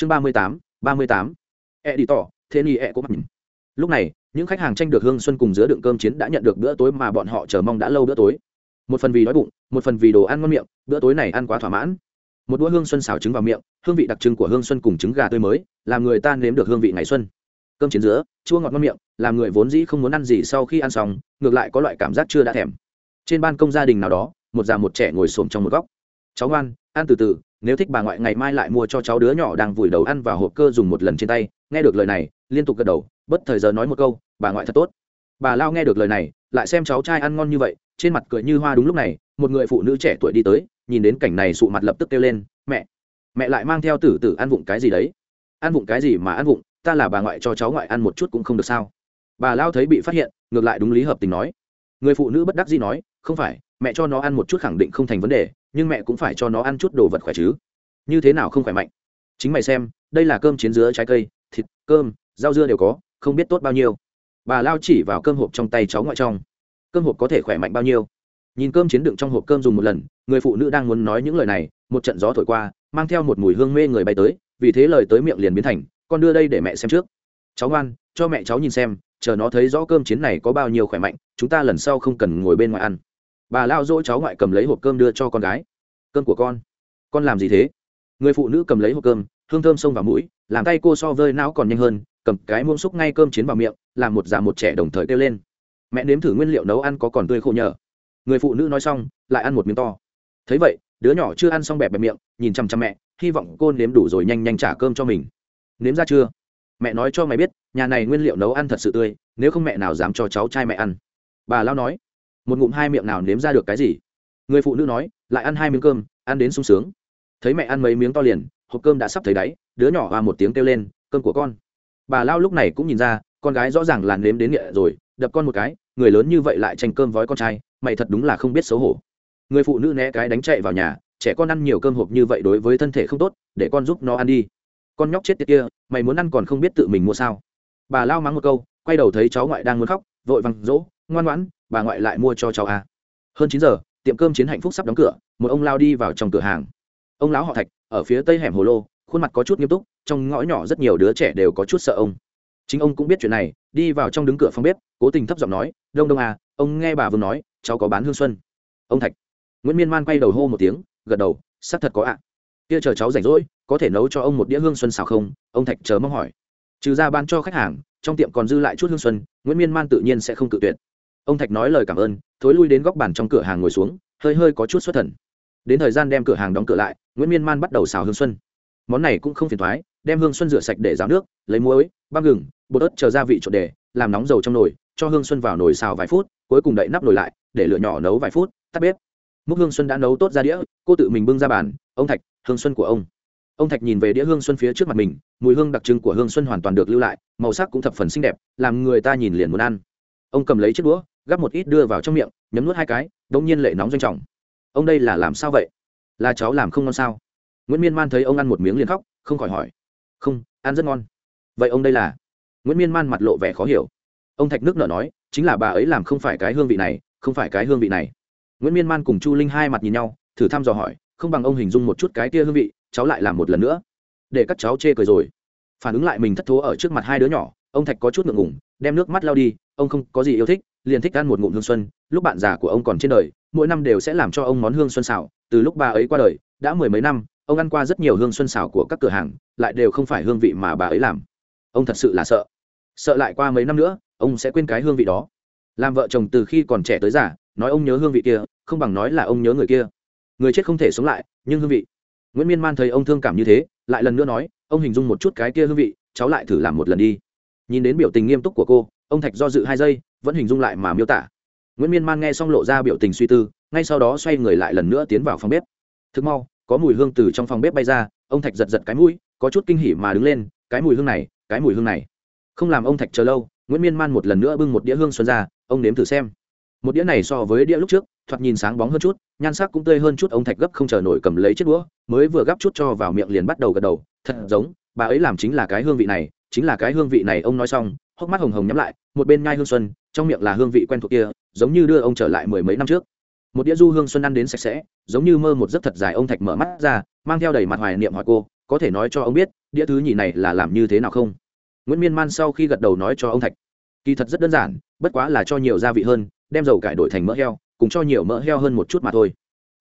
chương ba mươi tám, ba mươi tám. E đi tỏ, thế ni e mắt nhìn. Lúc này, những khách hàng tranh được hương xuân cùng giữa đựng cơm chiến đã nhận được bữa tối mà bọn họ chờ mong đã lâu bữa tối. Một phần vì đói bụng, một phần vì đồ ăn ngon miệng, bữa tối này ăn quá thỏa mãn. Một đũa hương xuân xào trứng vào miệng, hương vị đặc trưng của hương xuân cùng trứng gà tươi mới, làm người ta nếm được hương vị ngày xuân. Cơm chiến giữa chua ngọt ngon miệng, làm người vốn dĩ không muốn ăn gì sau khi ăn xong, ngược lại có loại cảm giác chưa đã thèm. Trên ban công gia đình nào đó, một già một trẻ ngồi xổm trong một góc. Cháu ngoan, ăn từ từ nếu thích bà ngoại ngày mai lại mua cho cháu đứa nhỏ đang vùi đầu ăn vào hộp cơ dùng một lần trên tay. Nghe được lời này, liên tục gật đầu, bất thời giờ nói một câu, bà ngoại thật tốt. Bà lao nghe được lời này, lại xem cháu trai ăn ngon như vậy, trên mặt cười như hoa đúng lúc này, một người phụ nữ trẻ tuổi đi tới, nhìn đến cảnh này sụ mặt lập tức kêu lên, mẹ mẹ lại mang theo tử tử ăn vụng cái gì đấy? Ăn vụng cái gì mà ăn vụng? Ta là bà ngoại cho cháu ngoại ăn một chút cũng không được sao? Bà lao thấy bị phát hiện, ngược lại đúng lý hợp tình nói. Người phụ nữ bất đắc dĩ nói, không phải mẹ cho nó ăn một chút khẳng định không thành vấn đề, nhưng mẹ cũng phải cho nó ăn chút đồ vật khỏe chứ. Như thế nào không khỏe mạnh? Chính mày xem, đây là cơm chiến dứa trái cây, thịt, cơm, rau dưa đều có, không biết tốt bao nhiêu. Bà lao chỉ vào cơm hộp trong tay cháu ngoại trong. Cơm hộp có thể khỏe mạnh bao nhiêu? Nhìn cơm chiến đựng trong hộp cơm dùng một lần, người phụ nữ đang muốn nói những lời này, một trận gió thổi qua, mang theo một mùi hương mê người bay tới, vì thế lời tới miệng liền biến thành, con đưa đây để mẹ xem trước. Cháu ngoan, cho mẹ cháu nhìn xem, chờ nó thấy rõ cơm chiến này có bao nhiêu khỏe mạnh, chúng ta lần sau không cần ngồi bên ngoài ăn bà lao dỗ cháu ngoại cầm lấy hộp cơm đưa cho con gái. Cơm của con. Con làm gì thế? Người phụ nữ cầm lấy hộp cơm, hương thơm xông vào mũi, làm tay cô so vơi não còn nhanh hơn, cầm cái muỗng xúc ngay cơm chiến vào miệng, làm một già một trẻ đồng thời kêu lên. Mẹ nếm thử nguyên liệu nấu ăn có còn tươi khô nhờ. Người phụ nữ nói xong, lại ăn một miếng to. Thấy vậy, đứa nhỏ chưa ăn xong bẹp bẹp miệng, nhìn chăm chăm mẹ, hy vọng cô nếm đủ rồi nhanh nhanh trả cơm cho mình. Nếm ra chưa? Mẹ nói cho mày biết, nhà này nguyên liệu nấu ăn thật sự tươi, nếu không mẹ nào dám cho cháu trai mẹ ăn. Bà lao nói một ngụm hai miệng nào nếm ra được cái gì? Người phụ nữ nói, lại ăn hai miếng cơm, ăn đến sung sướng. Thấy mẹ ăn mấy miếng to liền, hộp cơm đã sắp thấy đáy, đứa nhỏ và một tiếng kêu lên, cơm của con. Bà lao lúc này cũng nhìn ra, con gái rõ ràng là nếm đến nghệ rồi, đập con một cái, người lớn như vậy lại tranh cơm vói con trai, mày thật đúng là không biết xấu hổ. Người phụ nữ né cái đánh chạy vào nhà, trẻ con ăn nhiều cơm hộp như vậy đối với thân thể không tốt, để con giúp nó ăn đi. Con nhóc chết tiệt kia, mày muốn ăn còn không biết tự mình mua sao? Bà lao mắng một câu, quay đầu thấy cháu ngoại đang muốn khóc, vội văng dỗ ngoan ngoãn bà ngoại lại mua cho cháu à. hơn chín giờ, tiệm cơm chiến hạnh phúc sắp đóng cửa, một ông lao đi vào trong cửa hàng. Ông lão họ thạch, ở phía tây hẻm hồ lô, khuôn mặt có chút nghiêm túc, trong ngõ nhỏ rất nhiều đứa trẻ đều có chút sợ ông. Chính ông cũng biết chuyện này, đi vào trong đứng cửa phòng bếp, cố tình thấp giọng nói, đông đông à ông nghe bà vương nói, cháu có bán hương xuân. Ông thạch, nguyễn miên man quay đầu hô một tiếng, gật đầu, xác thật có ạ. Kia chờ cháu rảnh rỗi, có thể nấu cho ông một đĩa hương xuân xào không? Ông thạch chờ mong hỏi. Trừ ra bán cho khách hàng, trong tiệm còn dư lại chút hương xuân, nguyễn miên man tự nhiên sẽ không cự tuyệt ông thạch nói lời cảm ơn, thối lui đến góc bàn trong cửa hàng ngồi xuống, hơi hơi có chút xuất thần. Đến thời gian đem cửa hàng đóng cửa lại, nguyễn miên man bắt đầu xào hương xuân. Món này cũng không phiền thoái, đem hương xuân rửa sạch để ráo nước, lấy muối, băm gừng, bột ớt chờ gia vị trộn đề, làm nóng dầu trong nồi, cho hương xuân vào nồi xào vài phút, cuối cùng đậy nắp nồi lại, để lửa nhỏ nấu vài phút, tắt bếp. Múc hương xuân đã nấu tốt ra đĩa, cô tự mình bưng ra bàn, ông thạch, hương xuân của ông. Ông thạch nhìn về đĩa hương xuân phía trước mặt mình, mùi hương đặc trưng của hương xuân hoàn toàn được lưu lại, màu sắc cũng thập phần xinh đẹp, làm người ta nhìn liền muốn ăn. Ông cầm lấy chiếc đũa gắp một ít đưa vào trong miệng, nhấm nuốt hai cái đ ỗ n g nhiên lệ nóng doanh trọng. Ông đây là làm sao vậy? Là cháu làm không ngon sao? Nguyễn miên man thấy ông ăn một miếng liền khóc, không khỏi hỏi. Không, ăn rất ngon. Vậy ông đây là? Nguyễn miên man mặt lộ vẻ khó hiểu. Ông thạch nước nở nói, chính là bà ấy làm không phải cái hương vị này, không phải cái hương vị này. Nguyễn miên man cùng chu linh hai mặt nhìn nhau, thử thăm dò hỏi, không bằng ông hình dung một chút cái kia hương vị, cháu lại làm một lần nữa. Để các cháu chê cười rồi. Phản ứng lại mình thất thố ở trước mặt hai đứa nhỏ, ông thạch có chút ngượng ngủng đem nước mắt lao đi, ông không có gì yêu thích, liền thích ăn một ngụm hương xuân, lúc bạn già của ông còn trên đời, mỗi năm đều sẽ làm cho ông món hương xuân xào, từ lúc bà ấy qua đời, đã mười mấy năm, ông ăn qua rất nhiều hương xuân xào của các cửa hàng, lại đều không phải hương vị mà bà ấy làm. Ông thật sự là sợ. Sợ lại qua mấy năm nữa, ông sẽ quên cái hương vị đó. Làm vợ chồng từ khi còn trẻ tới già, nói ông nhớ hương vị kia, không bằng nói là ông nhớ người kia. Người chết không thể sống lại, nhưng hương vị. Nguyễn miên man thấy ông thương cảm như thế, lại lần nữa nói, ông hình dung một chút cái kia hương vị, cháu lại thử làm một lần đi nhìn đến biểu tình nghiêm túc của cô, ông thạch do dự hai giây, vẫn hình dung lại mà miêu tả. Nguyễn miên man nghe xong lộ ra biểu tình suy tư, ngay sau đó xoay người lại lần nữa tiến vào phòng bếp. Thực mau, có mùi hương từ trong phòng bếp bay ra, ông thạch giật giật cái mũi, có chút kinh hỉ mà đứng lên, cái mùi hương này, cái mùi hương này. Không làm ông thạch chờ lâu, nguyễn miên man một lần nữa bưng một đĩa hương xuân ra, ông nếm thử xem. Một đĩa này so với đĩa lúc trước, thoạt nhìn sáng bóng hơn chút, nhan sắc cũng tươi hơn chút, ông thạch gấp không chờ nổi cầm lấy chiếc đũa, mới vừa gắp chút cho vào miệng liền bắt đầu gật đầu, thật giống, bà ấy làm chính là cái hương vị này chính là cái hương vị này ông nói xong, hốc mắt hồng hồng nhắm lại, một bên nhai hương xuân, trong miệng là hương vị quen thuộc kia, giống như đưa ông trở lại mười mấy năm trước. Một đĩa du hương xuân ăn đến sạch sẽ, giống như mơ một giấc thật dài ông thạch mở mắt ra, mang theo đầy mặt hoài niệm hỏi cô, có thể nói cho ông biết, đĩa thứ nhì này là làm như thế nào không? Nguyễn miên man sau khi gật đầu nói cho ông thạch, kỳ thật rất đơn giản, bất quá là cho nhiều gia vị hơn, đem dầu cải đổi thành mỡ heo, cùng cho nhiều mỡ heo hơn một chút mà thôi.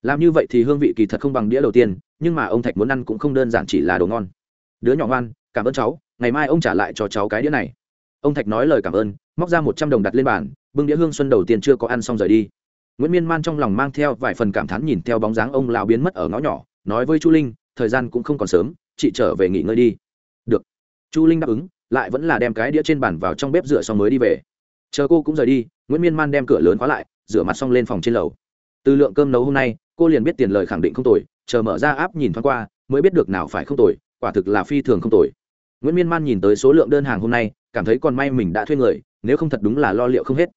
Làm như vậy thì hương vị kỳ thật không bằng đĩa đầu tiên, nhưng mà ông thạch muốn ăn cũng không đơn giản chỉ là đồ ngon. Đứa nhỏ ngoan, cảm ơn cháu ngày mai ông trả lại cho cháu cái đĩa này. Ông thạch nói lời cảm ơn, móc ra một trăm đồng đặt lên bàn, bưng đĩa hương xuân đầu tiên chưa có ăn xong rời đi. Nguyễn miên man trong lòng mang theo vài phần cảm thán nhìn theo bóng dáng ông lão biến mất ở ngõ nhỏ, nói với chu linh, thời gian cũng không còn sớm, chị trở về nghỉ ngơi đi. Được. Chu linh đáp ứng, lại vẫn là đem cái đĩa trên bàn vào trong bếp rửa xong mới đi về. Chờ cô cũng rời đi, nguyễn miên man đem cửa lớn khóa lại, rửa mặt xong lên phòng trên lầu. Từ lượng cơm nấu hôm nay, cô liền biết tiền lời khẳng định không tồi, chờ mở ra áp nhìn thoáng qua, mới biết được nào phải không tồi, quả thực là phi thường không tồi nguyễn miên man nhìn tới số lượng đơn hàng hôm nay, cảm thấy còn may mình đã thuê người, nếu không thật đúng là lo liệu không hết.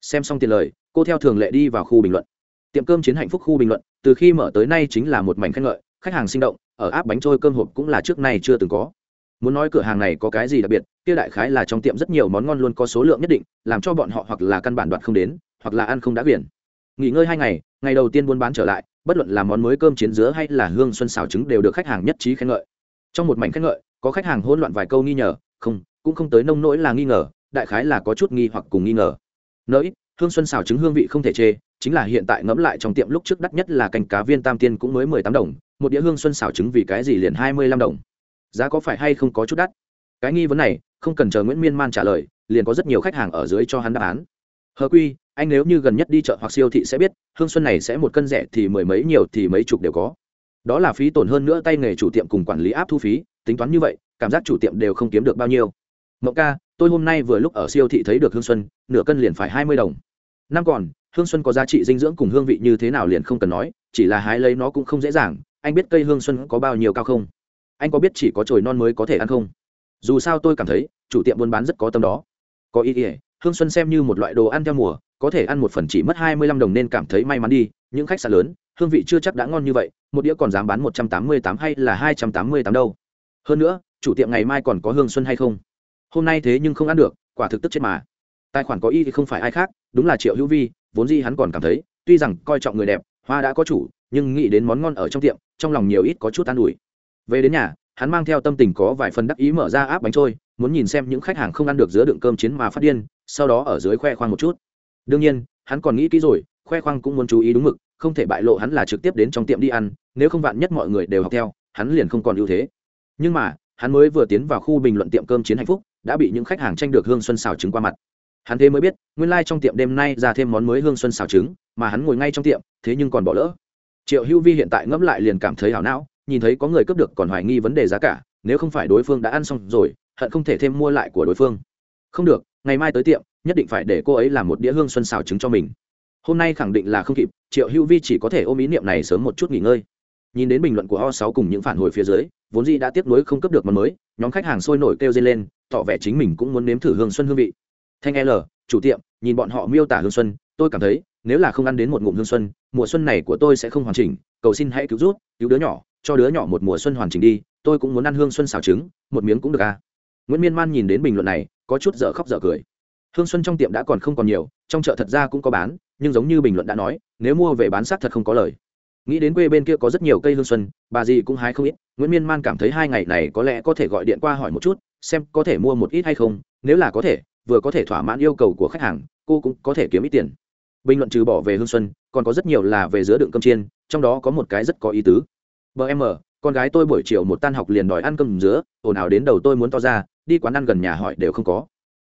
Xem xong tiền lời, cô theo thường lệ đi vào khu bình luận. Tiệm cơm chiến hạnh phúc khu bình luận, từ khi mở tới nay chính là một mảnh khen ngợi, khách hàng sinh động, ở áp bánh trôi cơm hộp cũng là trước nay chưa từng có. Muốn nói cửa hàng này có cái gì đặc biệt, kia đại khái là trong tiệm rất nhiều món ngon luôn có số lượng nhất định, làm cho bọn họ hoặc là căn bản đoạt không đến, hoặc là ăn không đã biển. Nghỉ ngơi hai ngày ngày đầu tiên buôn bán trở lại, bất luận là món mới cơm chiến dứa hay là hương xuân xào trứng đều được khách hàng nhất trí khen ngợi. Trong một mảnh khen ngợi có khách hàng hỗn loạn vài câu nghi ngờ, không, cũng không tới nông nỗi là nghi ngờ, đại khái là có chút nghi hoặc cùng nghi ngờ. Nỗi hương xuân xào trứng hương vị không thể chê, chính là hiện tại ngẫm lại trong tiệm lúc trước đắt nhất là canh cá viên tam tiên cũng mới mười tám đồng, một đĩa hương xuân xào trứng vì cái gì liền hai mươi lăm đồng? Giá có phải hay không có chút đắt? Cái nghi vấn này, không cần chờ nguyễn miên man trả lời, liền có rất nhiều khách hàng ở dưới cho hắn đáp án. Hờ quy, anh nếu như gần nhất đi chợ hoặc siêu thị sẽ biết, hương xuân này sẽ một cân rẻ thì mười mấy, nhiều thì mấy chục đều có. Đó là phí tổn hơn nữa tay nghề chủ tiệm cùng quản lý áp thu phí tính toán như vậy, cảm giác chủ tiệm đều không kiếm được bao nhiêu. Mậu ca, tôi hôm nay vừa lúc ở siêu thị thấy được hương xuân, nửa cân liền phải hai mươi đồng. Năm còn, hương xuân có giá trị dinh dưỡng cùng hương vị như thế nào liền không cần nói, chỉ là hái lấy nó cũng không dễ dàng, anh biết cây hương xuân có bao nhiêu cao không? Anh có biết chỉ có chồi non mới có thể ăn không? Dù sao tôi cảm thấy, chủ tiệm buôn bán rất có tâm đó. Có ý nghĩa, hương xuân xem như một loại đồ ăn theo mùa, có thể ăn một phần chỉ mất hai mươi lăm đồng nên cảm thấy may mắn đi, những khách sạn lớn, hương vị chưa chắc đã ngon như vậy, một đĩa còn dám bán một trăm tám mươi tám hay là hai trăm tám mươi tám đâu hơn nữa, chủ tiệm ngày mai còn có hương xuân hay không? Hôm nay thế nhưng không ăn được, quả thực tức chết mà. Tài khoản có y thì không phải ai khác, đúng là triệu hữu vi, vốn di hắn còn cảm thấy, tuy rằng coi trọng người đẹp, hoa đã có chủ, nhưng nghĩ đến món ngon ở trong tiệm, trong lòng nhiều ít có chút an ủi. Về đến nhà, hắn mang theo tâm tình có vài phần đắc ý mở ra áp bánh trôi, muốn nhìn xem những khách hàng không ăn được giữa đựng cơm chiến mà phát điên, sau đó ở dưới khoe khoang một chút. Đương nhiên, hắn còn nghĩ kỹ rồi, khoe khoang cũng muốn chú ý đúng mực, không thể bại lộ hắn là trực tiếp đến trong tiệm đi ăn, nếu không vạn nhất mọi người đều học theo, hắn liền không còn ưu thế nhưng mà, hắn mới vừa tiến vào khu bình luận tiệm cơm chiến hạnh phúc, đã bị những khách hàng tranh được hương xuân xào trứng qua mặt. Hắn thế mới biết, nguyên lai、like、trong tiệm đêm nay ra thêm món mới hương xuân xào trứng, mà hắn ngồi ngay trong tiệm, thế nhưng còn bỏ lỡ. Triệu hữu vi hiện tại ngẫm lại liền cảm thấy hảo não, nhìn thấy có người cướp được còn hoài nghi vấn đề giá cả, nếu không phải đối phương đã ăn xong rồi, hận không thể thêm mua lại của đối phương. Không được, ngày mai tới tiệm, nhất định phải để cô ấy làm một đĩa hương xuân xào trứng cho mình. Hôm nay khẳng định là không kịp, triệu hữu vi chỉ có thể ôm ý niệm này sớm một chút nghỉ ngơi nhìn đến bình luận của o sáu cùng những phản hồi phía dưới, vốn dĩ đã tiếp nối không cấp được món mới, nhóm khách hàng sôi nổi kêu dây lên, tỏ vẻ chính mình cũng muốn nếm thử hương xuân hương vị. Thanh l, chủ tiệm, nhìn bọn họ miêu tả hương xuân, tôi cảm thấy, nếu là không ăn đến một ngụm hương xuân, mùa xuân này của tôi sẽ không hoàn chỉnh, cầu xin hãy cứu rút, cứu đứa nhỏ, cho đứa nhỏ một mùa xuân hoàn chỉnh đi, tôi cũng muốn ăn hương xuân xào trứng, một miếng cũng được à? Nguyễn miên man nhìn đến bình luận này, có chút dở khóc dở cười. Hương xuân trong tiệm đã còn không còn nhiều, trong chợ thật ra cũng có bán, nhưng giống như bình luận đã nói, nếu mua về bán xác thật không có lời nghĩ đến quê bên kia có rất nhiều cây hương xuân, bà dì cũng hái không ít. Nguyễn miên man cảm thấy hai ngày này có lẽ có thể gọi điện qua hỏi một chút, xem có thể mua một ít hay không. Nếu là có thể, vừa có thể thỏa mãn yêu cầu của khách hàng, cô cũng có thể kiếm ít tiền. Bình luận trừ bỏ về hương xuân, còn có rất nhiều là về giữa đựng cơm chiên, trong đó có một cái rất có ý tứ. Bờ em con gái tôi buổi chiều một tan học liền đòi ăn cơm dứa, ồn ào đến đầu tôi muốn to ra, đi quán ăn gần nhà hỏi đều không có.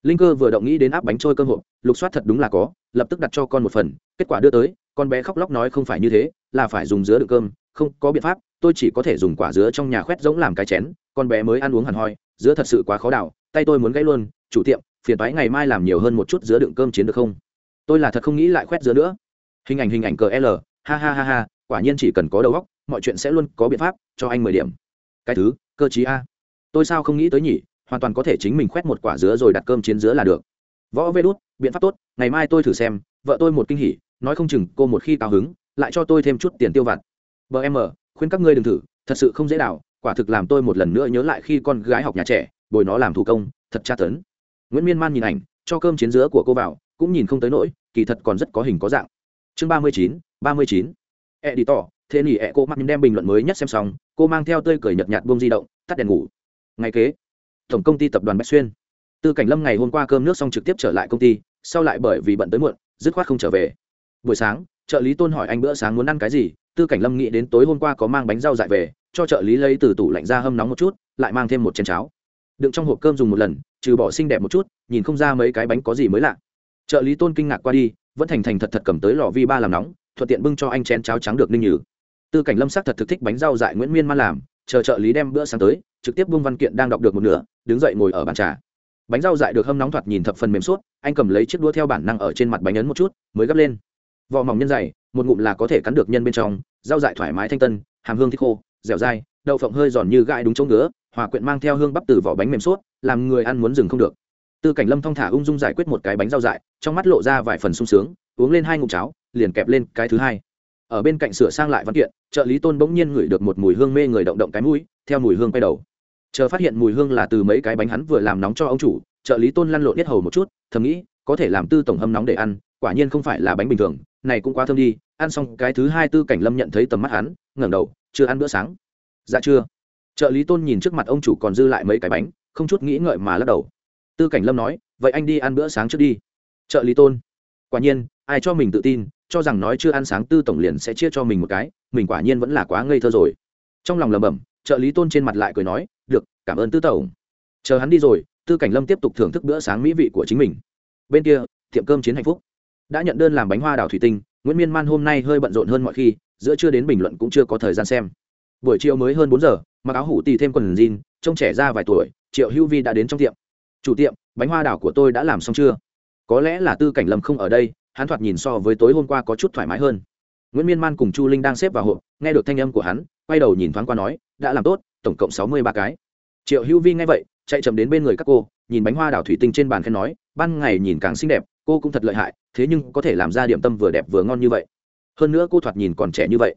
Linh cơ vừa động nghĩ đến áp bánh trôi cơm hộp, lục soát thật đúng là có, lập tức đặt cho con một phần, kết quả đưa tới con bé khóc lóc nói không phải như thế, là phải dùng dứa đựng cơm, không có biện pháp, tôi chỉ có thể dùng quả dứa trong nhà khoét giống làm cái chén, con bé mới ăn uống hẳn hoi, dứa thật sự quá khó đảo, tay tôi muốn gãy luôn, chủ tiệm, phiền toái ngày mai làm nhiều hơn một chút dứa đựng cơm chiến được không? Tôi là thật không nghĩ lại khoét dứa nữa. Hình ảnh hình ảnh cờ l, ha ha ha ha, quả nhiên chỉ cần có đầu óc, mọi chuyện sẽ luôn có biện pháp, cho anh mười điểm. Cái thứ, cơ chí a. Tôi sao không nghĩ tới nhỉ, hoàn toàn có thể chính mình khoét một quả dứa rồi đặt cơm chiến dứa là được. Võ vê đút, biện pháp tốt, ngày mai tôi thử xem, vợ tôi một kinh hỉ nói không chừng cô một khi cao hứng lại cho tôi thêm chút tiền tiêu vặt. Bờ em khuyên các ngươi đừng thử thật sự không dễ đảo quả thực làm tôi một lần nữa nhớ lại khi con gái học nhà trẻ bồi nó làm thủ công thật tra tấn. Nguyễn miên man nhìn ảnh cho cơm chiến giữa của cô vào cũng nhìn không tới nỗi kỳ thật còn rất có hình có dạng. Chương ba mươi chín ba mươi chín. E đi tỏ, thế nỉ ẹ cô mặc đem bình luận mới nhất xem xong cô mang theo tươi cười nhợt nhạt buông di động tắt đèn ngủ. Ngày kế tổng công ty tập đoàn bách xuyên. Tư cảnh lâm ngày hôm qua cơm nước xong trực tiếp trở lại công ty sau lại bởi vì bận tới muộn dứt khoát không trở về buổi sáng, trợ lý tôn hỏi anh bữa sáng muốn ăn cái gì, tư cảnh lâm nghĩ đến tối hôm qua có mang bánh rau dại về, cho trợ lý lấy từ tủ lạnh ra hâm nóng một chút, lại mang thêm một chén cháo. Đựng trong hộp cơm dùng một lần, trừ bỏ xinh đẹp một chút, nhìn không ra mấy cái bánh có gì mới lạ. Trợ lý tôn kinh ngạc qua đi, vẫn thành thành thật thật cầm tới lò vi ba làm nóng, thuận tiện bưng cho anh chén cháo trắng được ninh nhừ. Tư cảnh lâm sắc thật thực thích bánh rau dại nguyễn miên man làm, chờ trợ lý đem bữa sáng tới, trực tiếp bung văn kiện đang đọc được một nửa, đứng dậy ngồi ở bàn trà. Bánh rau dại được hâm nóng thoạt nhìn thập phần mềm suốt, anh cầm lấy chiếc đũa theo bản năng ở trên mặt bánh ấn một chút, mới gấp lên vỏ mỏng nhân dày, một ngụm là có thể cắn được nhân bên trong, rau dại thoải mái thanh tân, hàm hương thích khô, dẻo dai, đậu phộng hơi giòn như gai đúng chỗ ngứa, hòa quyện mang theo hương bắp từ vỏ bánh mềm suốt, làm người ăn muốn dừng không được. Tư cảnh lâm thong thả ung dung giải quyết một cái bánh rau dại, trong mắt lộ ra vài phần sung sướng, uống lên hai ngụm cháo, liền kẹp lên cái thứ hai. Ở bên cạnh sửa sang lại văn kiện, trợ lý tôn bỗng nhiên ngửi được một mùi hương mê người động động cái mũi, theo mùi hương quay đầu. Chờ phát hiện mùi hương là từ mấy cái bánh hắn vừa làm nóng cho ông chủ, trợ lý tôn lăn lộn biết hầu một chút, thầm nghĩ, có thể làm tư tổng hâm nóng để ăn, quả nhiên không phải là bánh bình thường này cũng quá thơm đi, ăn xong cái thứ hai tư cảnh lâm nhận thấy tầm mắt hắn, ngẩng đầu, chưa ăn bữa sáng. Dạ chưa. Trợ lý tôn nhìn trước mặt ông chủ còn dư lại mấy cái bánh, không chút nghĩ ngợi mà lắc đầu. Tư cảnh lâm nói, vậy anh đi ăn bữa sáng trước đi. Trợ lý tôn, quả nhiên, ai cho mình tự tin, cho rằng nói chưa ăn sáng tư tổng liền sẽ chia cho mình một cái, mình quả nhiên vẫn là quá ngây thơ rồi. Trong lòng lầm bẩm, trợ lý tôn trên mặt lại cười nói, được, cảm ơn tư tổng. Chờ hắn đi rồi, tư cảnh lâm tiếp tục thưởng thức bữa sáng mỹ vị của chính mình. Bên kia, tiệm cơm chiến hạnh phúc đã nhận đơn làm bánh hoa đào thủy tinh, nguyễn miên man hôm nay hơi bận rộn hơn mọi khi, giữa chưa đến bình luận cũng chưa có thời gian xem. Buổi chiều mới hơn bốn giờ, mặc áo hủ tì thêm quần jean, trông trẻ ra vài tuổi, triệu hữu vi đã đến trong tiệm. Chủ tiệm, bánh hoa đào của tôi đã làm xong chưa? Có lẽ là tư cảnh lâm không ở đây, hắn thoạt nhìn so với tối hôm qua có chút thoải mái hơn. Nguyễn miên man cùng chu linh đang xếp vào hộp, nghe được thanh âm của hắn, quay đầu nhìn thoáng qua nói, đã làm tốt, tổng cộng sáu mươi ba cái. Triệu hữu vi nghe vậy, chạy chậm đến bên người các cô, nhìn bánh hoa đào thủy tinh trên bàn khen nói, ban ngày nhìn càng xinh đẹp cô cũng thật lợi hại, thế nhưng có thể làm ra điểm tâm vừa đẹp vừa ngon như vậy. Hơn nữa cô thoạt nhìn còn trẻ như vậy.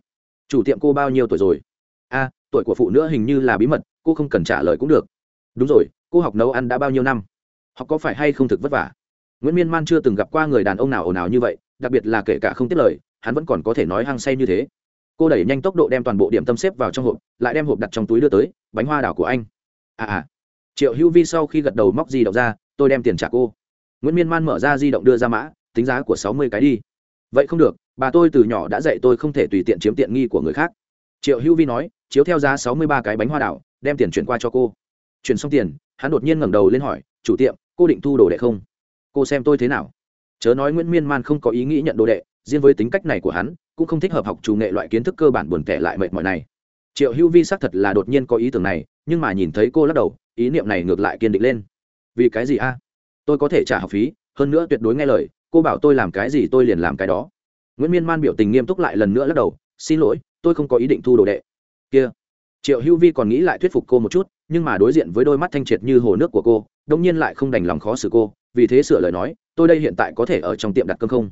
Chủ tiệm cô bao nhiêu tuổi rồi? A, tuổi của phụ nữ hình như là bí mật, cô không cần trả lời cũng được. Đúng rồi, cô học nấu ăn đã bao nhiêu năm? Học có phải hay không thực vất vả? Nguyễn miên man chưa từng gặp qua người đàn ông nào ồn ào như vậy, đặc biệt là kể cả không tiếp lời, hắn vẫn còn có thể nói hăng say như thế. Cô đẩy nhanh tốc độ đem toàn bộ điểm tâm xếp vào trong hộp, lại đem hộp đặt trong túi đưa tới, bánh hoa đảo của anh. À à. Triệu hữu vi sau khi gật đầu móc gì động ra, tôi đem tiền trả cô nguyễn miên man mở ra di động đưa ra mã, tính giá của sáu mươi cái đi. Vậy không được, bà tôi từ nhỏ đã dạy tôi không thể tùy tiện chiếm tiện nghi của người khác. Triệu hữu vi nói, chiếu theo giá sáu mươi ba cái bánh hoa đảo đem tiền chuyển qua cho cô. Chuyển xong tiền, hắn đột nhiên ngẩng đầu lên hỏi, chủ tiệm, cô định thu đồ đệ không? Cô xem tôi thế nào. Chớ nói nguyễn miên man không có ý nghĩ nhận đồ đệ, riêng với tính cách này của hắn, cũng không thích hợp học chủ nghệ loại kiến thức cơ bản buồn tẻ lại mệt mỏi này. Triệu hữu vi xác thật là đột nhiên có ý tưởng này, nhưng mà nhìn thấy cô lắc đầu, ý niệm này ngược lại kiên định lên. Vì cái gì a? Tôi có thể trả học phí, hơn nữa tuyệt đối nghe lời, cô bảo tôi làm cái gì tôi liền làm cái đó. Nguyễn miên man biểu tình nghiêm túc lại lần nữa lắc đầu, xin lỗi, tôi không có ý định thu đồ đệ. Kia. Triệu hữu vi còn nghĩ lại thuyết phục cô một chút, nhưng mà đối diện với đôi mắt thanh triệt như hồ nước của cô đông nhiên lại không đành lòng khó xử cô, vì thế sửa lời nói, tôi đây hiện tại có thể ở trong tiệm đặt cơm không?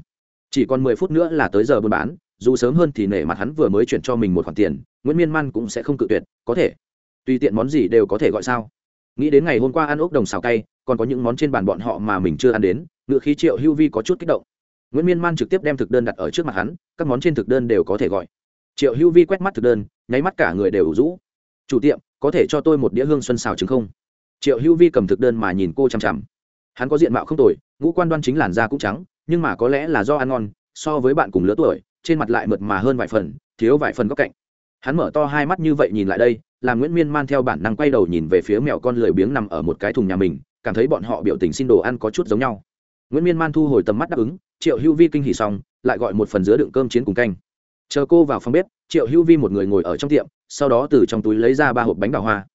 Chỉ còn mười phút nữa là tới giờ buôn bán, dù sớm hơn thì nể mặt hắn vừa mới chuyển cho mình một khoản tiền, nguyễn miên man cũng sẽ không cự tuyệt, có thể. Tùy tiện món gì đều có thể gọi sao? Nghĩ đến ngày hôm qua ăn ốc đồng xào cay còn có những món trên bàn bọn họ mà mình chưa ăn đến, ngựa khí triệu hưu vi có chút kích động. Nguyễn miên man trực tiếp đem thực đơn đặt ở trước mặt hắn, các món trên thực đơn đều có thể gọi. Triệu hưu vi quét mắt thực đơn, nháy mắt cả người đều rũ. Chủ tiệm, có thể cho tôi một đĩa hương xuân xào trứng không? Triệu hưu vi cầm thực đơn mà nhìn cô chằm chằm. Hắn có diện mạo không tồi, ngũ quan đoan chính làn da cũng trắng, nhưng mà có lẽ là do ăn ngon, so với bạn cùng lứa tuổi, trên mặt lại mượt mà hơn vài phần, thiếu vài phần góc cạnh. Hắn mở to hai mắt như vậy nhìn lại đây, làm nguyễn miên man theo bản năng quay đầu nhìn về phía mèo con lười biếng nằm ở một cái thùng nhà mình cảm thấy bọn họ biểu tình xin đồ ăn có chút giống nhau. Nguyễn miên man thu hồi tầm mắt đáp ứng, triệu hữu vi kinh hỉ xong, lại gọi một phần giữa đựng cơm chiến cùng canh. Chờ cô vào phòng bếp, triệu hữu vi một người ngồi ở trong tiệm, sau đó từ trong túi lấy ra ba hộp bánh đào hoa.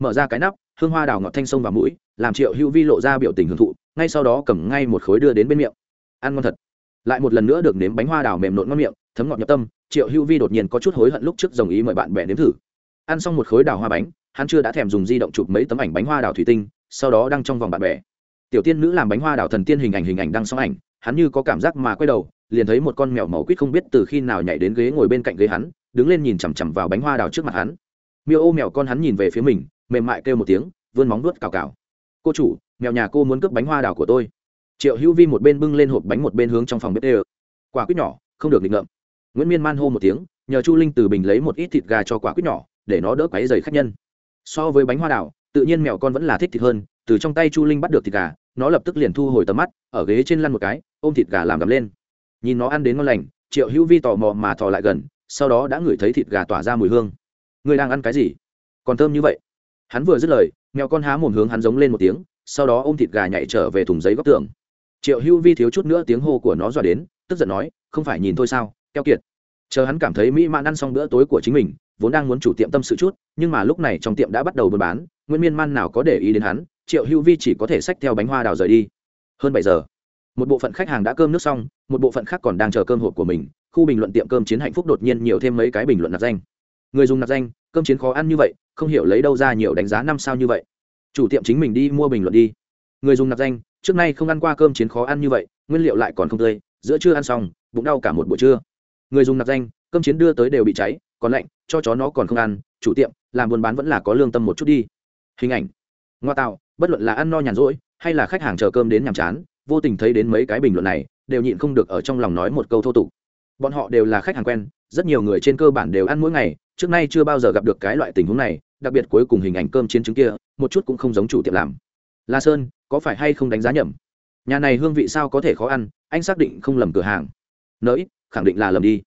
Mở ra cái nắp, hương hoa đào ngọt thanh sông vào mũi, làm triệu hữu vi lộ ra biểu tình hưởng thụ, ngay sau đó cầm ngay một khối đưa đến bên miệng. Ăn ngon thật. Lại một lần nữa được nếm bánh hoa đào mềm nộn ngon miệng, thấm ngọt nhập tâm, triệu hữu vi đột nhiên có chút hối hận lúc trước đồng ý mời bạn bè nếm thử. Ăn xong một khối đào hoa bánh, hắn chưa đã thèm dùng di động chụp mấy tấm ảnh bánh hoa đào thủy tinh sau đó đăng trong vòng bạn bè. Tiểu tiên nữ làm bánh hoa đào thần tiên hình ảnh hình ảnh đăng xong ảnh, hắn như có cảm giác mà quay đầu, liền thấy một con mèo màu quýt không biết từ khi nào nhảy đến ghế ngồi bên cạnh ghế hắn, đứng lên nhìn chằm chằm vào bánh hoa đào trước mặt hắn. Miêu ô mèo con hắn nhìn về phía mình, mềm mại kêu một tiếng, vươn móng vuốt cào cào. Cô chủ, mèo nhà cô muốn cướp bánh hoa đào của tôi. Triệu hữu vi một bên bưng lên hộp bánh một bên hướng trong phòng bếp ê quả quýt nhỏ, không được định ngậm nguyễn miên man hô một tiếng, nhờ chu linh từ bình lấy một ít thịt gà cho quả quýt nhỏ, để nó đỡ quáy dày khách nhân. So với bánh hoa đào tự nhiên mèo con vẫn là thích thịt hơn, từ trong tay chu linh bắt được thịt gà, nó lập tức liền thu hồi tầm mắt, ở ghế trên lăn một cái, ôm thịt gà làm gầm lên. Nhìn nó ăn đến ngon lành, triệu hữu vi tò mò mà thò lại gần, sau đó đã ngửi thấy thịt gà tỏa ra mùi hương. Người đang ăn cái gì? Còn thơm như vậy. Hắn vừa dứt lời, mèo con há mồm hướng hắn giống lên một tiếng, sau đó ôm thịt gà nhảy trở về thùng giấy góc tường. Triệu hữu vi thiếu chút nữa tiếng hô của nó dọa đến, tức giận nói, không phải nhìn thôi sao, keo kiệt. Chờ hắn cảm thấy mỹ mãn ăn xong bữa tối của chính mình, vốn đang muốn chủ tiệm tâm sự chút, nhưng mà lúc này trong tiệm đã bắt đầu buôn bán nguyên miên man nào có để ý đến hắn, triệu hữu vi chỉ có thể xách theo bánh hoa đào rời đi. Hơn bảy giờ, một bộ phận khách hàng đã cơm nước xong, một bộ phận khác còn đang chờ cơm hộp của mình, khu bình luận tiệm cơm chiến hạnh phúc đột nhiên nhiều thêm mấy cái bình luận nạp danh. Người dùng nạp danh, cơm chiến khó ăn như vậy, không hiểu lấy đâu ra nhiều đánh giá năm sao như vậy. Chủ tiệm chính mình đi mua bình luận đi. Người dùng nạp danh, trước nay không ăn qua cơm chiến khó ăn như vậy, nguyên liệu lại còn không tươi, giữa trưa ăn xong, bụng đau cả một buổi trưa. Người dùng nạp danh, cơm chiến đưa tới đều bị cháy, còn lạnh, cho chó nó còn không ăn, chủ tiệm, làm buôn bán vẫn là có lương tâm một chút đi hình ảnh. Ngoa tạo, bất luận là ăn no nhàn rỗi hay là khách hàng chờ cơm đến nhàm chán, vô tình thấy đến mấy cái bình luận này, đều nhịn không được ở trong lòng nói một câu thô tục. Bọn họ đều là khách hàng quen, rất nhiều người trên cơ bản đều ăn mỗi ngày, trước nay chưa bao giờ gặp được cái loại tình huống này, đặc biệt cuối cùng hình ảnh cơm chiến trứng kia, một chút cũng không giống chủ tiệm làm. La sơn, có phải hay không đánh giá nhầm? Nhà này hương vị sao có thể khó ăn, anh xác định không lầm cửa hàng. Nỡi khẳng định là lầm đi.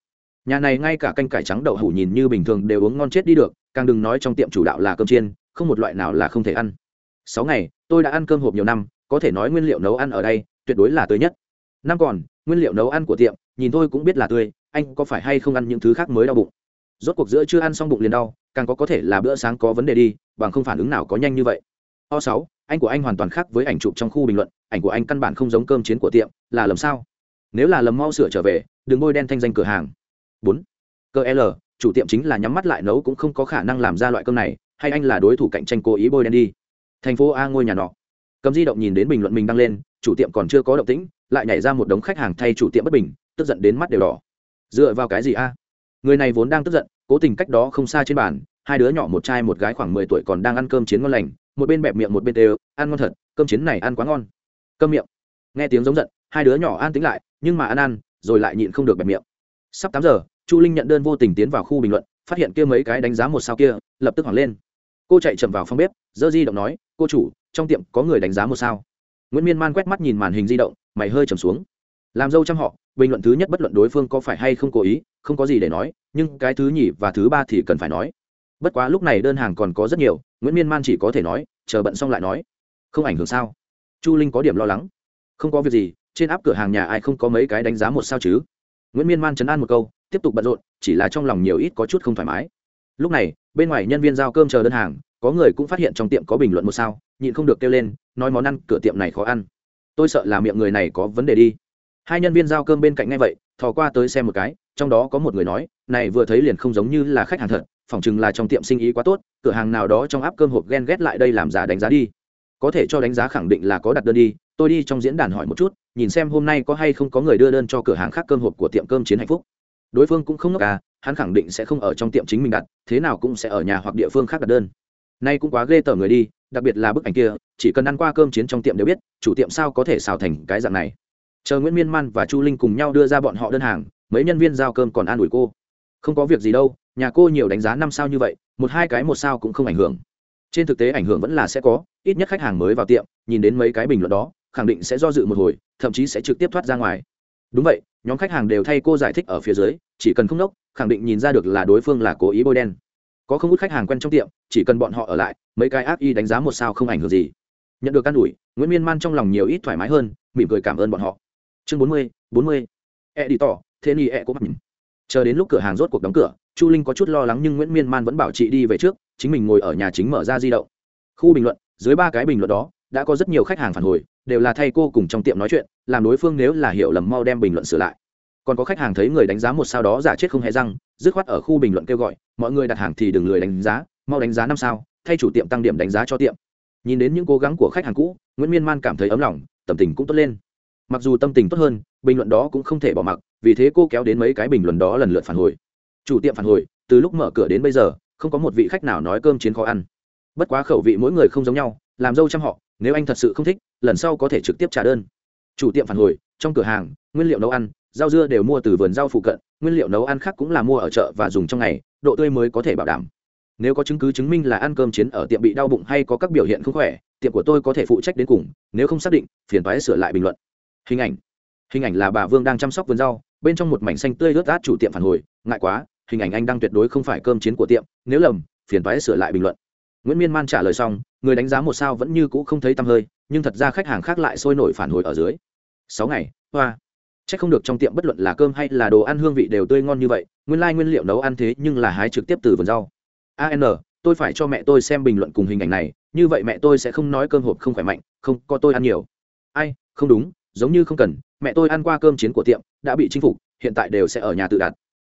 Nhà này ngay cả canh cải trắng đậu hủ nhìn như bình thường đều uống ngon chết đi được, càng đừng nói trong tiệm chủ đạo là cơm chiên không một loại nào là không thể ăn. Sáu ngày, tôi đã ăn cơm hộp nhiều năm, có thể nói nguyên liệu nấu ăn ở đây tuyệt đối là tươi nhất. Năm còn, nguyên liệu nấu ăn của tiệm, nhìn tôi cũng biết là tươi, anh có phải hay không ăn những thứ khác mới đau bụng? Rốt cuộc giữa chưa ăn xong bụng liền đau, càng có có thể là bữa sáng có vấn đề đi, bằng không phản ứng nào có nhanh như vậy. O sáu, anh của anh hoàn toàn khác với ảnh chụp trong khu bình luận, ảnh của anh căn bản không giống cơm chiến của tiệm, là lầm sao? Nếu là lầm mau sửa trở về, đừng bôi đen thanh danh cửa hàng. Bốn cơ l, chủ tiệm chính là nhắm mắt lại nấu cũng không có khả năng làm ra loại cơm này hay anh là đối thủ cạnh tranh cố ý bôi đen đi? Thành phố a ngôi nhà nọ. Cầm di động nhìn đến bình luận mình đăng lên, chủ tiệm còn chưa có động tĩnh, lại nhảy ra một đống khách hàng thay chủ tiệm bất bình, tức giận đến mắt đều đỏ. Dựa vào cái gì a? Người này vốn đang tức giận, cố tình cách đó không xa trên bàn, hai đứa nhỏ một trai một gái khoảng mười tuổi còn đang ăn cơm chiến ngon lành, một bên bẹp miệng một bên đều ăn ngon thật, cơm chiến này ăn quá ngon. Cơm miệng. Nghe tiếng giống giận, hai đứa nhỏ an tính lại, nhưng mà ăn ăn, rồi lại nhịn không được bẹp miệng. Sắp tám giờ, chu linh nhận đơn vô tình tiến vào khu bình luận, phát hiện kia mấy cái đánh giá một sao kia, lập tức hoảng lên cô chạy chậm vào phòng bếp dơ di động nói, cô chủ, trong tiệm có người đánh giá một sao. Nguyễn miên man quét mắt nhìn màn hình di động, mày hơi trầm xuống. Làm dâu chăm họ, bình luận thứ nhất bất luận đối phương có phải hay không cố ý, không có gì để nói, nhưng cái thứ nhì và thứ ba thì cần phải nói. Bất quá lúc này đơn hàng còn có rất nhiều, nguyễn miên man chỉ có thể nói, chờ bận xong lại nói. Không ảnh hưởng sao? Chu linh có điểm lo lắng. Không có việc gì, trên áp cửa hàng nhà ai không có mấy cái đánh giá một sao chứ? Nguyễn miên man chấn an một câu, tiếp tục bận rộn, chỉ là trong lòng nhiều ít có chút không thoải mái lúc này, bên ngoài nhân viên giao cơm chờ đơn hàng, có người cũng phát hiện trong tiệm có bình luận một sao, nhịn không được kêu lên, nói món ăn, cửa tiệm này khó ăn. Tôi sợ là miệng người này có vấn đề đi. Hai nhân viên giao cơm bên cạnh ngay vậy, thò qua tới xem một cái, trong đó có một người nói, này vừa thấy liền không giống như là khách hàng thật, phỏng chừng là trong tiệm sinh ý quá tốt, cửa hàng nào đó trong áp cơm hộp ghen ghét lại đây làm giả đánh giá đi. Có thể cho đánh giá khẳng định là có đặt đơn đi, tôi đi trong diễn đàn hỏi một chút, nhìn xem hôm nay có hay không có người đưa đơn cho cửa hàng khác cơm hộp của tiệm cơm chiến hạnh phúc. Đối phương cũng không ngốc à hắn khẳng định sẽ không ở trong tiệm chính mình đặt, thế nào cũng sẽ ở nhà hoặc địa phương khác đặt đơn. Nay cũng quá ghê tởm người đi, đặc biệt là bức ảnh kia, chỉ cần ăn qua cơm chiến trong tiệm đều biết, chủ tiệm sao có thể xào thành cái dạng này. Chờ nguyễn miên man và chu linh cùng nhau đưa ra bọn họ đơn hàng, mấy nhân viên giao cơm còn an ủi cô. Không có việc gì đâu, nhà cô nhiều đánh giá năm sao như vậy, một hai cái một sao cũng không ảnh hưởng. Trên thực tế ảnh hưởng vẫn là sẽ có, ít nhất khách hàng mới vào tiệm, nhìn đến mấy cái bình luận đó, khẳng định sẽ do dự một hồi, thậm chí sẽ trực tiếp thoát ra ngoài. Đúng vậy, nhóm khách hàng đều thay cô giải thích ở phía dưới, chỉ cần không đốc khẳng định nhìn ra được là đối phương là cố ý bôi đen. Có không ít khách hàng quen trong tiệm, chỉ cần bọn họ ở lại, mấy cái ác y đánh giá một sao không ảnh hưởng gì. Nhận được can ủi, nguyễn miên man trong lòng nhiều ít thoải mái hơn, mỉm cười cảm ơn bọn họ. Chương bốn mươi bốn mươi. E đi tỏ thế ni e cũng mặc nhìn. Chờ đến lúc cửa hàng rốt cuộc đóng cửa, chu linh có chút lo lắng nhưng nguyễn miên man vẫn bảo chị đi về trước, chính mình ngồi ở nhà chính mở ra di động. Khu bình luận, dưới ba cái bình luận đó, đã có rất nhiều khách hàng phản hồi, đều là thay cô cùng trong tiệm nói chuyện, làm đối phương nếu là hiểu lầm mau đem bình luận sửa lại còn có khách hàng thấy người đánh giá một sao đó giả chết không hề răng, dứt khoát ở khu bình luận kêu gọi, mọi người đặt hàng thì đừng lười đánh giá, mau đánh giá năm sao, thay chủ tiệm tăng điểm đánh giá cho tiệm. Nhìn đến những cố gắng của khách hàng cũ, nguyễn miên man cảm thấy ấm lòng, tâm tình cũng tốt lên. Mặc dù tâm tình tốt hơn, bình luận đó cũng không thể bỏ mặc, vì thế cô kéo đến mấy cái bình luận đó lần lượt phản hồi. Chủ tiệm phản hồi, từ lúc mở cửa đến bây giờ, không có một vị khách nào nói cơm chiến khó ăn. Bất quá khẩu vị mỗi người không giống nhau, làm dâu chăm họ, nếu anh thật sự không thích, lần sau có thể trực tiếp trả đơn. Chủ tiệm phản hồi, trong cửa hàng, nguyên liệu nấu ăn rau dưa đều mua từ vườn rau phụ cận, nguyên liệu nấu ăn khác cũng là mua ở chợ và dùng trong ngày, độ tươi mới có thể bảo đảm. Nếu có chứng cứ chứng minh là ăn cơm chiến ở tiệm bị đau bụng hay có các biểu hiện không khỏe, tiệm của tôi có thể phụ trách đến cùng, nếu không xác định, phiền toái sửa lại bình luận. Hình ảnh. Hình ảnh là bà vương đang chăm sóc vườn rau, bên trong một mảnh xanh tươi ướt át chủ tiệm phản hồi, ngại quá, hình ảnh anh đang tuyệt đối không phải cơm chiến của tiệm, nếu lầm, phiền toái sửa lại bình luận. Nguyễn miên man trả lời xong, người đánh giá một sao vẫn như cũ không thấy tăm hơi, nhưng thật ra khách hàng khác lại sôi nổi phản hồi ở dưới. Sáu ngày, hoa c h ắ c không được trong tiệm bất luận là cơm hay là đồ ăn hương vị đều tươi ngon như vậy, nguyên lai、like、nguyên liệu nấu ăn thế nhưng là hái trực tiếp từ vườn rau. An tôi phải cho mẹ tôi xem bình luận cùng hình ảnh này, như vậy mẹ tôi sẽ không nói cơm hộp không khỏe mạnh, không, có tôi ăn nhiều. Ai, không đúng, giống như không cần, mẹ tôi ăn qua cơm chiến của tiệm, đã bị chinh phục, hiện tại đều sẽ ở nhà tự đặt.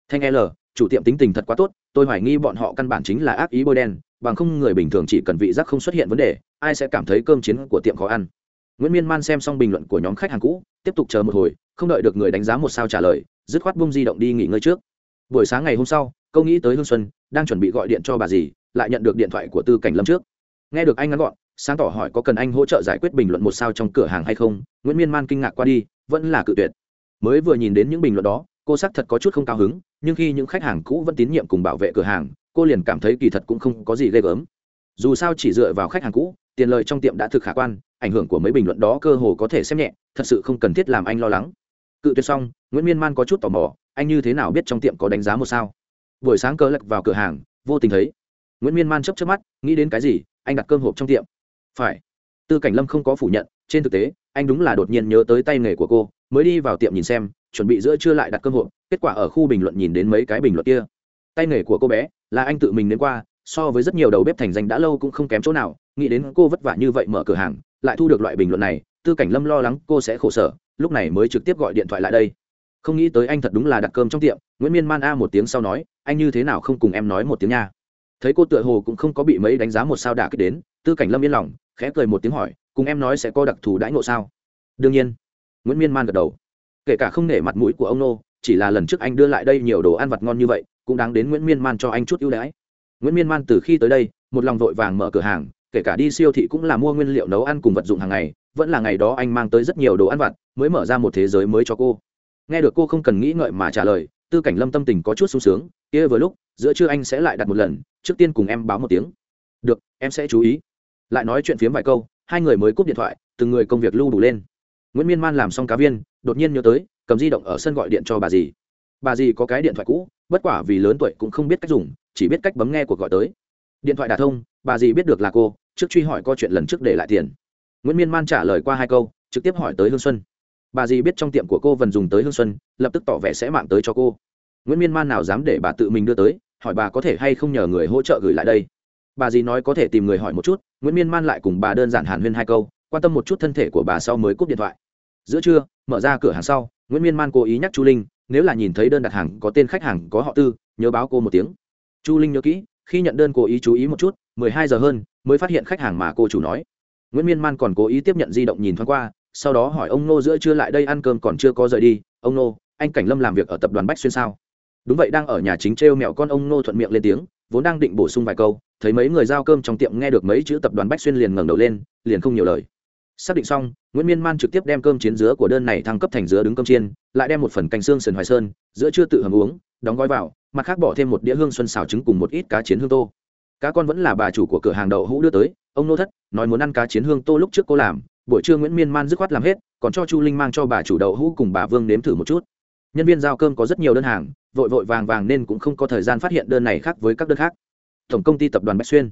Thanh l, chủ tiệm tính tình thật quá tốt, tôi hoài nghi bọn họ căn bản chính là ác ý bôi đen, bằng không người bình thường chỉ cần vị giác không xuất hiện vấn đề, ai sẽ cảm thấy cơm chiến của tiệm khó ăn nguyễn miên man xem xong bình luận của nhóm khách hàng cũ, tiếp tục chờ một hồi, không đợi được người đánh giá một sao trả lời, dứt khoát bung di động đi nghỉ ngơi trước. Buổi sáng ngày hôm sau, câu nghĩ tới hương xuân, đang chuẩn bị gọi điện cho bà dì, lại nhận được điện thoại của tư cảnh lâm trước. Nghe được anh ngắn gọn, sáng tỏ hỏi có cần anh hỗ trợ giải quyết bình luận một sao trong cửa hàng hay không, nguyễn miên man kinh ngạc qua đi, vẫn là cự tuyệt. Mới vừa nhìn đến những bình luận đó, cô xác thật có chút không cao hứng, nhưng khi những khách hàng cũ vẫn tín nhiệm cùng bảo vệ cửa hàng, cô liền cảm thấy kỳ thật cũng không có gì ghê gớm. Dù sao chỉ dựa vào khách hàng cũ, tiền lời trong tiệm đã thực khả quan ảnh hưởng của mấy bình luận đó cơ hồ có thể xem nhẹ, thật sự không cần thiết làm anh lo lắng. Cự tuyệt xong, nguyễn miên man có chút tò mò, anh như thế nào biết trong tiệm có đánh giá một sao? Buổi sáng cờ lật vào cửa hàng, vô tình thấy, nguyễn miên man chấp chấp mắt, nghĩ đến cái gì, anh đặt cơm hộp trong tiệm. Phải. Tư cảnh lâm không có phủ nhận, trên thực tế, anh đúng là đột nhiên nhớ tới tay nghề của cô, mới đi vào tiệm nhìn xem, chuẩn bị giữa trưa lại đặt cơm hộp, kết quả ở khu bình luận nhìn đến mấy cái bình luận kia. Tay nghề của cô bé, là anh tự mình đến qua, so với rất nhiều đầu bếp thành danh đã lâu cũng không kém chỗ nào, nghĩ đến cô vất vả như vậy mở cửa hàng lại thu được loại bình luận này, tư cảnh lâm lo lắng cô sẽ khổ sở, lúc này mới trực tiếp gọi điện thoại lại đây. Không nghĩ tới anh thật đúng là đặt cơm trong tiệm, nguyễn miên man a một tiếng sau nói, anh như thế nào không cùng em nói một tiếng nha? Thấy cô tựa hồ cũng không có bị mấy đánh giá một sao đả kích đến, tư cảnh lâm yên lòng, khẽ cười một tiếng hỏi, cùng em nói sẽ có đặc thù đãi ngộ sao? Đương nhiên. Nguyễn miên man gật đầu. Kể cả không nể mặt mũi của ông nô, chỉ là lần trước anh đưa lại đây nhiều đồ ăn vặt ngon như vậy, cũng đáng đến nguyễn miên man cho anh chút ưu đãi. Nguyễn miên man từ khi tới đây, một lòng vội vàng mở cửa hàng kể cả đi siêu thị cũng là mua nguyên liệu nấu ăn cùng vật dụng hàng ngày, vẫn là ngày đó anh mang tới rất nhiều đồ ăn vặt, mới mở ra một thế giới mới cho cô. Nghe được cô không cần nghĩ ngợi mà trả lời, tư cảnh lâm tâm tình có chút sung sướng, kia vừa lúc, giữa trưa anh sẽ lại đặt một lần, trước tiên cùng em báo một tiếng. Được, em sẽ chú ý. Lại nói chuyện phiếm vài câu, hai người mới cúp điện thoại, từng người công việc lưu đủ lên. Nguyễn miên man làm xong cá viên, đột nhiên nhớ tới, cầm di động ở sân gọi điện cho bà dì. Bà dì có cái điện thoại cũ, bất quả vì lớn tuổi cũng không biết cách dùng, chỉ biết cách bấm nghe cuộc gọi tới. Điện thoại đà thông, bà dì biết được là cô trước truy hỏi co chuyện lần trước để lại tiền. Nguyễn miên man trả lời qua hai câu, trực tiếp hỏi tới hương xuân. Bà dì biết trong tiệm của cô vần dùng tới hương xuân, lập tức tỏ vẻ sẽ mạng tới cho cô. Nguyễn miên man nào dám để bà tự mình đưa tới, hỏi bà có thể hay không nhờ người hỗ trợ gửi lại đây. Bà dì nói có thể tìm người hỏi một chút, nguyễn miên man lại cùng bà đơn giản hàn huyên hai câu, quan tâm một chút thân thể của bà sau mới cúp điện thoại. Giữa trưa, mở ra cửa hàng sau, nguyễn miên man cố ý nhắc chu linh, nếu là nhìn thấy đơn đặt hàng có tên khách hàng có họ tư, nhớ báo cô một tiếng. Chu linh nhớ kỹ, khi nhận đơn cố ý chú ý một chút, mười hai giờ hơn mới phát hiện khách hàng mà cô chủ nói. Nguyễn miên man còn cố ý tiếp nhận di động nhìn thoáng qua, sau đó hỏi ông nô giữa trưa lại đây ăn cơm còn chưa có rời đi, ông nô, anh cảnh lâm làm việc ở tập đoàn bách xuyên sao? Đúng vậy, đang ở nhà chính t r e o mẹo con ông nô thuận miệng lên tiếng, vốn đang định bổ sung vài câu, thấy mấy người giao cơm trong tiệm nghe được mấy chữ tập đoàn bách xuyên liền ngẩng đầu lên, liền không nhiều lời. Xác định xong, nguyễn miên man trực tiếp đem cơm chiến dứa của đơn này thăng cấp thành dứa đứng cơm chiên, lại đem một phần canh xương sườn hoài sơn, giữa chưa tự hầm uống, đóng gói vào, mặt khác bỏ thêm một đĩa hương xuân xào trứng cùng một ít cá chiến hương tô cá con vẫn là bà chủ của cửa hàng đậu hũ đưa tới, ông nô thất, nói muốn ăn cá chiến hương tô lúc trước cô làm, buổi trưa nguyễn miên man dứt khoát làm hết, còn cho chu linh mang cho bà chủ đậu hũ cùng bà vương nếm thử một chút. Nhân viên giao cơm có rất nhiều đơn hàng, vội vội vàng vàng nên cũng không có thời gian phát hiện đơn này khác với các đơn khác. Tổng công ty tập đoàn bách xuyên.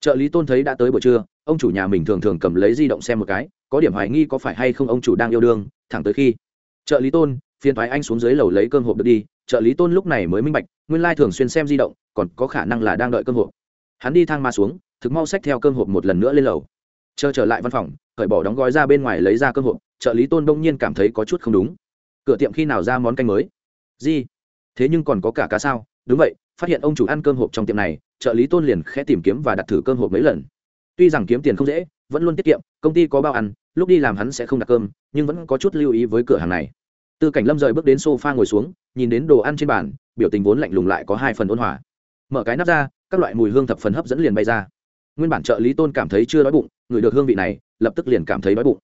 Trợ lý tôn thấy đã tới buổi trưa, ông chủ nhà mình thường thường cầm lấy di động xem một cái, có điểm hoài nghi có phải hay không ông chủ đang yêu đương, thẳng tới khi. Trợ lý tôn, phiền thoái anh xuống dưới lầu lấy cơm hộp được đi, trợ lý tôn lúc này mới minh bạch, nguyên lai thường xuyên xem di động, còn có khả năng là đang đợi cơm hộp hắn đi thang ma xuống, thực mau xách theo cơm hộp một lần nữa lên lầu. Chờ trở lại văn phòng, cởi bỏ đóng gói ra bên ngoài lấy ra cơm hộp, trợ lý tôn đông nhiên cảm thấy có chút không đúng. Cửa tiệm khi nào ra món canh mới? Gì? Thế nhưng còn có cả cá sao? Đúng vậy, phát hiện ông chủ ăn cơm hộp trong tiệm này, trợ lý tôn liền khẽ tìm kiếm và đặt thử cơm hộp mấy lần. Tuy rằng kiếm tiền không dễ, vẫn luôn tiết kiệm, công ty có bao ăn, lúc đi làm hắn sẽ không đặt cơm, nhưng vẫn có chút lưu ý với cửa hàng này. Tư cảnh lâm rời bước đến sofa ngồi xuống, nhìn đến đồ ăn trên bàn, biểu tình vốn lạnh lùng lại có hai phần ôn hòa mở cái nắp ra, các loại mùi hương thập phần hấp dẫn liền bay ra. Nguyên bản trợ lý tôn cảm thấy chưa đói bụng ngửi được hương vị này, lập tức liền cảm thấy đói bụng.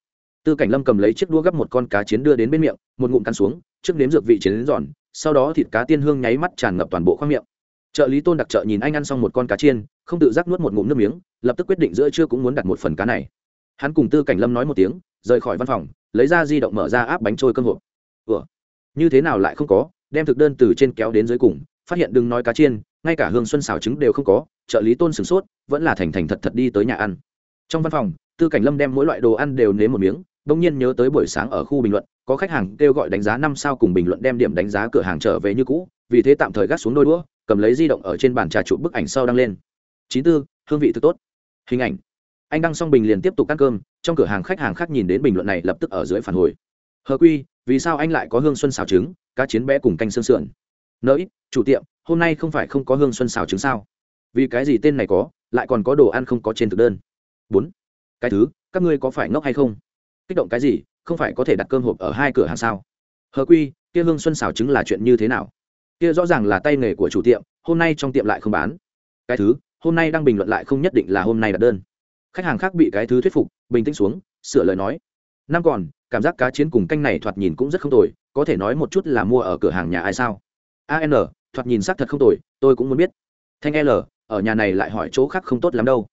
Tư cảnh lâm cầm lấy chiếc đũa gấp một con cá chiến đưa đến bên miệng, một ngụm cắn xuống, trước nếm dược vị chiến đến giòn, sau đó thịt cá tiên hương nháy mắt tràn ngập toàn bộ khoang miệng. Trợ lý tôn đặc trợ nhìn anh ăn xong một con cá chiên, không tự giác nuốt một ngụm nước miếng, lập tức quyết định giữa trưa cũng muốn đặt một phần cá này. Hắn cùng tư cảnh lâm nói một tiếng, rời khỏi văn phòng, lấy ra di động mở ra áp bánh trôi cơm hộp. Ủa? Như thế nào lại không có? Đem thực đơn từ trên kéo đến dưới cùng phát hiện đừng nói cá chiên, ngay cả hương xuân xào trứng đều không có, trợ lý tôn sửng sốt, vẫn là thành thành thật thật đi tới nhà ăn. Trong văn phòng, tư cảnh lâm đem mỗi loại đồ ăn đều nếm một miếng đông nhiên nhớ tới buổi sáng ở khu bình luận, có khách hàng kêu gọi đánh giá năm sao cùng bình luận đem điểm đánh giá cửa hàng trở về như cũ, vì thế tạm thời gác xuống đôi đũa, cầm lấy di động ở trên bàn trà chụp bức ảnh sau đăng lên. Chín tư, hương vị thực tốt. Hình ảnh. Anh đăng xong bình liền tiếp tục ăn cơm, trong cửa hàng khách hàng khác nhìn đến bình luận này lập tức ở dưới phản hồi. Hờ quy, vì sao anh lại có hương xuân xào trứng, cá chiến bé cùng canh xương sườn? Nỡi chủ tiệm, hôm nay không phải không có hương xuân xào trứng sao? Vì cái gì tên này có, lại còn có đồ ăn không có trên thực đơn? Bốn, cái thứ, các ngươi có phải ngốc hay không? Kích động cái gì, không phải có thể đặt cơm hộp ở hai cửa hàng sao? Hờ quy, kia hương xuân xào trứng là chuyện như thế nào? Kia rõ ràng là tay nghề của chủ tiệm, hôm nay trong tiệm lại không bán. Cái thứ, hôm nay đang bình luận lại không nhất định là hôm nay đặt đơn. Khách hàng khác bị cái thứ thuyết phục, bình tĩnh xuống, sửa lời nói. Năm còn, cảm giác cá chiến cùng canh này thoạt nhìn cũng rất không tồi, có thể nói một chút là mua ở cửa hàng nhà ai sao? An thoạt nhìn xác thật không tồi, tôi cũng muốn biết. Thanh l, ở nhà này lại hỏi chỗ khác không tốt lắm đâu.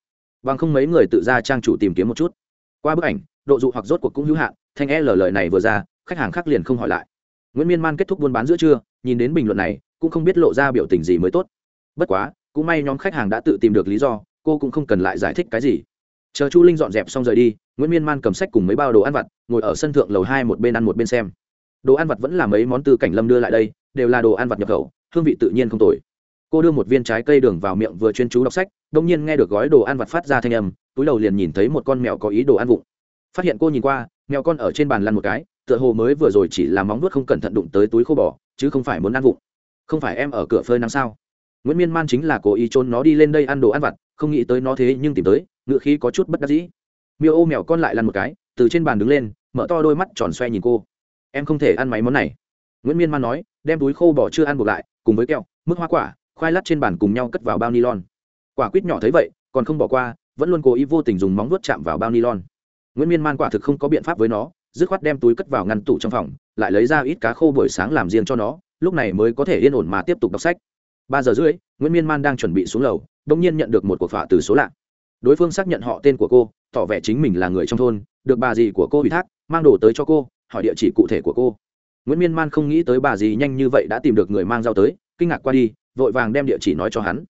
Bằng không mấy người tự ra trang chủ tìm kiếm một chút. Qua bức ảnh, độ dụ hoặc rốt cuộc cũng hữu hạn, thanh l lời này vừa ra, khách hàng khác liền không hỏi lại. Nguyễn miên man kết thúc buôn bán giữa trưa, nhìn đến bình luận này, cũng không biết lộ ra biểu tình gì mới tốt. Bất quá, cũng may nhóm khách hàng đã tự tìm được lý do, cô cũng không cần lại giải thích cái gì. Chờ chu linh dọn dẹp xong rời đi, nguyễn miên man cầm sách cùng mấy bao đồ ăn vặt, ngồi ở sân thượng lầu hai một bên ăn một bên xem đồ ăn vặt vẫn là mấy món từ cảnh lâm đưa lại đây, đều là đồ ăn vặt nhập khẩu, hương vị tự nhiên không tồi. Cô đưa một viên trái cây đường vào miệng vừa chuyên chú đọc sách đông nhiên nghe được gói đồ ăn vặt phát ra thanh âm, túi đầu liền nhìn thấy một con mèo có ý đồ ăn vụng. Phát hiện cô nhìn qua, mèo con ở trên bàn lăn một cái, tựa hồ mới vừa rồi chỉ là móng nuốt không cẩn thận đụng tới túi khô bò, chứ không phải muốn ăn vụng. Không phải em ở cửa phơi nắng sao? Nguyễn miên man chính là cố ý trốn nó đi lên đây ăn đồ ăn vặt, không nghĩ tới nó thế nhưng tìm tới, ngựa khí có chút bất đắc dĩ. Miêu ô mèo con lại lăn một cái, từ trên bàn đứng lên, mở to đôi mắt tròn xoe nhìn cô em không thể ăn mấy món này. Nguyễn miên man nói, đem túi khô bò chưa ăn buộc lại, cùng với kẹo, mức hoa quả, khoai lát trên bàn cùng nhau cất vào bao nylon. Quả quýt nhỏ thấy vậy, còn không bỏ qua, vẫn luôn cố ý vô tình dùng móng vuốt chạm vào bao nylon. Nguyễn miên man quả thực không có biện pháp với nó, dứt khoát đem túi cất vào ngăn tủ trong phòng, lại lấy ra ít cá khô buổi sáng làm riêng cho nó, lúc này mới có thể yên ổn mà tiếp tục đọc sách. Ba giờ rưỡi, nguyễn miên man đang chuẩn bị xuống lầu đ nhiên nhận được một cuộc phạ từ số lạ. Đối phương xác nhận họ tên của cô, tỏ vẻ chính mình là người trong thôn, được bà dì của cô ủy thác, mang đồ tới cho cô hỏi địa chỉ cụ thể của cô. Nguyễn miên man không nghĩ tới bà gì nhanh như vậy đã tìm được người mang rau tới, kinh ngạc qua đi, vội vàng đem địa chỉ nói cho hắn.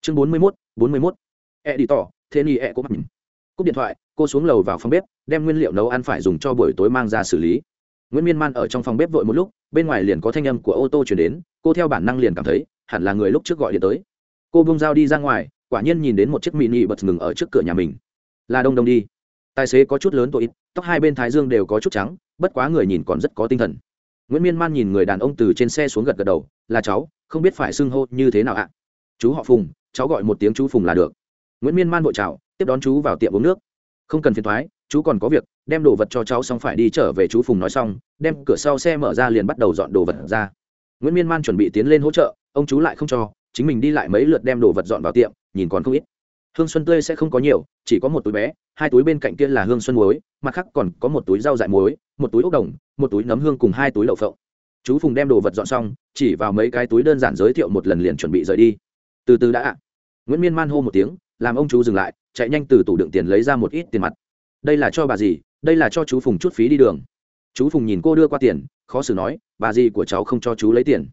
Chương bốn mươi mốt, bốn mươi mốt. E đi tỏ, thế ni e cũng mặc nhìn. Cúp điện thoại, cô xuống lầu vào phòng bếp, đem nguyên liệu nấu ăn phải dùng cho buổi tối mang ra xử lý. Nguyễn miên man ở trong phòng bếp vội một lúc, bên ngoài liền có thanh âm của ô tô chuyển đến, cô theo bản năng liền cảm thấy, hẳn là người lúc trước gọi điện tới. Cô bông dao đi ra ngoài, quả nhiên nhìn đến một chiếc mini bật ngừng ở trước cửa nhà mình. Là đông đông đi tài xế có chút lớn tuổi tóc hai bên thái dương đều có chút trắng, bất quá người nhìn còn rất có tinh thần. Nguyễn miên man nhìn người đàn ông từ trên xe xuống gật gật đầu, là cháu, không biết phải xưng hô như thế nào ạ? Chú họ phùng, cháu gọi một tiếng chú phùng là được. Nguyễn miên man vội chào, tiếp đón chú vào tiệm uống nước. Không cần phiền thoái, chú còn có việc, đem đồ vật cho cháu xong phải đi trở về chú phùng nói xong, đem cửa sau xe mở ra liền bắt đầu dọn đồ vật ra. Nguyễn miên man chuẩn bị tiến lên hỗ trợ, ông chú lại không cho, chính mình đi lại mấy lượt đem đồ vật dọn vào tiệm, nhìn còn không ít. Hương xuân tươi sẽ không có nhiều, chỉ có một túi bé hai túi bên cạnh kia là hương xuân muối, mặt khác còn có một túi rau dại muối, một túi ốc đồng, một túi nấm hương cùng hai túi đậu phộng. Chú phùng đem đồ vật dọn xong, chỉ vào mấy cái túi đơn giản giới thiệu một lần liền chuẩn bị rời đi. Từ từ đã ạ. Nguyễn miên man hô một tiếng, làm ông chú dừng lại, chạy nhanh từ tủ đựng tiền lấy ra một ít tiền mặt. Đây là cho bà gì, đây là cho chú phùng chút phí đi đường. Chú phùng nhìn cô đưa qua tiền, khó xử nói, bà gì của cháu không cho chú lấy tiền.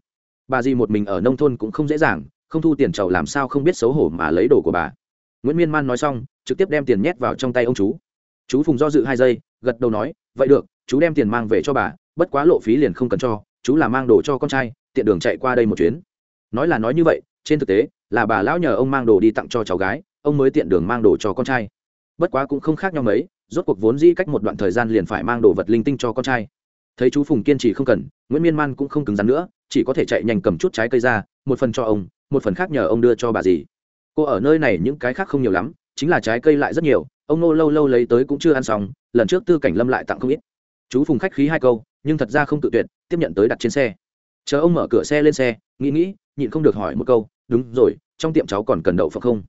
Bà gì một mình ở nông thôn cũng không dễ dàng, không thu tiền chầu làm sao không biết xấu hổ mà lấy đồ của bà nguyễn miên man nói xong trực tiếp đem tiền nhét vào trong tay ông chú chú phùng do dự hai giây gật đầu nói vậy được chú đem tiền mang về cho bà bất quá lộ phí liền không cần cho chú là mang đồ cho con trai tiện đường chạy qua đây một chuyến nói là nói như vậy trên thực tế là bà lão nhờ ông mang đồ đi tặng cho cháu gái ông mới tiện đường mang đồ cho con trai bất quá cũng không khác nhau mấy rốt cuộc vốn dĩ cách một đoạn thời gian liền phải mang đồ vật linh tinh cho con trai thấy chú phùng kiên trì không cần nguyễn miên man cũng không cứng rắn nữa chỉ có thể chạy nhanh cầm chút trái cây ra một phần cho ông một phần khác nhờ ông đưa cho bà dì cô ở nơi này những cái khác không nhiều lắm, chính là trái cây lại rất nhiều, ông nô lâu lâu lấy tới cũng chưa ăn xong, lần trước tư cảnh lâm lại tặng không ít. Chú phùng khách khí hai câu, nhưng thật ra không tự tuyệt, tiếp nhận tới đặt trên xe. Chờ ông mở cửa xe lên xe, nghĩ nghĩ, nhịn không được hỏi một câu, đúng rồi, trong tiệm cháu còn cần đậu phộng không?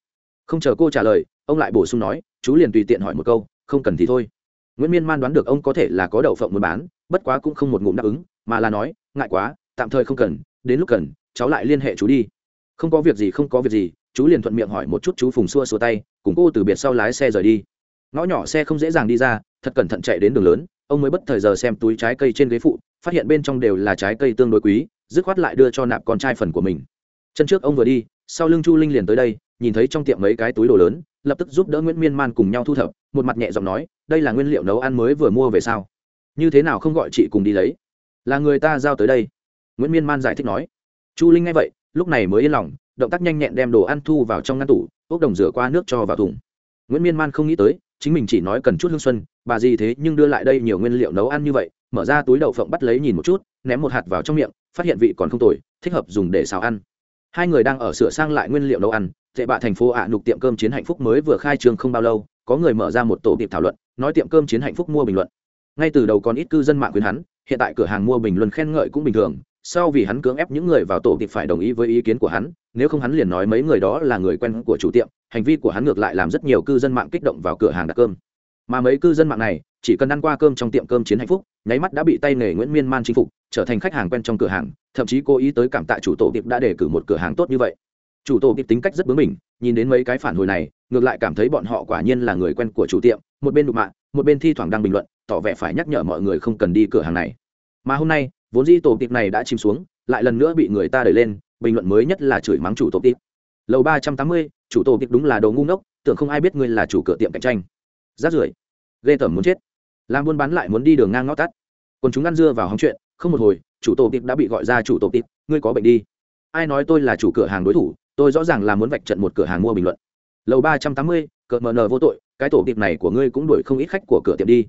Không chờ cô trả lời, ông lại bổ sung nói, chú liền tùy tiện hỏi một câu, không cần thì thôi. Nguyễn miên man đoán được ông có thể là có đậu phộng muốn bán, bất quá cũng không một ngụm đáp ứng, mà là nói, ngại quá, tạm thời không cần, đến lúc cần, cháu lại liên hệ chú đi. Không có việc gì, không có việc gì chú liền thuận miệng hỏi một chút chú phùng xua xua tay, cùng cô từ biệt sau lái xe rời đi. Ngõ nhỏ xe không dễ dàng đi ra, thật cẩn thận chạy đến đường lớn, ông mới bất thời giờ xem túi trái cây trên ghế phụ, phát hiện bên trong đều là trái cây tương đối quý, dứt khoát lại đưa cho nạp con trai phần của mình. Chân trước ông vừa đi, sau lưng chu linh liền tới đây, nhìn thấy trong tiệm mấy cái túi đồ lớn, lập tức giúp đỡ nguyễn miên man cùng nhau thu thập, một mặt nhẹ giọng nói, đây là nguyên liệu nấu ăn mới vừa mua về sao? Như thế nào không gọi chị cùng đi lấy? Là người ta giao tới đây. Nguyễn miên man giải thích nói. Chu linh nghe vậy, lúc này mới yên lòng động tác nhanh nhẹn đem đồ ăn thu vào trong ngăn tủ, ốc đồng rửa qua nước cho vào thùng. Nguyễn miên man không nghĩ tới, chính mình chỉ nói cần chút hương xuân, bà gì thế nhưng đưa lại đây nhiều nguyên liệu nấu ăn như vậy, mở ra túi đậu phộng bắt lấy nhìn một chút, ném một hạt vào trong miệng, phát hiện vị còn không tồi, thích hợp dùng để xào ăn. Hai người đang ở sửa sang lại nguyên liệu nấu ăn, tệ bạ thành phố ạ, nục tiệm cơm chiến hạnh phúc mới vừa khai trương không bao lâu, có người mở ra một tổ tiệp thảo luận, nói tiệm cơm chiến hạnh phúc mua bình luận. Ngay từ đầu còn ít cư dân mạng khuyến hắn, hiện tại cửa hàng mua bình luận khen ngợi cũng bình thường sau vì hắn cưỡng ép những người vào tổ tiệp phải đồng ý với ý kiến của hắn, nếu không hắn liền nói mấy người đó là người quen của chủ tiệm, hành vi của hắn ngược lại làm rất nhiều cư dân mạng kích động vào cửa hàng đặt cơm. Mà mấy cư dân mạng này, chỉ cần ăn qua cơm trong tiệm cơm chiến hạnh phúc, nháy mắt đã bị tay nghề nguyễn miên man chinh phục, trở thành khách hàng quen trong cửa hàng, thậm chí cố ý tới cảm tạ chủ tổ tiệp đã đề cử một cửa hàng tốt như vậy. Chủ tổ tiệp tính cách rất bướng mình nhìn đến mấy cái phản hồi này, ngược lại cảm thấy bọn họ quả nhiên là người quen của chủ tiệm, một bên đụng mạng, một bên thi thoảng đang bình luận, tỏ vẻ phải nhắc nhở mọi người không cần đi cửa hàng này. Mà hôm nay vốn di tổ tiệp này đã chìm xuống, lại lần nữa bị người ta đẩy lên, bình luận mới nhất là chửi mắng chủ tổ tiệp lầu ba trăm tám mươi, chủ tổ tiệp đúng là đồ ngu ngốc, tưởng không ai biết ngươi là chủ cửa tiệm cạnh tranh. Rát rưởi, ghê tởm muốn chết. Làm buôn bán lại muốn đi đường ngang ngõ tắt. Còn chúng ăn dưa vào hóng chuyện, không một hồi, chủ tổ tiệp đã bị gọi ra chủ tổ tiệp ngươi có bệnh đi. Ai nói tôi là chủ cửa hàng đối thủ, tôi rõ ràng là muốn vạch trận một cửa hàng mua bình luận. Lầu ba trăm tám mươi, cợt mờ nờ vô tội, cái tổ tiệp này của ngươi cũng đuổi không ít khách của cửa tiệm đi.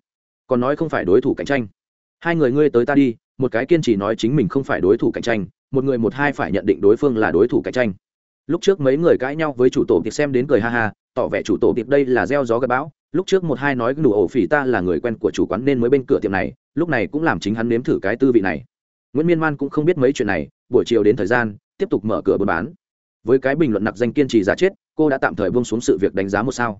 Còn nói không phải đối thủ cạnh tranh. Hai người ngươi tới ta đi một cái kiên trì nói chính mình không phải đối thủ cạnh tranh, một người một hai phải nhận định đối phương là đối thủ cạnh tranh. Lúc trước mấy người cãi nhau với chủ tổ tiệc xem đến cười ha ha, tỏ vẻ chủ tổ tiệc đây là gieo gió gây bão, lúc trước một hai nói đủ ổ phỉ ta là người quen của chủ quán nên mới bên cửa tiệm này, lúc này cũng làm chính hắn nếm thử cái tư vị này. Nguyễn miên man cũng không biết mấy chuyện này, buổi chiều đến thời gian, tiếp tục mở cửa buôn bán. Với cái bình luận nặc danh kiên trì giả chết, cô đã tạm thời buông xuống sự việc đánh giá một sao.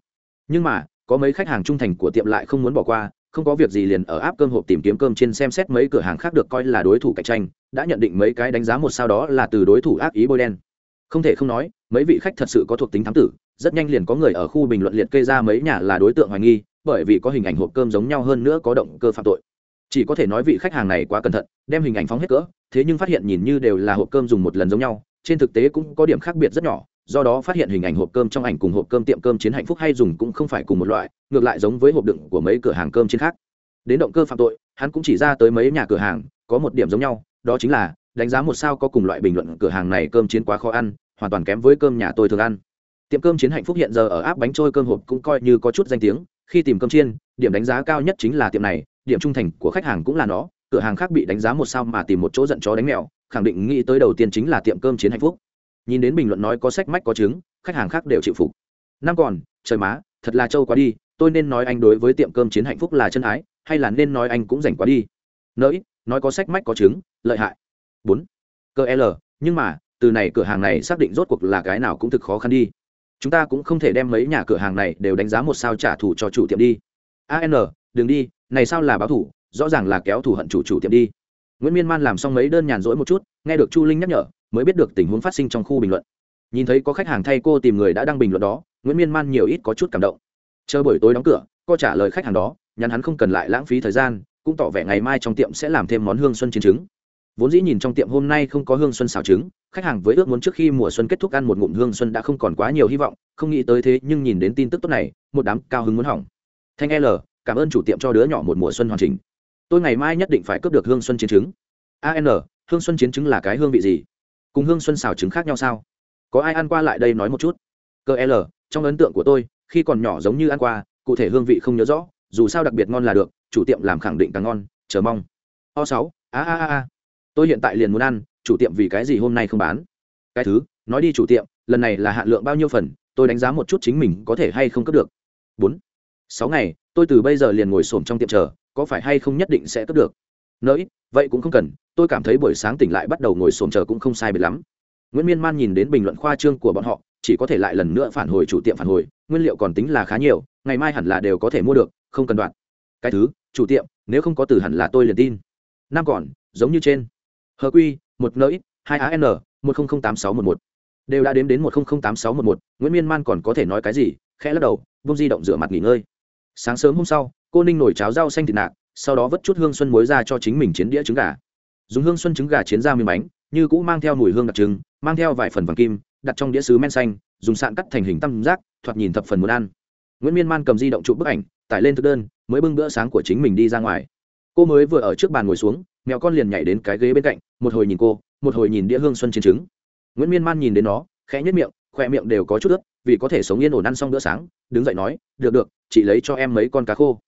Nhưng mà, có mấy khách hàng trung thành của tiệm lại không muốn bỏ qua không có việc gì liền ở áp cơm hộp tìm kiếm cơm trên xem xét mấy cửa hàng khác được coi là đối thủ cạnh tranh, đã nhận định mấy cái đánh giá một sao đó là từ đối thủ ác ý bôi đen. Không thể không nói, mấy vị khách thật sự có thuộc tính thám tử, rất nhanh liền có người ở khu bình luận liệt kê ra mấy nhà là đối tượng hoài nghi, bởi vì có hình ảnh hộp cơm giống nhau hơn nữa có động cơ phạm tội. Chỉ có thể nói vị khách hàng này quá cẩn thận, đem hình ảnh phóng hết cỡ, thế nhưng phát hiện nhìn như đều là hộp cơm dùng một lần giống nhau, trên thực tế cũng có điểm khác biệt rất nhỏ do đó phát hiện hình ảnh hộp cơm trong ảnh cùng hộp cơm tiệm cơm chiến hạnh phúc hay dùng cũng không phải cùng một loại, ngược lại giống với hộp đựng của mấy cửa hàng cơm trên khác. Đến động cơ phạm tội, hắn cũng chỉ ra tới mấy nhà cửa hàng, có một điểm giống nhau, đó chính là đánh giá một sao có cùng loại bình luận cửa hàng này cơm chiến quá khó ăn, hoàn toàn kém với cơm nhà tôi thường ăn. Tiệm cơm chiến hạnh phúc hiện giờ ở áp bánh trôi cơm hộp cũng coi như có chút danh tiếng, khi tìm cơm chiên, điểm đánh giá cao nhất chính là tiệm này, điểm trung thành của khách hàng cũng là nó, cửa hàng khác bị đánh giá một sao mà tìm một chỗ giận chó đánh mèo, khẳng định nghĩ tới đầu tiên chính là tiệm cơm chiến hạnh phúc nhìn đến bình luận nói có sách mách có chứng, khách hàng khác đều chịu phục. Năm còn, trời má, thật là trâu quá đi, tôi nên nói anh đối với tiệm cơm chiến hạnh phúc là chân ái, hay là nên nói anh cũng rảnh quá đi? Nỡi nói có sách mách có chứng, lợi hại. Bốn cơ l, nhưng mà, từ này cửa hàng này xác định rốt cuộc là cái nào cũng thực khó khăn đi. Chúng ta cũng không thể đem mấy nhà cửa hàng này đều đánh giá một sao trả thù cho chủ tiệm đi. An đừng đi, này sao là báo thủ, rõ ràng là kéo thù hận chủ chủ tiệm đi. Nguyễn miên man làm xong mấy đơn nhàn rỗi một chút, nghe được chu linh nhắc nhở mới biết được tình huống phát sinh trong khu bình luận. Nhìn thấy có khách hàng thay cô tìm người đã đăng bình luận đó, nguyễn miên man nhiều ít có chút cảm động. Chờ buổi tối đóng cửa, cô trả lời khách hàng đó, nhắn hắn không cần lại lãng phí thời gian, cũng tỏ vẻ ngày mai trong tiệm sẽ làm thêm món hương xuân chiến trứng. Vốn dĩ nhìn trong tiệm hôm nay không có hương xuân xào trứng, khách hàng với ước muốn trước khi mùa xuân kết thúc ăn một ngụm hương xuân đã không còn quá nhiều hy vọng, không nghĩ tới thế nhưng nhìn đến tin tức tốt này, một đám cao hứng muốn hỏng. Thanh l, cảm ơn chủ tiệm cho đứa nhỏ một mùa xuân hoàn chỉnh. Tôi ngày mai nhất định phải cướp được hương xuân chiến trứng. An hương xuân chiến trứng là cái hương vị gì? Cùng hương xuân xào trứng khác nhau sao? Có ai ăn qua lại đây nói một chút? Cơ l, trong ấn tượng của tôi, khi còn nhỏ giống như ăn qua, cụ thể hương vị không nhớ rõ, dù sao đặc biệt ngon là được, chủ tiệm làm khẳng định càng ngon, chờ mong. O sáu, a a a a. Tôi hiện tại liền muốn ăn, chủ tiệm vì cái gì hôm nay không bán? Cái thứ, nói đi chủ tiệm, lần này là hạn lượng bao nhiêu phần, tôi đánh giá một chút chính mình có thể hay không cấp được. Bốn, sáu ngày, tôi từ bây giờ liền ngồi xổm trong tiệm chờ, có phải hay không nhất định sẽ cấp được? Nỡi vậy cũng không cần, tôi cảm thấy buổi sáng tỉnh lại bắt đầu ngồi xổm chờ cũng không sai biệt lắm. Nguyễn miên man nhìn đến bình luận khoa trương của bọn họ, chỉ có thể lại lần nữa phản hồi chủ tiệm phản hồi, nguyên liệu còn tính là khá nhiều, ngày mai hẳn là đều có thể mua được, không cần đoạn. Cái thứ, chủ tiệm, nếu không có từ hẳn là tôi liền tin. Năm còn, giống như trên. Hờ quy, một nỡi hai an một nghìn tám sáu một một. Đều đã đếm đến một nghìn tám sáu một một, nguyễn miên man còn có thể nói cái gì, khẽ lắc đầu, vung di động rửa mặt nghỉ ngơi. Sáng sớm hôm sau, cô ninh nổi cháo rau xanh thịt nạc sau đó vất chút hương xuân muối ra cho chính mình chiến đĩa trứng gà. Dùng hương xuân trứng gà chiến ra miếng bánh, như cũ mang theo mùi hương đặc trưng, mang theo vài phần vàng kim, đặt trong đĩa sứ men xanh, dùng sạn cắt thành hình tam giác, thoạt nhìn thập phần muốn ăn. Nguyễn miên man cầm di động chụp bức ảnh, tải lên thực đơn, mới bưng bữa sáng của chính mình đi ra ngoài. Cô mới vừa ở trước bàn ngồi xuống mèo con liền nhảy đến cái ghế bên cạnh, một hồi nhìn cô, một hồi nhìn đĩa hương xuân chiến trứng. Nguyễn miên man nhìn đến nó, khẽ nhất miệng, khoe miệng đều có chút ướt, vì có thể sống yên ổn ăn xong bữa sáng, đứng dậy nói, được được, chị lấy cho em mấy con cá khô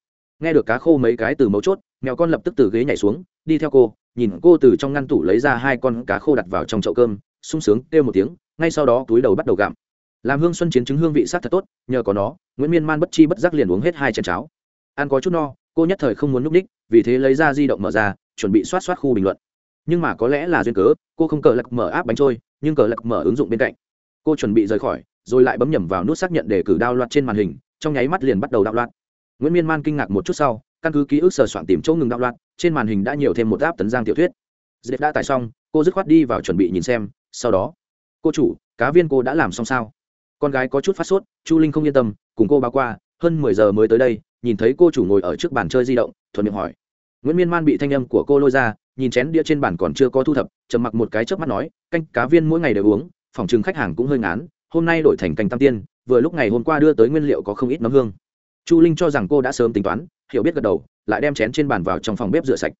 nghe được cá khô mấy cái từ mấu chốt, mèo con lập tức từ ghế nhảy xuống, đi theo cô, nhìn cô từ trong ngăn tủ lấy ra hai con cá khô đặt vào trong chậu cơm, sung sướng, kêu một tiếng, ngay sau đó túi đầu bắt đầu gặm. Làm hương xuân chiến trứng hương vị sát thật tốt, nhờ có nó, nguyễn miên man bất chi bất giác liền uống hết hai chén cháo. Ăn có chút no, cô nhất thời không muốn núp ních vì thế lấy ra di động mở ra, chuẩn bị soát soát khu bình luận. Nhưng mà có lẽ là duyên cớ, cô không cờ lạc mở áp bánh trôi, nhưng cờ lạc mở ứng dụng bên cạnh. Cô chuẩn bị rời khỏi, rồi lại bấm nhầm vào nút xác nhận để cử đao loạt trên màn hình, trong nháy mắt liền bắt đầu đạo loạt nguyễn miên man kinh ngạc một chút sau căn cứ ký ức sờ soạn tìm chỗ ngừng đạo loạn, trên màn hình đã nhiều thêm một áp tấn giang tiểu thuyết. Dệt đã tải xong cô dứt khoát đi vào chuẩn bị nhìn xem sau đó cô chủ cá viên cô đã làm xong sao? Con gái có chút phát sốt chu linh không yên tâm cùng cô báo qua hơn mười giờ mới tới đây nhìn thấy cô chủ ngồi ở trước bàn chơi di động thuận miệng hỏi. Nguyễn miên man bị thanh âm của cô lôi ra nhìn chén đĩa trên bàn còn chưa có thu thập trầm mặc một cái chớp mắt nói canh cá viên mỗi ngày đều uống phòng chừng khách hàng cũng hơi ngán hôm nay đổi thành canh tam tiên vừa lúc ngày hôm qua đưa tới nguyên liệu có không ít nấm hương chu linh cho rằng cô đã sớm tính toán, hiểu biết gật đầu, lại đem chén trên bàn vào trong phòng bếp rửa sạch.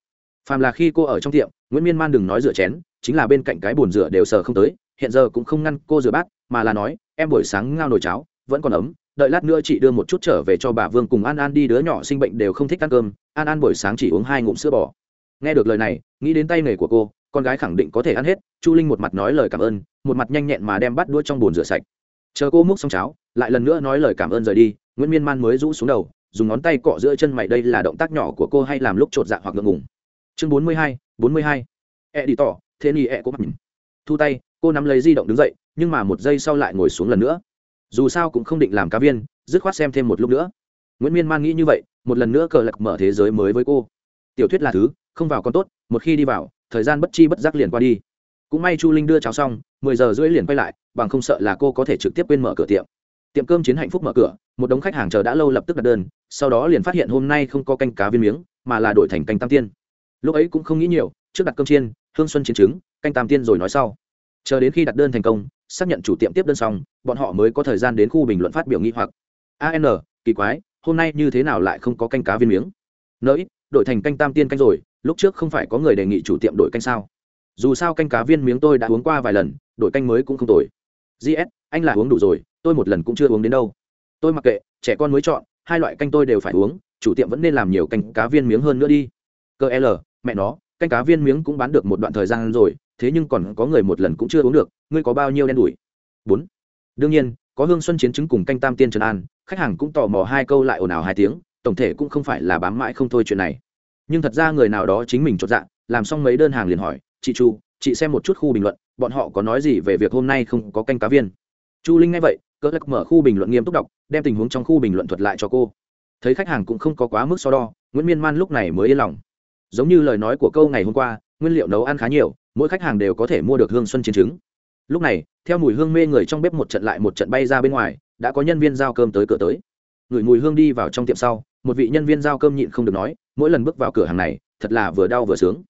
Phàm là khi cô ở trong tiệm, nguyễn miên man đừng nói rửa chén, chính là bên cạnh cái bồn rửa đều sờ không tới, hiện giờ cũng không ngăn cô rửa bát, mà là nói, em buổi sáng ngao nồi cháo, vẫn còn ấm, đợi lát nữa chị đưa một chút trở về cho bà vương cùng an an đi, đứa nhỏ sinh bệnh đều không thích ăn cơm. An an buổi sáng chỉ uống hai ngụm sữa bò. Nghe được lời này, nghĩ đến tay nghề của cô, con gái khẳng định có thể ăn hết, chu linh một mặt nói lời cảm ơn, một mặt nhanh nhẹn mà đem bắt đuôi trong bồn rửa sạch. Chờ cô múc xong cháo, lại lần nữa nói lời cảm ơn rời đi nguyễn miên man mới rũ xuống đầu dùng ngón tay cọ giữa chân mày đây là động tác nhỏ của cô hay làm lúc chột dạ hoặc ngượng ngùng chương bốn mươi hai, bốn mươi hai. E đi tỏ, thế ni e cô nhìn. thu tay, cô nắm lấy di động đứng dậy, nhưng mà một giây sau lại ngồi xuống lần nữa. Dù sao cũng không định làm cá viên, dứt khoát xem thêm một lúc nữa. Nguyễn miên man nghĩ như vậy, một lần nữa cờ lạc mở thế giới mới với cô. Tiểu thuyết là thứ, không vào còn tốt, một khi đi vào, thời gian bất chi bất giác liền qua đi. Cũng may chu linh đưa cháo xong, mười giờ rưỡi liền quay lại, bằng không sợ là cô có thể trực tiếp quên mở cửa tiệm tiệm cơm chiến hạnh phúc mở cửa một đống khách hàng chờ đã lâu lập tức đặt đơn sau đó liền phát hiện hôm nay không có canh cá viên miếng mà là đổi thành canh tam tiên. Lúc ấy cũng không nghĩ nhiều trước đặt cơm chiên hương xuân chiến trứng canh tam tiên rồi nói sau. Chờ đến khi đặt đơn thành công xác nhận chủ tiệm tiếp đơn xong bọn họ mới có thời gian đến khu bình luận phát biểu nghi hoặc. An kỳ quái hôm nay như thế nào lại không có canh cá viên miếng? Nỡ, đổi thành canh tam tiên canh rồi lúc trước không phải có người đề nghị chủ tiệm đổi canh sao? Dù sao canh cá viên miếng tôi đã uống qua vài lần đổi canh mới cũng không tồi. Gs anh là uống đủ rồi tôi một lần cũng chưa uống đến đâu. Tôi mặc kệ, trẻ con mới chọn, hai loại canh tôi đều phải uống, chủ tiệm vẫn nên làm nhiều canh cá viên miếng hơn nữa đi. Cơ l, mẹ nó, canh cá viên miếng cũng bán được một đoạn thời gian rồi, thế nhưng còn có người một lần cũng chưa uống được, ngươi có bao nhiêu đen đủi? Bốn. Đương nhiên, có hương xuân chiến chứng cùng canh tam tiên trần an, khách hàng cũng tò mò hai câu lại ồn ào hai tiếng, tổng thể cũng không phải là bám mãi không thôi chuyện này. Nhưng thật ra người nào đó chính mình chột dạ làm xong mấy đơn hàng liền hỏi, chị chu, chị xem một chút khu bình luận, bọn họ có nói gì về việc hôm nay không có canh cá viên? Chu linh nghe vậy cỡ lắc mở khu bình luận nghiêm túc đọc, đem tình huống trong khu bình luận thuật lại cho cô. Thấy khách hàng cũng không có quá mức so đo, nguyễn miên man lúc này mới yên lòng. Giống như lời nói của câu ngày hôm qua, nguyên liệu nấu ăn khá nhiều, mỗi khách hàng đều có thể mua được hương xuân chiến trứng. Lúc này, theo mùi hương mê người trong bếp một trận lại một trận bay ra bên ngoài, đã có nhân viên giao cơm tới cửa tới. Người mùi hương đi vào trong tiệm sau, một vị nhân viên giao cơm nhịn không được nói, mỗi lần bước vào cửa hàng này, thật là vừa đau vừa sướng.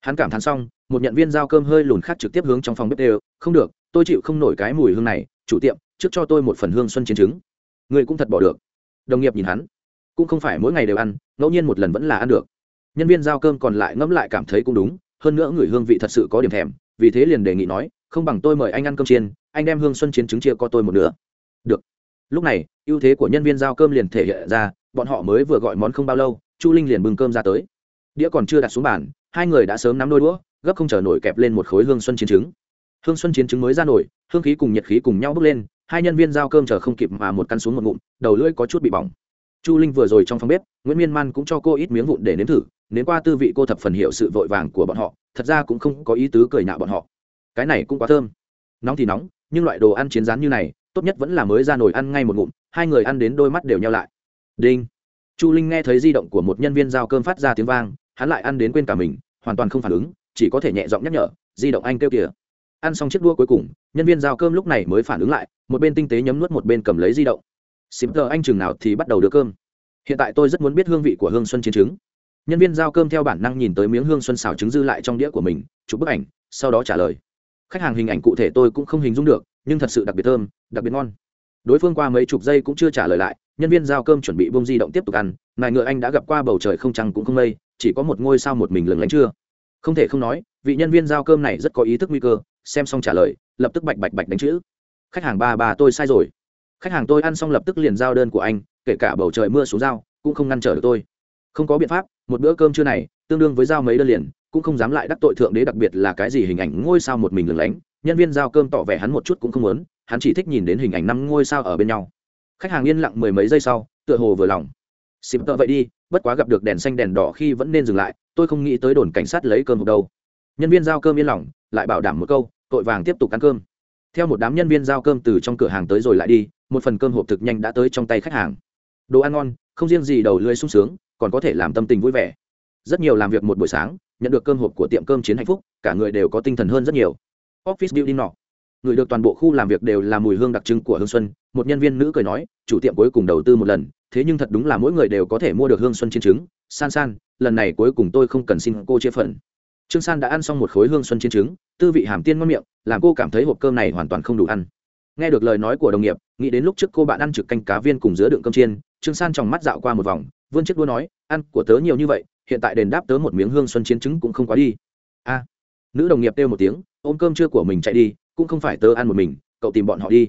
Hắn cảm thán xong, một nhận viên giao cơm hơi lùn khác trực tiếp hướng trong phòng bếp đều, không được, tôi chịu không nổi cái mùi hương này, chủ tiệm trước cho tôi một phần hương xuân chiến trứng. Người cũng thật bỏ được. Đồng nghiệp nhìn hắn. Cũng không phải mỗi ngày đều ăn, ngẫu nhiên một lần vẫn là ăn được. Nhân viên giao cơm còn lại ngẫm lại cảm thấy cũng đúng, hơn nữa người hương vị thật sự có điểm thèm, vì thế liền đề nghị nói, không bằng tôi mời anh ăn cơm chiên, anh đem hương xuân chiến trứng chia có tôi một nửa. Được. Lúc này, ưu thế của nhân viên giao cơm liền thể hiện ra, bọn họ mới vừa gọi món không bao lâu, chu linh liền bưng cơm ra tới. Đĩa còn chưa đặt xuống bàn, hai người đã sớm nắm đôi đũa, gấp không chờ nổi kẹp lên một khối hương xuân chiến trứng. Hương xuân chiến trứng mới ra nổi, hương khí cùng nhiệt khí cùng nhau bốc lên hai nhân viên giao cơm chờ không kịp mà một căn xuống một ngụm, đầu lưỡi có chút bị bỏng. Chu linh vừa rồi trong phòng bếp, nguyễn miên man cũng cho cô ít miếng vụn để nếm thử, nếm qua tư vị cô thập phần hiệu sự vội vàng của bọn họ, thật ra cũng không có ý tứ cười nhạo bọn họ. Cái này cũng quá thơm. Nóng thì nóng, nhưng loại đồ ăn chiến rán như này, tốt nhất vẫn là mới ra nồi ăn ngay một ngụm, hai người ăn đến đôi mắt đều nhau lại. Đinh. Chu linh nghe thấy di động của một nhân viên giao cơm phát ra tiếng vang, hắn lại ăn đến quên cả mình, hoàn toàn không phản ứng, chỉ có thể nhẹ giọng nhắc nhở, di động anh kêu kìa ăn xong chiếc đua cuối cùng, nhân viên giao cơm lúc này mới phản ứng lại, một bên tinh tế nhấm nuốt một bên cầm lấy di động. Xím tờ, anh chừng nào thì bắt đầu đưa cơm. Hiện tại tôi rất muốn biết hương vị của hương xuân chiến trứng. Nhân viên giao cơm theo bản năng nhìn tới miếng hương xuân xào trứng dư lại trong đĩa của mình, chụp bức ảnh, sau đó trả lời. Khách hàng hình ảnh cụ thể tôi cũng không hình dung được, nhưng thật sự đặc biệt thơm, đặc biệt ngon. Đối phương qua mấy chục giây cũng chưa trả lời lại, nhân viên giao cơm chuẩn bị bông di động tiếp tục ăn nài ngựa anh đã gặp qua bầu trời không trăng cũng không mây, chỉ có một ngôi sao một mình lừng lánh chưa? Không thể không nói vị nhân viên giao cơm này rất có ý thức nguy cơ, xem xong trả lời, lập tức bạch bạch bạch đánh chữ. Khách hàng ba bà tôi sai rồi. Khách hàng tôi ăn xong lập tức liền giao đơn của anh, kể cả bầu trời mưa xuống giao cũng không ngăn trở được tôi. Không có biện pháp, một bữa cơm trưa này, tương đương với giao mấy đơn liền, cũng không dám lại đắc tội thượng đế đặc biệt là cái gì hình ảnh ngôi sao một mình lừng lánh. Nhân viên giao cơm tỏ vẻ hắn một chút cũng không muốn, hắn chỉ thích nhìn đến hình ảnh năm ngôi sao ở bên nhau. Khách hàng yên lặng mười mấy giây sau, tựa hồ vừa lòng. Xịp tợ vậy đi, bất quá gặp được đèn xanh đèn đỏ khi vẫn nên dừng lại, tôi không nghĩ tới đồn cảnh sát lấy cơm hộp đâu nhân viên giao cơm yên lòng, lại bảo đảm một câu, tội vàng tiếp tục ăn cơm. Theo một đám nhân viên giao cơm từ trong cửa hàng tới rồi lại đi, một phần cơm hộp thực nhanh đã tới trong tay khách hàng. Đồ ăn ngon, không riêng gì đầu lưới sung sướng, còn có thể làm tâm tình vui vẻ. Rất nhiều làm việc một buổi sáng, nhận được cơm hộp của tiệm cơm chiến hạnh phúc, cả người đều có tinh thần hơn rất nhiều. Office building nọ. Người được toàn bộ khu làm việc đều là mùi hương đặc trưng của hương xuân, một nhân viên nữ cười nói, chủ tiệm cuối cùng đầu tư một lần, thế nhưng thật đúng là mỗi người đều có thể mua được hương xuân chiến trứng. San san, lần này cuối cùng tôi không cần xin cô chia phần trương san đã ăn xong một khối hương xuân chiến trứng, tư vị hàm tiên ngon miệng, làm cô cảm thấy hộp cơm này hoàn toàn không đủ ăn. Nghe được lời nói của đồng nghiệp, nghĩ đến lúc trước cô bạn ăn trực canh cá viên cùng giữa đựng cơm chiên, trương san trong mắt dạo qua một vòng, vươn chiếc đua nói, ăn của tớ nhiều như vậy, hiện tại đền đáp tớ một miếng hương xuân chiến trứng cũng không quá đi. A. Nữ đồng nghiệp kêu một tiếng, ôm cơm trưa của mình chạy đi, cũng không phải tớ ăn một mình, cậu tìm bọn họ đi.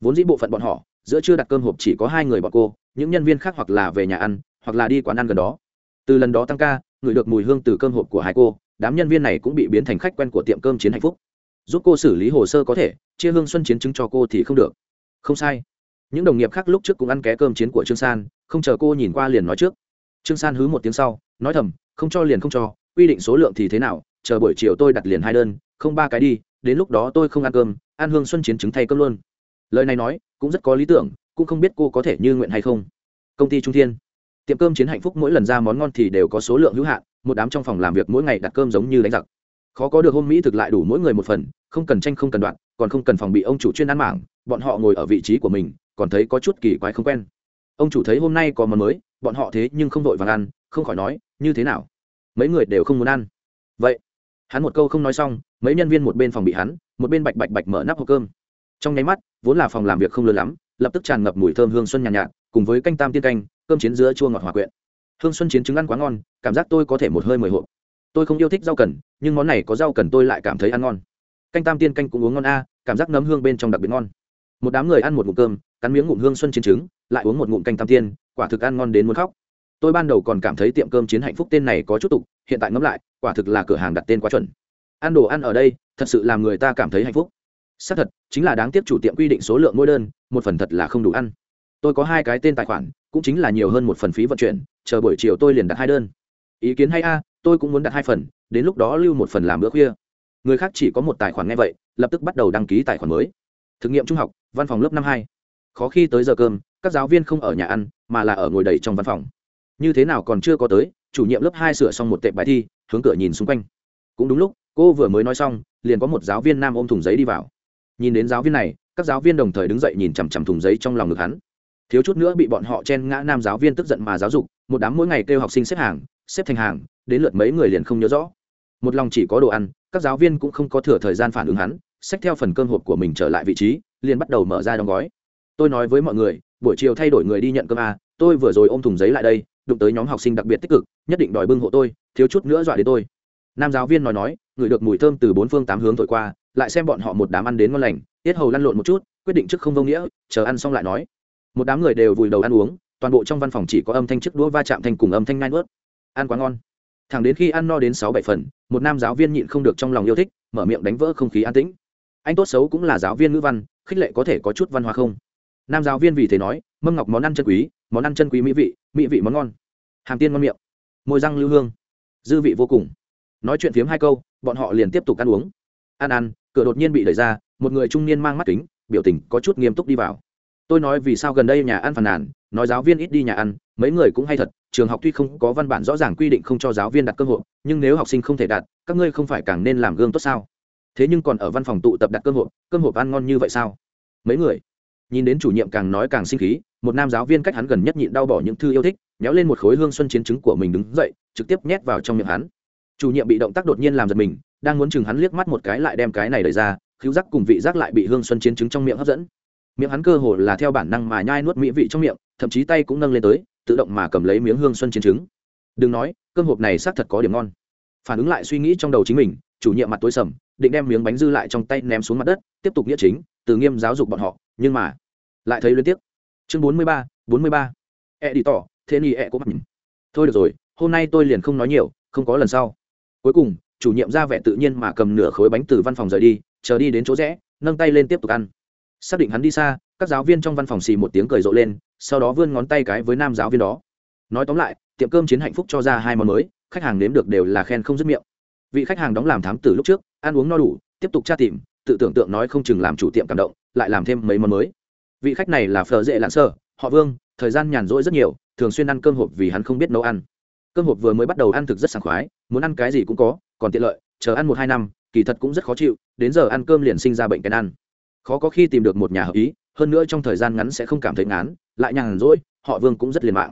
Vốn dĩ bộ phận bọn họ, giữa chưa đặt cơm hộp chỉ có hai người bọn cô, những nhân viên khác hoặc là về nhà ăn, hoặc là đi quán ăn gần đó. Từ lần đó tăng ca ngửi được mùi hương từ cơm hộp của hai cô đám nhân viên này cũng bị biến thành khách quen của tiệm cơm chiến hạnh phúc. Giúp cô xử lý hồ sơ có thể, chia hương xuân chiến chứng cho cô thì không được. Không sai. Những đồng nghiệp khác lúc trước cũng ăn ké cơm chiến của trương san, không chờ cô nhìn qua liền nói trước. Trương san hứ một tiếng sau, nói thầm, không cho liền không cho, quy định số lượng thì thế nào, chờ buổi chiều tôi đặt liền hai đơn, không ba cái đi, đến lúc đó tôi không ăn cơm, ăn hương xuân chiến chứng thay cơm luôn. Lời này nói, cũng rất có lý tưởng, cũng không biết cô có thể như nguyện hay không. Công ty trung thiên tiệm cơm chiến hạnh phúc mỗi lần ra món ngon thì đều có số lượng hữu hạn một đám trong phòng làm việc mỗi ngày đặt cơm giống như đánh giặc. Khó có được hôm mỹ thực lại đủ mỗi người một phần không cần tranh không cần đoạn còn không cần phòng bị ông chủ chuyên ăn mảng bọn họ ngồi ở vị trí của mình còn thấy có chút kỳ quái không quen. Ông chủ thấy hôm nay có món mới bọn họ thế nhưng không vội vàng ăn không khỏi nói như thế nào? Mấy người đều không muốn ăn. Vậy hắn một câu không nói xong mấy nhân viên một bên phòng bị hắn một bên bạch bạch bạch mở nắp hộp cơm. Trong nháy mắt vốn là phòng làm việc không lớn lắm lập tức tràn ngập mùi thơm hương xuân nhàn nhạt, nhạt cùng với canh tam tiên canh cơm chiến giữa chua ngọt hòa quyện. Hương xuân chiến trứng ăn quá ngon, cảm giác tôi có thể một hơi mười hộp. Tôi không yêu thích rau cần, nhưng món này có rau cần tôi lại cảm thấy ăn ngon. Canh tam tiên canh cũng uống ngon a, cảm giác nấm hương bên trong đặc biệt ngon. Một đám người ăn một ngụm cơm, cắn miếng ngụm hương xuân chiến trứng, lại uống một ngụm canh tam tiên, quả thực ăn ngon đến muốn khóc. Tôi ban đầu còn cảm thấy tiệm cơm chiến hạnh phúc tên này có chút tục, hiện tại ngẫm lại, quả thực là cửa hàng đặt tên quá chuẩn. Ăn đồ ăn ở đây, thật sự làm người ta cảm thấy hạnh phúc. Xác thật, chính là đáng tiếc chủ tiệm quy định số lượng mỗi đơn, một phần thật là không đủ ăn tôi có hai cái tên tài khoản, cũng chính là nhiều hơn một phần phí vận chuyển, chờ buổi chiều tôi liền đặt hai đơn. Ý kiến hay a, tôi cũng muốn đặt hai phần, đến lúc đó lưu một phần làm bữa khuya. Người khác chỉ có một tài khoản nghe vậy, lập tức bắt đầu đăng ký tài khoản mới. Thực nghiệm trung học, văn phòng lớp năm hai. Khó khi tới giờ cơm, các giáo viên không ở nhà ăn, mà là ở ngồi đầy trong văn phòng. Như thế nào còn chưa có tới, chủ nhiệm lớp hai sửa xong một tệp bài thi, hướng cửa nhìn xung quanh. Cũng đúng lúc, cô vừa mới nói xong, liền có một giáo viên nam ôm thùng giấy đi vào. Nhìn đến giáo viên này, các giáo viên đồng thời đứng dậy nhìn chằm chằm thùng giấy trong lòng ngực hắn thiếu chút nữa bị bọn họ chen ngã nam giáo viên tức giận mà giáo dục, một đám mỗi ngày kêu học sinh xếp hàng, xếp thành hàng, đến lượt mấy người liền không nhớ rõ. Một lòng chỉ có đồ ăn, các giáo viên cũng không có thừa thời gian phản ứng hắn, xách theo phần cơm hộp của mình trở lại vị trí, liền bắt đầu mở ra đóng gói. Tôi nói với mọi người, buổi chiều thay đổi người đi nhận cơm à tôi vừa rồi ôm thùng giấy lại đây, đụng tới nhóm học sinh đặc biệt tích cực, nhất định đòi bưng hộ tôi, thiếu chút nữa dọa đến tôi. Nam giáo viên nói nói ngửi được mùi thơm từ bốn phương tám hướng thổi qua, lại xem bọn họ một đám ăn đến ngon lành, tiết hầu lăn lộn một chút, quyết định trước không vô nghĩa, chờ ăn xong lại nói một đám người đều vùi đầu ăn uống, toàn bộ trong văn phòng chỉ có âm thanh chiếc đũa va chạm thành cùng âm thanh nai ướt ăn quá ngon. Thẳng đến khi ăn no đến sáu bảy phần, một nam giáo viên nhịn không được trong lòng yêu thích, mở miệng đánh vỡ không khí an tĩnh. Anh tốt xấu cũng là giáo viên ngữ văn, khích lệ có thể có chút văn hóa không? Nam giáo viên vì thế nói, mâm ngọc món ăn chân quý, món ăn chân quý mỹ vị mỹ vị món ngon. Hàm tiên ngon miệng. Môi răng lưu hương. Dư vị vô cùng. Nói chuyện phiếm hai câu, bọn họ liền tiếp tục ăn uống. Ăn ăn, cửa đột nhiên bị đẩy ra, một người trung niên mang mắt kính, biểu tình có chút nghiêm túc đi vào tôi nói vì sao gần đây nhà ăn phàn nàn, nói giáo viên ít đi nhà ăn, mấy người cũng hay thật, trường học tuy không có văn bản rõ ràng quy định không cho giáo viên đặt cơm hộp nhưng nếu học sinh không thể đặt các ngươi không phải càng nên làm gương tốt sao? Thế nhưng còn ở văn phòng tụ tập đặt cơm hộp cơm hộp ăn ngon như vậy sao? Mấy người? Nhìn đến chủ nhiệm càng nói càng sinh khí, một nam giáo viên cách hắn gần nhất nhịn đau bỏ những thư yêu thích nhéo lên một khối hương xuân chiến trứng của mình đứng dậy, trực tiếp nhét vào trong miệng hắn. Chủ nhiệm bị động tác đột nhiên làm giật mình, đang muốn chừng hắn liếc mắt một cái lại đem cái này đẩy ra, khiếu giác cùng vị giác lại bị hương xuân chiến trứng trong miệng hấp dẫn miệng hắn cơ hồ là theo bản năng mà nhai nuốt mỹ vị trong miệng, thậm chí tay cũng nâng lên tới, tự động mà cầm lấy miếng hương xuân chiến trứng. Đừng nói, cơm hộp này xác thật có điểm ngon. Phản ứng lại suy nghĩ trong đầu chính mình, chủ nhiệm mặt tối sầm, định đem miếng bánh dư lại trong tay ném xuống mặt đất, tiếp tục nghĩa chính, từ nghiêm giáo dục bọn họ, nhưng mà, lại thấy liên tiếp. Chương bốn mươi ba, bốn mươi ba. E đi tỏ, thế ni e cũng mặt nhìn. Thôi được rồi, hôm nay tôi liền không nói nhiều, không có lần sau. Cuối cùng, chủ nhiệm ra vẻ tự nhiên mà cầm nửa khối bánh từ văn phòng rời đi, chờ đi đến chỗ rẽ, nâng tay lên tiếp tục ăn xác định hắn đi xa, các giáo viên trong văn phòng xì một tiếng cười rộ lên, sau đó vươn ngón tay cái với nam giáo viên đó. Nói tóm lại, tiệm cơm chiến hạnh phúc cho ra hai món mới, khách hàng nếm được đều là khen không dứt miệng. Vị khách hàng đóng làm thám từ lúc trước, ăn uống no đủ, tiếp tục tra tìm, tự tưởng tượng nói không chừng làm chủ tiệm cảm động, lại làm thêm mấy món mới. Vị khách này là phờ dễ lạn sơ, họ vương, thời gian nhàn rỗi rất nhiều, thường xuyên ăn cơm hộp vì hắn không biết nấu ăn. Cơm hộp vừa mới bắt đầu ăn thực rất sảng khoái, muốn ăn cái gì cũng có, còn tiện lợi, chờ ăn một hai năm, kỳ thật cũng rất khó chịu, đến giờ ăn cơm liền sinh ra bệnh cái ăn khó có khi tìm được một nhà hợp ý, hơn nữa trong thời gian ngắn sẽ không cảm thấy ngán, lại nhàn rỗi, họ vương cũng rất liền mạng.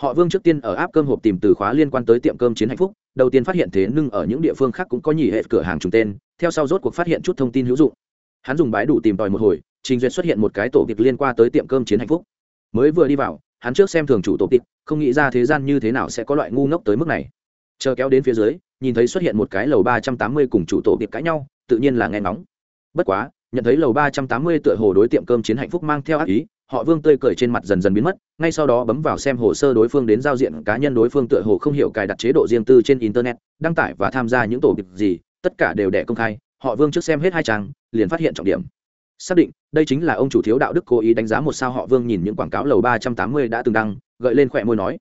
Họ vương trước tiên ở áp cơm hộp tìm từ khóa liên quan tới tiệm cơm chiến hạnh phúc, đầu tiên phát hiện thế nhưng ở những địa phương khác cũng có nhỉ hệ cửa hàng trùng tên, theo sau rốt cuộc phát hiện chút thông tin hữu dụng. Hắn dùng bãi đủ tìm tòi một hồi, trình duyệt xuất hiện một cái tổ kịch liên quan tới tiệm cơm chiến hạnh phúc. Mới vừa đi vào, hắn trước xem thường chủ tổ kịch, không nghĩ ra thế gian như thế nào sẽ có loại ngu ngốc tới mức này. Chờ kéo đến phía dưới, nhìn thấy xuất hiện một cái lầu ba trăm tám mươi cùng chủ tổ kịch cãi nhau, tự nhiên là nghe ngóng. Bất quá nhận thấy lầu ba trăm tám mươi tựa hồ đối tiệm cơm chiến hạnh phúc mang theo ác ý, họ vương tươi cười trên mặt dần dần biến mất, ngay sau đó bấm vào xem hồ sơ đối phương đến giao diện cá nhân đối phương tựa hồ không hiểu cài đặt chế độ riêng tư trên internet, đăng tải và tham gia những tổ kịch gì, tất cả đều để công khai, họ vương trước xem hết hai trang, liền phát hiện trọng điểm. Xác định, đây chính là ông chủ thiếu đạo đức cố ý đánh giá một sao họ vương nhìn những quảng cáo lầu ba trăm tám mươi đã từng đăng, gợi lên khỏe môi nói.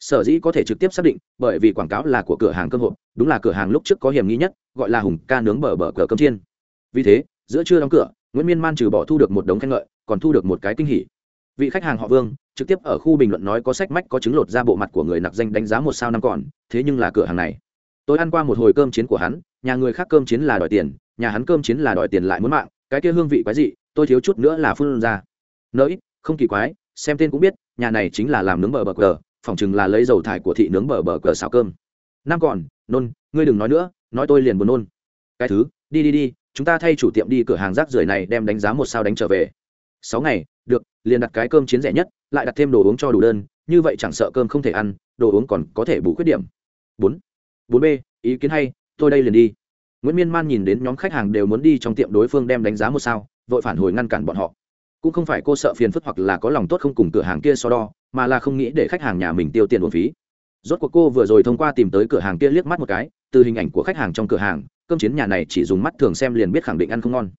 Sở dĩ có thể trực tiếp xác định, bởi vì quảng cáo là của cửa hàng cơm hộp, đúng là cửa hàng lúc trước có hiểm nghi nhất, gọi là hùng ca nướng bờ bờ cờ cơm chiên. Vì thế giữa trưa đóng cửa, nguyễn miên man trừ bỏ thu được một đống khen ngợi, còn thu được một cái kinh hỉ. Vị khách hàng họ vương, trực tiếp ở khu bình luận nói có sách mách có chứng lột ra bộ mặt của người nặc danh đánh giá một sao năm còn, thế nhưng là cửa hàng này. Tôi ăn qua một hồi cơm chiến của hắn, nhà người khác cơm chiến là đòi tiền, nhà hắn cơm chiến là đòi tiền lại muốn mạng, cái kia hương vị quái dị, tôi thiếu chút nữa là phun ra. Nỡi không kỳ quái, xem tên cũng biết, nhà này chính là làm nướng bờ bờ cờ phỏng chừng là lấy dầu thải của thị nướng bờ bờ cờ xào cơm. Năm còn, nôn, ngươi đừng nói nữa, nói tôi liền buồn nôn. Cái thứ, đi đi đi chúng ta thay chủ tiệm đi cửa hàng rác rưởi này đem đánh giá một sao đánh trở về. Sáu ngày, được, liền đặt cái cơm chiến rẻ nhất, lại đặt thêm đồ uống cho đủ đơn, như vậy chẳng sợ cơm không thể ăn, đồ uống còn có thể bù khuyết điểm. Bốn. Bốn b, ý kiến hay, tôi đây liền đi. Nguyễn miên man nhìn đến nhóm khách hàng đều muốn đi trong tiệm đối phương đem đánh giá một sao, vội phản hồi ngăn cản bọn họ. Cũng không phải cô sợ phiền phức hoặc là có lòng tốt không cùng cửa hàng kia so đo, mà là không nghĩ để khách hàng nhà mình tiêu tiền uổng phí rốt cuộc cô vừa rồi thông qua tìm tới cửa hàng kia liếc mắt một cái, từ hình ảnh của khách hàng trong cửa hàng, cơm chiến nhà này chỉ dùng mắt thường xem liền biết khẳng định ăn không ngon.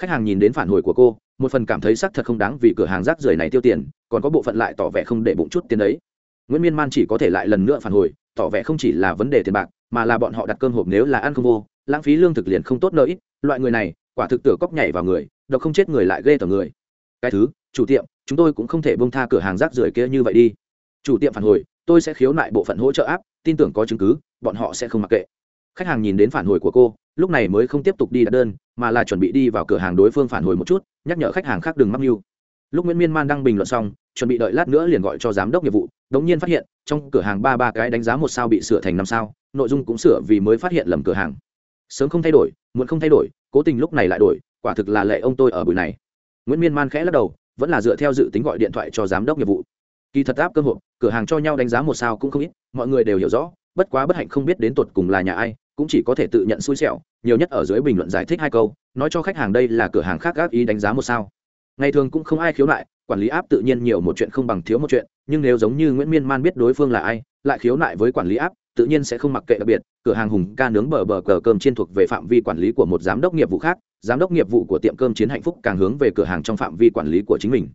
Khách hàng nhìn đến phản hồi của cô, một phần cảm thấy xác thật không đáng vì cửa hàng rác rưởi này tiêu tiền, còn có bộ phận lại tỏ vẻ không để bụng chút tiền đấy. Nguyễn miên man chỉ có thể lại lần nữa phản hồi, tỏ vẻ không chỉ là vấn đề tiền bạc, mà là bọn họ đặt cơm hộp nếu là ăn không vô, lãng phí lương thực liền không tốt lợi ích loại người này, quả thực tửa cóc nhảy vào người, độc không chết người lại ghê tởm người. Cái thứ, chủ tiệm, chúng tôi cũng không thể bông tha cửa hàng rác rưởi kia như vậy đi. Chủ tiệm phản hồi tôi sẽ khiếu nại bộ phận hỗ trợ áp tin tưởng có chứng cứ, bọn họ sẽ không mặc kệ. Khách hàng nhìn đến phản hồi của cô, lúc này mới không tiếp tục đi đặt đơn, mà là chuẩn bị đi vào cửa hàng đối phương phản hồi một chút, nhắc nhở khách hàng khác đừng mắc mưu. Lúc nguyễn miên man đăng bình luận xong, chuẩn bị đợi lát nữa liền gọi cho giám đốc nghiệp vụ, đống nhiên phát hiện, trong cửa hàng ba ba cái đánh giá một sao bị sửa thành năm sao, nội dung cũng sửa vì mới phát hiện lầm cửa hàng. Sớm không thay đổi, muộn không thay đổi, cố tình lúc này lại đổi, quả thực là lệ ông tôi ở buổi này. Nguyễn miên man khẽ lắc đầu, vẫn là dựa theo dự tính gọi điện thoại cho giám đốc nghiệp vụ kỳ thật áp cơ hội, cửa hàng cho nhau đánh giá một sao cũng không ít, mọi người đều hiểu rõ, bất quá bất hạnh không biết đến tột cùng là nhà ai, cũng chỉ có thể tự nhận xui xẻo, nhiều nhất ở dưới bình luận giải thích hai câu, nói cho khách hàng đây là cửa hàng khác gác ý đánh giá một sao. Ngày thường cũng không ai khiếu nại, quản lý áp tự nhiên nhiều một chuyện không bằng thiếu một chuyện, nhưng nếu giống như nguyễn miên man biết đối phương là ai, lại khiếu nại với quản lý áp tự nhiên sẽ không mặc kệ đặc biệt, cửa hàng hùng ca nướng bờ bờ cờ cơm chiên thuộc về phạm vi quản lý của một giám đốc nghiệp vụ khác, giám đốc nghiệp vụ của tiệm cơm chiến hạnh phúc càng hướng về cửa hàng trong phạm vi quản lý của chính mình.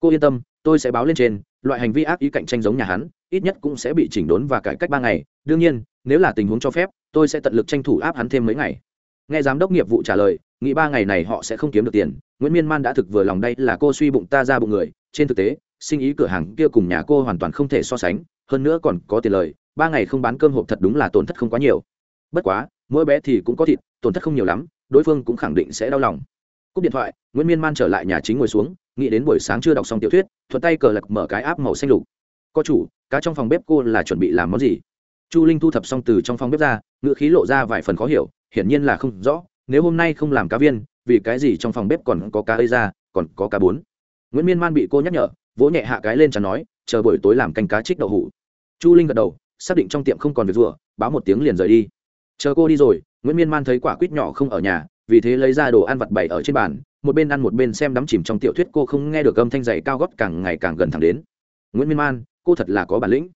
Cô yên tâm tôi sẽ báo lên trên, loại hành vi ác ý cạnh tranh giống nhà hắn, ít nhất cũng sẽ bị chỉnh đốn và cải cách ba ngày. Đương nhiên, nếu là tình huống cho phép, tôi sẽ tận lực tranh thủ áp hắn thêm mấy ngày. Nghe giám đốc nghiệp vụ trả lời, nghĩ ba ngày này họ sẽ không kiếm được tiền. Nguyễn miên man đã thực vừa lòng đây là cô suy bụng ta ra bụng người. Trên thực tế, sinh ý cửa hàng kia cùng nhà cô hoàn toàn không thể so sánh, hơn nữa còn có tiền lời, ba ngày không bán cơm hộp thật đúng là tổn thất không quá nhiều. Bất quá, mỗi bé thì cũng có thịt, tổn thất không nhiều lắm, đối phương cũng khẳng định sẽ đau lòng. Cúp điện thoại, nguyễn miên man trở lại nhà chính ngồi xuống nghĩ đến buổi sáng chưa đọc xong tiểu thuyết, thuận tay cờ lạc mở cái áp màu xanh lục. Có chủ, cá trong phòng bếp cô là chuẩn bị làm món gì? Chu linh thu thập xong từ trong phòng bếp ra ngựa khí lộ ra vài phần khó hiểu, hiển nhiên là không rõ, nếu hôm nay không làm cá viên, vì cái gì trong phòng bếp còn có cá ây ra, còn có cá bốn? Nguyễn miên man bị cô nhắc nhở, vỗ nhẹ hạ cái lên chắn nói, chờ buổi tối làm canh cá trích đậu hủ. Chu linh gật đầu, xác định trong tiệm không còn việc rủa báo một tiếng liền rời đi. Chờ cô đi rồi. Nguyễn miên man thấy quả quýt nhỏ không ở nhà, vì thế lấy ra đồ ăn vặt bày ở trên bàn một bên ăn một bên xem đắm chìm trong tiểu thuyết, cô không nghe được âm thanh dày cao gót càng ngày càng gần thẳng đến. Nguyễn miên man, cô thật là có bản lĩnh.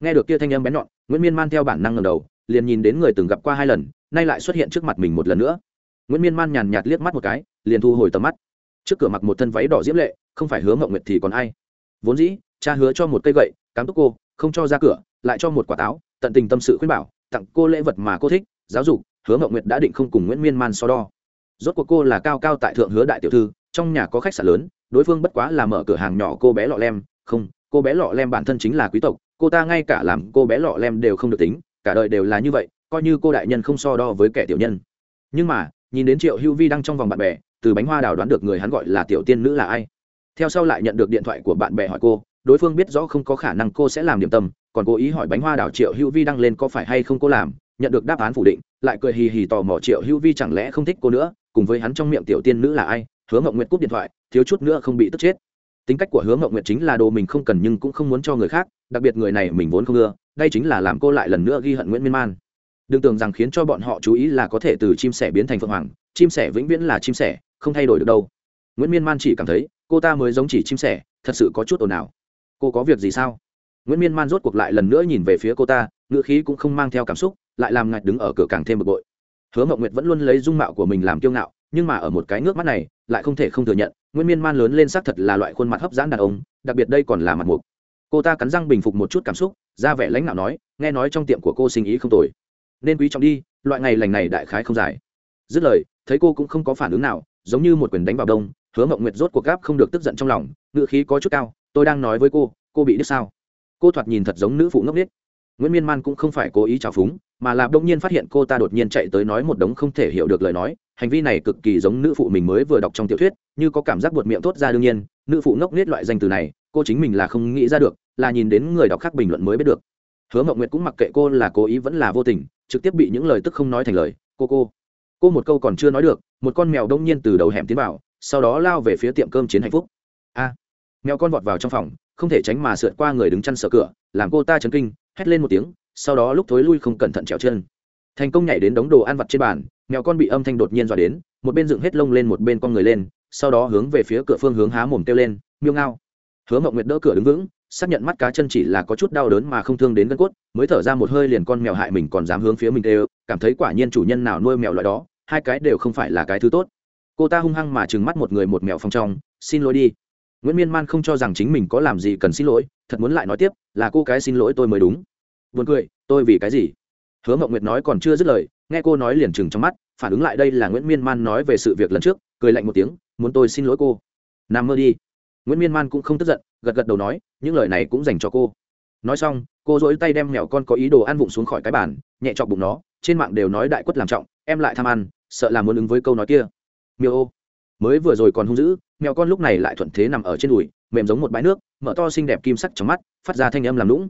Nghe được kia thanh âm bén nhọn, nguyễn miên man theo bản năng ngầm đầu, liền nhìn đến người từng gặp qua hai lần, nay lại xuất hiện trước mặt mình một lần nữa. Nguyễn miên man nhàn nhạt liếc mắt một cái, liền thu hồi tầm mắt. Trước cửa mặc một thân váy đỏ diễm lệ, không phải hứa mộng nguyệt thì còn ai? Vốn dĩ, cha hứa cho một cây gậy, cám túc cô, không cho ra cửa, lại cho một quả táo, tận tình tâm sự khuyên bảo, tặng cô lễ vật mà cô thích, giáo dục, hứa mộng nguyệt đã định không cùng nguyễn miên man so đo rốt cuộc cô là cao cao tại thượng hứa đại tiểu thư, trong nhà có khách sạn lớn, đối phương bất quá là mở cửa hàng nhỏ cô bé lọ lem. Không, cô bé lọ lem bản thân chính là quý tộc, cô ta ngay cả làm cô bé lọ lem đều không được tính, cả đời đều là như vậy, coi như cô đại nhân không so đo với kẻ tiểu nhân. Nhưng mà, nhìn đến triệu hữu vi đang trong vòng bạn bè, từ bánh hoa đào đoán được người hắn gọi là tiểu tiên nữ là ai. Theo sau lại nhận được điện thoại của bạn bè hỏi cô, đối phương biết rõ không có khả năng cô sẽ làm điểm tâm, còn cố ý hỏi bánh hoa đào triệu hữu vi đăng lên có phải hay không cô làm nhận được đáp án phủ định, lại cười hì hì tò mò triệu hữu vi chẳng lẽ không thích cô nữa, cùng với hắn trong miệng tiểu tiên nữ là ai, hứa ngộng nguyệt cúp điện thoại, thiếu chút nữa không bị tức chết. Tính cách của hứa ngộng nguyệt chính là đồ mình không cần nhưng cũng không muốn cho người khác, đặc biệt người này mình vốn không ưa, đây chính là làm cô lại lần nữa ghi hận nguyễn miên man. Đừng tưởng rằng khiến cho bọn họ chú ý là có thể từ chim sẻ biến thành phượng hoàng, chim sẻ vĩnh viễn là chim sẻ, không thay đổi được đâu. Nguyễn miên man chỉ cảm thấy, cô ta mới giống chỉ chim sẻ, thật sự có chút ồn ào. Cô có việc gì sao? Nguyễn miên man rốt cuộc lại lần nữa nhìn về phía cô ta, ngữ khí cũng không mang theo cảm xúc lại làm ngạch đứng ở cửa càng thêm bực bội. Hứa mộng nguyệt vẫn luôn lấy dung mạo của mình làm kiêu ngạo, nhưng mà ở một cái nước mắt này, lại không thể không thừa nhận, Nguyên miên man lớn lên xác thật là loại khuôn mặt hấp dẫn đàn ông, đặc biệt đây còn là mặt mục. Cô ta cắn răng bình phục một chút cảm xúc, ra vẻ lãnh đạo nói, nghe nói trong tiệm của cô sinh ý không tồi. Nên quý trọng đi, loại ngày lành này đại khái không dài. Dứt lời, thấy cô cũng không có phản ứng nào, giống như một quyền đánh vào đông, hứa mộng nguyệt rốt cuộc gáp không được tức giận trong lòng ngự khí có chút cao, tôi đang nói với cô cô bị đứt sao? Cô thoạt nhìn thật giống nữ phụ ngốc n nguyễn miên man cũng không phải cố ý trào phúng mà là đông nhiên phát hiện cô ta đột nhiên chạy tới nói một đống không thể hiểu được lời nói. Hành vi này cực kỳ giống nữ phụ mình mới vừa đọc trong tiểu thuyết, như có cảm giác buột miệng thốt ra đương nhiên, nữ phụ ngốc nết loại danh từ này, cô chính mình là không nghĩ ra được, là nhìn đến người đọc khác bình luận mới biết được. Hứa mộng nguyệt cũng mặc kệ cô là cố ý vẫn là vô tình, trực tiếp bị những lời tức không nói thành lời, cô cô. Cô một câu còn chưa nói được, một con mèo đông nhiên từ đầu hẻm tiến vào, sau đó lao về phía tiệm cơm chiến hạnh phúc. A. À, mèo con vọt vào trong phòng, không thể tránh mà sượt qua người đứng chăn sợ cửa, làm cô ta chấn kinh, hét lên một tiếng sau đó lúc thối lui không cẩn thận trèo chân. Thành công nhảy đến đống đồ ăn vặt trên bàn, mèo con bị âm thanh đột nhiên dọa đến, một bên dựng hết lông lên một bên con người lên, sau đó hướng về phía cửa phương hướng há mồm kêu lên, miêu ngao. Hứa mộng nguyệt đỡ cửa đứng vững, xác nhận mắt cá chân chỉ là có chút đau đớn mà không thương đến gân cốt, mới thở ra một hơi liền con mèo hại mình còn dám hướng phía mình đều cảm thấy quả nhiên chủ nhân nào nuôi mèo loại đó, hai cái đều không phải là cái thứ tốt. Cô ta hung hăng mà trừng mắt một người một mèo phong trong, xin lỗi đi. Nguyễn miên man không cho rằng chính mình có làm gì cần xin lỗi, thật muốn lại nói tiếp, là cô cái xin lỗi tôi mới đúng buồn cười, tôi vì cái gì? Hứa mộng nguyệt nói còn chưa dứt lời, nghe cô nói liền chừng trong mắt, phản ứng lại đây là nguyễn miên man nói về sự việc lần trước, cười lạnh một tiếng, muốn tôi xin lỗi cô. Nằm mơ đi. Nguyễn miên man cũng không tức giận, gật gật đầu nói, những lời này cũng dành cho cô. Nói xong, cô dỗi tay đem mèo con có ý đồ ăn vụng xuống khỏi cái bàn, nhẹ chọc bụng nó, trên mạng đều nói đại quất làm trọng, em lại tham ăn, sợ là muốn ứng với câu nói kia. Miêu ô. Mới vừa rồi còn hung dữ, mèo con lúc này lại thuận thế nằm ở trên đùi, mềm giống một bãi nước, mở to xinh đẹp kim sắc trong mắt, phát ra thanh âm làm lũng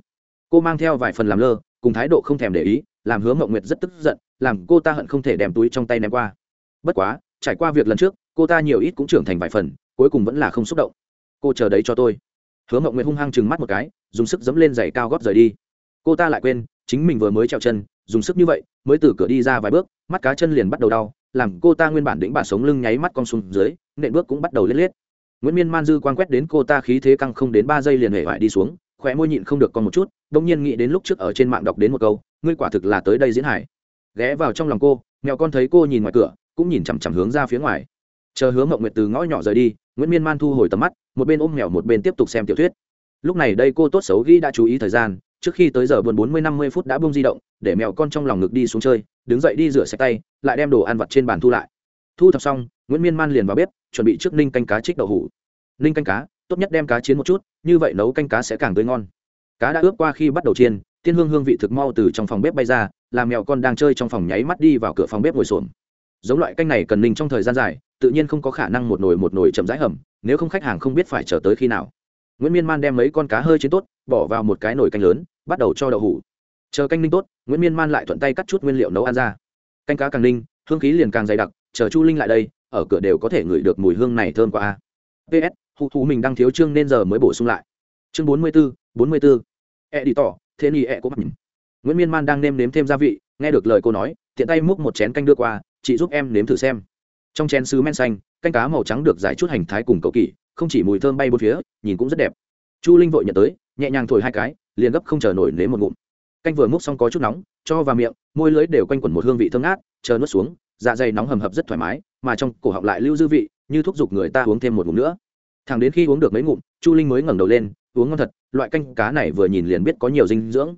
cô mang theo vài phần làm lơ, cùng thái độ không thèm để ý, làm hứa mộng nguyệt rất tức giận, làm cô ta hận không thể đem túi trong tay ném qua. Bất quá, trải qua việc lần trước, cô ta nhiều ít cũng trưởng thành vài phần, cuối cùng vẫn là không xúc động. Cô chờ đấy cho tôi. Hứa mộng nguyệt hung hăng chừng mắt một cái, dùng sức dẫm lên giày cao gót rời đi. Cô ta lại quên, chính mình vừa mới trèo chân, dùng sức như vậy, mới từ cửa đi ra vài bước, mắt cá chân liền bắt đầu đau, làm cô ta nguyên bản đĩnh bà sống lưng nháy mắt con xuống dưới, nện bước cũng bắt đầu lết lết nguyễn miên man dư quan quét đến cô ta khí thế căng không đến ba giây liền hể vải đi xuống khóe môi nhịn không được còn một chút bỗng nhiên nghĩ đến lúc trước ở trên mạng đọc đến một câu, ngươi quả thực là tới đây diễn hải ghé vào trong lòng cô, mèo con thấy cô nhìn ngoài cửa, cũng nhìn chằm chằm hướng ra phía ngoài. Chờ hướng mộng nguyệt từ ngõ nhỏ rời đi, nguyễn miên man thu hồi tầm mắt, một bên ôm mèo một bên tiếp tục xem tiểu thuyết. Lúc này đây cô tốt xấu ghi đã chú ý thời gian, trước khi tới giờ buồn bốn mươi năm mươi phút đã bung di động, để mèo con trong lòng ngực đi xuống chơi, đứng dậy đi rửa sạch tay, lại đem đồ ăn vặt trên bàn thu lại. Thu thập xong, nguyễn miên man liền vào bếp, chuẩn bị trước ninh canh cá trích đậu hủ ninh canh cá tốt nhất đem cá chiến một chút, như vậy nấu canh cá sẽ càng tươi ngon. Cá đã ướp qua khi bắt đầu chiên, tiên hương hương vị thực mau từ trong phòng bếp bay ra, làm mèo con đang chơi trong phòng nháy mắt đi vào cửa phòng bếp ngồi xổm. Giống loại canh này cần ninh trong thời gian dài, tự nhiên không có khả năng một nồi một nồi chậm rãi hầm, nếu không khách hàng không biết phải chờ tới khi nào. Nguyễn miên man đem mấy con cá hơi chiến tốt, bỏ vào một cái nồi canh lớn, bắt đầu cho đậu hủ. Chờ canh ninh tốt, nguyễn miên man lại thuận tay cắt chút nguyên liệu nấu ăn ra. Canh cá càng ninh, hương khí liền càng dày đặc, chờ chu linh lại đây, ở cửa đều có thể ngửi được mùi hương này thơm qua ps hụ thú mình đang thiếu chương nên giờ mới bổ sung lại. Chương bốn mươi b ố bốn mươi b ố e đi tỏ, thế ni e của mặt nguyễn miên man đang nêm nếm thêm gia vị, nghe được lời cô nói, tiện tay múc một chén canh đưa qua, chị giúp em nếm thử xem. Trong chén sứ men xanh, canh cá màu trắng được giải chút hành thái cùng cầu kỳ không chỉ mùi thơm bay bốn phía, nhìn cũng rất đẹp. Chu linh vội nhận tới, nhẹ nhàng thổi hai cái, liền gấp không chờ nổi nếm một ngụm. Canh vừa múc xong có chút nóng, cho vào miệng, môi lưới đều quanh quẩn một hương vị thơm ngát, chờ nuốt xuống dạ dày nóng hầm hập rất thoải mái, mà trong cổ họng lại lưu dư vị, như thúc giục người ta uống thêm một ngụm nữa thằng đến khi uống được mấy ngụm, chu linh mới ngẩng đầu lên, uống ngon thật, loại canh cá này vừa nhìn liền biết có nhiều dinh dưỡng.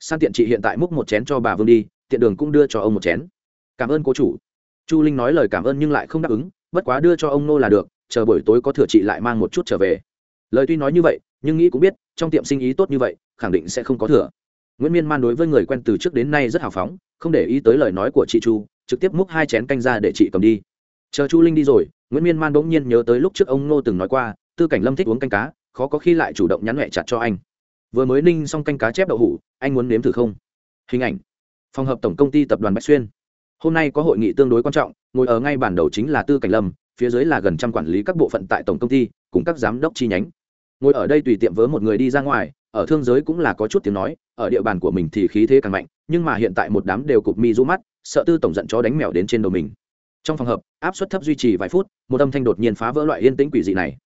San tiện chị hiện tại múc một chén cho bà vương đi, tiện đường cũng đưa cho ông một chén. Cảm ơn cô chủ. Chu linh nói lời cảm ơn nhưng lại không đáp ứng, bất quá đưa cho ông nô là được, chờ buổi tối có thừa chị lại mang một chút trở về. Lời tuy nói như vậy, nhưng nghĩ cũng biết, trong tiệm sinh ý tốt như vậy, khẳng định sẽ không có thừa. Nguyễn miên man đối với người quen từ trước đến nay rất hào phóng, không để ý tới lời nói của chị chu, trực tiếp múc hai chén canh ra để chị cầm đi. Chờ chu linh đi rồi nguyễn miên man bỗng nhiên nhớ tới lúc trước ông nô từng nói qua, tư cảnh lâm thích uống canh cá, khó có khi lại chủ động nhắn nhẹ chặt cho anh. Vừa mới ninh xong canh cá chép đậu hủ, anh muốn nếm thử không? Hình ảnh. Phòng hợp tổng công ty tập đoàn bách xuyên. Hôm nay có hội nghị tương đối quan trọng, ngồi ở ngay bản đầu chính là tư cảnh lâm, phía dưới là gần trăm quản lý các bộ phận tại tổng công ty, cùng các giám đốc chi nhánh. Ngồi ở đây tùy tiệm với một người đi ra ngoài, ở thương giới cũng là có chút tiếng nói, ở địa bàn của mình thì khí thế càng mạnh, nhưng mà hiện tại một đám đều cụp mi rũ mắt, sợ tư tổng giận chó đánh mèo đến trên đầu mình trong phòng hợp, áp suất thấp duy trì vài phút, một âm thanh đột nhiên phá vỡ loại yên tĩnh quỷ dị này.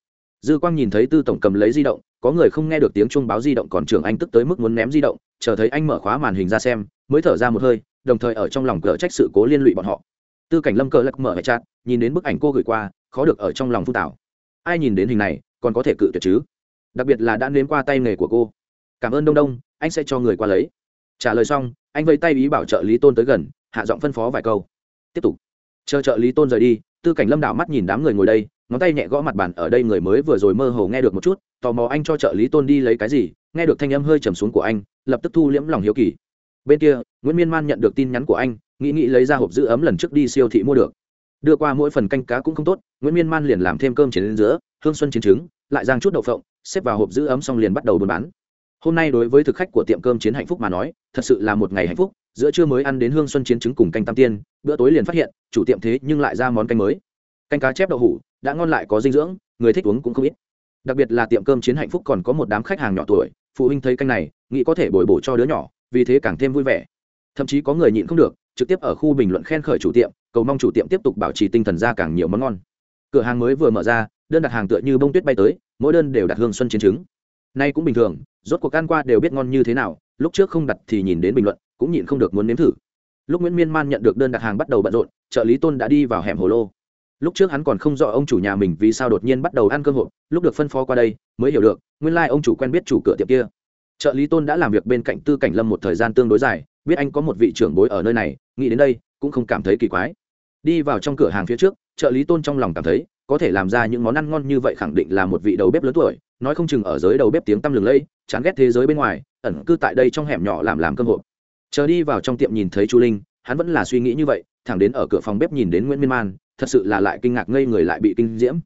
Dư quang nhìn thấy tư tổng cầm lấy di động, có người không nghe được tiếng chuông báo di động còn trưởng anh tức tới mức muốn ném di động, chờ thấy anh mở khóa màn hình ra xem, mới thở ra một hơi, đồng thời ở trong lòng cờ trách sự cố liên lụy bọn họ. Tư cảnh lâm cờ lắc mở hệ chat, nhìn đến bức ảnh cô gửi qua, khó được ở trong lòng phun tảo. Ai nhìn đến hình này, còn có thể cự tuyệt chứ? Đặc biệt là đã nếm qua tay nghề của cô. Cảm ơn đông đông, anh sẽ cho người qua lấy. Trả lời xong, anh vẫy tay ý bảo trợ lý tôn tới gần, hạ giọng phân phó vài câu. Tiếp tục chờ trợ lý tôn rời đi, tư cảnh lâm đảo mắt nhìn đám người ngồi đây, ngón tay nhẹ gõ mặt bàn ở đây người mới vừa rồi mơ hồ nghe được một chút, tò mò anh cho trợ lý tôn đi lấy cái gì, nghe được thanh âm hơi trầm xuống của anh, lập tức thu liễm lòng hiếu kỳ. Bên kia, nguyễn miên man nhận được tin nhắn của anh, nghĩ nghĩ lấy ra hộp giữ ấm lần trước đi siêu thị mua được. Đưa qua mỗi phần canh cá cũng không tốt, nguyễn miên man liền làm thêm cơm chiến giữa, hương xuân chiến trứng, lại giang chút đậu phộng, xếp vào hộp giữ ấm xong liền bắt đầu buôn bán. Hôm nay đối với thực khách của tiệm cơm chiến hạnh phúc mà nói, thật sự là một ngày hạnh phúc giữa trưa mới ăn đến hương xuân chiến trứng cùng canh tam tiên, bữa tối liền phát hiện, chủ tiệm thế nhưng lại ra món canh mới. Canh cá chép đậu hủ, đã ngon lại có dinh dưỡng, người thích uống cũng không ít. Đặc biệt là tiệm cơm chiến hạnh phúc còn có một đám khách hàng nhỏ tuổi, phụ huynh thấy canh này, nghĩ có thể bồi bổ cho đứa nhỏ, vì thế càng thêm vui vẻ. Thậm chí có người nhịn không được, trực tiếp ở khu bình luận khen khởi chủ tiệm, cầu mong chủ tiệm tiếp tục bảo trì tinh thần ra càng nhiều món ngon. Cửa hàng mới vừa mở ra, đơn đặt hàng tựa như bông tuyết bay tới, mỗi đơn đều đặt hương xuân chiến trứng. Nay cũng bình thường, rốt cuộc ăn qua đều biết ngon như thế nào lúc trước không đặt thì nhìn đến bình luận, cũng nhịn không được muốn nếm thử. Lúc nguyễn miên man nhận được đơn đặt hàng bắt đầu bận rộn, trợ lý tôn đã đi vào hẻm hồ lô. Lúc trước hắn còn không rõ ông chủ nhà mình vì sao đột nhiên bắt đầu ăn cơm hộp, lúc được phân phó qua đây, mới hiểu được, nguyên lai、like、ông chủ quen biết chủ cửa tiệm kia. Trợ lý tôn đã làm việc bên cạnh tư cảnh lâm một thời gian tương đối dài, biết anh có một vị trưởng bối ở nơi này, nghĩ đến đây, cũng không cảm thấy kỳ quái. Đi vào trong cửa hàng phía trước, trợ lý tôn trong lòng cảm thấy có thể làm ra những món ăn ngon như vậy khẳng định là một vị đầu bếp lớn tuổi, nói không chừng ở giới đầu bếp tiếng tăm lừng lây, chán ghét thế giới bên ngoài, ẩn cư tại đây trong hẻm nhỏ làm làm cơm hộp. Chờ đi vào trong tiệm nhìn thấy chu linh, hắn vẫn là suy nghĩ như vậy, thẳng đến ở cửa phòng bếp nhìn đến nguyễn miên man, thật sự là lại kinh ngạc ngây người lại bị kinh diễm.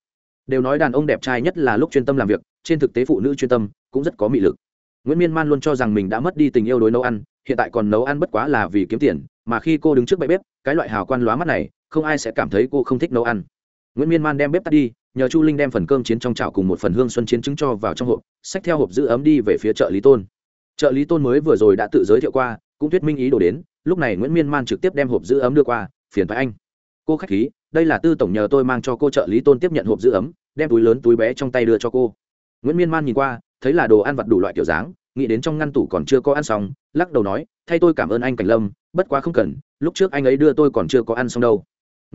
Đều nói đàn ông đẹp trai nhất là lúc chuyên tâm làm việc, trên thực tế phụ nữ chuyên tâm cũng rất có mị lực. Nguyễn miên man luôn cho rằng mình đã mất đi tình yêu đối nấu ăn, hiện tại còn nấu ăn bất quá là vì kiếm tiền, mà khi cô đứng trước bãi bếp, cái loại hào quan lóa mắt này, không ai sẽ cảm thấy cô không thích nấu ăn nguyễn miên man đem bếp tắt đi nhờ chu linh đem phần cơm chiến trong chảo cùng một phần hương xuân chiến trứng cho vào trong hộp xách theo hộp giữ ấm đi về phía chợ lý tôn chợ lý tôn mới vừa rồi đã tự giới thiệu qua cũng thuyết minh ý đồ đến lúc này nguyễn miên man trực tiếp đem hộp giữ ấm đưa qua phiền phải anh cô khách khí đây là tư tổng nhờ tôi mang cho cô trợ lý tôn tiếp nhận hộp giữ ấm đem túi lớn túi bé trong tay đưa cho cô nguyễn miên man nhìn qua thấy là đồ ăn vặt đủ loại kiểu dáng nghĩ đến trong ngăn tủ còn chưa có ăn xong lắc đầu nói thay tôi cảm ơn anh cảnh lâm bất quá không cần lúc trước anh ấy đưa tôi còn chưa có ăn xong đâu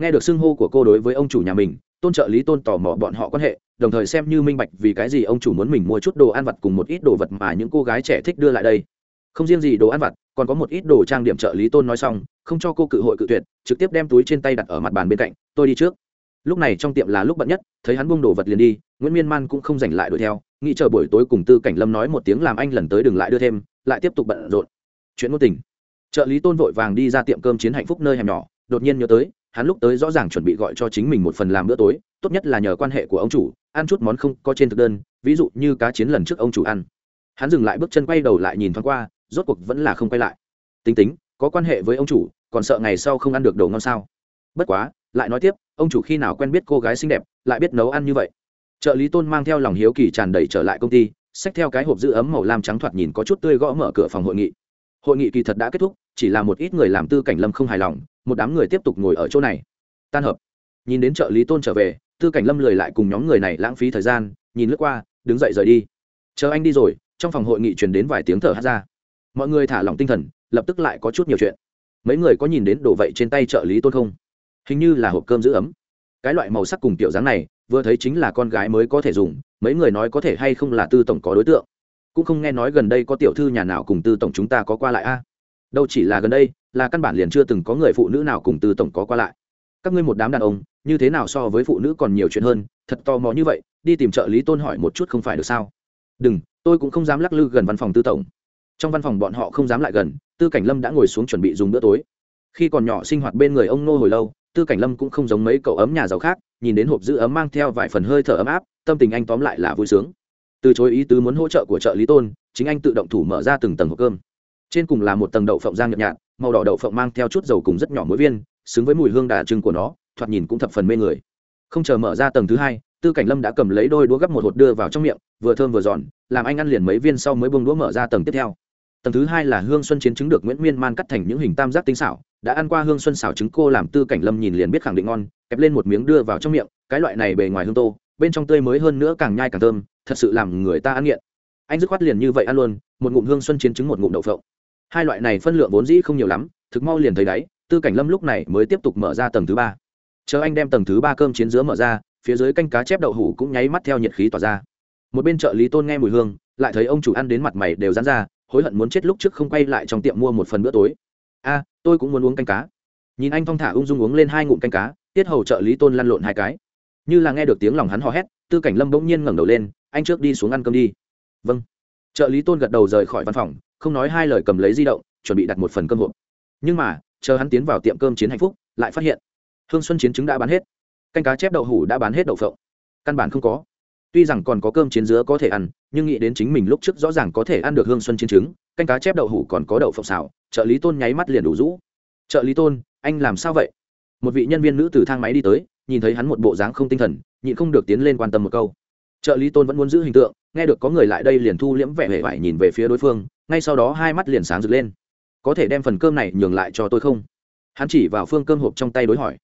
nghe được xưng hô của cô đối với ông chủ nhà mình, tôn trợ lý tôn tò mò bọn họ quan hệ, đồng thời xem như minh bạch vì cái gì ông chủ muốn mình mua chút đồ ăn vặt cùng một ít đồ vật mà những cô gái trẻ thích đưa lại đây. Không riêng gì đồ ăn vặt, còn có một ít đồ trang điểm trợ lý tôn nói xong, không cho cô cự hội cự tuyệt, trực tiếp đem túi trên tay đặt ở mặt bàn bên cạnh, tôi đi trước. Lúc này trong tiệm là lúc bận nhất, thấy hắn bung đồ vật liền đi, nguyễn miên man cũng không giành lại đuổi theo, nghĩ chờ buổi tối cùng tư cảnh lâm nói một tiếng làm anh lần tới đừng lại đưa thêm, lại tiếp tục bận rộn. Chuyện ngôn tình. Trợ lý tôn vội vàng đi ra tiệm cơm chiến hạnh phúc nơi hẻm nhỏ, đột nhiên nhớ tới hắn lúc tới rõ ràng chuẩn bị gọi cho chính mình một phần làm bữa tối, tốt nhất là nhờ quan hệ của ông chủ, ăn chút món không có trên thực đơn, ví dụ như cá chiến lần trước ông chủ ăn. Hắn dừng lại bước chân quay đầu lại nhìn thoáng qua, rốt cuộc vẫn là không quay lại. Tính tính, có quan hệ với ông chủ, còn sợ ngày sau không ăn được đồ ngon sao? Bất quá, lại nói tiếp, ông chủ khi nào quen biết cô gái xinh đẹp, lại biết nấu ăn như vậy? Trợ lý tôn mang theo lòng hiếu kỳ tràn đầy trở lại công ty, xách theo cái hộp giữ ấm màu lam trắng thoạt nhìn có chút tươi gõ mở cửa phòng hội nghị. Hội nghị kỳ thật đã kết thúc, chỉ là một ít người làm tư cảnh lâm không hài lòng một đám người tiếp tục ngồi ở chỗ này. Tan hợp. Nhìn đến trợ lý tôn trở về, tư cảnh lâm lười lại cùng nhóm người này lãng phí thời gian, nhìn lướt qua, đứng dậy rời đi. Chờ anh đi rồi, trong phòng hội nghị truyền đến vài tiếng thở hát ra. Mọi người thả lỏng tinh thần, lập tức lại có chút nhiều chuyện. Mấy người có nhìn đến đồ vậy trên tay trợ lý tôn không? Hình như là hộp cơm giữ ấm. Cái loại màu sắc cùng tiểu dáng này, vừa thấy chính là con gái mới có thể dùng, mấy người nói có thể hay không là tư tổng có đối tượng. Cũng không nghe nói gần đây có tiểu thư nhà nào cùng tư tổng chúng ta có qua lại a. Đâu chỉ là gần đây là căn bản liền chưa từng có người phụ nữ nào cùng tư tổng có qua lại. Các ngươi một đám đàn ông, như thế nào so với phụ nữ còn nhiều chuyện hơn, thật tò mò như vậy, đi tìm trợ lý tôn hỏi một chút không phải được sao? Đừng, tôi cũng không dám lắc lư gần văn phòng tư tổng. Trong văn phòng bọn họ không dám lại gần, tư cảnh lâm đã ngồi xuống chuẩn bị dùng bữa tối. Khi còn nhỏ sinh hoạt bên người ông nô hồi lâu, tư cảnh lâm cũng không giống mấy cậu ấm nhà giàu khác, nhìn đến hộp giữ ấm mang theo vài phần hơi thở ấm áp, tâm tình anh tóm lại là vui sướng. Từ chối ý tứ muốn hỗ trợ của trợ lý tôn, chính anh tự động thủ mở ra từng tầng hộp cơm trên cùng là một tầng đậu phộng rang nhợt nhạt, màu đỏ đậu phộng mang theo chút dầu cùng rất nhỏ mỗi viên, xứng với mùi hương đà trưng của nó, thoạt nhìn cũng thập phần mê người. Không chờ mở ra tầng thứ hai, tư cảnh lâm đã cầm lấy đôi đũa gấp một hột đưa vào trong miệng, vừa thơm vừa giòn, làm anh ăn liền mấy viên sau mới bông đũa mở ra tầng tiếp theo. Tầng thứ hai là hương xuân chiến trứng được nguyễn miên man cắt thành những hình tam giác tinh xảo, đã ăn qua hương xuân xảo trứng cô làm tư cảnh lâm nhìn liền biết khẳng định ngon, kẹp lên một miếng đưa vào trong miệng, cái loại này bề ngoài hương tô, bên trong tươi mới hơn nữa càng nhai càng thơm, thật sự làm người ta ăn nghiện. Anh dứt khoát liền như vậy ăn luôn, một ngụm hương xuân chiến trứng một ngụm đậu phộng hai loại này phân lượng vốn dĩ không nhiều lắm, thực mau liền thấy đáy, tư cảnh lâm lúc này mới tiếp tục mở ra tầng thứ ba. Chờ anh đem tầng thứ ba cơm chiến giữa mở ra, phía dưới canh cá chép đậu hủ cũng nháy mắt theo nhiệt khí tỏa ra. Một bên trợ lý tôn nghe mùi hương, lại thấy ông chủ ăn đến mặt mày đều dán ra, hối hận muốn chết lúc trước không quay lại trong tiệm mua một phần bữa tối. A, tôi cũng muốn uống canh cá. Nhìn anh thong thả ung dung uống lên hai ngụm canh cá, tiết hầu trợ lý tôn lăn lộn hai cái. Như là nghe được tiếng lòng hắn hò hét, tư cảnh lâm bỗng nhiên ngẩng đầu lên, anh trước đi xuống ăn cơm đi. Vâng. Trợ lý tôn gật đầu rời khỏi văn phòng không nói hai lời cầm lấy di động, chuẩn bị đặt một phần cơm hộp. Nhưng mà, chờ hắn tiến vào tiệm cơm chiến hạnh phúc, lại phát hiện, hương xuân chiến trứng đã bán hết. Canh cá chép đậu hủ đã bán hết đậu phộng. Căn bản không có. Tuy rằng còn có cơm chiến dứa có thể ăn, nhưng nghĩ đến chính mình lúc trước rõ ràng có thể ăn được hương xuân chiến trứng, canh cá chép đậu hủ còn có đậu phộng xào, trợ lý tôn nháy mắt liền đủ rũ. Trợ lý tôn, anh làm sao vậy? Một vị nhân viên nữ từ thang máy đi tới, nhìn thấy hắn một bộ dáng không tinh thần, nhịn không được tiến lên quan tâm một câu. Trợ lý tôn vẫn muốn giữ hình tượng, nghe được có người lại đây liền thu liễm vẻ vẻ vải nhìn về phía đối phương ngay sau đó hai mắt liền sáng rực lên. Có thể đem phần cơm này nhường lại cho tôi không? Hắn chỉ vào phương cơm hộp trong tay đối hỏi.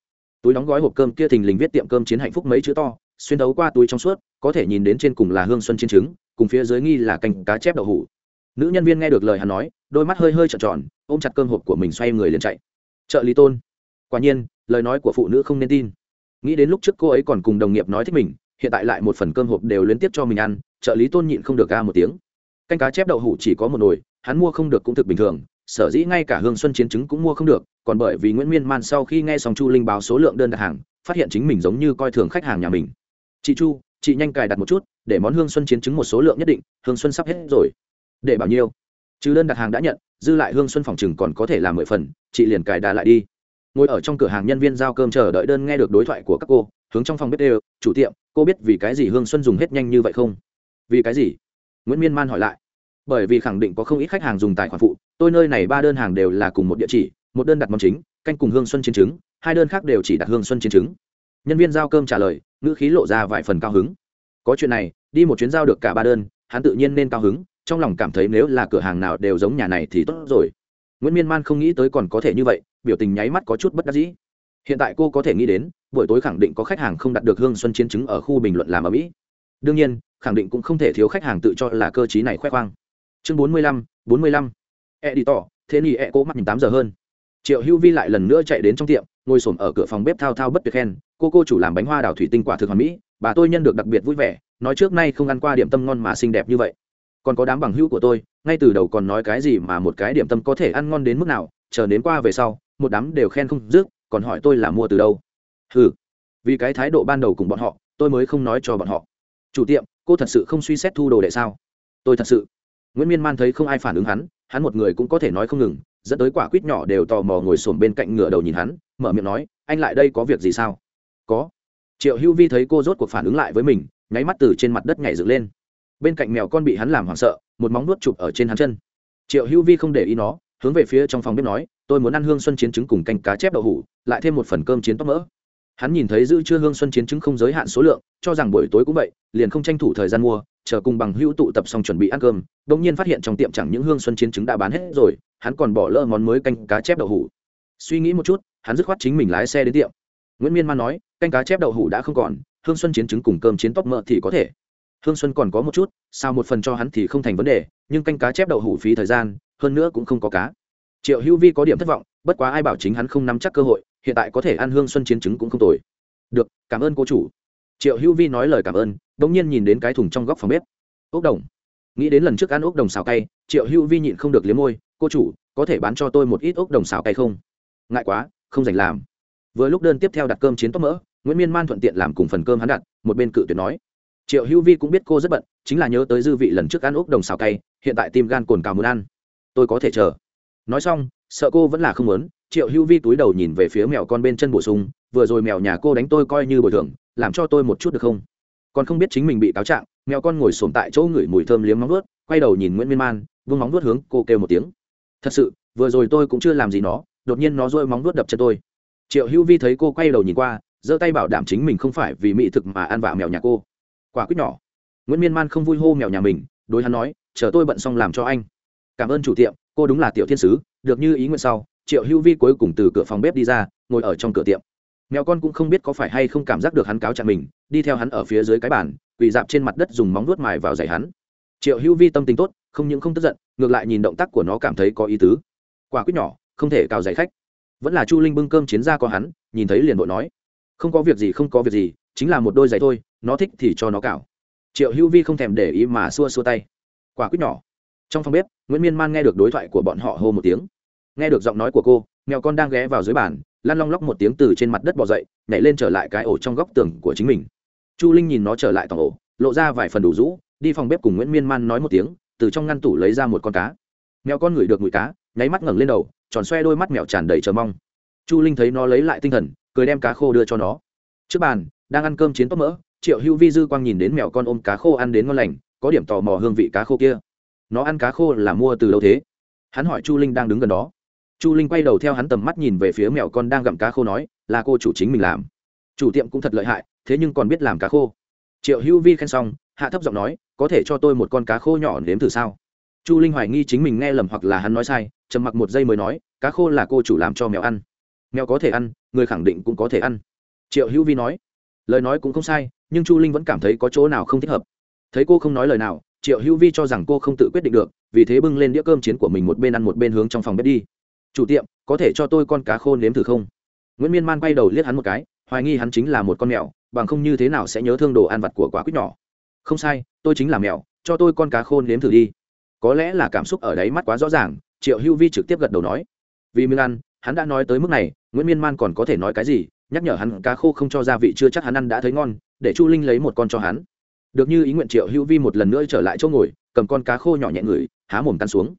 Túi đóng gói hộp cơm kia thình lình viết tiệm cơm chiến hạnh phúc mấy chữ to, xuyên đấu qua túi trong suốt, có thể nhìn đến trên cùng là hương xuân chiến trứng, cùng phía dưới nghi là canh cá chép đậu hủ. Nữ nhân viên nghe được lời hắn nói, đôi mắt hơi hơi trợn tròn, ôm chặt cơm hộp của mình xoay người liền chạy. Trợ lý tôn. Quả nhiên, lời nói của phụ nữ không nên tin. Nghĩ đến lúc trước cô ấy còn cùng đồng nghiệp nói thích mình, hiện tại lại một phần cơm hộp đều liên tiếp cho mình ăn, trợ lý tôn nhịn không được ca một tiếng canh cá chép đậu hủ chỉ có một nồi, hắn mua không được cũng thực bình thường, sở dĩ ngay cả hương xuân chiến trứng cũng mua không được, còn bởi vì nguyễn miên man sau khi nghe xong chu linh báo số lượng đơn đặt hàng, phát hiện chính mình giống như coi thường khách hàng nhà mình. Chị chu, chị nhanh cài đặt một chút, để món hương xuân chiến trứng một số lượng nhất định, hương xuân sắp hết rồi. Để bao nhiêu? Chứ đơn đặt hàng đã nhận, dư lại hương xuân phòng chừng còn có thể làm mười phần, chị liền cài đà lại đi. Ngồi ở trong cửa hàng nhân viên giao cơm chờ đợi đơn nghe được đối thoại của các cô, hướng trong phòng bếp đều, chủ tiệm, cô biết vì cái gì hương xuân dùng hết nhanh như vậy không? Vì cái gì? Nguyễn miên man hỏi lại bởi vì khẳng định có không ít khách hàng dùng tài khoản phụ tôi nơi này ba đơn hàng đều là cùng một địa chỉ một đơn đặt món chính canh cùng hương xuân chiến trứng hai đơn khác đều chỉ đặt hương xuân chiến trứng nhân viên giao cơm trả lời ngữ khí lộ ra vài phần cao hứng có chuyện này đi một chuyến giao được cả ba đơn hắn tự nhiên nên cao hứng trong lòng cảm thấy nếu là cửa hàng nào đều giống nhà này thì tốt rồi nguyễn miên man không nghĩ tới còn có thể như vậy biểu tình nháy mắt có chút bất đắc dĩ hiện tại cô có thể nghĩ đến buổi tối khẳng định có khách hàng không đặt được hương xuân chiến trứng ở khu bình luận làm ở mỹ đương nhiên, khẳng định cũng không thể thiếu khách hàng tự cho là cơ chí này khoe khoang. Chương bốn mươi lăm, bốn mươi lăm. E đi tỏ thế ni e cố mắt nhìn tám giờ hơn. Triệu hữu vi lại lần nữa chạy đến trong tiệm, ngồi s ở cửa phòng bếp thao thao bất tuyệt khen, cô cô chủ làm bánh hoa đào thủy tinh quả thực hoàn mỹ, bà tôi nhân được đặc biệt vui vẻ, nói trước nay không ăn qua điểm tâm ngon mà xinh đẹp như vậy. Còn có đám bằng hữu của tôi, ngay từ đầu còn nói cái gì mà một cái điểm tâm có thể ăn ngon đến mức nào, chờ đến qua về sau, một đám đều khen không dứt, còn hỏi tôi là mua từ đâu. Ừ vì cái thái độ ban đầu cùng bọn họ, tôi mới không nói cho bọn họ chủ tiệm, cô thật sự không suy xét thu đồ đệ sao? Tôi thật sự. Nguyễn miên man thấy không ai phản ứng hắn hắn một người cũng có thể nói không ngừng, dẫn tới quả quýt nhỏ đều tò mò ngồi xổm bên cạnh ngửa đầu nhìn hắn, mở miệng nói, anh lại đây có việc gì sao? Có. Triệu hữu vi thấy cô rốt cuộc phản ứng lại với mình, nháy mắt từ trên mặt đất nhảy dựng lên. Bên cạnh mèo con bị hắn làm hoảng sợ, một móng nuốt chụp ở trên hắn chân. Triệu hữu vi không để ý nó, hướng về phía trong phòng bếp nói, tôi muốn ăn hương xuân chiến trứng cùng canh cá chép đậu hủ, lại thêm một phần cơm chiến tóc mỡ hắn nhìn thấy giữ chưa hương xuân chiến trứng không giới hạn số lượng, cho rằng buổi tối cũng vậy, liền không tranh thủ thời gian mua, chờ cùng bằng hữu tụ tập xong chuẩn bị ăn cơm đ ỗ n g nhiên phát hiện trong tiệm chẳng những hương xuân chiến trứng đã bán hết rồi, hắn còn bỏ lỡ món mới canh cá chép đậu hủ. Suy nghĩ một chút, hắn dứt khoát chính mình lái xe đến tiệm. Nguyễn miên man nói, canh cá chép đậu hủ đã không còn, hương xuân chiến trứng cùng cơm chiến tóc mỡ thì có thể. Hương xuân còn có một chút, sao một phần cho hắn thì không thành vấn đề, nhưng canh cá chép đậu hủ phí thời gian, hơn nữa cũng không có cá. Triệu hữu vi có điểm thất vọng, bất quá ai bảo chính hắn không nắm chắc cơ hội hiện tại có thể ăn hương xuân chiến trứng cũng không tồi. Được, cảm ơn cô chủ. Triệu hữu vi nói lời cảm ơn đ ỗ n g nhiên nhìn đến cái thùng trong góc phòng bếp. Ốc đồng. Nghĩ đến lần trước ăn ốc đồng xào cay, triệu hữu vi nhịn không được liếm môi, cô chủ, có thể bán cho tôi một ít ốc đồng xào cay không? Ngại quá, không dành làm. Vừa lúc đơn tiếp theo đặt cơm chiến tóc mỡ, nguyễn miên man thuận tiện làm cùng phần cơm hắn đặt, một bên cự tuyệt nói. Triệu hữu vi cũng biết cô rất bận, chính là nhớ tới dư vị lần trước ăn ốc đồng xào cay, hiện tại tim gan cồn cào muốn ăn. Tôi có thể chờ. Nói xong sợ cô vẫn là không muốn, triệu hữu vi túi đầu nhìn về phía mèo con bên chân bổ sung, vừa rồi mèo nhà cô đánh tôi coi như bồi thường, làm cho tôi một chút được không? Còn không biết chính mình bị cáo trạng, mèo con ngồi sồn tại chỗ ngửi mùi thơm liếm móng vuốt, quay đầu nhìn nguyễn miên man vương móng vuốt hướng cô kêu một tiếng. Thật sự, vừa rồi tôi cũng chưa làm gì nó, đột nhiên nó rôi móng vuốt đập chân tôi. Triệu hữu vi thấy cô quay đầu nhìn qua, giơ tay bảo đảm chính mình không phải vì mỹ thực mà ăn vạ mèo nhà cô. Quả quyết nhỏ. Nguyễn miên man không vui hô mèo nhà mình, đối hắn nói, chờ tôi bận xong làm cho anh. Cảm ơn chủ tiệm, cô đúng là tiểu thiên sứ được như ý nguyện sau, triệu hữu vi cuối cùng từ cửa phòng bếp đi ra, ngồi ở trong cửa tiệm. Mèo con cũng không biết có phải hay không cảm giác được hắn cáo trạng mình, đi theo hắn ở phía dưới cái bàn, quỳ dạp trên mặt đất dùng móng vuốt mài vào giày hắn. Triệu hữu vi tâm tính tốt, không những không tức giận, ngược lại nhìn động tác của nó cảm thấy có ý tứ. Quả quyết nhỏ, không thể cào giày khách. Vẫn là chu linh bưng cơm chiến ra có hắn, nhìn thấy liền vội nói. Không có việc gì, không có việc gì, chính là một đôi giày thôi, nó thích thì cho nó cào. Triệu hữu vi không thèm để ý mà xua xua tay. Quả quyết nhỏ. Trong phòng bếp, nguyễn miên man nghe được đối thoại của bọn họ hô một tiếng nghe được giọng nói của cô, mèo con đang ghé vào dưới bàn, lăn long lóc một tiếng từ trên mặt đất bỏ dậy, nhảy lên trở lại cái ổ trong góc tường của chính mình. Chu linh nhìn nó trở lại tòng ổ, lộ ra vài phần đủ rũ, đi phòng bếp cùng nguyễn miên man nói một tiếng, từ trong ngăn tủ lấy ra một con cá. Mèo con ngửi được mùi cá, nháy mắt ngẩng lên đầu, tròn xoe đôi mắt mèo tràn đầy chờ mong. Chu linh thấy nó lấy lại tinh thần, cười đem cá khô đưa cho nó. Trước bàn, đang ăn cơm chiến tóc mỡ, triệu hữu vi dư quang nhìn đến mèo con ôm cá khô ăn đến ngon lành, có điểm tò mò hương vị cá khô kia. Nó ăn cá khô là mua từ đâu thế? Hắn hỏi chu linh đang đứng gần đó chu linh quay đầu theo hắn tầm mắt nhìn về phía mèo con đang gặm cá khô nói, là cô chủ chính mình làm. Chủ tiệm cũng thật lợi hại, thế nhưng còn biết làm cá khô. Triệu hữu vi khen xong, hạ thấp giọng nói, có thể cho tôi một con cá khô nhỏ nếm thử sao? Chu linh hoài nghi chính mình nghe lầm hoặc là hắn nói sai, trầm mặc một giây mới nói, cá khô là cô chủ làm cho mèo ăn. Mèo có thể ăn, người khẳng định cũng có thể ăn. Triệu hữu vi nói. Lời nói cũng không sai, nhưng chu linh vẫn cảm thấy có chỗ nào không thích hợp. Thấy cô không nói lời nào, triệu hữu vi cho rằng cô không tự quyết định được, vì thế bưng lên đĩa cơm chiến của mình một bên ăn một bên hướng trong phòng bếp đi chủ tiệm, có thể cho tôi con cá khô nếm thử không? Nguyễn miên man quay đầu liếc hắn một cái, hoài nghi hắn chính là một con mèo, bằng không như thế nào sẽ nhớ thương đồ ăn vặt của quả quýt nhỏ. Không sai, tôi chính là mèo, cho tôi con cá khô nếm thử đi. Có lẽ là cảm xúc ở đáy mắt quá rõ ràng, triệu hữu vi trực tiếp gật đầu nói. Vì miếng ăn, hắn đã nói tới mức này, nguyễn miên man còn có thể nói cái gì, nhắc nhở hắn cá khô không cho gia vị chưa chắc hắn ăn đã thấy ngon, để chu linh lấy một con cho hắn. Được như ý nguyện triệu hữu vi một lần nữa trở lại chỗ ngồi, cầm con cá khô nhỏ nhẹ ngửi há mồm tan xuống.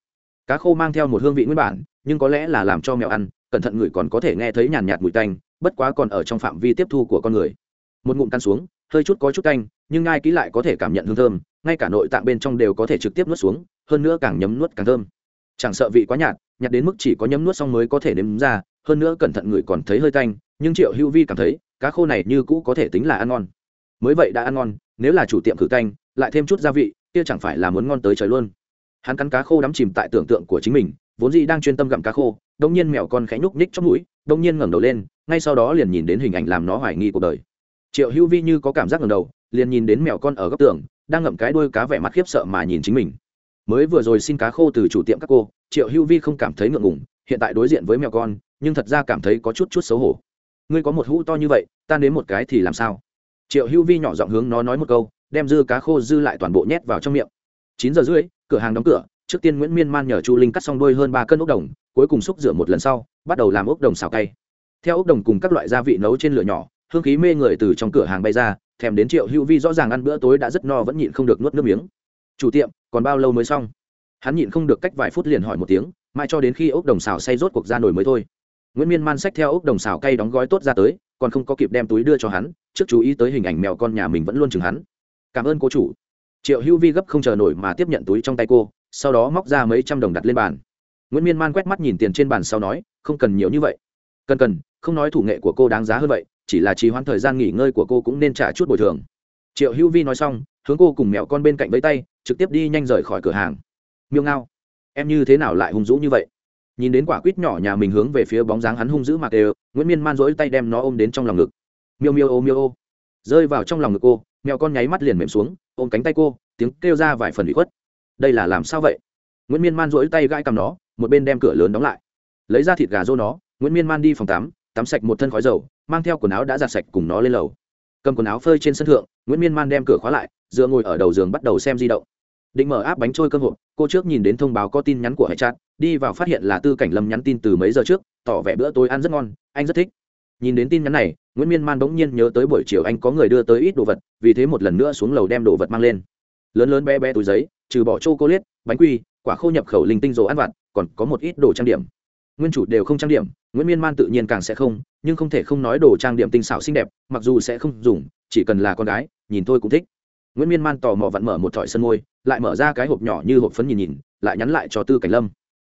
Cá khô mang theo một hương vị nguyên bản nhưng có lẽ là làm cho mèo ăn, cẩn thận người còn có thể nghe thấy nhàn nhạt mùi tanh, bất quá còn ở trong phạm vi tiếp thu của con người. Một ngụm căn xuống, hơi chút có chút canh nhưng ngai kỹ lại có thể cảm nhận hương thơm, ngay cả nội tạng bên trong đều có thể trực tiếp nuốt xuống, hơn nữa càng nhấm nuốt càng thơm. Chẳng sợ vị quá nhạt nhạt đến mức chỉ có nhấm nuốt xong mới có thể nếm ra, hơn nữa cẩn thận người còn thấy hơi tanh, nhưng triệu hữu vi cảm thấy, cá khô này như cũ có thể tính là ăn ngon. Mới vậy đã ăn ngon, nếu là chủ tiệm khử canh lại thêm chút gia vị, kia chẳng phải là muốn ngon tới trời luôn. Hắn cắn cá khô đắm chìm tại tưởng tượng của chính mình vốn dĩ đang chuyên tâm gặm cá khô đông nhiên mèo con khẽ nhúc nhích trong mũi đông nhiên ngẩng đầu lên, ngay sau đó liền nhìn đến hình ảnh làm nó hoài nghi cuộc đời. Triệu hữu vi như có cảm giác ngẩng đầu, liền nhìn đến mèo con ở góc tường, đang ngậm cái đuôi cá vẻ mặt khiếp sợ mà nhìn chính mình. Mới vừa rồi xin cá khô từ chủ tiệm các cô, triệu hữu vi không cảm thấy ngượng ngùng, hiện tại đối diện với mèo con, nhưng thật ra cảm thấy có chút chút xấu hổ. Ngươi có một hũ to như vậy, ta nếm một cái thì làm sao? Triệu hữu vi nhỏ giọng hướng nó nói một câu, đem dư cá khô dư lại toàn bộ nhét vào trong miệng. Chín giờ rưỡi, cửa hàng đóng cửa trước tiên nguyễn miên man nhờ chu linh cắt xong đôi hơn ba cân ốc đồng, cuối cùng xúc rửa một lần sau, bắt đầu làm ốc đồng xào cay. Theo ốc đồng cùng các loại gia vị nấu trên lửa nhỏ, hương khí mê người từ trong cửa hàng bay ra, thèm đến triệu hữu vi rõ ràng ăn bữa tối đã rất no vẫn nhịn không được nuốt nước miếng. Chủ tiệm, còn bao lâu mới xong? Hắn nhịn không được cách vài phút liền hỏi một tiếng, mãi cho đến khi ốc đồng xào say rốt cuộc ra nổi mới thôi. Nguyễn miên man xách theo ốc đồng xào cay đóng gói tốt ra tới, còn không có kịp đem túi đưa cho hắn, trước chú ý tới hình ảnh mèo con nhà mình vẫn luôn chừng hắn. Cảm ơn cô chủ. Triệu hữu vi gấp không chờ nổi mà tiếp nhận túi trong tay cô sau đó móc ra mấy trăm đồng đặt lên bàn. Nguyễn miên man quét mắt nhìn tiền trên bàn sau nói, không cần nhiều như vậy. Cần cần, không nói thủ nghệ của cô đáng giá hơn vậy, chỉ là trì hoãn thời gian nghỉ ngơi của cô cũng nên trả chút bồi thường. Triệu hữu vi nói xong, hướng cô cùng mẹo con bên cạnh vẫy tay, trực tiếp đi nhanh rời khỏi cửa hàng. Miêu ngao, em như thế nào lại hung dữ như vậy? Nhìn đến quả quýt nhỏ nhà mình hướng về phía bóng dáng hắn hung dữ mặc đều nguyễn miên man rỗi tay đem nó ôm đến trong lòng ngực. Miêu miêu, ô miêu, ô. Rơi vào trong lòng ngực cô, mẹo con nháy mắt liền mềm xuống, ôm cánh tay cô, tiếng kêu ra vài phần bị khuất đây là làm sao vậy? Nguyễn miên man rỗi tay gãi cầm nó, một bên đem cửa lớn đóng lại. Lấy ra thịt gà rô nó, nguyễn miên man đi phòng tắm tắm sạch một thân khói dầu, mang theo quần áo đã giặt sạch cùng nó lên lầu. Cầm quần áo phơi trên sân thượng, nguyễn miên man đem cửa khóa lại, dựa ngồi ở đầu giường bắt đầu xem di động. Định mở áp bánh trôi cơm hộp, cô trước nhìn đến thông báo có tin nhắn của hải trát đi vào phát hiện là tư cảnh lâm nhắn tin từ mấy giờ trước, tỏ vẻ bữa tối ăn rất ngon, anh rất thích. Nhìn đến tin nhắn này, nguyễn miên man bỗng nhiên nhớ tới buổi chiều anh có người đưa tới ít đồ vật, vì thế một lần nữa xuống lầu đem đồ vật mang lên. Lớn lớn bé bé túi giấy trừ bỏ chô cô liết bánh quy, quả khô nhập khẩu linh tinh dầu ăn vặt, còn có một ít đồ trang điểm. Nguyên chủ đều không trang điểm, nguyễn miên man tự nhiên càng sẽ không, nhưng không thể không nói đồ trang điểm tinh xảo xinh đẹp, mặc dù sẽ không dùng, chỉ cần là con gái, nhìn tôi cũng thích. Nguyễn miên man tò mò vặn mở một thỏi sân môi, lại mở ra cái hộp nhỏ như hộp phấn nhìn nhìn, lại nhắn lại cho tư cảnh lâm.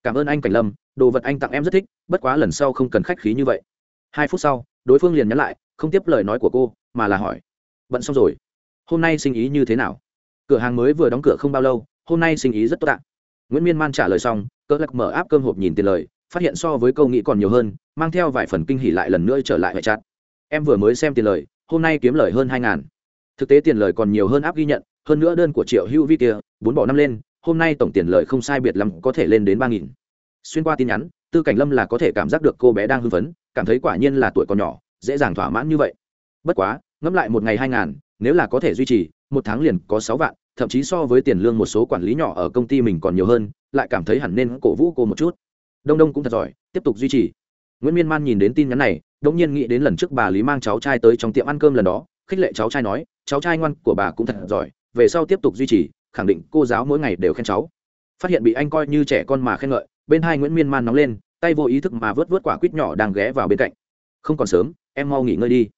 Cảm ơn anh cảnh lâm, đồ vật anh tặng em rất thích, bất quá lần sau không cần khách khí như vậy. Hai phút sau, đối phương liền nhắn lại, không tiếp lời nói của cô, mà là hỏi, bận xong rồi, hôm nay sinh ý như thế nào? Cửa hàng mới vừa đóng cửa không bao lâu, hôm nay sinh ý rất tốt ạ. Nguyễn miên man trả lời xong, cỡ lắc mở áp cơm hộp nhìn tiền lời, phát hiện so với câu nghĩ còn nhiều hơn, mang theo vài phần kinh hỉ lại lần nữa trở lại hệ chặt em vừa mới xem tiền lời, hôm nay kiếm lời hơn hai ngàn. Thực tế tiền lời còn nhiều hơn áp ghi nhận, hơn nữa đơn của triệu hữu vi kia, bốn bỏ năm lên, hôm nay tổng tiền lời không sai biệt lắm, có thể lên đến ba nghìn. Xuyên qua tin nhắn, tư cảnh lâm là có thể cảm giác được cô bé đang hưng phấn, cảm thấy quả nhiên là tuổi còn nhỏ, dễ dàng thỏa mãn như vậy. Bất quá, ngẫm lại một ngày hai ngàn, nếu là có thể duy trì một tháng liền có sáu vạn, thậm chí so với tiền lương một số quản lý nhỏ ở công ty mình còn nhiều hơn, lại cảm thấy hẳn nên cổ vũ cô một chút. Đông đông cũng thật giỏi, tiếp tục duy trì. Nguyễn miên man nhìn đến tin nhắn này đông nhiên nghĩ đến lần trước bà lý mang cháu trai tới trong tiệm ăn cơm lần đó, khích lệ cháu trai nói, cháu trai ngoan của bà cũng thật giỏi, về sau tiếp tục duy trì, khẳng định cô giáo mỗi ngày đều khen cháu. Phát hiện bị anh coi như trẻ con mà khen ngợi, bên hai nguyễn miên man nóng lên, tay vô ý thức mà vớt vớt quả quýt nhỏ đang ghé vào bên cạnh. Không còn sớm, em mau nghỉ ngơi đi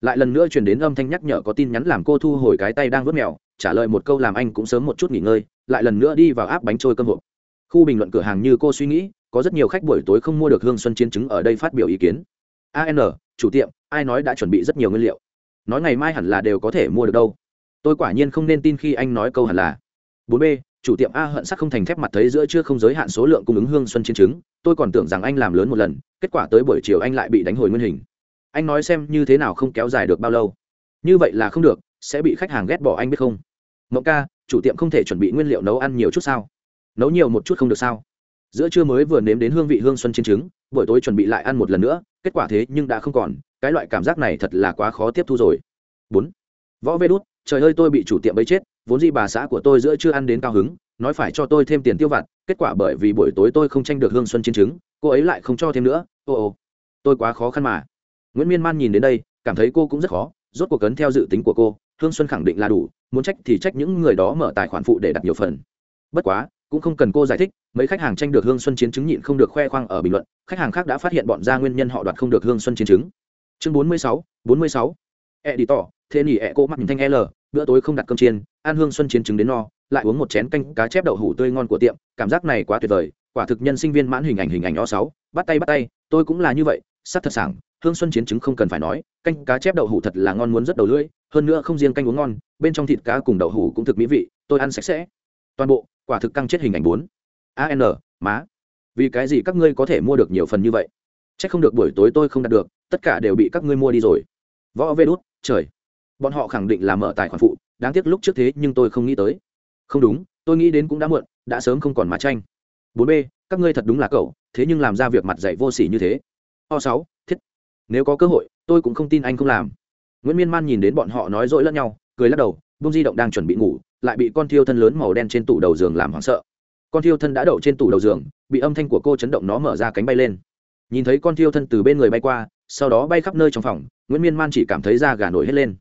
lại lần nữa truyền đến âm thanh nhắc nhở có tin nhắn làm cô thu hồi cái tay đang vớt mèo, trả lời một câu làm anh cũng sớm một chút nghỉ ngơi, lại lần nữa đi vào áp bánh trôi cơm hộp. Khu bình luận cửa hàng như cô suy nghĩ, có rất nhiều khách buổi tối không mua được hương xuân chiến trứng ở đây phát biểu ý kiến. An chủ tiệm, ai nói đã chuẩn bị rất nhiều nguyên liệu? Nói ngày mai hẳn là đều có thể mua được đâu. Tôi quả nhiên không nên tin khi anh nói câu hẳn là. Bốn b, chủ tiệm a hận sắc không thành thép mặt thấy giữa chưa không giới hạn số lượng cung ứng hương xuân chiến trứng. tôi còn tưởng rằng anh làm lớn một lần, kết quả tới buổi chiều anh lại bị đánh hồi nguyên hình anh nói xem như thế nào không kéo dài được bao lâu. Như vậy là không được, sẽ bị khách hàng ghét bỏ anh biết không? Mộng ca, chủ tiệm không thể chuẩn bị nguyên liệu nấu ăn nhiều chút sao? Nấu nhiều một chút không được sao? Giữa trưa mới vừa nếm đến hương vị hương xuân chiến trứng, buổi tối chuẩn bị lại ăn một lần nữa, kết quả thế nhưng đã không còn, cái loại cảm giác này thật là quá khó tiếp thu rồi. Bốn, võ vê đút, trời ơi, tôi bị chủ tiệm bấy chết, vốn gì bà xã của tôi giữa chưa ăn đến cao hứng, nói phải cho tôi thêm tiền tiêu vặt, kết quả bởi vì buổi tối tôi không tranh được hương xuân chiến trứng, cô ấy lại không cho thêm nữa, ô ô, tôi quá khó khăn mà nguyễn miên man nhìn đến đây, cảm thấy cô cũng rất khó, rốt cuộc cấn theo dự tính của cô, hương xuân khẳng định là đủ, muốn trách thì trách những người đó mở tài khoản phụ để đặt nhiều phần. Bất quá, cũng không cần cô giải thích, mấy khách hàng tranh được hương xuân chiến chứng nhịn không được khoe khoang ở bình luận, khách hàng khác đã phát hiện bọn ra nguyên nhân họ đoạt không được hương xuân chiến chứng. Chương bốn mươi sáu, bốn mươi sáu. E đi tỏ thế nhỉ e cô mắt nhìn thanh l, bữa tối không đặt cơm chiên, ăn hương xuân chiến chứng đến no, lại uống một chén canh cá chép đậu hủ tươi ngon của tiệm, cảm giác này quá tuyệt vời, quả thực nhân sinh viên mãn hình ảnh hình ảnh o sáu, bắt tay bắt tay, tôi cũng là như vậy, sắc thật sảng hương xuân chiến chứng không cần phải nói, canh cá chép đậu hủ thật là ngon muốn rất đầu lưỡi, hơn nữa không riêng canh uống ngon, bên trong thịt cá cùng đậu hủ cũng thực mỹ vị, tôi ăn sạch sẽ. Toàn bộ, quả thực căng chết hình ảnh bốn. An má. Vì cái gì các ngươi có thể mua được nhiều phần như vậy? C h ắ c không được buổi tối tôi không đạt được, tất cả đều bị các ngươi mua đi rồi. Võ vê đốt trời. Bọn họ khẳng định là mở tài khoản phụ, đáng tiếc lúc trước thế nhưng tôi không nghĩ tới. Không đúng, tôi nghĩ đến cũng đã muộn, đã sớm không còn mà tranh. Bốn b, các ngươi thật đúng là cậu, thế nhưng làm ra việc mặt dạy vô s ỉ như thế. O sáu nếu có cơ hội, tôi cũng không tin anh không làm. Nguyễn miên man nhìn đến bọn họ nói dỗi lẫn nhau, cười lắc đầu bông di động đang chuẩn bị ngủ, lại bị con thiêu thân lớn màu đen trên tủ đầu giường làm hoảng sợ. Con thiêu thân đã đậu trên tủ đầu giường, bị âm thanh của cô chấn động nó mở ra cánh bay lên. Nhìn thấy con thiêu thân từ bên người bay qua, sau đó bay khắp nơi trong phòng, nguyễn miên man chỉ cảm thấy da gà nổi hết lên.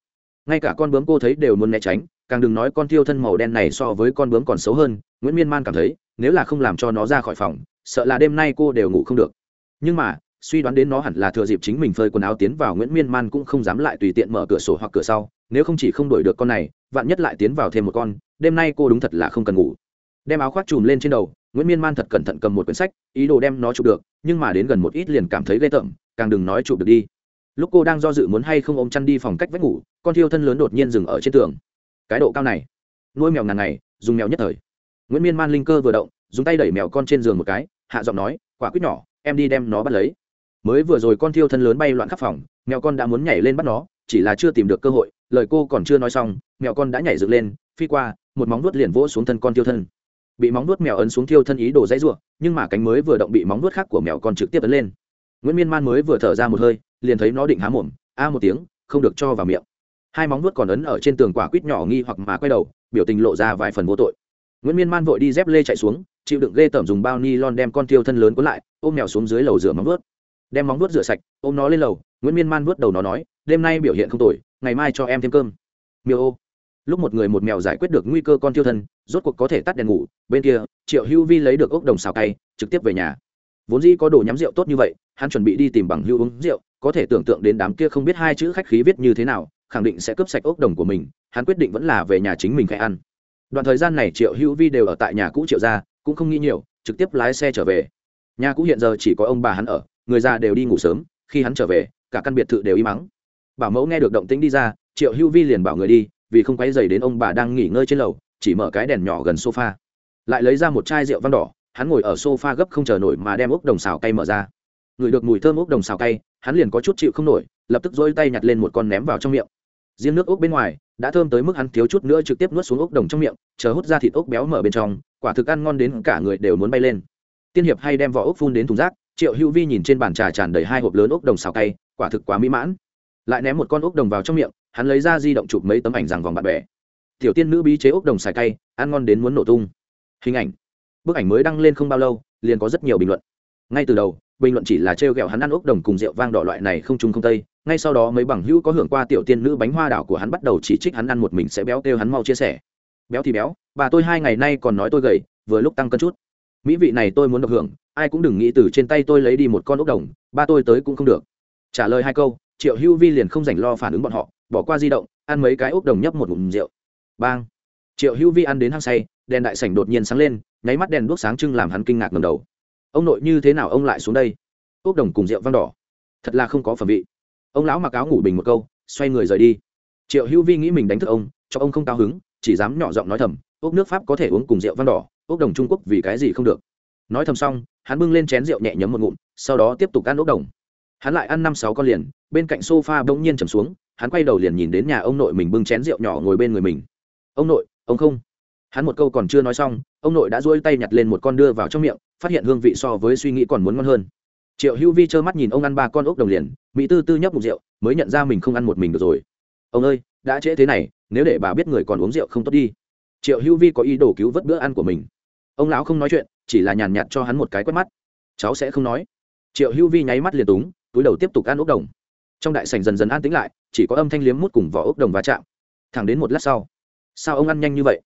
Ngay cả con bướm cô thấy đều muốn né tránh, càng đừng nói con thiêu thân màu đen này so với con bướm còn xấu hơn, nguyễn miên man cảm thấy, nếu là không làm cho nó ra khỏi phòng, sợ là đêm nay cô đều ngủ không được. Nhưng mà suy đoán đến nó hẳn là thừa dịp chính mình phơi quần áo tiến vào nguyễn miên man cũng không dám lại tùy tiện mở cửa sổ hoặc cửa sau, nếu không chỉ không đổi được con này, vạn nhất lại tiến vào thêm một con, đêm nay cô đúng thật là không cần ngủ. Đem áo khoác chùm lên trên đầu, nguyễn miên man thật cẩn thận cầm một quyển sách, ý đồ đem nó chụp được, nhưng mà đến gần một ít liền cảm thấy ghê tởm, càng đừng nói chụp được đi. Lúc cô đang do dự muốn hay không ôm chăn đi phòng cách vách ngủ, con thiêu thân lớn đột nhiên dừng ở trên tường. Cái độ cao này, nuôi mèo ngàn ngày, dùng mèo nhất thời. Nguyễn miên man linh cơ vừa động, dùng tay đẩy mèo con trên giường một cái, hạ giọng nói, quả quyết nhỏ, em đi đem nó bắt lấy mới vừa rồi con thiêu thân lớn bay loạn khắp phòng, mèo con đã muốn nhảy lên bắt nó, chỉ là chưa tìm được cơ hội, lời cô còn chưa nói xong, mèo con đã nhảy dựng lên, phi qua, một móng nuốt liền vỗ xuống thân con thiêu thân. Bị móng nuốt mèo ấn xuống thiêu thân ý đồ dãy r u ộ nhưng mà cánh mới vừa động bị móng nuốt khác của mèo con trực tiếp ấn lên. Nguyễn miên man mới vừa thở ra một hơi, liền thấy nó định há mồm, a một tiếng, không được cho vào miệng. Hai móng nuốt còn ấn ở trên tường quả quýt nhỏ nghi hoặc mà quay đầu, biểu tình lộ ra vài phần vô tội. Nguyễn miên man vội đi dép lê chạy xuống, chịu đựng ghê tởm dùng bao ni lon đem con thiêu thân lớn cuốn lại, ôm mèo xuống dưới lầu rửa móng nuốt đem móng nuốt rửa sạch, ôm nó lên lầu, nguyễn miên man nuốt đầu nó nói, đêm nay biểu hiện không tồi, ngày mai cho em thêm cơm. Miêu ô. Lúc một người một mèo giải quyết được nguy cơ con tiêu thân, rốt cuộc có thể tắt đèn ngủ, bên kia, triệu hữu vi lấy được ốc đồng xào cay, trực tiếp về nhà. Vốn dĩ có đồ nhắm rượu tốt như vậy, hắn chuẩn bị đi tìm bằng hữu uống rượu, có thể tưởng tượng đến đám kia không biết hai chữ khách khí viết như thế nào, khẳng định sẽ cướp sạch ốc đồng của mình, hắn quyết định vẫn là về nhà chính mình khai ăn. Đoạn thời gian này triệu hữu vi đều ở tại nhà cũ triệu gia, cũng không nghĩ nhiều, trực tiếp lái xe trở về. Nhà cũ hiện giờ chỉ có ông bà hắn ở người già đều đi ngủ sớm, khi hắn trở về, cả căn biệt thự đều im mắng. Bảo mẫu nghe được động tĩnh đi ra, triệu hữu vi liền bảo người đi, vì không quay dày đến ông bà đang nghỉ ngơi trên lầu, chỉ mở cái đèn nhỏ gần sofa. Lại lấy ra một chai rượu vang đỏ, hắn ngồi ở sofa gấp không chờ nổi mà đem ốc đồng xào cay mở ra. Ngửi được mùi thơm ốc đồng xào cay, hắn liền có chút chịu không nổi, lập tức dỗi tay nhặt lên một con ném vào trong miệng. Riêng nước ốc bên ngoài, đã thơm tới mức hắn thiếu chút nữa trực tiếp nuốt xuống ốc đồng trong miệng, chờ hút ra thịt ốc béo mở bên trong, quả thực ăn ngon đến cả người đều muốn bay lên. Tiên hiệp hay đem vỏ ốc phun đến thùng rác triệu hữu vi nhìn trên bàn trà tràn đầy hai hộp lớn ốc đồng xào cay, quả thực quá mỹ mãn. Lại ném một con ốc đồng vào trong miệng, hắn lấy ra di động chụp mấy tấm ảnh rằng vòng bạn bè. Tiểu tiên nữ bí chế ốc đồng xài cay, ăn ngon đến muốn nổ tung. Hình ảnh. Bức ảnh mới đăng lên không bao lâu, liền có rất nhiều bình luận. Ngay từ đầu, bình luận chỉ là trêu ghẹo hắn ăn ốc đồng cùng rượu vang đỏ loại này không trung không tây. Ngay sau đó mấy bằng hữu có hưởng qua tiểu tiên nữ bánh hoa đảo của hắn bắt đầu chỉ trích hắn ăn một mình sẽ béo kêu hắn mau chia sẻ. Béo thì béo, bà tôi hai ngày nay còn nói tôi gầy, vừa lúc tăng cân chút mỹ vị này tôi muốn được hưởng, ai cũng đừng nghĩ từ trên tay tôi lấy đi một con ốc đồng, ba tôi tới cũng không được. Trả lời hai câu, triệu hữu vi liền không dành lo phản ứng bọn họ, bỏ qua di động, ăn mấy cái ốc đồng nhấp một ngụm rượu. Bang! Triệu hữu vi ăn đến hăng say, đèn đại sảnh đột nhiên sáng lên, nháy mắt đèn đuốc sáng trưng làm hắn kinh ngạc ngầm đầu. Ông nội như thế nào ông lại xuống đây? Ốc đồng cùng rượu vang đỏ. Thật là không có phẩm vị. Ông lão mặc áo ngủ bình một câu, xoay người rời đi. Triệu hữu vi nghĩ mình đánh thức ông, cho ông không cao hứng, chỉ dám nhỏ giọng nói thầm, ốc nước pháp có thể uống cùng rượu vang đỏ ốc đồng trung quốc vì cái gì không được? Nói thầm xong, hắn bưng lên chén rượu nhẹ nhấm một ngụm, sau đó tiếp tục ăn ốc đồng. Hắn lại ăn năm sáu con liền, bên cạnh sofa bỗng nhiên trầm xuống, hắn quay đầu liền nhìn đến nhà ông nội mình bưng chén rượu nhỏ ngồi bên người mình. Ông nội, ông không? Hắn một câu còn chưa nói xong, ông nội đã duỗi tay nhặt lên một con đưa vào trong miệng, phát hiện hương vị so với suy nghĩ còn muốn ngon hơn. Triệu hữu vi trơ mắt nhìn ông ăn ba con ốc đồng liền, mỹ tư tư nhấp một rượu, mới nhận ra mình không ăn một mình được rồi. Ông ơi, đã trễ thế này, nếu để bà biết người còn uống rượu không tốt đi. Triệu hữu vi có ý đồ cứu vớt bữa ăn của mình ông lão không nói chuyện, chỉ là nhàn nhạt cho hắn một cái quét mắt. Cháu sẽ không nói. Triệu hữu vi nháy mắt liền túng, túi đầu tiếp tục ăn ốc đồng. Trong đại sảnh dần dần an tĩnh lại, chỉ có âm thanh liếm mút cùng vỏ ốc đồng va chạm. Thẳng đến một lát sau, sao ông ăn nhanh như vậy?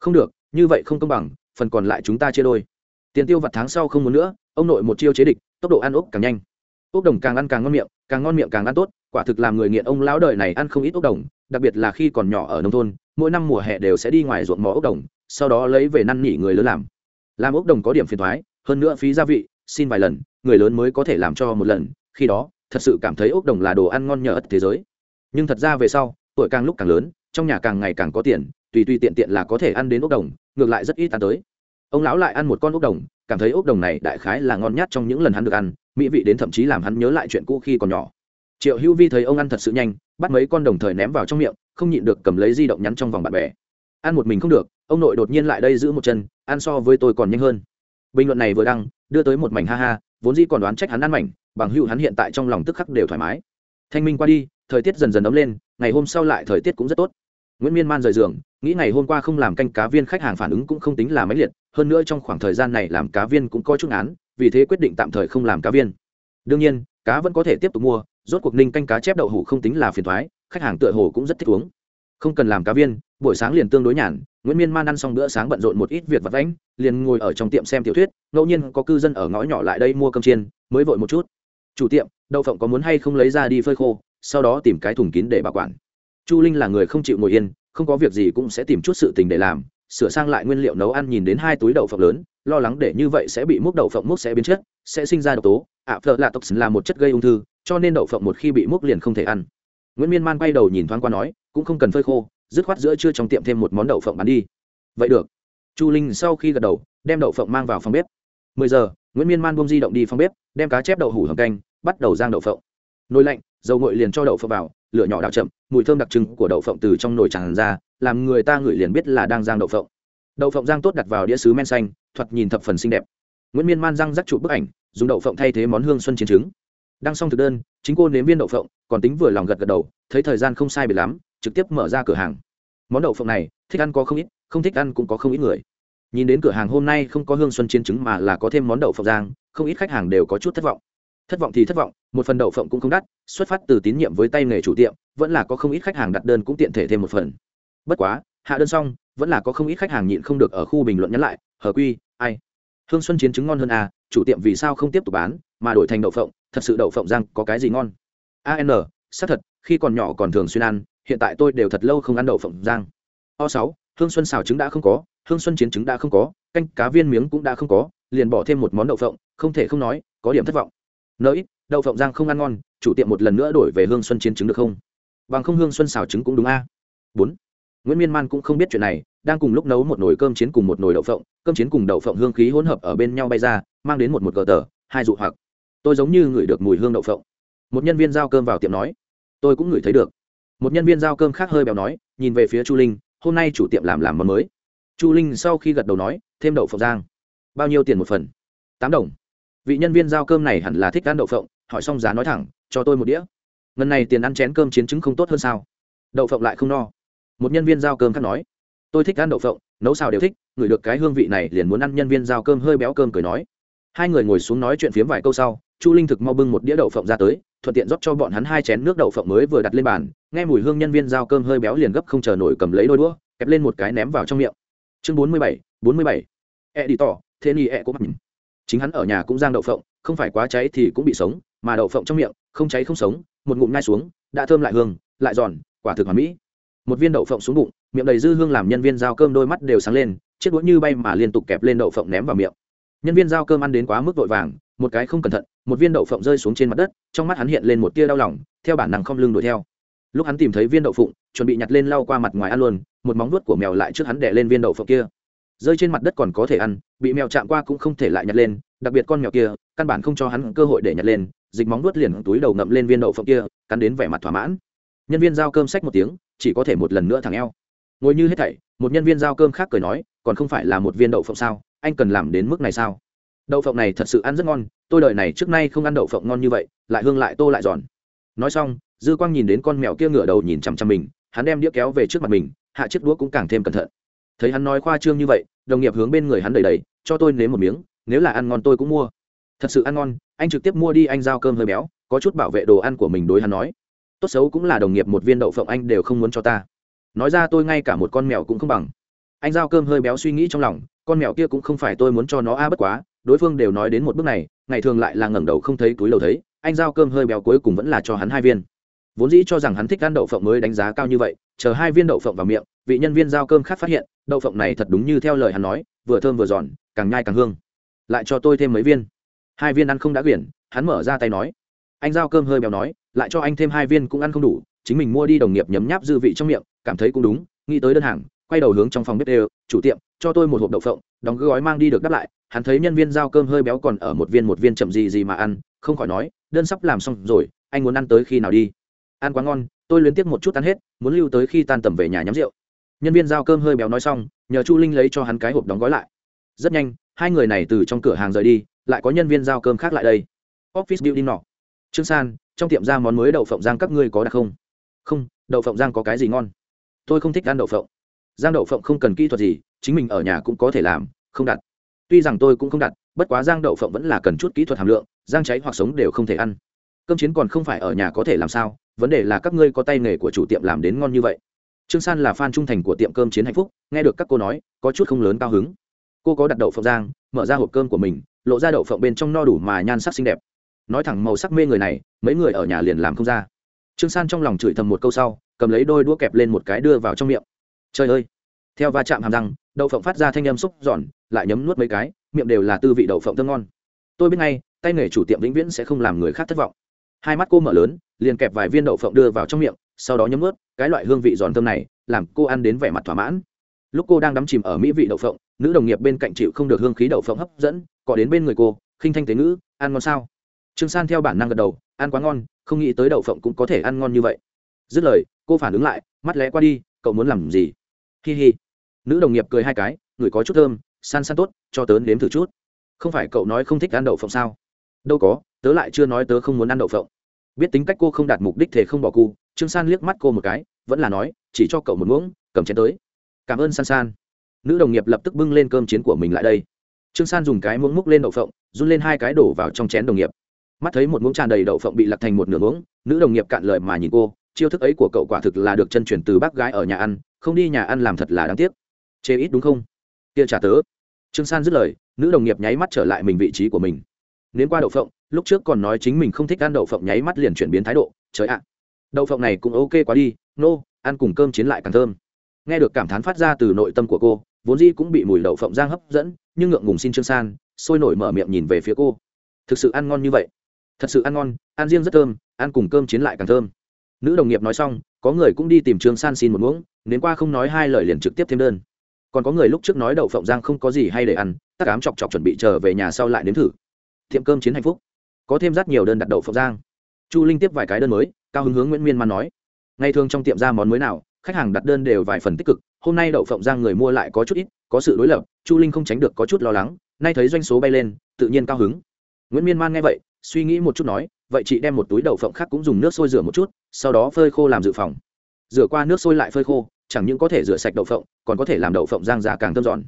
Không được, như vậy không công bằng, phần còn lại chúng ta chia đôi. Tiền tiêu vặt tháng sau không muốn nữa, ông nội một chiêu chế địch, tốc độ ăn ốc càng nhanh. Ốc đồng càng ăn càng ngon miệng, càng ngon miệng càng ăn tốt, quả thực làm người nghiện ông lão đời này ăn không ít ốc đồng, đặc biệt là khi còn nhỏ ở nông thôn, mỗi năm mùa hè đều sẽ đi ngoài ruộng mò ốc đồng, sau đó lấy về năn nỉ người lớn làm làm ốc đồng có điểm phiền thoái, hơn nữa phí gia vị, xin vài lần, người lớn mới có thể làm cho một lần, khi đó, thật sự cảm thấy ốc đồng là đồ ăn ngon nhờ ất thế giới. Nhưng thật ra về sau, tuổi càng lúc càng lớn, trong nhà càng ngày càng có tiền, tùy tùy tiện tiện là có thể ăn đến ốc đồng, ngược lại rất ít ăn tới. Ông lão lại ăn một con ốc đồng, cảm thấy ốc đồng này đại khái là ngon nhất trong những lần hắn được ăn, mỹ vị đến thậm chí làm hắn nhớ lại chuyện cũ khi còn nhỏ. Triệu hữu vi thấy ông ăn thật sự nhanh, bắt mấy con đồng thời ném vào trong miệng, không nhịn được cầm lấy di động nhắn trong vòng bạn bè. Ăn một mình không được, ông nội đột nhiên lại đây giữ một chân ăn so với tôi còn nhanh hơn. Bình luận này vừa đăng, đưa tới một mảnh ha ha, vốn dĩ còn đoán trách hắn ăn mảnh, bằng hữu hắn hiện tại trong lòng tức khắc đều thoải mái. Thanh minh qua đi, thời tiết dần dần ấm lên, ngày hôm sau lại thời tiết cũng rất tốt. Nguyễn miên man rời giường, nghĩ ngày hôm qua không làm canh cá viên khách hàng phản ứng cũng không tính là máy liệt, hơn nữa trong khoảng thời gian này làm cá viên cũng có chút án vì thế quyết định tạm thời không làm cá viên. Đương nhiên, cá vẫn có thể tiếp tục mua, rốt cuộc ninh canh cá chép đậu hủ không tính là phiền thoái, khách hàng tựa hồ cũng rất thích uống. Không cần làm cá viên, buổi sáng liền tương đối nhàn nguyễn miên man ăn xong bữa sáng bận rộn một ít việc vặt vãnh, liền ngồi ở trong tiệm xem tiểu thuyết, ngẫu nhiên có cư dân ở ngõ nhỏ lại đây mua cơm chiên, mới vội một chút. Chủ tiệm, đậu phộng có muốn hay không lấy ra đi phơi khô, sau đó tìm cái thùng kín để bảo quản. Chu linh là người không chịu ngồi yên, không có việc gì cũng sẽ tìm chút sự tình để làm, sửa sang lại nguyên liệu nấu ăn nhìn đến hai túi đậu phộng lớn, lo lắng để như vậy sẽ bị múc đậu phộng múc sẽ biến chất, sẽ sinh ra độc tố. Ạ phở là toxin là một chất gây ung thư, cho nên đậu phộng một khi bị múc liền không thể ăn. Nguyễn miên man quay đầu nhìn thoáng qua nói, cũng không cần phơi khô dứt khoát giữa trưa trong tiệm thêm một món đậu phộng bán đi. Vậy được. Chu linh sau khi gật đầu, đem đậu phộng mang vào phòng bếp. Mười giờ, nguyễn miên man bông di động đi phòng bếp, đem cá chép đậu hủ hầm canh, bắt đầu rang đậu phộng. Nồi lạnh, dầu ngội liền cho đậu phộng vào, lửa nhỏ đào chậm, mùi thơm đặc trưng của đậu phộng từ trong nồi tràn ra, làm người ta ngửi liền biết là đang rang đậu phộng. Đậu phộng rang tốt đặt vào đĩa sứ men xanh, thoạt nhìn thập phần xinh đẹp. Nguyễn miên man răng rắc chụp bức ảnh, dùng đậu phộng thay thế món hương xuân chiến trứng. Đăng xong thực đơn, chính cô nếm viên đậu phộng, còn tính vừa lòng gật gật đầu, thấy thời gian không sai biệt lắm trực tiếp mở ra cửa hàng. Món đậu phộng này, thích ăn có không ít, không thích ăn cũng có không ít người. Nhìn đến cửa hàng hôm nay không có hương xuân chiến trứng mà là có thêm món đậu phộng giang không ít khách hàng đều có chút thất vọng. Thất vọng thì thất vọng, một phần đậu phộng cũng không đắt, xuất phát từ tín nhiệm với tay nghề chủ tiệm, vẫn là có không ít khách hàng đặt đơn cũng tiện thể thêm một phần. Bất quá, hạ đơn xong, vẫn là có không ít khách hàng nhịn không được ở khu bình luận nhắn lại, hờ quy, ai? Hương xuân chiến trứng ngon hơn à chủ tiệm vì sao không tiếp tục bán, mà đổi thành đậu phộng, thật sự đậu phộng giang có cái gì ngon? An xác thật, khi còn nhỏ còn thường xuyên ăn hiện tại tôi đều thật lâu không ăn đậu phộng giang o sáu, hương xuân xào trứng đã không có, hương xuân chiến trứng đã không có, canh cá viên miếng cũng đã không có, liền bỏ thêm một món đậu phộng, không thể không nói, có điểm thất vọng. Nỡi đậu phộng giang không ăn ngon, chủ tiệm một lần nữa đổi về hương xuân chiến trứng được không? Bằng không hương xuân xào trứng cũng đúng a. Bốn, nguyễn miên man cũng không biết chuyện này, đang cùng lúc nấu một nồi cơm chiến cùng một nồi đậu phộng, cơm chiến cùng đậu phộng hương khí hỗn hợp ở bên nhau bay ra, mang đến một một gờ tờ, hai dụ hoặc. Tôi giống như ngửi được mùi hương đậu phộng. Một nhân viên giao cơm vào tiệm nói, tôi cũng ngửi thấy được một nhân viên giao cơm khác hơi béo nói, nhìn về phía chu linh, hôm nay chủ tiệm làm làm món mới. Chu linh sau khi gật đầu nói, thêm đậu phộng giang bao nhiêu tiền một phần? Tám đồng. Vị nhân viên giao cơm này hẳn là thích ăn đậu phộng, hỏi xong giá nói thẳng, cho tôi một đĩa. Ngần này tiền ăn chén cơm chiến chứng không tốt hơn sao? Đậu phộng lại không no. Một nhân viên giao cơm khác nói, tôi thích ăn đậu phộng, nấu xào đều thích, ngửi được cái hương vị này liền muốn ăn. Nhân viên giao cơm hơi béo cơm cười nói. Hai người ngồi xuống nói chuyện phiếm vài câu sau, chu linh thực mau bưng một đĩa đậu phộng ra tới, thuận tiện rót cho bọn hắn hai chén nước đậu phộng mới vừa đặt lên bàn nghe mùi hương nhân viên giao cơm hơi béo liền gấp không chờ nổi cầm lấy đôi đũa, kẹp lên một cái ném vào trong miệng. Chương bốn mươi bảy, bốn mươi bảy. E đi tỏ, thế ni e có nhìn. chính hắn ở nhà cũng giang đậu phộng, không phải quá cháy thì cũng bị sống, mà đậu phộng trong miệng, không cháy không sống, một ngụm ngai xuống, đã thơm lại hương, lại giòn, quả thực hoàn mỹ. Một viên đậu phộng xuống bụng, miệng đầy dư hương làm nhân viên giao cơm đôi mắt đều sáng lên, chiếc đũa như bay mà liên tục kẹp lên đậu phộng ném vào miệng. Nhân viên giao cơm ăn đến quá mức vội vàng, một cái không cẩn thận, một viên đậu phộng rơi xuống trên mặt đất, trong mắt hắn hiện lên một tia đau lòng, theo bản năng không lưng đuổi theo lúc hắn tìm thấy viên đậu phụng, chuẩn bị nhặt lên lau qua mặt ngoài ăn luôn, một móng vuốt của mèo lại trước hắn đẻ lên viên đậu phộng kia. Rơi trên mặt đất còn có thể ăn, bị mèo chạm qua cũng không thể lại nhặt lên, đặc biệt con mèo kia, căn bản không cho hắn cơ hội để nhặt lên, dịch móng vuốt liền túi đầu ngậm lên viên đậu phộng kia, cắn đến vẻ mặt thỏa mãn. Nhân viên giao cơm sách một tiếng, chỉ có thể một lần nữa thằng eo. Ngồi như hết thảy, một nhân viên giao cơm khác cười nói, còn không phải là một viên đậu phộng sao? Anh cần làm đến mức này sao? Đậu phộng này thật sự ăn rất ngon, tôi đời này trước nay không ăn đậu phộng ngon như vậy, lại hương lại tô lại giòn nói xong, dư quang nhìn đến con mèo kia ngửa đầu nhìn chằm chằm mình, hắn đem đĩa kéo về trước mặt mình, hạ chiếc đũa cũng càng thêm cẩn thận. Thấy hắn nói khoa trương như vậy, đồng nghiệp hướng bên người hắn đầy đầy cho tôi nếm một miếng, nếu là ăn ngon tôi cũng mua. Thật sự ăn ngon, anh trực tiếp mua đi, anh giao cơm hơi béo, có chút bảo vệ đồ ăn của mình đối hắn nói. Tốt xấu cũng là đồng nghiệp một viên đậu phộng anh đều không muốn cho ta. Nói ra tôi ngay cả một con mèo cũng không bằng. Anh giao cơm hơi béo suy nghĩ trong lòng, con mèo kia cũng không phải tôi muốn cho nó a, bất quá, đối phương đều nói đến một bước này, ngày thường lại là ngẩng đầu không thấy túi lầu thấy anh giao cơm hơi béo cuối cùng vẫn là cho hắn hai viên. Vốn dĩ cho rằng hắn thích ăn đậu phộng mới đánh giá cao như vậy, chờ hai viên đậu phộng vào miệng, vị nhân viên giao cơm khác phát hiện, đậu phộng này thật đúng như theo lời hắn nói, vừa thơm vừa giòn, càng nhai càng hương. Lại cho tôi thêm mấy viên. Hai viên ăn không đã quyển, hắn mở ra tay nói. Anh giao cơm hơi béo nói, lại cho anh thêm hai viên cũng ăn không đủ, chính mình mua đi đồng nghiệp nhấm nháp dư vị trong miệng, cảm thấy cũng đúng, nghĩ tới đơn hàng, quay đầu hướng trong phòng bếp đều, chủ tiệm, cho tôi một hộp đậu phộng, đóng gói mang đi được đáp lại. Hắn thấy nhân viên giao cơm hơi béo còn ở một viên một viên chậm gì gì mà ăn, không khỏi nói đơn sắp làm xong rồi, anh muốn ăn tới khi nào đi? Ăn quá ngon, tôi luyến tiếc một chút ăn hết, muốn lưu tới khi tan tầm về nhà nhắm rượu. Nhân viên giao cơm hơi béo nói xong, nhờ chu linh lấy cho hắn cái hộp đóng gói lại. Rất nhanh, hai người này từ trong cửa hàng rời đi, lại có nhân viên giao cơm khác lại đây. Office building nọ. Trương san, trong tiệm ra món mới đậu phộng giang các ngươi có đặt không? Không, đậu phộng giang có cái gì ngon? Tôi không thích ăn đậu phộng. Giang đậu phộng không cần kỹ thuật gì, chính mình ở nhà cũng có thể làm, không đặt. Tuy rằng tôi cũng không đặt bất quá giang đậu phộng vẫn là cần chút kỹ thuật hàm lượng, giang cháy hoặc sống đều không thể ăn. Cơm chiến còn không phải ở nhà có thể làm sao, vấn đề là các ngươi có tay nghề của chủ tiệm làm đến ngon như vậy. Trương san là fan trung thành của tiệm cơm chiến hạnh phúc, nghe được các cô nói, có chút không lớn cao hứng. Cô có đặt đậu phộng giang, mở ra hộp cơm của mình, lộ ra đậu phộng bên trong no đủ mà nhan sắc xinh đẹp. Nói thẳng màu sắc mê người này, mấy người ở nhà liền làm không ra. Trương san trong lòng chửi thầm một câu sau, cầm lấy đôi đũa kẹp lên một cái đưa vào trong miệng. Trời ơi! Theo va chạm hàm răng, đậu phộng phát ra thanh âm xúc giòn, lại nhấm nuốt mấy cái miệng đều là tư vị đậu phộng thơm ngon. Tôi biết ngay, tay nghề chủ tiệm vĩnh viễn sẽ không làm người khác thất vọng. Hai mắt cô mở lớn, liền kẹp vài viên đậu phộng đưa vào trong miệng, sau đó nhấm ướt, cái loại hương vị giòn thơm này, làm cô ăn đến vẻ mặt thỏa mãn. Lúc cô đang đắm chìm ở mỹ vị đậu phộng, nữ đồng nghiệp bên cạnh chịu không được hương khí đậu phộng hấp dẫn, cọ đến bên người cô, khinh thanh tế ngữ, ăn ngon sao? Trương san theo bản năng gật đầu, ăn quá ngon, không nghĩ tới đậu phộng cũng có thể ăn ngon như vậy. Dứt lời, cô phản ứng lại, mắt lẽ qua đi, cậu muốn làm gì? Hi hi. Nữ đồng nghiệp cười hai cái người có chút thơm san san tốt, cho tớ nếm thử chút. Không phải cậu nói không thích ăn đậu phộng sao? Đâu có, tớ lại chưa nói tớ không muốn ăn đậu phộng. Biết tính cách cô không đạt mục đích thể không bỏ cu trương san liếc mắt cô một cái, vẫn là nói, chỉ cho cậu một muỗng, cầm chén tới. Cảm ơn san san. Nữ đồng nghiệp lập tức bưng lên cơm chiến của mình lại đây. Trương san dùng cái muỗng múc lên đậu phộng, run lên hai cái đổ vào trong chén đồng nghiệp. Mắt thấy một muỗng tràn đầy đậu phộng bị lặt thành một nửa muỗng, nữ đồng nghiệp cạn lời mà nhìn cô, chiêu thức ấy của cậu quả thực là được chân truyền từ bác gái ở nhà ăn, không đi nhà ăn làm thật là đáng tiếc. Chê ít đúng không? Kia trả tớ. Trương san dứt lời nữ đồng nghiệp nháy mắt trở lại mình vị trí của mình. Nếu qua đậu phộng lúc trước còn nói chính mình không thích ăn đậu phộng nháy mắt liền chuyển biến thái độ trời ạ. Đậu phộng này cũng ok quá đi nô、no, ăn cùng cơm chiến lại càng thơm. Nghe được cảm thán phát ra từ nội tâm của cô vốn dĩ cũng bị mùi đậu phộng giang hấp dẫn nhưng ngượng ngùng xin trương san sôi nổi mở miệng nhìn về phía cô. Thực sự ăn ngon như vậy. Thật sự ăn ngon ăn riêng rất thơm ăn cùng cơm chiến lại càng thơm. Nữ đồng nghiệp nói xong có người cũng đi tìm trương san xin một muỗng đến qua không nói hai lời liền trực tiếp thêm đơn còn có người lúc trước nói đậu phộng giang không có gì hay để ăn, tắc cám chọc chọc chuẩn bị trở về nhà sau lại nếm thử. Tiệm cơm chiến hạnh phúc. Có thêm rất nhiều đơn đặt đậu phộng giang. Chu linh tiếp vài cái đơn mới, cao hứng hướng nguyễn miên man nói. Ngày thường trong tiệm ra món mới nào, khách hàng đặt đơn đều vài phần tích cực, hôm nay đậu phộng giang người mua lại có chút ít, có sự đối lập, chu linh không tránh được có chút lo lắng, nay thấy doanh số bay lên, tự nhiên cao hứng. Nguyễn miên man nghe vậy, suy nghĩ một chút nói, vậy chị đem một túi đậu phộng khác cũng dùng nước sôi rửa một chút, sau đó phơi khô làm dự phòng rửa qua nước sôi lại phơi khô, chẳng những có thể rửa sạch đậu phộng, còn có thể làm đậu phộng giang già càng thơm giòn.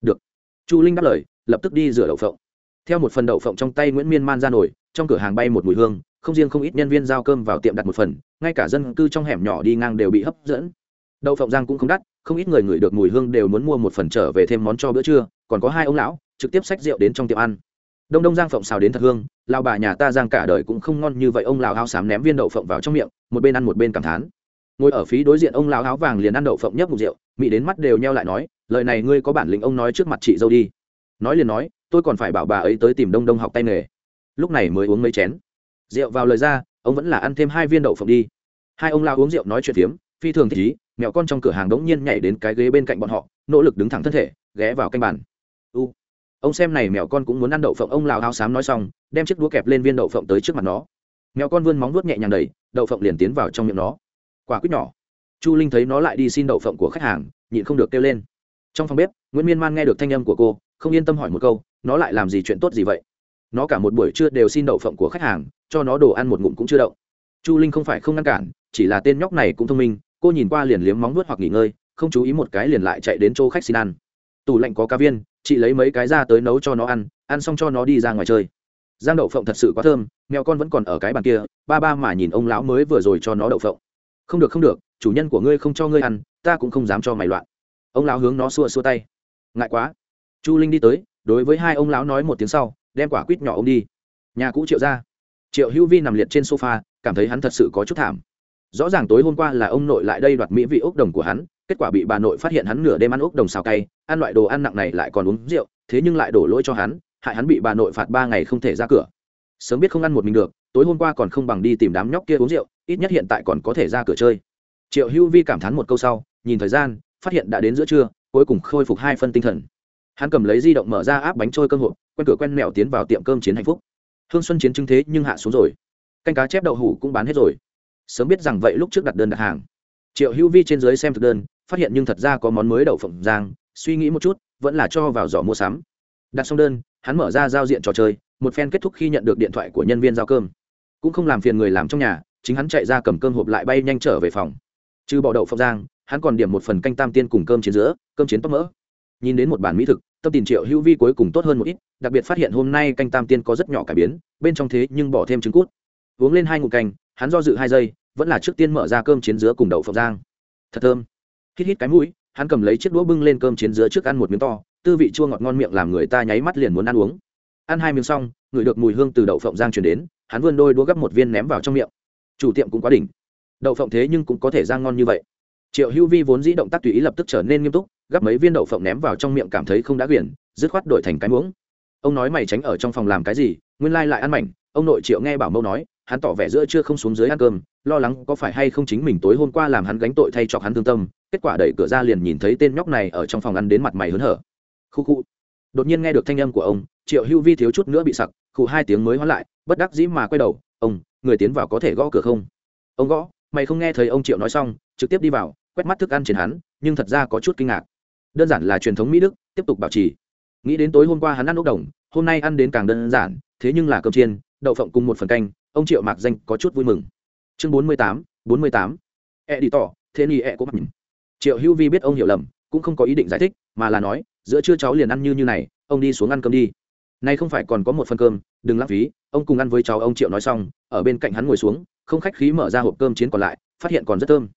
Được. Chu linh đáp lời, lập tức đi rửa đậu phộng. Theo một phần đậu phộng trong tay nguyễn miên man ra nổi trong cửa hàng bay một mùi hương, không riêng không ít nhân viên giao cơm vào tiệm đặt một phần, ngay cả dân cư trong hẻm nhỏ đi ngang đều bị hấp dẫn. Đậu phộng giang cũng không đắt, không ít người ngửi được mùi hương đều muốn mua một phần trở về thêm món cho bữa trưa, còn có hai ông lão, trực tiếp xách rượu đến trong tiệm ăn. Đông đông giang phộng xào đến thật hương lao bà nhà ta giang cả đời cũng không ngon như vậy, ông lão áo xám ném viên đậu phộng vào trong miệng, một bên ăn một bên cảm thán ngồi ở phí đối diện ông lão áo vàng liền ăn đậu phộng nhấp một rượu mỹ đến mắt đều nheo lại nói, lời này ngươi có bản lĩnh ông nói trước mặt chị dâu đi. Nói liền nói, tôi còn phải bảo bà ấy tới tìm đông đông học tay nghề. Lúc này mới uống mấy chén. Rượu vào lời ra, ông vẫn là ăn thêm hai viên đậu phộng đi. Hai ông lao uống rượu nói chuyện phiếm, phi thường thích ý, mẹo con trong cửa hàng đống nhiên nhảy đến cái ghế bên cạnh bọn họ, nỗ lực đứng thẳng thân thể, ghé vào canh bàn. U, ông xem này mèo con cũng muốn ăn đậu phộng, ông lão áo xám nói xong, đem chiếc đũa kẹp lên viên đậu phộng tới trước mặt nó. Mèo con vươn móng vuốt nhẹ nhàng đầy đậu phộng liền tiến vào trong miệng nó quả quýt nhỏ. Chu linh thấy nó lại đi xin đậu phộng của khách hàng, nhịn không được kêu lên. Trong phòng bếp, nguyễn miên man nghe được thanh âm của cô, không yên tâm hỏi một câu, nó lại làm gì chuyện tốt gì vậy? Nó cả một buổi trưa đều xin đậu phộng của khách hàng, cho nó đồ ăn một ngụm cũng chưa đậu chu linh không phải không ngăn cản, chỉ là tên nhóc này cũng thông minh, cô nhìn qua liền liếm móng vuốt hoặc nghỉ ngơi, không chú ý một cái liền lại chạy đến chỗ khách xin ăn. Tủ lạnh có cá viên, chị lấy mấy cái ra tới nấu cho nó ăn ăn xong cho nó đi ra ngoài chơi. Giang đậu phộng thật sự quá thơm, mèo con vẫn còn ở cái bàn kia, ba ba mà nhìn ông lão mới vừa rồi cho nó đậu phộng không được không được, chủ nhân của ngươi không cho ngươi ăn, ta cũng không dám cho mày loạn. Ông lão hướng nó xua xua tay. Ngại quá. Chu linh đi tới, đối với hai ông lão nói một tiếng sau, đem quả quýt nhỏ ông đi. Nhà cũ triệu ra. Triệu hữu vi nằm liệt trên sofa, cảm thấy hắn thật sự có chút thảm. Rõ ràng tối hôm qua là ông nội lại đây đoạt mỹ vị ốc đồng của hắn, kết quả bị bà nội phát hiện hắn nửa đêm ăn ốc đồng xào cay, ăn loại đồ ăn nặng này lại còn uống rượu, thế nhưng lại đổ lỗi cho hắn, hại hắn bị bà nội phạt ba ngày không thể ra cửa. Sớm biết không ăn một mình được, tối hôm qua còn không bằng đi tìm đám nhóc kia uống rượu ít nhất hiện tại còn có thể ra cửa chơi. Triệu hữu vi cảm thán một câu sau, nhìn thời gian, phát hiện đã đến giữa trưa, cuối cùng khôi phục hai phân tinh thần. Hắn cầm lấy di động mở ra áp bánh trôi cơm hộp, quen cửa quen mẹo tiến vào tiệm cơm chiến hạnh phúc. Hương xuân chiến chứng thế nhưng hạ xuống rồi. Canh cá chép đậu hủ cũng bán hết rồi. Sớm biết rằng vậy lúc trước đặt đơn đặt hàng. Triệu hữu vi trên dưới xem thực đơn, phát hiện nhưng thật ra có món mới đậu phộng giang suy nghĩ một chút, vẫn là cho vào giỏ mua sắm. Đặt xong đơn, hắn mở ra giao diện trò chơi, một phen kết thúc khi nhận được điện thoại của nhân viên giao cơm. Cũng không làm phiền người làm trong nhà chính hắn chạy ra cầm cơm hộp lại bay nhanh trở về phòng. Trừ bỏ đậu phộng giang, hắn còn điểm một phần canh tam tiên cùng cơm chiến giữa, cơm chiến tóc mỡ. Nhìn đến một bản mỹ thực, tâm tình triệu hữu vi cuối cùng tốt hơn một ít, đặc biệt phát hiện hôm nay canh tam tiên có rất nhỏ cải biến, bên trong thế nhưng bỏ thêm trứng cút. Uống lên hai ngụm canh, hắn do dự hai giây, vẫn là trước tiên mở ra cơm chiến dứa cùng đậu phộng giang. Thật thơm. Hít hít cái mũi, hắn cầm lấy chiếc đũa bưng lên cơm chiến dứa trước ăn một miếng to, tư vị chua ngọt ngon miệng làm người ta nháy mắt liền muốn ăn uống. Ăn hai miếng xong ngửi được mùi hương từ đậu phộng giang chuyển đến, hắn vươn đôi đũa gấp một viên ném vào trong miệng chủ tiệm cũng quá đỉnh. Đậu phộng thế nhưng cũng có thể giang ngon như vậy. Triệu hữu vi vốn dĩ động tác tùy ý lập tức trở nên nghiêm túc, gắp mấy viên đậu phộng ném vào trong miệng cảm thấy không đã quyển, dứt khoát đổi thành cái muỗng. Ông nói mày tránh ở trong phòng làm cái gì, nguyên lai lại ăn mảnh. Ông nội triệu nghe bảo mâu nói, hắn tỏ vẻ giữa chưa không xuống dưới ăn cơm, lo lắng có phải hay không chính mình tối hôm qua làm hắn gánh tội thay cho hắn thương tâm. Kết quả đẩy cửa ra liền nhìn thấy tên nhóc này ở trong phòng ăn đến mặt mày hớn hở. Khu khu. Đột nhiên nghe được thanh âm của ông, triệu hữu vi thiếu chút nữa bị sặc khu hai tiếng mới hóa lại, bất đắc dĩ mà quay đầu. Ông người tiến vào có thể gõ cửa không? Ông gõ, mày không nghe thấy ông triệu nói xong, trực tiếp đi vào, quét mắt thức ăn trên hắn, nhưng thật ra có chút kinh ngạc. Đơn giản là truyền thống mỹ đức, tiếp tục bảo trì. Nghĩ đến tối hôm qua hắn ăn ốc đồng, hôm nay ăn đến càng đơn giản, thế nhưng là cơm chiên, đậu phộng cùng một phần canh, ông triệu mạc danh có chút vui mừng. Chương bốn mươi tám, bốn mươi tám. E đi tỏ thế ni e có mặt triệu hữu vi biết ông hiểu lầm, cũng không có ý định giải thích, mà là nói, giữa trưa cháu liền ăn như như này, ông đi xuống ăn cơm đi nay không phải còn có một phần cơm, đừng lãng phí, ông cùng ăn với cháu ông triệu nói xong, ở bên cạnh hắn ngồi xuống, không khách khí mở ra hộp cơm chiến còn lại, phát hiện còn rất thơm.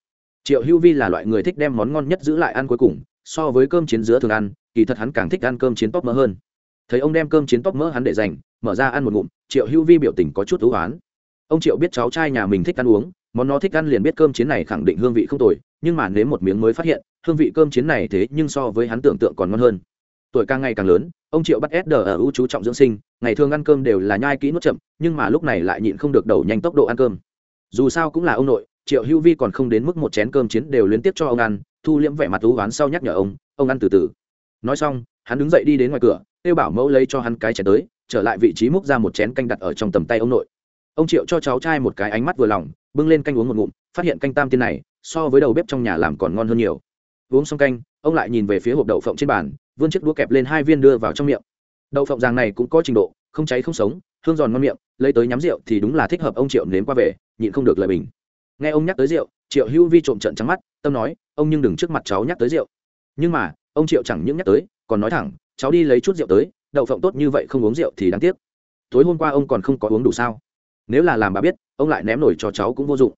Triệu hữu vi là loại người thích đem món ngon nhất giữ lại ăn cuối cùng, so với cơm chiến giữa thường ăn, kỳ thật hắn càng thích ăn cơm chiến tóc mỡ hơn. Thấy ông đem cơm chiến tóc mỡ hắn để dành, mở ra ăn một ngụm, triệu hữu vi biểu tình có chút thú oán. Ông triệu biết cháu trai nhà mình thích ăn uống, món nó thích ăn liền biết cơm chiến này khẳng định hương vị không tồi, nhưng mà nếm một miếng mới phát hiện, hương vị cơm chiến này thế nhưng so với hắn tưởng tượng còn ngon hơn tuổi càng ngày càng lớn, ông triệu bắt ép đờ ở ưu chú trọng dưỡng sinh, ngày thường ăn cơm đều là nhai kỹ nuốt chậm, nhưng mà lúc này lại nhịn không được đầu nhanh tốc độ ăn cơm. Dù sao cũng là ông nội, triệu hữu vi còn không đến mức một chén cơm chiến đều liên tiếp cho ông ăn, thu liễm vẻ mặt thú oán sau nhắc nhở ông ông ăn từ từ. Nói xong, hắn đứng dậy đi đến ngoài cửa, kêu bảo mẫu lấy cho hắn cái chén tới, trở lại vị trí múc ra một chén canh đặt ở trong tầm tay ông nội. Ông triệu cho cháu trai một cái ánh mắt vừa lòng, bưng lên canh uống một ngụm, phát hiện canh tam tiên này, so với đầu bếp trong nhà làm còn ngon hơn nhiều. Uống xong canh ông lại nhìn về phía hộp đậu phộng trên bàn, vươn chiếc đũa kẹp lên hai viên đưa vào trong miệng. Đậu phộng ràng này cũng có trình độ, không cháy không sống, hương giòn ngon miệng, lấy tới nhắm rượu thì đúng là thích hợp ông triệu nếm qua về, nhịn không được lời bình. Nghe ông nhắc tới rượu, triệu hữu vi trộm trận trắng mắt, tâm nói, ông nhưng đừng trước mặt cháu nhắc tới rượu. Nhưng mà, ông triệu chẳng những nhắc tới, còn nói thẳng, cháu đi lấy chút rượu tới, đậu phộng tốt như vậy không uống rượu thì đáng tiếc. Tối hôm qua ông còn không có uống đủ sao? Nếu là làm bà biết, ông lại ném nổi cho cháu cũng vô dụng.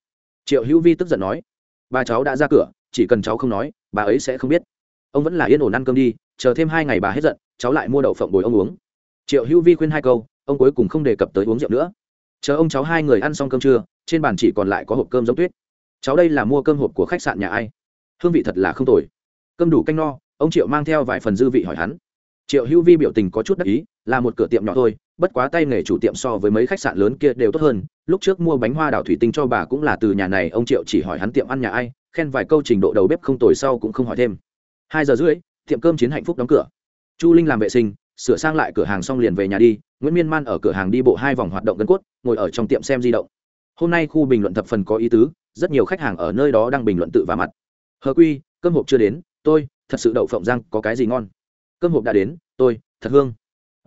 Triệu hữu vi tức giận nói, bà cháu đã ra cửa, chỉ cần cháu không nói, bà ấy sẽ không biết ông vẫn là yên ổn ăn cơm đi, chờ thêm hai ngày bà hết giận, cháu lại mua đậu phộng bồi ông uống. Triệu hữu vi khuyên hai câu, ông cuối cùng không đề cập tới uống rượu nữa. Chờ ông cháu hai người ăn xong cơm trưa, trên bàn chỉ còn lại có hộp cơm giống tuyết. Cháu đây là mua cơm hộp của khách sạn nhà ai? Hương vị thật là không tồi. Cơm đủ canh no, ông triệu mang theo vài phần dư vị hỏi hắn. Triệu hữu vi biểu tình có chút đắc ý, là một cửa tiệm nhỏ thôi, bất quá tay nghề chủ tiệm so với mấy khách sạn lớn kia đều tốt hơn. Lúc trước mua bánh hoa đảo thủy tinh cho bà cũng là từ nhà này, ông triệu chỉ hỏi hắn tiệm ăn nhà ai, khen vài câu trình độ đầu bếp không tồi sau cũng không hỏi thêm hai giờ rưỡi, tiệm cơm chiến hạnh phúc đóng cửa. Chu linh làm vệ sinh, sửa sang lại cửa hàng xong liền về nhà đi. Nguyễn miên man ở cửa hàng đi bộ hai vòng hoạt động gân cốt, ngồi ở trong tiệm xem di động. Hôm nay khu bình luận thập phần có ý tứ, rất nhiều khách hàng ở nơi đó đang bình luận tự và mặt. Hờ quy, cơm hộp chưa đến, tôi, thật sự đậu phộng răng có cái gì ngon? Cơm hộp đã đến, tôi, thật hương.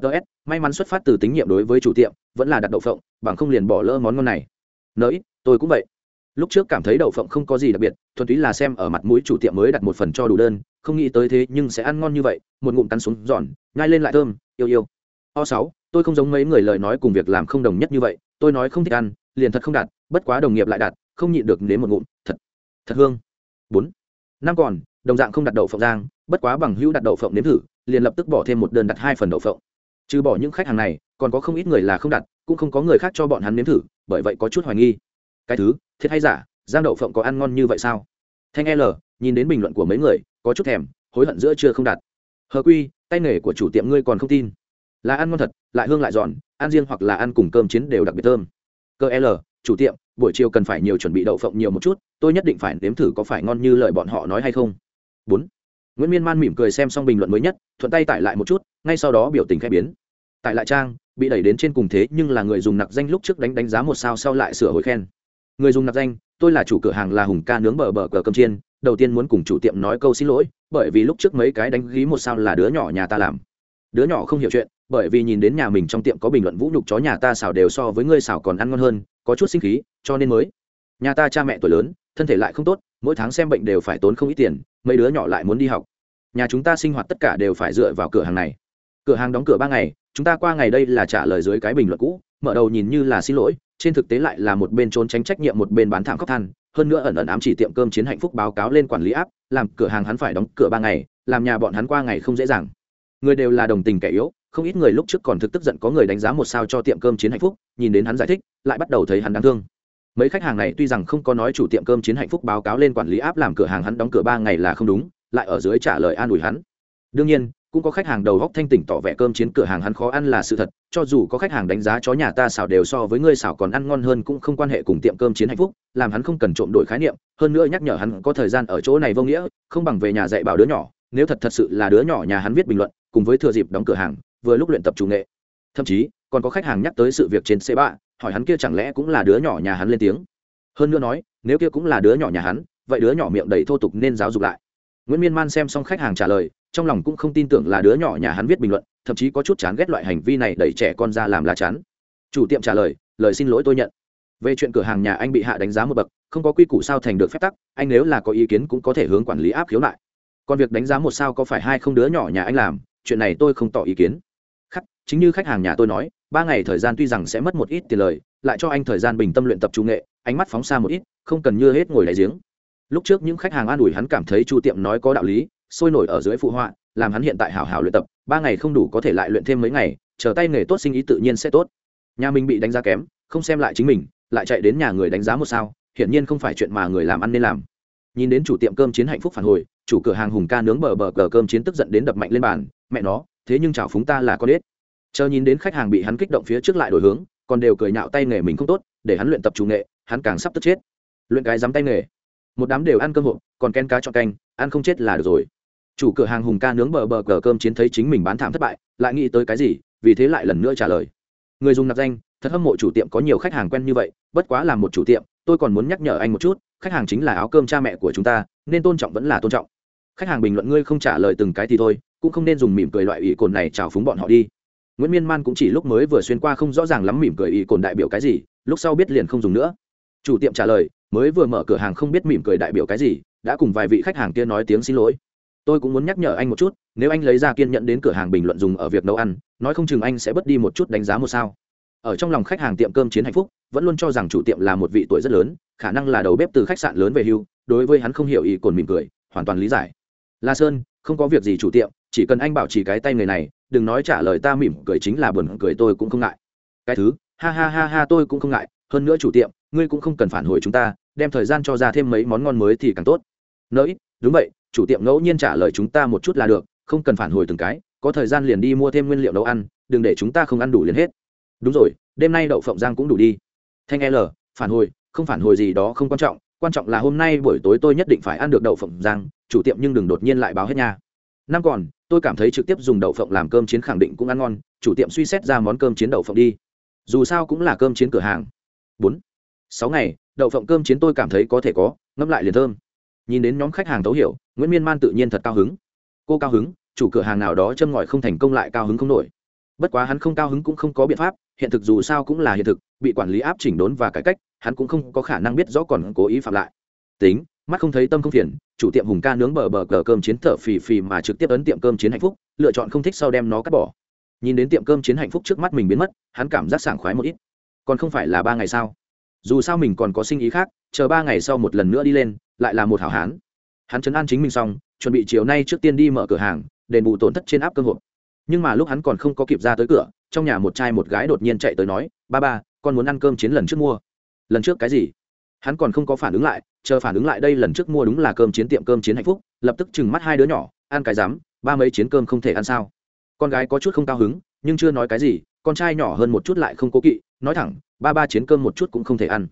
Ts may mắn xuất phát từ tín nhiệm đối với chủ tiệm, vẫn là đặt đậu phộng, bằng không liền bỏ lỡ món ngon này. Nới tôi cũng vậy. Lúc trước cảm thấy đậu phộng không có gì đặc biệt, thuần túy là xem ở mặt mũi chủ tiệm mới đặt một phần cho đủ đơn không nghĩ tới thế nhưng sẽ ăn ngon như vậy, một ngụm cắn xuống giòn, nhai lên lại thơm, yêu yêu. O sáu, tôi không giống mấy người lời nói cùng việc làm không đồng nhất như vậy, tôi nói không thích ăn, liền thật không đặt bất quá đồng nghiệp lại đặt không nhịn được nếm một ngụm, thật thật hương. Bốn, năm còn, đồng dạng không đặt đậu phộng giang bất quá bằng hữu đặt đậu phộng nếm thử, liền lập tức bỏ thêm một đơn đặt hai phần đậu phộng. Trừ bỏ những khách hàng này, còn có không ít người là không đặt, cũng không có người khác cho bọn hắn nếm thử, bởi vậy có chút hoài nghi. Cái thứ, thiệt hay giả giang đậu phộng có ăn ngon như vậy sao? Thanh l, nhìn đến bình luận của mấy người có chút thèm, hối hận giữa chưa không đặt hờ quy, tay nghề của chủ tiệm ngươi còn không tin. Là ăn ngon thật, lại hương lại giòn, ăn riêng hoặc là ăn cùng cơm chiến đều đặc biệt thơm. Cơ l, chủ tiệm, buổi chiều cần phải nhiều chuẩn bị đậu phộng nhiều một chút, tôi nhất định phải nếm thử có phải ngon như lời bọn họ nói hay không. Bốn. Nguyễn miên man mỉm cười xem xong bình luận mới nhất, thuận tay tải lại một chút, ngay sau đó biểu tình khẽ biến. Tại lại trang, bị đẩy đến trên cùng thế nhưng là người dùng nặc danh lúc trước đánh đánh giá một sao sau lại sửa hồi khen. Người dùng nặc danh, tôi là chủ cửa hàng là hùng ca nướng bờ bờ cờ cơm chiên đầu tiên muốn cùng chủ tiệm nói câu xin lỗi, bởi vì lúc trước mấy cái đánh ghí một sao là đứa nhỏ nhà ta làm. Đứa nhỏ không hiểu chuyện, bởi vì nhìn đến nhà mình trong tiệm có bình luận vũ nhục chó nhà ta xào đều so với ngươi xào còn ăn ngon hơn, có chút sinh khí, cho nên mới. Nhà ta cha mẹ tuổi lớn, thân thể lại không tốt, mỗi tháng xem bệnh đều phải tốn không ít tiền, mấy đứa nhỏ lại muốn đi học. Nhà chúng ta sinh hoạt tất cả đều phải dựa vào cửa hàng này cửa hàng đóng cửa ba ngày, chúng ta qua ngày đây là trả lời dưới cái bình luận cũ, mở đầu nhìn như là xin lỗi, trên thực tế lại là một bên trốn tránh trách nhiệm, một bên bán thảm khóc than, hơn nữa ẩn ẩn ám chỉ tiệm cơm chiến hạnh phúc báo cáo lên quản lý áp làm cửa hàng hắn phải đóng cửa ba ngày, làm nhà bọn hắn qua ngày không dễ dàng. Người đều là đồng tình kẻ yếu, không ít người lúc trước còn thực tức giận có người đánh giá một sao cho tiệm cơm chiến hạnh phúc, nhìn đến hắn giải thích, lại bắt đầu thấy hắn đáng thương. Mấy khách hàng này tuy rằng không có nói chủ tiệm cơm chiến hạnh phúc báo cáo lên quản lý áp làm cửa hàng hắn đóng cửa ba ngày là không đúng, lại ở dưới trả lời an ủi hắn. Đương nhiên cũng có khách hàng đầu góc thanh tỉnh tỏ vẻ cơm chiến cửa hàng hắn khó ăn là sự thật, cho dù có khách hàng đánh giá chó nhà ta xào đều so với ngươi xào còn ăn ngon hơn cũng không quan hệ cùng tiệm cơm chiến hạnh phúc, làm hắn không cần trộm đổi khái niệm, hơn nữa nhắc nhở hắn có thời gian ở chỗ này vô nghĩa, không bằng về nhà dạy bảo đứa nhỏ, nếu thật thật sự là đứa nhỏ nhà hắn viết bình luận, cùng với thừa dịp đóng cửa hàng, vừa lúc luyện tập chủ nghệ. Thậm chí, còn có khách hàng nhắc tới sự việc trên c ba, hỏi hắn kia chẳng lẽ cũng là đứa nhỏ nhà hắn lên tiếng. Hơn nữa nói, nếu kia cũng là đứa nhỏ nhà hắn, vậy đứa nhỏ miệng đầy thô tục nên giáo dục lại. Nguyễn miên man xem xong khách hàng trả lời trong lòng cũng không tin tưởng là đứa nhỏ nhà hắn viết bình luận, thậm chí có chút chán ghét loại hành vi này đẩy trẻ con ra làm lá chán chủ tiệm trả lời lời xin lỗi tôi nhận. Về chuyện cửa hàng nhà anh bị hạ đánh giá một bậc, không có quy củ sao thành được phép tắc, anh nếu là có ý kiến cũng có thể hướng quản lý áp khiếu nại. Còn việc đánh giá một sao có phải hai không đứa nhỏ nhà anh làm, chuyện này tôi không tỏ ý kiến. Khắc, chính như khách hàng nhà tôi nói, ba ngày thời gian tuy rằng sẽ mất một ít tiền lời, lại cho anh thời gian bình tâm luyện tập trung nghệ, ánh mắt phóng xa một ít, không cần như hết ngồi đáy giếng. Lúc trước những khách hàng an ủi hắn cảm thấy chu tiệm nói có đạo lý sôi nổi ở dưới phụ họa, làm hắn hiện tại hảo hảo luyện tập, ba ngày không đủ có thể lại luyện thêm mấy ngày, chờ tay nghề tốt sinh ý tự nhiên sẽ tốt. Nhà mình bị đánh giá kém, không xem lại chính mình, lại chạy đến nhà người đánh giá một sao, hiển nhiên không phải chuyện mà người làm ăn nên làm. Nhìn đến chủ tiệm cơm chiến hạnh phúc phản hồi, chủ cửa hàng hùng ca nướng bờ bờ cờ cơm chiến tức giận đến đập mạnh lên bàn, mẹ nó, thế nhưng chào phúng ta là con ếch. Chờ nhìn đến khách hàng bị hắn kích động phía trước lại đổi hướng, còn đều cười nhạo tay nghề mình không tốt, để hắn luyện tập chủ nghệ, hắn càng sắp tức chết. Luyện cái dám tay nghề. Một đám đều ăn cơm hộp, còn ken cá cho canh, ăn không chết là được rồi chủ cửa hàng hùng ca nướng bờ bờ cờ cơm chiến thấy chính mình bán thảm thất bại, lại nghĩ tới cái gì, vì thế lại lần nữa trả lời. Người dùng nạp danh, thật hâm mộ chủ tiệm có nhiều khách hàng quen như vậy, bất quá là một chủ tiệm, tôi còn muốn nhắc nhở anh một chút, khách hàng chính là áo cơm cha mẹ của chúng ta, nên tôn trọng vẫn là tôn trọng. Khách hàng bình luận ngươi không trả lời từng cái thì thôi, cũng không nên dùng mỉm cười loại ủy cồn này chào phúng bọn họ đi. Nguyễn miên man cũng chỉ lúc mới vừa xuyên qua không rõ ràng lắm mỉm cười ủy cồn đại biểu cái gì, lúc sau biết liền không dùng nữa. Chủ tiệm trả lời, mới vừa mở cửa hàng không biết mỉm cười đại biểu cái gì, đã cùng vài vị khách hàng kia nói tiếng xin lỗi tôi cũng muốn nhắc nhở anh một chút, nếu anh lấy ra kiên nhẫn đến cửa hàng bình luận dùng ở việc nấu ăn, nói không chừng anh sẽ bớt đi một chút đánh giá một sao. Ở trong lòng khách hàng tiệm cơm chiến hạnh phúc, vẫn luôn cho rằng chủ tiệm là một vị tuổi rất lớn, khả năng là đầu bếp từ khách sạn lớn về hưu, đối với hắn không hiểu ý cồn mỉm cười, hoàn toàn lý giải. La sơn, không có việc gì chủ tiệm, chỉ cần anh bảo trì cái tay người này, đừng nói trả lời ta mỉm cười chính là buồn cười tôi cũng không ngại. Cái thứ, ha ha ha ha tôi cũng không ngại, hơn nữa chủ tiệm, ngươi cũng không cần phản hồi chúng ta, đem thời gian cho ra thêm mấy món ngon mới thì càng tốt. Nỡi đúng vậy chủ tiệm ngẫu nhiên trả lời chúng ta một chút là được, không cần phản hồi từng cái, có thời gian liền đi mua thêm nguyên liệu nấu ăn, đừng để chúng ta không ăn đủ liền hết. Đúng rồi, đêm nay đậu phộng giang cũng đủ đi. Thanh l, phản hồi, không phản hồi gì đó không quan trọng quan trọng là hôm nay buổi tối tôi nhất định phải ăn được đậu phộng giang, chủ tiệm nhưng đừng đột nhiên lại báo hết nha. Năm còn, tôi cảm thấy trực tiếp dùng đậu phộng làm cơm chiến khẳng định cũng ăn ngon, chủ tiệm suy xét ra món cơm chiến đậu phộng đi. Dù sao cũng là cơm chiến cửa hàng. Bốn, sáu ngày, đậu phộng cơm chiến tôi cảm thấy có thể có ngâm lại liền thơm nhìn đến nhóm khách hàng thấu hiểu, nguyễn miên man tự nhiên thật cao hứng. Cô cao hứng, chủ cửa hàng nào đó châm ngòi không thành công lại cao hứng không nổi. Bất quá hắn không cao hứng cũng không có biện pháp, hiện thực dù sao cũng là hiện thực, bị quản lý áp chỉnh đốn và cải cách, hắn cũng không có khả năng biết rõ còn cố ý phạm lại. Tính, mắt không thấy tâm không phiền, chủ tiệm hùng ca nướng bờ bờ cờ cơm chiến thở phì phì mà trực tiếp ấn tiệm cơm chiến hạnh phúc, lựa chọn không thích sau đem nó cắt bỏ. Nhìn đến tiệm cơm chiến hạnh phúc trước mắt mình biến mất, hắn cảm giác sảng khoái một ít. Còn không phải là ba ngày sau dù sao mình còn có sinh ý khác, chờ ba ngày sau một lần nữa đi lên lại là một hảo hán. Hắn chấn an chính mình xong, chuẩn bị chiều nay trước tiên đi mở cửa hàng, đền bù tổn thất trên áp cơ hội nhưng mà lúc hắn còn không có kịp ra tới cửa, trong nhà một trai một gái đột nhiên chạy tới nói, ba ba, con muốn ăn cơm chiến lần trước mua. Lần trước cái gì? Hắn còn không có phản ứng lại, chờ phản ứng lại đây lần trước mua đúng là cơm chiến tiệm cơm chiến hạnh phúc, lập tức chừng mắt hai đứa nhỏ, ăn cái rắm, ba mấy chiến cơm không thể ăn sao? Con gái có chút không cao hứng, nhưng chưa nói cái gì, con trai nhỏ hơn một chút lại không cố kỵ, nói thẳng, ba ba chiến cơm một chút cũng không thể ăn.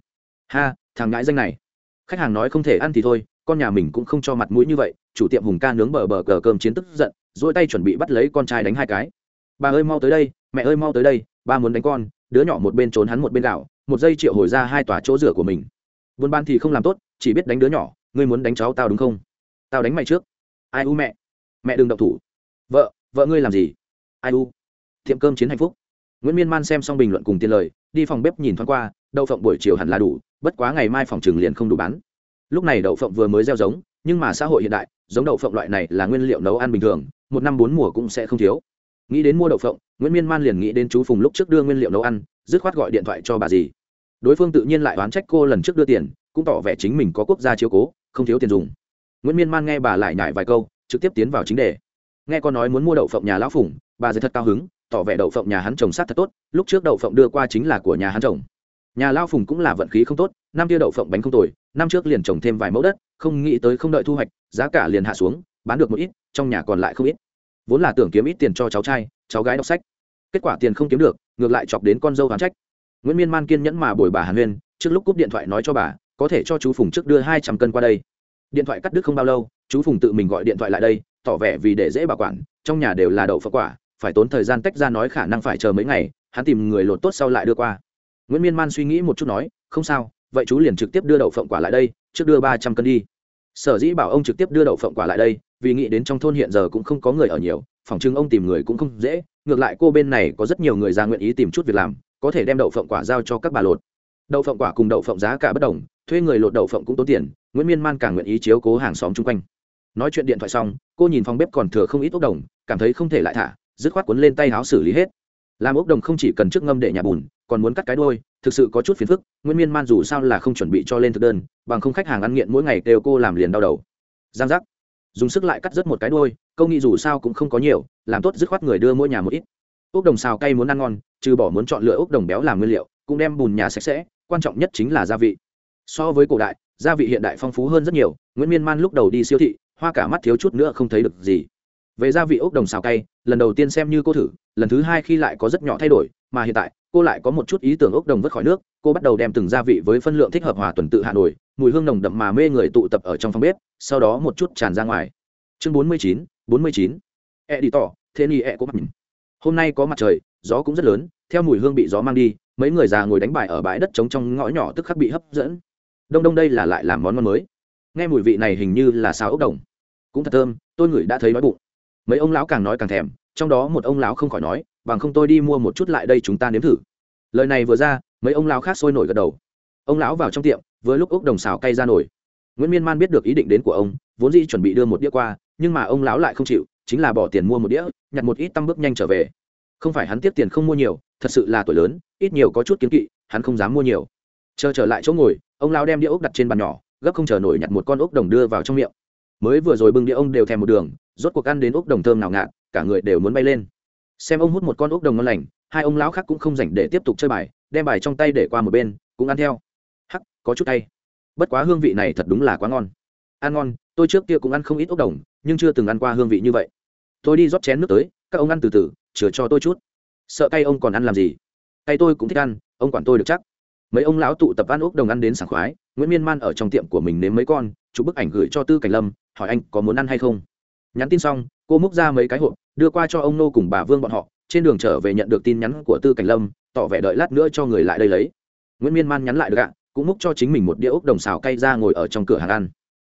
Ha, thằng ngãi danh này khách hàng nói không thể ăn thì thôi, con nhà mình cũng không cho mặt mũi như vậy, chủ tiệm hùng ca nướng bờ bờ cờ cơm chiến tức giận dỗi tay chuẩn bị bắt lấy con trai đánh hai cái. Bà ơi, mau tới đây, mẹ ơi, mau tới đây, ba muốn đánh con. Đứa nhỏ một bên trốn hắn một bên gạo một giây triệu hồi ra hai tòa chỗ rửa của mình. Buôn ban thì không làm tốt, chỉ biết đánh đứa nhỏ, ngươi muốn đánh cháu tao đúng không? Tao đánh mày trước. Ai u mẹ? Mẹ đừng động thủ. Vợ vợ ngươi làm gì? Ai u. Tiệm cơm chiến hạnh phúc. Nguyễn miên man xem xong bình luận cùng tiền lời, đi phòng bếp nhìn thoáng qua đậu phộng buổi chiều hẳn là đủ, bất quá ngày mai phòng trường liền không đủ bán. Lúc này đậu phộng vừa mới gieo giống, nhưng mà xã hội hiện đại, giống đậu phộng loại này là nguyên liệu nấu ăn bình thường, một năm bốn mùa cũng sẽ không thiếu. Nghĩ đến mua đậu phộng, nguyễn miên man liền nghĩ đến chú phùng lúc trước đưa nguyên liệu nấu ăn, dứt khoát gọi điện thoại cho bà dì. Đối phương tự nhiên lại oán trách cô lần trước đưa tiền, cũng tỏ vẻ chính mình có quốc gia chiếu cố, không thiếu tiền dùng. Nguyễn miên man nghe bà lại nhải vài câu, trực tiếp tiến vào chính đề. Nghe con nói muốn mua đậu phộng nhà lão phùng, bà dì thật cao hứng, tỏ vẻ đậu phộng nhà hắn trồng sát thật tốt, lúc trước đậu phộng đưa qua chính là của nhà hắn trồng nhà lao phùng cũng là vận khí không tốt, năm tia đậu phộng bánh không tồi, năm trước liền trồng thêm vài mẫu đất, không nghĩ tới không đợi thu hoạch, giá cả liền hạ xuống, bán được một ít, trong nhà còn lại không ít. Vốn là tưởng kiếm ít tiền cho cháu trai, cháu gái đọc sách. Kết quả tiền không kiếm được, ngược lại chọc đến con dâu hán trách. Nguyễn miên man kiên nhẫn mà bồi bà hàn huyên, trước lúc cúp điện thoại nói cho bà, có thể cho chú phùng trước đưa hai trăm cân qua đây. Điện thoại cắt đứt không bao lâu, chú phùng tự mình gọi điện thoại lại đây, tỏ vẻ vì để dễ bảo quản, trong nhà đều là đậu phộng quả, phải tốn thời gian tách ra nói khả năng phải chờ mấy ngày, hắn tìm người lột tốt sau lại đưa qua nguyễn miên man suy nghĩ một chút nói không sao vậy chú liền trực tiếp đưa đậu phộng quả lại đây trước đưa ba trăm cân đi sở dĩ bảo ông trực tiếp đưa đậu phộng quả lại đây vì nghĩ đến trong thôn hiện giờ cũng không có người ở nhiều phòng chừng ông tìm người cũng không dễ ngược lại cô bên này có rất nhiều người ra nguyện ý tìm chút việc làm có thể đem đậu phộng quả giao cho các bà lột đậu phộng quả cùng đậu phộng giá cả bất đồng thuê người lột đậu phộng cũng tốn tiền nguyễn miên man càng nguyện ý chiếu cố hàng xóm chung quanh nói chuyện điện thoại xong cô nhìn phòng bếp còn thừa không ít ốc đồng cảm thấy không thể lại thả dứt khoát cuốn lên tay áo xử lý hết làm ốc đồng không chỉ cần trước ngâm để nhà bùn, còn muốn cắt cái đôi thực sự có chút phiền phức, nguyễn miên man dù sao là không chuẩn bị cho lên thực đơn, bằng không khách hàng ăn nghiện mỗi ngày đều cô làm liền đau đầu. Giang giác. Dùng sức lại cắt rất một cái đôi câu nghĩ dù sao cũng không có nhiều, làm tốt dứt khoát người đưa mỗi nhà một ít. Ốc đồng xào cay muốn ăn ngon, trừ bỏ muốn chọn lựa ốc đồng béo làm nguyên liệu, cũng đem bùn nhà sạch sẽ, quan trọng nhất chính là gia vị. So với cổ đại, gia vị hiện đại phong phú hơn rất nhiều, nguyễn miên man lúc đầu đi siêu thị, hoa cả mắt thiếu chút nữa không thấy được gì về gia vị ốc đồng xào cay, lần đầu tiên xem như cô thử, lần thứ hai khi lại có rất nhỏ thay đổi, mà hiện tại, cô lại có một chút ý tưởng ốc đồng vớt khỏi nước, cô bắt đầu đem từng gia vị với phân lượng thích hợp hòa tuần tự hạ nổi mùi hương nồng đậm mà mê người tụ tập ở trong phòng bếp, sau đó một chút tràn ra ngoài. Chương bốn mươi chín, bốn mươi chín. E đi tỏ, thế ni e cũng mặt hôm nay có mặt trời, gió cũng rất lớn, theo mùi hương bị gió mang đi, mấy người già ngồi đánh bài ở bãi đất trống trong ngõ nhỏ tức khắc bị hấp dẫn. Đông đông đây là lại làm món ngon mới. Nghe mùi vị này hình như là xào ốc đồng. Cũng thật thơm, tôi ngửi đã thấy đói bụng mấy ông lão càng nói càng thèm, trong đó một ông lão không khỏi nói, bằng không tôi đi mua một chút lại đây chúng ta nếm thử. Lời này vừa ra, mấy ông lão khác sôi nổi gật đầu. Ông lão vào trong tiệm với lúc ốc đồng xào cay ra nổi. Nguyễn miên man biết được ý định đến của ông, vốn dĩ chuẩn bị đưa một đĩa qua, nhưng mà ông lão lại không chịu, chính là bỏ tiền mua một đĩa, nhặt một ít tăng bước nhanh trở về. Không phải hắn tiếp tiền không mua nhiều, thật sự là tuổi lớn, ít nhiều có chút kiếm kỵ, hắn không dám mua nhiều. Chờ trở lại chỗ ngồi, ông lão đem đĩa ốc đặt trên bàn nhỏ, gấp không chờ nổi nhặt một con ốc đồng đưa vào trong miệng mới vừa rồi bưng đĩa ông đều thèm một đường, rốt cuộc ăn đến ốc đồng thơm nào ngạt, cả người đều muốn bay lên. Xem ông hút một con ốc đồng ngon lành, hai ông lão khác cũng không rảnh để tiếp tục chơi bài, đem bài trong tay để qua một bên, cũng ăn theo. Hắc, có chút tay bất quá hương vị này thật đúng là quá ngon. Ăn ngon, tôi trước kia cũng ăn không ít ốc đồng, nhưng chưa từng ăn qua hương vị như vậy. Tôi đi rót chén nước tới, các ông ăn từ từ, chừa cho tôi chút. Sợ cay ông còn ăn làm gì? Cay tôi cũng thích ăn, ông quản tôi được chắc. Mấy ông lão tụ tập ăn ốc đồng ăn đến sảng khoái, nguyễn miên man ở trong tiệm của mình nếm mấy con chụp bức ảnh gửi cho tư cảnh lâm, hỏi anh có muốn ăn hay không. Nhắn tin xong, cô múc ra mấy cái hộp, đưa qua cho ông nô cùng bà vương bọn họ, trên đường trở về nhận được tin nhắn của tư cảnh lâm, tỏ vẻ đợi lát nữa cho người lại đây lấy. Nguyễn miên man nhắn lại được ạ, cũng múc cho chính mình một đĩa ốc đồng xào cay ra ngồi ở trong cửa hàng ăn.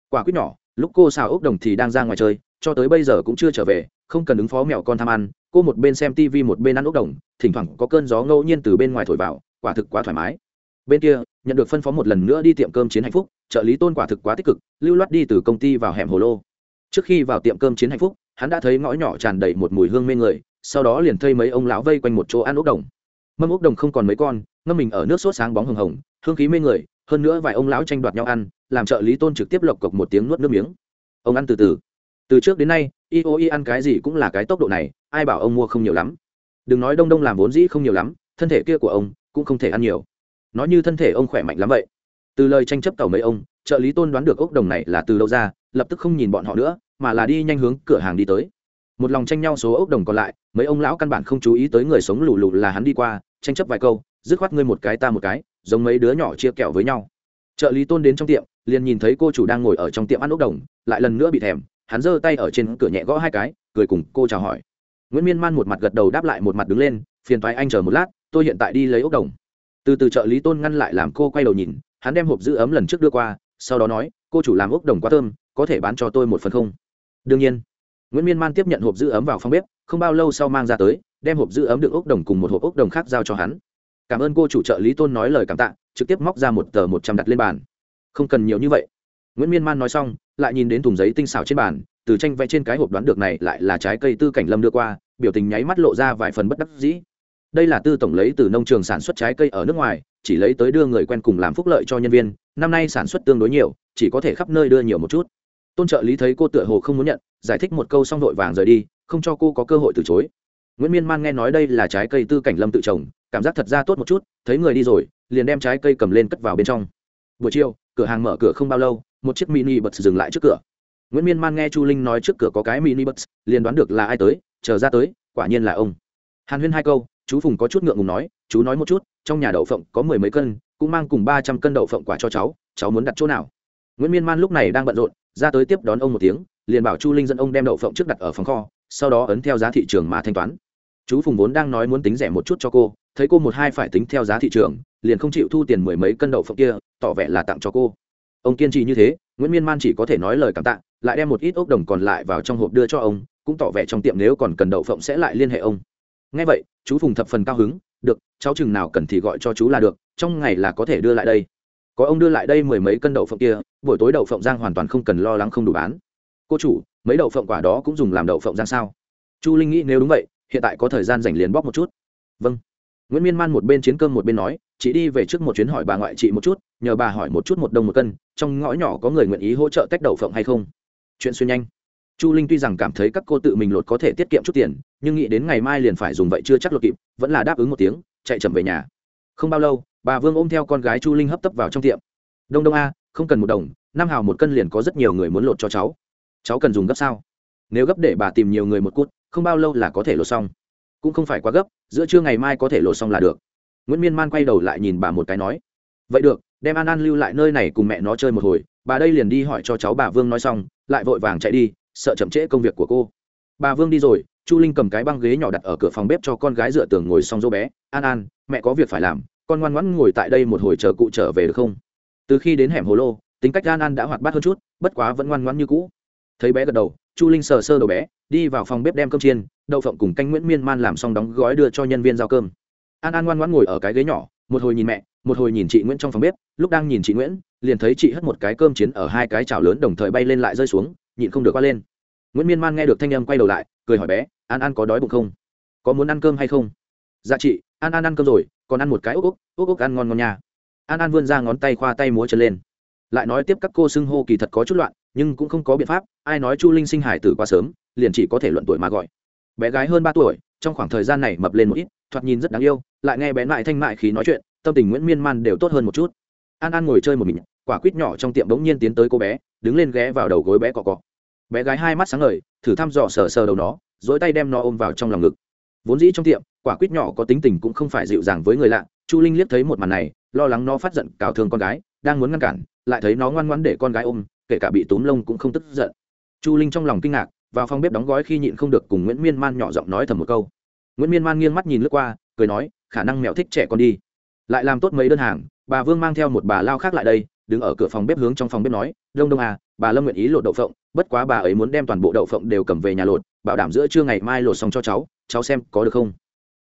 Quả quyết nhỏ, lúc cô xào ốc đồng thì đang ra ngoài chơi, cho tới bây giờ cũng chưa trở về, không cần ứng phó mẹo con tham ăn, cô một bên xem tv một bên ăn ốc đồng, thỉnh thoảng có cơn gió ngẫu nhiên từ bên ngoài thổi vào, quả thực quá thoải mái. Bên kia nhận được phân phó một lần nữa đi tiệm cơm chiến hạnh phúc, trợ lý tôn quả thực quá tích cực, lưu loát đi từ công ty vào hẻm hồ lô. Trước khi vào tiệm cơm chiến hạnh phúc, hắn đã thấy ngõ nhỏ tràn đầy một mùi hương mê người, sau đó liền thây mấy ông lão vây quanh một chỗ ăn ốc đồng. Mâm ốc đồng không còn mấy con, ngâm mình ở nước sốt sáng bóng hồng hồng, hương khí mê người, hơn nữa vài ông lão tranh đoạt nhau ăn, làm trợ lý tôn trực tiếp lộc cộc một tiếng nuốt nước miếng. Ông ăn từ từ. Từ trước đến nay y ô y ăn cái gì cũng là cái tốc độ này, ai bảo ông mua không nhiều lắm. Đừng nói đông đông làm vốn dĩ không nhiều lắm, thân thể kia của ông cũng không thể ăn nhiều nói như thân thể ông khỏe mạnh lắm vậy. Từ lời tranh chấp tàu mấy ông, trợ lý tôn đoán được ốc đồng này là từ lâu ra, lập tức không nhìn bọn họ nữa, mà là đi nhanh hướng cửa hàng đi tới. Một lòng tranh nhau số ốc đồng còn lại, mấy ông lão căn bản không chú ý tới người sống lù lù là hắn đi qua, tranh chấp vài câu, dứt khoát ngươi một cái ta một cái, giống mấy đứa nhỏ chia kẹo với nhau. Trợ lý tôn đến trong tiệm, liền nhìn thấy cô chủ đang ngồi ở trong tiệm ăn ốc đồng, lại lần nữa bị thèm, hắn giơ tay ở trên cửa nhẹ gõ hai cái, cười cùng cô chào hỏi. Nguyễn miên man một mặt gật đầu đáp lại một mặt đứng lên, phiền toái anh chờ một lát, tôi hiện tại đi lấy ốc đồng từ từ trợ lý tôn ngăn lại làm cô quay đầu nhìn, hắn đem hộp giữ ấm lần trước đưa qua, sau đó nói, cô chủ làm ốc đồng quá thơm, có thể bán cho tôi một phần không? Đương nhiên. Nguyễn miên man tiếp nhận hộp giữ ấm vào phòng bếp, không bao lâu sau mang ra tới, đem hộp giữ ấm đựng ốc đồng cùng một hộp ốc đồng khác giao cho hắn. Cảm ơn cô chủ trợ lý tôn nói lời cảm tạ, trực tiếp móc ra một tờ một trăm đặt lên bàn. Không cần nhiều như vậy. Nguyễn miên man nói xong, lại nhìn đến thùng giấy tinh xảo trên bàn, từ tranh vẽ trên cái hộp đoán được này lại là trái cây tư cảnh lâm đưa qua, biểu tình nháy mắt lộ ra vài phần bất đắc dĩ đây là tư tổng lấy từ nông trường sản xuất trái cây ở nước ngoài, chỉ lấy tới đưa người quen cùng làm phúc lợi cho nhân viên, năm nay sản xuất tương đối nhiều, chỉ có thể khắp nơi đưa nhiều một chút. Tôn trợ lý thấy cô tựa hồ không muốn nhận, giải thích một câu xong vội vàng rời đi, không cho cô có cơ hội từ chối. Nguyễn miên man nghe nói đây là trái cây tư cảnh lâm tự trồng, cảm giác thật ra tốt một chút, thấy người đi rồi, liền đem trái cây cầm lên cất vào bên trong. Buổi chiều, cửa hàng mở cửa không bao lâu, một chiếc mini bus dừng lại trước cửa. Nguyễn miên man nghe chu linh nói trước cửa có cái mini bus, liền đoán được là ai tới, chờ ra tới, quả nhiên là ông. Hàn huyên hai câu chú phùng có chút ngượng ngùng nói, chú nói một chút, trong nhà đậu phộng có mười mấy cân, cũng mang cùng ba trăm cân đậu phộng quả cho cháu cháu muốn đặt chỗ nào? Nguyễn miên man lúc này đang bận rộn, ra tới tiếp đón ông một tiếng, liền bảo chu linh dẫn ông đem đậu phộng trước đặt ở phòng kho, sau đó ấn theo giá thị trường mà thanh toán. Chú phùng vốn đang nói muốn tính rẻ một chút cho cô, thấy cô một hai phải tính theo giá thị trường, liền không chịu thu tiền mười mấy cân đậu phộng kia, tỏ vẻ là tặng cho cô. Ông kiên trì như thế, nguyễn miên man chỉ có thể nói lời cảm tạ, lại đem một ít ốc đồng còn lại vào trong hộp đưa cho ông, cũng tỏ vẻ trong tiệm nếu còn cần đậu phộng sẽ lại liên hệ ông ngay vậy, chú phùng thập phần cao hứng, được, cháu chừng nào cần thì gọi cho chú là được, trong ngày là có thể đưa lại đây. Có ông đưa lại đây mười mấy cân đậu phộng kia, buổi tối đậu phộng giang hoàn toàn không cần lo lắng không đủ bán. Cô chủ, mấy đậu phộng quả đó cũng dùng làm đậu phộng giang sao? Chu linh nghĩ nếu đúng vậy, hiện tại có thời gian dành liền bóc một chút. Vâng. Nguyễn miên man một bên chiến cơm một bên nói, chị đi về trước một chuyến hỏi bà ngoại chị một chút, nhờ bà hỏi một chút một đồng một cân, trong ngõ nhỏ có người nguyện ý hỗ trợ tách đậu phộng hay không? Chuyện xuyên nhanh chu linh tuy rằng cảm thấy các cô tự mình lột có thể tiết kiệm chút tiền, nhưng nghĩ đến ngày mai liền phải dùng vậy chưa chắc lột kịp, vẫn là đáp ứng một tiếng, chạy chậm về nhà. Không bao lâu, bà vương ôm theo con gái chu linh hấp tấp vào trong tiệm. Đông đông a, không cần một đồng, năm hào một cân liền có rất nhiều người muốn lột cho cháu. Cháu cần dùng gấp sao? Nếu gấp để bà tìm nhiều người một cút, không bao lâu là có thể lột xong. Cũng không phải quá gấp, giữa trưa ngày mai có thể lột xong là được. Nguyễn miên man quay đầu lại nhìn bà một cái nói, vậy được, đem an an lưu lại nơi này cùng mẹ nó chơi một hồi, bà đây liền đi hỏi cho cháu bà vương nói xong, lại vội vàng chạy đi sợ chậm trễ công việc của cô. Bà vương đi rồi, chu linh cầm cái băng ghế nhỏ đặt ở cửa phòng bếp cho con gái dựa tường ngồi xong dỗ bé. An an, mẹ có việc phải làm, con ngoan ngoãn ngồi tại đây một hồi chờ cụ trở về được không? Từ khi đến hẻm hồ lô, tính cách an an đã hoạt bát hơn chút, bất quá vẫn ngoan ngoãn như cũ. Thấy bé gật đầu, chu linh sờ sơ đầu bé, đi vào phòng bếp đem cơm chiên, đậu phộng cùng canh nguyễn miên man làm xong đóng gói đưa cho nhân viên giao cơm. An an ngoan ngoãn ngồi ở cái ghế nhỏ, một hồi nhìn mẹ, một hồi nhìn chị nguyễn trong phòng bếp, lúc đang nhìn chị nguyễn, liền thấy chị hất một cái cơm chiến ở hai cái chảo lớn đồng thời bay lên lại rơi xuống nhịn không được qua lên. Nguyễn miên man nghe được thanh âm quay đầu lại, cười hỏi bé, an an có đói bụng không? Có muốn ăn cơm hay không? Dạ chị, an an ăn cơm rồi, còn ăn một cái ốc ốc ốc ốc ăn ngon ngon nha. An an vươn ra ngón tay khoa tay múa chân lên. Lại nói tiếp các cô xưng hô kỳ thật có chút loạn, nhưng cũng không có biện pháp, ai nói chu linh sinh hải tử quá sớm, liền chỉ có thể luận tuổi mà gọi. Bé gái hơn ba tuổi, trong khoảng thời gian này mập lên một ít, thoạt nhìn rất đáng yêu, lại nghe bé mại thanh mại khí nói chuyện, tâm tình nguyễn miên man đều tốt hơn một chút. An an ngồi chơi một mình, quả quýt nhỏ trong tiệm bỗng nhiên tiến tới cô bé, đứng lên ghé vào đầu gối bé cọ cọ bé gái hai mắt sáng ngời, thử thăm dò sờ sờ đầu nó, dỗi tay đem nó ôm vào trong lòng ngực. Vốn dĩ trong tiệm, quả quýt nhỏ có tính tình cũng không phải dịu dàng với người lạ, chu linh liếc thấy một màn này, lo lắng nó phát giận cào thương con gái, đang muốn ngăn cản, lại thấy nó ngoan ngoãn để con gái ôm, kể cả bị túm lông cũng không tức giận. Chu linh trong lòng kinh ngạc, vào phòng bếp đóng gói khi nhịn không được cùng nguyễn miên man nhỏ giọng nói thầm một câu. Nguyễn miên man nghiêng mắt nhìn lướt qua, cười nói, khả năng mẹo thích trẻ con đi. Lại làm tốt mấy đơn hàng, bà vương mang theo một bà lao khác lại đây đứng ở cửa phòng bếp hướng trong phòng bếp nói, đông đông à bà lâm nguyện ý lột đậu phộng, bất quá bà ấy muốn đem toàn bộ đậu phộng đều cầm về nhà lột, bảo đảm giữa trưa ngày mai lột xong cho cháu cháu xem có được không?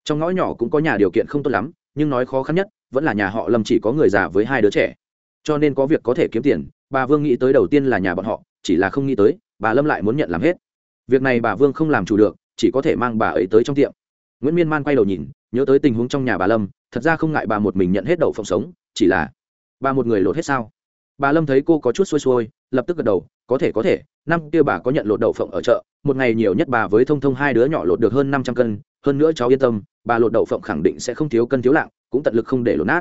Trong ngõ nhỏ cũng có nhà điều kiện không tốt lắm, nhưng nói khó khăn nhất, vẫn là nhà họ lâm chỉ có người già với hai đứa trẻ. Cho nên có việc có thể kiếm tiền, bà vương nghĩ tới đầu tiên là nhà bọn họ, chỉ là không nghĩ tới, bà lâm lại muốn nhận làm hết. Việc này bà vương không làm chủ được, chỉ có thể mang bà ấy tới trong tiệm. Nguyễn miên man quay đầu nhìn, nhớ tới tình huống trong nhà bà lâm, thật ra không ngại bà một mình nhận hết đậu phộng sống, chỉ là, bà một người lột hết sao? Bà lâm thấy cô có chút xuôi xuôi, lập tức gật đầu, có thể có thể, năm kia bà có nhận lột đậu phộng ở chợ, một ngày nhiều nhất bà với thông thông hai đứa nhỏ lột được hơn năm trăm cân, hơn nữa cháu yên tâm, bà lột đậu phộng khẳng định sẽ không thiếu cân thiếu lạng, cũng tận lực không để lột nát.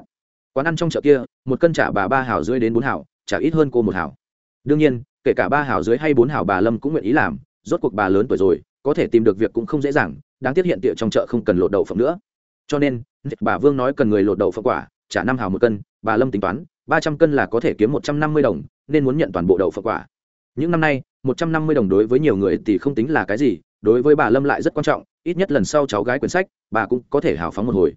Quán ăn trong chợ kia, một cân trả bà ba hảo dưới đến bốn hảo trả ít hơn cô một hảo. Đương nhiên, kể cả ba hảo dưới hay bốn hảo bà lâm cũng nguyện ý làm, rốt cuộc bà lớn tuổi rồi, có thể tìm được việc cũng không dễ dàng, đáng tiếc hiện tiệu trong chợ không cần lột đậu phộng nữa. Cho nên, bà vương nói cần người lột đậu phộng quả trả năm hảo một cân, bà lâm tính toán ba trăm cân là có thể kiếm một trăm năm mươi đồng, nên muốn nhận toàn bộ đậu phộng quả. Những năm nay, một trăm năm mươi đồng đối với nhiều người thì không tính là cái gì, đối với bà lâm lại rất quan trọng, ít nhất lần sau cháu gái quyển sách, bà cũng có thể hào phóng một hồi.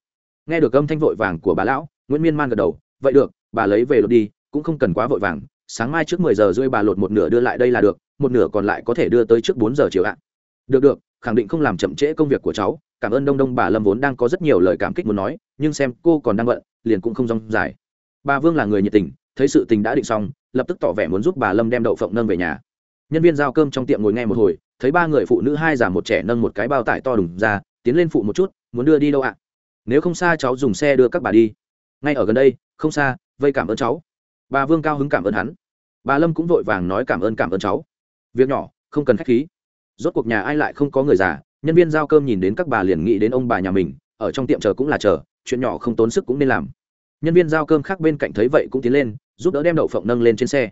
Nghe được âm thanh vội vàng của bà lão, nguyễn miên man gật đầu, vậy được, bà lấy về lột đi, cũng không cần quá vội vàng, sáng mai trước mười giờ rưỡi bà lột một nửa đưa lại đây là được, một nửa còn lại có thể đưa tới trước bốn giờ chiều ạ. Được được, khẳng định không làm chậm trễ công việc của cháu, cảm ơn đông đông, bà lâm vốn đang có rất nhiều lời cảm kích muốn nói, nhưng xem cô còn đang bận, liền cũng không rong dài bà vương là người nhiệt tình, thấy sự tình đã định xong, lập tức tỏ vẻ muốn giúp bà lâm đem đậu phộng nâng về nhà. Nhân viên giao cơm trong tiệm ngồi nghe một hồi, thấy ba người phụ nữ hai già một trẻ nâng một cái bao tải to đùng ra, tiến lên phụ một chút, muốn đưa đi đâu ạ? Nếu không xa cháu dùng xe đưa các bà đi. Ngay ở gần đây, không xa, vây cảm ơn cháu. Bà vương cao hứng cảm ơn hắn. Bà lâm cũng vội vàng nói cảm ơn cảm ơn cháu. Việc nhỏ, không cần k h á c h khí. Rốt cuộc nhà ai lại không có người già, nhân viên giao cơm nhìn đến các bà liền nghĩ đến ông bà nhà mình, ở trong tiệm chờ cũng là chờ, chuyện nhỏ không tốn sức cũng nên làm nhân viên giao cơm khác bên cạnh thấy vậy cũng tiến lên, giúp đỡ đem đậu phộng nâng lên trên xe.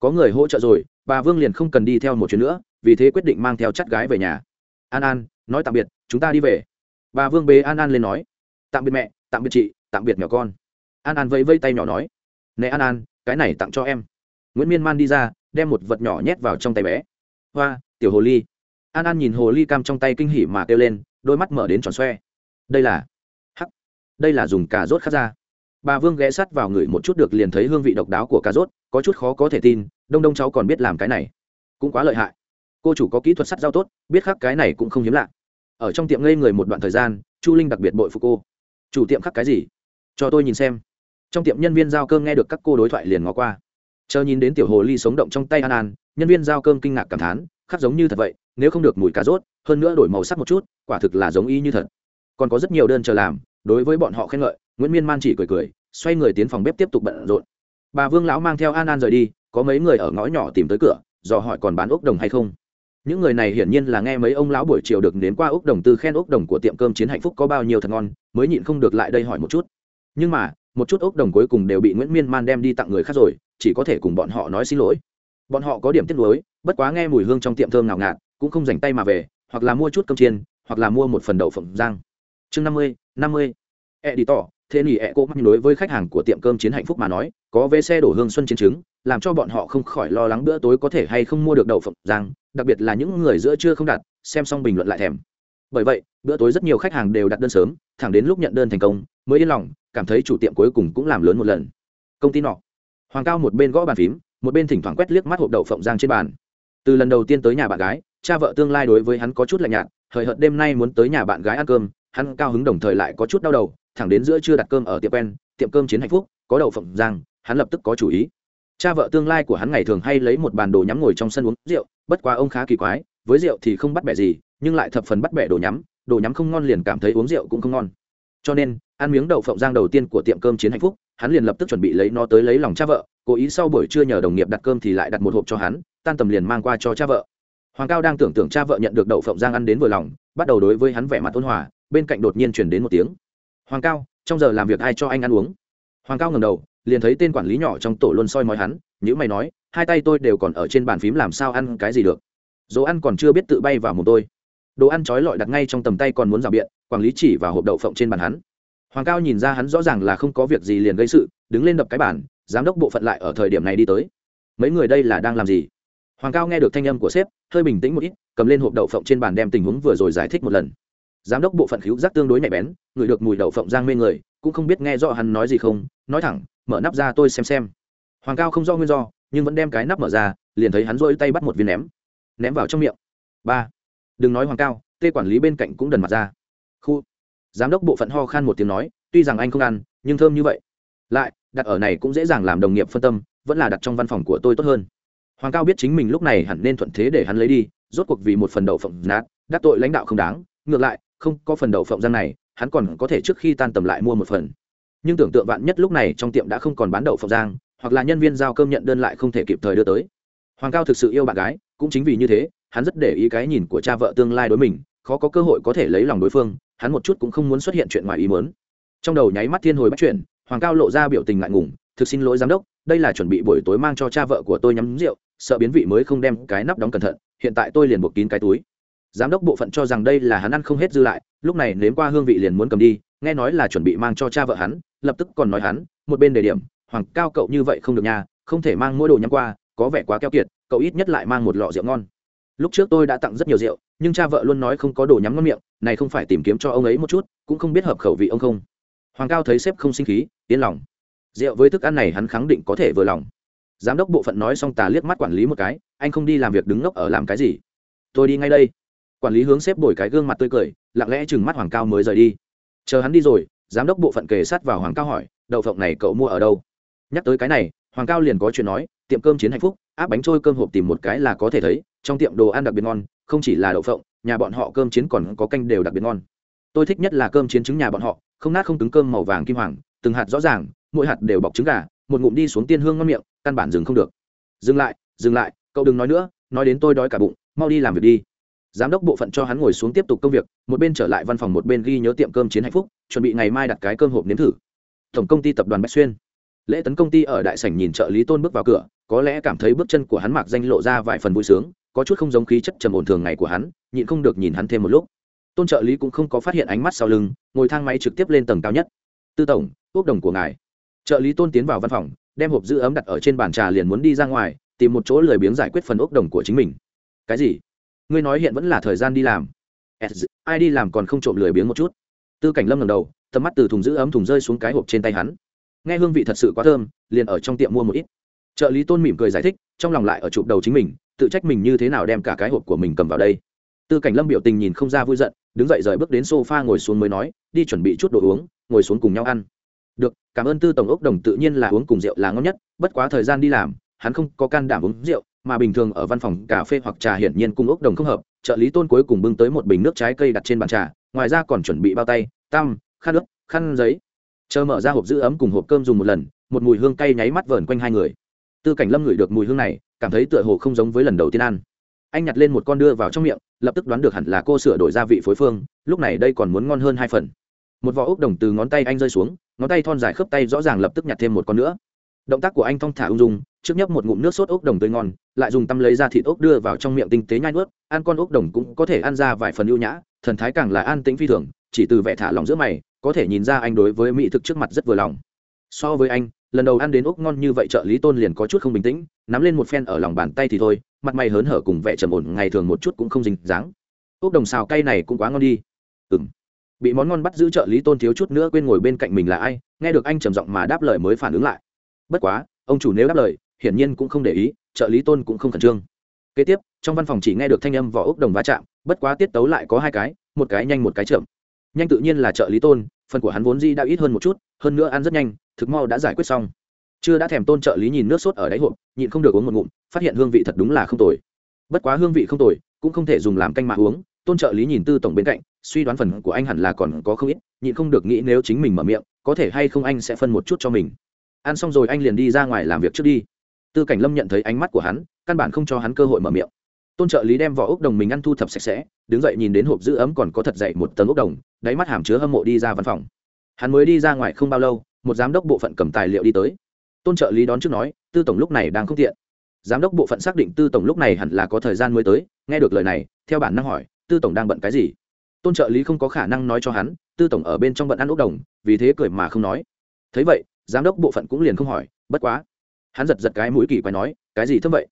Có người hỗ trợ rồi, bà vương liền không cần đi theo một chuyến nữa, vì thế quyết định mang theo chắt gái về nhà. An an, nói tạm biệt, chúng ta đi về. Bà vương bế an an lên nói. Tạm biệt mẹ, tạm biệt chị, tạm biệt nhỏ con. An an vẫy vây tay nhỏ nói. Nè an an, cái này tặng cho em. Nguyễn miên man đi ra, đem một vật nhỏ nhét vào trong tay bé. Hoa, tiểu hồ ly. An an nhìn hồ ly cam trong tay kinh hỉ mà kêu lên, đôi mắt mở đến tròn xoe. Đây là, hắc. Đây là dùng cà rốt khát ra bà vương ghé sắt vào người một chút được liền thấy hương vị độc đáo của cà rốt, có chút khó có thể tin, đông đông cháu còn biết làm cái này. Cũng quá lợi hại. Cô chủ có kỹ thuật sắt dao tốt, biết khắc cái này cũng không hiếm lạ. Ở trong tiệm ngây người một đoạn thời gian, chu linh đặc biệt bội phụ cô. Chủ tiệm khắc cái gì? Cho tôi nhìn xem. Trong tiệm nhân viên giao cơm nghe được các cô đối thoại liền ngó qua. Chờ nhìn đến tiểu hồ ly sống động trong tay an an, nhân viên giao cơm kinh ngạc cảm thán, khắc giống như thật vậy, nếu không được mùi cà rốt, hơn nữa đổi màu sắc một chút, quả thực là giống y như thật. Còn có rất nhiều đơn chờ làm, đối với bọn họ khen ngợi nguyễn miên man chỉ cười cười xoay người tiến phòng bếp tiếp tục bận rộn bà vương lão mang theo an an rời đi có mấy người ở ngõ nhỏ tìm tới cửa dò hỏi còn bán ốc đồng hay không những người này hiển nhiên là nghe mấy ông lão buổi chiều được đến qua ốc đồng từ khen ốc đồng của tiệm cơm chiến hạnh phúc có bao nhiêu thật ngon mới nhịn không được lại đây hỏi một chút nhưng mà một chút ốc đồng cuối cùng đều bị nguyễn miên man đem đi tặng người khác rồi chỉ có thể cùng bọn họ nói xin lỗi bọn họ có điểm tiếc nuối bất quá nghe mùi hương trong tiệm thơm ngào ngạt cũng không dành tay mà về hoặc là mua chút cơm chiên hoặc là mua một phần đậu phộng giang chương năm mươi năm mươi. E đi tỏ thế nghỉ ẹ cô mắc đối với khách hàng của tiệm cơm chiến hạnh phúc mà nói, có vé xe đổ hương xuân chiến trứng, làm cho bọn họ không khỏi lo lắng bữa tối có thể hay không mua được đậu phộng giang đặc biệt là những người giữa trưa không đặt, xem xong bình luận lại thèm. Bởi vậy, bữa tối rất nhiều khách hàng đều đặt đơn sớm, thẳng đến lúc nhận đơn thành công, mới yên lòng, cảm thấy chủ tiệm cuối cùng cũng làm lớn một lần. Công ty nọ. Hoàng cao một bên gõ bàn phím, một bên thỉnh thoảng quét liếc mắt hộp đậu phộng giang trên bàn. Từ lần đầu tiên tới nhà bạn gái, cha vợ tương lai đối với hắn có chút lạnh nhạt, hời hợt đêm nay muốn tới nhà bạn gái ăn cơm, hắn cao hứng đồng thời lại có chút đau đầu thẳng đến giữa chưa đặt cơm ở tiệm quen, tiệm cơm chiến hạnh phúc, có đậu phộng giang hắn lập tức có chủ ý. Cha vợ tương lai của hắn ngày thường hay lấy một bàn đồ nhắm ngồi trong sân uống rượu, bất quá ông khá kỳ quái, với rượu thì không bắt bẻ gì, nhưng lại thập phần bắt bẻ đồ nhắm đồ nhắm không ngon liền cảm thấy uống rượu cũng không ngon. Cho nên, ăn miếng đậu phộng giang đầu tiên của tiệm cơm chiến hạnh phúc, hắn liền lập tức chuẩn bị lấy nó tới lấy lòng cha vợ, cố ý sau buổi trưa nhờ đồng nghiệp đặt cơm thì lại đặt một hộp cho hắn, tan tầm liền mang qua cho cha vợ. Hoàng cao đang tưởng tượng cha vợ nhận được đậu phộng giang ăn đến vừa lòng, bắt đầu đối với hắn vẻ mặt ôn hòa, bên cạnh đột nhiên chuyển đến một tiếng hoàng cao, trong giờ làm việc ai cho anh ăn uống? Hoàng cao ngầm đầu, liền thấy tên quản lý nhỏ trong tổ luôn soi mói hắn nhữ mày nói, hai tay tôi đều còn ở trên bàn phím làm sao ăn cái gì được? Dỗ ăn còn chưa biết tự bay vào một tôi. Đồ ăn trói lọi đặt ngay trong tầm tay còn muốn rào biện, quản lý chỉ vào hộp đậu phộng trên bàn hắn. Hoàng cao nhìn ra hắn rõ ràng là không có việc gì liền gây sự, đứng lên đập cái bàn, giám đốc bộ phận lại ở thời điểm này đi tới. Mấy người đây là đang làm gì? Hoàng cao nghe được thanh âm của sếp, hơi bình tĩnh một ít, cầm lên hộp đậu phộng trên bàn đem tình huống vừa rồi giải thích một lần giám đốc bộ phận khíu giác tương đối nhạy bén ngửi được mùi đậu phộng giang mê người, cũng không biết nghe rõ hắn nói gì không, nói thẳng, mở nắp ra tôi xem xem. Hoàng cao không do nguyên do, nhưng vẫn đem cái nắp mở ra, liền thấy hắn rôi tay bắt một viên ném. Ném vào trong miệng. Ba. Đừng nói hoàng cao, tê quản lý bên cạnh cũng đần mặt ra. Khu. Giám đốc bộ phận ho khan một tiếng nói, tuy rằng anh không ăn, nhưng thơm như vậy. Lại, đặt ở này cũng dễ dàng làm đồng nghiệp phân tâm, vẫn là đặt trong văn phòng của tôi tốt hơn. Hoàng cao biết chính mình lúc này hẳn nên thuận thế để hắn lấy đi, rốt cuộc vì một phần đậu phộng nát, đắc tội lãnh đạo không đáng ngược lại, không có phần đậu phộng rang này, hắn còn có thể trước khi tan tầm lại mua một phần. Nhưng tưởng tượng vạn nhất lúc này trong tiệm đã không còn bán đậu phộng giang hoặc là nhân viên giao cơm nhận đơn lại không thể kịp thời đưa tới. Hoàng cao thực sự yêu bạn gái, cũng chính vì như thế, hắn rất để ý cái nhìn của cha vợ tương lai đối mình, khó có cơ hội có thể lấy lòng đối phương, hắn một chút cũng không muốn xuất hiện chuyện ngoài ý muốn. Trong đầu nháy mắt thiên hồi bắt chuyện, hoàng cao lộ ra biểu tình ngại ngùng, thực xin lỗi giám đốc, đây là chuẩn bị buổi tối mang cho cha vợ của tôi nhắm rượu, sợ biến vị mới không đem cái nắp đóng cẩn thận, hiện tại tôi liền buộc kín cái túi giám đốc bộ phận cho rằng đây là hắn ăn không hết dư lại, lúc này nếm qua hương vị liền muốn cầm đi, nghe nói là chuẩn bị mang cho cha vợ hắn, lập tức còn nói hắn, một bên đề điểm, hoàng cao cậu như vậy không được nhà không thể mang mỗi đồ nhắm qua, có vẻ quá keo kiệt, cậu ít nhất lại mang một lọ rượu ngon. Lúc trước tôi đã tặng rất nhiều rượu, nhưng cha vợ luôn nói không có đồ nhắm ngon miệng, này không phải tìm kiếm cho ông ấy một chút, cũng không biết hợp khẩu vị ông không. Hoàng cao thấy sếp không sinh khí, yên lòng. Rượu với thức ăn này hắn khẳng định có thể vừa lòng. Giám đốc bộ phận nói xong tà liếc mắt quản lý một cái, anh không đi làm việc đứng ngốc ở làm cái gì? Tôi đi ngay đây quản lý hướng xếp đổi cái gương mặt tươi cười, lặng lẽ chừng mắt hoàng cao mới rời đi. Chờ hắn đi rồi, giám đốc bộ phận kề sát vào hoàng cao hỏi, đậu phộng này cậu mua ở đâu? Nhắc tới cái này, hoàng cao liền có chuyện nói, tiệm cơm chiến hạnh phúc, áp bánh trôi cơm hộp tìm một cái là có thể thấy, trong tiệm đồ ăn đặc biệt ngon, không chỉ là đậu phộng, nhà bọn họ cơm chiến còn có canh đều đặc biệt ngon. Tôi thích nhất là cơm chiến trứng nhà bọn họ, không nát không cứng cơm màu vàng kim hoàng, từng hạt rõ ràng, mỗi hạt đều bọc trứng gà, một ngụm đi xuống tiên hương ngon miệng, căn bản dừng không được. Dừng lại dừng lại, cậu đừng nói nữa, nói đến tôi đói cả bụng, mau đi làm việc đi giám đốc bộ phận cho hắn ngồi xuống tiếp tục công việc, một bên trở lại văn phòng một bên ghi nhớ tiệm cơm chiến hạnh phúc, chuẩn bị ngày mai đặt cái cơm hộp nếm thử. Tổng công ty tập đoàn bách xuyên. Lễ tấn công ty ở đại sảnh nhìn trợ lý tôn bước vào cửa, có lẽ cảm thấy bước chân của hắn mạc danh lộ ra vài phần vui sướng, có chút không giống khí chất trầm ổn thường ngày của hắn, nhịn không được nhìn hắn thêm một lúc. Tôn trợ lý cũng không có phát hiện ánh mắt sau lưng, ngồi thang máy trực tiếp lên tầng cao nhất. Tư tổng, quốc đồng của ngài. Trợ lý tôn tiến vào văn phòng, đem hộp giữ ấm đặt ở trên bàn trà liền muốn đi ra ngoài, tìm một chỗ lười biếng giải quyết phần ốc đồng của chính mình. Cái gì? Ngươi nói hiện vẫn là thời gian đi làm. Ai đi làm còn không trộm lười biếng một chút. Tư cảnh lâm ngầm đầu, tầm mắt từ thùng giữ ấm thùng rơi xuống cái hộp trên tay hắn. Nghe hương vị thật sự quá thơm, liền ở trong tiệm mua một ít. Trợ lý tôn mỉm cười giải thích, trong lòng lại ở chụp đầu chính mình, tự trách mình như thế nào đem cả cái hộp của mình cầm vào đây. Tư cảnh lâm biểu tình nhìn không ra vui giận, đứng dậy rời bước đến sofa ngồi xuống mới nói, đi chuẩn bị chút đồ uống, ngồi xuống cùng nhau ăn. Được, cảm ơn tư tổng ốc đồng tự nhiên là uống cùng rượu là ngon nhất, bất quá thời gian đi làm, hắn không có can đảm uống rượu mà bình thường ở văn phòng cà phê hoặc trà hiển nhiên cung ốc đồng không hợp, trợ lý tôn cuối cùng bưng tới một bình nước trái cây đặt trên bàn trà, ngoài ra còn chuẩn bị bao tay tam khăn nước khăn giấy. Chờ mở ra hộp giữ ấm cùng hộp cơm dùng một lần, một mùi hương cay nháy mắt vờn quanh hai người. Tư cảnh lâm ngửi được mùi hương này, cảm thấy tựa hồ không giống với lần đầu tiên ăn. Anh nhặt lên một con đưa vào trong miệng, lập tức đoán được hẳn là cô sửa đổi gia vị phối phương, lúc này đây còn muốn ngon hơn hai phần. Một vỏ ốc đồng từ ngón tay anh rơi xuống, ngón tay thon dài khớp tay rõ ràng lập tức nhặt thêm một con nữa. Động tác của anh thong thả ung dung, trước nhấp một ngụm nước sốt ốc đồng tươi ngon lại dùng tăm lấy ra thịt ốc đưa vào trong miệng tinh tế nhai nuốt, ăn con ốc đồng cũng có thể ăn ra vài phần ưu nhã, thần thái càng là an tĩnh phi thường, chỉ từ vẻ thả lòng giữa mày, có thể nhìn ra anh đối với mỹ thực trước mặt rất vừa lòng. So với anh, lần đầu ăn đến ốc ngon như vậy trợ lý tôn liền có chút không bình tĩnh, nắm lên một phen ở lòng bàn tay thì thôi, mặt mày hớn hở cùng vẻ trầm ổn ngày thường một chút cũng không dính dáng. Ốc đồng xào cay này cũng quá ngon đi. Ừ m bị món ngon bắt giữ trợ lý tôn thiếu chút nữa quên ngồi bên cạnh mình là ai, nghe được anh trầm giọng mà đáp lời mới phản ứng lại. Bất quá, ông chủ nếu đáp lời hiển nhiên cũng không để ý, trợ lý tôn cũng không khẩn trương. Kế tiếp, trong văn phòng chỉ nghe được thanh âm vỏ ốc đồng va chạm, bất quá tiết tấu lại có hai cái, một cái nhanh một cái chậm. Nhanh tự nhiên là trợ lý tôn, phần của hắn vốn di đã ít hơn một chút, hơn nữa ăn rất nhanh, thực mau đã giải quyết xong. Chưa đã thèm tôn trợ lý nhìn nước sốt ở đáy hộp, nhịn không được uống một ngụm, phát hiện hương vị thật đúng là không tồi. Bất quá hương vị không tồi, cũng không thể dùng làm canh mà uống, tôn trợ lý nhìn tư tổng bên cạnh, suy đoán phần của anh hẳn là còn có không ít, nhịn không được nghĩ nếu chính mình mở miệng, có thể hay không anh sẽ phân một chút cho mình. Ăn xong rồi anh liền đi ra ngoài làm việc trước đi tư cảnh lâm nhận thấy ánh mắt của hắn, căn bản không cho hắn cơ hội mở miệng. Tôn trợ lý đem vỏ ốc đồng mình ăn thu thập sạch sẽ, đứng dậy nhìn đến hộp giữ ấm còn có thật dậy một tầng ốc đồng, đáy mắt hàm chứa hâm mộ đi ra văn phòng. Hắn mới đi ra ngoài không bao lâu, một giám đốc bộ phận cầm tài liệu đi tới. Tôn trợ lý đón trước nói, tư tổng lúc này đang không tiện. Giám đốc bộ phận xác định tư tổng lúc này hẳn là có thời gian mới tới, nghe được lời này, theo bản năng hỏi, tư tổng đang bận cái gì? Tôn trợ lý không có khả năng nói cho hắn, tư tổng ở bên trong bận ăn ốc đồng, vì thế cười mà không nói. Thấy vậy, giám đốc bộ phận cũng liền không hỏi, bất quá hắn giật giật cái mũi kỳ quái nói, cái gì thâm vậy?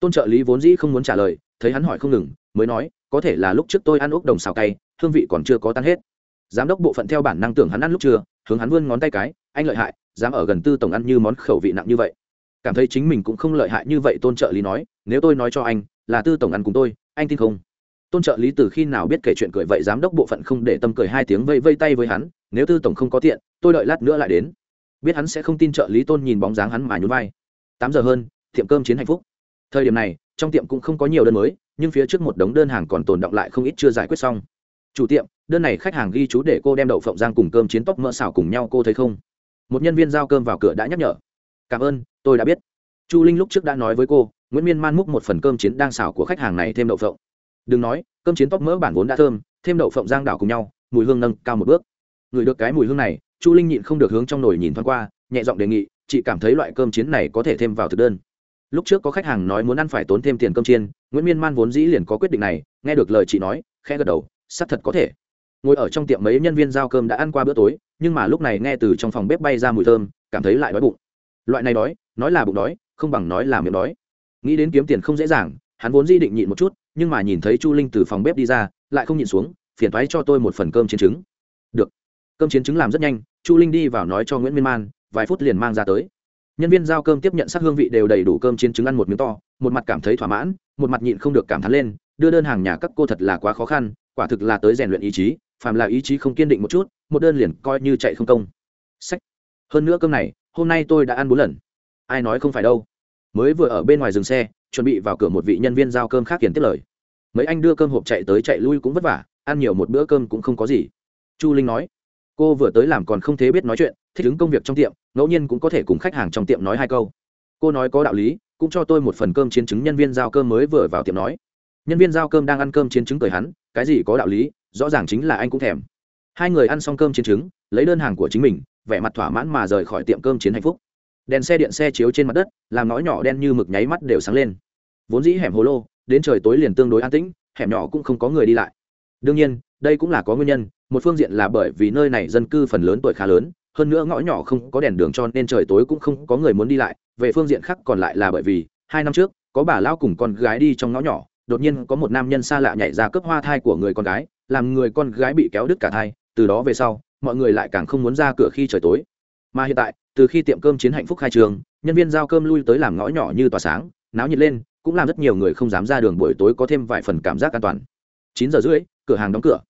Tôn trợ lý vốn dĩ không muốn trả lời, thấy hắn hỏi không ngừng, mới nói, có thể là lúc trước tôi ăn ốc đồng xào cay, hương vị còn chưa có tan hết. Giám đốc bộ phận theo bản năng tưởng hắn ăn lúc chưa hướng hắn vươn ngón tay cái, anh lợi hại, dám ở gần tư tổng ăn như món khẩu vị nặng như vậy. Cảm thấy chính mình cũng không lợi hại như vậy, tôn trợ lý nói, nếu tôi nói cho anh, là tư tổng ăn cùng tôi, anh tin không? Tôn trợ lý từ khi nào biết kể chuyện cười vậy, giám đốc bộ phận không để tâm cười hai tiếng vây vây tay với hắn, nếu tư tổng không có tiện, tôi đợi lát nữa lại đến. Biết hắn sẽ không tin trợ lý tôn nhìn bóng dáng hắn mà nhún vai tám giờ hơn, tiệm cơm chiến hạnh phúc. Thời điểm này, trong tiệm cũng không có nhiều đơn mới, nhưng phía trước một đống đơn hàng còn tồn động lại không ít chưa giải quyết xong. Chủ tiệm, đơn này khách hàng ghi chú để cô đem đậu phộng giang cùng cơm chiến tóc mỡ xào cùng nhau, cô thấy không? Một nhân viên giao cơm vào cửa đã nhắc nhở. Cảm ơn, tôi đã biết. Chu linh lúc trước đã nói với cô, nguyễn miên man múc một phần cơm chiến đang xào của khách hàng này thêm đậu phộng. Đừng nói, cơm chiến tóc mỡ bản vốn đã thơm, thêm đậu phộng giang đảo cùng nhau, mùi hương nâng cao một bước. Ngửi được cái mùi hương này, chu linh nhịn không được hướng trong nồi nhìn thoáng qua, nhẹ giọng đề nghị chị cảm thấy loại cơm chiến này có thể thêm vào thực đơn. Lúc trước có khách hàng nói muốn ăn phải tốn thêm tiền cơm chiên, nguyễn miên man vốn dĩ liền có quyết định này, nghe được lời chị nói, khẽ gật đầu, xác thật có thể. Ngồi ở trong tiệm mấy nhân viên giao cơm đã ăn qua bữa tối, nhưng mà lúc này nghe từ trong phòng bếp bay ra mùi thơm, cảm thấy lại đói bụng. Loại này đói, nói là bụng đói, không bằng nói là miệng đói. Nghĩ đến kiếm tiền không dễ dàng, hắn vốn di định nhịn một chút, nhưng mà nhìn thấy chu linh từ phòng bếp đi ra, lại không nhịn xuống, phiền thoái cho tôi một phần cơm chiến trứng. Được. Cơm chiến trứng làm rất nhanh, chu linh đi vào nói cho nguyễn miên man vài phút liền mang ra tới. Nhân viên giao cơm tiếp nhận sắc hương vị đều đầy đủ cơm chiến trứng ăn một miếng to, một mặt cảm thấy thỏa mãn, một mặt nhịn không được cảm thán lên, đưa đơn hàng nhà các cô thật là quá khó khăn, quả thực là tới rèn luyện ý chí, phàm là ý chí không kiên định một chút, một đơn liền coi như chạy không công. Sách. Hơn nữa cơm này, hôm nay tôi đã ăn bốn lần. Ai nói không phải đâu. Mới vừa ở bên ngoài dừng xe, chuẩn bị vào cửa một vị nhân viên giao cơm khác hiền tiếp lời. Mấy anh đưa cơm hộp chạy tới chạy lui cũng vất vả, ăn nhiều một bữa cơm cũng không có gì. Chu linh nói cô vừa tới làm còn không thế biết nói chuyện, thích ứng công việc trong tiệm, ngẫu nhiên cũng có thể cùng khách hàng trong tiệm nói hai câu. Cô nói có đạo lý, cũng cho tôi một phần cơm chiến chứng nhân viên giao cơm mới vừa vào tiệm nói. Nhân viên giao cơm đang ăn cơm chiến chứng cười hắn, cái gì có đạo lý, rõ ràng chính là anh cũng thèm. Hai người ăn xong cơm chiến chứng lấy đơn hàng của chính mình, vẻ mặt thỏa mãn mà rời khỏi tiệm cơm chiến hạnh phúc. Đèn xe điện xe chiếu trên mặt đất làm nói nhỏ đen như mực nháy mắt đều sáng lên. Vốn dĩ hẻm hồ lô, đến trời tối liền tương đối an tĩnh, hẻm nhỏ cũng không có người đi lại đương nhiên, đây cũng là có nguyên nhân, một phương diện là bởi vì nơi này dân cư phần lớn tuổi khá lớn, hơn nữa ngõ nhỏ không có đèn đường cho nên trời tối cũng không có người muốn đi lại, về phương diện khác còn lại là bởi vì, hai năm trước, có bà lao cùng con gái đi trong ngõ nhỏ, đột nhiên có một nam nhân xa lạ nhảy ra cướp hoa thai của người con gái, làm người con gái bị kéo đứt cả thai, từ đó về sau, mọi người lại càng không muốn ra cửa khi trời tối. Mà hiện tại, từ khi tiệm cơm chiến hạnh phúc khai trường, nhân viên giao cơm lui tới làm ngõ nhỏ như tỏa sáng, náo nhiệt lên, cũng làm rất nhiều người không dám ra đường buổi tối có thêm vài phần cảm giác an toàn. Chín giờ rưỡi cửa hàng đóng cửa.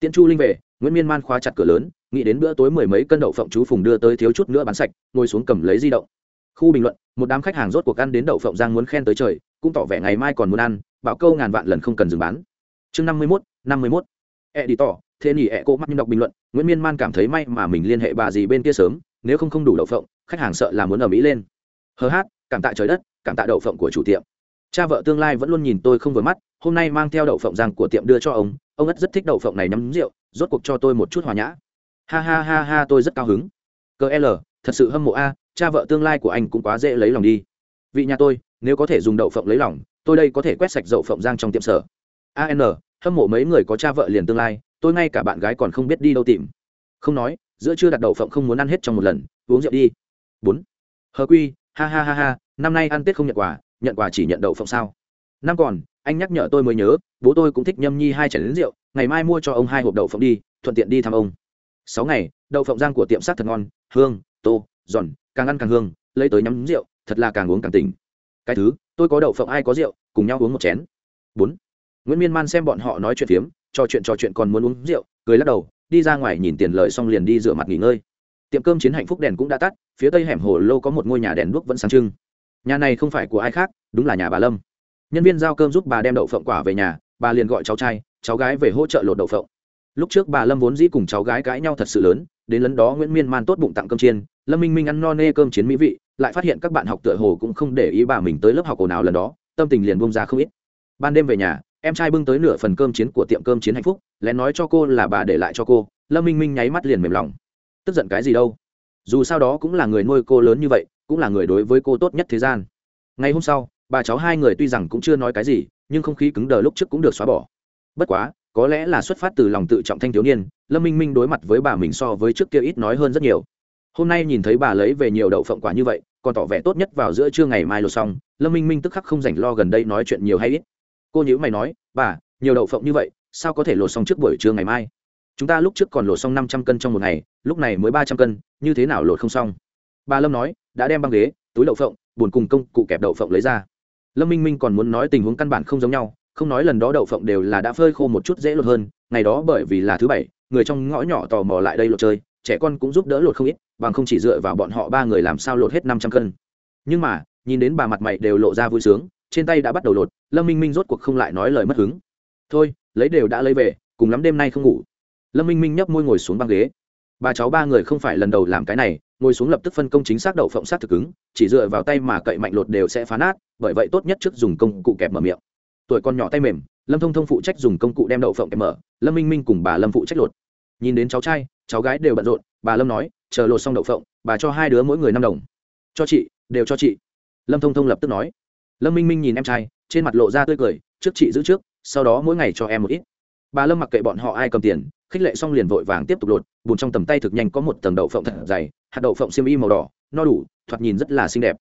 Tiễn chu linh về, nguyễn miên man khóa chặt cửa lớn, nghĩ đến bữa tối mười mấy cân đậu phộng chú phùng đưa tới thiếu chút nữa bán sạch, ngồi xuống cầm lấy di động. Khu bình luận, một đám khách hàng rốt cuộc ăn đến đậu phộng giang muốn khen tới trời, cũng tỏ vẻ ngày mai còn muốn ăn, bảo câu ngàn vạn lần không cần dừng bán. Chương năm mươi mốt, năm mươi mốt. E đi tỏ thế nhỉ e cô mắt nhưng đọc bình luận, nguyễn miên man cảm thấy may mà mình liên hệ bà gì bên kia sớm, nếu không không đủ đậu phộng, khách hàng sợ là muốn ở mỹ lên. Hờ hát, cảm tạ trời đất, cảm tạ đậu phộng của chủ tiệm. Cha vợ tương lai vẫn luôn nhìn tôi không vừa mắt, hôm nay mang theo đậu phộng giang của tiệm đưa cho ông ông ất rất thích đậu phộng này nhắm rượu, rốt cuộc cho tôi một chút hòa nhã. Ha ha ha ha, tôi rất cao hứng. Cờ l, thật sự hâm mộ a, cha vợ tương lai của anh cũng quá dễ lấy lòng đi. Vị nhà tôi, nếu có thể dùng đậu phộng lấy lòng, tôi đây có thể quét sạch đậu phộng giang trong tiệm sở. An hâm mộ mấy người có cha vợ liền tương lai, tôi ngay cả bạn gái còn không biết đi đâu tìm. Không nói, giữa chưa đặt đậu phộng không muốn ăn hết trong một lần, uống rượu đi. Bốn. Hờ quy, ha ha ha ha, năm nay ăn tết không nhận quà nhận quà chỉ nhận đậu phộng sao? Năm còn anh nhắc nhở tôi mới nhớ, bố tôi cũng thích nhâm nhi hai chén lính rượu, ngày mai mua cho ông hai hộp đậu phộng đi, thuận tiện đi thăm ông. Sáu ngày, đậu phộng giang của tiệm sát thật ngon, hương, tô, giòn, càng ăn càng hương, lấy tới nhắm rượu, thật là càng uống càng tỉnh. Cái thứ, tôi có đậu phộng ai có rượu, cùng nhau uống một chén. Bốn, nguyễn miên man xem bọn họ nói chuyện phiếm, trò chuyện trò chuyện còn muốn uống rượu, cười lắc đầu, đi ra ngoài nhìn tiền lời xong liền đi rửa mặt nghỉ ngơi. Tiệm cơm chiến hạnh phúc đèn cũng đã tắt, phía tây hẻm hồ lô có một ngôi nhà đèn đuốc vẫn sáng trưng. Nhà này không phải của ai khác, đúng là nhà bà lâm nhân viên giao cơm giúp bà đem đậu phộng quả về nhà, bà liền gọi cháu trai, cháu gái về hỗ trợ lột đậu phộng. Lúc trước bà lâm vốn dĩ cùng cháu gái cãi nhau thật sự lớn, đến lần đó nguyễn miên man tốt bụng tặng cơm chiên, lâm minh minh ăn no nê cơm chiến mỹ vị, lại phát hiện các bạn học tựa hồ cũng không để ý bà mình tới lớp học ồn ào lần đó, tâm tình liền bông ra không ít. Ban đêm về nhà, em trai bưng tới nửa phần cơm chiến của tiệm cơm chiến hạnh phúc, lén nói cho cô là bà để lại cho cô, lâm minh minh nháy mắt liền mềm lòng. Tức giận cái gì đâu? Dù sao đó cũng là người nuôi cô lớn như vậy, cũng là người đối với cô tốt nhất thế gian. Ngày hôm sau bà cháu hai người tuy rằng cũng chưa nói cái gì, nhưng không khí cứng đờ lúc trước cũng được xóa bỏ. Bất quá, có lẽ là xuất phát từ lòng tự trọng thanh thiếu niên, lâm minh minh đối mặt với bà mình so với trước kia ít nói hơn rất nhiều. Hôm nay nhìn thấy bà lấy về nhiều đậu phộng quả như vậy, còn tỏ vẻ tốt nhất vào giữa trưa ngày mai lột xong, lâm minh minh tức khắc không rảnh lo gần đây nói chuyện nhiều hay ít. Cô nhữ mày nói, bà, nhiều đậu phộng như vậy, sao có thể lột xong trước buổi trưa ngày mai? Chúng ta lúc trước còn lột xong năm trăm cân trong một ngày, lúc này mới ba trăm cân, như thế nào lột không xong? Bà lâm nói, đã đem băng ghế, túi đậu phộng, buồn cùng công cụ kẹp đậu phộng lấy ra lâm minh minh còn muốn nói tình huống căn bản không giống nhau, không nói lần đó đậu phộng đều là đã phơi khô một chút dễ lột hơn, ngày đó bởi vì là thứ bảy, người trong ngõ nhỏ tò mò lại đây lột chơi, trẻ con cũng giúp đỡ lột không ít, bằng không chỉ dựa vào bọn họ ba người làm sao lột hết năm trăm cân. Nhưng mà, nhìn đến bà mặt mày đều lộ ra vui sướng, trên tay đã bắt đầu lột, lâm minh minh rốt cuộc không lại nói lời mất hứng. Thôi, lấy đều đã lấy về, cùng lắm đêm nay không ngủ. Lâm minh minh nhấp môi ngồi xuống băng ghế. Bà cháu ba người không phải lần đầu làm cái này ngồi xuống lập tức phân công chính xác đậu phộng sát thực cứng, chỉ dựa vào tay mà cậy mạnh lột đều sẽ phá nát bởi vậy tốt nhất trước dùng công cụ kẹp mở miệng. Tuổi con nhỏ tay mềm lâm thông thông phụ trách dùng công cụ đem đậu phộng kẹp mở lâm minh minh cùng bà lâm phụ trách lột. Nhìn đến cháu trai cháu gái đều bận rộn bà lâm nói chờ lột xong đậu phộng bà cho hai đứa mỗi người năm đồng. Cho chị đều cho chị. Lâm thông thông lập tức nói. Lâm minh minh nhìn em trai trên mặt lộ ra tươi cười trước chị giữ trước sau đó mỗi ngày cho em một ít. Bà lâm mặc kệ bọn họ ai cầm tiền khích lệ xong liền vội vàng tiếp tục lột, bùn trong tầm tay thực nhanh có một tầng đậu phộng thật dày, hạt đậu phộng xiêm y màu đỏ, no đủ, thoạt nhìn rất là xinh đẹp.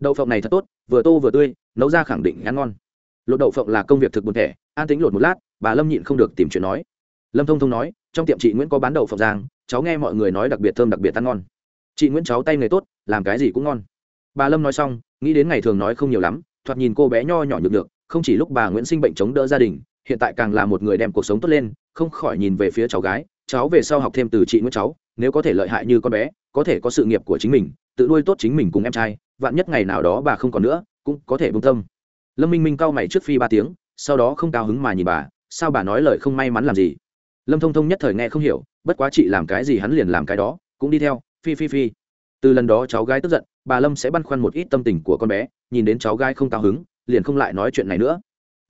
Đậu phộng này thật tốt, vừa tô vừa tươi, nấu ra khẳng định ngắn ngon. Lột đậu phộng là công việc thực buồn thẻ, an tính lột một lát, bà lâm nhịn không được tìm chuyện nói. Lâm thông thông nói, trong tiệm chị nguyễn có bán đậu phộng giang cháu nghe mọi người nói đặc biệt thơm đặc biệt ăn ngon. Chị nguyễn cháu tay nghề tốt, làm cái gì cũng ngon. Bà lâm nói xong, nghĩ đến ngày thường nói không nhiều lắm, thoạt nhìn cô bé nho nhỏ nhược được không chỉ lúc bà nguyễn sinh bệnh chống đỡ gia đình hiện tại càng là một người đem cuộc sống tốt lên, không khỏi nhìn về phía cháu gái, cháu về sau học thêm từ chị nguyễn cháu, nếu có thể lợi hại như con bé, có thể có sự nghiệp của chính mình, tự nuôi tốt chính mình cùng em trai, vạn nhất ngày nào đó bà không còn nữa, cũng có thể bông tâm. Lâm minh minh cau mày trước phi ba tiếng, sau đó không cao hứng mà nhìn bà, sao bà nói lời không may mắn làm gì? Lâm thông thông nhất thời nghe không hiểu, bất quá chị làm cái gì hắn liền làm cái đó, cũng đi theo, phi phi phi. Từ lần đó cháu gái tức giận, bà lâm sẽ băn khoăn một ít tâm tình của con bé, nhìn đến cháu gái không cao hứng, liền không lại nói chuyện này nữa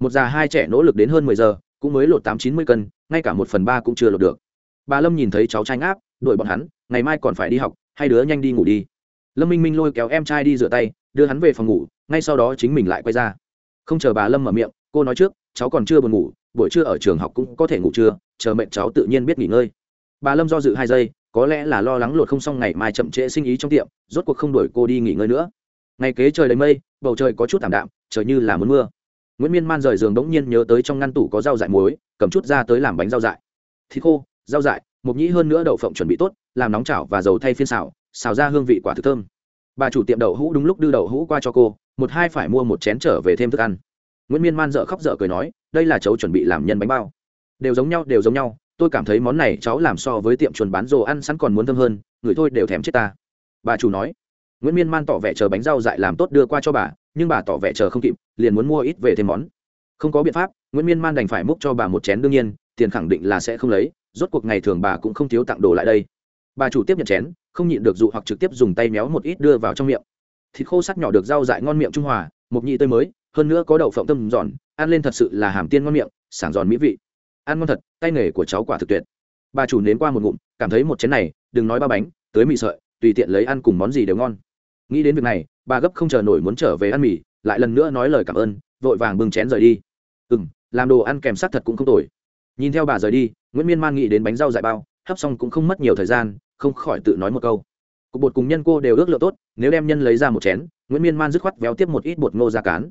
một già hai trẻ nỗ lực đến hơn mười giờ, cũng mới lột tám chín mươi cân, ngay cả một phần ba cũng chưa lột được. Bà lâm nhìn thấy cháu trai ngáp, đuổi bọn hắn, ngày mai còn phải đi học hai đứa nhanh đi ngủ đi. Lâm minh minh lôi kéo em trai đi rửa tay, đưa hắn về phòng ngủ, ngay sau đó chính mình lại quay ra. Không chờ bà lâm mở miệng, cô nói trước, cháu còn chưa buồn ngủ, buổi trưa ở trường học cũng có thể ngủ trưa, chờ mẹ cháu tự nhiên biết nghỉ ngơi. Bà lâm do dự hai giây, có lẽ là lo lắng lột không xong ngày mai chậm trễ sinh ý trong tiệm, rốt cuộc không đuổi cô đi nghỉ ngơi nữa. Ngày kế trời đầy mây, bầu trời có chút thảm đạm, trời như là muốn mưa nguyễn miên man rời giường đống nhiên nhớ tới trong ngăn tủ có rau dại muối, cầm chút ra tới làm bánh rau dại. Thịt khô, rau dại, mộc nhĩ hơn nữa đậu phộng chuẩn bị tốt, làm nóng chảo và dầu thay phiên xào xào ra hương vị quả thực thơm. Bà chủ tiệm đậu hũ đúng lúc đưa đậu hũ qua cho cô, một hai phải mua một chén trở về thêm thức ăn. Nguyễn miên man dợ khóc dợ cười nói, đây là cháu chuẩn bị làm nhân bánh bao. Đều giống nhau, đều giống nhau, tôi cảm thấy món này cháu làm so với tiệm chuồn bán đồ ăn sẵn còn muốn thơm hơn, người thôi đều thèm chết ta. Bà chủ nói. Nguyễn miên man tỏ vẻ chờ bánh rau dại làm tốt đưa qua cho bà nhưng bà tỏ vẻ chờ không kịp, liền muốn mua ít về thêm món. Không có biện pháp, nguyễn miên man đành phải múc cho bà một chén đương nhiên, tiền khẳng định là sẽ không lấy, rốt cuộc ngày thường bà cũng không thiếu tặng đồ lại đây. Bà chủ tiếp nhận chén, không nhịn được dụ hoặc trực tiếp dùng tay méo một ít đưa vào trong miệng. Thịt khô sắc nhỏ được rau dại ngon miệng trung hòa, mộc nhị tươi mới, hơn nữa có đậu phộng tâm giòn, ăn lên thật sự là hàm tiên ngon miệng, sảng giòn mỹ vị. Ăn ngon thật, tay nghề của cháu quả thực tuyệt. Bà chủ nếm qua một ngụm, cảm thấy một chén này, đừng nói ba bánh, tới mì sợi, tùy tiện lấy ăn cùng món gì đều ngon. Nghĩ đến việc này bà gấp không chờ nổi muốn trở về ăn mì, lại lần nữa nói lời cảm ơn, vội vàng bưng chén rời đi. Ừ m làm đồ ăn kèm sát thật cũng không tồi. Nhìn theo bà rời đi, nguyễn miên man nghĩ đến bánh rau dại bao, hấp xong cũng không mất nhiều thời gian, không khỏi tự nói một câu. Cục bột cùng nhân cô đều ước lượng tốt, nếu đem nhân lấy ra một chén, nguyễn miên man dứt khoát véo tiếp một ít bột ngô ra cán.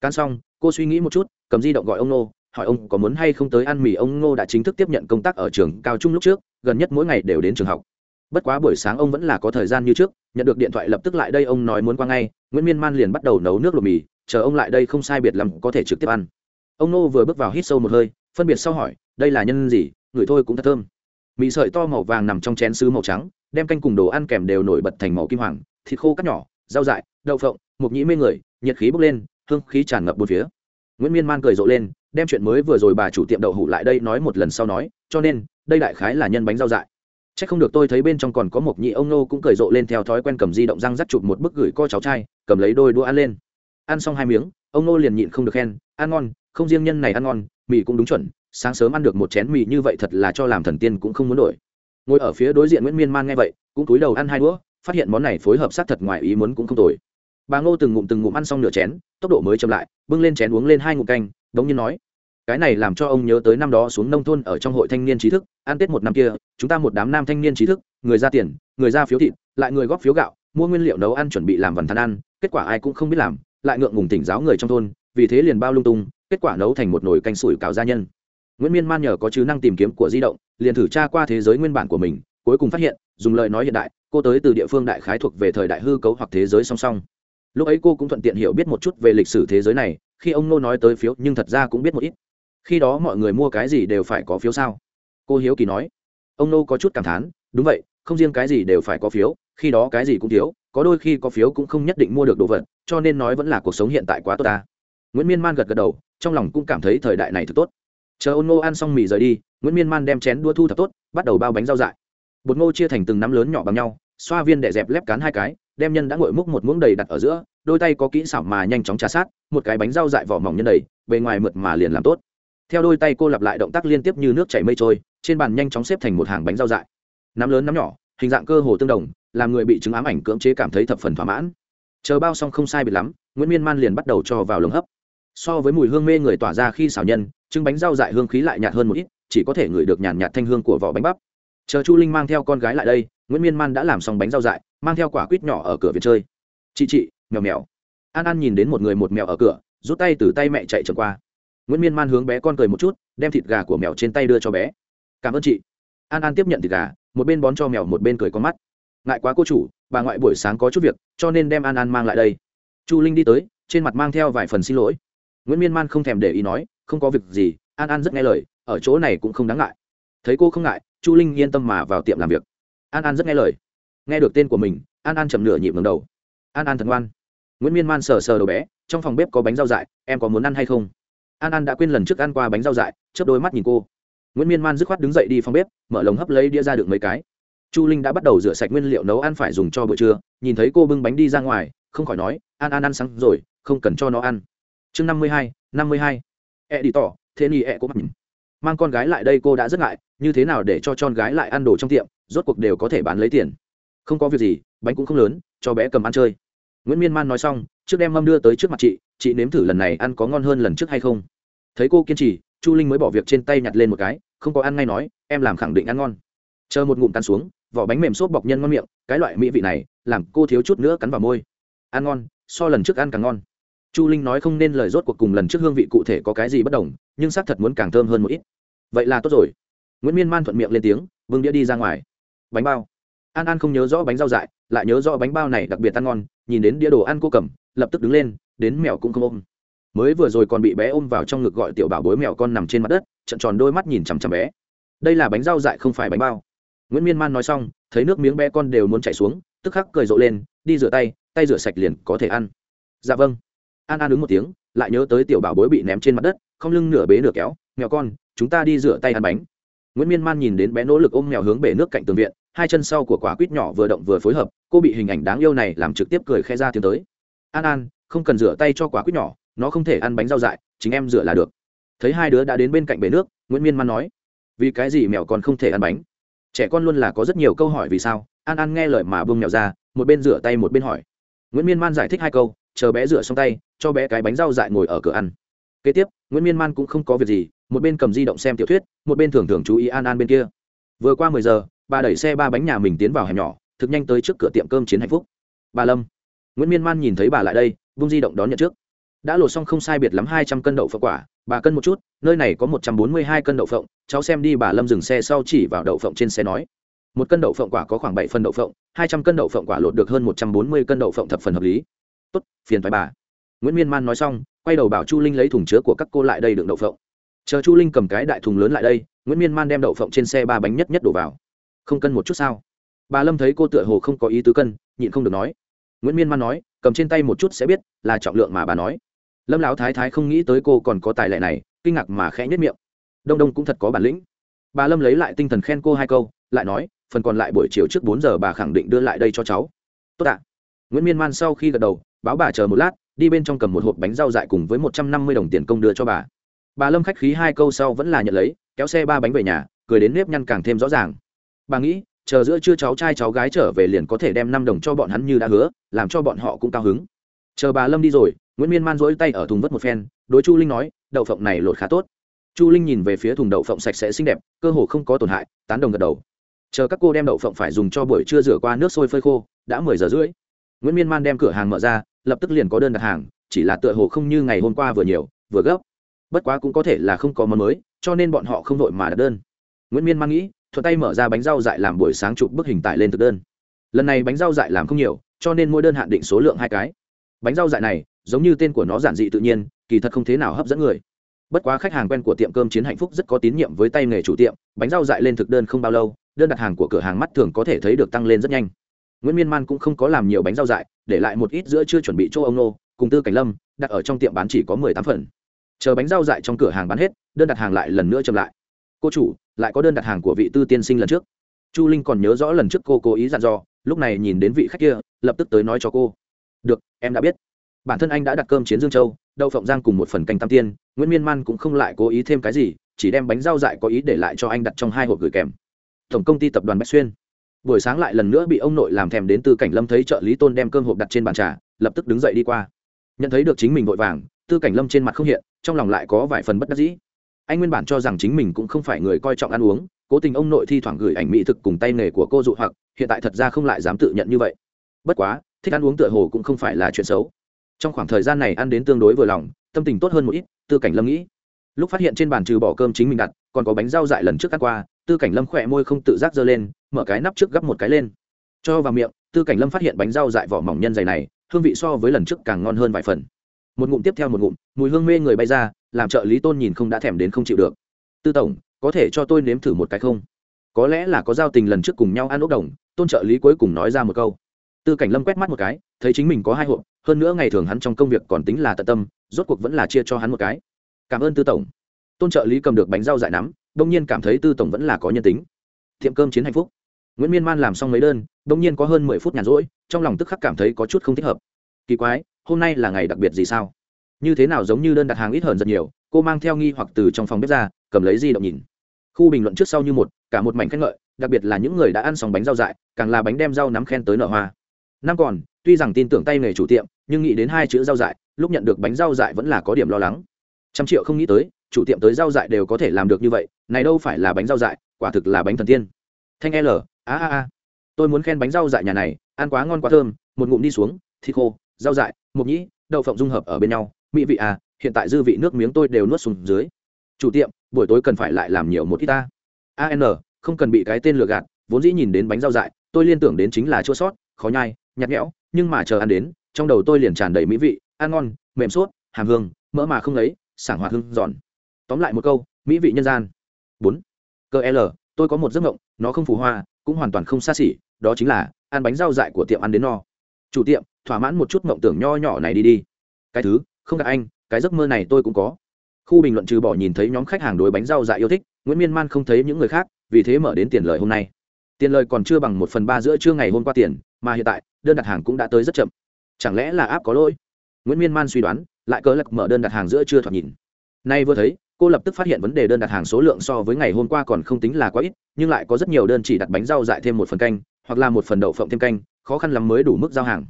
Cán xong, cô suy nghĩ một chút, cầm di động gọi ông nô hỏi ông có muốn hay không tới ăn mì. Ông ngô đã chính thức tiếp nhận công tác ở trường cao trung lúc trước, gần nhất mỗi ngày đều đến trường học. Bất quá buổi sáng ông vẫn là có thời gian như trước nhận được điện thoại lập tức lại đây, ông nói muốn qua ngay. Nguyễn miên man liền bắt đầu nấu nước luộc mì. Chờ ông lại đây không sai biệt lắm có thể trực tiếp ăn. Ông nô vừa bước vào hít sâu một hơi, phân biệt sau hỏi, đây là nhân gì? Người thôi cũng thật thơm. Mì sợi to màu vàng nằm trong chén sứ màu trắng, đem canh cùng đồ ăn kèm đều nổi bật thành màu kim hoàng, thịt khô cắt nhỏ, rau dại, đậu phộng, mục nhĩ mê người, nhiệt khí bốc lên, hương khí tràn ngập bốn phía. Nguyễn miên man cười rộ lên, đem chuyện mới vừa rồi bà chủ tiệm đậu hủ lại đây nói một lần sau nói, cho nên, đây đại khái là nhân bánh rau dại c h ắ c không được tôi thấy bên trong còn có một nhị ông nô cũng cười rộ lên theo thói quen cầm di động răng rắc chụp một bức gửi coi cháu trai, cầm lấy đôi đũa ăn lên. Ăn xong hai miếng, ông nô liền nhịn không được khen, ăn ngon, không riêng nhân này ăn ngon, mì cũng đúng chuẩn, sáng sớm ăn được một chén mì như vậy thật là cho làm thần tiên cũng không muốn đổi. Ngồi ở phía đối diện nguyễn miên man nghe vậy, cũng túi đầu ăn hai đũa, phát hiện món này phối hợp sát thật ngoài ý muốn cũng không tồi. Bà ngô từng ngụm từng ngụm ăn xong nửa chén, tốc độ mới chậm lại, bưng lên chén uống lên hai ngụm canh, đống như nói cái này làm cho ông nhớ tới năm đó xuống nông thôn ở trong hội thanh niên trí thức, ăn tết một năm kia, chúng ta một đám nam thanh niên trí thức, người ra tiền, người ra phiếu thịt, lại người góp phiếu gạo, mua nguyên liệu nấu ăn chuẩn bị làm vần thắn ăn, kết quả ai cũng không biết làm, lại ngượng ngùng tỉnh giáo người trong thôn, vì thế liền bao lung tung, kết quả nấu thành một nồi canh sủi cảo gia nhân. Nguyễn miên man nhờ có chứ năng tìm kiếm của di động, liền thử tra qua thế giới nguyên bản của mình, cuối cùng phát hiện, dùng lời nói hiện đại, cô tới từ địa phương đại khái thuộc về thời đại hư cấu hoặc thế giới song song. Lúc ấy cô cũng thuận tiện hiểu biết một chút về lịch sử thế giới này, khi ông nô nói tới phiếu, nhưng thật ra cũng biết một ít khi đó mọi người mua cái gì đều phải có phiếu sao? Cô hiếu kỳ nói. Ông nô có chút cảm thán. Đúng vậy, không riêng cái gì đều phải có phiếu, khi đó cái gì cũng thiếu, có đôi khi có phiếu cũng không nhất định mua được đồ vật, cho nên nói vẫn là cuộc sống hiện tại quá tốt ta. Nguyễn miên man gật gật đầu, trong lòng cũng cảm thấy thời đại này thật tốt. Chờ ôn nô ăn xong mì rời đi, nguyễn miên man đem chén đua thu thật tốt, bắt đầu bao bánh rau dại. Bột ngô chia thành từng nắm lớn nhỏ bằng nhau, xoa viên để dẹp lép cán hai cái, đem nhân đã ngội múc một muỗng đầy đặt ở giữa, đôi tay có kỹ xảo mà nhanh chóng trà sát, một cái bánh rau dại vỏ mỏng nhân đầy, bề ngoài mượt mà liền làm tốt theo đôi tay cô lặp lại động tác liên tiếp như nước chảy mây trôi, trên bàn nhanh chóng xếp thành một hàng bánh rau dại. Nắm lớn nắm nhỏ, hình dạng cơ hồ tương đồng, làm người bị chứng ám ảnh cưỡng chế cảm thấy thập phần thỏa mãn. Chờ bao xong không sai biệt lắm, nguyễn miên man liền bắt đầu cho vào lồng hấp. So với mùi hương mê người tỏa ra khi xào nhân, trứng bánh rau dại hương khí lại nhạt hơn một ít, chỉ có thể ngửi được nhàn nhạt thanh hương của vỏ bánh bắp. Chờ chu linh mang theo con gái lại đây, nguyễn miên man đã làm xong bánh rau dại, mang theo quả quýt nhỏ ở cửa viện chơi. Chị chị, mèo mèo. An an nhìn đến một người một mèo ở cửa, rút tay từ tay mẹ chạy trở qua nguyễn miên man hướng bé con cười một chút, đem thịt gà của mèo trên tay đưa cho bé. Cảm ơn chị. An an tiếp nhận thịt gà, một bên bón cho mèo, một bên cười con mắt. Ngại quá cô chủ, bà ngoại buổi sáng có chút việc, cho nên đem an an mang lại đây. Chu linh đi tới, trên mặt mang theo vài phần xin lỗi. Nguyễn miên man không thèm để ý nói, không có việc gì, an an rất nghe lời, ở chỗ này cũng không đáng ngại. Thấy cô không ngại, chu linh yên tâm mà vào tiệm làm việc. An an rất nghe lời. Nghe được tên của mình, an an chầm nửa nhịp ngầm đầu. An an thật ngoan. Nguyễn miên man sờ sờ đầu bé, trong phòng bếp có bánh rau dại, em có muốn ăn hay không? An an đã quên lần trước ăn qua bánh rau dại, chớp đôi mắt nhìn cô. Nguyễn miên man dứt khoát đứng dậy đi phòng bếp, mở lồng hấp lấy đĩa ra được mấy cái. Chu linh đã bắt đầu rửa sạch nguyên liệu nấu ăn phải dùng cho bữa trưa, nhìn thấy cô bưng bánh đi ra ngoài, không khỏi nói, an an ăn sáng rồi, không cần cho nó ăn. Chương năm mươi hai, năm mươi hai. E đi tỏ, thế ni e cũng mặc mang con gái lại đây cô đã rất ngại, như thế nào để cho con gái lại ăn đồ trong tiệm, rốt cuộc đều có thể bán lấy tiền. Không có việc gì, bánh cũng không lớn, cho bé cầm ăn chơi. Nguyễn miên man nói xong trước đem mâm đưa tới trước mặt chị chị nếm thử lần này ăn có ngon hơn lần trước hay không. Thấy cô kiên trì, chu linh mới bỏ việc trên tay nhặt lên một cái, không có ăn ngay nói, em làm khẳng định ăn ngon. Chờ một ngụm tan xuống, vỏ bánh mềm xốp bọc nhân ngon miệng, cái loại mỹ vị này, làm cô thiếu chút nữa cắn vào môi. Ăn ngon, so lần trước ăn càng ngon. Chu linh nói không nên lời rốt cuộc cùng lần trước hương vị cụ thể có cái gì bất đồng, nhưng xác thật muốn càng thơm hơn một ít. Vậy là tốt rồi. Nguyễn miên man thuận miệng lên tiếng vương đĩa đi ra ngoài. Bánh bao. An an không nhớ rõ bánh rau dại, lại nhớ rõ bánh bao này đặc biệt ăn ngon, nhìn đến đĩa đồ ăn cô cầm lập tức đứng lên, đến mèo cũng không ôm. Mới vừa rồi còn bị bé ôm vào trong ngực gọi tiểu bảo bối mèo con nằm trên mặt đất, trận tròn đôi mắt nhìn chằm chằm bé. Đây là bánh rau dại không phải bánh bao. Nguyễn miên man nói xong, thấy nước miếng bé con đều muốn chảy xuống, tức khắc cười rộ lên, đi rửa tay tay rửa sạch liền có thể ăn. Dạ vâng. An an ứng một tiếng, lại nhớ tới tiểu bảo bối bị ném trên mặt đất, không lưng nửa bế nửa kéo, mèo con, chúng ta đi rửa tay ăn bánh. Nguyễn miên man nhìn đến bé nỗ lực ôm mèo hướng bể nước cạnh tường viện, hai chân sau của quả quýt nhỏ vừa động vừa phối hợp, cô bị hình ảnh đáng yêu này làm trực tiếp cười khe ra tiếng tới an an, không cần rửa tay cho quả quýt nhỏ, nó không thể ăn bánh rau dại, chính em rửa là được. Thấy hai đứa đã đến bên cạnh bể nước, nguyễn miên man nói, vì cái gì mèo còn không thể ăn bánh? Trẻ con luôn là có rất nhiều câu hỏi vì sao? An an nghe lời mà bông mèo ra, một bên rửa tay một bên hỏi. Nguyễn miên man giải thích hai câu, chờ bé rửa xong tay, cho bé cái bánh rau dại ngồi ở cửa ăn. Kế tiếp, nguyễn miên man cũng không có việc gì, một bên cầm di động xem tiểu thuyết, một bên thường thường chú ý an an bên kia. Vừa qua mười giờ, bà đẩy xe ba bánh nhà mình tiến vào hẻm nhỏ, thực nhanh tới trước cửa tiệm cơm chiến hạnh phúc. Bà lâm nguyễn miên man nhìn thấy bà lại đây vung di động đón nhận trước đã lột xong không sai biệt lắm hai trăm cân đậu phộng quả bà cân một chút nơi này có một trăm bốn mươi hai cân đậu phộng cháu xem đi bà lâm dừng xe sau chỉ vào đậu phộng trên xe nói một cân đậu phộng quả có khoảng bảy phần đậu phộng hai trăm cân đậu phộng quả lột được hơn một trăm bốn mươi cân đậu phộng thập phần hợp lý tốt phiền thoái bà nguyễn miên man nói xong quay đầu bảo chu linh lấy thùng chứa của các cô lại đây đựng đậu phộng chờ chu linh cầm cái đại thùng lớn lại đây nguyễn miên man đem đậu phộng trên xe ba bánh nhất nhất đổ vào không cân một chút sao bà lâm thấy cô tựa hồ không có ý tứ cân nhịn không được nói nguyễn miên man nói cầm trên tay một chút sẽ biết là trọng lượng mà bà nói lâm lão thái thái không nghĩ tới cô còn có tài lệ này kinh ngạc mà khẽ nhất miệng đông đông cũng thật có bản lĩnh bà lâm lấy lại tinh thần khen cô hai câu lại nói phần còn lại buổi chiều trước bốn giờ bà khẳng định đưa lại đây cho cháu tốt ạ nguyễn miên man sau khi gật đầu báo bà chờ một lát đi bên trong cầm một hộp bánh rau dại cùng với một trăm năm mươi đồng tiền công đưa cho bà bà lâm khách khí hai câu sau vẫn là nhận lấy kéo xe ba bánh về nhà cười đến nếp nhăn càng thêm rõ ràng bà nghĩ chờ giữa trưa cháu trai cháu gái trở về liền có thể đem năm đồng cho bọn hắn như đã hứa, làm cho bọn họ cũng cao hứng. Chờ bà lâm đi rồi, nguyễn miên man rỗi tay ở thùng vớt một phen, đối chu linh nói, đậu phộng này lột khá tốt. Chu linh nhìn về phía thùng đậu phộng sạch sẽ xinh đẹp, cơ hồ không có tổn hại, tán đồng gật đầu. Chờ các cô đem đậu phộng phải dùng cho buổi trưa rửa qua nước sôi phơi khô, đã mười giờ rưỡi. Nguyễn miên man đem cửa hàng mở ra, lập tức liền có đơn đặt hàng, chỉ là tựa hồ không như ngày hôm qua vừa nhiều, vừa gấp. Bất quá cũng có thể là không có món mới, cho nên bọn họ không vội mà đặt đơn. Nguyễn miên man nghĩ thuận tay mở ra bánh rau dại làm buổi sáng chụp bức hình tải lên thực đơn. Lần này bánh rau dại làm không nhiều, cho nên mỗi đơn hạn định số lượng hai cái. Bánh rau dại này, giống như tên của nó giản dị tự nhiên, kỳ thật không thế nào hấp dẫn người. Bất quá khách hàng quen của tiệm cơm chiến hạnh phúc rất có tín nhiệm với tay nghề chủ tiệm, bánh rau dại lên thực đơn không bao lâu, đơn đặt hàng của cửa hàng mắt thường có thể thấy được tăng lên rất nhanh. Nguyễn miên man cũng không có làm nhiều bánh rau dại, để lại một ít giữa chưa chuẩn bị cho ông nô, cùng tư cảnh lâm, đặt ở trong tiệm bán chỉ có mười tám phần. Chờ bánh rau dại trong cửa hàng bán hết, đơn đặt hàng lại lần nữa chậm lại cô chủ, lại có đơn đặt hàng của vị tư tiên sinh lần trước. Chu linh còn nhớ rõ lần trước cô cố ý dặn dò, lúc này nhìn đến vị khách kia, lập tức tới nói cho cô. Được, em đã biết. Bản thân anh đã đặt cơm chiến dương châu, đậu phộng giang cùng một phần canh tam tiên, nguyễn miên man cũng không lại cố ý thêm cái gì, chỉ đem bánh rau dại có ý để lại cho anh đặt trong hai hộp gửi kèm. Tổng công ty tập đoàn bách xuyên. Buổi sáng lại lần nữa bị ông nội làm thèm đến từ cảnh lâm thấy trợ lý tôn đem cơm hộp đặt trên bàn trà, lập tức đứng dậy đi qua. Nhận thấy được chính mình vội vàng, tư cảnh lâm trên mặt không hiện, trong lòng lại có vài phần bất đắc dĩ anh nguyên bản cho rằng chính mình cũng không phải người coi trọng ăn uống, cố tình ông nội thi thoảng gửi ảnh mỹ thực cùng tay nghề của cô dụ hoặc, hiện tại thật ra không lại dám tự nhận như vậy. Bất quá, thích ăn uống tựa hồ cũng không phải là chuyện xấu. Trong khoảng thời gian này ăn đến tương đối vừa lòng, tâm tình tốt hơn một ít, tư cảnh lâm nghĩ. Lúc phát hiện trên bàn trừ bỏ cơm chính mình đặt, còn có bánh rau dại lần trước ăn qua, tư cảnh lâm khỏe môi không tự giác giơ lên, mở cái nắp trước gắp một cái lên. Cho vào miệng, tư cảnh lâm phát hiện bánh rau dại vỏ mỏng nhân dày này, hương vị so với lần trước càng ngon hơn vài phần một ngụm tiếp theo một ngụm, mùi hương mê người bay ra, làm trợ lý tôn nhìn không đã thèm đến không chịu được. Tư tổng, có thể cho tôi nếm thử một cái không? Có lẽ là có giao tình lần trước cùng nhau ăn ốc đồng, tôn trợ lý cuối cùng nói ra một câu. Tư cảnh lâm quét mắt một cái, thấy chính mình có hai hộp, hơn nữa ngày thường hắn trong công việc còn tính là tận tâm, rốt cuộc vẫn là chia cho hắn một cái. Cảm ơn tư tổng. Tôn trợ lý cầm được bánh rau dại nắm, đông nhiên cảm thấy tư tổng vẫn là có nhân tính. Tiệm cơm chiến hạnh phúc. Nguyễn miên man làm xong mấy đơn, đông nhiên có hơn mười phút nhàn rỗi, trong lòng tức khắc cảm thấy có chút không thích hợp. Kỳ quái hôm nay là ngày đặc biệt gì sao? Như thế nào giống như đơn đặt hàng ít hơn rất nhiều, cô mang theo nghi hoặc từ trong phòng bếp ra, cầm lấy di động nhìn. Khu bình luận trước sau như một, cả một mảnh khen ngợi, đặc biệt là những người đã ăn xong bánh rau dại, càng là bánh đem rau nắm khen tới nở hoa. Năm còn, tuy rằng tin tưởng tay nghề chủ tiệm, nhưng nghĩ đến hai chữ rau dại, lúc nhận được bánh rau dại vẫn là có điểm lo lắng. Trăm triệu không nghĩ tới, chủ tiệm tới rau dại đều có thể làm được như vậy, này đâu phải là bánh rau dại, quả thực là bánh thần tiên. Thanh l, a a a. Tôi muốn khen bánh rau dại nhà này, ăn quá ngon quá thơm, một ngụm đi xuống, thịt khô rau dại, mộc nhĩ, đậu phộng dung hợp ở bên nhau. Mỹ vị à hiện tại dư vị nước miếng tôi đều nuốt xuống dưới. Chủ tiệm, buổi tối cần phải lại làm nhiều một ít ta. An không cần bị cái tên lừa gạt, vốn dĩ nhìn đến bánh rau dại, tôi liên tưởng đến chính là chua sót, khó nhai, nhạt nhẽo, nhưng mà chờ ăn đến, trong đầu tôi liền tràn đầy mỹ vị, ăn ngon, mềm suốt hàm hương, mỡ mà không lấy sảng hoạt hương giòn. Tóm lại một câu, mỹ vị nhân gian. Bốn. Cơ l, tôi có một giấc mộng, nó không phù hoa, cũng hoàn toàn không xa xỉ, đó chính là ăn bánh rau dại của tiệm ăn đến no chủ tiệm, thỏa mãn một chút mộng tưởng nho nhỏ này đi đi. Cái thứ, không gặp anh, cái giấc mơ này tôi cũng có. Khu bình luận trừ bỏ nhìn thấy nhóm khách hàng đối bánh rau dại yêu thích, nguyễn miên man không thấy những người khác, vì thế mở đến tiền lời hôm nay. Tiền lời còn chưa bằng một phần ba giữa trưa ngày hôm qua tiền, mà hiện tại, đơn đặt hàng cũng đã tới rất chậm. Chẳng lẽ là áp có lỗi? Nguyễn miên man suy đoán, lại cớ lật mở đơn đặt hàng giữa trưa thoạt nhìn. Nay vừa thấy, cô lập tức phát hiện vấn đề đơn đặt hàng số lượng so với ngày hôm qua còn không tính là quá ít, nhưng lại có rất nhiều đơn chỉ đặt bánh rau dại thêm một phần canh, hoặc là một phần đậu phộng thêm canh khó khăn lắm mới đủ mức giao hàng.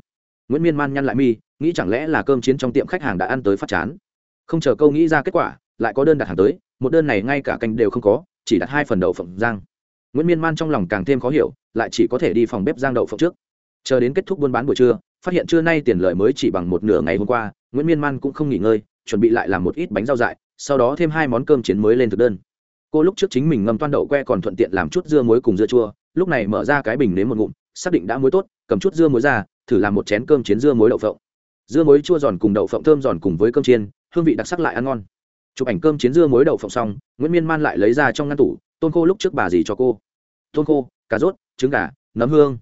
Nguyễn miên man nhăn lại mi, nghĩ chẳng lẽ là cơm chiến trong tiệm khách hàng đã ăn tới phát chán. Không chờ câu nghĩ ra kết quả, lại có đơn đặt hàng tới, một đơn này ngay cả canh đều không có, chỉ đặt hai phần đậu phộng giang nguyễn miên man trong lòng càng thêm khó hiểu, lại chỉ có thể đi phòng bếp giang đậu phộng trước. Chờ đến kết thúc buôn bán buổi trưa, phát hiện trưa nay tiền lợi mới chỉ bằng một nửa ngày hôm qua, nguyễn miên man cũng không nghỉ ngơi, chuẩn bị lại làm một ít bánh rau dại, sau đó thêm hai món cơm chiến mới lên thực đơn. Cô lúc trước chính mình ngâm toan đậu que còn thuận tiện làm chút dưa muối cùng dưa chua, lúc này mở ra cái bình nếm một ngụm xác định đã muối tốt, cầm chút dưa muối ra, thử làm một chén cơm chiến dưa muối đậu phộng. Dưa muối chua giòn cùng đậu phộng thơm giòn cùng với cơm chiên, hương vị đặc sắc lại ăn ngon. Chụp ảnh cơm chiến dưa muối đậu phộng xong, nguyễn miên man lại lấy ra trong ngăn tủ, tôn khô lúc trước bà gì cho cô. Tôn khô, cà rốt, trứng gà, nấm hương.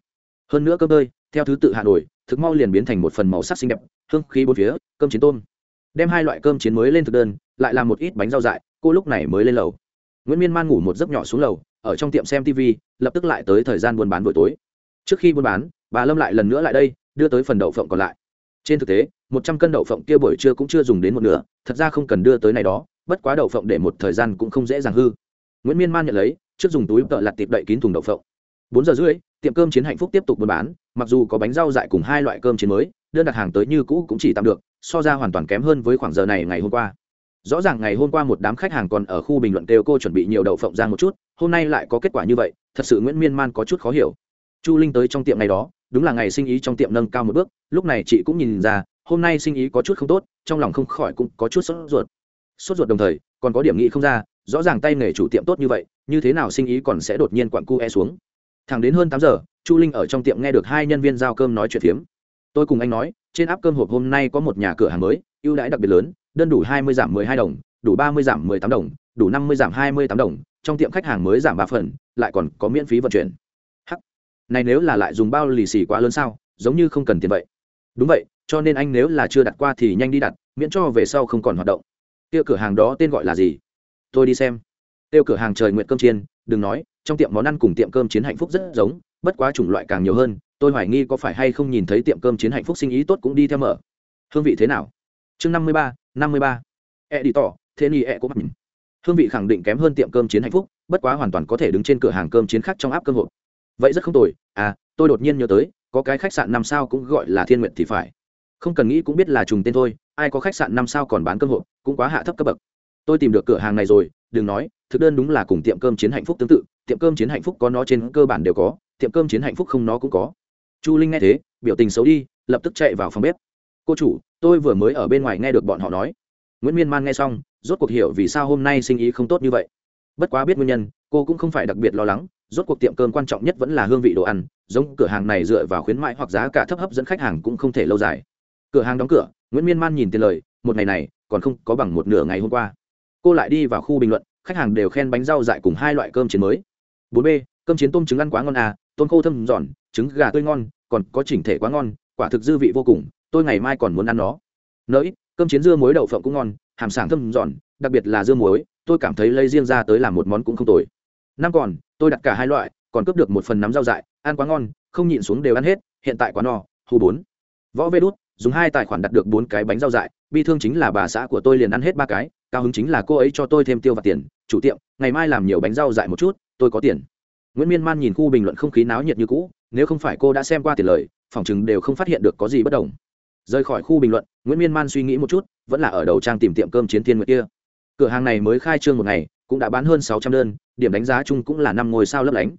Hơn nữa cơm tơi, theo thứ tự hạ nổi, thực mau liền biến thành một phần màu sắc xinh đẹp, hương khí bốn phía, cơm chiến tôm. Đem hai loại cơm chiến mới lên thực đơn, lại làm một ít bánh rau dại, cô lúc này mới lên lầu. Nguyễn miên man ngủ một giấc nhỏ xuống lầu, ở trong tiệm xem tv lập tức lại tới thời gian buôn bán buổi tối trước khi buôn bán, bà lâm lại lần nữa lại đây, đưa tới phần đậu phộng còn lại. Trên thực tế, một trăm cân đậu phộng kia buổi trưa cũng chưa dùng đến một nửa, thật ra không cần đưa tới này đó, bất quá đậu phộng để một thời gian cũng không dễ dàng hư. Nguyễn miên man nhận lấy, trước dùng túi tợ lặt tiệp đậy kín thùng đậu phộng. Bốn giờ rưỡi, tiệm cơm chiến hạnh phúc tiếp tục buôn bán, mặc dù có bánh rau dại cùng hai loại cơm chiến mới, đơn đặt hàng tới như cũ cũng chỉ tạm được, so ra hoàn toàn kém hơn với khoảng giờ này ngày hôm qua. Rõ ràng ngày hôm qua một đám khách hàng còn ở khu bình luận kêu cô chuẩn bị nhiều đậu phộng ra một chút, hôm nay lại có kết quả như vậy, thật sự nguyễn miên man có chút khó hiểu chu linh tới trong tiệm này đó, đúng là ngày sinh ý trong tiệm nâng cao một bước, lúc này chị cũng nhìn ra, hôm nay sinh ý có chút không tốt, trong lòng không khỏi cũng có chút sốt ruột. Sốt ruột đồng thời, còn có điểm nghĩ không ra, rõ ràng tay nghề chủ tiệm tốt như vậy, như thế nào sinh ý còn sẽ đột nhiên quặn cu e xuống. Thẳng đến hơn tám giờ, chu linh ở trong tiệm nghe được hai nhân viên giao cơm nói chuyện phiếm. Tôi cùng anh nói, trên áp cơm hộp hôm nay có một nhà cửa hàng mới, ưu đãi đặc biệt lớn, đơn đủ hai mươi giảm mười hai đồng, đủ ba mươi giảm mười tám đồng, đủ năm mươi giảm hai mươi tám đồng, trong tiệm khách hàng mới giảm ba phần, lại còn có miễn phí vận chuyển này nếu là lại dùng bao lì xì quá lớn sao, giống như không cần tiền vậy. Đúng vậy, cho nên anh nếu là chưa đặt qua thì nhanh đi đặt, miễn cho về sau không còn hoạt động. Tiêu cửa hàng đó tên gọi là gì? Tôi đi xem. Tiêu cửa hàng trời nguyện cơm chiên, đừng nói, trong tiệm món ăn cùng tiệm cơm chiến hạnh phúc rất giống, bất quá chủng loại càng nhiều hơn, tôi hoài nghi có phải hay không nhìn thấy tiệm cơm chiến hạnh phúc sinh ý tốt cũng đi theo mở. Hương vị thế nào? Chương năm mươi ba, năm mươi ba. E đi tỏ, thế ni e cũng mặc nhìn. Hương vị khẳng định kém hơn tiệm cơm chiến hạnh phúc, bất quá hoàn toàn có thể đứng trên cửa hàng cơm chiến khác trong áp cơm hộp vậy rất không tồi. À tôi đột nhiên nhớ tới, có cái khách sạn năm sao cũng gọi là thiên nguyện thì phải. Không cần nghĩ cũng biết là trùng tên thôi, ai có khách sạn năm sao còn bán cơm hộp, cũng quá hạ thấp cấp bậc. Tôi tìm được cửa hàng này rồi, đừng nói, thực đơn đúng là cùng tiệm cơm chiến hạnh phúc tương tự, tiệm cơm chiến hạnh phúc có nó trên cơ bản đều có, tiệm cơm chiến hạnh phúc không nó cũng có. Chu linh nghe thế, biểu tình xấu đi, lập tức chạy vào phòng bếp. Cô chủ, tôi vừa mới ở bên ngoài nghe được bọn họ nói. Nguyễn miên man nghe xong, rốt cuộc hiểu vì sao hôm nay sinh ý không tốt như vậy. Bất quá biết nguyên nhân, cô cũng không phải đặc biệt lo lắng rốt cuộc tiệm cơm quan trọng nhất vẫn là hương vị đồ ăn, giống cửa hàng này dựa vào khuyến mại hoặc giá cả thấp hấp dẫn khách hàng cũng không thể lâu dài. Cửa hàng đóng cửa, nguyễn miên man nhìn tiền lời, một ngày này, còn không có bằng một nửa ngày hôm qua. Cô lại đi vào khu bình luận, khách hàng đều khen bánh rau dại cùng hai loại cơm chiến mới. Bốn b, cơm chiến tôm trứng ăn quá ngon à tôm khô thơm giòn, trứng gà tươi ngon, còn có chỉnh thể quá ngon, quả thực dư vị vô cùng, tôi ngày mai còn muốn ăn nó. Nỡi cơm chiến dưa muối đậu phộng cũng ngon, hàm sảng thơm giòn, đặc biệt là dưa muối, tôi cảm thấy lấy riêng ra tới làm một món cũng không tồi. Năm còn tôi đặt cả hai loại, còn cướp được một phần nắm rau dại, ăn quá ngon, không nhịn xuống đều ăn hết, hiện tại quá no hu bốn. Võ vê đút, dùng hai tài khoản đặt được bốn cái bánh rau dại, bi thương chính là bà xã của tôi liền ăn hết ba cái, cao hứng chính là cô ấy cho tôi thêm tiêu và tiền. Chủ tiệm, ngày mai làm nhiều bánh rau dại một chút, tôi có tiền. Nguyễn miên man nhìn khu bình luận không khí náo nhiệt như cũ, nếu không phải cô đã xem qua tiền lời phỏng chừng đều không phát hiện được có gì bất đồng. Rời khỏi khu bình luận, nguyễn miên man suy nghĩ một chút, vẫn là ở đầu trang tìm tiệm cơm chiến thiên nguyệt kia. Cửa hàng này mới khai trương một ngày cũng đã bán hơn sáu trăm đơn, điểm đánh giá chung cũng là năm ngôi sao lấp lánh.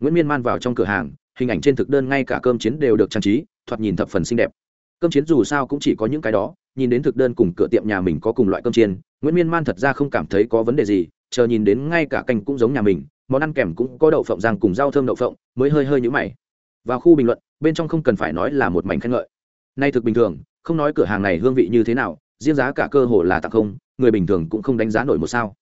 Nguyễn miên man vào trong cửa hàng, hình ảnh trên thực đơn ngay cả cơm chiến đều được trang trí, thoạt nhìn thập phần xinh đẹp. Cơm chiến dù sao cũng chỉ có những cái đó, nhìn đến thực đơn cùng cửa tiệm nhà mình có cùng loại cơm chiên, nguyễn miên man thật ra không cảm thấy có vấn đề gì, chờ nhìn đến ngay cả canh cũng giống nhà mình, món ăn kèm cũng có đậu phộng rang cùng rau thơm đậu phộng, mới hơi hơi nhũ mày. Vào khu bình luận, bên trong không cần phải nói là một mảnh khen ngợi. Nay thực bình thường, không nói cửa hàng này hương vị như thế nào, riêng giá cả cơ hồ là tặng không, người bình thường cũng không đánh giá nổi một sao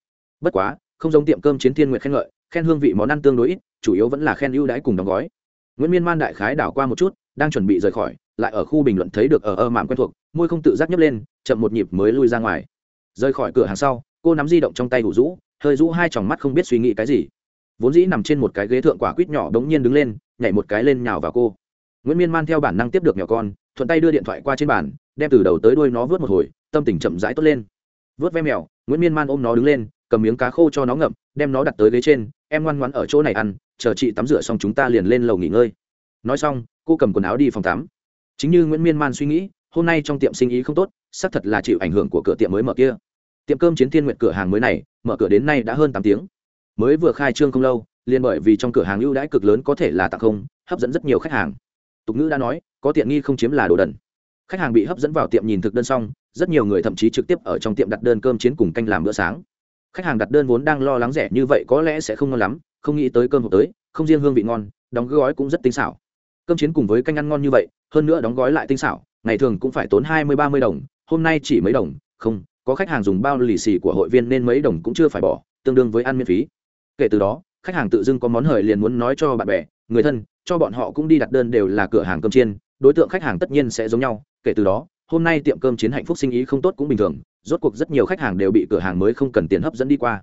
bất quá, không giống tiệm cơm chiến thiên nguyện khen ngợi, khen hương vị món ăn tương đối ít, chủ yếu vẫn là khen ưu đãi cùng đóng gói. Nguyễn miên man đại khái đảo qua một chút, đang chuẩn bị rời khỏi, lại ở khu bình luận thấy được ở ơ mạm quen thuộc, môi không tự giác nhấp lên, chậm một nhịp mới lui ra ngoài. Rời khỏi cửa hàng sau, cô nắm di động trong tay hủ rũ, hơi rũ hai tròng mắt không biết suy nghĩ cái gì. Vốn dĩ nằm trên một cái ghế thượng quả quýt nhỏ đống nhiên đứng lên, nhảy một cái lên nhào vào cô. Nguyễn miên man theo bản năng tiếp được nhỏ con, thuận tay đưa điện thoại qua trên bàn, đem từ đầu tới đuôi nó vớt một hồi, tâm tình chậm rãi tốt lên. Vớt ve mèo, nguyễn miên man ôm nó đứng lên cầm miếng cá khô cho nó ngậm, đem nó đặt tới ghế trên, em ngoan ngoãn ở chỗ này ăn, chờ chị tắm rửa xong chúng ta liền lên lầu nghỉ ngơi. Nói xong, cô cầm quần áo đi phòng tắm. Chính như nguyễn miên man suy nghĩ, hôm nay trong tiệm sinh ý không tốt, xác thật là chịu ảnh hưởng của cửa tiệm mới mở kia. Tiệm cơm chiến thiên nguyện cửa hàng mới này, mở cửa đến nay đã hơn tám tiếng. Mới vừa khai trương không lâu, liền bởi vì trong cửa hàng ưu đãi cực lớn có thể là tặng không, hấp dẫn rất nhiều khách hàng. Tục ngữ đã nói, có tiện nghi không chiếm là đồ đần. Khách hàng bị hấp dẫn vào tiệm nhìn thực đơn xong, rất nhiều người thậm chí trực tiếp ở trong tiệm đặt đơn cơm chiến cùng canh làm bữa sáng khách hàng đặt đơn vốn đang lo lắng rẻ như vậy có lẽ sẽ không ngon lắm, không nghĩ tới cơm hộp tới, không riêng hương vị ngon, đóng gói cũng rất tinh xảo. Cơm chiến cùng với canh ăn ngon như vậy, hơn nữa đóng gói lại tinh xảo, ngày thường cũng phải tốn hai mươi ba mươi đồng, hôm nay chỉ mấy đồng, không, có khách hàng dùng bao lì xì của hội viên nên mấy đồng cũng chưa phải bỏ, tương đương với ăn miễn phí. Kể từ đó, khách hàng tự dưng có món hời liền muốn nói cho bạn bè, người thân, cho bọn họ cũng đi đặt đơn đều là cửa hàng cơm chiên, đối tượng khách hàng tất nhiên sẽ giống nhau. Kể từ đó, hôm nay tiệm cơm chiến hạnh phúc sinh ý không tốt cũng bình thường rốt cuộc rất nhiều khách hàng đều bị cửa hàng mới không cần tiền hấp dẫn đi qua.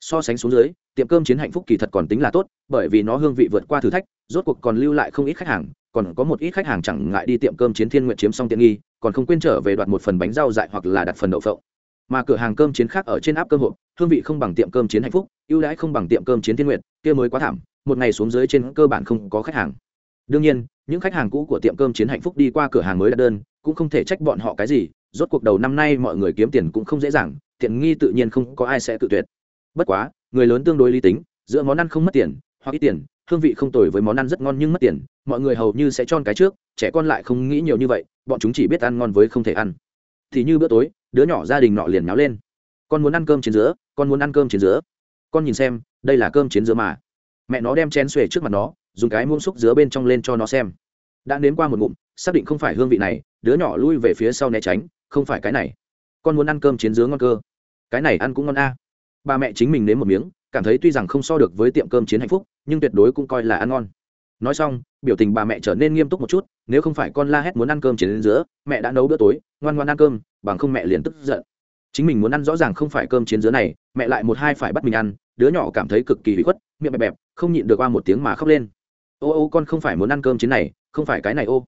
So sánh xuống dưới, tiệm cơm chiến hạnh phúc kỳ thật còn tính là tốt, bởi vì nó hương vị vượt qua thử thách, rốt cuộc còn lưu lại không ít khách hàng, còn có một ít khách hàng chẳng ngại đi tiệm cơm chiến thiên nguyện chiếm xong tiện nghi, còn không quên trở về đoạt một phần bánh rau dại hoặc là đặt phần đậu phộng. Mà cửa hàng cơm chiến khác ở trên áp cơm hộp, hương vị không bằng tiệm cơm chiến hạnh phúc, ưu đãi không bằng tiệm cơm chiến thiên nguyện, kia mới quá thảm, một ngày xuống dưới trên cơ bản không có khách hàng. Đương nhiên, những khách hàng cũ của tiệm cơm chiến hạnh phúc đi qua cửa hàng mới đặt đơn, cũng không thể trách bọn họ cái gì rốt cuộc đầu năm nay mọi người kiếm tiền cũng không dễ dàng, tiện nghi tự nhiên không có ai sẽ tự tuyệt. Bất quá, người lớn tương đối lý tính, giữa món ăn không mất tiền, hoặc ít tiền, hương vị không tồi với món ăn rất ngon nhưng mất tiền, mọi người hầu như sẽ chọn cái trước, trẻ con lại không nghĩ nhiều như vậy, bọn chúng chỉ biết ăn ngon với không thể ăn. Thì như bữa tối, đứa nhỏ gia đình nọ liền náo lên. Con muốn ăn cơm chiến giữa, con muốn ăn cơm chiến giữa. Con nhìn xem, đây là cơm chiến giữa mà. Mẹ nó đem chén xuề trước mặt nó, dùng cái muỗng xúc giữa bên trong lên cho nó xem. Đã nếm qua một ngụm, xác định không phải hương vị này, đứa nhỏ lui về phía sau né tránh không phải cái này. Con muốn ăn cơm chiến dứa ngon cơ. Cái này ăn cũng ngon a. À. mẹ chính mình nếm một miếng, cảm thấy tuy rằng không so được với tiệm cơm chiến hạnh phúc, nhưng tuyệt đối cũng coi là ăn ngon. Nói xong, biểu tình bà mẹ trở nên nghiêm túc một chút, nếu không phải con la hét muốn ăn cơm chiến giữa mẹ đã nấu bữa tối, ngoan ngoan ăn cơm, bằng không mẹ liền tức giận. Chính mình muốn ăn rõ ràng không phải cơm chiến giữa này, mẹ lại một hai phải bắt mình ăn, đứa nhỏ cảm thấy cực kỳ bị khuất, miệng bẹp bẹp, không nhịn được qua một tiếng mà khóc lên. Ô ô con không phải muốn ăn cơm chiến này, không phải cái này ô.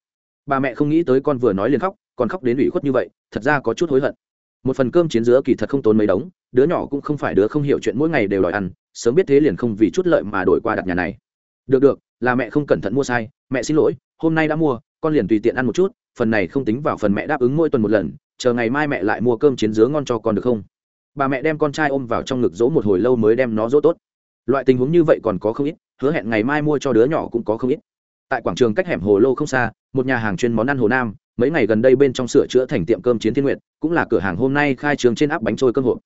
Bà mẹ không nghĩ tới con vừa nói liền khóc còn khóc đến ủy khuất như vậy, thật ra có chút hối hận. Một phần cơm chiến giữa kỳ thật không tốn mấy đống, đứa nhỏ cũng không phải đứa không hiểu chuyện mỗi ngày đều đòi ăn, sớm biết thế liền không vì chút lợi mà đổi qua đặt nhà này. Được được, là mẹ không cẩn thận mua sai, mẹ xin lỗi, hôm nay đã mua, con liền tùy tiện ăn một chút, phần này không tính vào phần mẹ đáp ứng mỗi tuần một lần, chờ ngày mai mẹ lại mua cơm chiến dứa ngon cho con được không? Bà mẹ đem con trai ôm vào trong ngực dỗ một hồi lâu mới đem nó dỗ tốt. Loại tình huống như vậy còn có không ít, hứa hẹn ngày mai mua cho đứa nhỏ cũng có không ít. Tại quảng trường cách hẻm hồ lô không xa, một nhà hàng chuyên món ăn hồ nam mấy ngày gần đây bên trong sửa chữa thành tiệm cơm chiến thiên nguyện cũng là cửa hàng hôm nay khai trường trên áp bánh trôi cơm hộp.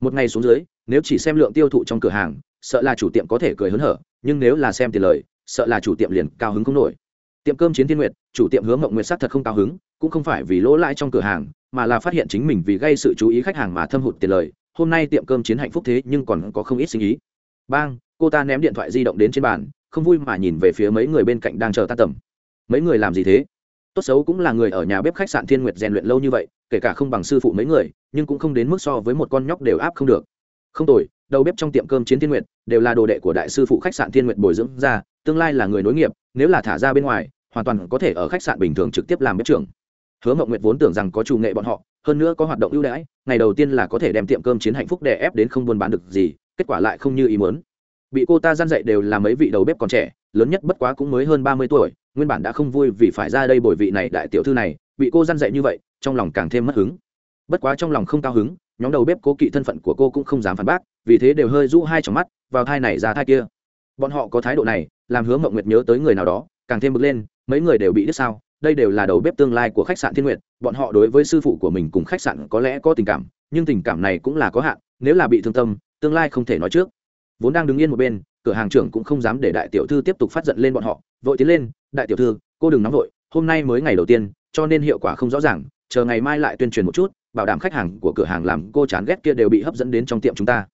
Một ngày xuống dưới, nếu chỉ xem lượng tiêu thụ trong cửa hàng, sợ là chủ tiệm có thể cười hớn hở, nhưng nếu là xem tiền lời, sợ là chủ tiệm liền cao hứng không nổi. Tiệm cơm chiến thiên nguyệt, chủ tiệm hướng mộng nguyệt sắc thật không cao hứng, cũng không phải vì lỗ lãi trong cửa hàng, mà là phát hiện chính mình vì gây sự chú ý khách hàng mà thâm hụt tiền lời. Hôm nay tiệm cơm chiến hạnh phúc thế nhưng còn có không ít sinh ý. Bang, cô ta ném điện thoại di động đến trên bàn, không vui mà nhìn về phía mấy người bên cạnh đang chờ ta tầm. Mấy người làm gì thế? Tốt xấu cũng là người ở nhà bếp khách sạn thiên nguyệt rèn luyện lâu như vậy, kể cả không bằng sư phụ mấy người, nhưng cũng không đến mức so với một con nhóc đều áp không được. Không tồi, đầu bếp trong tiệm cơm chiến thiên nguyệt, đều là đồ đệ của đại sư phụ khách sạn thiên nguyệt bồi dưỡng ra, tương lai là người nối nghiệp, nếu là thả ra bên ngoài, hoàn toàn có thể ở khách sạn bình thường trực tiếp làm bếp trưởng. Hứa mộng nguyệt vốn tưởng rằng có chủ nghệ bọn họ, hơn nữa có hoạt động ưu đãi, ngày đầu tiên là có thể đem tiệm cơm chiến hạnh phúc đè ép đến không buôn bán được gì, kết quả lại không như ý muốn bị cô ta gian dạy đều là mấy vị đầu bếp còn trẻ, lớn nhất bất quá cũng mới hơn ba mươi tuổi, nguyên bản đã không vui vì phải ra đây bồi vị này đại tiểu thư này, bị cô gian dạy như vậy, trong lòng càng thêm mất hứng. Bất quá trong lòng không cao hứng, nhóm đầu bếp cố kỵ thân phận của cô cũng không dám phản bác, vì thế đều hơi rũ hai trong mắt, vào thai này ra thai kia. Bọn họ có thái độ này, làm hứa mộng nguyệt nhớ tới người nào đó, càng thêm bực lên, mấy người đều bị đứt sao, đây đều là đầu bếp tương lai của khách sạn thiên nguyệt, bọn họ đối với sư phụ của mình cùng khách sạn có lẽ có tình cảm, nhưng tình cảm này cũng là có hạn, nếu là bị thương tâm, tương lai không thể nói trước vốn đang đứng yên một bên, cửa hàng trưởng cũng không dám để đại tiểu thư tiếp tục phát giận lên bọn họ, vội tiến lên, đại tiểu thư, cô đừng nóng vội, hôm nay mới ngày đầu tiên, cho nên hiệu quả không rõ ràng, chờ ngày mai lại tuyên truyền một chút, bảo đảm khách hàng của cửa hàng làm cô chán ghét kia đều bị hấp dẫn đến trong tiệm chúng ta.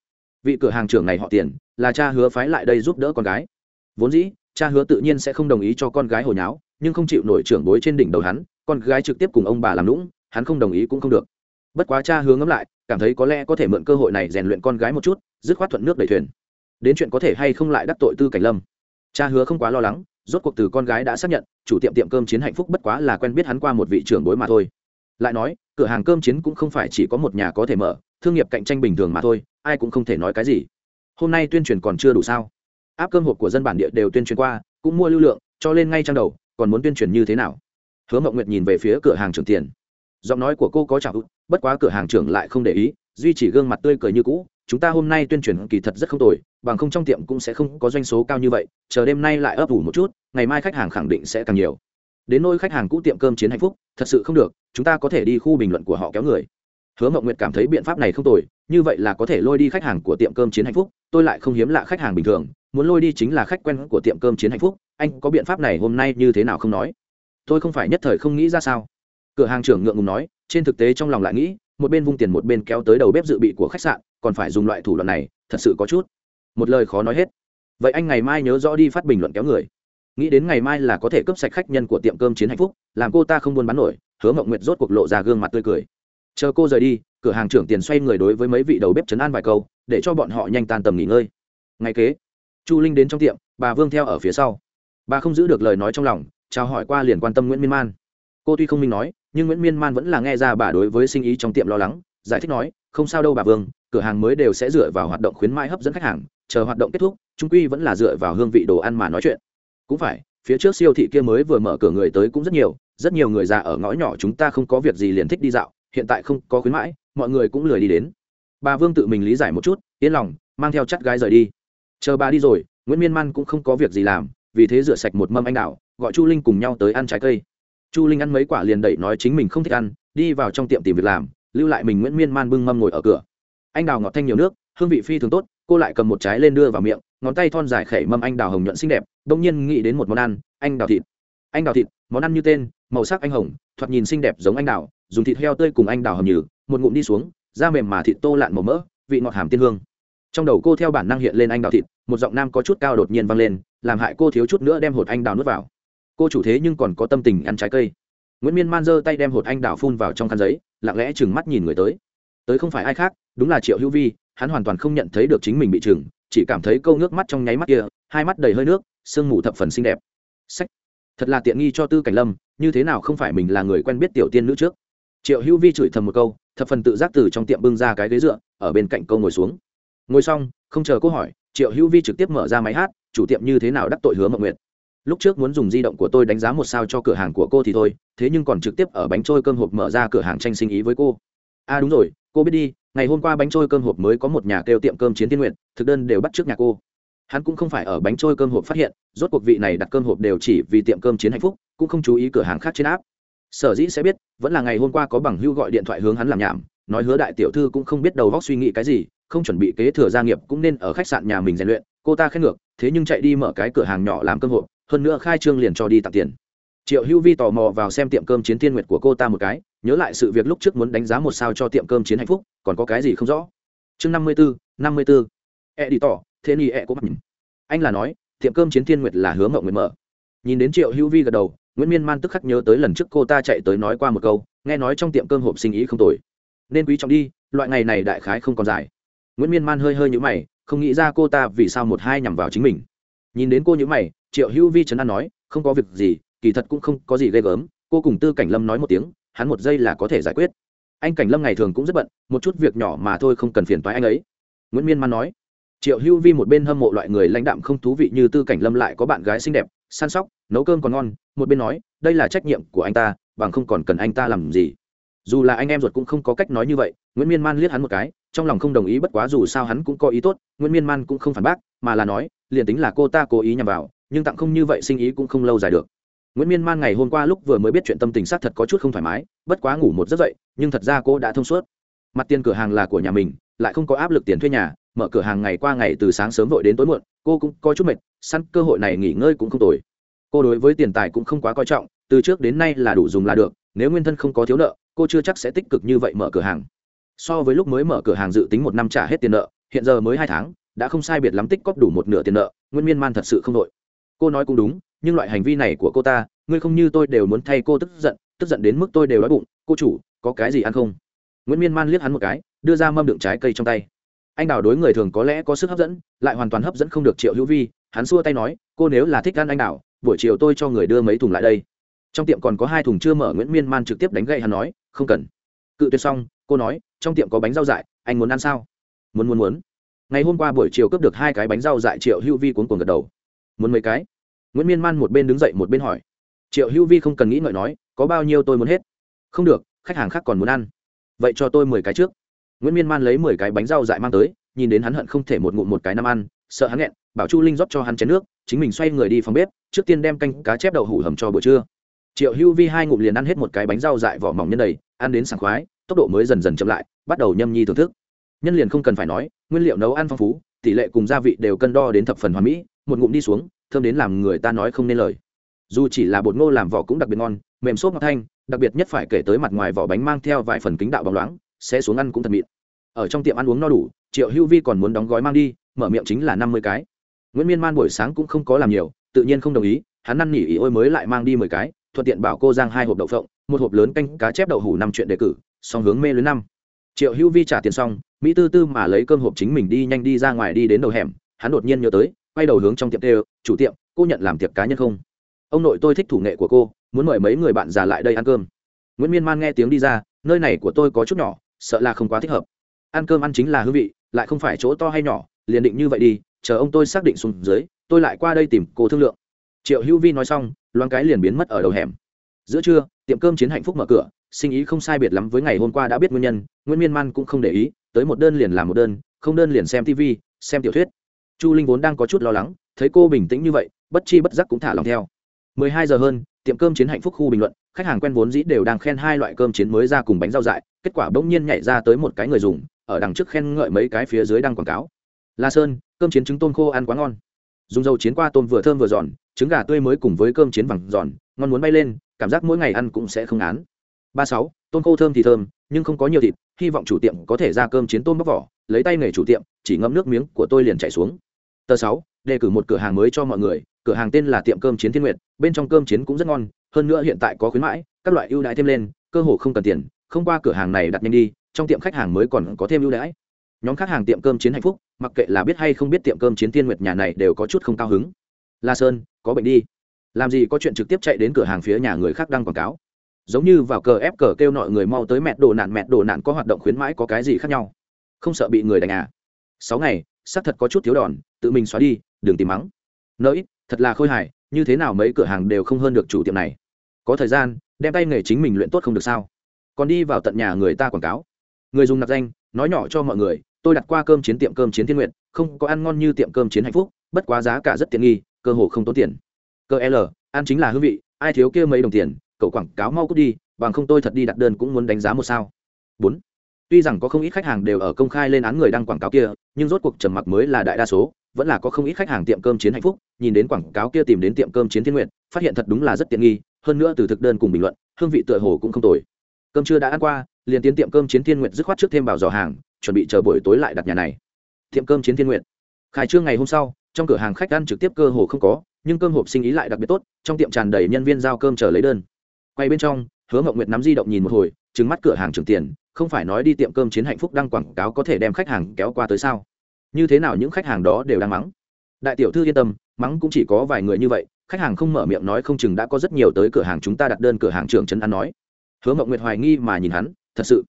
Vị cửa hàng trưởng này họ tiền, là cha hứa phái lại đây giúp đỡ con gái. Vốn dĩ, cha hứa tự nhiên sẽ không đồng ý cho con gái hồi nháo, nhưng không chịu nổi trưởng bối trên đỉnh đầu hắn, con gái trực tiếp cùng ông bà làm lũng hắn không đồng ý cũng không được. Bất quá cha hứa ngẫm lại, cảm thấy có lẽ có thể mượn cơ hội này rèn luyện con gái một chút, dứt khoát thuận nước đẩy thuyền đến chuyện có thể hay không lại đắc tội tư cảnh lâm cha hứa không quá lo lắng rốt cuộc từ con gái đã xác nhận chủ tiệm tiệm cơm chiến hạnh phúc bất quá là quen biết hắn qua một vị trưởng bối mà thôi lại nói cửa hàng cơm chiến cũng không phải chỉ có một nhà có thể mở thương nghiệp cạnh tranh bình thường mà thôi ai cũng không thể nói cái gì hôm nay tuyên truyền còn chưa đủ sao áp cơm hộp của dân bản địa đều tuyên truyền qua cũng mua lưu lượng cho lên ngay trang đầu còn muốn tuyên truyền như thế nào hứa mộng nguyệt nhìn về phía cửa hàng trưởng tiền giọng nói của cô có chảo bất quá cửa hàng trưởng lại không để ý duy trì gương mặt tươi cười như cũ chúng ta hôm nay tuyên truyền kỳ thật rất không tồi, bằng không trong tiệm cũng sẽ không có doanh số cao như vậy, chờ đêm nay lại ấp ủ một chút, ngày mai khách hàng khẳng định sẽ càng nhiều. Đến nôi khách hàng cũ tiệm cơm chiến hạnh phúc, thật sự không được, chúng ta có thể đi khu bình luận của họ kéo người. Hứa mộng nguyệt cảm thấy biện pháp này không tồi, như vậy là có thể lôi đi khách hàng của tiệm cơm chiến hạnh phúc, tôi lại không hiếm lạ khách hàng bình thường, muốn lôi đi chính là khách quen của tiệm cơm chiến hạnh phúc, anh có biện pháp này hôm nay như thế nào không nói? Tôi không phải nhất thời không nghĩ ra sao. Cửa hàng trưởng ngượng ngùng nói, trên thực tế trong lòng lại nghĩ, một bên vung tiền một bên kéo tới đầu bếp dự bị của khách sạn còn phải dùng loại thủ đoạn này, thật sự có chút. Một lời khó nói hết. Vậy anh ngày mai nhớ rõ đi phát bình luận kéo người. Nghĩ đến ngày mai là có thể cướp sạch khách nhân của tiệm cơm chiến hạnh phúc, làm cô ta không buôn bán nổi, hứa mộng nguyệt rốt cuộc lộ ra gương mặt tươi cười. Chờ cô rời đi, cửa hàng trưởng tiền xoay người đối với mấy vị đầu bếp chấn an vài câu, để cho bọn họ nhanh tan tầm nghỉ ngơi. Ngay kế, chu linh đến trong tiệm, bà vương theo ở phía sau. Bà không giữ được lời nói trong lòng, chào hỏi qua liền quan tâm nguyễn miên man. Cô tuy không minh nói, nhưng nguyễn miên man vẫn là nghe ra bà đối với sinh ý trong tiệm lo lắng, giải thích nói, không sao đâu bà vương cửa hàng mới đều sẽ dựa vào hoạt động khuyến mãi hấp dẫn khách hàng, chờ hoạt động kết thúc trung quy vẫn là dựa vào hương vị đồ ăn mà nói chuyện. Cũng phải, phía trước siêu thị kia mới vừa mở cửa người tới cũng rất nhiều rất nhiều người già ở ngõ nhỏ chúng ta không có việc gì liền thích đi dạo, hiện tại không có khuyến mãi, mọi người cũng lười đi đến. Bà vương tự mình lý giải một chút, yên lòng, mang theo chắt gái rời đi. Chờ bà đi rồi, nguyễn miên man cũng không có việc gì làm, vì thế rửa sạch một mâm anh đào, gọi chu linh cùng nhau tới ăn trái cây. Chu linh ăn mấy quả liền đẩy nói chính mình không thích ăn, đi vào trong tiệm tìm việc làm, lưu lại mình nguyễn miên man bưng mâm ngồi ở cửa anh đào ngọt thanh nhiều nước, hương vị phi thường tốt, cô lại cầm một trái lên đưa vào miệng, ngón tay thon dài khẩy mâm anh đào hồng nhuận xinh đẹp, đông nhiên nghĩ đến một món ăn, anh đào thịt. Anh đào thịt, món ăn như tên, màu sắc anh hồng, thoạt nhìn xinh đẹp giống anh đào, dùng thịt heo tươi cùng anh đào hầm nhừ, một ngụm đi xuống, da mềm mà thịt tô lạn màu mỡ, vị ngọt hàm tiên hương. Trong đầu cô theo bản năng hiện lên anh đào thịt, một giọng nam có chút cao đột nhiên vang lên, làm hại cô thiếu chút nữa đem hột anh đào nuốt vào. Cô chủ thế nhưng còn có tâm tình ăn trái cây. Nguyễn miên man giơ tay đem hột anh đào phun vào trong khăn giấy, lặng lẽ chừng mắt nhìn người tới tới không phải ai khác, đúng là triệu hữu vi, hắn hoàn toàn không nhận thấy được chính mình bị chừng chỉ cảm thấy câu nước mắt trong nháy mắt kia, hai mắt đầy hơi nước, sương mù thập phần xinh đẹp. Sách. Thật là tiện nghi cho tư cảnh lâm, như thế nào không phải mình là người quen biết tiểu tiên nữ trước? Triệu hữu vi chửi thầm một câu, thập phần tự giác từ trong tiệm bưng ra cái ghế dựa, ở bên cạnh câu ngồi xuống. Ngồi xong, không chờ câu hỏi, triệu hữu vi trực tiếp mở ra máy hát, chủ tiệm như thế nào đắc tội hứa mộng nguyệt? Lúc trước muốn dùng di động của tôi đánh giá một sao cho cửa hàng của cô thì thôi, thế nhưng còn trực tiếp ở bánh trôi cơm hộp mở ra cửa hàng tranh sinh ý với cô. A à đúng rồi cô biết đi, ngày hôm qua bánh trôi cơm hộp mới có một nhà kêu tiệm cơm chiến tiên nguyện thực đơn đều bắt trước nhà cô. Hắn cũng không phải ở bánh trôi cơm hộp phát hiện, rốt cuộc vị này đặt cơm hộp đều chỉ vì tiệm cơm chiến hạnh phúc, cũng không chú ý cửa hàng khác trên áp sở dĩ sẽ biết, vẫn là ngày hôm qua có bằng hưu gọi điện thoại hướng hắn làm nhảm, nói hứa đại tiểu thư cũng không biết đầu góc suy nghĩ cái gì, không chuẩn bị kế thừa gia nghiệp cũng nên ở khách sạn nhà mình rèn luyện, cô ta khen ngược, thế nhưng chạy đi mở cái cửa hàng nhỏ làm cơm hộp, hơn nữa khai trương liền cho đi tặng tiền triệu hữu vi tò mò vào xem tiệm cơm chiến thiên nguyệt của cô ta một cái, nhớ lại sự việc lúc trước muốn đánh giá một sao cho tiệm cơm chiến hạnh phúc, còn có cái gì không rõ. Chương năm mươi bốn năm mươi bốn e đi tỏ, thế ni e có nhìn. anh là nói, tiệm cơm chiến thiên nguyệt là hứa mộng nguyệt mở. Nhìn đến triệu hữu vi gật đầu, nguyễn miên man tức khắc nhớ tới lần trước cô ta chạy tới nói qua một câu, nghe nói trong tiệm cơm hộp sinh ý không tồi. Nên quý trọng đi, loại ngày này đại khái không còn dài. Nguyễn miên man hơi hơi nhũ mày, không nghĩ ra cô ta vì sao một hai nhằm vào chính mình. Nhìn đến cô nhũ mày, triệu hữu vi trấn an nói, không có việc gì kỳ thật cũng không có gì ghê gớm, cô cùng tư cảnh lâm nói một tiếng, hắn một giây là có thể giải quyết. Anh cảnh lâm ngày thường cũng rất bận, một chút việc nhỏ mà thôi không cần phiền toái anh ấy. Nguyễn miên man nói, triệu hữu vi một bên hâm mộ loại người lãnh đạm không thú vị như tư cảnh lâm lại có bạn gái xinh đẹp, săn sóc, nấu cơm còn ngon, một bên nói, đây là trách nhiệm của anh ta, bằng không còn cần anh ta làm gì. Dù là anh em ruột cũng không có cách nói như vậy, nguyễn miên man liếc hắn một cái, trong lòng không đồng ý bất quá dù sao hắn cũng có ý tốt, nguyễn miên man cũng không phản bác, mà là nói, liền tính là cô ta cố ý nhằm vào, nhưng tặng không như vậy sinh ý cũng không lâu dài được nguyễn miên man ngày hôm qua lúc vừa mới biết chuyện tâm tình xác thật có chút không thoải mái, bất quá ngủ một giấc dậy, nhưng thật ra cô đã thông suốt. Mặt tiền cửa hàng là của nhà mình, lại không có áp lực tiền thuê nhà, mở cửa hàng ngày qua ngày từ sáng sớm vội đến tối muộn, cô cũng có chút mệt săn cơ hội này nghỉ ngơi cũng không tồi. Cô đối với tiền tài cũng không quá coi trọng, từ trước đến nay là đủ dùng là được, nếu nguyên thân không có thiếu nợ, cô chưa chắc sẽ tích cực như vậy mở cửa hàng. So với lúc mới mở cửa hàng dự tính một năm trả hết tiền nợ, hiện giờ mới hai tháng, đã không sai biệt lắm tích cóp đủ một nửa tiền nợ nguyên miên man thật sự không đội cô nói cũng đúng, nhưng loại hành vi này của cô ta, ngươi không như tôi đều muốn thay cô tức giận tức giận đến mức tôi đều đói bụng. Cô chủ, có cái gì ăn không? Nguyễn miên man liếc hắn một cái, đưa ra mâm đựng trái cây trong tay. Anh đào đối người thường có lẽ có sức hấp dẫn, lại hoàn toàn hấp dẫn không được triệu hữu vi. Hắn xua tay nói, cô nếu là thích ăn anh đào, buổi chiều tôi cho người đưa mấy thùng lại đây. Trong tiệm còn có hai thùng chưa mở, nguyễn miên man trực tiếp đánh gậy hắn nói, không cần. Cự tuyệt xong, cô nói, trong tiệm có bánh rau dại, anh muốn ăn sao? Muốn muốn muốn. Ngày hôm qua buổi chiều cướp được hai cái bánh rau dại, triệu hữu vi cuốn cuồng gật đầu muốn mấy cái? Nguyễn miên man một bên đứng dậy một bên hỏi. Triệu hữu vi không cần nghĩ ngợi nói, có bao nhiêu tôi muốn hết? Không được, khách hàng khác còn muốn ăn. Vậy cho tôi mười cái trước. Nguyễn miên man lấy mười cái bánh rau dại mang tới, nhìn đến hắn hận không thể một ngụm một cái năm ăn, sợ hắn nghẹn, bảo chu linh rót cho hắn chén nước, chính mình xoay người đi phòng bếp, trước tiên đem canh cá chép đậu hủ hầm cho bữa trưa. Triệu hữu vi hai ngụm liền ăn hết một cái bánh rau dại vỏ mỏng nhân đầy, ăn đến sảng khoái, tốc độ mới dần dần chậm lại, bắt đầu nhâm nhi thưởng thức. Nhân liền không cần phải nói, nguyên liệu nấu ăn phong phú, tỷ lệ cùng gia vị đều cân đo đến thập phần hoàn mỹ một ngụm đi xuống, thơm đến làm người ta nói không nên lời. Dù chỉ là bột ngô làm vỏ cũng đặc biệt ngon, mềm xốp ngọt thanh, đặc biệt nhất phải kể tới mặt ngoài vỏ bánh mang theo vài phần kính đạo bóng loáng, sẽ xuống ăn cũng thật mịn. Ở trong tiệm ăn uống no đủ, triệu hữu vi còn muốn đóng gói mang đi, mở miệng chính là năm mươi cái. Nguyễn miên man buổi sáng cũng không có làm nhiều, tự nhiên không đồng ý, hắn năn nỉ ý ôi mới lại mang đi mười cái, thuận tiện bảo cô giang hai hộp đậu phộng, một hộp lớn canh cá chép đậu hủ năm chuyện đề cử, song hướng mê lưới năm. Triệu hữu vi trả tiền xong, mỹ tư tư mà lấy cơm hộp chính mình đi nhanh đi ra ngoài đi đến đầu hẻm, hắn đột nhiên nhớ tới quay đầu hướng trong tiệm tê chủ tiệm, cô nhận làm tiệc cá nhân không? Ông nội tôi thích thủ nghệ của cô, muốn mời mấy người bạn già lại đây ăn cơm. Nguyễn miên man nghe tiếng đi ra, nơi này của tôi có chút nhỏ, sợ là không quá thích hợp. Ăn cơm ăn chính là hương vị, lại không phải chỗ to hay nhỏ, liền định như vậy đi, chờ ông tôi xác định xuống dưới, tôi lại qua đây tìm cô thương lượng. Triệu hữu vi nói xong, loáng cái liền biến mất ở đầu hẻm. Giữa trưa, tiệm cơm chiến hạnh phúc mở cửa, sinh ý không sai biệt lắm với ngày hôm qua đã biết nguyên nhân, nguyễn miên man cũng không để ý, tới một đơn liền làm một đơn, không đơn liền xem tv xem tiểu thuyết chu linh vốn đang có chút lo lắng, thấy cô bình tĩnh như vậy, bất chi bất giác cũng thả lòng theo. 12 giờ hơn, tiệm cơm chiến hạnh phúc khu bình luận, khách hàng quen vốn dĩ đều đang khen hai loại cơm chiến mới ra cùng bánh rau dại, kết quả bỗng nhiên nhảy ra tới một cái người dùng, ở đằng trước khen ngợi mấy cái phía dưới đang quảng cáo. La sơn, cơm chiến trứng tôm khô ăn quá ngon. Dùng dầu chiến qua tôm vừa thơm vừa giòn, trứng gà tươi mới cùng với cơm chiến vàng giòn, ngon muốn bay lên, cảm giác mỗi ngày ăn cũng sẽ không án. Ba sáu, tôm khô thơm thì thơm, nhưng không có nhiều thịt, hy vọng chủ tiệm có thể ra cơm chiến tôm bóc vỏ, lấy tay nghề chủ tiệm, chỉ ngâm nước miếng của tôi liền chảy xuống tờ sáu, đề cử một cửa hàng mới cho mọi người, cửa hàng tên là tiệm cơm chiến thiên nguyệt, bên trong cơm chiến cũng rất ngon, hơn nữa hiện tại có khuyến mãi, các loại ưu đãi thêm lên, cơ hồ không cần tiền, không qua cửa hàng này đặt nhanh đi, trong tiệm khách hàng mới còn có thêm ưu đãi. Nhóm khách hàng tiệm cơm chiến hạnh phúc, mặc kệ là biết hay không biết tiệm cơm chiến thiên nguyệt nhà này đều có chút không cao hứng. La sơn, có bệnh đi. Làm gì có chuyện trực tiếp chạy đến cửa hàng phía nhà người khác đăng quảng cáo. Giống như vào cờ ép cờ kêu mọi người mau tới mẹ đồ nạn mẹ đồ nạn có hoạt động khuyến mãi có cái gì khác nhau. Không sợ bị người đánh à? Sáu ngày, xác thật có chút thiếu đòn, tự mình xóa đi, đừng tìm mắng. Nỡi thật là khôi hài, như thế nào mấy cửa hàng đều không hơn được chủ tiệm này. Có thời gian, đem tay nghề chính mình luyện tốt không được sao. Còn đi vào tận nhà người ta quảng cáo. Người dùng nạp danh, nói nhỏ cho mọi người, tôi đặt qua cơm chiến tiệm cơm chiến thiên nguyện, không có ăn ngon như tiệm cơm chiến hạnh phúc, bất quá giá cả rất tiện nghi, cơ hồ không tốn tiền. Cơ l, ăn chính là hương vị, ai thiếu kia mấy đồng tiền, cậu quảng cáo mau cút đi, bằng không tôi thật đi đặt đơn cũng muốn đánh giá một sao. Bốn tuy rằng có không ít khách hàng đều ở công khai lên án người đăng quảng cáo kia, nhưng rốt cuộc trầm mặc mới là đại đa số, vẫn là có không ít khách hàng tiệm cơm chiến hạnh phúc, nhìn đến quảng cáo kia tìm đến tiệm cơm chiến thiên nguyện, phát hiện thật đúng là rất tiện nghi, hơn nữa từ thực đơn cùng bình luận, hương vị tựa hồ cũng không tồi. Cơm chưa đã ăn qua, liền tiến tiệm cơm chiến thiên nguyện dứt khoát trước thêm vào giò hàng, chuẩn bị chờ buổi tối lại đặt nhà này. Tiệm cơm chiến thiên nguyện. Khai trương ngày hôm sau, trong cửa hàng khách ăn trực tiếp cơ hồ không có, nhưng cơm hộp sinh ý lại đặc biệt tốt, trong tiệm tràn đầy nhân viên giao cơm chờ lấy đơn. Quay bên trong hứa Mộng nguyệt nắm di động nhìn một hồi trứng mắt cửa hàng trưởng tiền, không phải nói đi tiệm cơm chiến hạnh phúc đăng quảng cáo có thể đem khách hàng kéo qua tới sao? Như thế nào những khách hàng đó đều đang mắng? Đại tiểu thư yên tâm, mắng cũng chỉ có vài người như vậy, khách hàng không mở miệng nói không chừng đã có rất nhiều tới cửa hàng chúng ta đặt đơn cửa hàng trưởng trấn an nói. Hứa Mộng nguyệt hoài nghi mà nhìn hắn, thật sự.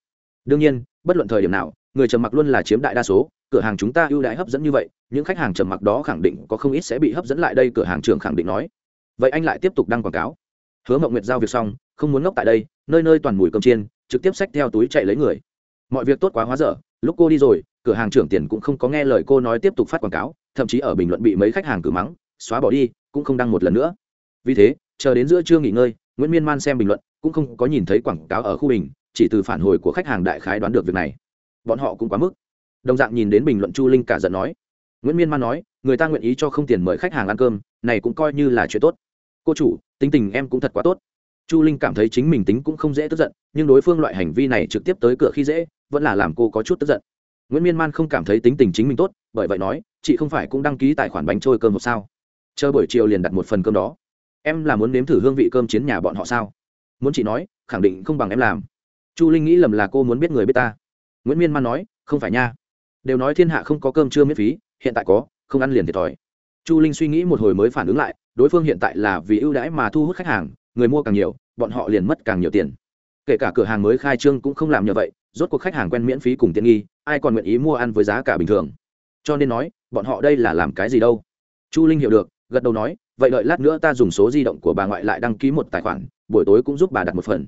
Đương nhiên, bất luận thời điểm nào, người trầm mặc luôn là chiếm đại đa số, cửa hàng chúng ta ưu đãi hấp dẫn như vậy, những khách hàng trầm mặc đó khẳng định có không ít sẽ bị hấp dẫn lại đây, cửa hàng trưởng khẳng định nói. Vậy anh lại tiếp tục đăng quảng cáo. Hứa mộng nguyệt giao việc xong không muốn ngốc tại đây, nơi nơi toàn mùi cơm chiên, trực tiếp xách theo túi chạy lấy người. Mọi việc tốt quá hóa dở, lúc cô đi rồi, cửa hàng trưởng tiền cũng không có nghe lời cô nói tiếp tục phát quảng cáo, thậm chí ở bình luận bị mấy khách hàng cử mắng, xóa bỏ đi, cũng không đăng một lần nữa. Vì thế, chờ đến giữa trưa nghỉ ngơi, nguyễn miên man xem bình luận, cũng không có nhìn thấy quảng cáo ở khu bình, chỉ từ phản hồi của khách hàng đại khái đoán được việc này. Bọn họ cũng quá mức. Đồng dạng nhìn đến bình luận chu linh cả giận nói. Nguyễn miên man nói, người ta nguyện ý cho không tiền mời khách hàng ăn cơm, này cũng coi như là chuyện tốt. Cô chủ, tính tình em cũng thật quá tốt chu linh cảm thấy chính mình tính cũng không dễ tức giận, nhưng đối phương loại hành vi này trực tiếp tới cửa khi dễ, vẫn là làm cô có chút tức giận. Nguyễn miên man không cảm thấy tính tình chính mình tốt, bởi vậy nói, chị không phải cũng đăng ký tài khoản bánh trôi cơm một sao? Chờ buổi chiều liền đặt một phần cơm đó. Em là muốn nếm thử hương vị cơm chiến nhà bọn họ sao? Muốn chị nói, khẳng định không bằng em làm. Chu linh nghĩ lầm là cô muốn biết người biết ta. Nguyễn miên man nói, không phải nha. Đều nói thiên hạ không có cơm trưa miễn phí, hiện tại có, không ăn liền thiệt thòi. Chu linh suy nghĩ một hồi mới phản ứng lại, đối phương hiện tại là vì ưu đãi mà thu hút khách hàng, người mua càng nhiều bọn họ liền mất càng nhiều tiền. Kể cả cửa hàng mới khai trương cũng không làm như vậy, rốt cuộc khách hàng quen miễn phí cùng tiện nghi, ai còn nguyện ý mua ăn với giá cả bình thường. Cho nên nói, bọn họ đây là làm cái gì đâu? Chu linh hiểu được, gật đầu nói, vậy đợi lát nữa ta dùng số di động của bà ngoại lại đăng ký một tài khoản, buổi tối cũng giúp bà đặt một phần.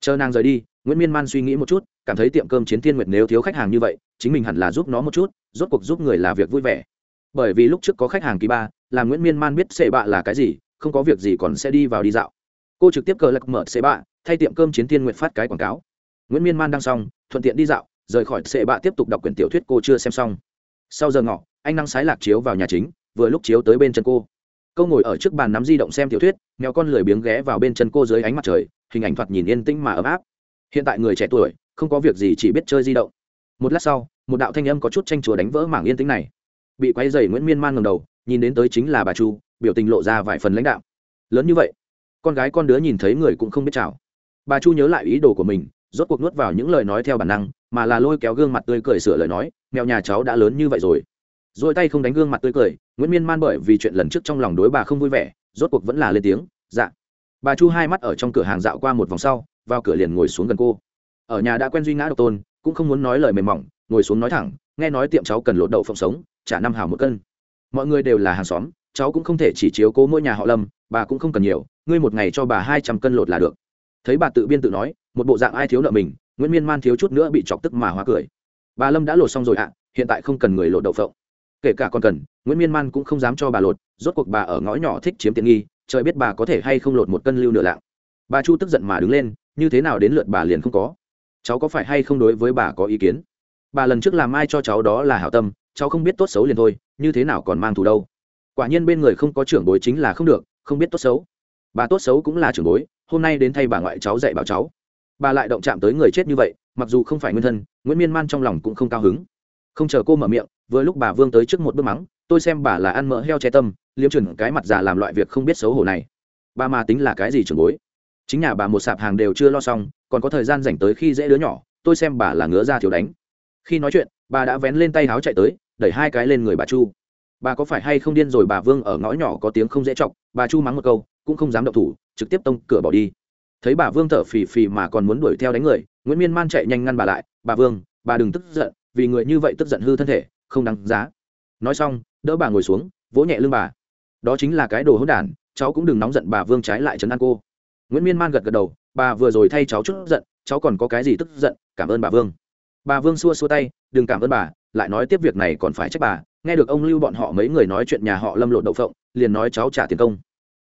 Chờ nàng rời đi, nguyễn miên man suy nghĩ một chút, cảm thấy tiệm cơm chiến thiên nguyệt nếu thiếu khách hàng như vậy, chính mình hẳn là giúp nó một chút, rốt cuộc giúp người là việc vui vẻ. Bởi vì lúc trước có khách hàng kỳ ba, là nguyễn miên man biết sệ bạ là cái gì, không có việc gì còn sẽ đi vào đi dạo cô trực tiếp cờ lạc mở sệ bạ, thay tiệm cơm chiến thiên nguyện phát cái quảng cáo. Nguyễn miên man đang xong, thuận tiện đi dạo, rời khỏi sệ bạ tiếp tục đọc quyển tiểu thuyết cô chưa xem xong. Sau giờ ngọ, anh năng sái lạc chiếu vào nhà chính, vừa lúc chiếu tới bên chân cô. Câu ngồi ở trước bàn nắm di động xem tiểu thuyết, mèo con lười biếng ghé vào bên chân cô dưới ánh mặt trời, hình ảnh thoạt nhìn yên tĩnh mà ấm áp. Hiện tại người trẻ tuổi, không có việc gì chỉ biết chơi di động. Một lát sau, một đạo thanh âm có chút tranh chùa đánh vỡ mảng yên tĩnh này. Bị quay dày nguyễn miên man ngầm đầu, nhìn đến tới chính là bà chu, biểu tình lộ ra vài phần lãnh đạo lớn như vậy con gái con đứa nhìn thấy người cũng không biết chào. Bà chu nhớ lại ý đồ của mình, rốt cuộc nuốt vào những lời nói theo bản năng, mà là lôi kéo gương mặt tươi cười sửa lời nói, mèo nhà cháu đã lớn như vậy rồi. Rồi tay không đánh gương mặt tươi cười, nguyễn miên man bởi vì chuyện lần trước trong lòng đối bà không vui vẻ, rốt cuộc vẫn là lên tiếng dạ. Bà chu hai mắt ở trong cửa hàng dạo qua một vòng sau, vào cửa liền ngồi xuống gần cô. Ở nhà đã quen duy ngã độc tôn, cũng không muốn nói lời mềm mỏng, ngồi xuống nói thẳng, nghe nói tiệm cháu cần lột đậu phộng sống, trả năm hào một cân. Mọi người đều là hàng xóm, cháu cũng không thể chỉ chiếu cố mỗi nhà họ lâm, bà cũng không cần nhiều ngươi một ngày cho bà hai trăm cân lột là được. Thấy bà tự biên tự nói, một bộ dạng ai thiếu nợ mình, nguyễn miên man thiếu chút nữa bị chọc tức mà hóa cười. Bà lâm đã lột xong rồi ạ, hiện tại không cần người lột đậu phộng. Kể cả còn cần, nguyễn miên man cũng không dám cho bà lột, rốt cuộc bà ở ngõ nhỏ thích chiếm tiện nghi, trời biết bà có thể hay không lột một cân lưu nửa lạng. Bà chu tức giận mà đứng lên, như thế nào đến lượt bà liền không có. Cháu có phải hay không đối với bà có ý kiến? Bà lần trước làm ai cho cháu đó là hảo tâm, cháu không biết tốt xấu liền thôi, như thế nào còn mang thù đâu. Quả nhiên bên người không có trưởng bối chính là không được, không biết tốt xấu bà tốt xấu cũng là trưởng bối, hôm nay đến thay bà ngoại cháu dạy bảo cháu. Bà lại động chạm tới người chết như vậy, mặc dù không phải nguyên thân, nguyễn miên man trong lòng cũng không cao hứng. Không chờ cô mở miệng, vừa lúc bà vương tới trước một bước mắng, tôi xem bà là ăn mỡ heo che tâm liêm trừng cái mặt già làm loại việc không biết xấu hổ này. Bà mà tính là cái gì trưởng bối? Chính nhà bà một sạp hàng đều chưa lo xong, còn có thời gian dành tới khi dễ đứa nhỏ, tôi xem bà là ngứa ra thiếu đánh. Khi nói chuyện, bà đã vén lên tay háo chạy tới, đẩy hai cái lên người bà chu. Bà có phải hay không điên rồi bà vương ở ngõ nhỏ có tiếng không dễ chọc? Bà chu mắng một câu cũng không dám động thủ, trực tiếp tông cửa bỏ đi. Thấy bà vương thở phì phì mà còn muốn đuổi theo đánh người, nguyễn miên man chạy nhanh ngăn bà lại, bà vương, bà đừng tức giận, vì người như vậy tức giận hư thân thể, không đáng giá. Nói xong, đỡ bà ngồi xuống, vỗ nhẹ lưng bà. Đó chính là cái đồ hỗn đản, cháu cũng đừng nóng giận bà vương trái lại chấn an cô. Nguyễn miên man gật gật đầu, bà vừa rồi thay cháu chút giận, cháu còn có cái gì tức giận, cảm ơn bà vương. Bà vương xua xua tay, đừng cảm ơn bà, lại nói tiếp việc này còn phải trách bà, nghe được ông lưu bọn họ mấy người nói chuyện nhà họ lâm lộn đậu phộng, liền nói cháu trả tiền công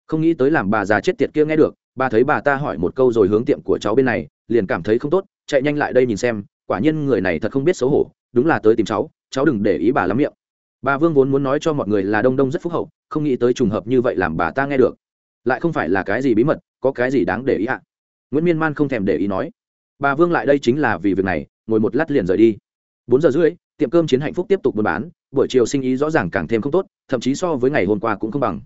không nghĩ tới làm bà già chết tiệt kia nghe được, bà thấy bà ta hỏi một câu rồi hướng tiệm của cháu bên này, liền cảm thấy không tốt, chạy nhanh lại đây nhìn xem, quả nhiên người này thật không biết xấu hổ, đúng là tới tìm cháu cháu đừng để ý bà lắm miệng. Bà vương vốn muốn nói cho mọi người là đông đông rất phúc hậu, không nghĩ tới trùng hợp như vậy làm bà ta nghe được. Lại không phải là cái gì bí mật, có cái gì đáng để ý ạ? Nguyễn miên man không thèm để ý nói. Bà vương lại đây chính là vì việc này, ngồi một lát liền rời đi. Bốn giờ rưỡi, tiệm cơm chiến hạnh phúc tiếp tục buôn bán, buổi chiều sinh ý rõ ràng càng thêm không tốt, thậm chí so với ngày hôm qua cũng không bằng.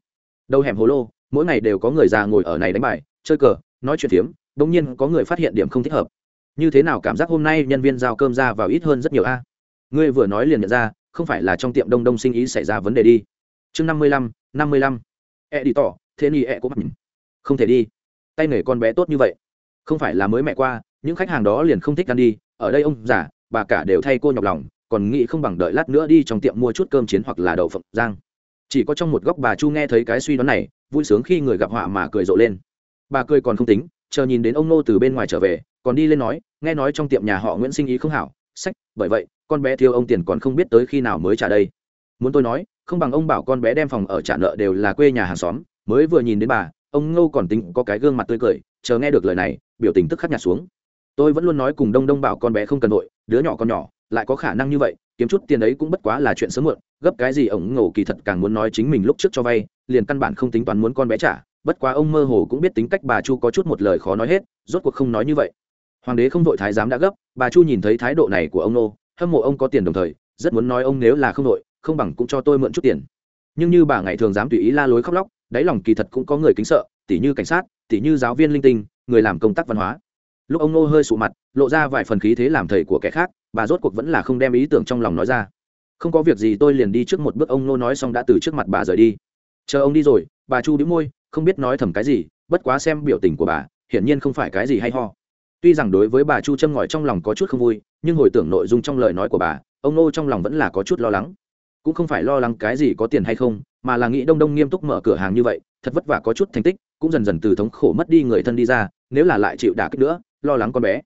Đầu hẻm hồ lô mỗi ngày đều có người già ngồi ở này đánh bài, chơi cờ, nói chuyện phiếm bỗng nhiên có người phát hiện điểm không thích hợp. Như thế nào cảm giác hôm nay nhân viên giao cơm ra vào ít hơn rất nhiều a? Ngươi vừa nói liền nhận ra, không phải là trong tiệm đông đông sinh ý xảy ra vấn đề đi. Chương năm mươi lăm, năm mươi lăm. E đi tỏ, thế ni e cũng mặt không thể đi. Tay nghề con bé tốt như vậy. Không phải là mới mẹ qua, những khách hàng đó liền không thích ăn đi, ở đây ông giả bà cả đều thay cô nhọc lòng, còn nghĩ không bằng đợi lát nữa đi trong tiệm mua chút cơm chiến hoặc là đậu phộng giang chỉ có trong một góc bà chu nghe thấy cái suy đoán này vui sướng khi người gặp họa mà cười rộ lên. Bà cười còn không tính, chờ nhìn đến ông nô từ bên ngoài trở về, còn đi lên nói, nghe nói trong tiệm nhà họ nguyễn sinh ý không hảo, sách, bởi vậy, con bé thiếu ông tiền còn không biết tới khi nào mới trả đây. Muốn tôi nói, không bằng ông bảo con bé đem phòng ở trả nợ đều là quê nhà hàng xóm, mới vừa nhìn đến bà, ông ngô còn tính có cái gương mặt tươi cười, chờ nghe được lời này, biểu tình tức khắc nhạt xuống. Tôi vẫn luôn nói cùng đông đông bảo con bé không cần nội đứa nhỏ con nhỏ, lại có khả năng như vậy, kiếm chút tiền ấy cũng bất quá là chuyện sớm muộn gấp cái gì ổng ngộ kỳ thật càng muốn nói chính mình lúc trước cho vay, liền căn bản không tính toán muốn con bé trả, bất quá ông mơ hồ cũng biết tính cách bà chu có chút một lời khó nói hết, rốt cuộc không nói như vậy. Hoàng đế không đội thái giám đã gấp, bà chu nhìn thấy thái độ này của ông nô, hâm mộ ông có tiền đồng thời, rất muốn nói ông nếu là không đội không bằng cũng cho tôi mượn chút tiền. Nhưng như bà ngày thường dám tùy ý la lối khóc lóc, đáy lòng kỳ thật cũng có người kính sợ, tỉ như cảnh sát, tỉ như giáo viên linh tinh, người làm công tác văn hóa. Lúc ông nô hơi sụ mặt, lộ ra vài phần khí thế làm thầy của kẻ khác, bà rốt cuộc vẫn là không đem ý tưởng trong lòng nói ra không có việc gì, tôi liền đi trước một bước. Ông nô nói xong đã từ trước mặt bà rời đi. Chờ ông đi rồi, bà chu đĩu môi, không biết nói thầm cái gì, bất quá xem biểu tình của bà, hiển nhiên không phải cái gì hay ho. Tuy rằng đối với bà chu châm ngòi trong lòng có chút không vui, nhưng hồi tưởng nội dung trong lời nói của bà, ông nô trong lòng vẫn là có chút lo lắng. Cũng không phải lo lắng cái gì có tiền hay không, mà là nghĩ đông đông nghiêm túc mở cửa hàng như vậy, thật vất vả có chút thành tích, cũng dần dần từ thống khổ mất đi người thân đi ra, nếu là lại chịu đả kích nữa, lo lắng con bé.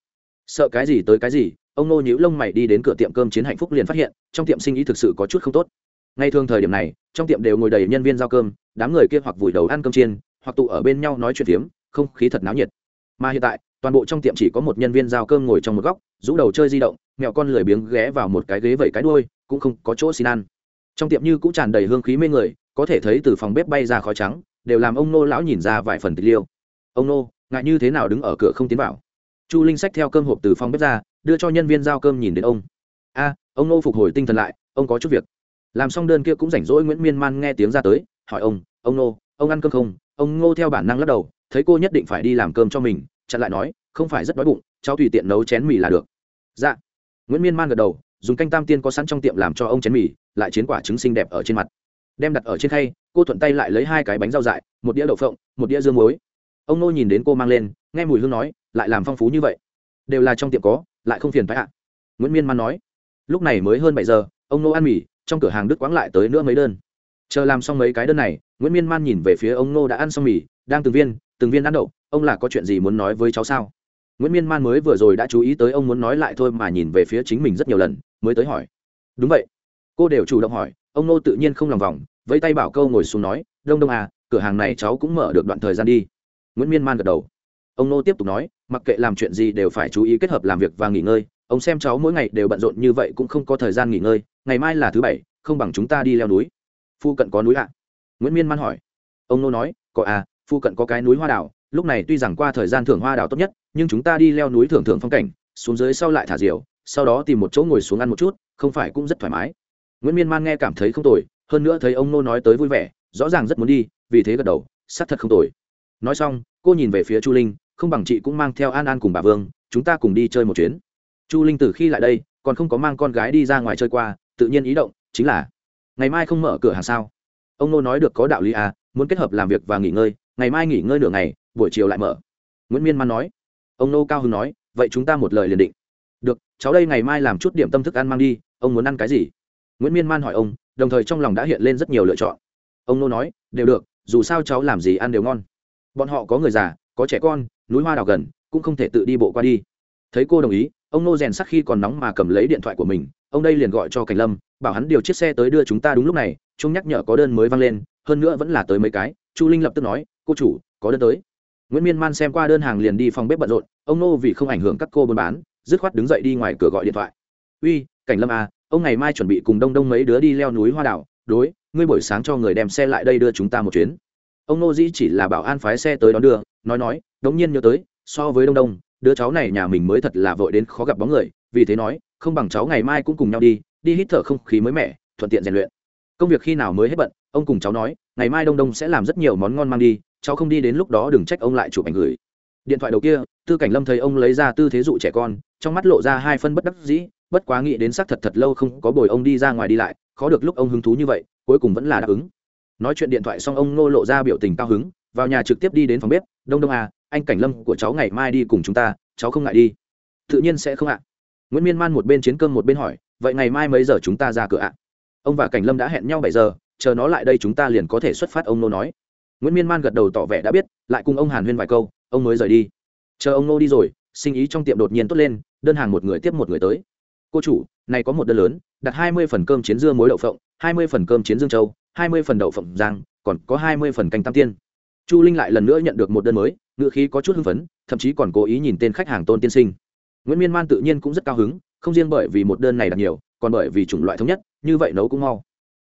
Sợ cái gì tới cái gì ông nô nhíu lông mày đi đến cửa tiệm cơm chiến hạnh phúc liền phát hiện, trong tiệm sinh ý thực sự có chút không tốt. Ngay thường thời điểm này, trong tiệm đều ngồi đầy nhân viên giao cơm, đám người kia hoặc vùi đầu ăn cơm chiên, hoặc tụ ở bên nhau nói chuyện phiếm, không khí thật náo nhiệt. Mà hiện tại, toàn bộ trong tiệm chỉ có một nhân viên giao cơm ngồi trong một góc, rũ đầu chơi di động, mẹo con lười biếng ghé vào một cái ghế vẩy cái đuôi, cũng không có chỗ xin ăn. Trong tiệm như cũng tràn đầy hương khí mê người, có thể thấy từ phòng bếp bay ra khói trắng, đều làm ông nô lão nhìn ra vài phần tịch liêu. Ông nô, ngại như thế nào đứng ở cửa không tiến vào? Chu linh sách theo cơm hộp từ phòng bếp ra đưa cho nhân viên giao cơm nhìn đến ông. A, ông nô phục hồi tinh thần lại, ông có chút việc. Làm xong đơn kia cũng rảnh rỗi nguyễn miên man nghe tiếng ra tới, hỏi ông ông nô, ông ăn cơm không? Ông ngô theo bản năng lắc đầu, thấy cô nhất định phải đi làm cơm cho mình, chặn lại nói, không phải rất đói bụng, cháu tùy tiện nấu chén mì là được. Dạ. Nguyễn miên man gật đầu, dùng canh tam tiên có sẵn trong tiệm làm cho ông chén mì, lại chiến quả trứng xinh đẹp ở trên mặt. Đem đặt ở trên khay, cô thuận tay lại lấy hai cái bánh rau dại, một đĩa đậu phộng, một đĩa dương muối. Ông nô nhìn đến cô mang lên, nghe mùi hương nói, lại làm phong phú như vậy. Đều là trong tiệm có lại không phiền phải ạ. Nguyễn miên man nói, lúc này mới hơn bảy giờ, ông nô ăn mì, trong cửa hàng đức quáng lại tới nữa mấy đơn. Chờ làm xong mấy cái đơn này, nguyễn miên man nhìn về phía ông nô đã ăn xong mì, đang từng viên từng viên ăn đậu, ông là có chuyện gì muốn nói với cháu sao? Nguyễn miên man mới vừa rồi đã chú ý tới ông muốn nói lại thôi mà nhìn về phía chính mình rất nhiều lần, mới tới hỏi, đúng vậy. Cô đều chủ động hỏi, ông nô tự nhiên không lòng vòng, vẫy tay bảo câu ngồi xuống nói, đông đông à cửa hàng này cháu cũng mở được đoạn thời gian đi. Nguyễn miên man gật đầu. Ông nô tiếp tục nói mặc kệ làm chuyện gì đều phải chú ý kết hợp làm việc và nghỉ ngơi. Ông xem cháu mỗi ngày đều bận rộn như vậy cũng không có thời gian nghỉ ngơi. Ngày mai là thứ bảy, không bằng chúng ta đi leo núi. Phu cận có núi ạ? Nguyễn miên man hỏi. Ông nô nói, có à phu cận có cái núi hoa đảo. Lúc này tuy rằng qua thời gian thưởng hoa đảo tốt nhất, nhưng chúng ta đi leo núi thưởng thưởng phong cảnh, xuống dưới sau lại thả diều, sau đó tìm một chỗ ngồi xuống ăn một chút, không phải cũng rất thoải mái. Nguyễn miên man nghe cảm thấy không tồi, hơn nữa thấy ông nô nói tới vui vẻ, rõ ràng rất muốn đi, vì thế gật đầu sắc thật không tồi. Nói xong, cô nhìn về phía chu linh không bằng chị cũng mang theo an an cùng bà vương, chúng ta cùng đi chơi một chuyến. Chu linh từ khi lại đây, còn không có mang con gái đi ra ngoài chơi qua, tự nhiên ý động, chính là, ngày mai không mở cửa hàng sao? Ông nô nói được có đạo lý à muốn kết hợp làm việc và nghỉ ngơi, ngày mai nghỉ ngơi nửa ngày, buổi chiều lại mở. Nguyễn miên man nói. Ông nô cao hưng nói, vậy chúng ta một lời liền định. Được, cháu đây ngày mai làm chút điểm tâm thức ăn mang đi, ông muốn ăn cái gì? Nguyễn miên man hỏi ông, đồng thời trong lòng đã hiện lên rất nhiều lựa chọn. Ông nô nói, đều được, dù sao cháu làm gì ăn đều ngon. Bọn họ có người già, có trẻ con núi hoa đào gần, cũng không thể tự đi bộ qua đi. Thấy cô đồng ý, ông nô rèn sắc khi còn nóng mà cầm lấy điện thoại của mình, ông đây liền gọi cho cảnh lâm, bảo hắn điều chiếc xe tới đưa chúng ta đúng lúc này chúng nhắc nhở có đơn mới vang lên, hơn nữa vẫn là tới mấy cái, chu linh lập tức nói, cô chủ, có đơn tới. Nguyễn miên man xem qua đơn hàng liền đi phòng bếp bận rộn, ông nô vì không ảnh hưởng các cô buôn bán, dứt khoát đứng dậy đi ngoài cửa gọi điện thoại. Uy, cảnh lâm à ông ngày mai chuẩn bị cùng đông đông mấy đứa đi leo núi hoa đảo, đối, ngươi buổi sáng cho người đem xe lại đây đưa chúng ta một chuyến ông nô dĩ chỉ là bảo an phái xe tới đón đưa, nói nói, đống nhiên nhớ tới, so với đông đông, đứa cháu này nhà mình mới thật là vội đến khó gặp bóng người, vì thế nói, không bằng cháu ngày mai cũng cùng nhau đi đi hít thở không khí mới mẻ, thuận tiện rèn luyện. Công việc khi nào mới hết bận, ông cùng cháu nói, ngày mai đông đông sẽ làm rất nhiều món ngon mang đi, cháu không đi đến lúc đó đừng trách ông lại chụp ảnh gửi. Điện thoại đầu kia, tư cảnh lâm thấy ông lấy ra tư thế dụ trẻ con, trong mắt lộ ra hai phân bất đắc dĩ, bất quá nghĩ đến xác thật thật lâu không có bồi ông đi ra ngoài đi lại, khó được lúc ông hứng thú như vậy, cuối cùng vẫn là đáp ứng nói chuyện điện thoại xong, ông Ngô lộ ra biểu tình cao hứng, vào nhà trực tiếp đi đến phòng bếp. Đông đông à anh cảnh lâm của cháu ngày mai đi cùng chúng ta, cháu không ngại đi. Tự nhiên sẽ không ạ. Nguyễn miên man một bên chiến cơm một bên hỏi, vậy ngày mai mấy giờ chúng ta ra cửa ạ? Ông và cảnh lâm đã hẹn nhau bảy giờ, chờ nó lại đây chúng ta liền có thể xuất phát, ông nô nói. Nguyễn miên man gật đầu tỏ vẻ đã biết, lại cùng ông hàn huyên vài câu, ông mới rời đi. Chờ ông nô đi rồi, sinh ý trong tiệm đột nhiên tốt lên, đơn hàng một người tiếp một người tới. Cô chủ, này có một đơn lớn, đặt hai mươi phần cơm chiến dưa muối đậu phộng, hai mươi phần cơm chiến dương châu hai mươi phần đậu phộng giang còn có hai mươi phần canh tam tiên. Chu linh lại lần nữa nhận được một đơn mới ngựa khí có chút hưng phấn, thậm chí còn cố ý nhìn tên khách hàng tôn tiên sinh. Nguyễn miên man tự nhiên cũng rất cao hứng, không riêng bởi vì một đơn này đặt nhiều, còn bởi vì chủng loại thống nhất, như vậy nấu cũng mau.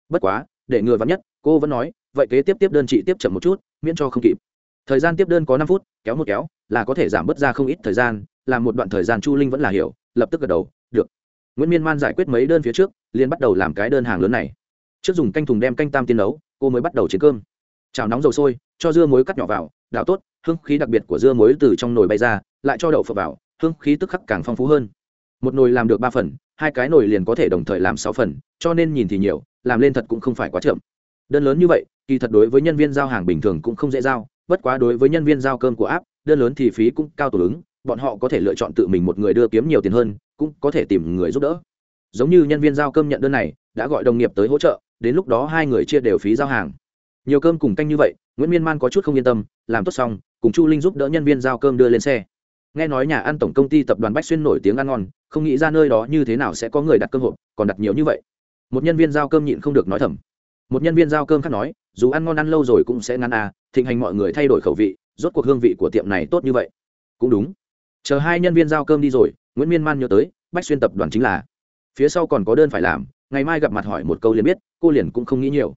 Bất quá, để ngừa vắn nhất, cô vẫn nói, vậy kế tiếp tiếp đơn chị tiếp chậm một chút, miễn cho không kịp. Thời gian tiếp đơn có năm phút, kéo một kéo, là có thể giảm bớt ra không ít thời gian làm một đoạn thời gian chu linh vẫn là hiểu, lập tức gật đầu, được. Nguyễn miên man giải quyết mấy đơn phía trước, liền bắt đầu làm cái đơn hàng lớn này trước dùng canh thùng đem canh tam tiên nấu, cô mới bắt đầu chiến cơm. Chảo nóng dầu sôi, cho dưa muối cắt nhỏ vào đảo tốt, hương khí đặc biệt của dưa muối từ trong nồi bay ra, lại cho đậu phở vào, hương khí tức khắc càng phong phú hơn. Một nồi làm được ba phần, hai cái nồi liền có thể đồng thời làm sáu phần, cho nên nhìn thì nhiều, làm lên thật cũng không phải quá chậm. Đơn lớn như vậy, kỳ thật đối với nhân viên giao hàng bình thường cũng không dễ giao, bất quá đối với nhân viên giao cơm của áp đơn lớn thì phí cũng cao tổ ứng bọn họ có thể lựa chọn tự mình một người đưa kiếm nhiều tiền hơn, cũng có thể tìm người giúp đỡ. Giống như nhân viên giao cơm nhận đơn này, đã gọi đồng nghiệp tới hỗ trợ đến lúc đó hai người chia đều phí giao hàng. Nhiều cơm cùng canh như vậy, nguyễn miên man có chút không yên tâm, làm tốt xong, cùng chu linh giúp đỡ nhân viên giao cơm đưa lên xe. Nghe nói nhà ăn tổng công ty tập đoàn bách xuyên nổi tiếng ăn ngon, không nghĩ ra nơi đó như thế nào sẽ có người đặt cơm hộp, còn đặt nhiều như vậy. Một nhân viên giao cơm nhịn không được nói thầm. Một nhân viên giao cơm khác nói, dù ăn ngon ăn lâu rồi cũng sẽ ngăn à thịnh hành mọi người thay đổi khẩu vị, rốt cuộc hương vị của tiệm này tốt như vậy. Cũng đúng. Chờ hai nhân viên giao cơm đi rồi, nguyễn miên man nhớ tới, bách xuyên tập đoàn chính là. Phía sau còn có đơn phải làm ngày mai gặp mặt hỏi một câu liền biết, cô liền cũng không nghĩ nhiều.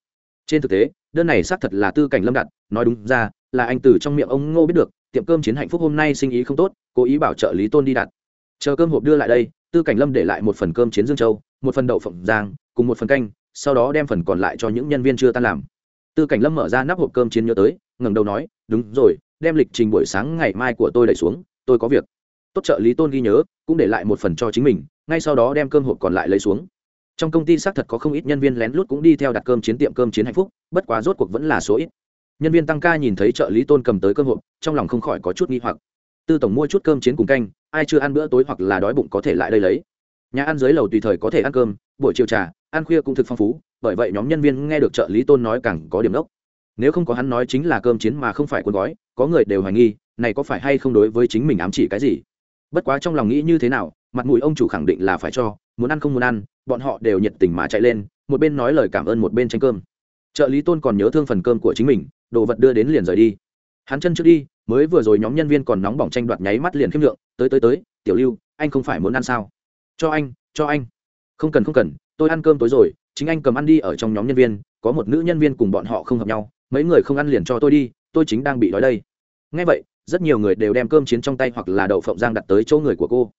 Trên thực tế, đơn này xác thật là tư cảnh lâm đặt, nói đúng ra, là anh từ trong miệng ông ngô biết được, tiệm cơm chiến hạnh phúc hôm nay sinh ý không tốt, cố ý bảo trợ lý tôn đi đặt. Chờ cơm hộp đưa lại đây, tư cảnh lâm để lại một phần cơm chiến dương châu, một phần đậu phộng giang, cùng một phần canh, sau đó đem phần còn lại cho những nhân viên chưa tan làm. Tư cảnh lâm mở ra nắp hộp cơm chiến nhớ tới, ngẩng đầu nói, đúng rồi, đem lịch trình buổi sáng ngày mai của tôi đẩy xuống, tôi có việc. Tốt trợ lý tôn ghi nhớ, cũng để lại một phần cho chính mình, ngay sau đó đem cơm hộp còn lại lấy xuống trong công ty xác thật có không ít nhân viên lén lút cũng đi theo đặt cơm chiến tiệm cơm chiến hạnh phúc, bất quá rốt cuộc vẫn là số ít. Nhân viên tăng ca nhìn thấy trợ lý tôn cầm tới cơm hộp, trong lòng không khỏi có chút nghi hoặc. Tư tổng mua chút cơm chiến cùng canh, ai chưa ăn bữa tối hoặc là đói bụng có thể lại đây lấy. Nhà ăn dưới lầu tùy thời có thể ăn cơm, buổi chiều trà, ăn khuya cũng thực phong phú, bởi vậy nhóm nhân viên nghe được trợ lý tôn nói càng có điểm đốc. Nếu không có hắn nói chính là cơm chiến mà không phải cuốn gói, có người đều hoài nghi, này có phải hay không đối với chính mình ám chỉ cái gì. Bất quá trong lòng nghĩ như thế nào, mặt mũi ông chủ khẳng định là phải cho muốn ăn không muốn ăn, bọn họ đều nhiệt tình mà chạy lên, một bên nói lời cảm ơn một bên tranh cơm. Trợ lý tôn còn nhớ thương phần cơm của chính mình, đồ vật đưa đến liền rời đi. Hắn chân trước đi, mới vừa rồi nhóm nhân viên còn nóng bỏng tranh đoạt nháy mắt liền khiêm lượng, tới tới tới, tiểu lưu, anh không phải muốn ăn sao? Cho anh cho anh. Không cần không cần, tôi ăn cơm tối rồi, chính anh cầm ăn đi ở trong nhóm nhân viên, có một nữ nhân viên cùng bọn họ không hợp nhau, mấy người không ăn liền cho tôi đi, tôi chính đang bị đói đây. Ngay vậy, rất nhiều người đều đem cơm chiến trong tay hoặc là đậu phộng giang đặt tới chỗ người của cô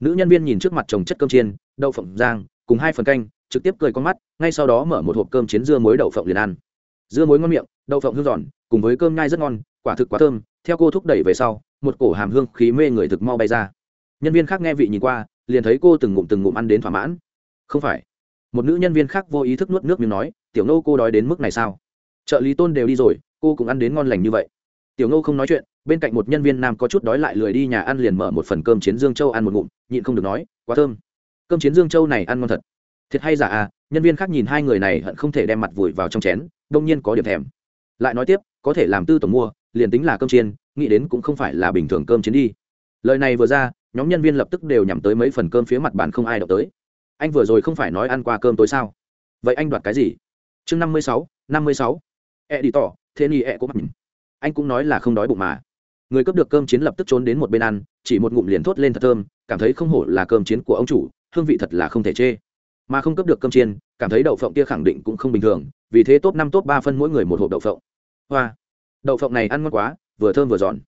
nữ nhân viên nhìn trước mặt chồng chất cơm chiên, đậu phộng giang cùng hai phần canh, trực tiếp cười con mắt, ngay sau đó mở một hộp cơm chiến dưa muối đậu phộng liền ăn. Dưa muối ngon miệng, đậu phộng hương giòn, cùng với cơm nhai rất ngon, quả thực quá thơm, theo cô thúc đẩy về sau, một cổ hàm hương khí mê người thực mau bay ra. Nhân viên khác nghe vị nhìn qua, liền thấy cô từng ngụm từng ngụm ăn đến thỏa mãn. Không phải. Một nữ nhân viên khác vô ý thức nuốt nước miếng nói, tiểu nô, cô đói đến mức này sao? Trợ lý tôn đều đi rồi, cô cũng ăn đến ngon lành như vậy tiểu Ngô không nói chuyện, bên cạnh một nhân viên nam có chút đói lại lười đi nhà ăn liền mở một phần cơm chiến dương châu ăn một ngụm, nhịn không được nói, quá thơm. Cơm chiến dương châu này ăn ngon thật. Thiệt hay giả à? Nhân viên khác nhìn hai người này hận không thể đem mặt vùi vào trong chén, đông nhiên có điểm thèm. Lại nói tiếp, có thể làm tư tổng mua, liền tính là cơm chiên, nghĩ đến cũng không phải là bình thường cơm chiến đi. Lời này vừa ra, nhóm nhân viên lập tức đều nhằm tới mấy phần cơm phía mặt bàn không ai đọc tới. Anh vừa rồi không phải nói ăn qua cơm tối sao? Vậy anh đoạt cái gì? Chương năm mươi sáu, năm mươi sáu. E đi tỏ, thế ni e cũng mặc nhìn anh cũng nói là không đói bụng mà. Người cướp được cơm chiến lập tức trốn đến một bên ăn, chỉ một ngụm liền thốt lên thật thơm, cảm thấy không hổ là cơm chiến của ông chủ, hương vị thật là không thể chê. Mà không cướp được cơm chiên, cảm thấy đậu phộng kia khẳng định cũng không bình thường, vì thế top năm, top ba phân mỗi người một hộp đậu phộng. Hoa. Đậu phộng này ăn ngon quá, vừa thơm vừa giòn.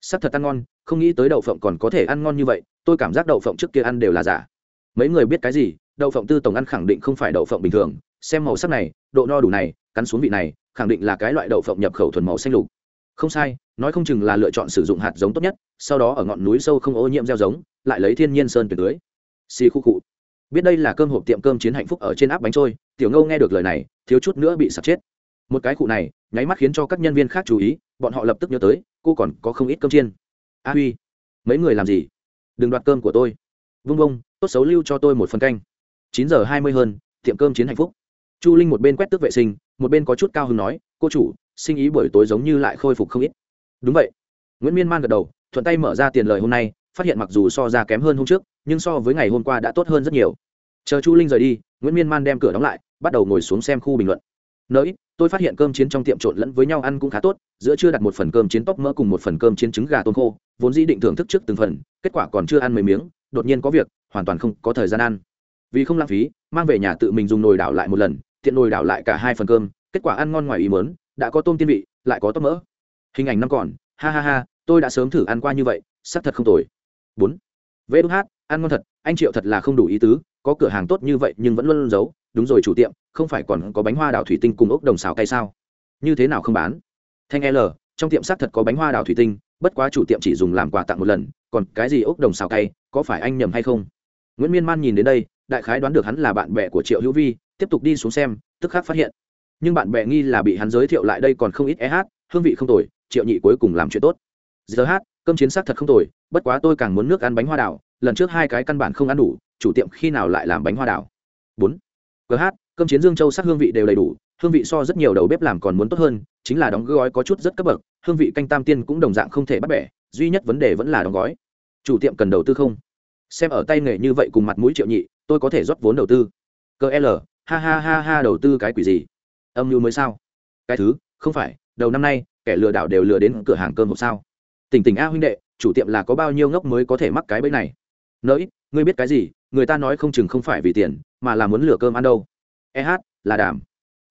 Sắc thật ăn ngon, không nghĩ tới đậu phộng còn có thể ăn ngon như vậy, tôi cảm giác đậu phộng trước kia ăn đều là giả. Mấy người biết cái gì, đậu phộng tư tổng ăn khẳng định không phải đậu phộng bình thường, xem màu sắc này, độ no đủ này, cắn xuống vị này, khẳng định là cái loại đậu phộng nhập khẩu thuần màu xanh lục không sai, nói không chừng là lựa chọn sử dụng hạt giống tốt nhất, sau đó ở ngọn núi sâu không ô nhiễm gieo giống, lại lấy thiên nhiên sơn tuyệt tưới xì khu cụ biết đây là cơm hộp tiệm cơm chiến hạnh phúc ở trên áp bánh trôi, tiểu ngâu nghe được lời này, thiếu chút nữa bị sạt chết. Một cái cụ này, nháy mắt khiến cho các nhân viên khác chú ý, bọn họ lập tức nhớ tới, cô còn có không ít cơm chiên. A huy, mấy người làm gì? Đừng đoạt cơm của tôi. Vung vung, tốt xấu lưu cho tôi một phần canh. Chín giờ hai mươi hơn, tiệm cơm chiến hạnh phúc. Chu linh một bên quét tước vệ sinh, một bên có chút cao hứng nói cô chủ, sinh ý buổi tối giống như lại khôi phục không ít. Đúng vậy. Nguyễn miên man gật đầu, thuận tay mở ra tiền lời hôm nay, phát hiện mặc dù so ra kém hơn hôm trước, nhưng so với ngày hôm qua đã tốt hơn rất nhiều. Chờ chu linh rời đi, nguyễn miên man đem cửa đóng lại, bắt đầu ngồi xuống xem khu bình luận. Nới tôi phát hiện cơm chiến trong tiệm trộn lẫn với nhau ăn cũng khá tốt, giữa chưa đặt một phần cơm chiến tóc mỡ cùng một phần cơm chiến trứng gà tôm khô, vốn dĩ định thưởng thức trước từng phần, kết quả còn chưa ăn mấy miếng, đột nhiên có việc, hoàn toàn không có thời gian ăn. Vì không lãng phí, mang về nhà tự mình dùng nồi đảo lại một lần, tiện nồi đảo lại cả hai phần cơm kết quả ăn ngon ngoài ý mớn đã có tôm tiên vị lại có tóc mỡ. Hình ảnh năm còn ha ha ha tôi đã sớm thử ăn qua như vậy sắc thật không tồi. Bốn. Vê đúc hát ăn ngon thật anh triệu thật là không đủ ý tứ có cửa hàng tốt như vậy nhưng vẫn luôn, luôn giấu. Đúng rồi chủ tiệm không phải còn có bánh hoa đào thủy tinh cùng ốc đồng xào cay sao? Như thế nào không bán? Thanh l trong tiệm xác thật có bánh hoa đào thủy tinh bất quá chủ tiệm chỉ dùng làm quà tặng một lần còn cái gì ốc đồng xào cay có phải anh nhầm hay không? Nguyễn miên man nhìn đến đây đại khái đoán được hắn là bạn bè của triệu hữu vi tiếp tục đi xuống xem tức khắc phát hiện nhưng bạn bè nghi là bị hắn giới thiệu lại đây còn không ít eh hương vị không tồi, triệu nhị cuối cùng làm chuyện tốt. Giờ hát, cơm chiến sắc thật không tồi, bất quá tôi càng muốn nước ăn bánh hoa đào, lần trước hai cái căn bản không ăn đủ, chủ tiệm khi nào lại làm bánh hoa đào? Bốn. Gh cơm chiến dương châu sắc hương vị đều đầy đủ, hương vị so rất nhiều đầu bếp làm còn muốn tốt hơn, chính là đóng gói có chút rất cấp bậc, hương vị canh tam tiên cũng đồng dạng không thể bắt bẻ, duy nhất vấn đề vẫn là đóng gói. Chủ tiệm cần đầu tư không? Xem ở tay nghề như vậy cùng mặt mũi triệu nhị, tôi có thể rót vốn đầu tư. Cơ l, ha ha ha ha, đầu tư cái quỷ gì? Âm mưu mới sao? Cái thứ, không phải, đầu năm nay, kẻ lừa đảo đều lừa đến cửa hàng cơm hộp sao? Tỉnh tỉnh a huynh đệ, chủ tiệm là có bao nhiêu ngốc mới có thể mắc cái bẫy này? Nỡi ngươi biết cái gì? Người ta nói không chừng không phải vì tiền, mà là muốn lừa cơm ăn đâu. Eh là đảm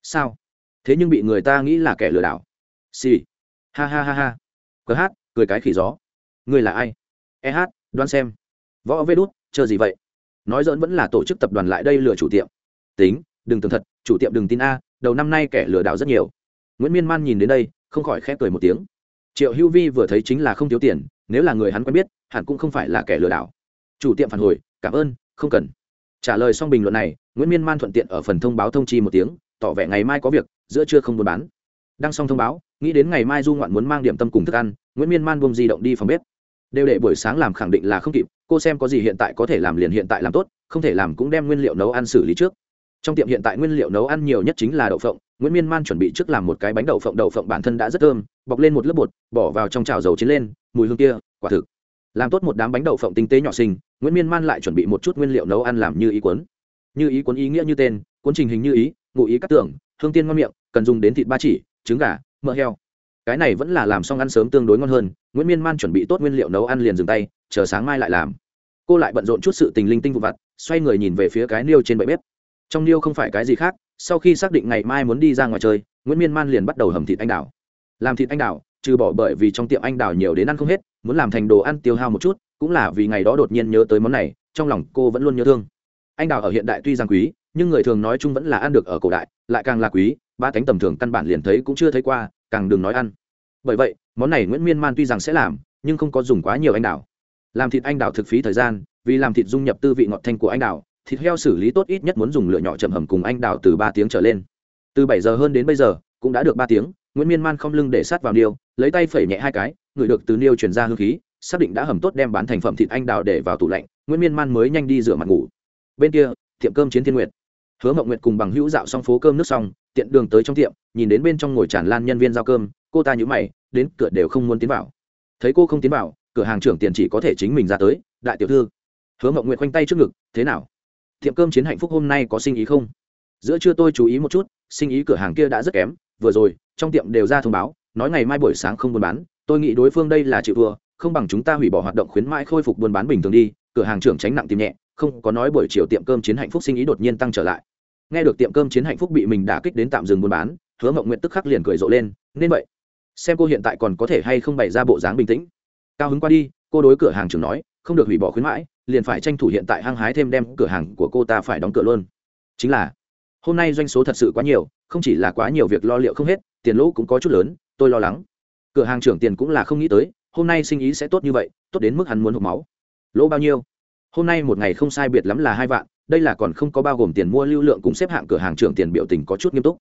sao? Thế nhưng bị người ta nghĩ là kẻ lừa đảo. Xì、sì. ha ha ha ha. Cờ hát, cười cái khỉ gió. Ngươi là ai? Eh đoán xem. Võ vê đút, chờ gì vậy? Nói dỡn vẫn là tổ chức tập đoàn lại đây lừa chủ tiệm. Tính, đừng tưởng thật, chủ tiệm đừng tin a đầu năm nay kẻ lừa đảo rất nhiều. Nguyễn miên man nhìn đến đây, không khỏi khép cười một tiếng. Triệu hữu vi vừa thấy chính là không thiếu tiền, nếu là người hắn quen biết, hẳn cũng không phải là kẻ lừa đảo. Chủ tiệm phản hồi, cảm ơn, không cần. Trả lời xong bình luận này, nguyễn miên man thuận tiện ở phần thông báo thông chi một tiếng, tỏ vẻ ngày mai có việc, giữa trưa không buôn bán. Đăng xong thông báo, nghĩ đến ngày mai du ngoạn muốn mang điểm tâm cùng thức ăn, nguyễn miên man bông di động đi phòng bếp. Đều để buổi sáng làm khẳng định là không kịp, cô xem có gì hiện tại có thể làm liền hiện tại làm tốt, không thể làm cũng đem nguyên liệu nấu ăn xử lý trước trong tiệm hiện tại nguyên liệu nấu ăn nhiều nhất chính là đậu phộng. Nguyễn miên man chuẩn bị trước làm một cái bánh đậu phộng. Đậu phộng bản thân đã rất thơm, bọc lên một lớp bột, bỏ vào trong chảo dầu chín lên, mùi hương kia, quả thực. Làm tốt một đám bánh đậu phộng tinh tế nhỏ xinh, nguyễn miên man lại chuẩn bị một chút nguyên liệu nấu ăn làm như ý cuốn. Như ý cuốn ý nghĩa như tên, cuốn trình hình như ý, ngụ ý cắt tưởng, hương tiên ngon miệng, cần dùng đến thịt ba chỉ, trứng gà, mỡ heo. Cái này vẫn là làm xong ăn sớm tương đối ngon hơn, nguyễn miên man chuẩn bị tốt nguyên liệu nấu ăn liền dừng tay, chờ sáng mai lại làm. Cô lại bận rộn chút sự tình linh tinh vụ vặt, xoay người nhìn về phía cái niêu trên bệ bếp trong niêu không phải cái gì khác, sau khi xác định ngày mai muốn đi ra ngoài chơi, nguyễn miên man liền bắt đầu hầm thịt anh đào. Làm thịt anh đào, trừ bỏ bởi vì trong tiệm anh đào nhiều đến ăn không hết, muốn làm thành đồ ăn tiêu hao một chút, cũng là vì ngày đó đột nhiên nhớ tới món này, trong lòng cô vẫn luôn nhớ thương. Anh đào ở hiện đại tuy rằng quý, nhưng người thường nói chung vẫn là ăn được ở cổ đại, lại càng là quý, ba cánh tầm thường căn bản liền thấy cũng chưa thấy qua, càng đừng nói ăn. Bởi vậy, món này nguyễn miên man tuy rằng sẽ làm, nhưng không có dùng quá nhiều anh đào. Làm thịt anh đào thực phí thời gian, vì làm thịt dung nhập tư vị ngọt thanh của anh đào thịt heo xử lý tốt ít nhất muốn dùng lửa nhỏ chậm hầm cùng anh đào từ ba tiếng trở lên. Từ bảy giờ hơn đến bây giờ, cũng đã được ba tiếng, nguyễn miên man không lưng để sát vào niêu, lấy tay phẩy nhẹ hai cái, người được từ niêu chuyển ra hương khí, xác định đã hầm tốt đem bán thành phẩm thịt anh đào để vào tủ lạnh, nguyễn miên man mới nhanh đi rửa mặt ngủ. Bên kia, tiệm cơm chiến thiên nguyệt. Hứa mộng nguyệt cùng bằng hữu dạo xong phố cơm nước xong, tiện đường tới trong tiệm, nhìn đến bên trong ngồi tràn lan nhân viên giao cơm, cô ta nhữ mày, đến cửa đều không muốn tiến vào. Thấy cô không tiến vào, cửa hàng trưởng tiền chỉ có thể chính mình ra tới, đại tiểu thư. Hứa mộng nguyệt khoanh tay trước ngực, thế nào? Tiệm cơm chiến hạnh phúc hôm nay có sinh ý không? Giữa trưa tôi chú ý một chút, sinh ý cửa hàng kia đã rất kém, vừa rồi, trong tiệm đều ra thông báo, nói ngày mai buổi sáng không buôn bán, tôi nghĩ đối phương đây là chịu thua, không bằng chúng ta hủy bỏ hoạt động khuyến mãi khôi phục buôn bán bình thường đi, cửa hàng trưởng tránh nặng tìm nhẹ, không có nói buổi chiều tiệm cơm chiến hạnh phúc sinh ý đột nhiên tăng trở lại. Nghe được tiệm cơm chiến hạnh phúc bị mình đả kích đến tạm dừng buôn bán, hứa mộng nguyện tức khắc liền cười rộ lên, nên vậy, xem cô hiện tại còn có thể hay không bày ra bộ dáng bình tĩnh. Cao hứng qua đi, cô đối cửa hàng trưởng nói không được hủy bỏ khuyến mãi, liền phải tranh thủ hiện tại hăng hái thêm đem cửa hàng của cô ta phải đóng cửa luôn. Chính là, hôm nay doanh số thật sự quá nhiều, không chỉ là quá nhiều việc lo liệu không hết, tiền lỗ cũng có chút lớn, tôi lo lắng. Cửa hàng trưởng tiền cũng là không nghĩ tới, hôm nay sinh ý sẽ tốt như vậy, tốt đến mức hắn muốn hộp máu. Lỗ bao nhiêu? Hôm nay một ngày không sai biệt lắm là hai vạn, đây là còn không có bao gồm tiền mua lưu lượng cùng xếp hạng cửa hàng trưởng tiền biểu tình có chút nghiêm túc.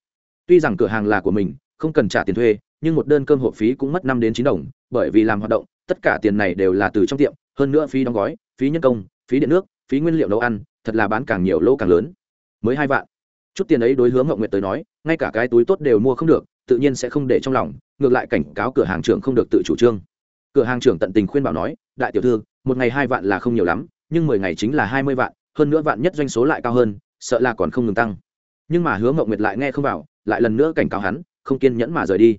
Tuy rằng cửa hàng là của mình, không cần trả tiền thuê, nhưng một đơn cơm hộp phí cũng mất năm đến chín đồng, bởi vì làm hoạt động, tất cả tiền này đều là từ trong tiệm hơn nữa phí đóng gói, phí nhân công, phí điện nước, phí nguyên liệu nấu ăn, thật là bán càng nhiều lỗ càng lớn. Mới hai vạn. Chút tiền ấy đối hướng ngậu nguyệt tới nói, ngay cả cái túi tốt đều mua không được, tự nhiên sẽ không để trong lòng, ngược lại cảnh cáo cửa hàng trưởng không được tự chủ trương. Cửa hàng trưởng tận tình khuyên bảo nói, đại tiểu thư, một ngày hai vạn là không nhiều lắm, nhưng mười ngày chính là hai mươi vạn, hơn nữa vạn nhất doanh số lại cao hơn, sợ là còn không ngừng tăng. Nhưng mà hứa ngậu nguyệt lại nghe không vào, lại lần nữa cảnh cáo hắn, không kiên nhẫn mà rời đi.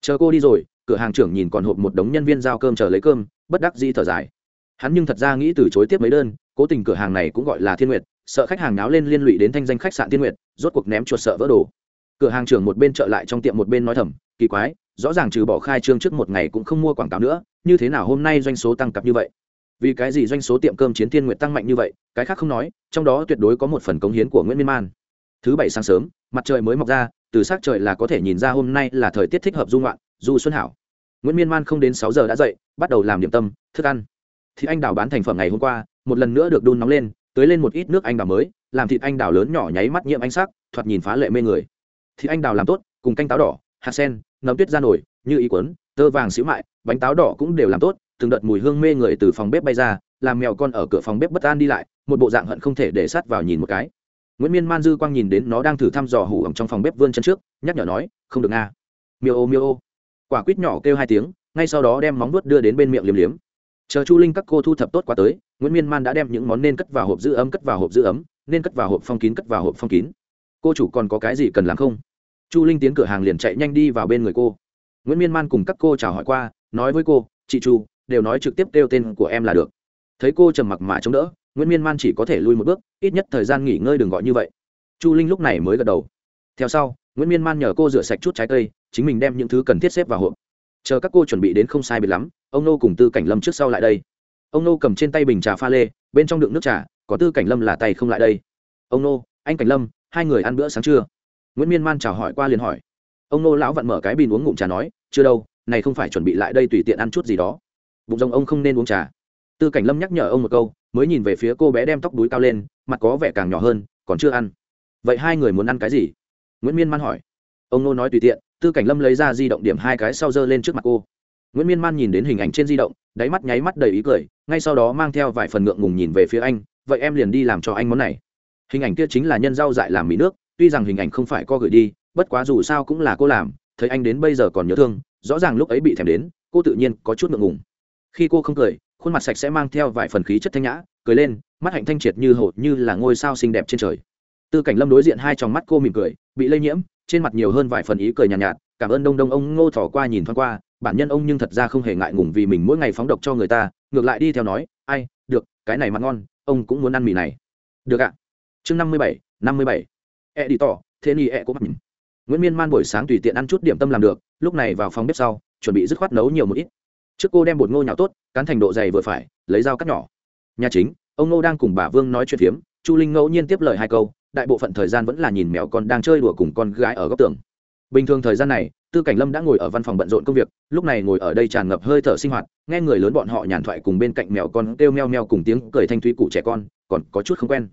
Chờ cô đi rồi. Cửa hàng trưởng nhìn còn hộp một đống nhân viên giao cơm chờ lấy cơm, bất đắc dĩ thở dài hắn nhưng thật ra nghĩ từ chối tiếp mấy đơn, cố tình cửa hàng này cũng gọi là thiên nguyệt, sợ khách hàng náo lên liên lụy đến thanh danh khách sạn thiên nguyệt, rốt cuộc ném chuột sợ vỡ đồ. Cửa hàng trưởng một bên trợ lại trong tiệm một bên nói thầm, kỳ quái, rõ ràng trừ bỏ khai trương trước một ngày cũng không mua quảng cáo nữa, như thế nào hôm nay doanh số tăng cặp như vậy? Vì cái gì doanh số tiệm cơm chiến thiên nguyệt tăng mạnh như vậy, cái khác không nói, trong đó tuyệt đối có một phần cống hiến của nguyễn miên man. Thứ bảy sáng sớm, mặt trời mới mọc ra, từ s á c trời là có thể nhìn ra hôm nay là thời tiết thích hợp dung loạn du xuân hảo. Nguyễn miên man không đến sáu giờ đã dậy, bắt đầu làm điểm tâm, thức ăn thịt anh đào bán thành phẩm ngày hôm qua, một lần nữa được đun nóng lên, tưới lên một ít nước anh đào mới, làm thịt anh đào lớn nhỏ nháy mắt nhiễm ánh sắc, thoạt nhìn phá lệ mê người. Thịt anh đào làm tốt, cùng canh táo đỏ, hạt sen, nấm tuyết ra nổi như ý quấn tơ vàng xíu mại, bánh táo đỏ cũng đều làm tốt, từng đợt mùi hương mê người từ phòng bếp bay ra, làm mèo con ở cửa phòng bếp bất an đi lại, một bộ dạng hận không thể để sát vào nhìn một cái. Nguyễn miên man dư quang nhìn đến nó đang thử thăm dò hủ ẩm trong phòng bếp vươn chân trước, nhắc nhở nói, không được nga. Miêu ô miêu ô. Quả quýt nhỏ kêu hai tiếng, ngay sau đó đem móng vuốt đưa đến bên miệng liếm liếm chờ chu linh các cô thu thập tốt quá tới, nguyễn miên man đã đem những món nên cất vào hộp giữ ấm cất vào hộp giữ ấm, nên cất vào hộp phong kín cất vào hộp phong kín. Cô chủ còn có cái gì cần làm không? Chu linh tiến cửa hàng liền chạy nhanh đi vào bên người cô. Nguyễn miên man cùng các cô chào hỏi qua, nói với cô, chị chu, đều nói trực tiếp kêu tên của em là được. Thấy cô trầm mặc mà chống đỡ, nguyễn miên man chỉ có thể lui một bước, ít nhất thời gian nghỉ ngơi đừng gọi như vậy. Chu linh lúc này mới gật đầu. Theo sau, nguyễn miên man nhờ cô rửa sạch chút trái cây, chính mình đem những thứ cần thiết xếp vào hộp. Chờ các cô chuẩn bị đến không sai biệt lắm ông nô cùng tư cảnh lâm trước sau lại đây. Ông nô cầm trên tay bình trà pha lê, bên trong đựng nước trà, có tư cảnh lâm là tay không lại đây. Ông nô, anh cảnh lâm, hai người ăn bữa sáng trưa. Nguyễn miên man chào hỏi qua liền hỏi. Ông nô lão vặn mở cái bình uống ngụm trà nói, chưa đâu, này không phải chuẩn bị lại đây tùy tiện ăn chút gì đó. Bụng rồng ông không nên uống trà. Tư cảnh lâm nhắc nhở ông một câu, mới nhìn về phía cô bé đem tóc đuối cao lên, mặt có vẻ càng nhỏ hơn, còn chưa ăn. Vậy hai người muốn ăn cái gì? Nguyễn miên man hỏi. Ông nô nói tùy tiện, tư cảnh lâm lấy ra di động điểm hai cái sau giơ lên trước mặt cô nguyễn miên man nhìn đến hình ảnh trên di động, đáy mắt nháy mắt đầy ý cười, ngay sau đó mang theo vài phần ngượng ngùng nhìn về phía anh, vậy em liền đi làm cho anh món này. Hình ảnh kia chính là nhân rau dại làm mì nước, tuy rằng hình ảnh không phải co gửi đi, bất quá dù sao cũng là cô làm, thấy anh đến bây giờ còn nhớ thương, rõ ràng lúc ấy bị thèm đến, cô tự nhiên có chút ngượng ngùng. Khi cô không cười, khuôn mặt sạch sẽ mang theo vài phần khí chất thanh nhã, cười lên, mắt hạnh thanh triệt như hột như là ngôi sao xinh đẹp trên trời. Tư cảnh lâm đối diện hai tròng mắt cô mỉm cười, bị lây nhiễm trên mặt nhiều hơn vài phần ý cười nhàn nhạt, nhạt cảm ơn đông đông ông ngô thỏ qua nhìn thoáng qua bản nhân ông nhưng thật ra không hề ngại ngùng vì mình mỗi ngày phóng độc cho người ta ngược lại đi theo nói ai được cái này mặn ngon ông cũng muốn ăn mì này. Được ạ. Chương năm mươi bảy năm mươi bảy. E đi tỏ thế ni e có mặt nguyễn miên man buổi sáng tùy tiện ăn chút điểm tâm làm được lúc này vào phòng bếp sau chuẩn bị dứt khoát nấu nhiều một ít. Trước cô đem bột ngô nhào tốt cán thành độ dày vừa phải lấy dao cắt nhỏ. Nhà chính ông ngô đang cùng bà vương nói chuyện phiếm chu linh ngẫu nhiên tiếp lời hai câu đại bộ phận thời gian vẫn là nhìn mèo con đang chơi đùa cùng con gái ở góc tường. Bình thường thời gian này, tư cảnh lâm đã ngồi ở văn phòng bận rộn công việc, lúc này ngồi ở đây tràn ngập hơi thở sinh hoạt, nghe người lớn bọn họ nhàn thoại cùng bên cạnh mèo con kêu meo meo cùng tiếng cười thanh thúy cụ trẻ con, còn có chút không quen.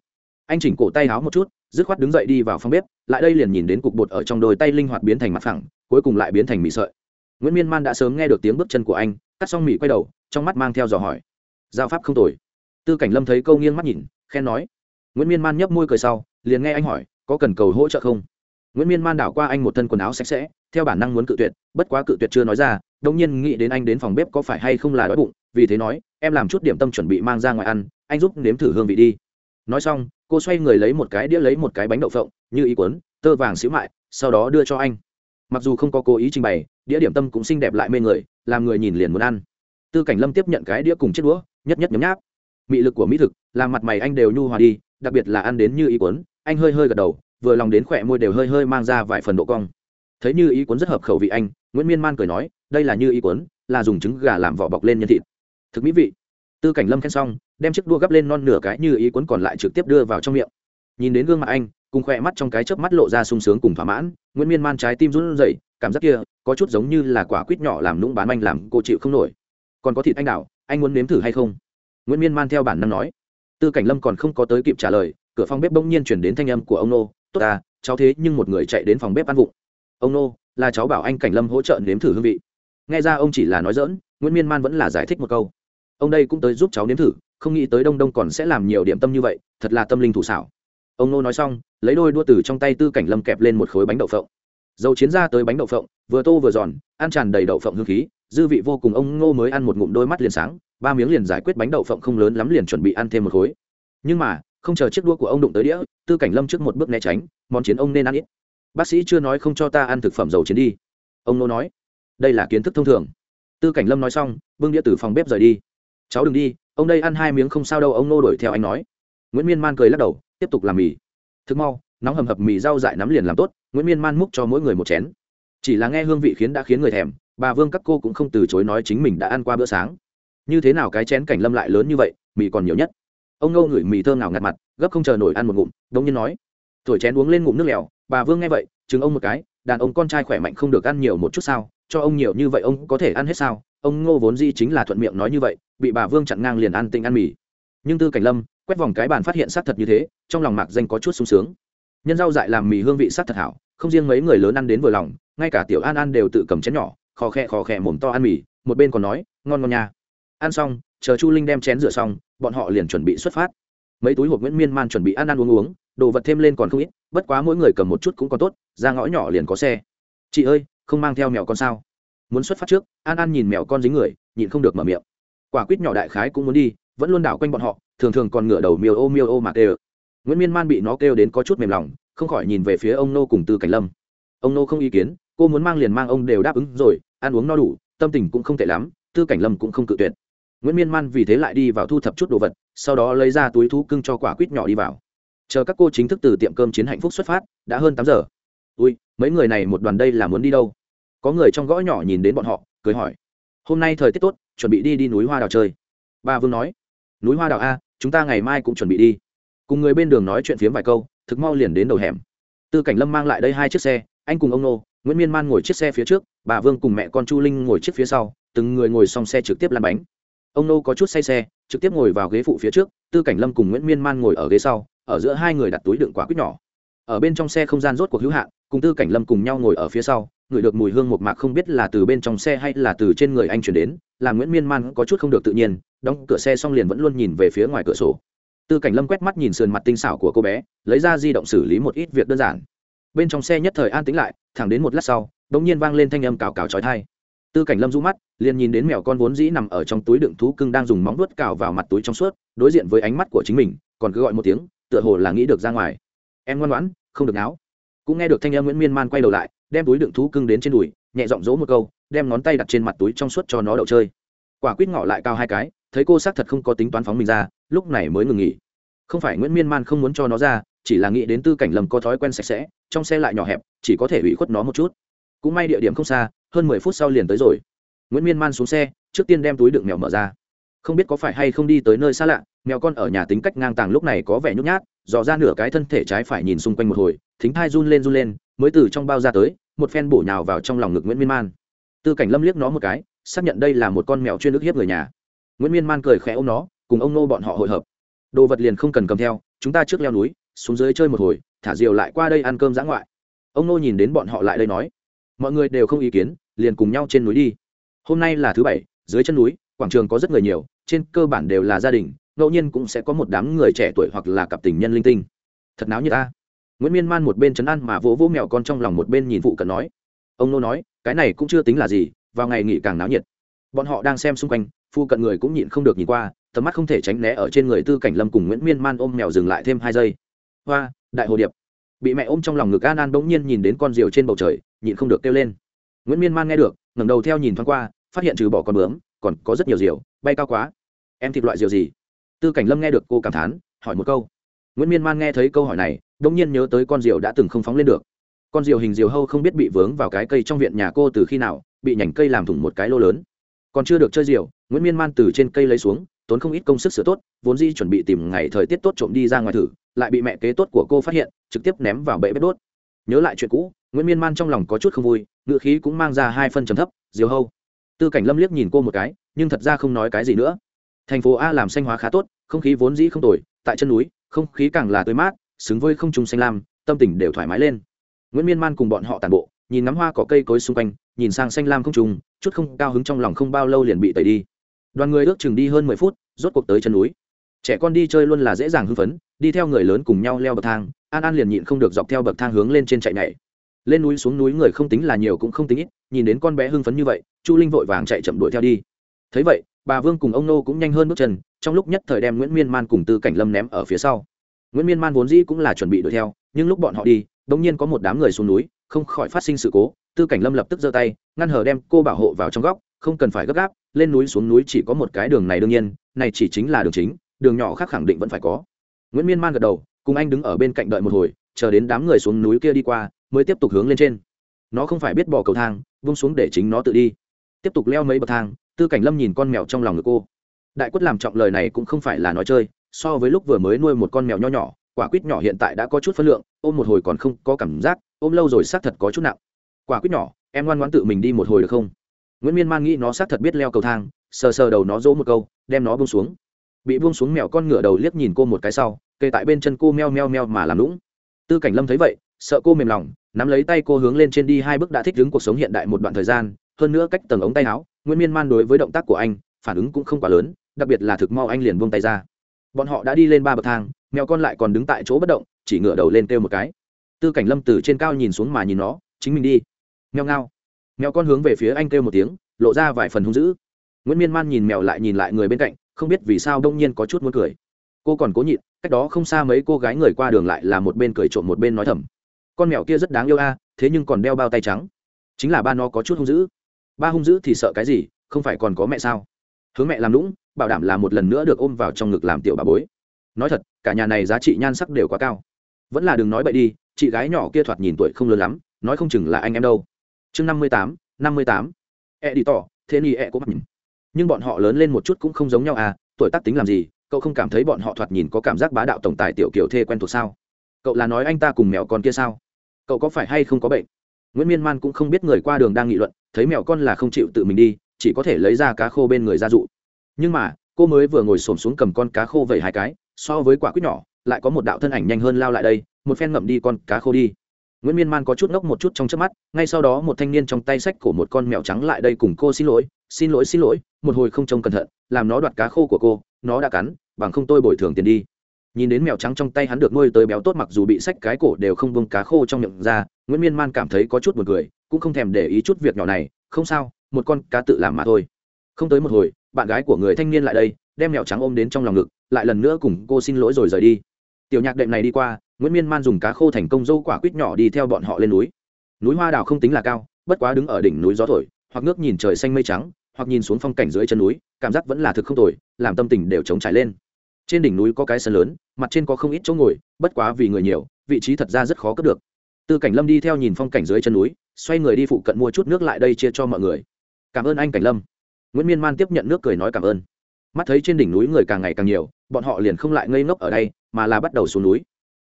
Anh chỉnh cổ tay háo một chút, dứt khoát đứng dậy đi vào phòng bếp, lại đây liền nhìn đến cục bột ở trong đôi tay linh hoạt biến thành mặt phẳng, cuối cùng lại biến thành mì sợi. Nguyễn miên man đã sớm nghe được tiếng bước chân của anh, cắt xong mì quay đầu, trong mắt mang theo dò hỏi. Giao pháp không tồi. Tư cảnh lâm thấy câu nghiêng mắt nhìn, khen nói. Nguyễn miên man nhấp môi cười sau liền nghe anh hỏi, có cần cầu hỗ trợ không? Nguyễn miên man đảo qua anh một thân quần áo sạch sẽ, theo bản năng muốn cự tuyệt, bất quá cự tuyệt chưa nói ra đông nhiên nghĩ đến anh đến phòng bếp có phải hay không là đói bụng, vì thế nói, em làm chút điểm tâm chuẩn bị mang ra ngoài ăn, anh giúp nếm thử hương vị đi. Nói xong, cô xoay người lấy một cái đĩa lấy một cái bánh đậu phộng, như ý quấn, tơ vàng xíu mại, sau đó đưa cho anh. Mặc dù không có cố ý trình bày, đĩa điểm tâm cũng xinh đẹp lại mê người, làm người nhìn liền muốn ăn. Tư cảnh lâm tiếp nhận cái đĩa cùng chiếc đũa, nhất nhất nhấm nháp. Mị lực của mỹ thực, làm mặt mày anh đều nhu hòa đi, đặc biệt là ăn đến như ý quấn anh hơi hơi gật đầu, vừa lòng đến khỏe môi đều hơi hơi mang ra vài phần độ cong. Thấy như ý cuốn rất hợp khẩu vị anh, nguyễn miên man cười nói, đây là như ý cuốn, là dùng trứng gà làm vỏ bọc lên nhân thịt. Thực mỹ vị. Tư cảnh lâm khen xong, đem chiếc đua gấp lên non nửa cái như ý cuốn còn lại trực tiếp đưa vào trong miệng. Nhìn đến gương mặt anh, cùng khỏe mắt trong cái chớp mắt lộ ra sung sướng cùng thỏa mãn, nguyễn miên man trái tim run rẩy, cảm giác kia, có chút giống như là quả quýt nhỏ làm nũng bán anh làm cô chịu không nổi. Còn có thịt anh đào, anh muốn nếm thử hay không? Nguyễn miên man theo bản năng nói. Tư cảnh lâm còn không có tới kịp trả lời cửa phòng bếp bỗng nhiên chuyển đến thanh âm của ông nô. Tốt ta, cháu thế nhưng một người chạy đến phòng bếp ăn vụng. Ông nô, là cháu bảo anh cảnh lâm hỗ trợ nếm thử hương vị. Nghe ra ông chỉ là nói dỡn nguyễn miên man vẫn là giải thích một câu. Ông đây cũng tới giúp cháu nếm thử, không nghĩ tới đông đông còn sẽ làm nhiều điểm tâm như vậy, thật là tâm linh thủ xảo. Ông nô nói xong, lấy đôi đua từ trong tay tư cảnh lâm kẹp lên một khối bánh đậu phộng. Dầu chiến ra tới bánh đậu phộng, vừa tô vừa giòn, ăn tràn đầy đậu phộng hương khí, dư vị vô cùng, ông ngô mới ăn một ngụm đôi mắt liền sáng, ba miếng liền giải quyết bánh đậu phộng không lớn lắm liền chuẩn bị ăn thêm một khối. Nhưng mà không chờ chiếc đua của ông đụng tới đĩa, tư cảnh lâm trước một bước né tránh, món chiến ông nên ăn ít. Bác sĩ chưa nói không cho ta ăn thực phẩm dầu chiến đi. Ông nô nói, đây là kiến thức thông thường. Tư cảnh lâm nói xong, bưng đĩa từ phòng bếp rời đi. Cháu đừng đi, ông đây ăn hai miếng không sao đâu, ông nô đuổi theo anh nói. Nguyễn miên man cười lắc đầu, tiếp tục làm mì. Thức mau, nóng hầm hập mì rau dại nắm liền làm tốt, nguyễn miên man múc cho mỗi người một chén. Chỉ là nghe hương vị khiến đã khiến người thèm, bà vương các cô cũng không từ chối nói chính mình đã ăn qua bữa sáng. Như thế nào cái chén cảnh lâm lại lớn như vậy, mì còn nhiều nhất ông ngâu ngửi mì thơm nào ngạt mặt, gấp không chờ nổi ăn một ngụm đông nhiên nói. Thổi chén uống lên ngụm nước lèo, bà vương nghe vậy, chừng ông một cái, đàn ông con trai khỏe mạnh không được ăn nhiều một chút sao, cho ông nhiều như vậy ông có thể ăn hết sao? Ông ngô vốn di chính là thuận miệng nói như vậy, bị bà vương chặn ngang liền ăn tinh ăn mì. Nhưng tư cảnh lâm, quét vòng cái bàn phát hiện xác thật như thế, trong lòng mạc danh có chút sung sướng. Nhân rau dại làm mì hương vị sắc thật hảo, không riêng mấy người lớn ăn đến vừa lòng, ngay cả tiểu an an đều tự cầm chén nhỏ khò khe khò khẽ mồm to ăn mì, một bên còn nói, ngon ngon nha. Ăn xong chờ chu linh đem chén rửa xong, bọn họ liền chuẩn bị xuất phát. Mấy túi hộp nguyễn miên man chuẩn bị ăn ăn uống uống, đồ vật thêm lên còn không ít, bất quá mỗi người cầm một chút cũng còn tốt, ra ngõ nhỏ liền có xe. Chị ơi, không mang theo mèo con sao? Muốn xuất phát trước, an an nhìn mèo con dính người, nhịn không được mở miệng. Quả quýt nhỏ đại khái cũng muốn đi, vẫn luôn đảo quanh bọn họ, thường thường còn ngửa đầu miêu ô miêu ô mà kêu. Nguyễn miên man bị nó kêu đến có chút mềm lòng, không khỏi nhìn về phía ông nô cùng tư cảnh lâm. Ông nô không ý kiến, cô muốn mang liền mang ông đều đáp ứng rồi, ăn uống no đủ, tâm tình cũng không tệ lắm, tư cảnh lâm cũng không cự tuyệt nguyễn miên man vì thế lại đi vào thu thập chút đồ vật sau đó lấy ra túi thú cưng cho quả quýt nhỏ đi vào chờ các cô chính thức từ tiệm cơm chiến hạnh phúc xuất phát đã hơn tám giờ ui mấy người này một đoàn đây là muốn đi đâu có người trong gõ nhỏ nhìn đến bọn họ cười hỏi hôm nay thời tiết tốt chuẩn bị đi đi núi hoa đào chơi ba vương nói núi hoa đào a chúng ta ngày mai cũng chuẩn bị đi cùng người bên đường nói chuyện phiếm vài câu thực mau liền đến đầu hẻm tư cảnh lâm mang lại đây hai chiếc xe anh cùng ông nô nguyễn miên man ngồi chiếc xe phía trước bà vương cùng mẹ con chu linh ngồi chiếc phía sau từng người ngồi xong xe trực tiếp lăn bánh ông nô có chút say xe, trực tiếp ngồi vào ghế phụ phía trước, tư cảnh lâm cùng nguyễn miên man ngồi ở ghế sau, ở giữa hai người đặt túi đựng quả quýt nhỏ. Ở bên trong xe không gian rốt cuộc hữu hạn, cùng tư cảnh lâm cùng nhau ngồi ở phía sau ngửi được mùi hương một mạc không biết là từ bên trong xe hay là từ trên người anh chuyển đến làm nguyễn miên man có chút không được tự nhiên, đóng cửa xe xong liền vẫn luôn nhìn về phía ngoài cửa sổ. Tư cảnh lâm quét mắt nhìn sườn mặt tinh xảo của cô bé, lấy ra di động xử lý một ít việc đơn giản. Bên trong xe nhất thời an tĩnh lại, thẳng đến một lát sau đ ỗ n g nhiên vang lên thanh âm cào cào trói thai tư cảnh lâm rũ mắt, liền nhìn đến mèo con vốn dĩ nằm ở trong túi đựng thú cưng đang dùng móng vuốt cào vào mặt túi trong suốt, đối diện với ánh mắt của chính mình, còn cứ gọi một tiếng, tựa hồ là nghĩ được ra ngoài. Em ngoan ngoãn, không được náo. Cũng nghe được thanh âm nguyễn miên man quay đầu lại, đem túi đựng thú cưng đến trên đùi, nhẹ giọng dỗ một câu, đem ngón tay đặt trên mặt túi trong suốt cho nó đậu chơi. Quả quýt ngỏ lại cao hai cái, thấy cô xác thật không có tính toán phóng mình ra, lúc này mới ngừng nghỉ. Không phải nguyễn miên man không muốn cho nó ra, chỉ là nghĩ đến tư cảnh lầm có thói quen sạch sẽ, trong xe lại nhỏ hẹp, chỉ có thể ủy khuất nó một chút. Cũng may địa điểm không xa hơn mười phút sau liền tới rồi. Nguyễn miên man xuống xe, trước tiên đem túi đựng mèo mở ra. Không biết có phải hay không đi tới nơi xa lạ, mèo con ở nhà tính cách ngang tàng lúc này có vẻ nhút nhát, dò ra nửa cái thân thể trái phải nhìn xung quanh một hồi, thính thai run lên run lên, mới từ trong bao ra tới, một phen bổ nhào vào trong lòng ngực nguyễn miên man. Tư cảnh lâm liếc nó một cái, xác nhận đây là một con mèo chuyên ức hiếp người nhà. Nguyễn miên man cười khẽ ôm nó, cùng ông nô bọn họ hội hợp. Đồ vật liền không cần cầm theo, chúng ta trước leo núi, xuống dưới chơi một hồi, thả diều lại qua đây ăn cơm dã ngoại. Ông nô nhìn đến bọn họ lại đây nói, mọi người đều không ý kiến liền cùng nhau trên núi đi. Hôm nay là thứ bảy, dưới chân núi, quảng trường có rất người nhiều, trên cơ bản đều là gia đình, ngẫu nhiên cũng sẽ có một đám người trẻ tuổi hoặc là cặp tình nhân linh tinh. Thật náo như ta nguyễn miên man một bên chấn an mà vỗ vỗ mèo con trong lòng một bên nhìn phụ cận nói. Ông nô nói, cái này cũng chưa tính là gì, vào ngày nghỉ càng náo nhiệt. Bọn họ đang xem xung quanh, phụ cận người cũng nhịn không được nhìn qua, tầm mắt không thể tránh né ở trên người tư cảnh lâm cùng nguyễn miên man ôm mèo dừng lại thêm hai giây. Hoa, đại hồ điệp. Bị mẹ ôm trong lòng ngực an an bỗng nhiên nhìn đến con diều trên bầu trời, nhịn không được kêu lên nguyễn miên man nghe được ngẩng đầu theo nhìn thoáng qua phát hiện trừ bỏ con bướm còn có rất nhiều diều bay cao quá em thịt loại diều gì tư cảnh lâm nghe được cô cảm thán hỏi một câu nguyễn miên man nghe thấy câu hỏi này bỗng nhiên nhớ tới con diều đã từng không phóng lên được con diều hình diều hâu không biết bị vướng vào cái cây trong viện nhà cô từ khi nào bị nhành cây làm thủng một cái lô lớn còn chưa được chơi diều nguyễn miên man từ trên cây lấy xuống tốn không ít công sức sửa tốt vốn di chuẩn bị tìm ngày thời tiết tốt trộm đi ra ngoài thử lại bị mẹ kế tốt của cô phát hiện trực tiếp ném vào bệ bếp đốt nhớ lại chuyện cũ nguyễn miên man trong lòng có chút không vui ngựa khí cũng mang ra hai phân trầm thấp, diều hâu. Tư cảnh lâm liếc nhìn cô một cái, nhưng thật ra không nói cái gì nữa. Thành phố a làm xanh hóa khá tốt, không khí vốn dĩ không tồi, tại chân núi, không khí càng là tươi mát, xứng với không trung xanh lam, tâm tình đều thoải mái lên. Nguyễn miên man cùng bọn họ tàn bộ, nhìn ngắm hoa có cây cối xung quanh, nhìn sang xanh lam không trùng chút không cao hứng trong lòng không bao lâu liền bị tẩy đi. Đoàn người ước chừng đi hơn mười phút, rốt cuộc tới chân núi. Trẻ con đi chơi luôn là dễ dàng hưng phấn, đi theo người lớn cùng nhau leo bậc thang, an an liền nhịn không được dọc theo bậc thang hướng lên trên chạy nhảy lên núi xuống núi người không tính là nhiều cũng không tính ít, nhìn đến con bé hưng phấn như vậy, chu linh vội vàng chạy chậm đuổi theo đi. Thấy vậy, bà vương cùng ông nô cũng nhanh hơn bước chân, trong lúc nhất thời đem nguyễn miên man cùng tư cảnh lâm ném ở phía sau. Nguyễn miên man vốn dĩ cũng là chuẩn bị đuổi theo, nhưng lúc bọn họ đi đ ỗ n g nhiên có một đám người xuống núi, không khỏi phát sinh sự cố, tư cảnh lâm lập tức giơ tay, ngăn hở đem cô bảo hộ vào trong góc, không cần phải gấp gáp, lên núi xuống núi chỉ có một cái đường này đương nhiên, này chỉ chính là đường chính, đường nhỏ khác khẳng định vẫn phải có. Nguyễn miên man gật đầu, cùng anh đứng ở bên cạnh đợi một hồi, chờ đến đám người xuống núi kia đi qua mới tiếp tục hướng lên trên. Nó không phải biết bỏ cầu thang, vung xuống để chính nó tự đi. Tiếp tục leo mấy bậc thang, tư cảnh lâm nhìn con mèo trong lòng ngực cô. Đại quất làm trọng lời này cũng không phải là nói chơi, so với lúc vừa mới nuôi một con mèo nho nhỏ, quả quýt nhỏ hiện tại đã có chút phân lượng, ôm một hồi còn không có cảm giác, ôm lâu rồi xác thật có chút nặng. Quả quýt nhỏ, em ngoan ngoãn tự mình đi một hồi được không? Nguyễn miên man nghĩ nó xác thật biết leo cầu thang, sờ sờ đầu nó dỗ một câu, đem nó bông xuống. Bị buông xuống mèo con ngựa đầu liếc nhìn cô một cái sau, kề tại bên chân cô meo meo meo mà làm lũng. Tư cảnh lâm thấy vậy, sợ cô mềm lòng nắm lấy tay cô hướng lên trên đi hai bước đã thích ứng cuộc sống hiện đại một đoạn thời gian, hơn nữa cách tầng ống tay áo, nguyễn miên man đối với động tác của anh, phản ứng cũng không quá lớn, đặc biệt là thực mau anh liền buông tay ra. Bọn họ đã đi lên ba bậc thang, mèo con lại còn đứng tại chỗ bất động, chỉ ngửa đầu lên kêu một cái. Tư cảnh lâm từ trên cao nhìn xuống mà nhìn nó, chính mình đi. Mèo ngao. Mèo con hướng về phía anh kêu một tiếng, lộ ra vài phần hung dữ. Nguyễn miên man nhìn mèo lại nhìn lại người bên cạnh, không biết vì sao đông nhiên có chút muốn cười. Cô còn cố nhịn, cách đó không xa mấy cô gái người qua đường lại là một bên cười trộm một bên nói thầm con mèo kia rất đáng yêu a, thế nhưng còn đeo bao tay trắng. Chính là ba nó có chút hung dữ. Ba hung dữ thì sợ cái gì, không phải còn có mẹ sao? Hướng mẹ làm lũng bảo đảm là một lần nữa được ôm vào trong ngực làm tiểu bà bối. Nói thật, cả nhà này giá trị nhan sắc đều quá cao. Vẫn là đừng nói bậy đi, chị gái nhỏ kia thoạt nhìn tuổi không lớn lắm, nói không chừng là anh em đâu. Chương năm mươi tám, năm mươi tám. E đi tỏ, thế ni e cũng mặc nhìn. Nhưng bọn họ lớn lên một chút cũng không giống nhau à tuổi tác tính làm gì, cậu không cảm thấy bọn họ thoạt nhìn có cảm giác bá đạo tổng tài tiểu kiểu thê quen thuộc sao? Cậu là nói anh ta cùng mèo con kia sao? Cậu có phải hay không có bệnh? Nguyễn miên man cũng không biết người qua đường đang nghị luận, thấy mèo con là không chịu tự mình đi, chỉ có thể lấy ra cá khô bên người ra dụ. Nhưng mà, cô mới vừa ngồi xổm xuống cầm con cá khô vẩy hai cái, so với quả quýt nhỏ, lại có một đạo thân ảnh nhanh hơn lao lại đây, một phen ngậm đi con cá khô đi. Nguyễn miên man có chút ngốc một chút trong trước mắt, ngay sau đó một thanh niên trong tay sách của một con mèo trắng lại đây cùng cô xin lỗi xin lỗi xin lỗi, một hồi không trông cẩn thận, làm nó đoạt cá khô của cô, nó đã cắn, bằng không tôi bồi thường tiền đi nhìn đến mèo trắng trong tay hắn được nuôi tới béo tốt mặc dù bị sách cái cổ đều không bông cá khô trong miệng ra, nguyễn miên man cảm thấy có chút buồn cười, cũng không thèm để ý chút việc nhỏ này, không sao, một con cá tự làm mà thôi. Không tới một hồi, bạn gái của người thanh niên lại đây, đem mèo trắng ôm đến trong lòng ngực, lại lần nữa cùng cô xin lỗi rồi rời đi. Tiểu nhạc đệm này đi qua, nguyễn miên man dùng cá khô thành công dâu quả quýt nhỏ đi theo bọn họ lên núi. Núi hoa đào không tính là cao, bất quá đứng ở đỉnh núi gió thổi, hoặc ngước nhìn trời xanh mây trắng, hoặc nhìn xuống phong cảnh dưới chân núi, cảm giác vẫn là thực không tồi, làm tâm tình đều chống trải lên trên đỉnh núi có cái sân lớn mặt trên có không ít chỗ ngồi bất quá vì người nhiều vị trí thật ra rất khó cướp được. Tư cảnh lâm đi theo nhìn phong cảnh dưới chân núi xoay người đi phụ cận mua chút nước lại đây chia cho mọi người. Cảm ơn anh cảnh lâm. Nguyễn miên man tiếp nhận nước cười nói cảm ơn. Mắt thấy trên đỉnh núi người càng ngày càng nhiều bọn họ liền không lại ngây ngốc ở đây mà là bắt đầu xuống núi.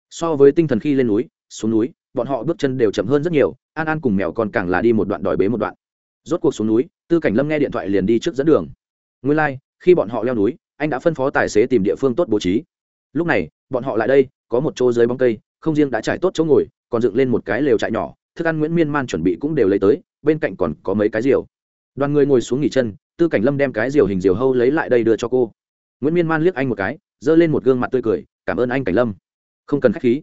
So với tinh thần khi lên núi xuống núi bọn họ bước chân đều chậm hơn rất nhiều an an cùng mèo còn càng là đi một đoạn đòi bế một đoạn. Rốt cuộc xuống núi tư cảnh lâm nghe điện thoại liền đi trước dẫn đường. Nguyên lai、like, khi bọn họ leo núi anh đã phân phó tài xế tìm địa phương tốt bố trí. Lúc này, bọn họ lại đây, có một chỗ dưới bóng cây, không riêng đã trải tốt chỗ ngồi, còn dựng lên một cái lều trại nhỏ, thức ăn nguyễn miên man chuẩn bị cũng đều lấy tới, bên cạnh còn có mấy cái diều đoàn người ngồi xuống nghỉ chân, tư cảnh lâm đem cái diều hình diều hâu lấy lại đây đưa cho cô. Nguyễn miên man liếc anh một cái, giơ lên một gương mặt tươi cười, cảm ơn anh cảnh lâm. Không cần k h á c h khí.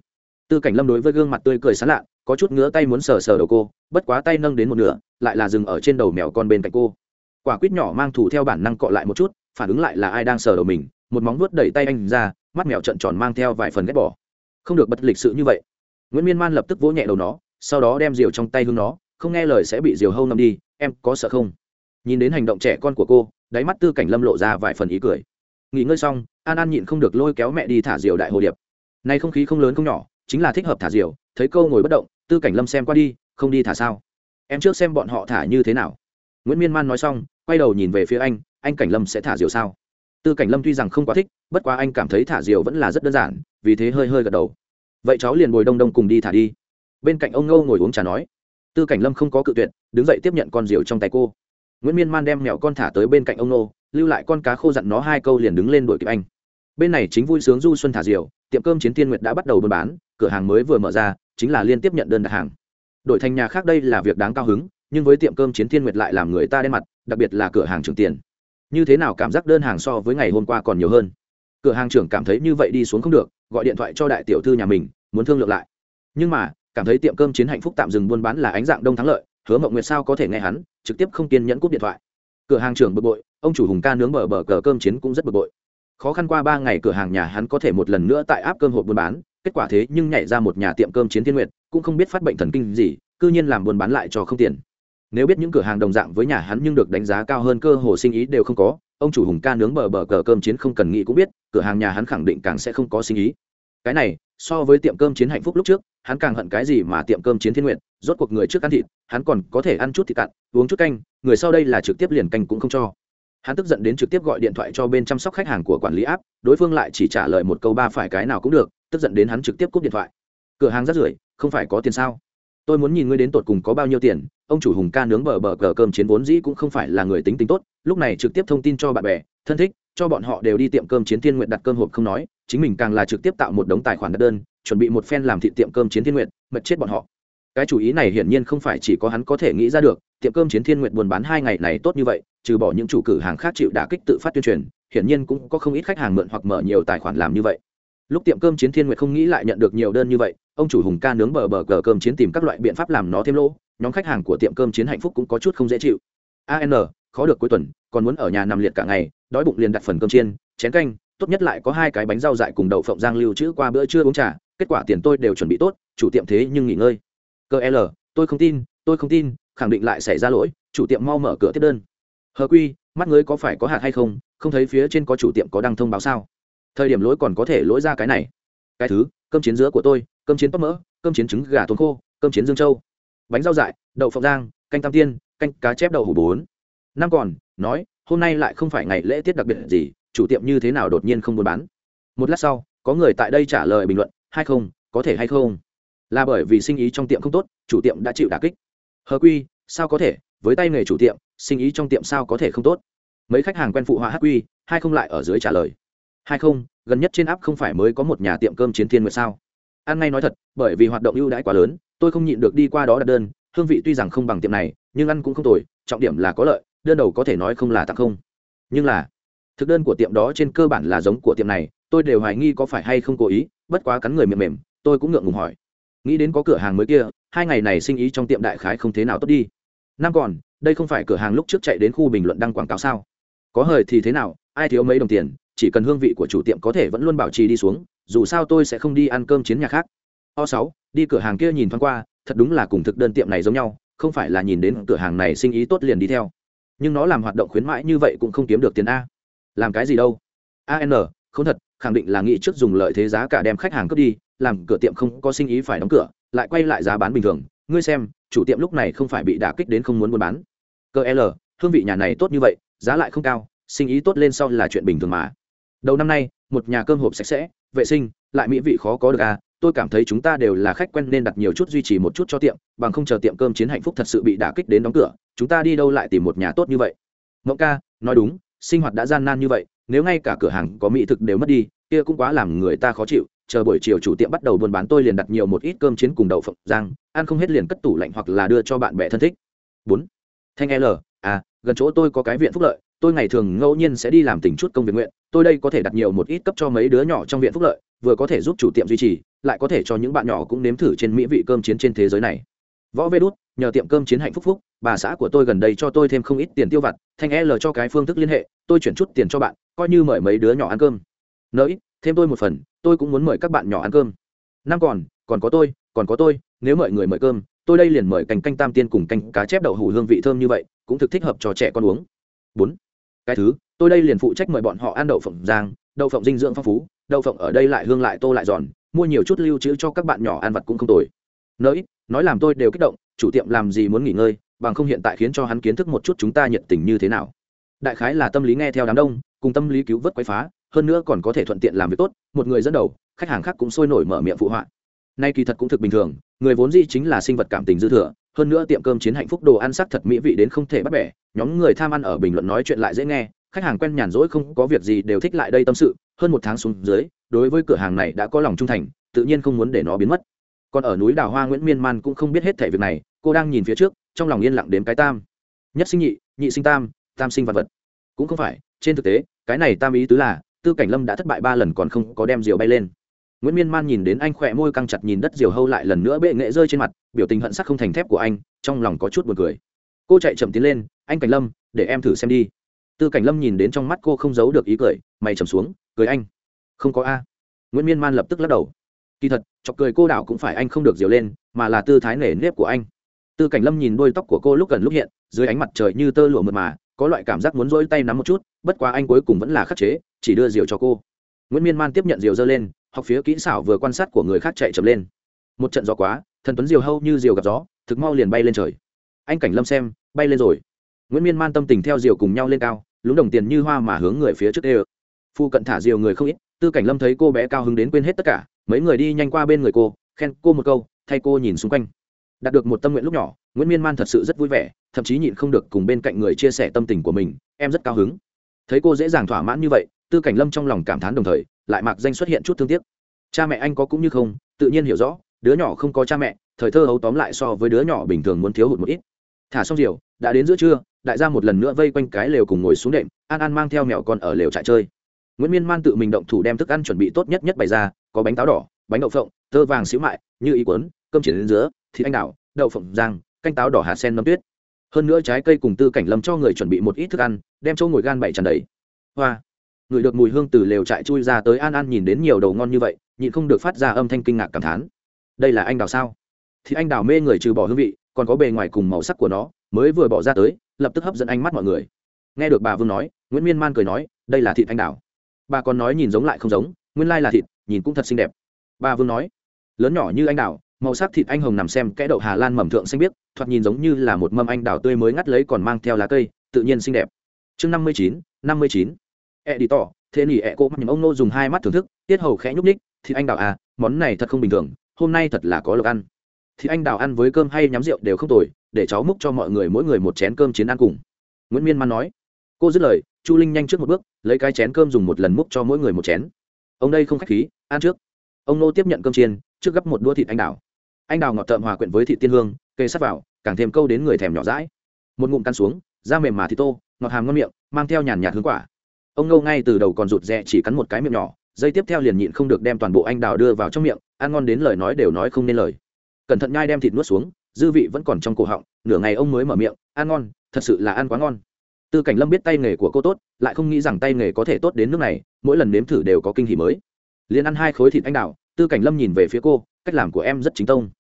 Tư cảnh lâm đối với gương mặt tươi cười sán lạ, có chút ngứa tay muốn sờ sờ đầu cô, bất quá tay nâng đến một nửa, lại là dừng ở trên đầu mèo con bên cạnh cô. Quả quýt nhỏ mang thủ theo bản năng cọ lại một chút phản ứng lại là ai đang sờ đầu mình, một móng vuốt đẩy tay anh ra, mắt mèo trận tròn mang theo vài phần ghét bỏ. Không được bật lịch sự như vậy. Nguyễn miên man lập tức vỗ nhẹ đầu nó, sau đó đem diều trong tay hương nó, không nghe lời sẽ bị diều hâu nằm đi, em có sợ không? Nhìn đến hành động trẻ con của cô, đáy mắt tư cảnh lâm lộ ra vài phần ý cười. Nghỉ ngơi xong, an an nhịn không được lôi kéo mẹ đi thả diều đại hồ điệp. Nay không khí không lớn không nhỏ, chính là thích hợp thả diều, thấy câu ngồi bất động, tư cảnh lâm xem qua đi, không đi thả sao? Em trước xem bọn họ thả như thế nào. Nguyễn miên man nói xong, quay đầu nhìn về phía anh anh cảnh lâm sẽ thả diều sao? Tư cảnh lâm tuy rằng không quá thích, bất quá anh cảm thấy thả diều vẫn là rất đơn giản, vì thế hơi hơi gật đầu. Vậy cháu liền bồi đông đông cùng đi thả đi. Bên cạnh ông ngâu ngồi uống trà nói. Tư cảnh lâm không có cự tuyệt, đứng dậy tiếp nhận con diều trong tay cô. Nguyễn miên man đem mẹo con thả tới bên cạnh ông nô lưu lại con cá khô dặn nó hai câu liền đứng lên đuổi kịp anh. Bên này chính vui sướng du xuân thả diều, tiệm cơm chiến tiên nguyệt đã bắt đầu buôn bán, cửa hàng mới vừa mở ra, chính là liên tiếp nhận đơn đặt hàng. Đổi thành nhà khác đây là việc đáng cao hứng, nhưng với tiệm cơm chiến thiên nguyệt lại làm người ta đen mặt, đặc biệt là cửa hàng trưởng tiền như thế nào cảm giác đơn hàng so với ngày hôm qua còn nhiều hơn? Cửa hàng trưởng cảm thấy như vậy đi xuống không được, gọi điện thoại cho đại tiểu thư nhà mình, muốn thương lượng lại. Nhưng mà, cảm thấy tiệm cơm chiến hạnh phúc tạm dừng buôn bán là ánh dạng đông thắng lợi, hứa mộng nguyệt sao có thể nghe hắn, trực tiếp không kiên nhẫn cúp điện thoại. Cửa hàng trưởng bực bội, ông chủ hùng ca nướng bờ bờ cờ cơm chiến cũng rất bực bội. Khó khăn qua ba ngày cửa hàng nhà hắn có thể một lần nữa tại áp cơm hộp buôn bán, kết quả thế nhưng nhảy ra một nhà tiệm cơm chiến thiên nguyệt, cũng không biết phát bệnh thần kinh gì, cư nhiên làm buôn bán lại cho không tiền nếu biết những cửa hàng đồng dạng với nhà hắn nhưng được đánh giá cao hơn cơ hồ sinh ý đều không có, ông chủ hùng ca nướng bờ bờ cờ cơm chiến không cần nghĩ cũng biết, cửa hàng nhà hắn khẳng định càng sẽ không có sinh ý. Cái này, so với tiệm cơm chiến hạnh phúc lúc trước, hắn càng hận cái gì mà tiệm cơm chiến thiên nguyện, rốt cuộc người trước ăn thịt, hắn còn có thể ăn chút thịt cặn, uống chút canh, người sau đây là trực tiếp liền canh cũng không cho. Hắn tức giận đến trực tiếp gọi điện thoại cho bên chăm sóc khách hàng của quản lý áp đối phương lại chỉ trả lời một câu ba phải cái nào cũng được, tức giận đến hắn trực tiếp cúp điện thoại. Cửa hàng rất rưởi, không phải có tiền sao? Tôi muốn nhìn ngươi đến tột cùng có bao nhiêu tiền. Ông chủ hùng ca nướng bờ bờ cờ cơm chiến vốn dĩ cũng không phải là người tính tính tốt. Lúc này trực tiếp thông tin cho bạn bè, thân thích, cho bọn họ đều đi tiệm cơm chiến thiên nguyện đặt cơm hộp không nói. Chính mình càng là trực tiếp tạo một đống tài khoản đặt đơn, chuẩn bị một phen làm thị tiệm cơm chiến thiên nguyện mật chết bọn họ. Cái chủ ý này hiển nhiên không phải chỉ có hắn có thể nghĩ ra được. Tiệm cơm chiến thiên nguyện buôn bán hai ngày này tốt như vậy, trừ bỏ những chủ cửa hàng khác chịu đả kích tự phát tuyên truyền, hiển nhiên cũng có không ít khách hàng mượn hoặc mở nhiều tài khoản làm như vậy. Lúc tiệm cơm chiến thiên nguyện không nghĩ lại nhận được nhiều đơn như vậy ông chủ hùng ca nướng bờ bờ cờ cơm chiến tìm các loại biện pháp làm nó thêm lỗ, nhóm khách hàng của tiệm cơm chiến hạnh phúc cũng có chút không dễ chịu. An khó được cuối tuần, còn muốn ở nhà nằm liệt cả ngày, đói bụng liền đặt phần cơm chiên, chén canh, tốt nhất lại có hai cái bánh rau dại cùng đậu phộng giang lưu trữ qua bữa trưa uống trà, kết quả tiền tôi đều chuẩn bị tốt, chủ tiệm thế nhưng nghỉ ngơi. Cơ l, tôi không tin, tôi không tin, khẳng định lại xảy ra lỗi, chủ tiệm mau mở cửa tiếp đơn. Hờ quy, mắt ngươi có phải có hạt hay không không thấy phía trên có chủ tiệm có đăng thông báo sao? Thời điểm lỗi còn có thể lỗi ra cái này. Cái thứ, cơm chiến giữa của tôi cơm chiến bắp mỡ, cơm chiến trứng gà tôm khô, cơm chiến dương châu. Bánh rau dại, đậu phộng giang canh tam tiên, canh cá chép đậu hủ bốn. Năm còn, nói, hôm nay lại không phải ngày lễ tiết đặc biệt gì, chủ tiệm như thế nào đột nhiên không buôn bán. Một lát sau, có người tại đây trả lời bình luận hay không, có thể hay không? Là bởi vì sinh ý trong tiệm không tốt, chủ tiệm đã chịu đà kích. Hờ quy, sao có thể? Với tay nghề chủ tiệm, sinh ý trong tiệm sao có thể không tốt? Mấy khách hàng quen phụ họa hq quy, hai không lại ở dưới trả lời. Hai không, gần nhất trên app không phải mới có một nhà tiệm cơm chiến thiên nguyệt sao? Ăn ngay nói thật, bởi vì hoạt động ưu đãi quá lớn, tôi không nhịn được đi qua đó đặt đơn. Hương vị tuy rằng không bằng tiệm này, nhưng ăn cũng không tồi, trọng điểm là có lợi, đơn đầu có thể nói không là tặng không. Nhưng là, thực đơn của tiệm đó trên cơ bản là giống của tiệm này, tôi đều hoài nghi có phải hay không cố ý, bất quá cắn người mềm mềm, tôi cũng ngượng ngùng hỏi. Nghĩ đến có cửa hàng mới kia, hai ngày này sinh ý trong tiệm đại khái không thế nào tốt đi. Năm còn, đây không phải cửa hàng lúc trước chạy đến khu bình luận đăng quảng cáo sao? Có hời thì thế nào, ai thiếu mấy đồng tiền chỉ cần hương vị của chủ tiệm có thể vẫn luôn bảo trì đi xuống, dù sao tôi sẽ không đi ăn cơm chiến nhà khác. O sáu, đi cửa hàng kia nhìn thoáng qua, thật đúng là cùng thực đơn tiệm này giống nhau, không phải là nhìn đến cửa hàng này sinh ý tốt liền đi theo. Nhưng nó làm hoạt động khuyến mãi như vậy cũng không kiếm được tiền a. Làm cái gì đâu? An không thật, khẳng định là nghĩ trước dùng lợi thế giá cả đem khách hàng cướp đi, làm cửa tiệm không có sinh ý phải đóng cửa, lại quay lại giá bán bình thường. Ngươi xem, chủ tiệm lúc này không phải bị đả kích đến không muốn buôn bán. Cơ l, hương vị nhà này tốt như vậy, giá lại không cao, sinh ý tốt lên sau là chuyện bình thường mà đầu năm nay, một nhà cơm hộp sạch sẽ, vệ sinh, lại mỹ vị khó có được à tôi cảm thấy chúng ta đều là khách quen nên đặt nhiều chút duy trì một chút cho tiệm, bằng không chờ tiệm cơm chiến hạnh phúc thật sự bị đả kích đến đóng cửa, chúng ta đi đâu lại tìm một nhà tốt như vậy? Mộng ca, nói đúng, sinh hoạt đã gian nan như vậy, nếu ngay cả cửa hàng có mỹ thực đều mất đi, kia cũng quá làm người ta khó chịu, chờ buổi chiều chủ tiệm bắt đầu buôn bán tôi liền đặt nhiều một ít cơm chiến cùng đậu phộng giang ăn không hết liền cất tủ lạnh hoặc là đưa cho bạn bè thân thích. Bốn, thanh l à gần chỗ tôi có cái viện phúc lợi tôi ngày thường ngẫu nhiên sẽ đi làm tình chút công việc nguyện, tôi đây có thể đặt nhiều một ít cấp cho mấy đứa nhỏ trong viện phúc lợi, vừa có thể giúp chủ tiệm duy trì, lại có thể cho những bạn nhỏ cũng nếm thử trên mỹ vị cơm chiến trên thế giới này. Võ vê đút, nhờ tiệm cơm chiến hạnh phúc phúc, bà xã của tôi gần đây cho tôi thêm không ít tiền tiêu vặt, thanh e l cho cái phương thức liên hệ, tôi chuyển chút tiền cho bạn, coi như mời mấy đứa nhỏ ăn cơm. Nỡ thêm tôi một phần, tôi cũng muốn mời các bạn nhỏ ăn cơm. Năm còn còn có tôi, còn có tôi, nếu mời người mời cơm, tôi đây liền mời canh canh tam tiên cùng canh cá chép đậu hủ hương vị thơm như vậy, cũng thực thích hợp cho trẻ con uống. Bốn cái thứ, tôi đây liền phụ trách mời bọn họ ăn đậu phộng giang đậu phộng dinh dưỡng phong phú, đậu phộng ở đây lại hương lại tô lại giòn, mua nhiều chút lưu trữ cho các bạn nhỏ ăn vặt cũng không tồi. Nỡi nói làm tôi đều kích động, chủ tiệm làm gì muốn nghỉ ngơi, bằng không hiện tại khiến cho hắn kiến thức một chút chúng ta nhiệt tình như thế nào. Đại khái là tâm lý nghe theo đám đông, cùng tâm lý cứu vớt quấy phá, hơn nữa còn có thể thuận tiện làm việc tốt, một người dẫn đầu, khách hàng khác cũng sôi nổi mở miệng phụ họa. Nay kỳ thật cũng thực bình thường, người vốn dĩ chính là sinh vật cảm tình dư thừa hơn nữa tiệm cơm chiến hạnh phúc đồ ăn sắc thật mỹ vị đến không thể bắt bẻ, nhóm người tham ăn ở bình luận nói chuyện lại dễ nghe, khách hàng quen nhàn rỗi không có việc gì đều thích lại đây tâm sự, hơn một tháng xuống dưới, đối với cửa hàng này đã có lòng trung thành, tự nhiên không muốn để nó biến mất. Còn ở núi đào hoa nguyễn miên man cũng không biết hết thể việc này, cô đang nhìn phía trước, trong lòng yên lặng đếm cái tam. Nhất sinh nhị nhị sinh tam tam sinh vật vật. Cũng không phải, trên thực tế, cái này tam ý tứ là, tư cảnh lâm đã thất bại ba lần còn không có đem diều bay lên nguyễn miên man nhìn đến anh khỏe môi căng chặt nhìn đất diều hâu lại lần nữa bệ nghệ rơi trên mặt, biểu tình hận sắc không thành thép của anh, trong lòng có chút buồn cười. Cô chạy chậm tiến lên, anh cảnh lâm, để em thử xem đi. Tư cảnh lâm nhìn đến trong mắt cô không giấu được ý cười, mày trầm xuống, cười anh. Không có a. Nguyễn miên man lập tức lắc đầu. Kỳ thật, chọc cười cô đảo cũng phải anh không được diều lên, mà là tư thái nể nếp của anh. Tư cảnh lâm nhìn đôi tóc của cô lúc gần lúc hiện, dưới ánh mặt trời như tơ lụa mượt mà, có loại cảm giác muốn rỗi tay nắm một chút, bất quá anh cuối cùng vẫn là khắc chế, chỉ đưa diều cho cô. Nguyễn miên man tiếp nhận diều dơ lên học phía kỹ xảo vừa quan sát của người khác chạy chậm lên. Một trận gió quá, thần tuấn diều hâu như diều gặp gió, thực mau liền bay lên trời. Anh cảnh lâm xem, bay lên rồi. Nguyễn miên man tâm tình theo diều cùng nhau lên cao, lúng đồng tiền như hoa mà hướng người phía trước đê ơ. Phu cận thả diều người không ít, tư cảnh lâm thấy cô bé cao hứng đến quên hết tất cả, mấy người đi nhanh qua bên người cô, khen cô một câu, thay cô nhìn xung quanh. Đạt được một tâm nguyện lúc nhỏ, nguyễn miên man thật sự rất vui vẻ, thậm chí nhịn không được cùng bên cạnh người chia sẻ tâm tình của mình, em rất cao hứng thấy cô dễ dàng thỏa mãn như vậy, tư cảnh lâm trong lòng cảm thán đồng thời, lại mặc danh xuất hiện chút thương tiếc. Cha mẹ anh có cũng như không, tự nhiên hiểu rõ, đứa nhỏ không có cha mẹ, thời thơ hấu tóm lại so với đứa nhỏ bình thường muốn thiếu hụt một ít. Thả xong rượu, đã đến giữa trưa, đại gia một lần nữa vây quanh cái lều cùng ngồi xuống đệm, an an mang theo mẹo con ở lều trại chơi. Nguyễn miên man tự mình động thủ đem thức ăn chuẩn bị tốt nhất nhất bày ra, có bánh táo đỏ, bánh đậu phộng, tơ vàng xíu mại, như ý quấn, cơm chỉ đến giữa, thịt anh đào, đậu phộng giang canh táo đỏ hạt sen nấm tuyết hơn nữa trái cây cùng tư cảnh lâm cho người chuẩn bị một ít thức ăn, đem chỗ ngồi gan bậy tràn đầy. Hoa. Người được mùi hương từ lều trại chui ra tới an an nhìn đến nhiều đầu ngon như vậy, nhịn không được phát ra âm thanh kinh ngạc cảm thán. Đây là anh đào sao? Thì anh đào mê người trừ bỏ hương vị, còn có bề ngoài cùng màu sắc của nó, mới vừa bỏ ra tới, lập tức hấp dẫn ánh mắt mọi người. Nghe được bà vương nói, nguyễn miên man cười nói, đây là thịt anh đào. Bà còn nói nhìn giống lại không giống, nguyên lai là thịt, nhìn cũng thật xinh đẹp. Bà vương nói, lớn nhỏ như anh đào màu sắc thịt anh hồng nằm xem kẽ đậu hà lan mầm thượng xanh biếc, thoạt nhìn giống như là một mâm anh đào tươi mới ngắt lấy còn mang theo lá cây, tự nhiên xinh đẹp. Chương năm mươi chín, năm mươi chín. E đi tỏ thế nỉ e cô mắt ông nô dùng hai mắt thưởng thức, tiết hầu khẽ nhúc ních thịt anh đào à món này thật không bình thường, hôm nay thật là có lộc ăn. Thịt anh đào ăn với cơm hay nhắm rượu đều không tồi, để cháu múc cho mọi người mỗi người một chén cơm chiến ăn cùng. Nguyễn miên man nói. Cô dứt lời, chu linh nhanh trước một bước, lấy cái chén cơm dùng một lần múc cho mỗi người một chén. Ông đây không k h á c h khí, ăn trước. Ông nô tiếp nhận cơm chiên, trước gấp một đũa thịt anh đào anh đào ngọt tợm hòa quyện với thị tiên hương, kê sắt vào, càng thêm câu đến người thèm nhỏ rãi một ngụm căn xuống, da mềm mà thịt tô, ngọt hàm ngon miệng, mang theo nhàn nhạt hương quả. Ông ngâu ngay từ đầu còn rụt rè chỉ cắn một cái miệng nhỏ dây tiếp theo liền nhịn không được đem toàn bộ anh đào đưa vào trong miệng, ăn ngon đến lời nói đều nói không nên lời. Cẩn thận nhai đem thịt nuốt xuống, dư vị vẫn còn trong cổ họng, nửa ngày ông mới mở miệng, ăn ngon, thật sự là ăn quá ngon. Tư cảnh lâm biết tay nghề của cô tốt, lại không nghĩ rằng tay nghề có thể tốt đến nước này, mỗi lần nếm thử đều có kinh hỉ mới. Liền ăn hai khối thịt anh đào, tư cảnh lâm nhìn về phía cô, cách làm của em rất chính tông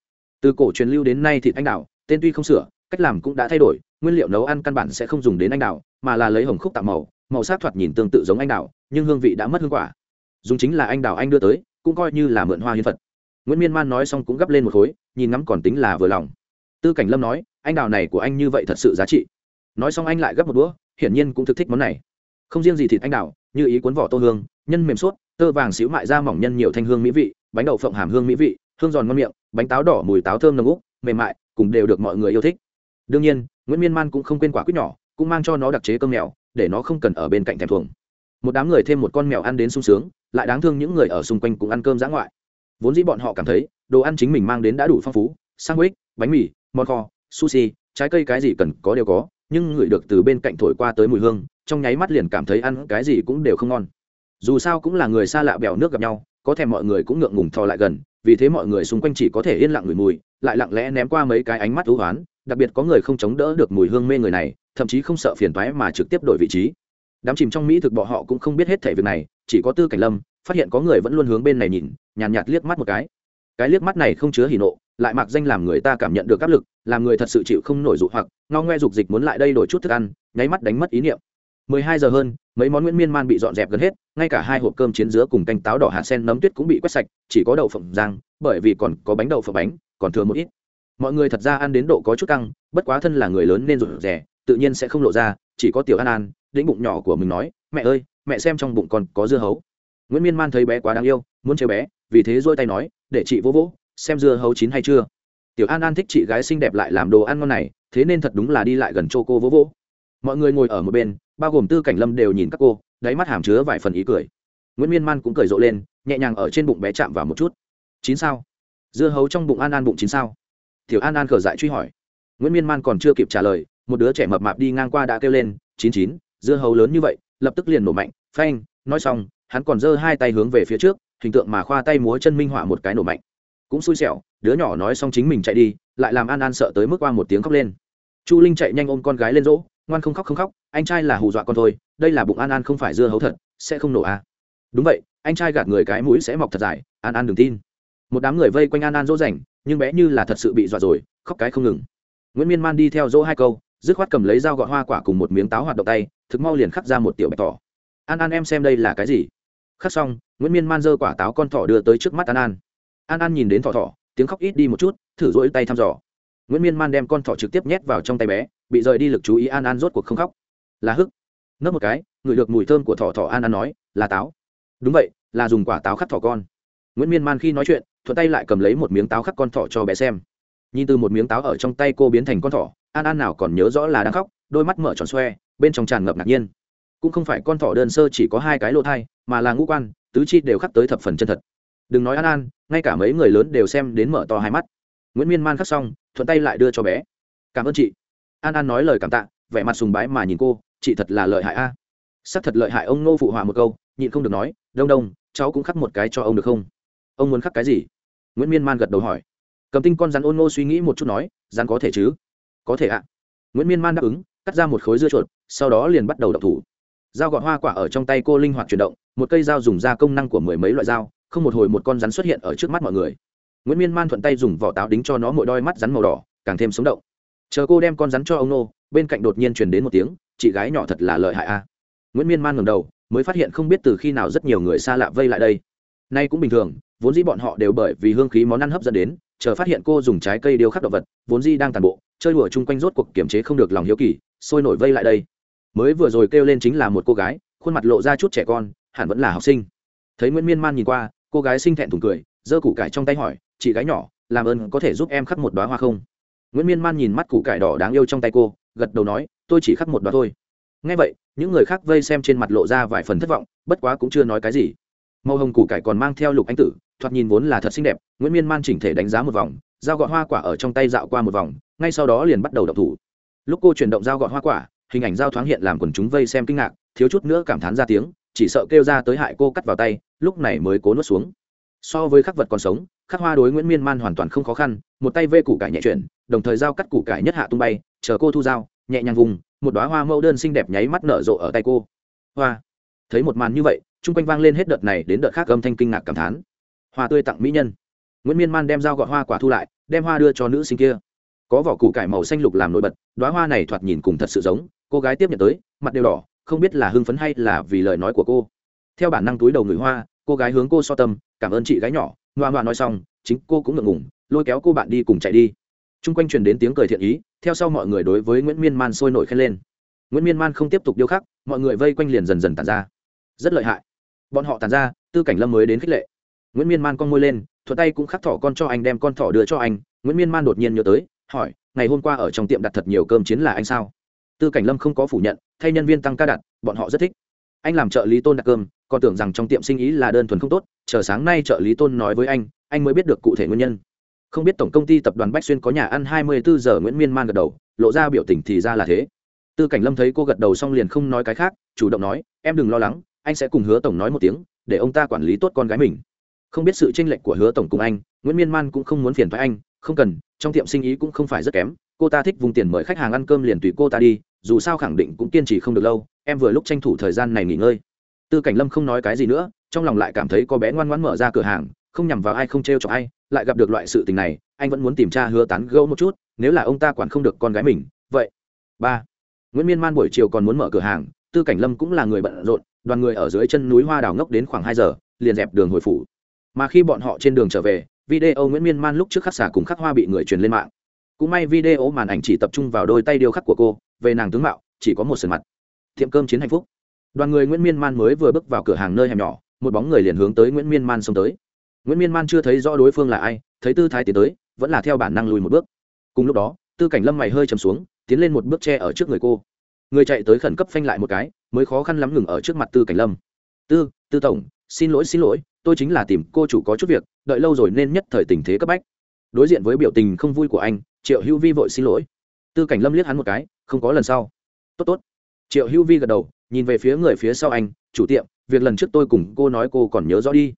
từ cổ truyền lưu đến nay thịt anh đào, tên tuy không sửa, cách làm cũng đã thay đổi, nguyên liệu nấu ăn căn bản sẽ không dùng đến anh đào, mà là lấy hồng khúc tạo màu màu sắc thoạt nhìn tương tự giống anh đào, nhưng hương vị đã mất hương quả. Dùng chính là anh đào anh đưa tới, cũng coi như là mượn hoa hiến phật. Nguyễn miên man nói xong cũng gấp lên một khối, nhìn ngắm còn tính là vừa lòng. Tư cảnh lâm nói, anh đào này của anh như vậy thật sự giá trị. Nói xong anh lại gấp một đũa, hiển nhiên cũng thực thích món này. Không riêng gì thịt anh đào, như ý cuốn vỏ tô hương, nhân mềm suốt, tơ vàng xíu mại ra mỏng nhân nhiều thanh hương mỹ vị, bánh đậu phộng hàm hương mỹ vị, hương giòn ngon miệng bánh táo đỏ, mùi táo thơm nồng úc, mềm mại, cùng đều được mọi người yêu thích. Đương nhiên, nguyễn miên man cũng không quên quả quýt nhỏ, cũng mang cho nó đặc chế cơm mèo, để nó không cần ở bên cạnh thèm thuồng. Một đám người thêm một con mèo ăn đến sung sướng, lại đáng thương những người ở xung quanh cũng ăn cơm dã ngoại. Vốn dĩ bọn họ cảm thấy, đồ ăn chính mình mang đến đã đủ phong phú, sandwich, bánh mì, món kho, sushi, trái cây cái gì cần có đều có, nhưng người được từ bên cạnh thổi qua tới mùi hương, trong nháy mắt liền cảm thấy ăn cái gì cũng đều không ngon. Dù sao cũng là người xa lạ bèo nước gặp nhau, có thèm mọi người cũng ngượng ngùng thò lại gần vì thế mọi người xung quanh chỉ có thể yên lặng ngửi mùi lại lặng lẽ ném qua mấy cái ánh mắt thú hoán đặc biệt có người không chống đỡ được mùi hương mê người này thậm chí không sợ phiền toái mà trực tiếp đổi vị trí. Đám chìm trong mỹ thực bọ họ cũng không biết hết thể việc này chỉ có tư cảnh lâm phát hiện có người vẫn luôn hướng bên này nhìn nhàn nhạt, nhạt liếc mắt một cái. Cái liếc mắt này không chứa hỉ nộ lại mặc danh làm người ta cảm nhận được áp lực làm người thật sự chịu không nổi dụ hoặc ngao ngoe dục dịch muốn lại đây đổi chút thức ăn nháy mắt đánh mất ý niệm. 12 giờ hơn mấy món nguyễn miên man bị dọn dẹp gần hết, ngay cả hai hộp cơm chiến dứa cùng canh táo đỏ hạt sen nấm tuyết cũng bị quét sạch, chỉ có đậu phộng rang, bởi vì còn có bánh đậu phộng bánh, còn thừa một ít. Mọi người thật ra ăn đến độ có chút căng, bất quá thân là người lớn nên rụt rẻ tự nhiên sẽ không lộ ra, chỉ có tiểu an an, đĩnh bụng nhỏ của mình nói, mẹ ơi, mẹ xem trong bụng còn có dưa hấu. Nguyễn miên man thấy bé quá đáng yêu, muốn chơi bé, vì thế dôi tay nói, để chị vỗ vỗ, xem dưa hấu chín hay chưa. Tiểu an an thích chị gái xinh đẹp lại làm đồ ăn ngon này, thế nên thật đúng là đi lại gần chô cô vỗ vỗ. Mọi người ngồi ở một bên bao gồm tư cảnh lâm đều nhìn các cô, đáy mắt hàm chứa vài phần ý cười. Nguyễn miên man cũng cười rộ lên, nhẹ nhàng ở trên bụng bé chạm vào một chút. Chín sao? Dưa hấu trong bụng an an bụng chín sao? Tiểu an an cờ dại truy hỏi. Nguyễn miên man còn chưa kịp trả lời, một đứa trẻ mập mạp đi ngang qua đã kêu lên, chín chín, dưa hấu lớn như vậy, lập tức liền nổ mạnh, phanh, nói xong, hắn còn giơ hai tay hướng về phía trước, hình tượng mà khoa tay múa chân minh họa một cái nổ mạnh. Cũng xui xẻo, đứa nhỏ nói xong chính mình chạy đi, lại làm an an sợ tới mức qua một tiếng khóc lên. Chu linh chạy nhanh ôm con gái lên rỗ, ngoan không khóc không khóc anh trai là hù dọa con thôi, đây là bụng an an không phải dưa hấu thật, sẽ không nổ à. đúng vậy, anh trai gạt người cái mũi sẽ mọc thật dài, an an đừng tin. Một đám người vây quanh an an dỗ dành, nhưng bé như là thật sự bị dọa rồi, khóc cái không ngừng. Nguyễn miên man đi theo dỗ hai câu, dứt khoát cầm lấy dao gọt hoa quả cùng một miếng táo hoạt động tay, thực mau liền khắc ra một tiểu bạch tỏ an an em xem đây là cái gì? Khắc xong, nguyễn miên man giơ quả táo con thỏ đưa tới trước mắt an an. An an nhìn đến thỏ thỏ, tiếng khóc ít đi một chút, thử rỗi tay thăm dò. Nguyễn miên man đem con thỏ trực tiếp nhét vào trong tay bé, bị rời đi lực chú ý an an rốt cuộc không khóc là hức. Nấp một cái, ngửi được mùi thơm của thỏ thỏ an an nói, là táo. Đúng vậy, là dùng quả táo khắc thỏ con. Nguyễn miên man khi nói chuyện, thuận tay lại cầm lấy một miếng táo khắc con thỏ cho bé xem. Nhìn từ một miếng táo ở trong tay cô biến thành con thỏ, an an nào còn nhớ rõ là đang khóc, đôi mắt mở tròn xoe, bên trong tràn ngập ngạc nhiên. Cũng không phải con thỏ đơn sơ chỉ có hai cái lỗ thai, mà là ngũ quan, tứ chi đều khắc tới thập phần chân thật. Đừng nói an an, ngay cả mấy người lớn đều xem đến mở to hai mắt. Nguyễn miên man khắc xong, thuận tay lại đưa cho bé. Cảm ơn chị. An an nói lời cảm tạ, vẻ mặt sùng bái mà nhìn cô chị thật là lợi hại a. Sắc thật lợi hại ông nô phụ họa một câu, nhịn không được nói, đông đông, cháu cũng khắc một cái cho ông được không? Ông muốn khắc cái gì? Nguyễn miên man gật đầu hỏi. Cầm tinh con rắn ôn nô suy nghĩ một chút nói, rắn có thể chứ? Có thể ạ. Nguyễn miên man đáp ứng, cắt ra một khối dưa chuột, sau đó liền bắt đầu đập thủ. Dao gọt hoa quả ở trong tay cô linh hoạt chuyển động, một cây dao dùng ra công năng của mười mấy loại dao, không một hồi một con rắn xuất hiện ở trước mắt mọi người. Nguyễn miên man thuận tay dùng vỏ táo đính cho nó mỗi đôi mắt rắn màu đỏ, càng thêm sống động chờ cô đem con rắn cho ông nô, bên cạnh đột nhiên truyền đến một tiếng, chị gái nhỏ thật là lợi hại a. Nguyễn miên man ngầm đầu, mới phát hiện không biết từ khi nào rất nhiều người xa lạ vây lại đây. Nay cũng bình thường, vốn dĩ bọn họ đều bởi vì hương khí món ăn hấp dẫn đến, chờ phát hiện cô dùng trái cây điêu khắc động vật, vốn dĩ đang tàn bộ, chơi đùa chung quanh rốt cuộc kiểm chế không được lòng hiếu kỳ, sôi nổi vây lại đây. Mới vừa rồi kêu lên chính là một cô gái, khuôn mặt lộ ra chút trẻ con, hẳn vẫn là học sinh. Thấy nguyễn miên man nhìn qua, cô gái xinh thẹn thùng cười, giơ củ cải trong tay hỏi, chị gái nhỏ, làm ơn có thể giúp em khắc một đoá hoa không? Nguyễn miên man nhìn mắt củ cải đỏ đáng yêu trong tay cô, gật đầu nói, tôi chỉ khắc một đoạn thôi. Ngay vậy, những người khác vây xem trên mặt lộ ra vài phần thất vọng, bất quá cũng chưa nói cái gì. Màu hồng củ cải còn mang theo lục anh tử, thoạt nhìn vốn là thật xinh đẹp, nguyễn miên man chỉnh thể đánh giá một vòng, dao gọt hoa quả ở trong tay dạo qua một vòng, ngay sau đó liền bắt đầu đập thủ. Lúc cô chuyển động dao gọt hoa quả, hình ảnh dao thoáng hiện làm quần chúng vây xem kinh ngạc, thiếu chút nữa cảm thán ra tiếng, chỉ sợ kêu ra tới hại cô cắt vào tay, lúc này mới cố nuốt xuống. So với khắc vật còn sống khắc hoa đối nguyễn miên man hoàn toàn không khó khăn, một tay vê củ cải nhẹ chuyển, đồng thời dao cắt củ cải nhất hạ tung bay, chờ cô thu dao, nhẹ nhàng vùng, một đoá hoa mẫu đơn xinh đẹp nháy mắt nở rộ ở tay cô. Hoa. Thấy một màn như vậy, chung quanh vang lên hết đợt này đến đợt khác âm thanh kinh ngạc cảm thán. Hoa tươi tặng mỹ nhân. Nguyễn miên man đem dao gọt hoa quả thu lại, đem hoa đưa cho nữ sinh kia. Có vỏ củ cải màu xanh lục làm nổi bật đoá hoa này thoạt nhìn cùng thật sự giống, cô gái tiếp nhận tới, mặt đều đỏ, không biết là hưng phấn hay là vì lời nói của cô. Theo bản năng túi đầu người hoa, cô gái hướng cô so tâm, cảm ơn chị gái nhỏ ngoa ngoa nói xong, chính cô cũng ngượng ngùng, lôi kéo cô bạn đi cùng chạy đi. T r u n g quanh truyền đến tiếng cười thiện ý, theo sau mọi người đối với nguyễn miên man sôi nổi khen lên. Nguyễn miên man không tiếp tục điêu khắc, mọi người vây quanh liền dần dần tàn ra. Rất lợi hại. Bọn họ tàn ra, tư cảnh lâm mới đến khích lệ. Nguyễn miên man con môi lên thuật tay cũng khắc thỏ con cho anh, đem con thỏ đưa cho anh. Nguyễn miên man đột nhiên nhớ tới, hỏi, ngày hôm qua ở trong tiệm đặt thật nhiều cơm chiến là anh sao? Tư cảnh lâm không có phủ nhận, thay nhân viên tăng ca đặt, bọn họ rất thích. Anh làm trợ lý tôn đặt cơm còn tưởng rằng trong tiệm sinh ý là đơn thuần không tốt, chờ sáng nay trợ lý tôn nói với anh anh mới biết được cụ thể nguyên nhân. Không biết tổng công ty tập đoàn bách xuyên có nhà ăn hai mươi bốn giờ nguyễn miên man gật đầu, lộ ra biểu tình thì ra là thế. Tư cảnh lâm thấy cô gật đầu xong liền không nói cái khác, chủ động nói, em đừng lo lắng, anh sẽ cùng hứa tổng nói một tiếng, để ông ta quản lý tốt con gái mình. Không biết sự tranh lệch của hứa tổng cùng anh, nguyễn miên man cũng không muốn phiền thoái anh, không cần, trong tiệm sinh ý cũng không phải rất kém, cô ta thích vùng tiền mời khách hàng ăn cơm liền tùy cô ta đi, dù sao khẳng định cũng kiên trì không được lâu, em vừa lúc tranh thủ thời gian này nghỉ ngơi tư cảnh lâm không nói cái gì nữa, trong lòng lại cảm thấy có bé ngoan ngoãn mở ra cửa hàng, không nhằm vào ai, không t r e o cho ai, lại gặp được loại sự tình này, anh vẫn muốn tìm tra hứa tán gẫu một chút, nếu là ông ta quản không được con gái mình, vậy. Ba. Nguyễn miên man buổi chiều còn muốn mở cửa hàng, tư cảnh lâm cũng là người bận rộn, đoàn người ở dưới chân núi hoa đào ngốc đến khoảng hai giờ, liền dẹp đường hồi phủ. Mà khi bọn họ trên đường trở về, video nguyễn miên man lúc trước khắc xả cùng khắc hoa bị người truyền lên mạng. Cũng may video màn ảnh chỉ tập trung vào đôi tay điêu khắc của cô, về nàng tướng mạo, chỉ có một sườn mặt. Tiệm cơm chiến hạnh phúc đoàn người nguyễn miên man mới vừa bước vào cửa hàng nơi hẻm nhỏ, một bóng người liền hướng tới nguyễn miên man xông tới. Nguyễn miên man chưa thấy rõ đối phương là ai, thấy tư thái tiến tới, vẫn là theo bản năng lùi một bước. Cùng lúc đó, tư cảnh lâm mày hơi chầm xuống, tiến lên một bước che ở trước người cô. Người chạy tới khẩn cấp phanh lại một cái, mới khó khăn lắm ngừng ở trước mặt tư cảnh lâm. Tư tư tổng, xin lỗi xin lỗi, tôi chính là tìm cô chủ có chút việc, đợi lâu rồi nên nhất thời tình thế cấp bách. Đối diện với biểu tình không vui của anh, triệu hữu vi vội xin lỗi. Tư cảnh lâm liếc hắn một cái, không có lần sau. Tốt tốt. Triệu hữu vi gật đầu nhìn về phía người phía sau anh, chủ tiệm, việc lần trước tôi cùng cô nói cô còn nhớ rõ đi.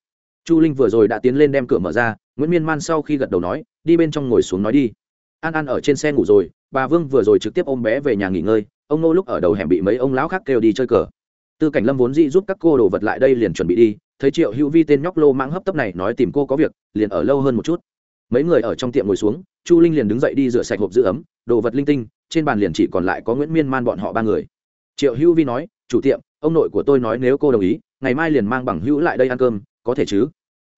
Chu linh vừa rồi đã tiến lên đem cửa mở ra, nguyễn miên man sau khi gật đầu nói, đi bên trong ngồi xuống nói đi. An an ở trên xe ngủ rồi, bà vương vừa rồi trực tiếp ôm bé về nhà nghỉ ngơi, ông nô lúc ở đầu hẻm bị mấy ông lão khác kêu đi chơi cờ. Tư cảnh lâm vốn dĩ giúp các cô đồ vật lại đây liền chuẩn bị đi, thấy triệu hữu vi tên nhóc lô mãng hấp tấp này nói tìm cô có việc, liền ở lâu hơn một chút. Mấy người ở trong tiệm ngồi xuống, chu linh liền đứng dậy đi rửa sạch hộp giữ ấm, đồ vật linh tinh, trên bàn liền chỉ còn lại có nguyễn miên man bọn họ ba người. Triệu hữu vi nói chủ tiệm, ông nội của tôi nói nếu cô đồng ý, ngày mai liền mang bằng hữu lại đây ăn cơm, có thể chứ?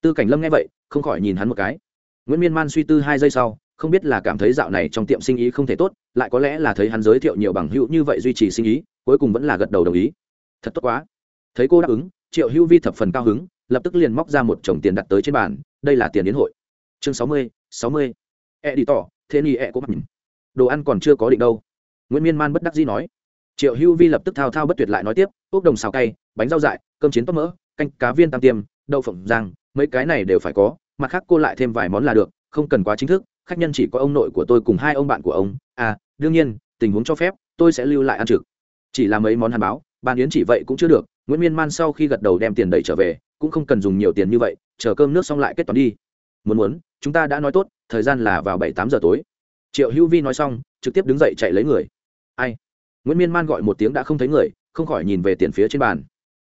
Tư cảnh lâm nghe vậy, không khỏi nhìn hắn một cái. Nguyễn miên man suy tư hai giây sau, không biết là cảm thấy dạo này trong tiệm sinh ý không thể tốt, lại có lẽ là thấy hắn giới thiệu nhiều bằng hữu như vậy duy trì sinh ý, cuối cùng vẫn là gật đầu đồng ý. Thật tốt quá. Thấy cô đáp ứng, triệu hữu vi thập phần cao hứng, lập tức liền móc ra một chồng tiền đặt tới trên bàn, đây là tiền đến hội. Chương sáu mươi sáu mươi. E đi tỏ thế ni e có nhìn. đồ ăn còn chưa có định đâu. Nguyễn miên man bất đắc dĩ nói triệu Hưu vi lập tức thao thao bất tuyệt lại nói tiếp ốc đồng xào cay, bánh rau dại, cơm chiến tóc mỡ, canh cá viên tam tiêm, đậu phộng giang mấy cái này đều phải có, mặt khác cô lại thêm vài món là được, không cần quá chính thức, khách nhân chỉ có ông nội của tôi cùng hai ông bạn của ông. À đương nhiên, tình huống cho phép, tôi sẽ lưu lại ăn trực. Chỉ là mấy món hàn báo, bàn yến chỉ vậy cũng chưa được, nguyễn miên man sau khi gật đầu đem tiền đẩy trở về, cũng không cần dùng nhiều tiền như vậy, chờ cơm nước xong lại kết toán đi. Muốn muốn, chúng ta đã nói tốt, thời gian là vào bảy tám giờ tối. Triệu hữu vi nói xong, trực tiếp đứng dậy chạy lấy người. Ai? Nguyễn miên man gọi một tiếng đã không thấy người không khỏi nhìn về tiền phía trên bàn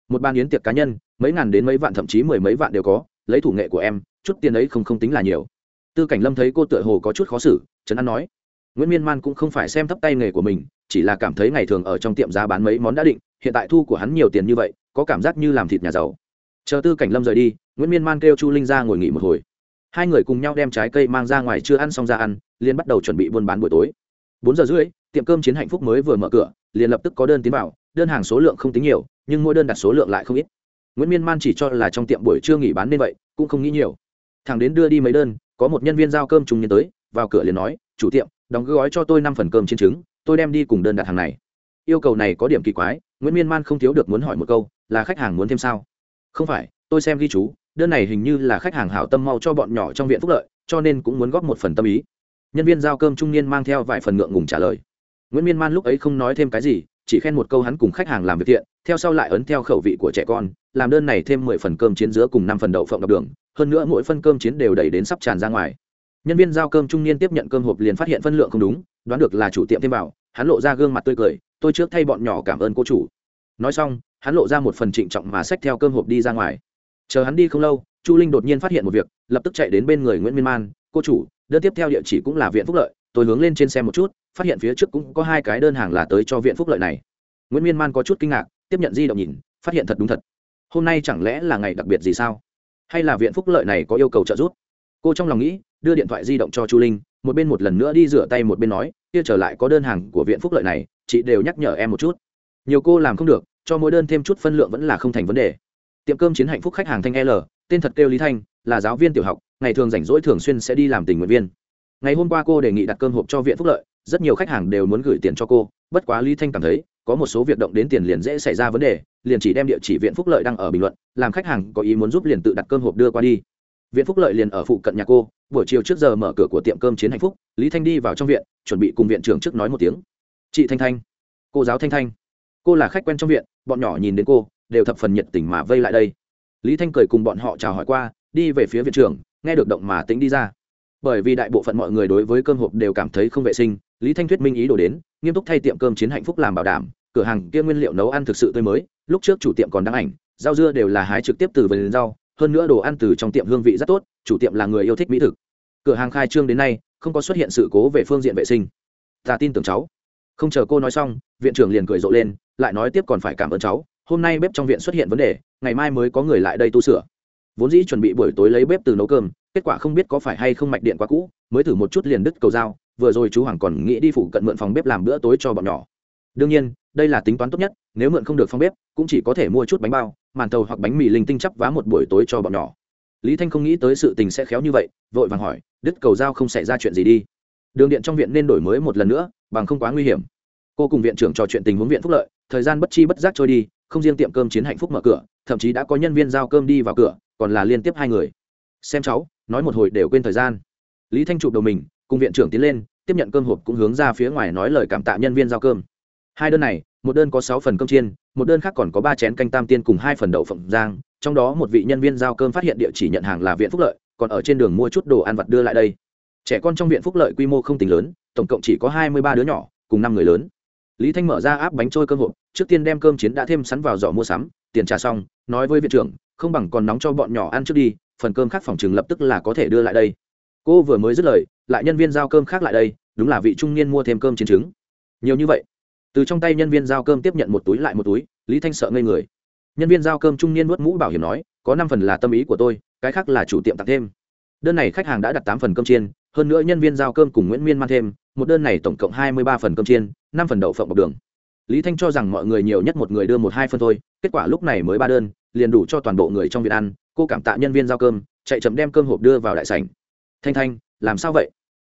một bàn yến tiệc cá nhân mấy ngàn đến mấy vạn thậm chí mười mấy vạn đều có lấy thủ nghệ của em chút tiền ấy không không tính là nhiều tư cảnh lâm thấy cô tựa hồ có chút khó xử trấn an nói nguyễn miên man cũng không phải xem thấp tay nghề của mình chỉ là cảm thấy ngày thường ở trong tiệm giá bán mấy món đã định hiện tại thu của hắn nhiều tiền như vậy có cảm giác như làm thịt nhà giàu chờ tư cảnh lâm rời đi nguyễn miên man kêu chu linh ra ngồi nghỉ một hồi hai người cùng nhau đem trái cây mang ra ngoài chưa ăn xong ra ăn liền bắt đầu chuẩn bị buôn bán buổi tối bốn giờ rưỡi, tiệm cơm chiến hạnh phúc mới vừa mở cửa, liền lập tức có đơn tiến vào, đơn hàng số lượng không tính nhiều, nhưng mỗi đơn đặt số lượng lại không ít. Nguyễn miên man chỉ cho là trong tiệm buổi trưa nghỉ bán nên vậy, cũng không nghĩ nhiều. Thằng đến đưa đi mấy đơn, có một nhân viên giao cơm trùng nhân tới, vào cửa liền nói, chủ tiệm, đóng gói cho tôi năm phần cơm chiên trứng, tôi đem đi cùng đơn đặt hàng này. Yêu cầu này có điểm kỳ quái, nguyễn miên man không thiếu được muốn hỏi một câu, là khách hàng muốn thêm sao? Không phải, tôi xem ghi chú, đơn này hình như là khách hàng hảo tâm mau cho bọn nhỏ trong viện phúc lợi, cho nên cũng muốn góp một phần tâm ý nhân viên giao cơm trung niên mang theo vài phần ngượng ngùng trả lời. Nguyễn miên man lúc ấy không nói thêm cái gì, chỉ khen một câu hắn cùng khách hàng làm việc thiện, theo sau lại ấn theo khẩu vị của trẻ con, làm đơn này thêm mười phần cơm chiến giữa cùng năm phần đậu phộng đọc đường, hơn nữa mỗi phân cơm chiến đều đẩy đến sắp tràn ra ngoài. Nhân viên giao cơm trung niên tiếp nhận cơm hộp liền phát hiện phân lượng không đúng, đoán được là chủ tiệm thêm vào, hắn lộ ra gương mặt tươi cười, tôi trước thay bọn nhỏ cảm ơn cô chủ. Nói xong, hắn lộ ra một phần trịnh trọng mà xách theo cơm hộp đi ra ngoài. Chờ hắn đi không lâu, chu linh đột nhiên phát hiện một việc, lập tức chạy đến bên người nguyễn miên man, cô chủ đơn tiếp theo địa chỉ cũng là viện phúc lợi, tôi hướng lên trên xe một chút, phát hiện phía trước cũng có hai cái đơn hàng là tới cho viện phúc lợi này. Nguyễn miên man có chút kinh ngạc, tiếp nhận di động nhìn, phát hiện thật đúng thật. Hôm nay chẳng lẽ là ngày đặc biệt gì sao? Hay là viện phúc lợi này có yêu cầu trợ giúp? Cô trong lòng nghĩ, đưa điện thoại di động cho chu linh, một bên một lần nữa đi rửa tay một bên nói, kia trở lại có đơn hàng của viện phúc lợi này, chị đều nhắc nhở em một chút. Nhiều cô làm không được, cho mỗi đơn thêm chút phân lượng vẫn là không thành vấn đề. Tiệm cơm chiến hạnh phúc khách hàng thanh l, tên thật kêu lý thanh, là giáo viên tiểu học ngày thường rảnh rỗi thường xuyên sẽ đi làm tình nguyện viên. Ngày hôm qua cô đề nghị đặt cơm hộp cho viện phúc lợi, rất nhiều khách hàng đều muốn gửi tiền cho cô. Bất quá lý thanh cảm thấy, có một số việc động đến tiền liền dễ xảy ra vấn đề, liền chỉ đem địa chỉ viện phúc lợi đăng ở bình luận, làm khách hàng có ý muốn giúp liền tự đặt cơm hộp đưa qua đi. Viện phúc lợi liền ở phụ cận nhà cô, buổi chiều trước giờ mở cửa của tiệm cơm chiến hạnh phúc, lý thanh đi vào trong viện, chuẩn bị cùng viện trưởng trước nói một tiếng. Chị thanh thanh, cô giáo thanh thanh, cô là khách quen trong viện, bọn nhỏ nhìn đến cô, đều thập phần nhiệt tình mà vây lại đây. Lý thanh cười cùng bọn họ chào hỏi qua, đi về phía viện trưởng nghe được động mà tính đi ra. Bởi vì đại bộ phận mọi người đối với cơm hộp đều cảm thấy không vệ sinh, lý thanh thuyết minh ý đồ đến, nghiêm túc thay tiệm cơm chiến hạnh phúc làm bảo đảm, cửa hàng kia nguyên liệu nấu ăn thực sự tươi mới, lúc trước chủ tiệm còn đăng ảnh, rau dưa đều là hái trực tiếp từ vườn rau, hơn nữa đồ ăn từ trong tiệm hương vị rất tốt, chủ tiệm là người yêu thích mỹ thực. Cửa hàng khai trương đến nay, không có xuất hiện sự cố về phương diện vệ sinh. Ta tin tưởng cháu. Không chờ cô nói xong, viện trưởng liền cười rộ lên, lại nói tiếp còn phải cảm ơn cháu, hôm nay bếp trong viện xuất hiện vấn đề, ngày mai mới có người lại đây tu sửa vốn dĩ chuẩn bị buổi tối lấy bếp từ nấu cơm, kết quả không biết có phải hay không mạch điện quá cũ, mới thử một chút liền đứt cầu dao, vừa rồi chú hoàng còn nghĩ đi phụ cận mượn phòng bếp làm bữa tối cho bọn nhỏ. Đương nhiên, đây là tính toán tốt nhất, nếu mượn không được phòng bếp, cũng chỉ có thể mua chút bánh bao, màn tàu hoặc bánh mì linh tinh chắp vá một buổi tối cho bọn nhỏ. Lý thanh không nghĩ tới sự tình sẽ khéo như vậy, vội vàng hỏi, đứt cầu dao không xảy ra chuyện gì đi? Đường điện trong viện nên đổi mới một lần nữa, bằng không quá nguy hiểm. Cô cùng viện trưởng trò chuyện tình huống viện phúc lợi, thời gian bất chi bất giác trôi đi, không riêng tiệm cơm chiến hạnh phúc mở cửa, thậm chí đã có nhân viên giao cơm đi vào cửa còn là liên tiếp hai người. Xem cháu, nói một hồi đều quên thời gian. Lý thanh chụp đầu mình, cùng viện trưởng tiến lên, tiếp nhận cơm hộp cũng hướng ra phía ngoài nói lời cảm tạ nhân viên giao cơm. Hai đơn này, một đơn có sáu phần cơm chiên, một đơn khác còn có ba chén canh tam tiên cùng hai phần đậu phộng giang trong đó một vị nhân viên giao cơm phát hiện địa chỉ nhận hàng là viện phúc lợi, còn ở trên đường mua chút đồ ăn vặt đưa lại đây. Trẻ con trong viện phúc lợi quy mô không tính lớn, tổng cộng chỉ có hai mươi ba đứa nhỏ, cùng năm người lớn. Lý thanh mở ra áp bánh trôi cơm hộp, trước tiên đem cơm chiến đã thêm sắn vào giỏ mua sắm, tiền trả xong, nói với viện trưởng không bằng còn nóng cho bọn nhỏ ăn trước đi, phần cơm khác phòng chừng lập tức là có thể đưa lại đây. Cô vừa mới dứt lời, lại nhân viên giao cơm khác lại đây, đúng là vị trung niên mua thêm cơm chiến trứng. Nhiều như vậy. Từ trong tay nhân viên giao cơm tiếp nhận một túi lại một túi, lý thanh sợ ngây người. Nhân viên giao cơm trung niên nuốt mũ bảo hiểm nói, có năm phần là tâm ý của tôi, cái khác là chủ tiệm tặng thêm. Đơn này khách hàng đã đặt tám phần cơm chiên, hơn nữa nhân viên giao cơm cùng nguyễn miên mang thêm, một đơn này tổng cộng hai mươi ba phần cơm chiên, năm phần đậu phộng bọc đường. Lý thanh cho rằng mọi người nhiều nhất một người đưa một hai phần thôi, kết quả lúc này mới ba đơn liền đủ cho toàn bộ người trong viện ăn, cô cảm tạ nhân viên giao cơm, chạy chậm đem cơm hộp đưa vào đại sảnh. Thanh thanh, làm sao vậy?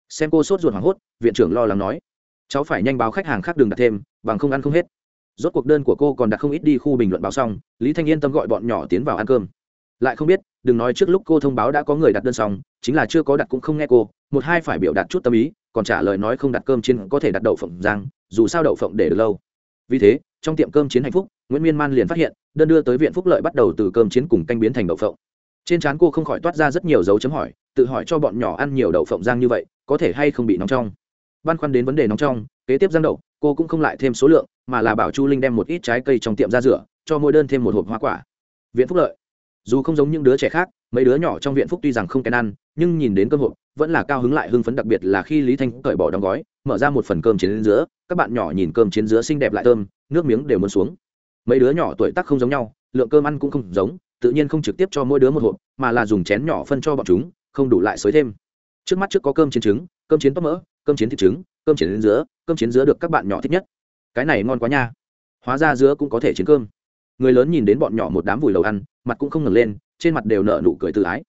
Xem cô sốt ruột hoảng hốt, viện trưởng lo lắng nói. Cháu phải nhanh báo khách hàng khác đừng đặt thêm, bằng không ăn không hết. Rốt cuộc đơn của cô còn đặt không ít đi khu bình luận báo xong, lý thanh yên tâm gọi bọn nhỏ tiến vào ăn cơm. Lại không biết, đừng nói trước lúc cô thông báo đã có người đặt đơn xong, chính là chưa có đặt cũng không nghe cô, một hai phải biểu đạt chút tâm ý, còn trả lời nói không đặt cơm trên có thể đặt đậu phộng giang, dù sao đậu phộng để được lâu. Vì thế, trong tiệm cơm chiến hạnh phúc, nguyễn miên man liền phát hiện đơn đưa tới viện phúc lợi bắt đầu từ cơm chiến cùng canh biến thành đậu phộng. Trên trán cô không khỏi toát ra rất nhiều dấu chấm hỏi, tự hỏi cho bọn nhỏ ăn nhiều đậu phộng giang như vậy, có thể hay không bị nóng trong. Băn khoăn đến vấn đề nóng trong, kế tiếp giang đậu, cô cũng không lại thêm số lượng, mà là bảo chu linh đem một ít trái cây trong tiệm ra rửa, cho mỗi đơn thêm một hộp hoa quả. Viện phúc lợi. Dù không giống những đứa trẻ khác, mấy đứa nhỏ trong viện phúc tuy rằng không kèn ăn, nhưng nhìn đến cơm hộp, vẫn là cao hứng lại hưng phấn đặc biệt là khi lý thanh cởi bỏ đóng gói, mở ra một phần cơm chiến giữa, các bạn nhỏ nhìn cơm chiến giữa xinh đẹp lại thơm, nước miếng đều muốn xuống mấy đứa nhỏ tuổi tác không giống nhau, lượng cơm ăn cũng không giống, tự nhiên không trực tiếp cho mỗi đứa một hộp, mà là dùng chén nhỏ phân cho bọn chúng, không đủ lại xới thêm. Trước mắt trước có cơm chiến trứng, cơm chiến tóc mỡ, cơm chiến thịt trứng, cơm chiến dứa, cơm chiến dứa được các bạn nhỏ thích nhất. Cái này ngon quá nha. Hóa ra dứa cũng có thể chiến cơm. Người lớn nhìn đến bọn nhỏ một đám vùi lầu ăn, mặt cũng không ngừng lên, trên mặt đều nở nụ cười tự ái.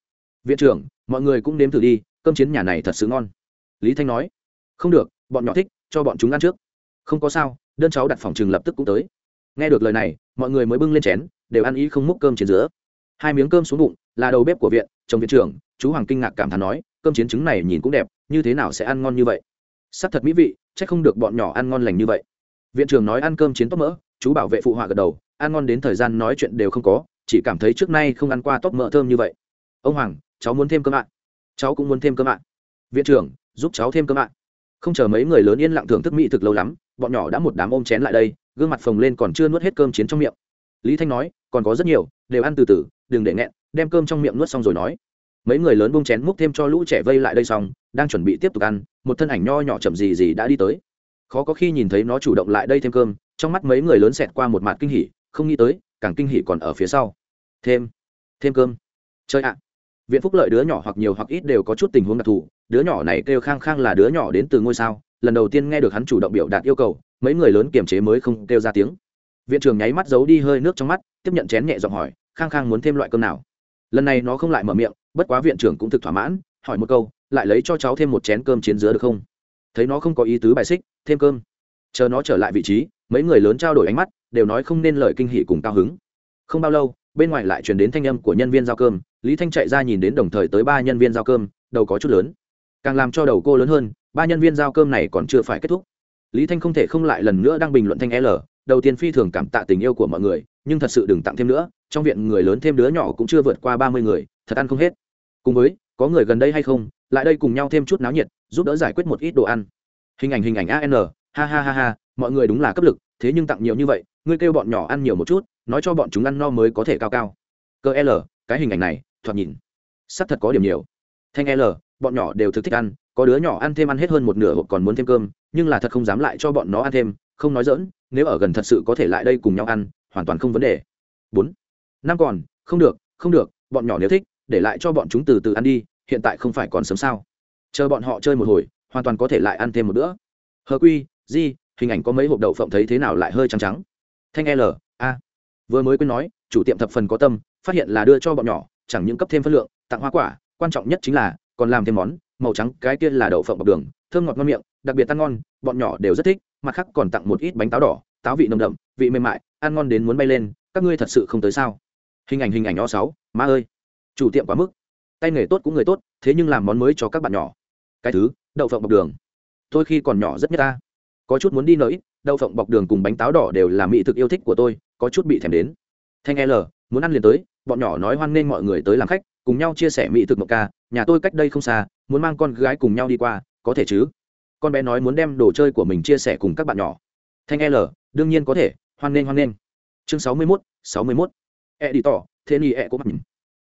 Viện trưởng, mọi người cũng nếm thử đi, cơm chiến nhà này thật sự ngon. Lý thanh nói, không được, bọn nhỏ thích, cho bọn chúng ăn trước. Không có sao, đơn cháu đặt phòng trường lập tức cũng tới nghe được lời này, mọi người mới bưng lên chén, đều ăn ý không múc cơm chiến giữa. Hai miếng cơm xuống bụng, là đầu bếp của viện, chồng viện trưởng, chú hoàng kinh ngạc cảm thán nói, cơm chiến trứng này nhìn cũng đẹp, như thế nào sẽ ăn ngon như vậy? Sắc thật mỹ vị c h ắ c không được bọn nhỏ ăn ngon lành như vậy. Viện trưởng nói, ăn cơm chiến tóc mỡ. Chú bảo vệ phụ họa gật đầu, ăn ngon đến thời gian nói chuyện đều không có, chỉ cảm thấy trước nay không ăn qua tóc mỡ thơm như vậy. Ông hoàng, cháu muốn thêm cơm ạ. Cháu cũng muốn thêm cơm ạ. Viện trưởng, giúp cháu thêm cơm ạ. Không chờ mấy người lớn yên lặng thưởng thức mỹ thực lâu lắm, bọn nhỏ đã một đám ôm chén lại đây gương mặt phồng lên còn chưa nuốt hết cơm chiến trong miệng. Lý thanh nói, còn có rất nhiều, đều ăn từ từ, đừng để nghẹn, đem cơm trong miệng nuốt xong rồi nói. Mấy người lớn bông chén múc thêm cho lũ trẻ vây lại đây xong, đang chuẩn bị tiếp tục ăn, một thân ảnh nho nhỏ chậm gì gì đã đi tới. Khó có khi nhìn thấy nó chủ động lại đây thêm cơm, trong mắt mấy người lớn xẹt qua một mặt kinh hỉ, không nghĩ tới, càng kinh hỉ còn ở phía sau. Thêm thêm cơm. Chơi ạ. Viện phúc lợi đứa nhỏ hoặc nhiều hoặc ít đều có chút tình huống đặc thù, đứa nhỏ này kêu khang khang là đứa nhỏ đến từ ngôi sao, lần đầu tiên nghe được hắn chủ động biểu đạt yêu cầu mấy người lớn kiềm chế mới không kêu ra tiếng. Viện trưởng nháy mắt giấu đi hơi nước trong mắt, tiếp nhận chén nhẹ giọng hỏi, khang khang muốn thêm loại cơm nào? Lần này nó không lại mở miệng, bất quá viện trưởng cũng thực thỏa mãn, hỏi một câu, lại lấy cho cháu thêm một chén cơm chiến dứa được không? Thấy nó không có ý tứ bài xích, thêm cơm. Chờ nó trở lại vị trí, mấy người lớn trao đổi ánh mắt, đều nói không nên lời kinh hỉ cùng cao hứng. Không bao lâu, bên ngoài lại truyền đến thanh âm của nhân viên giao cơm, lý thanh chạy ra nhìn đến đồng thời tới ba nhân viên giao cơm, đầu có chút lớn. Càng làm cho đầu cô lớn hơn, ba nhân viên giao cơm này còn chưa phải kết thúc lý thanh không thể không lại lần nữa đang bình luận thanh l, đầu tiên phi thường cảm tạ tình yêu của mọi người, nhưng thật sự đừng tặng thêm nữa, trong viện người lớn thêm đứa nhỏ cũng chưa vượt qua ba mươi người, thật ăn không hết. Cùng với, có người gần đây hay không, lại đây cùng nhau thêm chút náo nhiệt, giúp đỡ giải quyết một ít đồ ăn. Hình ảnh hình ảnh an ha ha ha ha, mọi người đúng là cấp lực, thế nhưng tặng nhiều như vậy, ngươi kêu bọn nhỏ ăn nhiều một chút, nói cho bọn chúng ăn no mới có thể cao cao. Cơ l, cái hình ảnh này, thoạt nhìn sắc thật có điểm nhiều. Thanh l, bọn nhỏ đều thực thích ăn, có đứa nhỏ ăn thêm ăn hết hơn một nửa hộp còn muốn thêm cơm nhưng là thật không dám lại cho bọn nó ăn thêm, không nói dỡn, nếu ở gần thật sự có thể lại đây cùng nhau ăn, hoàn toàn không vấn đề. Bốn, năm còn, không được không được, bọn nhỏ nếu thích, để lại cho bọn chúng từ từ ăn đi, hiện tại không phải còn sớm sao? Chờ bọn họ chơi một hồi, hoàn toàn có thể lại ăn thêm một bữa. Hờ quy, di, hình ảnh có mấy hộp đậu phộng thấy thế nào lại hơi trắng trắng. Thanh l, a. Vừa mới quên nói, chủ tiệm thập phần có tâm, phát hiện là đưa cho bọn nhỏ, chẳng những cấp thêm phân lượng, tặng hoa quả, quan trọng nhất chính là, còn làm thêm món, màu trắng, cái kia là đậu phộng bọc đường, thơm ngọt ngon miệng đặc biệt ăn ngon, bọn nhỏ đều rất thích, mặt khác còn tặng một ít bánh táo đỏ, táo vị nồng đậm, vị mềm mại, ăn ngon đến muốn bay lên, các ngươi thật sự không tới sao? Hình ảnh hình ảnh o sáu, má ơi. Chủ tiệm quá mức. Tay nghề tốt cũng người tốt, thế nhưng làm món mới cho các bạn nhỏ. Cái thứ, đậu phộng bọc đường. Tôi khi còn nhỏ rất nhất ta. Có chút muốn đi nới đậu phộng bọc đường cùng bánh táo đỏ đều là mỹ thực yêu thích của tôi, có chút bị thèm đến. Thanh l, muốn ăn liền tới, bọn nhỏ nói hoan nghênh mọi người tới làm khách, cùng nhau chia sẻ mỹ thực mộc ca, nhà tôi cách đây không xa, muốn mang con gái cùng nhau đi qua, có thể chứ? Con bé nói muốn đem đồ chơi của mình chia sẻ cùng các bạn nhỏ. Thanh l, đương nhiên có thể, hoan nghênh hoan nghênh. Chương sáu mươi mốt, sáu mươi mốt. E đi tỏ thế ni e có mặt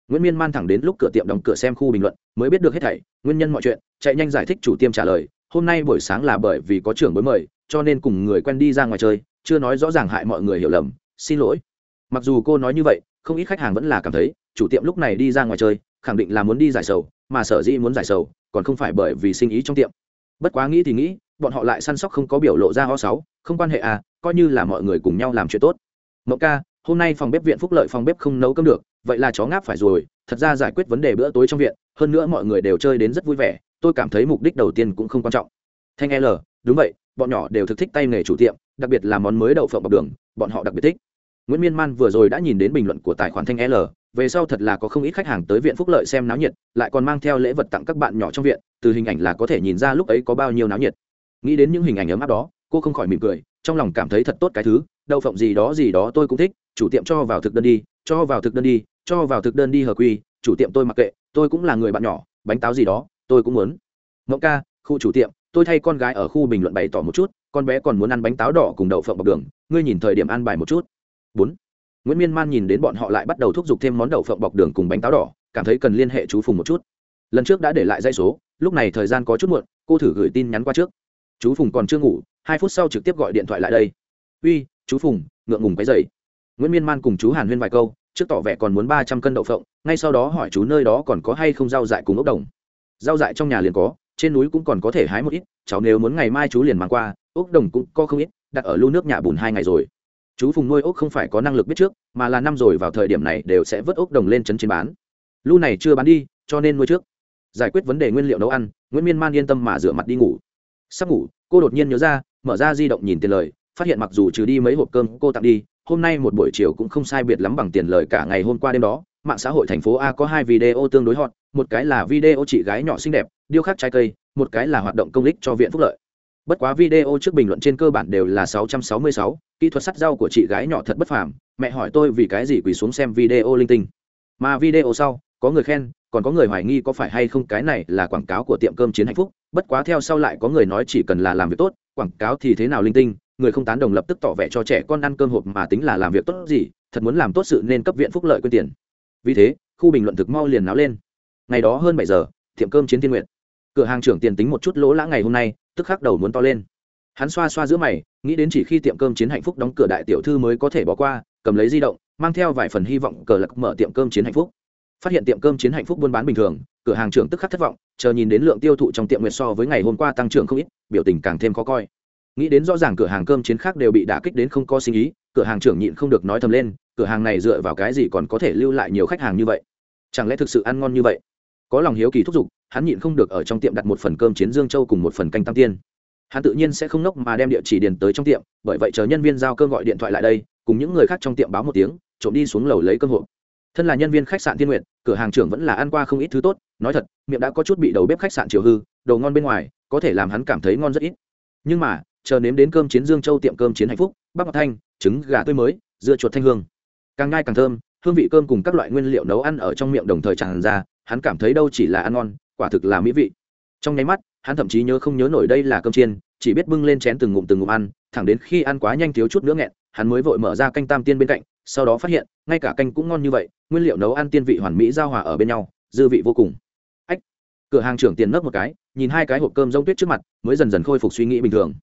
nguyễn miên man thẳng đến lúc cửa tiệm đóng cửa xem khu bình luận, mới biết được hết thảy, nguyên nhân mọi chuyện, chạy nhanh giải thích chủ tiêm trả lời. Hôm nay buổi sáng là bởi vì có trưởng mới mời, cho nên cùng người quen đi ra ngoài chơi, chưa nói rõ ràng hại mọi người hiểu lầm. Xin lỗi. Mặc dù cô nói như vậy, không ít khách hàng vẫn là cảm thấy, chủ tiệm lúc này đi ra ngoài chơi, khẳng định là muốn đi giải sầu, mà sở dĩ muốn giải sầu, còn không phải bởi vì sinh ý trong tiệm bất quá nghĩ thì nghĩ, bọn họ lại săn sóc không có biểu lộ ra ho sáu, không quan hệ à coi như là mọi người cùng nhau làm chuyện tốt. Mậu ca, hôm nay phòng bếp viện phúc lợi phòng bếp không nấu cơm được, vậy là chó ngáp phải rồi, thật ra giải quyết vấn đề bữa tối trong viện, hơn nữa mọi người đều chơi đến rất vui vẻ, tôi cảm thấy mục đích đầu tiên cũng không quan trọng. Thanh l, đúng vậy, bọn nhỏ đều thực thích tay nghề chủ tiệm, đặc biệt là món mới đậu phộng bọc đường, bọn họ đặc biệt thích. Nguyễn miên man vừa rồi đã nhìn đến bình luận của tài khoản thanh l về sau thật là có không ít khách hàng tới viện phúc lợi xem náo nhiệt, lại còn mang theo lễ vật tặng các bạn nhỏ trong viện, từ hình ảnh là có thể nhìn ra lúc ấy có bao nhiêu náo nhiệt. Nghĩ đến những hình ảnh ấm áp đó, cô không khỏi mỉm cười, trong lòng cảm thấy thật tốt cái thứ, đậu phộng gì đó gì đó tôi cũng thích, chủ tiệm cho vào thực đơn đi, cho vào thực đơn đi, cho vào thực đơn đi hờ quy, chủ tiệm tôi mặc kệ, tôi cũng là người bạn nhỏ, bánh táo gì đó, tôi cũng muốn. Ngẫu ca, khu chủ tiệm, tôi thay con gái ở khu bình luận bày tỏ một chút, con bé còn muốn ăn bánh táo đỏ cùng đậu phộng bọc đường, ngươi nhìn thời điểm ăn bài một chút. Bốn nguyễn miên man nhìn đến bọn họ lại bắt đầu thúc giục thêm món đậu phộng bọc đường cùng bánh táo đỏ, cảm thấy cần liên hệ chú phùng một chút. Lần trước đã để lại dây số, lúc này thời gian có chút muộn, cô thử gửi tin nhắn qua trước. Chú phùng còn chưa ngủ, hai phút sau trực tiếp gọi điện thoại lại đây. Uy, chú phùng, ngượng ngùng cái dày nguyễn miên man cùng chú hàn huyên vài câu, trước tỏ vẻ còn muốn ba trăm cân đậu phộng, ngay sau đó hỏi chú nơi đó còn có hay không rau dại cùng ốc đồng. Rau dại trong nhà liền có, trên núi cũng còn có thể hái một ít, cháu nếu muốn ngày mai chú liền mang qua, ốc đồng cũng có không ít, đặt ở lưu nước nhà bùn hai ngày rồi chú phùng nuôi ốc không phải có năng lực biết trước, mà là năm rồi vào thời điểm này đều sẽ vớt ốc đồng lên chấn trên bán. Lưu này chưa bán đi, cho nên nuôi trước. Giải quyết vấn đề nguyên liệu nấu ăn, nguyễn miên man yên tâm mà rửa mặt đi ngủ. Sắp ngủ, cô đột nhiên nhớ ra, mở ra di động nhìn tiền lời, phát hiện mặc dù trừ đi mấy hộp cơm cô tặng đi, hôm nay một buổi chiều cũng không sai biệt lắm bằng tiền lời cả ngày hôm qua đêm đó. Mạng xã hội thành phố a có hai video tương đối hot, một cái là video chị gái nhỏ xinh đẹp, điêu khắc trái cây, một cái là hoạt động công ích cho viện phúc lợi bất quá video trước bình luận trên cơ bản đều là 666, kỹ thuật sắt rau của chị gái nhỏ thật bất phàm mẹ hỏi tôi vì cái gì quỳ xuống xem video linh tinh. Mà video sau có người khen còn có người hoài nghi có phải hay không cái này là quảng cáo của tiệm cơm chiến hạnh phúc. Bất quá theo sau lại có người nói chỉ cần là làm việc tốt quảng cáo thì thế nào linh tinh người không tán đồng lập tức tỏ vẻ cho trẻ con ăn cơm hộp mà tính là làm việc tốt gì thật muốn làm tốt sự nên cấp viện phúc lợi quyên tiền. Vì thế khu bình luận thực mau liền náo lên. Ngày đó hơn bảy giờ tiệm cơm chiến thiên nguyện cửa hàng trưởng tiền tính một chút lỗ lã ngày hôm nay, tức khắc đầu muốn to lên. Hắn xoa xoa giữa mày, nghĩ đến chỉ khi tiệm cơm chiến hạnh phúc đóng cửa đại tiểu thư mới có thể bỏ qua, cầm lấy di động, mang theo vài phần hy vọng cờ lạc mở tiệm cơm chiến hạnh phúc. Phát hiện tiệm cơm chiến hạnh phúc buôn bán bình thường, cửa hàng trưởng tức khắc thất vọng, chờ nhìn đến lượng tiêu thụ trong tiệm nguyệt so với ngày hôm qua tăng trưởng không ít, biểu tình càng thêm khó coi. Nghĩ đến rõ ràng cửa hàng cơm chiến khác đều bị đả kích đến không có sinh ý, cửa hàng trưởng nhịn không được nói thầm lên, cửa hàng này dựa vào cái gì còn có thể lưu lại nhiều khách hàng như vậy? Chẳng lẽ thực sự ăn ngon như vậy? Có lòng hiếu kỳ thúc giục hắn nhịn không được ở trong tiệm đặt một phần cơm chiến dương châu cùng một phần canh tam tiên. Hắn tự nhiên sẽ không nốc mà đem địa chỉ điền tới trong tiệm, bởi vậy chờ nhân viên giao cơm gọi điện thoại lại đây, cùng những người khác trong tiệm báo một tiếng, trộm đi xuống lầu lấy cơm hộp. Thân là nhân viên khách sạn thiên nguyện cửa hàng trưởng vẫn là ăn qua không ít thứ tốt, nói thật, miệng đã có chút bị đầu bếp khách sạn chiều hư, đồ ngon bên ngoài, có thể làm hắn cảm thấy ngon rất ít. Nhưng mà, chờ nếm đến cơm chiến dương châu tiệm cơm chiến hạnh phúc, bắp ngọc thanh, trứng, gà tươi mới, dưa chuột thanh hương. Càng ngai càng thơm, hương vị cơm cùng các loại nguyên liệu nấu ăn ở trong miệng đồng thời tràn ra, hắn cảm thấy đâu chỉ là ăn ngon quả thực là mỹ vị. Trong nháy mắt, hắn thậm chí nhớ không nhớ nổi đây là cơm chiên, chỉ biết bưng lên chén từng ngụm từng ngụm ăn, thẳng đến khi ăn quá nhanh thiếu chút nữa nghẹn, hắn mới vội mở ra canh tam tiên bên cạnh, sau đó phát hiện, ngay cả canh cũng ngon như vậy, nguyên liệu nấu ăn tiên vị hoàn mỹ giao hòa ở bên nhau, dư vị vô cùng. Ách, cửa hàng trưởng tiền nấp một cái, nhìn hai cái hộp cơm rông tuyết trước mặt, mới dần dần khôi phục suy nghĩ bình thường.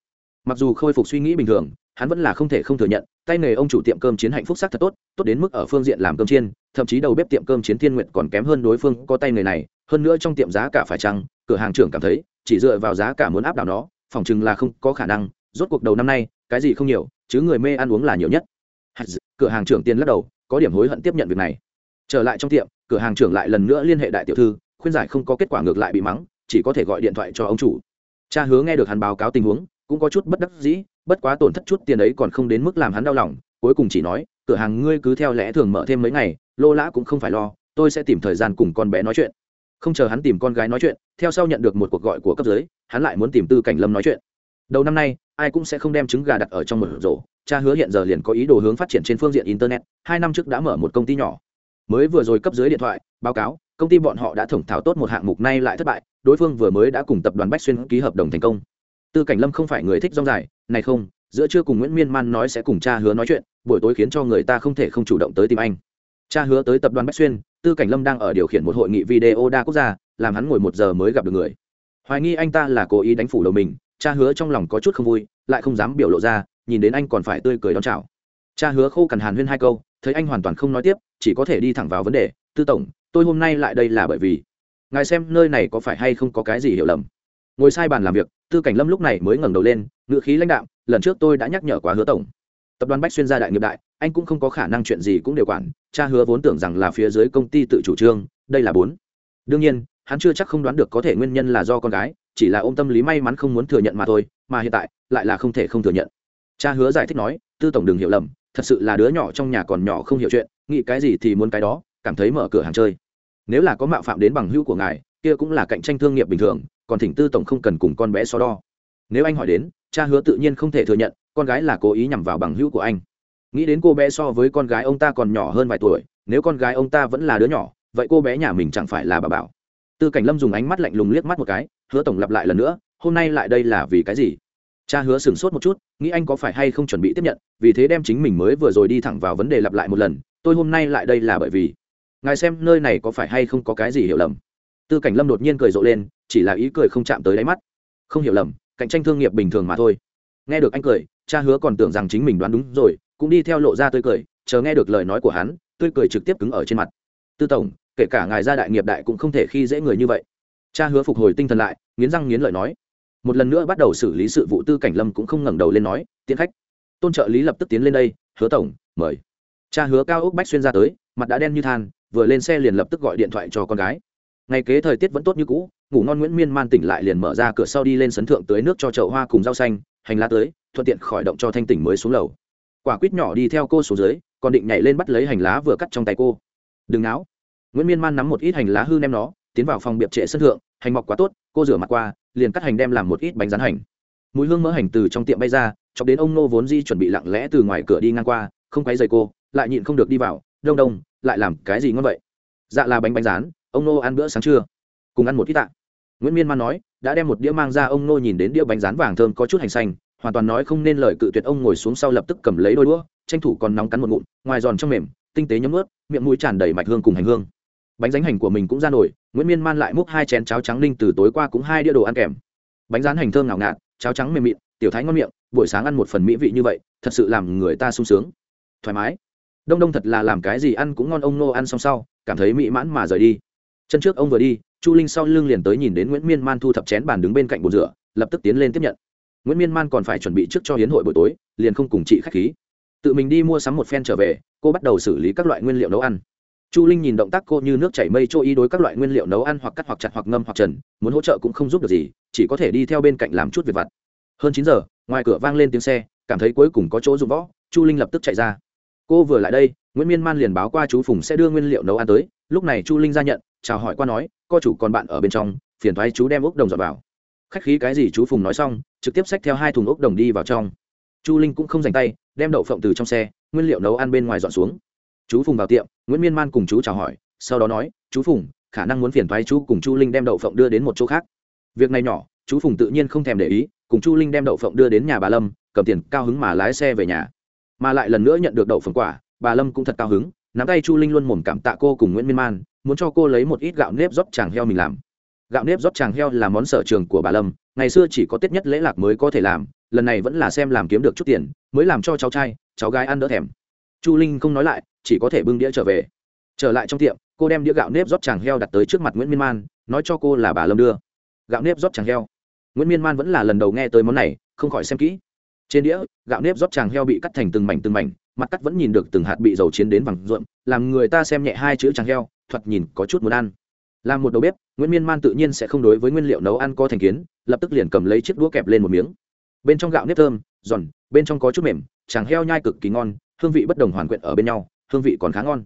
Mặc dù khôi phục suy nghĩ bình thường hắn vẫn là không thể không thừa nhận, tay nghề ông chủ tiệm cơm chiến hạnh phúc sắc thật tốt tốt đến mức ở phương diện làm cơm chiên, thậm chí đầu bếp tiệm cơm chiến thiên nguyện còn kém hơn đối phương có tay nghề này, hơn nữa trong tiệm giá cả phải chăng, cửa hàng trưởng cảm thấy, chỉ dựa vào giá cả muốn áp đảo nó, phòng chừng là không có khả năng, rốt cuộc đầu năm nay, cái gì không nhiều, chứ người mê ăn uống là nhiều nhất. Cửa hàng trưởng tiền lắc đầu, có điểm hối hận tiếp nhận việc này. Trở lại trong tiệm, cửa hàng trưởng lại lần nữa liên hệ đại tiểu thư, khuyên giải không có kết quả ngược lại bị mắng, chỉ có thể gọi điện thoại cho ông chủ. Cha hứa nghe được hắn báo cáo tình huống, cũng có chút bất đắc dĩ bất quá tổn thất chút tiền ấy còn không đến mức làm hắn đau lòng, cuối cùng chỉ nói, cửa hàng ngươi cứ theo lẽ thường mở thêm mấy ngày, lô lã cũng không phải lo, tôi sẽ tìm thời gian cùng con bé nói chuyện. Không chờ hắn tìm con gái nói chuyện, theo sau nhận được một cuộc gọi của cấp dưới, hắn lại muốn tìm tư cảnh lâm nói chuyện. Đầu năm nay, ai cũng sẽ không đem trứng gà đặt ở trong một rổ, cha hứa hiện giờ liền có ý đồ hướng phát triển trên phương diện internet, hai năm trước đã mở một công ty nhỏ. Mới vừa rồi cấp dưới điện thoại, báo cáo, công ty bọn họ đã thổng thảo tốt một hạng mục nay lại thất bại, đối phương vừa mới đã cùng tập đoàn bách xuyên ký hợp đồng thành công tư cảnh lâm không phải người thích rong dài, này không, giữa trưa cùng nguyễn miên man nói sẽ cùng cha hứa nói chuyện, buổi tối khiến cho người ta không thể không chủ động tới tìm anh. Cha hứa tới tập đoàn bách xuyên, tư cảnh lâm đang ở điều khiển một hội nghị video đa quốc gia, làm hắn ngồi một giờ mới gặp được người. Hoài nghi anh ta là cố ý đánh phủ đầu mình, cha hứa trong lòng có chút không vui, lại không dám biểu lộ ra, nhìn đến anh còn phải tươi cười đón chào. Cha hứa khô cằn hàn huyên hai câu, thấy anh hoàn toàn không nói tiếp, chỉ có thể đi thẳng vào vấn đề, tư tổng, tôi hôm nay lại đây là bởi vì? Ngài xem nơi này có phải hay không có cái gì hiểu lầm? Ngồi sai bàn làm việc, tư cảnh lâm lúc này mới ngẩng đầu lên ngự khí lãnh đạo lần trước tôi đã nhắc nhở quá hứa tổng. Tập đoàn bách xuyên gia đại nghiệp đại, anh cũng không có khả năng chuyện gì cũng đều quản, cha hứa vốn tưởng rằng là phía dưới công ty tự chủ trương, đây là bốn. Đương nhiên, hắn chưa chắc không đoán được có thể nguyên nhân là do con gái, chỉ là ôm tâm lý may mắn không muốn thừa nhận mà thôi, mà hiện tại, lại là không thể không thừa nhận. Cha hứa giải thích nói, tư tổng đừng hiểu lầm, thật sự là đứa nhỏ trong nhà còn nhỏ không hiểu chuyện, nghĩ cái gì thì muốn cái đó, cảm thấy mở cửa hàng chơi. Nếu là có mạo phạm đến bằng hữu của ngài kia cũng là cạnh tranh thương nghiệp bình thường, còn thỉnh tư tổng không cần cùng con bé so đo. Nếu anh hỏi đến, cha hứa tự nhiên không thể thừa nhận, con gái là cố ý nhằm vào bằng hữu của anh. Nghĩ đến cô bé so với con gái ông ta còn nhỏ hơn vài tuổi, nếu con gái ông ta vẫn là đứa nhỏ, vậy cô bé nhà mình chẳng phải là bà bảo. Tư cảnh lâm dùng ánh mắt lạnh lùng liếc mắt một cái, hứa tổng lặp lại lần nữa, hôm nay lại đây là vì cái gì? Cha hứa sửng sốt một chút, nghĩ anh có phải hay không chuẩn bị tiếp nhận, vì thế đem chính mình mới vừa rồi đi thẳng vào vấn đề lặp lại một lần, tôi hôm nay lại đây là bởi vì. Ngài xem nơi này có phải hay không có cái gì hiểu lầm? Tư cảnh lâm đột nhiên cười rộ lên, chỉ là ý cười không chạm tới đáy mắt. Không hiểu lầm, cạnh tranh thương nghiệp bình thường mà thôi. Nghe được anh cười, cha hứa còn tưởng rằng chính mình đoán đúng rồi, cũng đi theo lộ ra tươi cười, chờ nghe được lời nói của hắn, tươi cười trực tiếp cứng ở trên mặt. Tư tổng, kể cả ngài gia đại nghiệp đại cũng không thể khi dễ người như vậy. Cha hứa phục hồi tinh thần lại, nghiến răng nghiến lợi nói. Một lần nữa bắt đầu xử lý sự vụ tư cảnh lâm cũng không ngẩng đầu lên nói tiến khách. Tôn trợ lý lập tức tiến lên đây, hứa tổng, mời. Cha hứa cao ốc bách xuyên ra tới, mặt đã đen như than, vừa lên xe liền lập tức gọi điện thoại cho con gái ngày kế thời tiết vẫn tốt như cũ, ngủ ngon nguyễn miên man tỉnh lại liền mở ra cửa sau đi lên sấn thượng tưới nước cho chậu hoa cùng rau xanh, hành lá tới thuận tiện khỏi động cho thanh tỉnh mới xuống lầu. Quả quýt nhỏ đi theo cô xuống dưới, còn định nhảy lên bắt lấy hành lá vừa cắt trong tay cô. Đừng náo. Nguyễn miên man nắm một ít hành lá hư nem nó, tiến vào phòng biệp trệ sân thượng, hành mọc quá tốt, cô rửa mặt qua, liền cắt hành đem làm một ít bánh rán hành. Mùi hương mỡ hành từ trong tiệm bay ra, chọc đến ông nô vốn di chuẩn bị lặng lẽ từ ngoài cửa đi ngang qua, không quấy dày cô, lại nhịn không được đi vào, đông đông, lại làm cái gì ngon vậy? Dạ là bánh bánh rán ông nô ăn bữa sáng trưa, cùng ăn một ít tạ. Nguyễn miên man nói, đã đem một đĩa mang ra, ông nô nhìn đến đĩa bánh rán vàng thơm có chút hành xanh, hoàn toàn nói không nên lời cự tuyệt, ông ngồi xuống sau lập tức cầm lấy đôi đũa, tranh thủ còn nóng cắn một ngụm, ngoài giòn trong mềm, tinh tế nhấm ướt, miệng mũi tràn đầy mạch hương cùng hành hương. Bánh rán hành của mình cũng ra nổi, nguyễn miên man lại múc hai chén cháo trắng ninh từ tối qua cũng hai đĩa đồ ăn kèm. Bánh rán hành thơm ngào ngạt, cháo trắng mềm mịn, tiểu thái ngon miệng, buổi sáng ăn một phần mỹ vị như vậy, thật sự làm người ta sung sướng. Thoải mái. Đông đông thật là làm cái gì ăn cũng ngon, ông nô ăn xong sau, cảm thấy mỹ mãn mà rời đi chân trước ông vừa đi, chu linh sau lưng liền tới nhìn đến nguyễn miên man thu thập chén bàn đứng bên cạnh bồn rửa, lập tức tiến lên tiếp nhận. Nguyễn miên man còn phải chuẩn bị trước cho hiến hội buổi tối, liền không cùng chị khách khí. Tự mình đi mua sắm một phen trở về, cô bắt đầu xử lý các loại nguyên liệu nấu ăn. Chu linh nhìn động tác cô như nước chảy mây trôi y đối các loại nguyên liệu nấu ăn hoặc cắt hoặc chặt hoặc ngâm hoặc trần, muốn hỗ trợ cũng không giúp được gì, chỉ có thể đi theo bên cạnh làm chút việc vặt. Hơn chín giờ, ngoài cửa vang lên tiếng xe, cảm thấy cuối cùng có chỗ dụng võ, chu linh lập tức chạy ra. Cô vừa lại đây, nguyễn miên man liền báo qua chú phùng sẽ đưa nguyên liệu nấu ăn tới, lúc này chu linh ra nhận chào hỏi qua nói co chủ còn bạn ở bên trong, phiền thoái chú đem ốc đồng dọn vào. Khách khí cái gì chú phùng nói xong, trực tiếp xách theo hai thùng ốc đồng đi vào trong. Chu linh cũng không dành tay, đem đậu phộng từ trong xe, nguyên liệu nấu ăn bên ngoài dọn xuống. Chú phùng vào tiệm, nguyễn miên man cùng chú chào hỏi, sau đó nói, chú phùng, khả năng muốn phiền thoái chú cùng chu linh đem đậu phộng đưa đến một chỗ khác. Việc này nhỏ, chú phùng tự nhiên không thèm để ý, cùng chu linh đem đậu phộng đưa đến nhà bà lâm, cầm tiền cao hứng mà lái xe về nhà. Mà lại lần nữa nhận được đậu phộng quả, bà lâm cũng thật cao hứng, nắm tay chu linh luôn mồm cảm tạ cô cùng nguyễn miên man muốn cho cô lấy một ít gạo nếp rót chàng heo mình làm. Gạo nếp rót chàng heo là món sở trường của bà lâm, ngày xưa chỉ có tết nhất lễ lạc mới có thể làm, lần này vẫn là xem làm kiếm được chút tiền, mới làm cho cháu trai, cháu gái ăn đỡ thèm. Chu linh không nói lại, chỉ có thể bưng đĩa trở về. Trở lại trong tiệm, cô đem đĩa gạo nếp rót chàng heo đặt tới trước mặt nguyễn miên man, nói cho cô là bà lâm đưa. Gạo nếp rót chàng heo. Nguyễn miên man vẫn là lần đầu nghe tới món này, không khỏi xem kỹ. Trên đĩa, gạo nếp rót tràng heo bị cắt thành từng mảnh từng mảnh, mặt cắt vẫn nhìn được từng hạt bị dầu chiến đến vàng ruộm, làm người ta xem nhẹ hai chữ tràng heo thoạt nhìn có chút muốn ăn. Làm một đầu bếp, nguyễn miên man tự nhiên sẽ không đối với nguyên liệu nấu ăn có thành kiến, lập tức liền cầm lấy chiếc đũa kẹp lên một miếng. Bên trong gạo nếp thơm, giòn, bên trong có chút mềm tràng heo nhai cực kỳ ngon, hương vị bất đồng hoàn quyện ở bên nhau, hương vị còn khá ngon.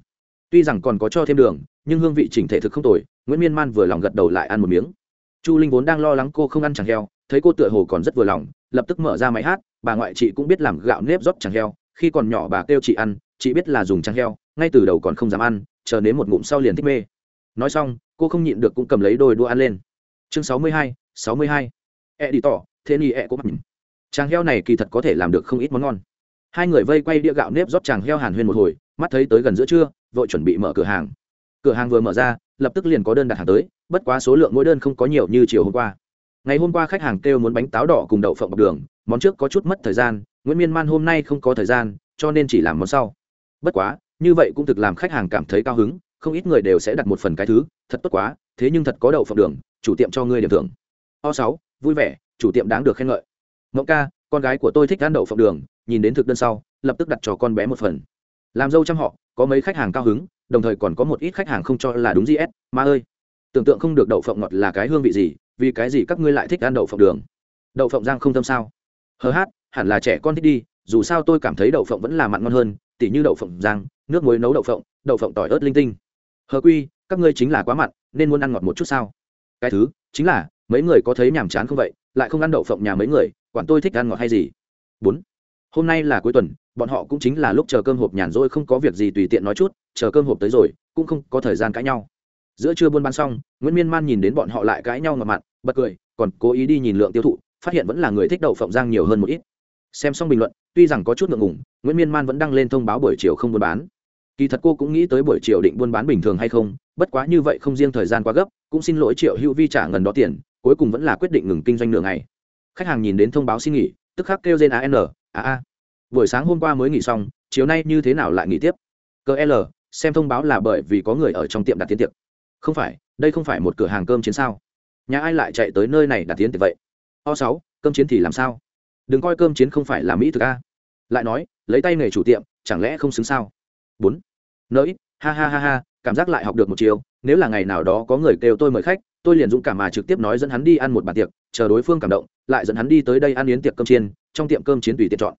Tuy rằng còn có cho thêm đường, nhưng hương vị chỉnh thể thực không tồi, nguyễn miên man vừa lòng gật đầu lại ăn một miếng. Chu linh vốn đang lo lắng cô không ăn chẳng heo, thấy cô tựa hồ còn rất vừa lòng, lập tức mở ra máy hát, bà ngoại chị cũng biết làm gạo nếp rót chẳng heo, khi còn nhỏ bà kêu chị ăn, chị biết là dùng chẳng heo, ngay từ đầu còn không dám ăn chờ đến một ngụm sau liền thích mê. Nói xong, cô không nhịn được cũng cầm lấy đôi đũa ăn lên. Chương sáu mươi hai, sáu mươi hai. E đi tỏ, thế ni e có nhìn chàng heo này kỳ thật có thể làm được không ít món ngon. Hai người vây quay đĩa gạo nếp rót chàng heo hàn huyên một hồi, mắt thấy tới gần giữa trưa, vội chuẩn bị mở cửa hàng. Cửa hàng vừa mở ra, lập tức liền có đơn đặt hàng tới, bất quá số lượng mỗi đơn không có nhiều như chiều hôm qua. Ngày hôm qua khách hàng kêu muốn bánh táo đỏ cùng đậu phộng bọc đường, món trước có chút mất thời gian, nguyễn miên man hôm nay không có thời gian, cho nên chỉ làm món sau. Bất quá như vậy cũng thực làm khách hàng cảm thấy cao hứng, không ít người đều sẽ đặt một phần cái thứ, thật tốt quá, thế nhưng thật có đậu phộng đường, chủ tiệm cho ngươi điểm thưởng. O sáu, vui vẻ, chủ tiệm đáng được khen ngợi. Mộng ca, con gái của tôi thích ăn đậu phộng đường, nhìn đến thực đơn sau, lập tức đặt cho con bé một phần. Làm dâu chăm họ, có mấy khách hàng cao hứng, đồng thời còn có một ít khách hàng không cho là đúng gs ma ơi, tưởng tượng không được đậu phộng ngọt là cái hương vị gì, vì cái gì các ngươi lại thích ăn đậu phộng đường? Đậu phộng giang không tâm sao? Hờ hát, hẳn là trẻ con thích đi, dù sao tôi cảm thấy đậu phộng vẫn là mặn ngon hơn tỉ như đậu phộng giang nước muối nấu đậu phộng đậu phộng tỏi ớt linh tinh. Hờ quy, các ngươi chính là quá mặn, nên muốn ăn ngọt một chút sao? Cái thứ, chính là, mấy người có thấy nhàm chán không vậy? Lại không ăn đậu phộng nhà mấy người, quản tôi thích ăn ngọt hay gì? Bốn, hôm nay là cuối tuần, bọn họ cũng chính là lúc chờ cơm hộp nhàn rỗi, không có việc gì tùy tiện nói chút, chờ cơm hộp tới rồi, cũng không có thời gian cãi nhau. Giữa trưa buôn bán xong, nguyễn miên man nhìn đến bọn họ lại cãi nhau ngọt mặt bật cười, còn cố ý đi nhìn lượng tiêu thụ, phát hiện vẫn là người thích đậu phộng giang nhiều hơn một ít. Xem xong bình luận, tuy rằng có chút ngượng ngùng nguyễn miên man vẫn đăng lên thông báo buổi chiều không buôn bán. Kỳ thật cô cũng nghĩ tới buổi chiều định buôn bán bình thường hay không, bất quá như vậy không riêng thời gian quá gấp, cũng xin lỗi triệu hữu vi trả ngần đó tiền, cuối cùng vẫn là quyết định ngừng kinh doanh nửa ngày. Khách hàng nhìn đến thông báo xin nghỉ, tức khắc kêu trên an a a. Buổi sáng hôm qua mới nghỉ xong, chiều nay như thế nào lại nghỉ tiếp? Cơ l, xem thông báo là bởi vì có người ở trong tiệm đặt tiến tiệc. Không phải, đây không phải một cửa hàng cơm chiến sao? Nhà ai lại chạy tới nơi này đặt tiến tiệc vậy? O sáu, cơm chiến thì làm sao? Đừng coi cơm chiến không phải là mỹ thực a lại nói, lấy tay nghề chủ tiệm, chẳng lẽ không xứng sao? Bốn. Nơi ha ha ha ha, cảm giác lại học được một chiều, nếu là ngày nào đó có người kêu tôi mời khách, tôi liền dũng cảm mà trực tiếp nói dẫn hắn đi ăn một bàn tiệc, chờ đối phương cảm động, lại dẫn hắn đi tới đây ăn yến tiệc cơm chiên, trong tiệm cơm chiến tùy tiện chọn.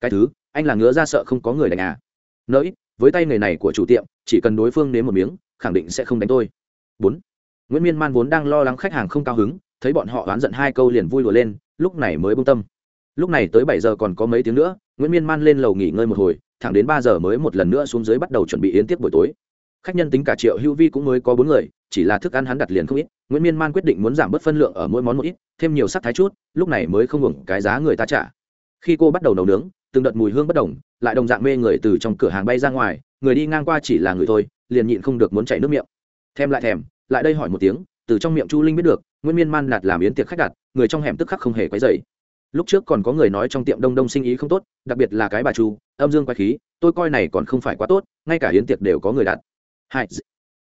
Cái thứ, anh là ngứa ra sợ không có người đánh à. Nơi với tay nghề này của chủ tiệm, chỉ cần đối phương nếm một miếng, khẳng định sẽ không đánh tôi. Bốn. Nguyễn miên man vốn đang lo lắng khách hàng không cao hứng, thấy bọn họ oán giận hai câu liền vui lùa lên, lúc này mới bông tâm lúc này tới bảy giờ còn có mấy tiếng nữa, nguyễn miên man lên lầu nghỉ ngơi một hồi, thẳng đến ba giờ mới một lần nữa xuống dưới bắt đầu chuẩn bị yến tiếp buổi tối. Khách nhân tính cả triệu hữu vi cũng mới có bốn người, chỉ là thức ăn hắn đặt liền không ít, nguyễn miên man quyết định muốn giảm bớt phân lượng ở mỗi món một ít, thêm nhiều sắc thái chút, lúc này mới không hưởng cái giá người ta trả. Khi cô bắt đầu nấu nướng, từng đợt mùi hương bất đồng, lại đồng dạng mê người từ trong cửa hàng bay ra ngoài, người đi ngang qua chỉ là người thôi, liền nhịn không được muốn chảy nước miệng. Thèm lại thèm, lại đây hỏi một tiếng, từ trong miệng chu linh biết được, nguyễn miên man đặt làm yến tiệc khách đặt, người trong hẻm tức khắc không hề quấy dày lúc trước còn có người nói trong tiệm đông đông sinh ý không tốt, đặc biệt là cái bà chu, âm dương quay khí, tôi coi này còn không phải quá tốt, ngay cả yến tiệc đều có người đặt. Hai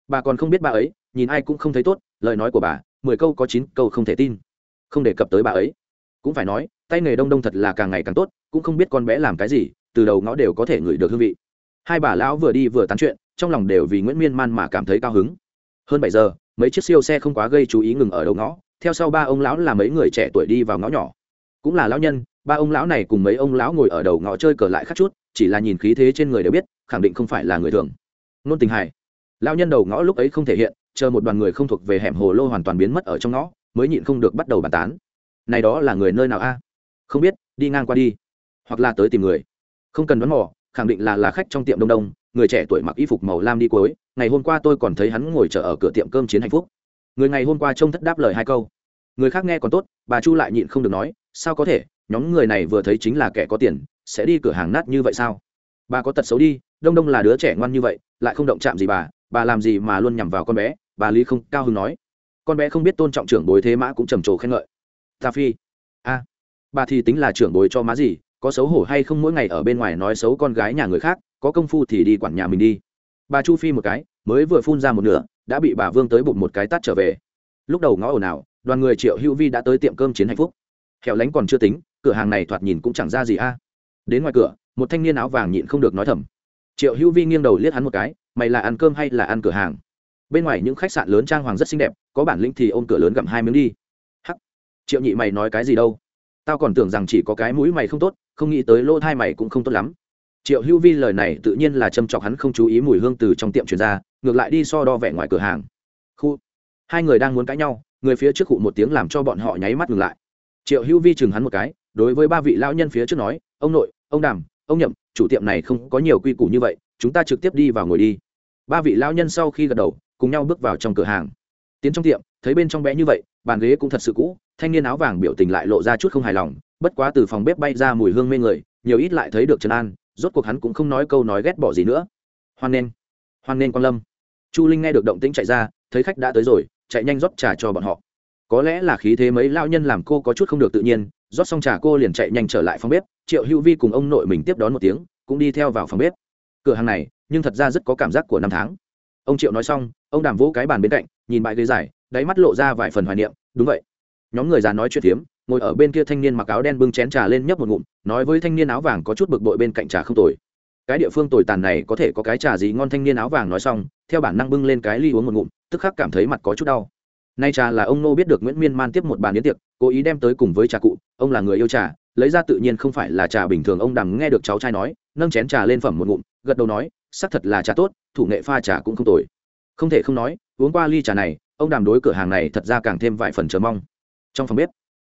bà còn không biết bà ấy, nhìn ai cũng không thấy tốt, lời nói của bà, mười câu có chín câu không thể tin. Không đề cập tới bà ấy. Cũng phải nói, tay nghề đông đông thật là càng ngày càng tốt, cũng không biết con bé làm cái gì, từ đầu ngõ đều có thể ngửi được hương vị. Hai bà lão vừa đi vừa tán chuyện, trong lòng đều vì nguyễn miên man mà cảm thấy cao hứng. Hơn bảy giờ, mấy chiếc siêu xe không quá gây chú ý ngừng ở đầu ngõ, theo sau ba ông lão là mấy người trẻ tuổi đi vào ngõ nhỏ cũng là lão nhân, ba ông lão này cùng mấy ông lão ngồi ở đầu ngõ chơi cờ lại khác chút, chỉ là nhìn khí thế trên người đều biết, khẳng định không phải là người thường. Nôn tình hải. Lão nhân đầu ngõ lúc ấy không thể hiện, chờ một đoàn người không thuộc về hẻm hồ lô hoàn toàn biến mất ở trong ngõ, mới nhịn không được bắt đầu bàn tán. Này đó là người nơi nào a? Không biết, đi ngang qua đi. Hoặc là tới tìm người. Không cần đoán mò, khẳng định là là khách trong tiệm đông đông, người trẻ tuổi mặc y phục màu lam đi cuối, ngày hôm qua tôi còn thấy hắn ngồi chờ ở cửa tiệm cơm chiến hạnh phúc. Người ngày hôm qua trông thất đáp lời hai câu. Người khác nghe còn tốt, bà chu lại nhịn không được nói sao có thể? Nhóm người này vừa thấy chính là kẻ có tiền, sẽ đi cửa hàng nát như vậy sao? Bà có tật xấu đi, đông đông là đứa trẻ ngoan như vậy, lại không động chạm gì bà bà làm gì mà luôn nhằm vào con bé? Bà lý không, cao hứng nói. Con bé không biết tôn trọng trưởng bối thế mã cũng trầm trồ khen ngợi. Ta phi. A. Bà thì tính là trưởng bối cho má gì, có xấu hổ hay không mỗi ngày ở bên ngoài nói xấu con gái nhà người khác, có công phu thì đi quản nhà mình đi. Bà chu phi một cái, mới vừa phun ra một nửa, đã bị bà vương tới bụng một cái tắt trở về. Lúc đầu ngõ ồn ào, đoàn người triệu hữu vi đã tới tiệm cơm chiến hạnh phúc hẻo lánh còn chưa tính, cửa hàng này thoạt nhìn cũng chẳng ra gì a. Đến ngoài cửa, một thanh niên áo vàng nhịn không được nói thầm. Triệu hữu vi nghiêng đầu liếc hắn một cái, mày là ăn cơm hay là ăn cửa hàng? Bên ngoài những khách sạn lớn trang hoàng rất xinh đẹp, có bản lĩnh thì ôm cửa lớn gặm hai miếng đi. Hắc. Triệu nhị mày nói cái gì đâu? Tao còn tưởng rằng chỉ có cái mũi mày không tốt, không nghĩ tới lỗ thai mày cũng không tốt lắm. Triệu hữu vi lời này tự nhiên là châm chọc hắn không chú ý mùi hương từ trong tiệm truyền ra, ngược lại đi so đo vẻ ngoài cửa hàng. Khu. Hai người đang muốn cãi nhau, người phía trước cụ một tiếng làm cho bọn họ nháy mắt ngừng lại triệu hữu vi chừng hắn một cái, đối với ba vị lão nhân phía trước nói, ông nội, ông đàm, ông nhậm, chủ tiệm này không có nhiều quy củ như vậy, chúng ta trực tiếp đi vào ngồi đi. Ba vị lão nhân sau khi gật đầu, cùng nhau bước vào trong cửa hàng. Tiến trong tiệm, thấy bên trong bé như vậy, bàn ghế cũng thật sự cũ, thanh niên áo vàng biểu tình lại lộ ra chút không hài lòng, bất quá từ phòng bếp bay ra mùi hương mê người, nhiều ít lại thấy được trần an, rốt cuộc hắn cũng không nói câu nói ghét bỏ gì nữa. Hoan nghênh hoan nghênh quan lâm. Chu linh nghe được động tĩnh chạy ra, thấy khách đã tới rồi, chạy nhanh rót trà cho bọn họ có lẽ là khí thế mấy lao nhân làm cô có chút không được tự nhiên, rót xong trà cô liền chạy nhanh trở lại phòng bếp, triệu hữu vi cùng ông nội mình tiếp đón một tiếng, cũng đi theo vào phòng bếp. Cửa hàng này, nhưng thật ra rất có cảm giác của năm tháng. Ông triệu nói xong, ông đàm vỗ cái bàn bên cạnh, nhìn bãi ghế dài, đáy mắt lộ ra vài phần hoài niệm, đúng vậy. Nhóm người già nói chuyện phiếm, ngồi ở bên kia thanh niên mặc áo đen bưng chén trà lên nhấp một ngụm, nói với thanh niên áo vàng có chút bực bội bên cạnh trà không tồi. Cái địa phương tồi tàn này có thể có cái trà gì ngon, thanh niên áo vàng nói xong, theo bản năng bưng lên cái ly uống một ngụm, tức khắc cảm thấy mặt có chút đau nay trà là ông nô biết được nguyễn miên man tiếp một bàn yến tiệc, cố ý đem tới cùng với trà cụ, ông là người yêu trà, lấy ra tự nhiên không phải là trà bình thường, ông đằng nghe được cháu trai nói, nâng chén trà lên phẩm một ngụm, gật đầu nói, xác thật là trà tốt, thủ nghệ pha trà cũng không tồi. Không thể không nói, uống qua ly trà này, ông đàm đối cửa hàng này thật ra càng thêm vài phần chờ mong. Trong phòng bếp,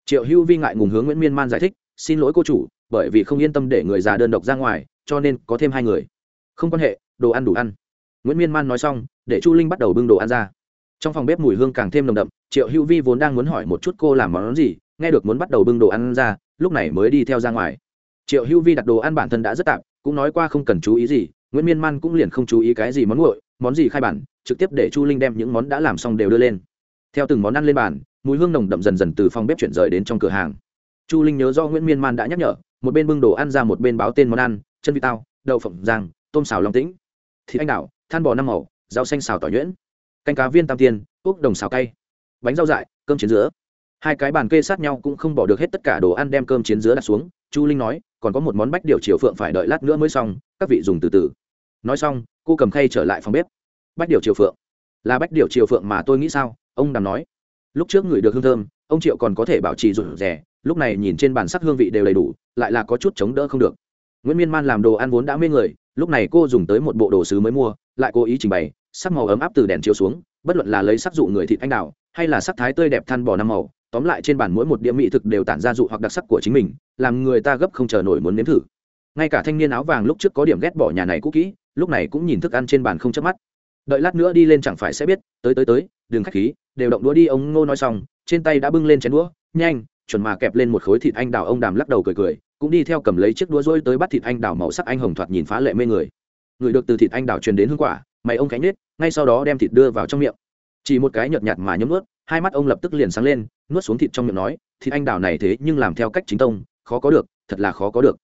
triệu hữu vi ngại ngùng hướng nguyễn miên man giải thích, xin lỗi cô chủ, bởi vì không yên tâm để người già đơn độc ra ngoài, cho nên có thêm hai người. Không quan hệ, đồ ăn đủ ăn. Nguyễn miên man nói xong, để chu linh bắt đầu bưng đồ ăn ra trong phòng bếp mùi hương càng thêm nồng đậm, triệu hữu vi vốn đang muốn hỏi một chút cô làm món gì, nghe được muốn bắt đầu bưng đồ ăn ra, lúc này mới đi theo ra ngoài. Triệu hữu vi đặt đồ ăn bản thân đã rất tạm cũng nói qua không cần chú ý gì, nguyễn miên man cũng liền không chú ý cái gì món nguội, món gì khai bản, trực tiếp để chu linh đem những món đã làm xong đều đưa lên. Theo từng món ăn lên bàn, mùi hương nồng đậm dần dần từ phòng bếp chuyển rời đến trong cửa hàng. Chu linh nhớ do nguyễn miên man đã nhắc nhở, một bên bưng đồ ăn ra một bên báo tên món ăn, chân vị tao, đậu phộng giang tôm xào long tĩnh, thịt anh đào than bò năm màu, rau xanh xào tỏi nhuyễn canh cá viên tam tiên úc đồng xào cay, bánh rau dại, cơm chiến dứa hai cái bàn kê sát nhau cũng không bỏ được hết tất cả đồ ăn đem cơm chiến dứa đặt xuống. Chu linh nói, còn có một món bách điều chiều phượng phải đợi lát nữa mới xong, các vị dùng từ từ. Nói xong, cô cầm khay trở lại phòng bếp. Bách điều chiều phượng? Là bách điều chiều phượng mà tôi nghĩ sao? Ông đàm nói. Lúc trước ngửi được hương thơm, ông triệu còn có thể bảo trì rụt rẻ lúc này nhìn trên bàn sắc hương vị đều đầy đủ, lại là có chút chống đỡ không được. Nguyễn miên man làm đồ ăn vốn đã mê người, lúc này cô dùng tới một bộ đồ sứ mới mua, lại cố ý trình bày sắc màu ấm áp từ đèn chiếu xuống, bất luận là lấy sắc dụ người thịt anh đào, hay là sắc thái tươi đẹp than bò năm màu, tóm lại trên bàn mỗi một đĩa mỹ thực đều tản ra dụ hoặc đặc sắc của chính mình, làm người ta gấp không chờ nổi muốn nếm thử. Ngay cả thanh niên áo vàng lúc trước có điểm ghét bỏ nhà này cũ kỹ, lúc này cũng nhìn thức ăn trên bàn không chớp mắt. Đợi lát nữa đi lên chẳng phải sẽ biết, tới tới tới, đừng khách khí, đều động đũa đi, ông ngô nói xong, trên tay đã bưng lên chén đũa, nhanh, chuẩn mà kẹp lên một khối thịt anh đào, ông đàm lắc đầu cười cười, cũng đi theo cầm lấy chiếc đũa rối tới bắt thịt anh đào màu sắc anh hồng thoạt nhìn phá lệ mê người. Người được từ thịt anh đào truyền đến hương quả, mày ông cánh nết ngay sau đó đem thịt đưa vào trong miệng. Chỉ một cái nhợt nhạt mà nhấm nuốt, hai mắt ông lập tức liền sáng lên, nuốt xuống thịt trong miệng nói, thịt anh đào này thế nhưng làm theo cách chính tông, khó có được, thật là khó có được.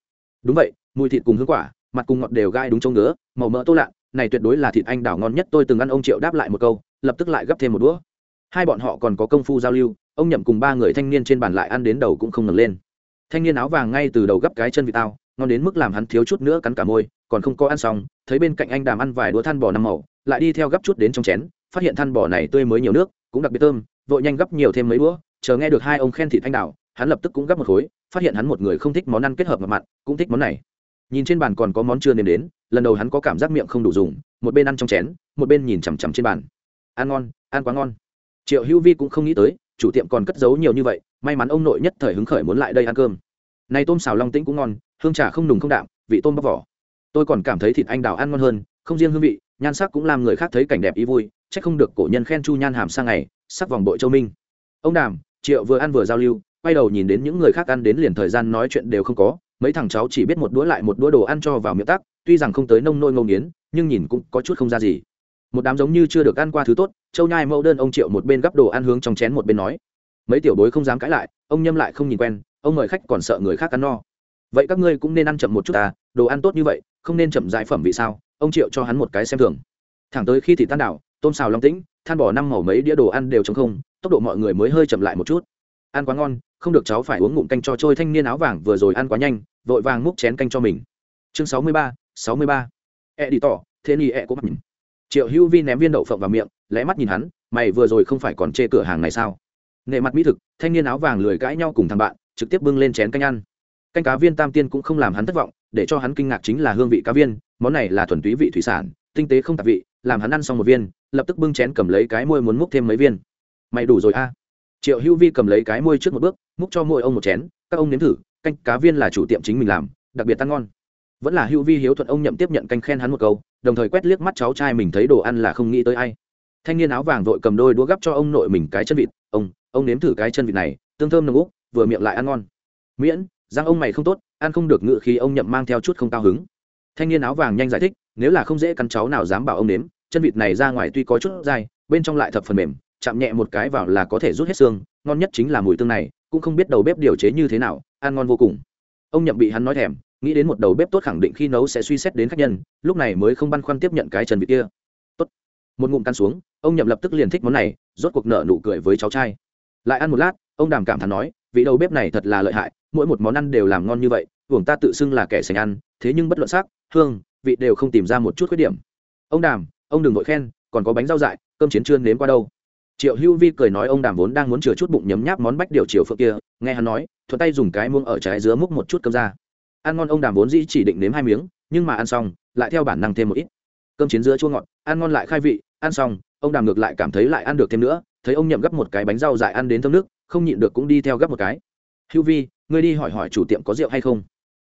Đúng vậy, mùi thịt cùng hương quả, mặt cùng ngọt đều gai đúng trông ngứa, màu mỡ tô lạ, này tuyệt đối là thịt anh đào ngon nhất, tôi từng ăn ông triệu đáp lại một câu, lập tức lại gấp thêm một đũa. Hai bọn họ còn có công phu giao lưu, ông nhậm cùng ba người thanh niên trên bàn lại ăn đến đầu cũng không ngẩng lên. Thanh niên áo vàng ngay từ đầu gấp cái chân vị tao, ngon đến mức làm hắn thiếu chút nữa cắn cả môi, còn không có ăn xong, thấy bên cạnh anh đàm ăn vài đũa than bò năm màu lại đi theo gấp chút đến trong chén, phát hiện than bò này tươi mới nhiều nước, cũng đặc biệt thơm, vội nhanh gấp nhiều thêm mấy đũa, chờ nghe được hai ông khen thịt anh đào hắn lập tức cũng gấp một khối, phát hiện hắn một người không thích món ăn kết hợp mặn mặn, cũng thích món này. Nhìn trên bàn còn có món chưa nếm đến, lần đầu hắn có cảm giác miệng không đủ dùng, một bên ăn trong chén, một bên nhìn chằm chằm trên bàn. Ăn ngon, ăn quá ngon. Triệu hữu vi cũng không nghĩ tới, chủ tiệm còn cất giấu nhiều như vậy, may mắn ông nội nhất thời hứng khởi muốn lại đây ăn cơm. Này tôm xào long tĩnh cũng ngon, hương trà không nùng không đạm, vị tôm bóc vỏ. Tôi còn cảm thấy thịt anh đào ăn ngon hơn, không riêng hương vị nhan sắc cũng làm người khác thấy cảnh đẹp ý vui c h ắ c không được cổ nhân khen chu nhan hàm sang ngày, sắc vòng bội châu minh. Ông đàm, triệu vừa ăn vừa giao lưu, quay đầu nhìn đến những người khác ăn đến liền thời gian nói chuyện đều không có, mấy thằng cháu chỉ biết một đũa lại một đũa đồ ăn cho vào miệng tắc, tuy rằng không tới nông nôi ngâu nghiến, nhưng nhìn cũng có chút không ra gì. Một đám giống như chưa được ăn qua thứ tốt, châu nhai mẫu đơn ông triệu một bên gắp đồ ăn hướng trong chén một bên nói. Mấy tiểu bối không dám cãi lại, ông nhâm lại không nhìn quen, ông mời khách còn sợ người khác ăn no. Vậy các ngươi cũng nên ăn chậm một chút ta đồ ăn tốt như vậy, không nên chậm giải phẩm vì sao? Ông triệu cho hắn một cái xem thường. Thẳng tới khi thì tan đảo, tôm xào long tĩnh, than bỏ năm màu mấy đĩa đồ ăn đều chống không, tốc độ mọi người mới hơi chậm lại một chút. Ăn quá ngon, không được cháu phải uống ngụm canh cho trôi thanh niên áo vàng vừa rồi ăn quá nhanh, vội vàng múc chén canh cho mình. Chương sáu mươi ba, sáu mươi ba. E đi tỏ, thế ni e của mặt triệu hữu vi ném viên đậu phộng vào miệng, lẽ mắt nhìn hắn, mày vừa rồi không phải còn chê cửa hàng này sao? Nệ mặt mỹ thực, thanh niên áo vàng lười cãi nhau cùng thằng bạn, trực tiếp bưng lên chén canh ăn. Canh cá viên tam tiên cũng không làm hắn thất vọng để cho hắn kinh ngạc chính là hương vị cá viên, món này là thuần túy vị thủy sản, tinh tế không tạp vị, làm hắn ăn xong một viên, lập tức bưng chén cầm lấy cái môi muốn múc thêm mấy viên. Mày đủ rồi a. Triệu hữu vi cầm lấy cái môi trước một bước, múc cho mỗi ông một chén, các ông nếm thử, canh cá viên là chủ tiệm chính mình làm, đặc biệt ăn ngon. Vẫn là hữu vi hiếu thuận ông nhậm tiếp nhận canh khen hắn một câu, đồng thời quét liếc mắt cháu trai mình thấy đồ ăn là không nghĩ tới ai. Thanh niên áo vàng vội cầm đôi đũa gắp cho ông nội mình cái chân vịt, ông ông nếm thử cái chân vịt này, tương thơm nồng úc, vừa miệng lại ăn ngon. Miễn giang ông mày không tốt, ăn không được ngự khi ông nhậm mang theo chút không cao hứng. Thanh niên áo vàng nhanh giải thích, nếu là không dễ cắn cháu nào dám bảo ông nếm, chân vịt này ra ngoài tuy có chút dai, bên trong lại thập phần mềm, chạm nhẹ một cái vào là có thể rút hết xương, ngon nhất chính là mùi tương này, cũng không biết đầu bếp điều chế như thế nào, ăn ngon vô cùng. Ông nhậm bị hắn nói thèm, nghĩ đến một đầu bếp tốt khẳng định khi nấu sẽ suy xét đến khách nhân, lúc này mới không băn khoăn tiếp nhận cái chân vịt kia. Tốt. Một ngụm căn xuống, ông nhậm lập tức liền thích món này, rốt cuộc nợ nụ cười với cháu trai. Lại ăn một lát, ông đàm cảm thán nói vị đầu bếp này thật là lợi hại, mỗi một món ăn đều làm ngon như vậy, uổng ta tự xưng là kẻ sành ăn, thế nhưng bất luận sắc, hương, vị đều không tìm ra một chút khuyết điểm. Ông đàm, ông đừng vội khen, còn có bánh rau dại, cơm chiến chưa nếm qua đâu. Triệu hữu vi cười nói ông đàm vốn đang muốn chừa chút bụng nhấm nháp món bách điều chiều phượng kia, nghe hắn nói, thuận tay dùng cái muông ở trái dứa múc một chút cơm ra. Ăn ngon ông đàm vốn dĩ chỉ định nếm hai miếng, nhưng mà ăn xong, lại theo bản năng thêm một ít. Cơm chiến dứa chua ngọt, ăn ngon lại khai vị, ăn xong, ông đàm ngược lại cảm thấy lại ăn được thêm nữa, thấy ông nhậm gấp một cái bánh rau dại ăn đến thơm nước không nhịn được cũng đi theo gấp một cái. Hữu vi, ngươi đi hỏi hỏi chủ tiệm có rượu hay không.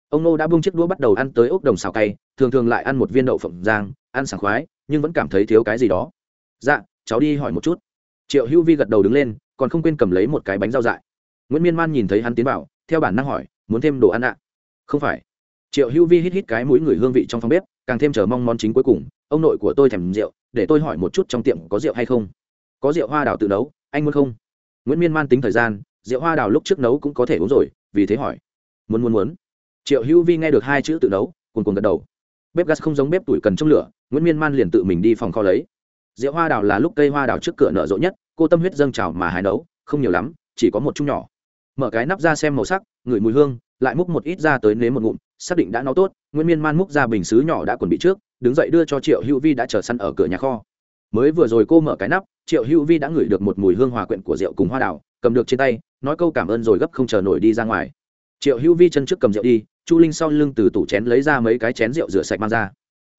Ông nô đã bung chiếc đũa bắt đầu ăn tới ốc đồng xào cay, thường thường lại ăn một viên đậu phộng giang ăn sảng khoái, nhưng vẫn cảm thấy thiếu cái gì đó. Dạ cháu đi hỏi một chút. Triệu hữu vi gật đầu đứng lên, còn không quên cầm lấy một cái bánh rau dại. Nguyễn miên man nhìn thấy hắn tiến vào, theo bản năng hỏi, muốn thêm đồ ăn ạ? Không phải. Triệu hữu vi hít hít cái mũi người hương vị trong phòng bếp, càng thêm chờ mong món chính cuối cùng. Ông nội của tôi thèm rượu, để tôi hỏi một chút trong tiệm có rượu hay không? Có rượu hoa đào tự nấu, anh muốn không? Nguyễn miên man tính thời gian, rượu hoa đào lúc trước nấu cũng có thể uống rồi, vì thế hỏi. Muốn muốn muốn. Triệu hữu vi nghe được hai chữ tự nấu, cuồn cuồn gật đầu. Bếp gas không giống bếp tuổi cần trong lửa, nguyễn miên man liền tự mình đi phòng kho lấy. Rượu hoa đào là lúc cây hoa đào trước cửa nở rộ nhất, cô tâm huyết dâng trào mà hái nấu, không nhiều lắm, chỉ có một chung nhỏ. Mở cái nắp ra xem màu sắc, ngửi mùi hương, lại múc một ít ra tới nếm một ngụm, xác định đã nấu tốt, nguyễn miên man múc ra bình xứ nhỏ đã chuẩn bị trước, đứng dậy đưa cho triệu hữu vi đã chờ săn ở cửa nhà kho mới vừa rồi cô mở cái nắp, triệu hữu vi đã ngửi được một mùi hương hòa quyện của rượu cùng hoa đào, cầm được trên tay, nói câu cảm ơn rồi gấp không chờ nổi đi ra ngoài. Triệu hữu vi chân trước cầm rượu đi, chu linh sau lưng từ tủ chén lấy ra mấy cái chén rượu rửa sạch mang ra.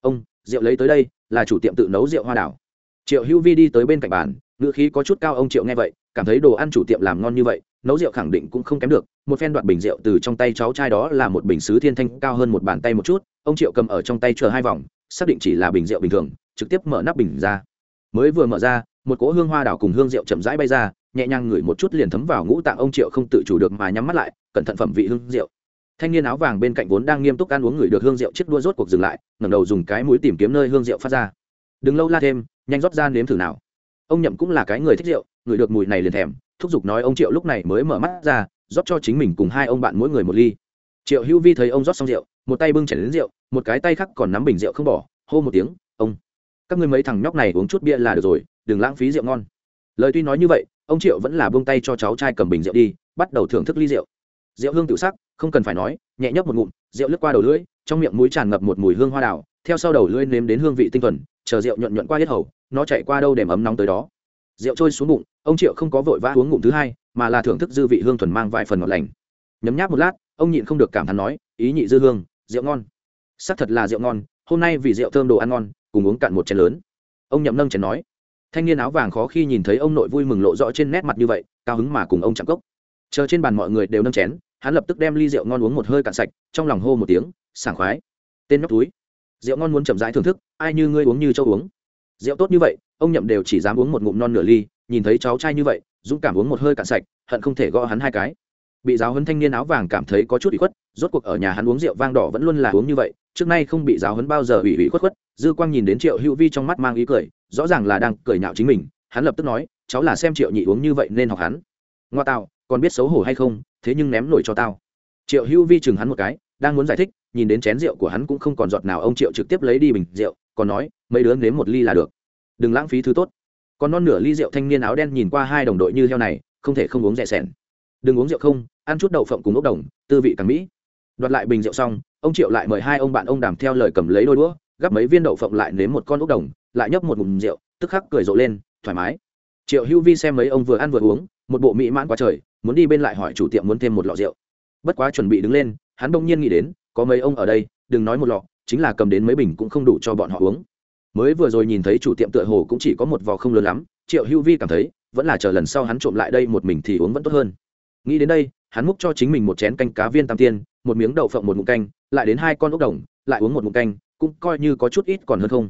Ông, rượu lấy tới đây, là chủ tiệm tự nấu rượu hoa đảo triệu hữu vi đi tới bên cạnh bàn ngựa khí có chút cao, ông triệu nghe vậy, cảm thấy đồ ăn chủ tiệm làm ngon như vậy, nấu rượu khẳng định cũng không kém được, một phen đoạn bình rượu từ trong tay cháu trai đó là một bình xứ thiên thanh cao hơn một bàn tay một chút, ông triệu cầm ở trong tay chờ hai vòng, xác định chỉ là bình rượu bình thường, trực tiếp mở nắp bình ra mới vừa mở ra, một cỗ hương hoa đảo cùng hương rượu chậm rãi bay ra, nhẹ nhàng ngửi một chút liền thấm vào ngũ tạng ông triệu không tự chủ được mà nhắm mắt lại, cẩn thận phẩm vị hương rượu. Thanh niên áo vàng bên cạnh vốn đang nghiêm túc ăn uống người được hương rượu chiếc đua rốt cuộc dừng lại, ngẩng đầu dùng cái mũi tìm kiếm nơi hương rượu phát ra. Đừng lâu la thêm, nhanh rót ra nếm thử nào. Ông nhậm cũng là cái người thích rượu người được mùi này liền thèm, thúc giục nói ông triệu lúc này mới mở mắt ra, rót cho chính mình cùng hai ông bạn mỗi người một ly. Triệu hữu vi thấy ông rót xong rượu, một tay bưng chảy đến rượu, một cái tay khác còn nắm bình rượu không bỏ, hô một tiếng các ngươi mấy thằng nhóc này uống chút bia là được rồi, đừng lãng phí rượu ngon. Lời tuy nói như vậy, ông triệu vẫn là buông tay cho cháu trai cầm bình rượu đi, bắt đầu thưởng thức ly rượu. Rượu hương tự sắc, không cần phải nói, nhẹ nhấp một ngụm, rượu lướt qua đầu lưỡi, trong miệng mũi tràn ngập một mùi hương hoa đào, theo sau đầu lưỡi nếm đến hương vị tinh thuần, chờ rượu nhuận nhuận qua hết hầu, nó chạy qua đâu đềm ấm nóng tới đó. Rượu trôi xuống bụng, ông triệu không có vội vã uống ngụm thứ hai, mà là thưởng thức dư vị hương thuần mang vài phần ngọt lành. Nhấm nháp một lát, ông nhịn không được cảm thán nói, ý nhị dư hương, rượu ngon. Xác thật là rượu ngon, hôm nay vì rượu thơm đồ ăn ngon cùng uống cạn một chén lớn. Ông nhậm nâng chén nói, thanh niên áo vàng khó khi nhìn thấy ông nội vui mừng lộ rõ trên nét mặt như vậy, cao hứng mà cùng ông chạm cốc. Chờ trên bàn mọi người đều nâng chén, hắn lập tức đem ly rượu ngon uống một hơi cạn sạch, trong lòng hô một tiếng, sảng khoái. Tên nhóc túi, rượu ngon muốn chậm rãi thưởng thức, ai như ngươi uống như châu uống. Rượu tốt như vậy, ông nhậm đều chỉ dám uống một ngụm non nửa ly, nhìn thấy cháu trai như vậy, dũng cảm uống một hơi cạn sạch, hận không thể gõ hắn hai cái bị giáo huấn thanh niên áo vàng cảm thấy có chút ủy khuất, rốt cuộc ở nhà hắn uống rượu vang đỏ vẫn luôn là uống như vậy, trước nay không bị giáo huấn bao giờ ủy ủy khuất khuất, dư quang nhìn đến triệu hữu vi trong mắt mang ý cười, rõ ràng là đang cười nhạo chính mình, hắn lập tức nói, cháu là xem triệu nhị uống như vậy nên học hắn. Ngoa tạo còn biết xấu hổ hay không, thế nhưng ném nổi cho tao. Triệu hữu vi chừng hắn một cái, đang muốn giải thích, nhìn đến chén rượu của hắn cũng không còn giọt nào, ông triệu trực tiếp lấy đi bình rượu, còn nói, mấy đứa nếm một ly là được. Đừng lãng phí thứ tốt. Còn non nửa ly rượu thanh niên áo đen nhìn qua hai đồng đội như heo này, không thể không uống rẻ sẻn. Đừng uống rượu không ăn chút đậu phộng cùng ốc đồng, tư vị càng mỹ. Đoạt lại bình rượu xong, ông triệu lại mời hai ông bạn ông đàm theo lời cầm lấy đôi đũa, gắp mấy viên đậu phộng lại nếm một con ốc đồng, lại nhấp một ngụm rượu, tức khắc cười rộ lên, thoải mái. Triệu hữu vi xem mấy ông vừa ăn vừa uống, một bộ mỹ mãn quá trời, muốn đi bên lại hỏi chủ tiệm muốn thêm một lọ rượu. Bất quá chuẩn bị đứng lên, hắn đông nhiên nghĩ đến, có mấy ông ở đây, đừng nói một lọ, chính là cầm đến mấy bình cũng không đủ cho bọn họ uống. Mới vừa rồi nhìn thấy chủ tiệm tựa hồ cũng chỉ có một vò không lớn lắm, triệu hữu vi cảm thấy, vẫn là chờ lần sau hắn trộm lại đây một mình thì uống vẫn tốt hơn. Nghĩ đến đây hắn múc cho chính mình một chén canh cá viên tam tiên, một miếng đậu phộng một ngụm canh, lại đến hai con ốc đồng, lại uống một ngụm canh, cũng coi như có chút ít còn hơn không.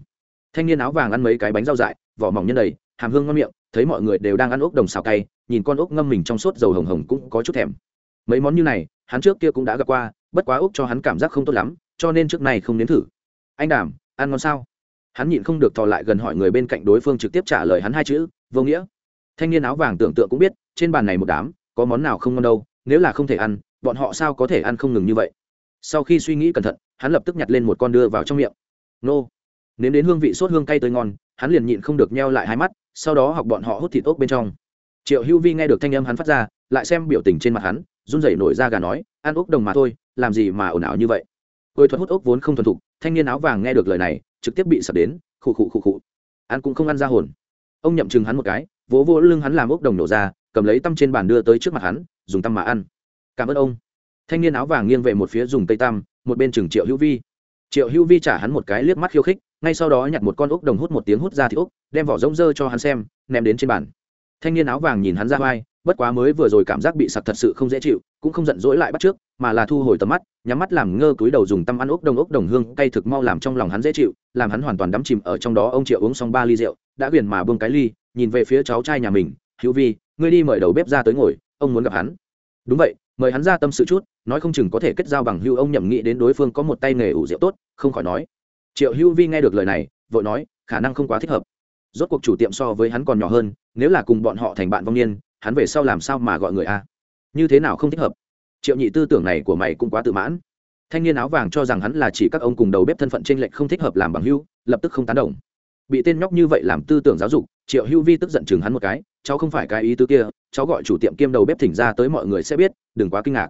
Thanh niên áo vàng ăn mấy cái bánh rau dại, vỏ mỏng nhân đầy, hàm hương ngon miệng, thấy mọi người đều đang ăn ốc đồng xào cay, nhìn con ốc ngâm mình trong suốt dầu hồng hồng cũng có chút thèm. Mấy món như này, hắn trước kia cũng đã gặp qua, bất quá ốc cho hắn cảm giác không tốt lắm, cho nên trước này không nếm thử. Anh đảm ăn ngon sao? Hắn nhịn không được thò lại gần hỏi người bên cạnh đối phương trực tiếp trả lời hắn hai chữ, vô nghĩa. Thanh niên áo vàng tưởng tượng cũng biết, trên bàn này một đám, có món nào không ngon đâu nếu là không thể ăn, bọn họ sao có thể ăn không ngừng như vậy? Sau khi suy nghĩ cẩn thận, hắn lập tức nhặt lên một con đưa vào trong miệng. Nô. Nếm đến hương vị sốt hương cay tới ngon, hắn liền nhịn không được nheo lại hai mắt, sau đó học bọn họ hút thịt ốc bên trong. Triệu hữu vi nghe được thanh âm hắn phát ra, lại xem biểu tình trên mặt hắn, run rẩy nổi ra gà nói, ăn ốc đồng mà thôi, làm gì mà ồn ào như vậy? Hơi thuật hút ốc vốn không thuần thục, thanh niên áo vàng nghe được lời này, trực tiếp bị sập đến, khụ khụ khụ khụ. Ăn cũng không ăn ra hồn. Ông nhậm chừng hắn một cái, vỗ vỗ lưng hắn làm ốc đồng nổ ra, cầm lấy tăm trên bàn đưa tới trước mặt hắn dùng tăm mà ăn. Cảm ơn ông. Thanh niên áo vàng nghiêng về một phía dùng tây tăm, một bên chừng triệu hữu vi. Triệu hữu vi trả hắn một cái liếc mắt khiêu khích, ngay sau đó nhặt một con ốc đồng hút một tiếng hút ra thì ốc, đem vỏ rỗng dơ cho hắn xem, ném đến trên bàn. Thanh niên áo vàng nhìn hắn ra vai, bất quá mới vừa rồi cảm giác bị sặc thật sự không dễ chịu, cũng không giận dỗi lại bắt trước, mà là thu hồi tầm mắt, nhắm mắt làm ngơ túi đầu dùng tăm ăn ốc đồng ốc đồng hương, cay thực mau làm trong lòng hắn dễ chịu, làm hắn hoàn toàn đắm chìm ở trong đó. Ông triệu uống xong ba ly rượu, đã quyền mà buông cái ly, nhìn về phía cháu trai nhà mình, hữu vi, ngươi đi mời đầu bếp ra tới ngồi ông muốn gặp hắn. Đúng vậy, mời hắn ra tâm sự chút, nói không chừng có thể kết giao bằng hữu ông nhậm nghĩ đến đối phương có một tay nghề ủ rượu tốt, không khỏi nói. Triệu hưu vi nghe được lời này, vội nói, khả năng không quá thích hợp. Rốt cuộc chủ tiệm so với hắn còn nhỏ hơn, nếu là cùng bọn họ thành bạn vong niên, hắn về sau làm sao mà gọi người a? Như thế nào không thích hợp? Triệu nhị tư tưởng này của mày cũng quá tự mãn. Thanh niên áo vàng cho rằng hắn là chỉ các ông cùng đầu bếp thân phận t r ê n lệch không thích hợp làm bằng hưu lập tức không tán đồng. Bị tên nhóc như vậy làm tư tưởng giáo dục, triệu hưu vi tức giận chừng hắn một cái, cháu không phải cái ý tứ kia cháu gọi chủ tiệm kiêm đầu bếp thỉnh ra tới mọi người sẽ biết, đừng quá kinh ngạc.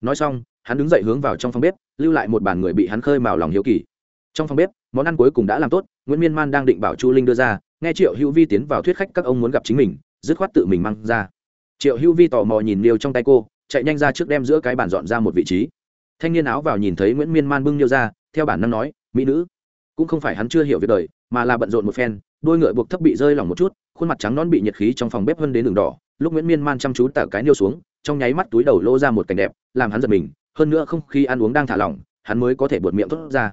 Nói xong, hắn đứng dậy hướng vào trong phòng bếp, lưu lại một bàn người bị hắn khơi mào lòng hiếu kỳ. Trong phòng bếp, món ăn cuối cùng đã làm tốt, nguyễn miên man đang định bảo chu linh đưa ra, nghe triệu hữu vi tiến vào thuyết khách các ông muốn gặp chính mình, dứt khoát tự mình mang ra. Triệu hữu vi tò mò nhìn liêu trong tay cô, chạy nhanh ra trước đem giữa cái bàn dọn ra một vị trí. Thanh niên áo vào nhìn thấy nguyễn miên man bưng liêu ra, theo bản năng nói, mỹ nữ. Cũng không phải hắn chưa hiểu việc đời, mà là bận rộn một phen, đôi ngựa buộc thấp bị rơi lỏng một chút, khuôn mặt trắng non bị nhiệt khí trong phòng bếp hơn đến đường đỏ lúc nguyễn miên man chăm chú tạo cái niêu xuống, trong nháy mắt túi đầu lô ra một cảnh đẹp, làm hắn giật mình, hơn nữa không khi ăn uống đang thả lỏng, hắn mới có thể buột miệng thốt ra.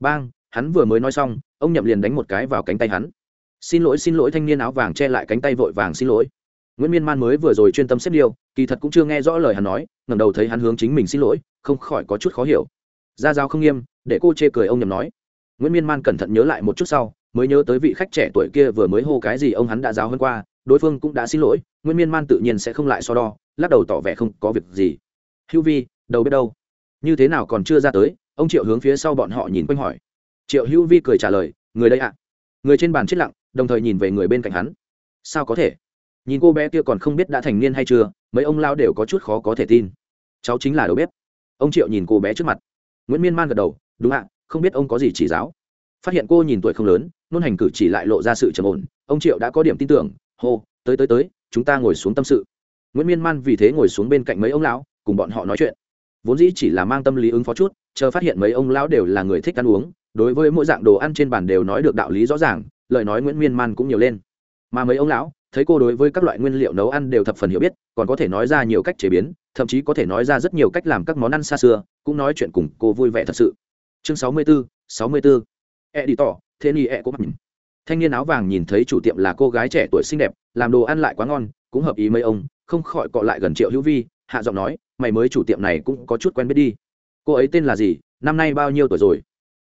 Bang, hắn vừa mới nói xong, ông nhậm liền đánh một cái vào cánh tay hắn. Xin lỗi xin lỗi, thanh niên áo vàng che lại cánh tay vội vàng xin lỗi. Nguyễn miên man mới vừa rồi chuyên tâm xếp điêu kỳ thật cũng chưa nghe rõ lời hắn nói, ngẩng đầu thấy hắn hướng chính mình xin lỗi, không khỏi có chút khó hiểu. Ra giao không nghiêm, để cô chê cười ông nhầm nói. Nguyễn miên man cẩn thận nhớ lại một chút sau, mới nhớ tới vị khách trẻ tuổi kia vừa mới hô cái gì ông hắn đã giáo hơn qua đối phương cũng đã xin lỗi nguyễn miên man tự nhiên sẽ không lại so đo, lắc đầu tỏ vẻ không có việc gì. Hữu vi đâu biết đâu? Như thế nào còn chưa ra tới? Ông triệu hướng phía sau bọn họ nhìn quanh hỏi. Triệu hữu vi cười trả lời, người đây ạ. Người trên bàn chết lặng, đồng thời nhìn về người bên cạnh hắn. Sao có thể? Nhìn cô bé kia còn không biết đã thành niên hay chưa, mấy ông lao đều có chút khó có thể tin. Cháu chính là đầu bếp. Ông triệu nhìn cô bé trước mặt. Nguyễn miên man gật đầu, đúng ạ, không biết ông có gì chỉ giáo. Phát hiện cô nhìn tuổi không lớn, nôn hành cử chỉ lại lộ ra sự trầm ổn. Ông triệu đã có điểm tin tưởng hô, tới tới tới, chúng ta ngồi xuống tâm sự. Nguyễn miên man vì thế ngồi xuống bên cạnh mấy ông lão, cùng bọn họ nói chuyện. Vốn dĩ chỉ là mang tâm lý ứng phó chút, chờ phát hiện mấy ông lão đều là người thích ăn uống, đối với mỗi dạng đồ ăn trên bàn đều nói được đạo lý rõ ràng, lời nói nguyễn miên man cũng nhiều lên. Mà mấy ông lão, thấy cô đối với các loại nguyên liệu nấu ăn đều thập phần hiểu biết, còn có thể nói ra nhiều cách chế biến, thậm chí có thể nói ra rất nhiều cách làm các món ăn xa xưa, cũng nói chuyện cùng cô vui vẻ thật sự. Chương sáu mươi bốn sáu mươi bốn e đi tỏ thế ni e. Cũng có nhìn thanh niên áo vàng nhìn thấy chủ tiệm là cô gái trẻ tuổi xinh đẹp, làm đồ ăn lại quá ngon, cũng hợp ý mấy ông, không khỏi cọ lại gần triệu hữu vi, hạ giọng nói, mày mới chủ tiệm này cũng có chút quen biết đi. Cô ấy tên là gì, năm nay bao nhiêu tuổi rồi?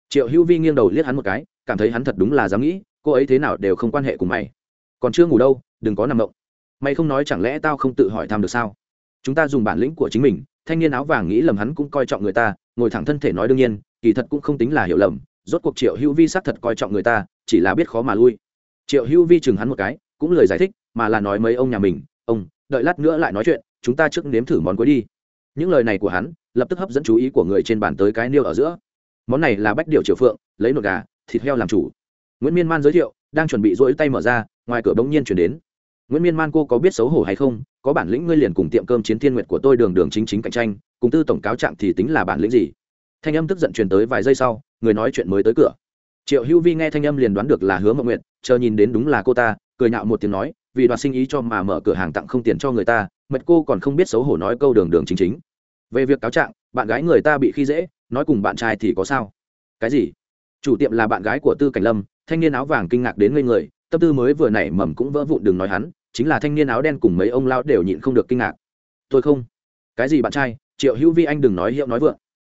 Triệu hữu vi nghiêng đầu liếc hắn một cái, cảm thấy hắn thật đúng là dám nghĩ, cô ấy thế nào đều không quan hệ cùng mày. Còn chưa ngủ đâu, đừng có nằm động mày không nói chẳng lẽ tao không tự hỏi thăm được sao? Chúng ta dùng bản lĩnh của chính mình. Thanh niên áo vàng nghĩ lầm hắn cũng coi trọng người ta, ngồi thẳng thân thể nói đương nhiên, kỳ thật cũng không tính là hiểu lầm rốt cuộc triệu hữu vi xác thật coi trọng người ta, chỉ là biết khó mà lui. Triệu hữu vi chừng hắn một cái, cũng lời giải thích, mà là nói mấy ông nhà mình, ông, đợi lát nữa lại nói chuyện, chúng ta trước nếm thử món cuối đi. Những lời này của hắn, lập tức hấp dẫn chú ý của người trên bàn tới cái niêu ở giữa. Món này là bách điệu triều phượng, lấy nột gà, thịt heo làm chủ. Nguyễn miên man giới thiệu, đang chuẩn bị rỗi tay mở ra, ngoài cửa bỗng nhiên chuyển đến. Nguyễn miên man cô có biết xấu hổ hay không? Có bản lĩnh ngươi liền cùng tiệm cơm chiến thiên nguyệt của tôi đường đường chính chính cạnh tranh, cùng tư tổng cáo trạng thì tính là bản lĩnh gì? Thanh âm tức giận truyền tới vài giây sau người nói chuyện mới tới cửa. Triệu hữu vi nghe thanh âm liền đoán được là hứa mậu nguyện chờ nhìn đến đúng là cô ta, cười nhạo một tiếng nói, vì đoạt sinh ý cho mà mở cửa hàng tặng không tiền cho người ta, mệt cô còn không biết xấu hổ nói câu đường đường chính chính. Về việc cáo trạng, bạn gái người ta bị khi dễ, nói cùng bạn trai thì có sao? Cái gì? Chủ tiệm là bạn gái của tư cảnh lâm, thanh niên áo vàng kinh ngạc đến ngây người, tâm tư mới vừa nảy mầm cũng vỡ vụn đừng nói hắn, chính là thanh niên áo đen cùng mấy ông lao đều nhịn không được kinh ngạc. Tôi không. Cái gì bạn trai? Triệu hữu vi anh đừng nói hiệu nói vượng.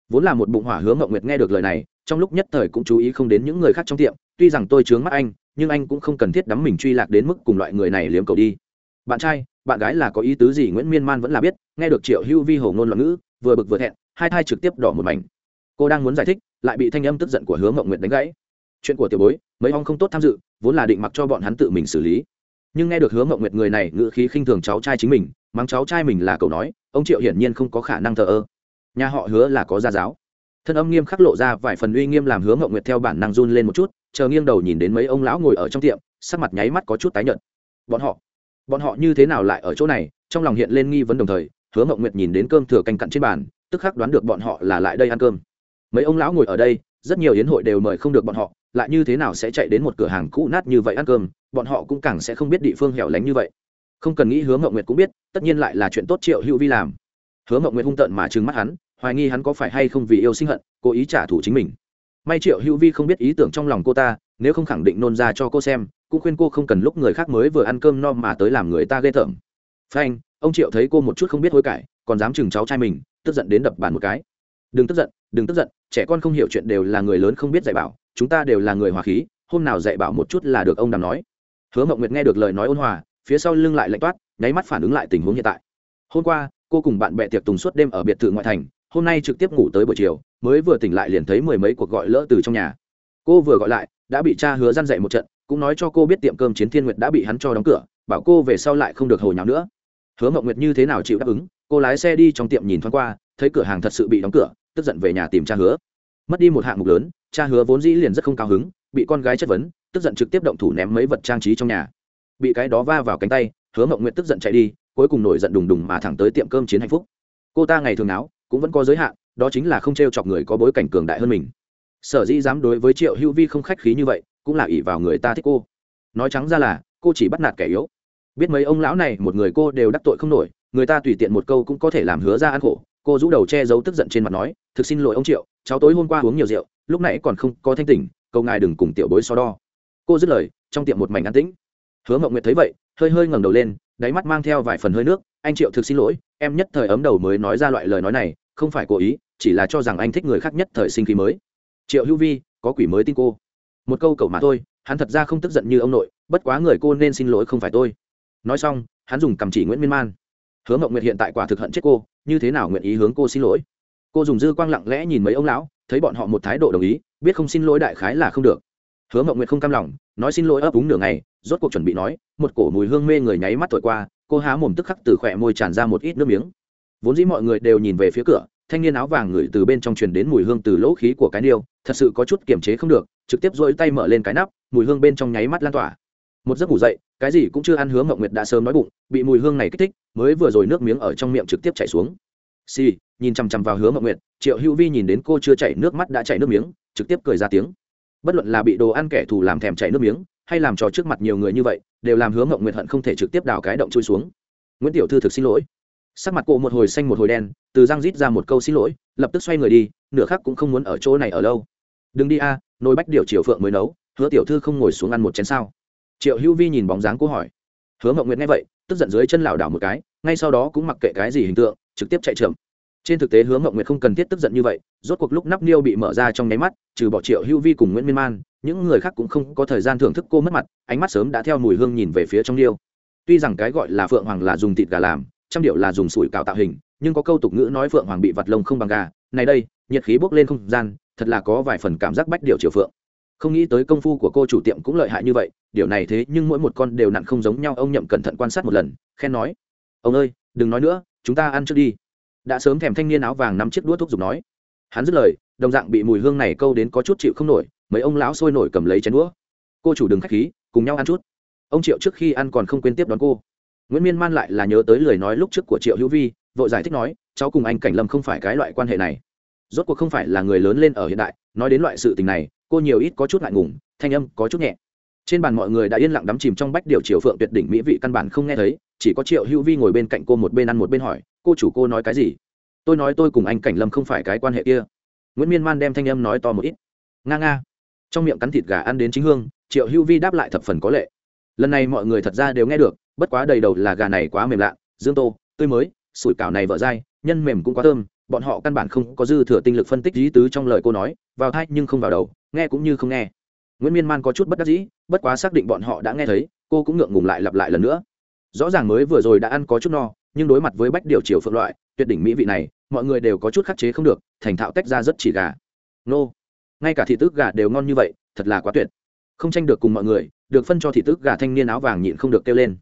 Vốn là một bụng hỏa hướng ngậu nguyệt nghe được lời này trong lúc nhất thời cũng chú ý không đến những người khác trong tiệm, tuy rằng tôi chướng mắt anh, nhưng anh cũng không cần thiết đắm mình truy lạc đến mức cùng loại người này liếm cầu đi. Bạn trai, bạn gái là có ý tứ gì nguyễn miên man vẫn là biết, nghe được triệu hưu vi hồ ngôn loạn ngữ, vừa bực vừa thẹn, hai thai trực tiếp đỏ một mảnh. Cô đang muốn giải thích, lại bị thanh âm tức giận của hướng mộng nguyệt đánh gãy. Chuyện của tiểu bối, mấy ông không tốt tham dự, vốn là định mặc cho bọn hắn tự mình xử lý. Nhưng nghe được hướng mộng nguyệt người này ngữ khí khinh thường cháu trai chính mình, mắng cháu trai mình là cậu nói, ông triệu hiển nhiên không có khả năng thờ ơ. Nhà họ hứa là có gia giáo thân âm nghiêm khắc lộ ra vài phần uy nghiêm làm hướng ngậu nguyệt theo bản năng run lên một chút, chờ nghiêng đầu nhìn đến mấy ông lão ngồi ở trong tiệm, sắc mặt nháy mắt có chút tái nhợt. Bọn họ bọn họ như thế nào lại ở chỗ này? Trong lòng hiện lên nghi vấn đồng thời, hứa ngậu nguyệt nhìn đến cơm thừa canh cặn trên bàn, tức khắc đoán được bọn họ là lại đây ăn cơm. Mấy ông lão ngồi ở đây, rất nhiều yến hội đều mời không được bọn họ, lại như thế nào sẽ chạy đến một cửa hàng cũ nát như vậy ăn cơm? Bọn họ cũng càng sẽ không biết địa phương hẻo lánh như vậy. Không cần nghĩ hứa ngậu nguyệt cũng biết, tất nhiên lại là chuyện tốt triệu hữu vi làm. Hứa ngậu nguyệt hung tợn mà trừng mắt hắn hoài nghi hắn có phải hay không vì yêu sinh hận, cố ý trả thù chính mình. May triệu hữu vi không biết ý tưởng trong lòng cô ta, nếu không khẳng định nôn ra cho cô xem, cũng khuyên cô không cần lúc người khác mới vừa ăn cơm no mà tới làm người ta ghê tởm. Phanh, ông triệu thấy cô một chút không biết hối cải, còn dám chừng cháu trai mình, tức giận đến đập bàn một cái. Đừng tức giận, đừng tức giận, trẻ con không hiểu chuyện đều là người lớn không biết dạy bảo, chúng ta đều là người hòa khí, hôm nào dạy bảo một chút là được, ông đàm nói. Hứa mộng nguyệt nghe được lời nói ôn hòa, phía sau lưng lại lạnh toát, nháy mắt phản ứng lại tình huống hiện tại. Hôm qua, cô cùng bạn bè tiệc tùng suốt đêm ở biệt thự ngoại thành hôm nay trực tiếp ngủ tới buổi chiều, mới vừa tỉnh lại liền thấy mười mấy cuộc gọi lỡ từ trong nhà. Cô vừa gọi lại, đã bị cha hứa răn dậy một trận, cũng nói cho cô biết tiệm cơm chiến thiên nguyệt đã bị hắn cho đóng cửa, bảo cô về sau lại không được hồi nháo nữa. Hứa mộng nguyệt như thế nào chịu đáp ứng, cô lái xe đi trong tiệm nhìn thoáng qua, thấy cửa hàng thật sự bị đóng cửa, tức giận về nhà tìm cha hứa. Mất đi một hạng mục lớn, cha hứa vốn dĩ liền rất không cao hứng, bị con gái chất vấn, tức giận trực tiếp động thủ ném mấy vật trang trí trong nhà. Bị cái đó va vào cánh tay, hứa mộng nguyệt tức giận chạy đi, cuối cùng nổi giận đùng đùng mà thẳng tới tiệm cơm chiến hạnh phúc. Cô ta ngày thường áo cũng vẫn có giới hạn, đó chính là không t r e o chọc người có bối cảnh cường đại hơn mình. Sở dĩ dám đối với triệu hữu vi không khách khí như vậy, cũng là ỷ vào người ta thích cô. Nói trắng ra là, cô chỉ bắt nạt kẻ yếu. Biết mấy ông lão này, một người cô đều đắc tội không nổi, người ta tùy tiện một câu cũng có thể làm hứa ra ăn khổ. Cô rũ đầu che giấu tức giận trên mặt nói, thực xin lỗi ông triệu, cháu tối hôm qua uống nhiều rượu, lúc nãy còn không có thanh tỉnh câu ngài đừng cùng tiểu bối so đo. Cô dứt lời, trong tiệm một mảnh an tĩnh. Hứa mộng nguyệt thấy vậy, hơi hơi ngẩng đầu lên, đáy mắt mang theo vài phần hơi nước, anh triệu thực xin lỗi, em nhất thời ấm đầu mới nói ra loại lời nói này không phải cố ý, chỉ là cho rằng anh thích người khác nhất thời sinh khí mới. Triệu hữu vi, có quỷ mới tin cô. Một câu cậu mà thôi, hắn thật ra không tức giận như ông nội, bất quá người cô nên xin lỗi không phải tôi. Nói xong, hắn dùng cầm chỉ nguyễn miên man. Hứa mộng nguyệt hiện tại quả thực hận chết cô, như thế nào nguyện ý hướng cô xin lỗi? Cô dùng dư quang lặng lẽ nhìn mấy ông lão, thấy bọn họ một thái độ đồng ý, biết không xin lỗi đại khái là không được. Hứa mộng nguyệt không cam lòng, nói xin lỗi ấp úng nửa ngày, rốt cuộc chuẩn bị nói, một cổ mùi hương mê người nháy mắt thổi qua, cô há mồm tức khắc từ khỏe môi tràn ra một ít nước miếng vốn dĩ mọi người đều nhìn về phía cửa thanh niên áo vàng ngửi từ bên trong truyền đến mùi hương từ lỗ khí của cái niêu thật sự có chút kiềm chế không được trực tiếp dỗi tay mở lên cái nắp mùi hương bên trong nháy mắt lan tỏa. Một giấc ngủ dậy cái gì cũng chưa ăn hứa mộng nguyệt đã sớm nói bụng bị mùi hương này kích thích mới vừa rồi nước miếng ở trong miệng trực tiếp chảy xuống. Xì、sì, nhìn chằm chằm vào hứa mộng nguyệt triệu hữu vi nhìn đến cô chưa chảy nước mắt đã chảy nước miếng trực tiếp cười ra tiếng. Bất luận là bị đồ ăn kẻ thù làm thèm chảy nước miếng hay làm trò trước mặt nhiều người như vậy đều làm hứa mộng nguyệt hận không thể trực tiếp đào cái động chui xuống. Nguyễn tiểu thư thực xin lỗi sắc mặt cô một hồi xanh một hồi đen từ răng rít ra một câu xin lỗi lập tức xoay người đi nửa khác cũng không muốn ở chỗ này ở lâu. Đừng đi a à, nồi bách điều triều phượng mới nấu hứa tiểu thư không ngồi xuống ăn một chén sao? Triệu hữu vi nhìn bóng dáng cô hỏi. Hứa mộng nguyệt nghe vậy tức giận dưới chân lảo đảo một cái ngay sau đó cũng mặc kệ cái gì hình tượng trực tiếp chạy trượm trên thực tế hứa mộng nguyệt không cần thiết tức giận như vậy rốt cuộc lúc nắp niêu bị mở ra trong nháy mắt trừ bỏ triệu hữu vi cùng nguyễn miên man những người khác cũng không có thời gian thưởng thức cô mất mặt ánh mắt sớm đã theo mùi hương nhìn về phía trong niêu. Tuy rằng cái gọi là phượng hoàng là dùng thịt gà làm trăm điệu là dùng sủi cào tạo hình, nhưng có câu tục ngữ nói phượng hoàng bị vặt lông không bằng gà. Này đây, nhiệt khí bốc lên không gian, thật là có vài phần cảm giác bách điệu triều phượng. Không nghĩ tới công phu của cô chủ tiệm cũng lợi hại như vậy, điều này thế nhưng mỗi một con đều nặng không giống nhau, ông nhậm cẩn thận quan sát một lần, khen nói, ông ơi, đừng nói nữa, chúng ta ăn trước đi. Đã sớm thèm thanh niên áo vàng năm chiếc đũa thuốc giục nói. Hắn dứt lời, đồng dạng bị mùi hương này câu đến có chút chịu không nổi, mấy ông lão sôi nổi cầm lấy chén đũa. Cô chủ đừng k h á c h khí, cùng nhau ăn chút. Ông triệu trước khi ăn còn không quên tiếp đón cô nguyễn miên man lại là nhớ tới lời nói lúc trước của triệu hữu vi, vội giải thích nói, cháu cùng anh cảnh lâm không phải cái loại quan hệ này. Rốt cuộc không phải là người lớn lên ở hiện đại, nói đến loại sự tình này, cô nhiều ít có chút ngại ngùng, thanh âm có chút nhẹ. Trên bàn mọi người đã yên lặng đắm chìm trong bách điều triều phượng tuyệt đỉnh mỹ vị căn bản không nghe thấy, chỉ có triệu hữu vi ngồi bên cạnh cô một bên ăn một bên hỏi, cô chủ cô nói cái gì? Tôi nói tôi cùng anh cảnh lâm không phải cái quan hệ kia. Nguyễn miên man đem thanh âm nói to một ít. Nga nga. Trong miệng cắn thịt gà ăn đến chính hương, triệu hữu vi đáp lại thập phần có lệ. Lần này mọi người thật ra đều nghe được bất quá đầy đầu là gà này quá mềm lạ, dương tô, tươi mới, sủi cảo này vợ dai, nhân mềm cũng quá thơm, bọn họ căn bản không có dư thừa tinh lực phân tích lý tứ trong lời cô nói, vào thai nhưng không vào đầu, nghe cũng như không nghe. Nguyễn miên man có chút bất đắc dĩ, bất quá xác định bọn họ đã nghe thấy, cô cũng ngượng ngùng lại lặp lại lần nữa. Rõ ràng mới vừa rồi đã ăn có chút no, nhưng đối mặt với bách điều chiều phượng loại, tuyệt đỉnh mỹ vị này, mọi người đều có chút khắc chế không được, thành thạo tách ra rất chỉ gà. Nô, ngay cả thị tước gà đều ngon như vậy, thật là quá tuyệt. Không tranh được cùng mọi người, được phân cho thị tước gà thanh niên áo vàng nhịn không được kêu lên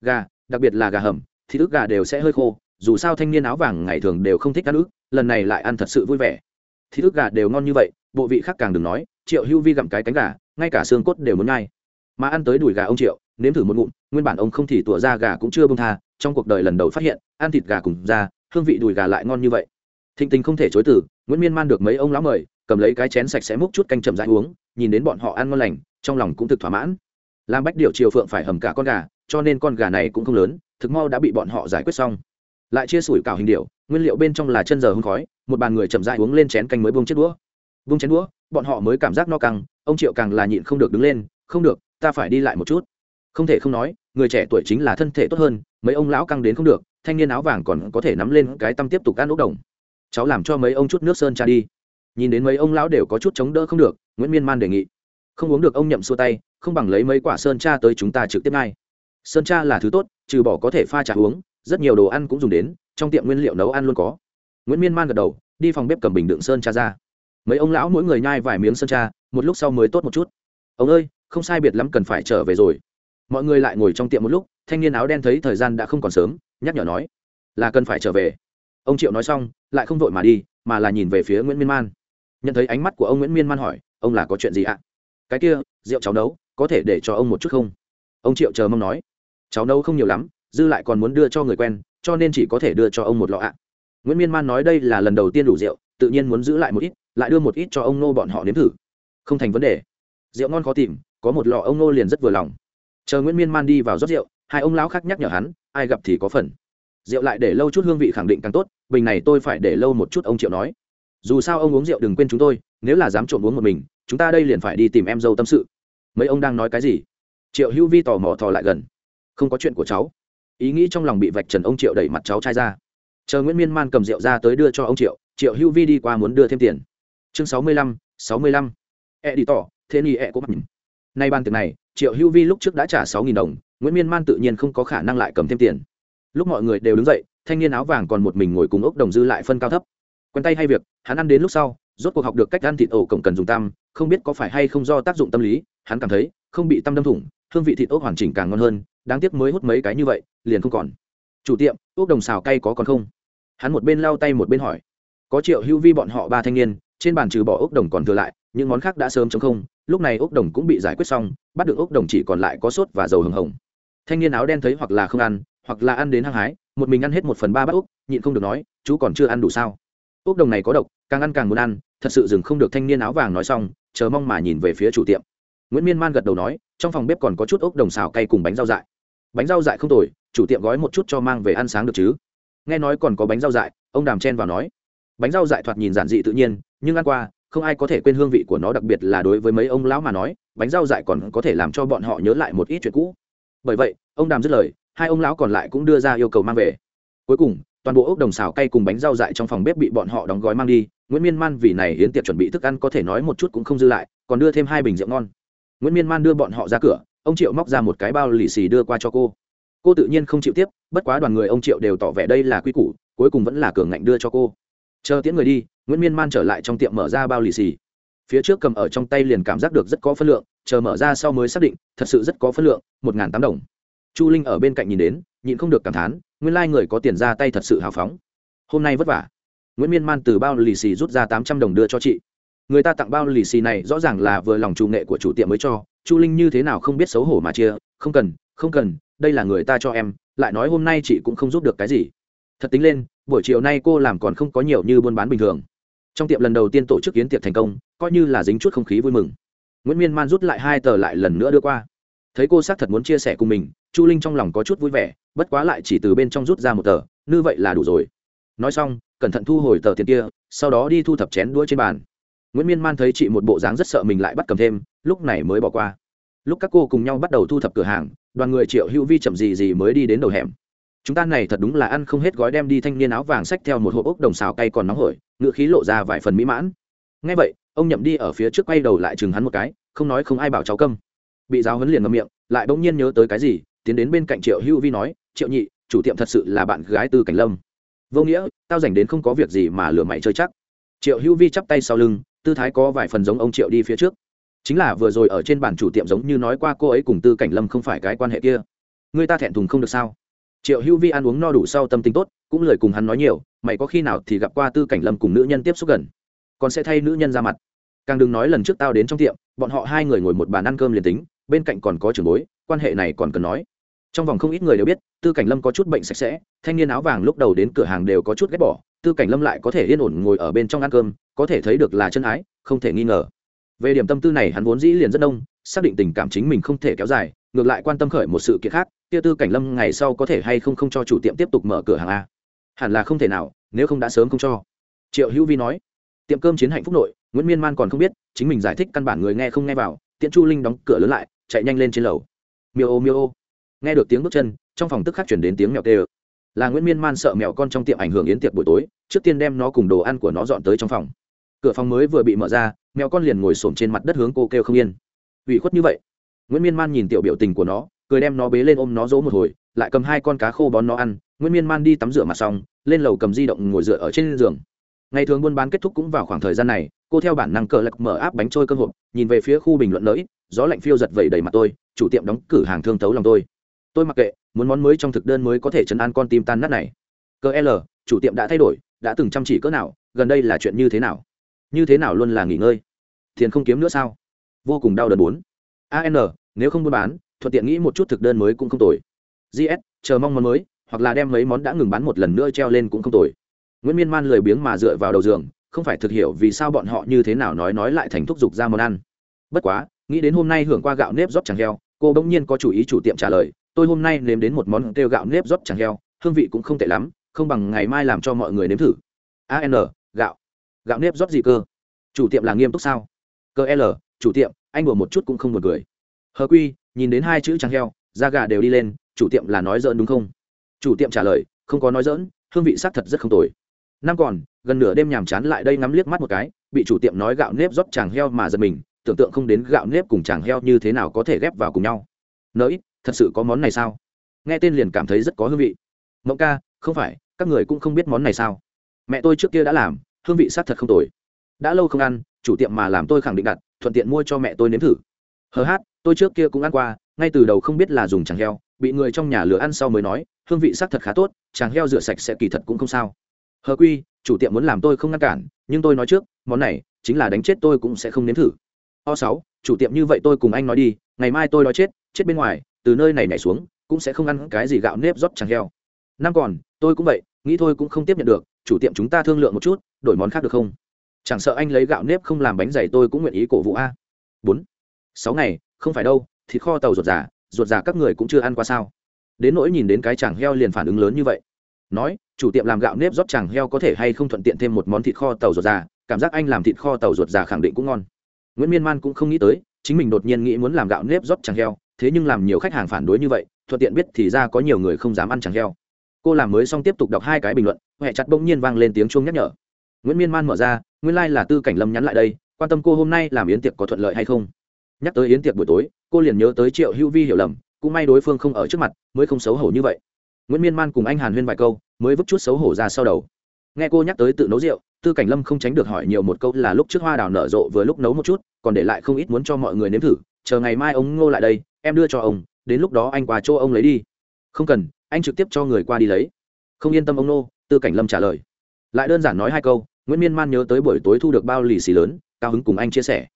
gà, đặc biệt là gà hầm thì ức gà đều sẽ hơi khô, dù sao thanh niên áo vàng ngày thường đều không thích ăn ức, lần này lại ăn thật sự vui vẻ. Thì ức gà đều ngon như vậy, bộ vị khác càng đừng nói, triệu hưu vi gặm cái cánh gà, ngay cả xương cốt đều muốn ngay mà ăn tới đùi gà ông triệu, nếm thử một ngụm, nguyên bản ông không thì tủa ra gà cũng chưa bông tha, trong cuộc đời lần đầu phát hiện, ăn thịt gà cùng da hương vị đùi gà lại ngon như vậy. Thịnh tình không thể chối từ, nguyễn miên man được mấy ông lão mời, cầm lấy cái chén sạch sẽ múc chút canh chậm dãi uống, nhìn đến bọn họ ăn ngon lành, trong lòng cũng thực thỏa mãn. Làm bách điều triều phượng phải hầm cả con gà cho nên con gà này cũng không lớn, thực mau đã bị bọn họ giải quyết xong. Lại chia sủi cảo hình điệu, nguyên liệu bên trong là chân giờ hương khói, một bàn người chậm rãi uống lên chén canh mới buông chết đũa. Buông chén đũa, bọn họ mới cảm giác no căng, ông triệu càng là nhịn không được đứng lên, không được, ta phải đi lại một chút. Không thể không nói, người trẻ tuổi chính là thân thể tốt hơn, mấy ông lão căng đến không được, thanh niên áo vàng còn có thể nắm lên cái tâm tiếp tục ăn ốc đồng. Cháu làm cho mấy ông chút nước sơn trà đi. Nhìn đến mấy ông lão đều có chút chống đỡ không được, nguyễn miên man đề nghị. Không uống được ông nhậm xua tay, không bằng lấy mấy quả sơn tra tới chúng ta trực tiếp ngay sơn cha là thứ tốt, trừ bỏ có thể pha trà uống, rất nhiều đồ ăn cũng dùng đến, trong tiệm nguyên liệu nấu ăn luôn có. Nguyễn miên man gật đầu, đi phòng bếp cầm bình đựng sơn cha ra. Mấy ông lão mỗi người nhai vài miếng sơn cha, một lúc sau mới tốt một chút. Ông ơi, không sai biệt lắm cần phải trở về rồi. Mọi người lại ngồi trong tiệm một lúc, thanh niên áo đen thấy thời gian đã không còn sớm, nhắc nhở nói, là cần phải trở về. Ông triệu nói xong, lại không vội mà đi, mà là nhìn về phía nguyễn miên man. Nhận thấy ánh mắt của ông nguyễn miên man hỏi, ông là có chuyện gì ạ? Cái kia, rượu cháu nấu, có thể để cho ông một chút không? Ông triệu chờ mong nói cháu nấu không nhiều lắm, dư lại còn muốn đưa cho người quen, cho nên chỉ có thể đưa cho ông một lọ ạ. Nguyễn miên man nói đây là lần đầu tiên đủ rượu, tự nhiên muốn giữ lại một ít, lại đưa một ít cho ông nô bọn họ nếm thử. Không thành vấn đề. Rượu ngon khó tìm, có một lọ ông nô liền rất vừa lòng. Chờ nguyễn miên man đi vào rót rượu, hai ông lão khác nhắc nhở hắn, ai gặp thì có phần. Rượu lại để lâu chút hương vị khẳng định càng tốt, bình này tôi phải để lâu một chút, ông triệu nói. Dù sao ông uống rượu đừng quên chúng tôi, nếu là dám trộm uống một mình, chúng ta đây liền phải đi tìm em dâu tâm sự. Mấy ông đang nói cái gì? Triệu hữu vi tò mò thò lại gần không có chuyện của cháu. Ý nghĩ trong lòng bị vạch trần ông triệu đẩy mặt cháu trai ra. Chờ nguyễn miên man cầm rượu ra tới đưa cho ông triệu triệu hữu vi đi qua muốn đưa thêm tiền. Chương sáu mươi lăm, sáu mươi lăm. E đi tỏ, thế ni e cũng mặc nay ban tiệc này, triệu hữu vi lúc trước đã trả sáu nghìn đồng, nguyễn miên man tự nhiên không có khả năng lại cầm thêm tiền. Lúc mọi người đều đứng dậy, thanh niên áo vàng còn một mình ngồi cùng ốc đồng dư lại phân cao thấp. Quen tay hay việc, hắn ăn đến lúc sau, rốt cuộc học được cách ăn thịt ổ cổng cần dùng tam không biết có phải hay không do tác dụng tâm lý, hắn cảm thấy, không bị tâm đâm thủng, hương vị thịt ốc hoàn chỉnh càng ngon hơn đáng tiếc mới hút mấy cái như vậy, liền không còn. Chủ tiệm ốc đồng xào cay có còn không? Hắn một bên lau tay một bên hỏi. Có triệu hữu vi bọn họ ba thanh niên, trên bàn trừ bỏ ốc đồng còn thừa lại, những món khác đã sớm chống không, lúc này ốc đồng cũng bị giải quyết xong, bắt được ốc đồng chỉ còn lại có sốt và dầu hừng hồng. Thanh niên áo đen thấy hoặc là không ăn, hoặc là ăn đến hăng hái, một mình ăn hết một phần ba bát ốc nhịn không được nói, chú còn chưa ăn đủ sao? Ốc đồng này có độc, càng ăn càng muốn ăn, thật sự dừng không được thanh niên áo vàng nói xong, chờ mong mà nhìn về phía chủ tiệm. Nguyễn miên man gật đầu nói, trong phòng bếp còn có chút ốc đồng xào cay cùng bánh rau dại bánh rau dại không tồi, chủ tiệm gói một chút cho mang về ăn sáng được chứ? Nghe nói còn có bánh rau dại, ông đàm chen vào nói. Bánh rau dại thoạt nhìn giản dị tự nhiên, nhưng ăn qua, không ai có thể quên hương vị của nó, đặc biệt là đối với mấy ông lão mà nói, bánh rau dại còn có thể làm cho bọn họ nhớ lại một ít chuyện cũ. Bởi vậy, ông đàm dứt lời, hai ông lão còn lại cũng đưa ra yêu cầu mang về. Cuối cùng, toàn bộ ốc đồng xào cay cùng bánh rau dại trong phòng bếp bị bọn họ đóng gói mang đi, nguyễn miên man vì này hiến tiệc chuẩn bị thức ăn có thể nói một chút cũng không dư lại, còn đưa thêm hai bình rượu ngon. Nguyễn miên man đưa bọn họ ra cửa ông triệu móc ra một cái bao lì xì đưa qua cho cô. Cô tự nhiên không chịu tiếp, bất quá đoàn người ông triệu đều tỏ vẻ đây là quy củ, cuối cùng vẫn là cường ngạnh đưa cho cô. Chờ tiễn người đi, nguyễn miên man trở lại trong tiệm mở ra bao lì xì. Phía trước cầm ở trong tay liền cảm giác được rất có phân lượng, chờ mở ra sau mới xác định, thật sự rất có phân lượng, một n g h n tám đồng. Chu linh ở bên cạnh nhìn đến, nhịn không được cảm thán, nguyên lai người có tiền ra tay thật sự hào phóng. Hôm nay vất vả. Nguyễn miên man từ bao lì xì rút ra tám trăm đồng đưa cho chị người ta tặng bao lì xì này rõ ràng là vừa lòng chủ nghệ của chủ tiệm mới cho, chu linh như thế nào không biết xấu hổ mà chia, không cần không cần, đây là người ta cho em, lại nói hôm nay chị cũng không giúp được cái gì. Thật tính lên, buổi chiều nay cô làm còn không có nhiều như buôn bán bình thường. Trong tiệm lần đầu tiên tổ chức kiến tiệc thành công, coi như là dính chút không khí vui mừng. Nguyễn miên man rút lại hai tờ lại lần nữa đưa qua. Thấy cô xác thật muốn chia sẻ cùng mình, chu linh trong lòng có chút vui vẻ, bất quá lại chỉ từ bên trong rút ra một tờ, như vậy là đủ rồi. Nói xong, cẩn thận thu hồi tờ tiền kia, sau đó đi thu thập chén đũa trên bàn nguyễn miên man thấy chị một bộ dáng rất sợ mình lại bắt cầm thêm, lúc này mới bỏ qua. Lúc các cô cùng nhau bắt đầu thu thập cửa hàng, đoàn người triệu hữu vi chậm gì gì mới đi đến đầu hẻm. Chúng ta này thật đúng là ăn không hết gói đem đi thanh niên áo vàng xách theo một hộp ốc đồng xào cay còn nóng hổi, ngựa khí lộ ra vài phần mỹ mãn. Ngay vậy, ông nhậm đi ở phía trước quay đầu lại chừng hắn một cái, không nói không ai bảo cháu câm. Bị giáo huấn liền ngậm miệng, lại bỗng nhiên nhớ tới cái gì, tiến đến bên cạnh triệu hữu vi nói, triệu nhị, chủ tiệm thật sự là bạn gái tư cảnh lâm. Vô nghĩa, tao dành đến không có việc gì mà lừa mày chơi chắc. Triệu hữu vi chắp tay sau lưng tư thái có vài phần giống ông triệu đi phía trước. Chính là vừa rồi ở trên bản chủ tiệm giống như nói qua cô ấy cùng tư cảnh lâm không phải cái quan hệ kia. Người ta thẹn thùng không được sao? Triệu hữu vi ăn uống no đủ sau tâm tính tốt, cũng lời cùng hắn nói nhiều, mày có khi nào thì gặp qua tư cảnh lâm cùng nữ nhân tiếp xúc gần? Còn sẽ thay nữ nhân ra mặt. Càng đừng nói lần trước tao đến trong tiệm, bọn họ hai người ngồi một bàn ăn cơm liền tính, bên cạnh còn có trường bối, quan hệ này còn cần nói. Trong vòng không ít người đều biết, tư cảnh lâm có chút bệnh sạch sẽ, thanh niên áo vàng lúc đầu đến cửa hàng đều có chút ghét bỏ, tư cảnh lâm lại có thể yên ổn ngồi ở bên trong ăn cơm có thể thấy được là chân ái, không thể nghi ngờ. Về điểm tâm tư này hắn vốn dĩ liền rất đông xác định tình cảm chính mình không thể kéo dài, ngược lại quan tâm khởi một sự kiện khác, kia tư cảnh lâm ngày sau có thể hay không không cho chủ tiệm tiếp tục mở cửa hàng a. Hẳn là không thể nào, nếu không đã sớm không cho. Triệu hữu vi nói, tiệm cơm chiến hạnh phúc nội, nguyễn miên man còn không biết, chính mình giải thích căn bản người nghe không nghe vào tiện chu linh đóng cửa lớn lại, chạy nhanh lên trên lầu. Miêu ô miêu ô. Nghe được tiếng bước chân, trong phòng tức khắc chuyển đến tiếng mèo tê ơ. Là nguyễn miên man sợ mèo con trong tiệm ảnh hưởng yến tiệc buổi tối, trước tiên đem nó cùng đồ ăn của nó dọn tới trong phòng cửa phòng mới vừa bị mở ra, mèo con liền ngồi s trên mặt đất hướng cô kêu không yên. Ủy khuất như vậy? Nguyễn miên man nhìn tiểu biểu tình của nó, cười đem nó bế lên ôm nó dỗ một hồi, lại cầm hai con cá khô bón nó ăn. Nguyễn miên man đi tắm rửa mặt xong, lên lầu cầm di động ngồi dựa ở trên giường. Ngày thường buôn bán kết thúc cũng vào khoảng thời gian này, cô theo bản năng cờ lạc mở áp bánh trôi cơ hộp, nhìn về phía khu bình luận lợi gió lạnh phiêu giật vẩy đầy mặt tôi, chủ tiệm đóng cử hàng thương tấu lòng tôi. Tôi mặc kệ, muốn món mới trong thực đơn mới có thể chấn an con tim tan nát này. Cờ l, chủ tiệm đã thay đổi, đã từng chăm chỉ cỡ nào, gần đây là chuyện như thế nào? Như thế nào luôn là nghỉ ngơi? Tiền không kiếm nữa sao? Vô cùng đau đớn bốn. An nếu không buôn bán, thuận tiện nghĩ một chút thực đơn mới cũng không tồi. Gs chờ mong món mới, hoặc là đem mấy món đã ngừng bán một lần nữa treo lên cũng không tồi. Nguyễn miên man lười biếng mà dựa vào đầu giường, không phải thực hiểu vì sao bọn họ như thế nào nói nói lại thành thúc giục ra món ăn. Bất quá, nghĩ đến hôm nay hưởng qua gạo nếp rót chẳng heo, cô bỗng nhiên có chủ ý chủ tiệm trả lời, tôi hôm nay nếm đến một món kêu gạo nếp rót chẳng heo, hương vị cũng không tệ lắm, không bằng ngày mai làm cho mọi người nếm thử. An gạo gạo nếp rót gì cơ? Chủ tiệm là nghiêm túc sao? Cơ l, chủ tiệm, anh đùa một chút cũng không một cười. Hờ quy, nhìn đến hai chữ trắng heo, da gà đều đi lên, chủ tiệm là nói dỡn đúng không? Chủ tiệm trả lời, không có nói dỡn hương vị xác thật rất không tồi. Năm còn, gần nửa đêm nhàm chán lại đây ngắm liếc mắt một cái, bị chủ tiệm nói gạo nếp rót chàng heo mà giật mình, tưởng tượng không đến gạo nếp cùng chàng heo như thế nào có thể ghép vào cùng nhau. Nỡi thật sự có món này sao? Nghe tên liền cảm thấy rất có hương vị. Mộng ca, không phải, các người cũng không biết món này sao? Mẹ tôi trước kia đã làm hương vị sát thật không tồi. Đã lâu không ăn, chủ tiệm mà làm tôi khẳng định đặt, thuận tiện mua cho mẹ tôi nếm thử. Hờ hát, tôi trước kia cũng ăn qua, ngay từ đầu không biết là dùng chẳng heo, bị người trong nhà lửa ăn sau mới nói, hương vị sát thật khá tốt chẳng heo rửa sạch sẽ kỳ thật cũng không sao. Hờ quy, chủ tiệm muốn làm tôi không ngăn cản, nhưng tôi nói trước, món này chính là đánh chết tôi cũng sẽ không nếm thử. O sáu, chủ tiệm như vậy tôi cùng anh nói đi, ngày mai tôi nói chết chết bên ngoài, từ nơi này nhảy xuống, cũng sẽ không ăn cái gì gạo nếp rót chẳng heo. Năm còn, tôi cũng vậy, nghĩ thôi cũng không tiếp nhận được, chủ tiệm chúng ta thương lượng một chút đổi món khác được không? Chẳng sợ anh lấy gạo nếp không làm bánh dày tôi cũng nguyện ý cổ vũ a. Bốn. Sáu ngày, không phải đâu, thịt kho tàu ruột già ruột già các người cũng chưa ăn qua sao? Đến nỗi nhìn đến cái chàng heo liền phản ứng lớn như vậy. Nói, chủ tiệm làm gạo nếp rót chàng heo có thể hay không thuận tiện thêm một món thịt kho tàu ruột già, cảm giác anh làm thịt kho tàu ruột già khẳng định cũng ngon. Nguyễn miên man cũng không nghĩ tới, chính mình đột nhiên nghĩ muốn làm gạo nếp rót chàng heo, thế nhưng làm nhiều khách hàng phản đối như vậy, thuận tiện biết thì ra có nhiều người không dám ăn chàng heo. Cô làm mới xong tiếp tục đọc hai cái bình luận huệ chặt bỗng nhiên vang lên tiếng chuông nhắc nhở nguyễn miên man mở ra nguyên lai、like、là tư cảnh lâm nhắn lại đây quan tâm cô hôm nay làm yến tiệc có thuận lợi hay không nhắc tới yến tiệc buổi tối cô liền nhớ tới triệu hữu vi hiểu lầm cũng may đối phương không ở trước mặt mới không xấu hổ như vậy nguyễn miên man cùng anh hàn huyên vài câu mới vứt chút xấu hổ ra sau đầu nghe cô nhắc tới tự nấu rượu tư cảnh lâm không tránh được hỏi nhiều một câu là lúc trước hoa đào nở rộ vừa lúc nấu một chút còn để lại không ít muốn cho mọi người nếm thử chờ ngày mai ông ngô lại đây em đưa cho ông đến lúc đó anh qua chỗ ông lấy đi không cần anh trực tiếp cho người qua đi lấy không yên tâm ông nô tư cảnh lâm trả lời lại đơn giản nói hai câu nguyễn miên man nhớ tới buổi tối thu được bao lì xì lớn, cao hứng cùng anh chia sẻ.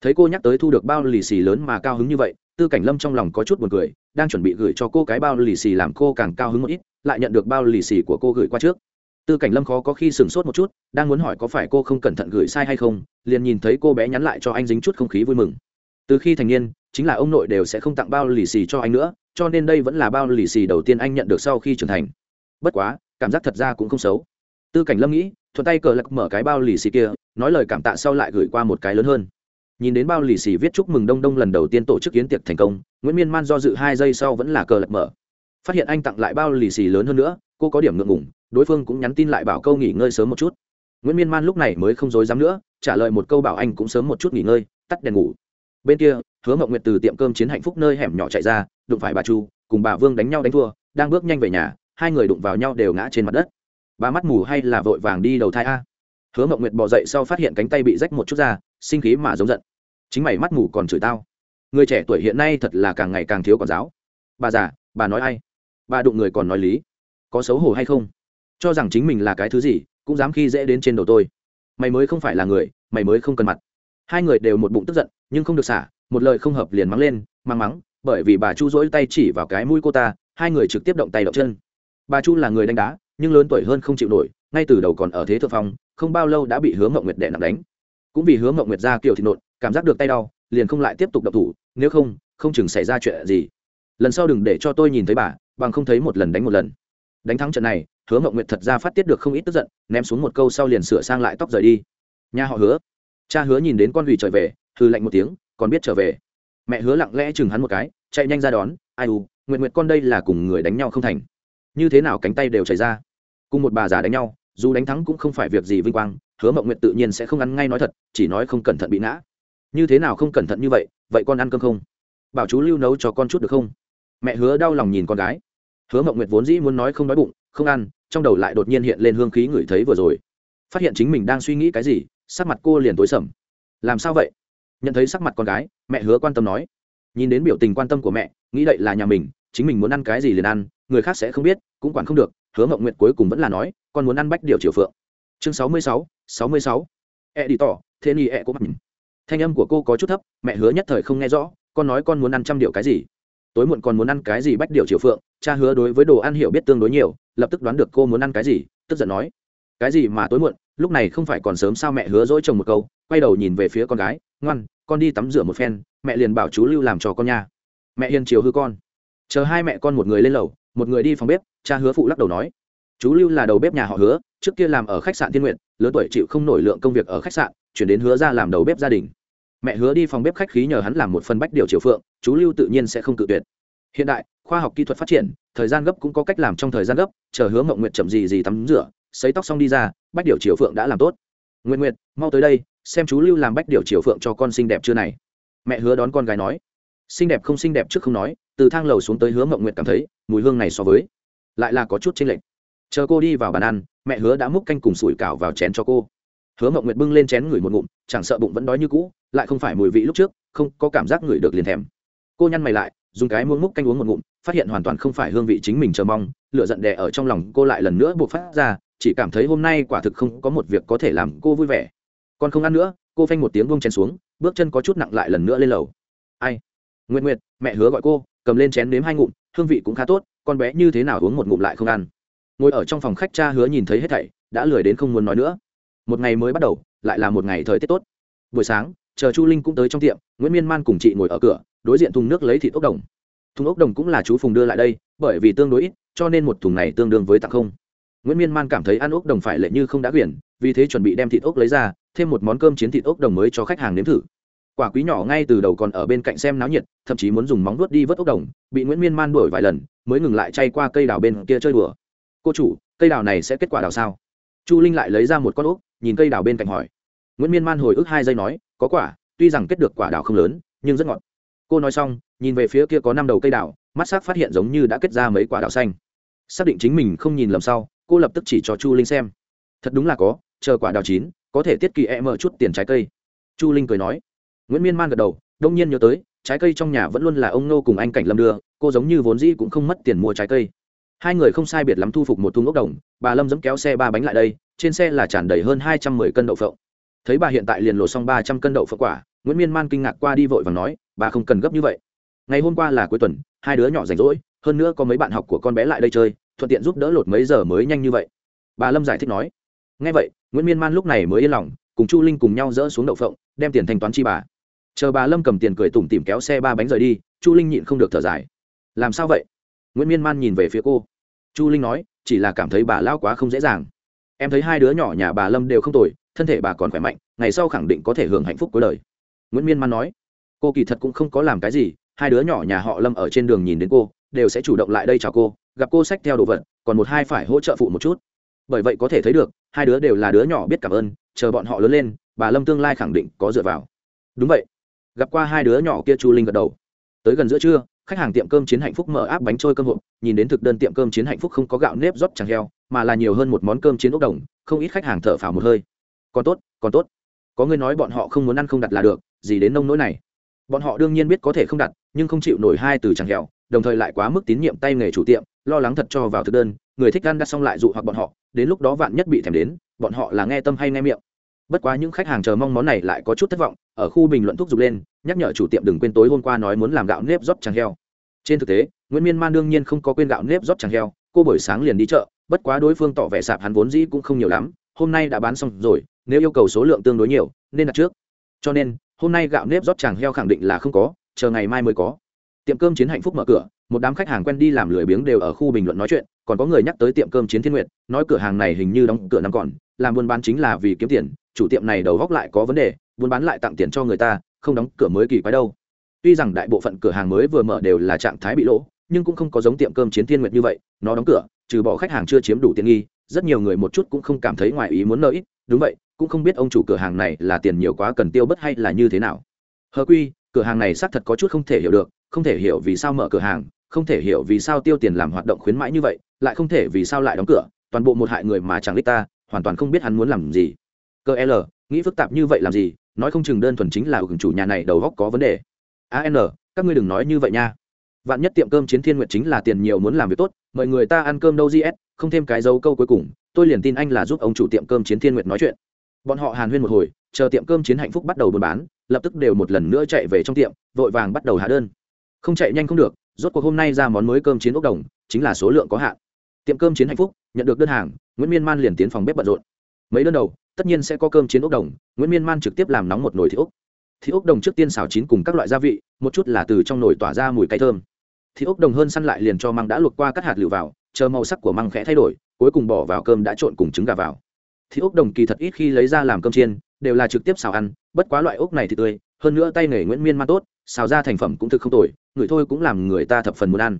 Thấy cô nhắc tới thu được bao lì xì lớn mà cao hứng như vậy, tư cảnh lâm trong lòng có chút buồn cười, đang chuẩn bị gửi cho cô cái bao lì xì làm cô càng cao hứng một ít, lại nhận được bao lì xì của cô gửi qua trước. Tư cảnh lâm khó có khi sửng sốt một chút, đang muốn hỏi có phải cô không cẩn thận gửi sai hay không, liền nhìn thấy cô bé nhắn lại cho anh dính chút không khí vui mừng. Từ khi thành niên, chính là ông nội đều sẽ không tặng bao lì xì cho anh nữa, cho nên đây vẫn là bao lì xì đầu tiên anh nhận được sau khi trưởng thành. Bất quá, cảm giác thật ra cũng không xấu. Tư cảnh lâm nghĩ thuận tay cờ lạc mở cái bao lì xì kia, nói lời cảm tạ sau lại gửi qua một cái lớn hơn. Nhìn đến bao lì xì viết chúc mừng đông đông lần đầu tiên tổ chức kiến tiệc thành công, nguyễn miên man do dự hai giây sau vẫn là cờ lạc mở. Phát hiện anh tặng lại bao lì xì lớn hơn nữa, cô có điểm ngượng ngủng đối phương cũng nhắn tin lại bảo câu nghỉ ngơi sớm một chút. Nguyễn miên man lúc này mới không dối dám nữa, trả lời một câu bảo anh cũng sớm một chút nghỉ ngơi, tắt đèn ngủ. Bên kia, hứa mộng nguyệt từ tiệm cơm chiến hạnh phúc nơi hẻm nhỏ chạy ra, đụng phải bà chu, cùng bà vương đánh nhau đánh thua, đang bước nhanh về nhà, hai người đụng vào nhau đều ngã trên mặt đất bà mắt mù hay là vội vàng đi đầu thai a? Hứa mộng nguyệt bỏ dậy sau phát hiện cánh tay bị rách một chút ra, sinh khí mà giống giận. Chính mày mắt mù còn chửi tao. Người trẻ tuổi hiện nay thật là càng ngày càng thiếu quản giáo. Bà già, bà nói ai? Bà đụng người còn nói lý. Có xấu hổ hay không? Cho rằng chính mình là cái thứ gì, cũng dám khi dễ đến trên đầu tôi. Mày mới không phải là người, mày mới không cần mặt. Hai người đều một bụng tức giận, nhưng không được xả, một lời không hợp liền mắng lên, mắng mắng, bởi vì bà chu dỗi tay chỉ vào cái mũi cô ta, hai người trực tiếp động tay động chân. Bà chu là người đánh đá nhưng lớn tuổi hơn không chịu nổi, ngay từ đầu còn ở thế thượng phong, không bao lâu đã bị hướng ngậu nguyệt đẻ nặng đánh. Cũng vì hướng ngậu nguyệt ra kiểu thịt nộn, cảm giác được tay đau, liền không lại tiếp tục đập thủ, nếu không không chừng xảy ra chuyện gì. Lần sau đừng để cho tôi nhìn thấy bà, bằng không thấy một lần đánh một lần. Đánh thắng trận này, hứa mậu nguyệt thật ra phát tiết được không ít tức giận, ném xuống một câu sau liền sửa sang lại tóc rời đi. Nhà họ hứa. Cha hứa nhìn đến con hủy trở về hư lạnh một tiếng, còn biết trở về. Mẹ hứa lặng lẽ chừng hắn một cái, chạy nhanh ra đón, ai u nguyện nguyện con đây là cùng người đánh nhau không thành. Như thế nào cánh tay đều chảy ra cùng một bà già đánh nhau, dù đánh thắng cũng không phải việc gì vinh quang, hứa mộng nguyện tự nhiên sẽ không ăn ngay nói thật, chỉ nói không cẩn thận bị ngã. Như thế nào không cẩn thận như vậy vậy con ăn cơm không? Bảo chú lưu nấu cho con chút được không? Mẹ hứa đau lòng nhìn con gái. Hứa mộng nguyệt vốn dĩ muốn nói không nói bụng, không ăn, trong đầu lại đột nhiên hiện lên hương khí ngửi thấy vừa rồi. Phát hiện chính mình đang suy nghĩ cái gì, sắc mặt cô liền tối sầm. Làm sao vậy? Nhận thấy sắc mặt con gái, mẹ hứa quan tâm nói. Nhìn đến biểu tình quan tâm của mẹ, nghĩ đậy là nhà mình, chính mình muốn ăn cái gì liền ăn, người khác sẽ không biết, cũng quản không được hứa mộng nguyệt cuối cùng vẫn là nói, con muốn ăn bách điều triều phượng. Chương sáu mươi sáu sáu mươi sáu. E đi tỏ thế ni e có mặt thanh âm của cô có chút thấp, mẹ hứa nhất thời không nghe rõ, con nói con muốn ăn trăm điều cái gì? Tối muộn còn muốn ăn cái gì bách điều triều phượng? Cha hứa đối với đồ ăn hiểu biết tương đối nhiều, lập tức đoán được cô muốn ăn cái gì, tức giận nói, cái gì mà tối muộn, lúc này không phải còn sớm sao mẹ hứa dỗi chồng một câu, quay đầu nhìn về phía con gái, ngoan, con đi tắm rửa một phen, mẹ liền bảo chú lưu làm cho con nha. Mẹ hiền chiều hư con. Chờ hai mẹ con một người lên lầu một người đi phòng bếp, cha hứa phụ lắc đầu nói, chú lưu là đầu bếp nhà họ hứa, trước kia làm ở khách sạn thiên nguyện lớn tuổi chịu không nổi lượng công việc ở khách sạn, chuyển đến hứa ra làm đầu bếp gia đình. Mẹ hứa đi phòng bếp khách khí nhờ hắn làm một phần bách điều triều phượng, chú lưu tự nhiên sẽ không cự tuyệt. Hiện đại, khoa học kỹ thuật phát triển, thời gian gấp cũng có cách làm trong thời gian gấp, chờ hứa mộng Nguyệt chậm gì gì tắm rửa, xấy tóc xong đi ra, bách điều triều phượng đã làm tốt. Nguyện nguyện mau tới đây, xem chú lưu làm bách điều triều phượng cho con xinh đẹp chưa này. Mẹ hứa đón con gái nói xinh đẹp không xinh đẹp trước không nói, từ thang lầu xuống tới hứa mộng nguyệt cảm thấy, mùi hương này so với, lại là có chút chênh lệch. Chờ cô đi vào bàn ăn, mẹ hứa đã múc canh cùng sủi cảo vào chén cho cô. Hứa mộng nguyệt bưng lên chén ngửi một ngụm, chẳng sợ bụng vẫn đói như cũ, lại không phải mùi vị lúc trước, không có cảm giác ngửi được liền thèm. Cô nhăn mày lại, dùng cái muỗng múc canh uống một ngụm, phát hiện hoàn toàn không phải hương vị chính mình chờ mong lựa giận đè ở trong lòng cô lại lần nữa buộc phát ra, chỉ cảm thấy hôm nay quả thực không có một việc có thể làm cô vui vẻ. Còn không ăn nữa, cô phanh một tiếng buông chén xuống, bước chân có chút nặng lại lần nữa lên lầu. Ai? Nguyện nguyệt mẹ hứa gọi cô, cầm lên chén nếm hai ngụm, hương vị cũng khá tốt, con bé như thế nào uống một ngụm lại không ăn. Ngồi ở trong phòng khách, cha hứa nhìn thấy hết thảy, đã lười đến không muốn nói nữa. Một ngày mới bắt đầu, lại là một ngày thời tiết tốt. Buổi sáng, chờ chu linh cũng tới trong tiệm, nguyễn miên man cùng chị ngồi ở cửa, đối diện thùng nước lấy thịt ốc đồng. Thùng ốc đồng cũng là chú phùng đưa lại đây, bởi vì tương đối ít, cho nên một thùng này tương đương với tặng không. Nguyễn miên man cảm thấy ăn ốc đồng phải lệ như không đã quyển, vì thế chuẩn bị đem thịt ốc lấy ra, thêm một món cơm chiến thịt ốc đồng mới cho khách hàng nếm thử quả quý nhỏ ngay từ đầu còn ở bên cạnh xem náo nhiệt, thậm chí muốn dùng móng vuốt đi vớt ốc đồng, bị nguyễn miên man đuổi vài lần, mới ngừng lại chay qua cây đào bên kia chơi đùa. Cô chủ, cây đào này sẽ kết quả đào sao? Chu linh lại lấy ra một con ốc, nhìn cây đào bên cạnh hỏi. Nguyễn miên man hồi ức hai giây nói, có quả, tuy rằng kết được quả đào không lớn, nhưng rất ngọt. Cô nói xong, nhìn về phía kia có năm đầu cây đào, mắt sắc phát hiện giống như đã kết ra mấy quả đào xanh. Xác định chính mình không nhìn lầm sau, cô lập tức chỉ cho chu linh xem. Thật đúng là có, chờ quả đào chín, có thể tiết kỳ e mở chút tiền trái cây. Chu linh cười nói nguyễn miên man gật đầu đông nhiên nhớ tới trái cây trong nhà vẫn luôn là ông nô cùng anh cảnh lâm đưa cô giống như vốn dĩ cũng không mất tiền mua trái cây hai người không sai biệt lắm thu phục một thùng ốc đồng bà lâm dẫm kéo xe ba bánh lại đây trên xe là tràn đầy hơn hai trăm mười cân đậu phộng thấy bà hiện tại liền lột xong ba trăm cân đậu phộng quả nguyễn miên man kinh ngạc qua đi vội và nói bà không cần gấp như vậy ngày hôm qua là cuối tuần hai đứa nhỏ rảnh rỗi hơn nữa có mấy bạn học của con bé lại đây chơi thuận tiện giúp đỡ lột mấy giờ mới nhanh như vậy bà lâm giải thích nói ngay vậy nguyễn miên man lúc này mới yên lòng cùng chu linh cùng nhau dỡ xuống đậu phộng đem tiền thanh toán chi bà chờ bà lâm cầm tiền cười tủm tìm kéo xe ba bánh rời đi, chu linh nhịn không được thở dài. Làm sao vậy? Nguyễn miên man nhìn về phía cô. Chu linh nói, chỉ là cảm thấy bà lao quá không dễ dàng. Em thấy hai đứa nhỏ nhà bà lâm đều không tồi, thân thể bà còn khỏe mạnh, ngày sau khẳng định có thể hưởng hạnh phúc cuối đời. Nguyễn miên man nói, cô kỳ thật cũng không có làm cái gì, hai đứa nhỏ nhà họ lâm ở trên đường nhìn đến cô, đều sẽ chủ động lại đây chào cô, gặp cô sách theo đồ vật, còn một hai phải hỗ trợ phụ một chút. Bởi vậy có thể thấy được, hai đứa đều là đứa nhỏ biết cảm ơn, chờ bọn họ lớn lên, bà lâm tương lai khẳng định có dựa vào. Đúng vậy gặp qua hai đứa nhỏ kia chu linh gật đầu. Tới gần giữa trưa, khách hàng tiệm cơm chiến hạnh phúc mở áp bánh trôi cơm hộp, nhìn đến thực đơn tiệm cơm chiến hạnh phúc không có gạo nếp rót chẳng heo, mà là nhiều hơn một món cơm chiến ốc đồng, không ít khách hàng thở phào một hơi. Còn tốt còn tốt. Có người nói bọn họ không muốn ăn không đặt là được, gì đến nông nỗi này. Bọn họ đương nhiên biết có thể không đặt, nhưng không chịu nổi hai từ chẳng heo, đồng thời lại quá mức tín nhiệm tay nghề chủ tiệm, lo lắng thật cho vào thực đơn, người thích ăn đặt xong lại dụ hoặc bọn họ, đến lúc đó vạn nhất bị thèm đến, bọn họ là nghe tâm hay nghe miệng bất quá những khách hàng chờ mong món này lại có chút thất vọng, ở khu bình luận thúc giục lên, nhắc nhở chủ tiệm đừng quên tối hôm qua nói muốn làm gạo nếp rót tràng heo. Trên thực tế, nguyễn miên man đương nhiên không có quên gạo nếp rót tràng heo, cô buổi sáng liền đi chợ, bất quá đối phương tỏ vẻ sạp hắn vốn dĩ cũng không nhiều lắm, hôm nay đã bán xong rồi, nếu yêu cầu số lượng tương đối nhiều, nên đặt trước. Cho nên, hôm nay gạo nếp rót tràng heo khẳng định là không có, chờ ngày mai mới có tiệm cơm chiến hạnh phúc mở cửa, một đám khách hàng quen đi làm lười biếng đều ở khu bình luận nói chuyện, còn có người nhắc tới tiệm cơm chiến thiên nguyệt, nói cửa hàng này hình như đóng cửa năm còn, làm buôn bán chính là vì kiếm tiền, chủ tiệm này đầu góc lại có vấn đề, buôn bán lại tặng tiền cho người ta, không đóng cửa mới kỳ quái đâu. Tuy rằng đại bộ phận cửa hàng mới vừa mở đều là trạng thái bị lỗ, nhưng cũng không có giống tiệm cơm chiến thiên nguyệt như vậy, nó đóng cửa, trừ bỏ khách hàng chưa chiếm đủ tiền nghi, rất nhiều người một chút cũng không cảm thấy ngoài ý muốn lợi đúng vậy, cũng không biết ông chủ cửa hàng này là tiền nhiều quá cần tiêu bất hay là như thế nào. Hờ quy, cửa hàng này xác thật có chút không thể hiểu được không thể hiểu vì sao mở cửa hàng, không thể hiểu vì sao tiêu tiền làm hoạt động khuyến mãi như vậy, lại không thể vì sao lại đóng cửa, toàn bộ một hại người mà chẳng lích ta, hoàn toàn không biết hắn muốn làm gì. Cơ l, nghĩ phức tạp như vậy làm gì, nói không chừng đơn thuần chính là chủ nhà này đầu góc có vấn đề. An các ngươi đừng nói như vậy nha. Vạn nhất tiệm cơm chiến thiên nguyện chính là tiền nhiều muốn làm việc tốt mời người ta ăn cơm đâu gs không thêm cái dấu câu cuối cùng, tôi liền tin anh là giúp ông chủ tiệm cơm chiến thiên nguyện nói chuyện. Bọn họ hàn huyên một hồi, chờ tiệm cơm chiến hạnh phúc bắt đầu buôn bán, lập tức đều một lần nữa chạy về trong tiệm, vội vàng bắt đầu hạ đơn không chạy nhanh không được, rốt cuộc hôm nay ra món mới cơm chiến ốc đồng, chính là số lượng có hạn. Tiệm cơm chiến hạnh phúc, nhận được đơn hàng, nguyễn miên man liền tiến phòng bếp bận rộn. Mấy đơn đầu, tất nhiên sẽ có cơm chiến ốc đồng, nguyễn miên man trực tiếp làm nóng một nồi thịt ốc. Thịt ốc đồng trước tiên xào chín cùng các loại gia vị, một chút là từ trong nồi tỏa ra mùi cay thơm. Thịt ốc đồng hơn săn lại liền cho măng đã luộc qua các hạt lựu vào, chờ màu sắc của măng khẽ thay đổi, cuối cùng bỏ vào cơm đã trộn cùng trứng gà vào. Thịt ốc đồng kỳ thật ít khi lấy ra làm cơm chiên, đều là trực tiếp xào ăn, bất quá loại ốc này thì tươi, hơn nữa tay nghề nguyễn miên man tốt xào ra thành phẩm cũng thực không tồi, người thôi cũng làm người ta thập phần muốn ăn.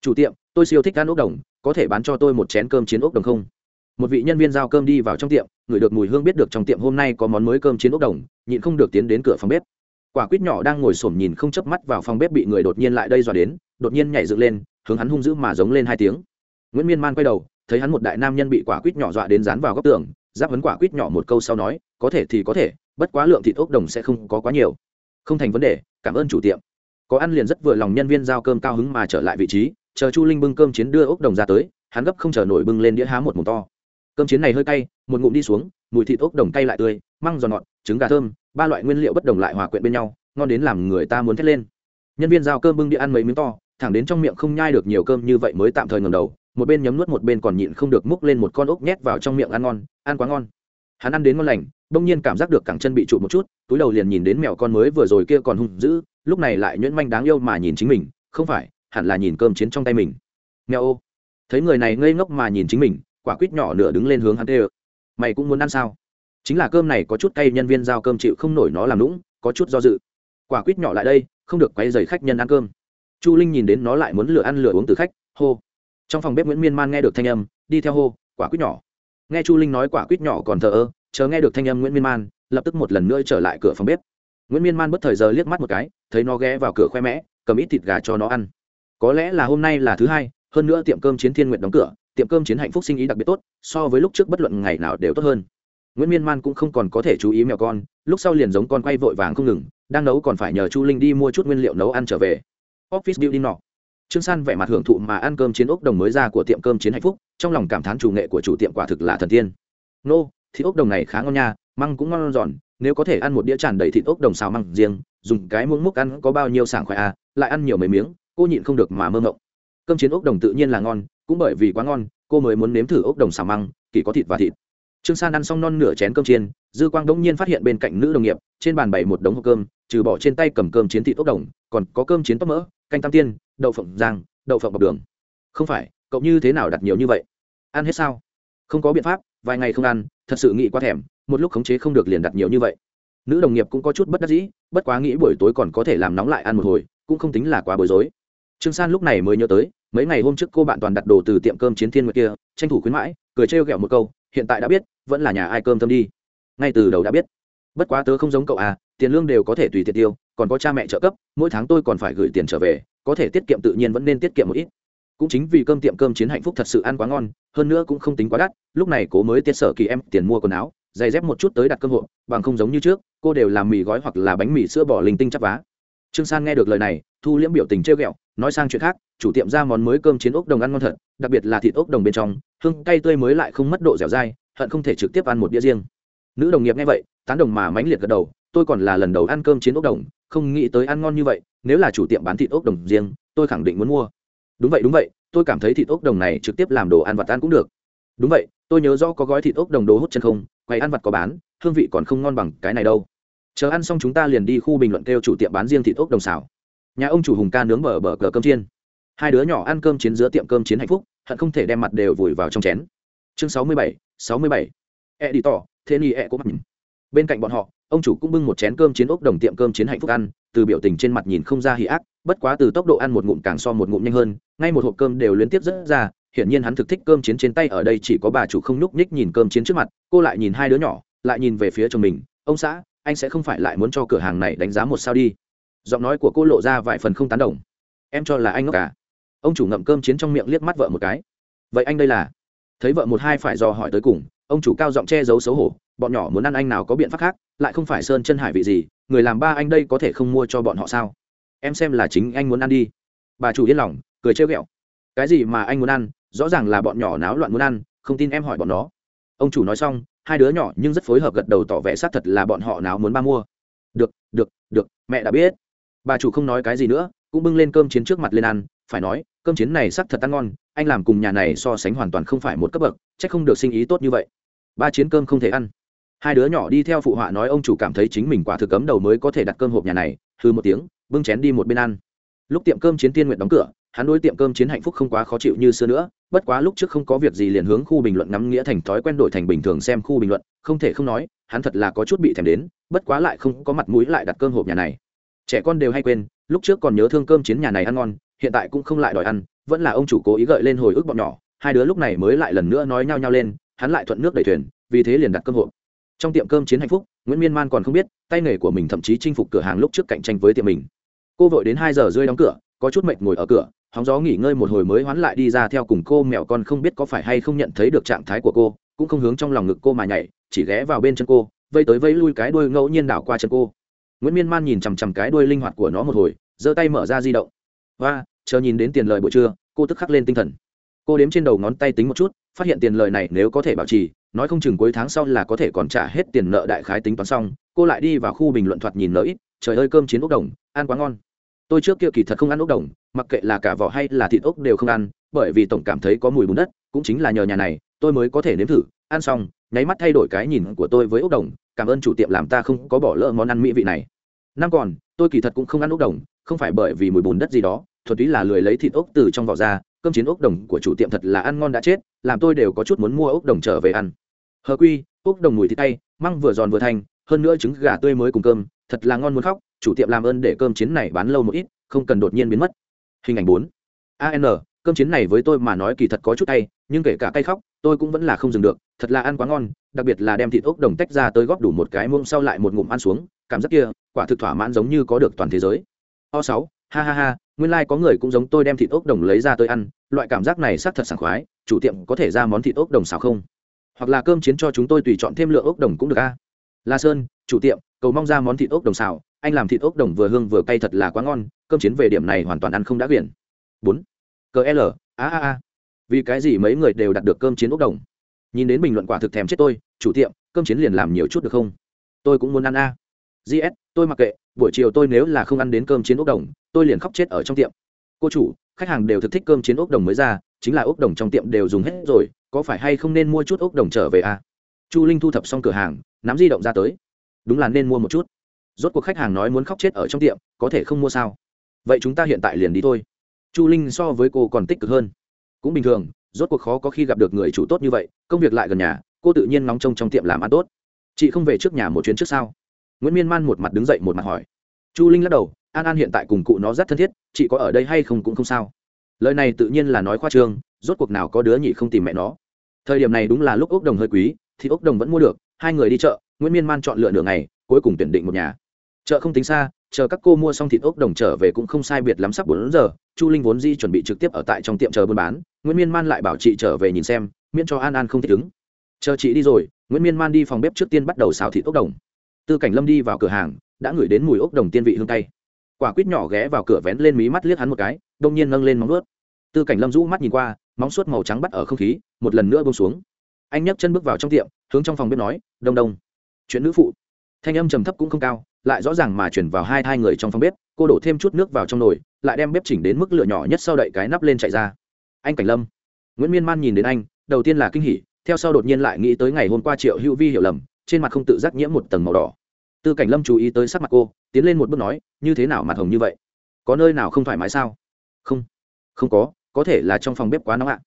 Chủ tiệm, tôi siêu thích ăn ốc đồng, có thể bán cho tôi một chén cơm chiến ốc đồng không? Một vị nhân viên giao cơm đi vào trong tiệm, người được mùi hương biết được trong tiệm hôm nay có món mới cơm chiến ốc đồng, nhịn không được tiến đến cửa phòng bếp. Quả quýt nhỏ đang ngồi xổm nhìn không chớp mắt vào phòng bếp bị người đột nhiên lại đây dọa đến, đột nhiên nhảy dựng lên, hướng hắn hung dữ mà giống lên hai tiếng. Nguyễn miên man quay đầu, thấy hắn một đại nam nhân bị quả quýt nhỏ dọa đến dán vào góc tường, giáp vấn quả quýt nhỏ một câu sau nói, có thể thì có thể, bất quá lượng thịt ốc đồng sẽ không có quá nhiều. Không thành vấn đề cảm ơn chủ tiệm. Có ăn liền rất vừa lòng nhân viên giao cơm cao hứng mà trở lại vị trí, chờ chu linh bưng cơm chiến đưa ốc đồng ra tới, hắn gấp không chờ nổi bưng lên đĩa há một mồm to. Cơm chiến này hơi cay, một ngụm đi xuống, mùi thịt ốc đồng cay lại tươi, măng giòn ngọt, trứng gà thơm, ba loại nguyên liệu bất đồng lại hòa quyện bên nhau, ngon đến làm người ta muốn thét lên. Nhân viên giao cơm bưng đĩa ăn mấy miếng to, thẳng đến trong miệng không nhai được nhiều cơm như vậy mới tạm thời ngầm đầu, một bên nhấm nuốt một bên còn nhịn không được múc lên một con ốc nhét vào trong miệng ăn ngon, ăn quá ngon hắn ăn đến ngon lành, bỗng nhiên cảm giác được cẳng chân bị trụ một chút, túi đầu liền nhìn đến mèo con mới vừa rồi kia còn hung dữ, lúc này lại nhuyễn manh đáng yêu mà nhìn chính mình, không phải, hẳn là nhìn cơm chiến trong tay mình. Mèo ô. Thấy người này ngây ngốc mà nhìn chính mình, quả quýt nhỏ nửa đứng lên hướng hắn tê ơ mày cũng muốn ăn sao? Chính là cơm này có chút cay, nhân viên giao cơm chịu không nổi nó làm lũng có chút do dự. Quả quýt nhỏ lại đây, không được quay dày khách nhân ăn cơm. Chu linh nhìn đến nó lại muốn lừa ăn lừa uống từ khách, hô. Trong phòng bếp nguyễn miên man nghe được thanh âm, đi theo hô, quả quýt nhỏ nghe chu linh nói quả quýt nhỏ còn thờ ơ chờ nghe được thanh âm nguyễn miên man, lập tức một lần nữa trở lại cửa phòng bếp. Nguyễn miên man bất thời giờ liếc mắt một cái, thấy nó ghé vào cửa khoe mẽ, cầm ít thịt gà cho nó ăn. Có lẽ là hôm nay là thứ hai, hơn nữa tiệm cơm chiến thiên nguyện đóng cửa, tiệm cơm chiến hạnh phúc sinh ý đặc biệt tốt, so với lúc trước bất luận ngày nào đều tốt hơn. Nguyễn miên man cũng không còn có thể chú ý mèo con, lúc sau liền giống con quay vội vàng không ngừng, đang nấu còn phải nhờ chu linh đi mua chút nguyên liệu nấu ăn trở về. Office building nọ trương san vẻ mặt hưởng thụ mà ăn cơm chiến ốc đồng mới ra của tiệm cơm chiến hạnh phúc, trong lòng cảm thán chủ nghệ của chủ tiệm quả thực là thần tiên. Nô, thịt ốc đồng này khá ngon nha, măng cũng ngon giòn, nếu có thể ăn một đĩa tràn đầy thịt ốc đồng xào măng riêng, dùng cái muỗng múc ăn có bao nhiêu sảng khoai à lại ăn nhiều mấy miếng, cô nhịn không được mà mơ mộng cơm chiến ốc đồng tự nhiên là ngon, cũng bởi vì quá ngon, cô mới muốn nếm thử ốc đồng xào măng kỳ có thịt và thịt. Trương san ăn xong non nửa chén cơm chiên, dư quang đống nhiên phát hiện bên cạnh nữ đồng nghiệp, trên bàn bày một đống hộp cơm, trừ bỏ trên tay cầm cơm chiến thịt ốc đồng, còn có cơm chiến tóc mỡ canh tam tiên, đậu phộng giang, đậu phộng bọc đường. Không phải, cậu như thế nào đặt nhiều như vậy? Ăn hết sao? Không có biện pháp, vài ngày không ăn, thật sự nghĩ quá thèm, một lúc khống chế không được liền đặt nhiều như vậy. Nữ đồng nghiệp cũng có chút bất đắc dĩ, bất quá nghĩ buổi tối còn có thể làm nóng lại ăn một hồi, cũng không tính là quá bối rối. Trương san lúc này mới nhớ tới, mấy ngày hôm trước cô bạn toàn đặt đồ từ tiệm cơm chiến thiên nguyệt kia, tranh thủ khuyến mãi, cười trêu ghẹo một câu, hiện tại đã biết, vẫn là nhà ai cơm thơm đi. Ngay từ đầu đã biết. Bất quá tớ không giống cậu à tiền lương đều có thể tùy tiện tiêu còn có cha mẹ trợ cấp, mỗi tháng tôi còn phải gửi tiền trở về, có thể tiết kiệm tự nhiên vẫn nên tiết kiệm một ít. Cũng chính vì cơm tiệm cơm chiến hạnh phúc thật sự ăn quá ngon, hơn nữa cũng không tính quá đắt, lúc này cố mới tiết sở kỳ em tiền mua quần áo, giày dép một chút tới đặt cơm hộ bằng không giống như trước, cô đều làm mì gói hoặc là bánh mì sữa bỏ linh tinh chắp vá. Trương san nghe được lời này, thu liễm biểu tình trêu ghẹo, nói sang chuyện khác, chủ tiệm ra món mới cơm chiến ốc đồng ăn ngon thật, đặc biệt là thịt ốc đồng bên trong, hương cay tươi mới lại không mất độ dẻo dai, hận không thể trực tiếp ăn một đĩa riêng. Nữ đồng nghiệp nghe vậy, tán đồng mà mãnh liệt gật đầu, tôi còn là lần đầu ăn cơm chiến ốc đồng không nghĩ tới ăn ngon như vậy, nếu là chủ tiệm bán thịt ốc đồng riêng, tôi khẳng định muốn mua. Đúng vậy đúng vậy, tôi cảm thấy thịt ốc đồng này trực tiếp làm đồ ăn vặt ăn cũng được. Đúng vậy, tôi nhớ rõ có gói thịt ốc đồng đồ hút chân không, quầy ăn vặt có bán, hương vị còn không ngon bằng cái này đâu. Chờ ăn xong chúng ta liền đi khu bình luận kêu chủ tiệm bán riêng thịt ốc đồng xào. Nhà ông chủ hùng ca nướng bờ bờ cờ cơm chiên. Hai đứa nhỏ ăn cơm chiến giữa tiệm cơm chiến hạnh phúc, hận không thể đem mặt đều vùi vào trong chén. Chương sáu mươi bảy, sáu mươi bảy. E đi tỏ thế ni e cũng mặc nhìn. Bên cạnh bọn họ ông chủ cũng bưng một chén cơm chiến ốc đồng tiệm cơm chiến hạnh phúc ăn, từ biểu tình trên mặt nhìn không ra hỉ ác, bất quá từ tốc độ ăn một ngụm càng so một ngụm nhanh hơn, ngay một hộp cơm đều liên tiếp rất ra, hiển nhiên hắn thực thích cơm chiến trên tay, ở đây chỉ có bà chủ không nhúc nhích nhìn cơm chiến trước mặt, cô lại nhìn hai đứa nhỏ, lại nhìn về phía chồng mình, ông xã, anh sẽ không phải lại muốn cho cửa hàng này đánh giá một sao đi. Giọng nói của cô lộ ra vài phần không tán đồng. Em cho là anh ngốc cả ông chủ ngậm cơm chiến trong miệng liếc mắt vợ một cái. Vậy anh đây là? Thấy vợ một hai phải dò hỏi tới cùng ông chủ cao giọng che giấu xấu hổ, bọn nhỏ muốn ăn anh nào có biện pháp khác, lại không phải sơn chân hải vị gì, người làm ba anh đây có thể không mua cho bọn họ sao? Em xem là chính anh muốn ăn đi. Bà chủ yên lòng, cười trêu ghẹo. Cái gì mà anh muốn ăn? Rõ ràng là bọn nhỏ náo loạn muốn ăn, không tin em hỏi bọn nó. Ông chủ nói xong, hai đứa nhỏ nhưng rất phối hợp gật đầu tỏ vẻ xác thật là bọn họ nào muốn ba mua. Được được được, mẹ đã biết. Bà chủ không nói cái gì nữa, cũng bưng lên cơm chiến trước mặt lên ăn, phải nói, cơm chiến này xác thật ăn ngon, anh làm cùng nhà này so sánh hoàn toàn không phải một cấp bậc c h ắ c không được sinh ý tốt như vậy ba chiến cơm không thể ăn. Hai đứa nhỏ đi theo phụ họa nói ông chủ cảm thấy chính mình quả thực cấm đầu mới có thể đặt cơm hộp nhà này hư một tiếng, bưng chén đi một bên ăn. Lúc tiệm cơm chiến tiên nguyện đóng cửa, hắn đối tiệm cơm chiến hạnh phúc không quá khó chịu như xưa nữa, bất quá lúc trước không có việc gì liền hướng khu bình luận ngắm nghĩa thành thói quen đổi thành bình thường xem khu bình luận, không thể không nói, hắn thật là có chút bị thèm đến, bất quá lại không có mặt mũi lại đặt cơm hộp nhà này. Trẻ con đều hay quên, lúc trước còn nhớ thương cơm chiến nhà này ăn ngon, hiện tại cũng không lại đòi ăn, vẫn là ông chủ cố ý gợi lên hồi ức bọn nhỏ, hai đứa lúc này mới lại lần nữa nói nhau nhau lên hắn lại thuận nước đẩy thuyền, vì thế liền đặt cơm hộp. Trong tiệm cơm chiến hạnh phúc, nguyễn miên man còn không biết, tay nghề của mình thậm chí chinh phục cửa hàng lúc trước cạnh tranh với tiệm mình. Cô vội đến hai giờ rơi đóng cửa, có chút mệt ngồi ở cửa, hóng gió nghỉ ngơi một hồi mới hoán lại đi ra theo cùng cô mẹo con không biết có phải hay không nhận thấy được trạng thái của cô, cũng không hướng trong lòng ngực cô mà nhảy, chỉ ghé vào bên chân cô, vây tới vây lui cái đuôi ngẫu nhiên đảo qua chân cô. Nguyễn miên man nhìn chằm chằm cái đuôi linh hoạt của nó một hồi, giơ tay mở ra di động. Và chờ nhìn đến tiền lời buổi trưa, cô tức khắc lên tinh thần. Cô đếm trên đầu ngón tay tính một chút phát hiện tiền lời này nếu có thể bảo trì, nói không chừng cuối tháng sau là có thể còn trả hết tiền nợ đại khái tính toán xong. Cô lại đi vào khu bình luận thoạt nhìn lợi trời ơi cơm chiến ốc đồng, ăn quá ngon. Tôi trước kia kỳ thật không ăn ốc đồng, mặc kệ là cả vỏ hay là thịt ốc đều không ăn, bởi vì tổng cảm thấy có mùi bùn đất, cũng chính là nhờ nhà này, tôi mới có thể nếm thử, ăn xong, nháy mắt thay đổi cái nhìn của tôi với ốc đồng, cảm ơn chủ tiệm làm ta không có bỏ lỡ món ăn mỹ vị này. Năm còn, tôi kỳ thật cũng không ăn ốc đồng, không phải bởi vì mùi bùn đất gì đó thuần túy là lười lấy thịt ốc từ trong vỏ ra, cơm chiến ốc đồng của chủ tiệm thật là ăn ngon đã chết, làm tôi đều có chút muốn mua ốc đồng trở về ăn. Hờ quy, ốc đồng mùi thịt tay măng vừa giòn vừa thanh, hơn nữa trứng gà tươi mới cùng cơm, thật là ngon muốn khóc, chủ tiệm làm ơn để cơm chiến này bán lâu một ít, không cần đột nhiên biến mất. Hình ảnh bốn. An cơm chiến này với tôi mà nói kỳ thật có chút tay nhưng kể cả cay khóc, tôi cũng vẫn là không dừng được, thật là ăn quá ngon, đặc biệt là đem thịt ốc đồng tách ra tới góp đủ một cái muông sau lại một ngụm ăn xuống, cảm giác kia, quả thực thỏa mãn giống như có được toàn thế giới. O sáu ha ha ha, nguyên lai có người cũng giống tôi đem thịt ốc đồng lấy ra tôi ăn, loại cảm giác này xác thật sảng khoái, chủ tiệm có thể ra món thịt ốc đồng xào không? Hoặc là cơm chiến cho chúng tôi tùy chọn thêm lượng ốc đồng cũng được a. La sơn, chủ tiệm, cầu mong ra món thịt ốc đồng xào, anh làm thịt ốc đồng vừa hương vừa cay thật là quá ngon, cơm chiến về điểm này hoàn toàn ăn không đã quyển. Bốn cl a a a. Vì cái gì mấy người đều đặt được cơm chiến ốc đồng? Nhìn đến bình luận quả thực thèm chết tôi, chủ tiệm, cơm chiến liền làm nhiều chút được không? Tôi cũng muốn ăn a gs tôi mặc kệ, buổi chiều tôi nếu là không ăn đến cơm chiến ốc đồng, tôi liền khóc chết ở trong tiệm. Cô chủ, khách hàng đều thực thích cơm chiến ốc đồng mới ra, chính là ốc đồng trong tiệm đều dùng hết rồi, có phải hay không nên mua chút ốc đồng trở về à? chu linh thu thập xong cửa hàng, nắm di động ra tới. Đúng là nên mua một chút. Rốt cuộc khách hàng nói muốn khóc chết ở trong tiệm, có thể không mua sao? Vậy chúng ta hiện tại liền đi thôi. Chu linh so với cô còn tích cực hơn. Cũng bình thường, rốt cuộc khó có khi gặp được người chủ tốt như vậy, công việc lại gần nhà, cô tự nhiên nóng trông trong tiệm làm ăn tốt. Chị không về trước nhà một chuyến trước sao? Nguyễn miên man một mặt đứng dậy một mặt hỏi. Chu linh lắc đầu, an an hiện tại cùng cụ nó rất thân thiết, chị có ở đây hay không cũng không sao. Lời này tự nhiên là nói khoa trương, rốt cuộc nào có đứa nhị không tìm mẹ nó. Thời điểm này đúng là lúc ốc đồng hơi quý, thì ốc đồng vẫn mua được, hai người đi chợ, nguyễn miên man chọn lựa nửa ngày, cuối cùng tuyển định một nhà. Chợ không tính xa, chờ các cô mua xong thịt ốc đồng trở về cũng không sai biệt lắm sắp bốn giờ, chu linh vốn di chuẩn bị trực tiếp ở tại trong tiệm chờ buôn bán, nguyễn miên man lại bảo chị trở về nhìn xem, miễn cho an an không thích ứng. Chờ chị đi rồi, nguyễn miên man đi phòng bếp trước tiên bắt đầu xào thịt ốc đồng tư cảnh lâm đi vào cửa hàng, đã ngửi đến mùi ốc đồng tiên vị hương tay quả quýt nhỏ ghé vào cửa vén lên mí mắt liếc hắn một cái, đông nhiên nâng lên móng ướt tư cảnh lâm rũ mắt nhìn qua, móng suốt màu trắng bắt ở không khí, một lần nữa bông xuống. Anh nhấc chân bước vào trong tiệm, hướng trong phòng bếp nói, đông đông, chuyện nữ phụ. Thanh âm trầm thấp cũng không cao, lại rõ ràng mà chuyển vào hai hai người trong phòng bếp, cô đổ thêm chút nước vào trong nồi, lại đem bếp chỉnh đến mức lửa nhỏ nhất sau đậy cái nắp lên chạy ra. Anh cảnh lâm. Nguyễn miên man nhìn đến anh, đầu tiên là kinh hỉ, theo sau đột nhiên lại nghĩ tới ngày hôm qua triệu hữu vi hiểu lầm, trên mặt không tự giác nhiễm một tầng màu đỏ tư cảnh lâm chú ý tới sắc mặt cô, tiến lên một bước nói, như thế nào mặt hồng như vậy? Có nơi nào không thoải mái sao? Không không có có thể là trong phòng bếp quá nóng ạ.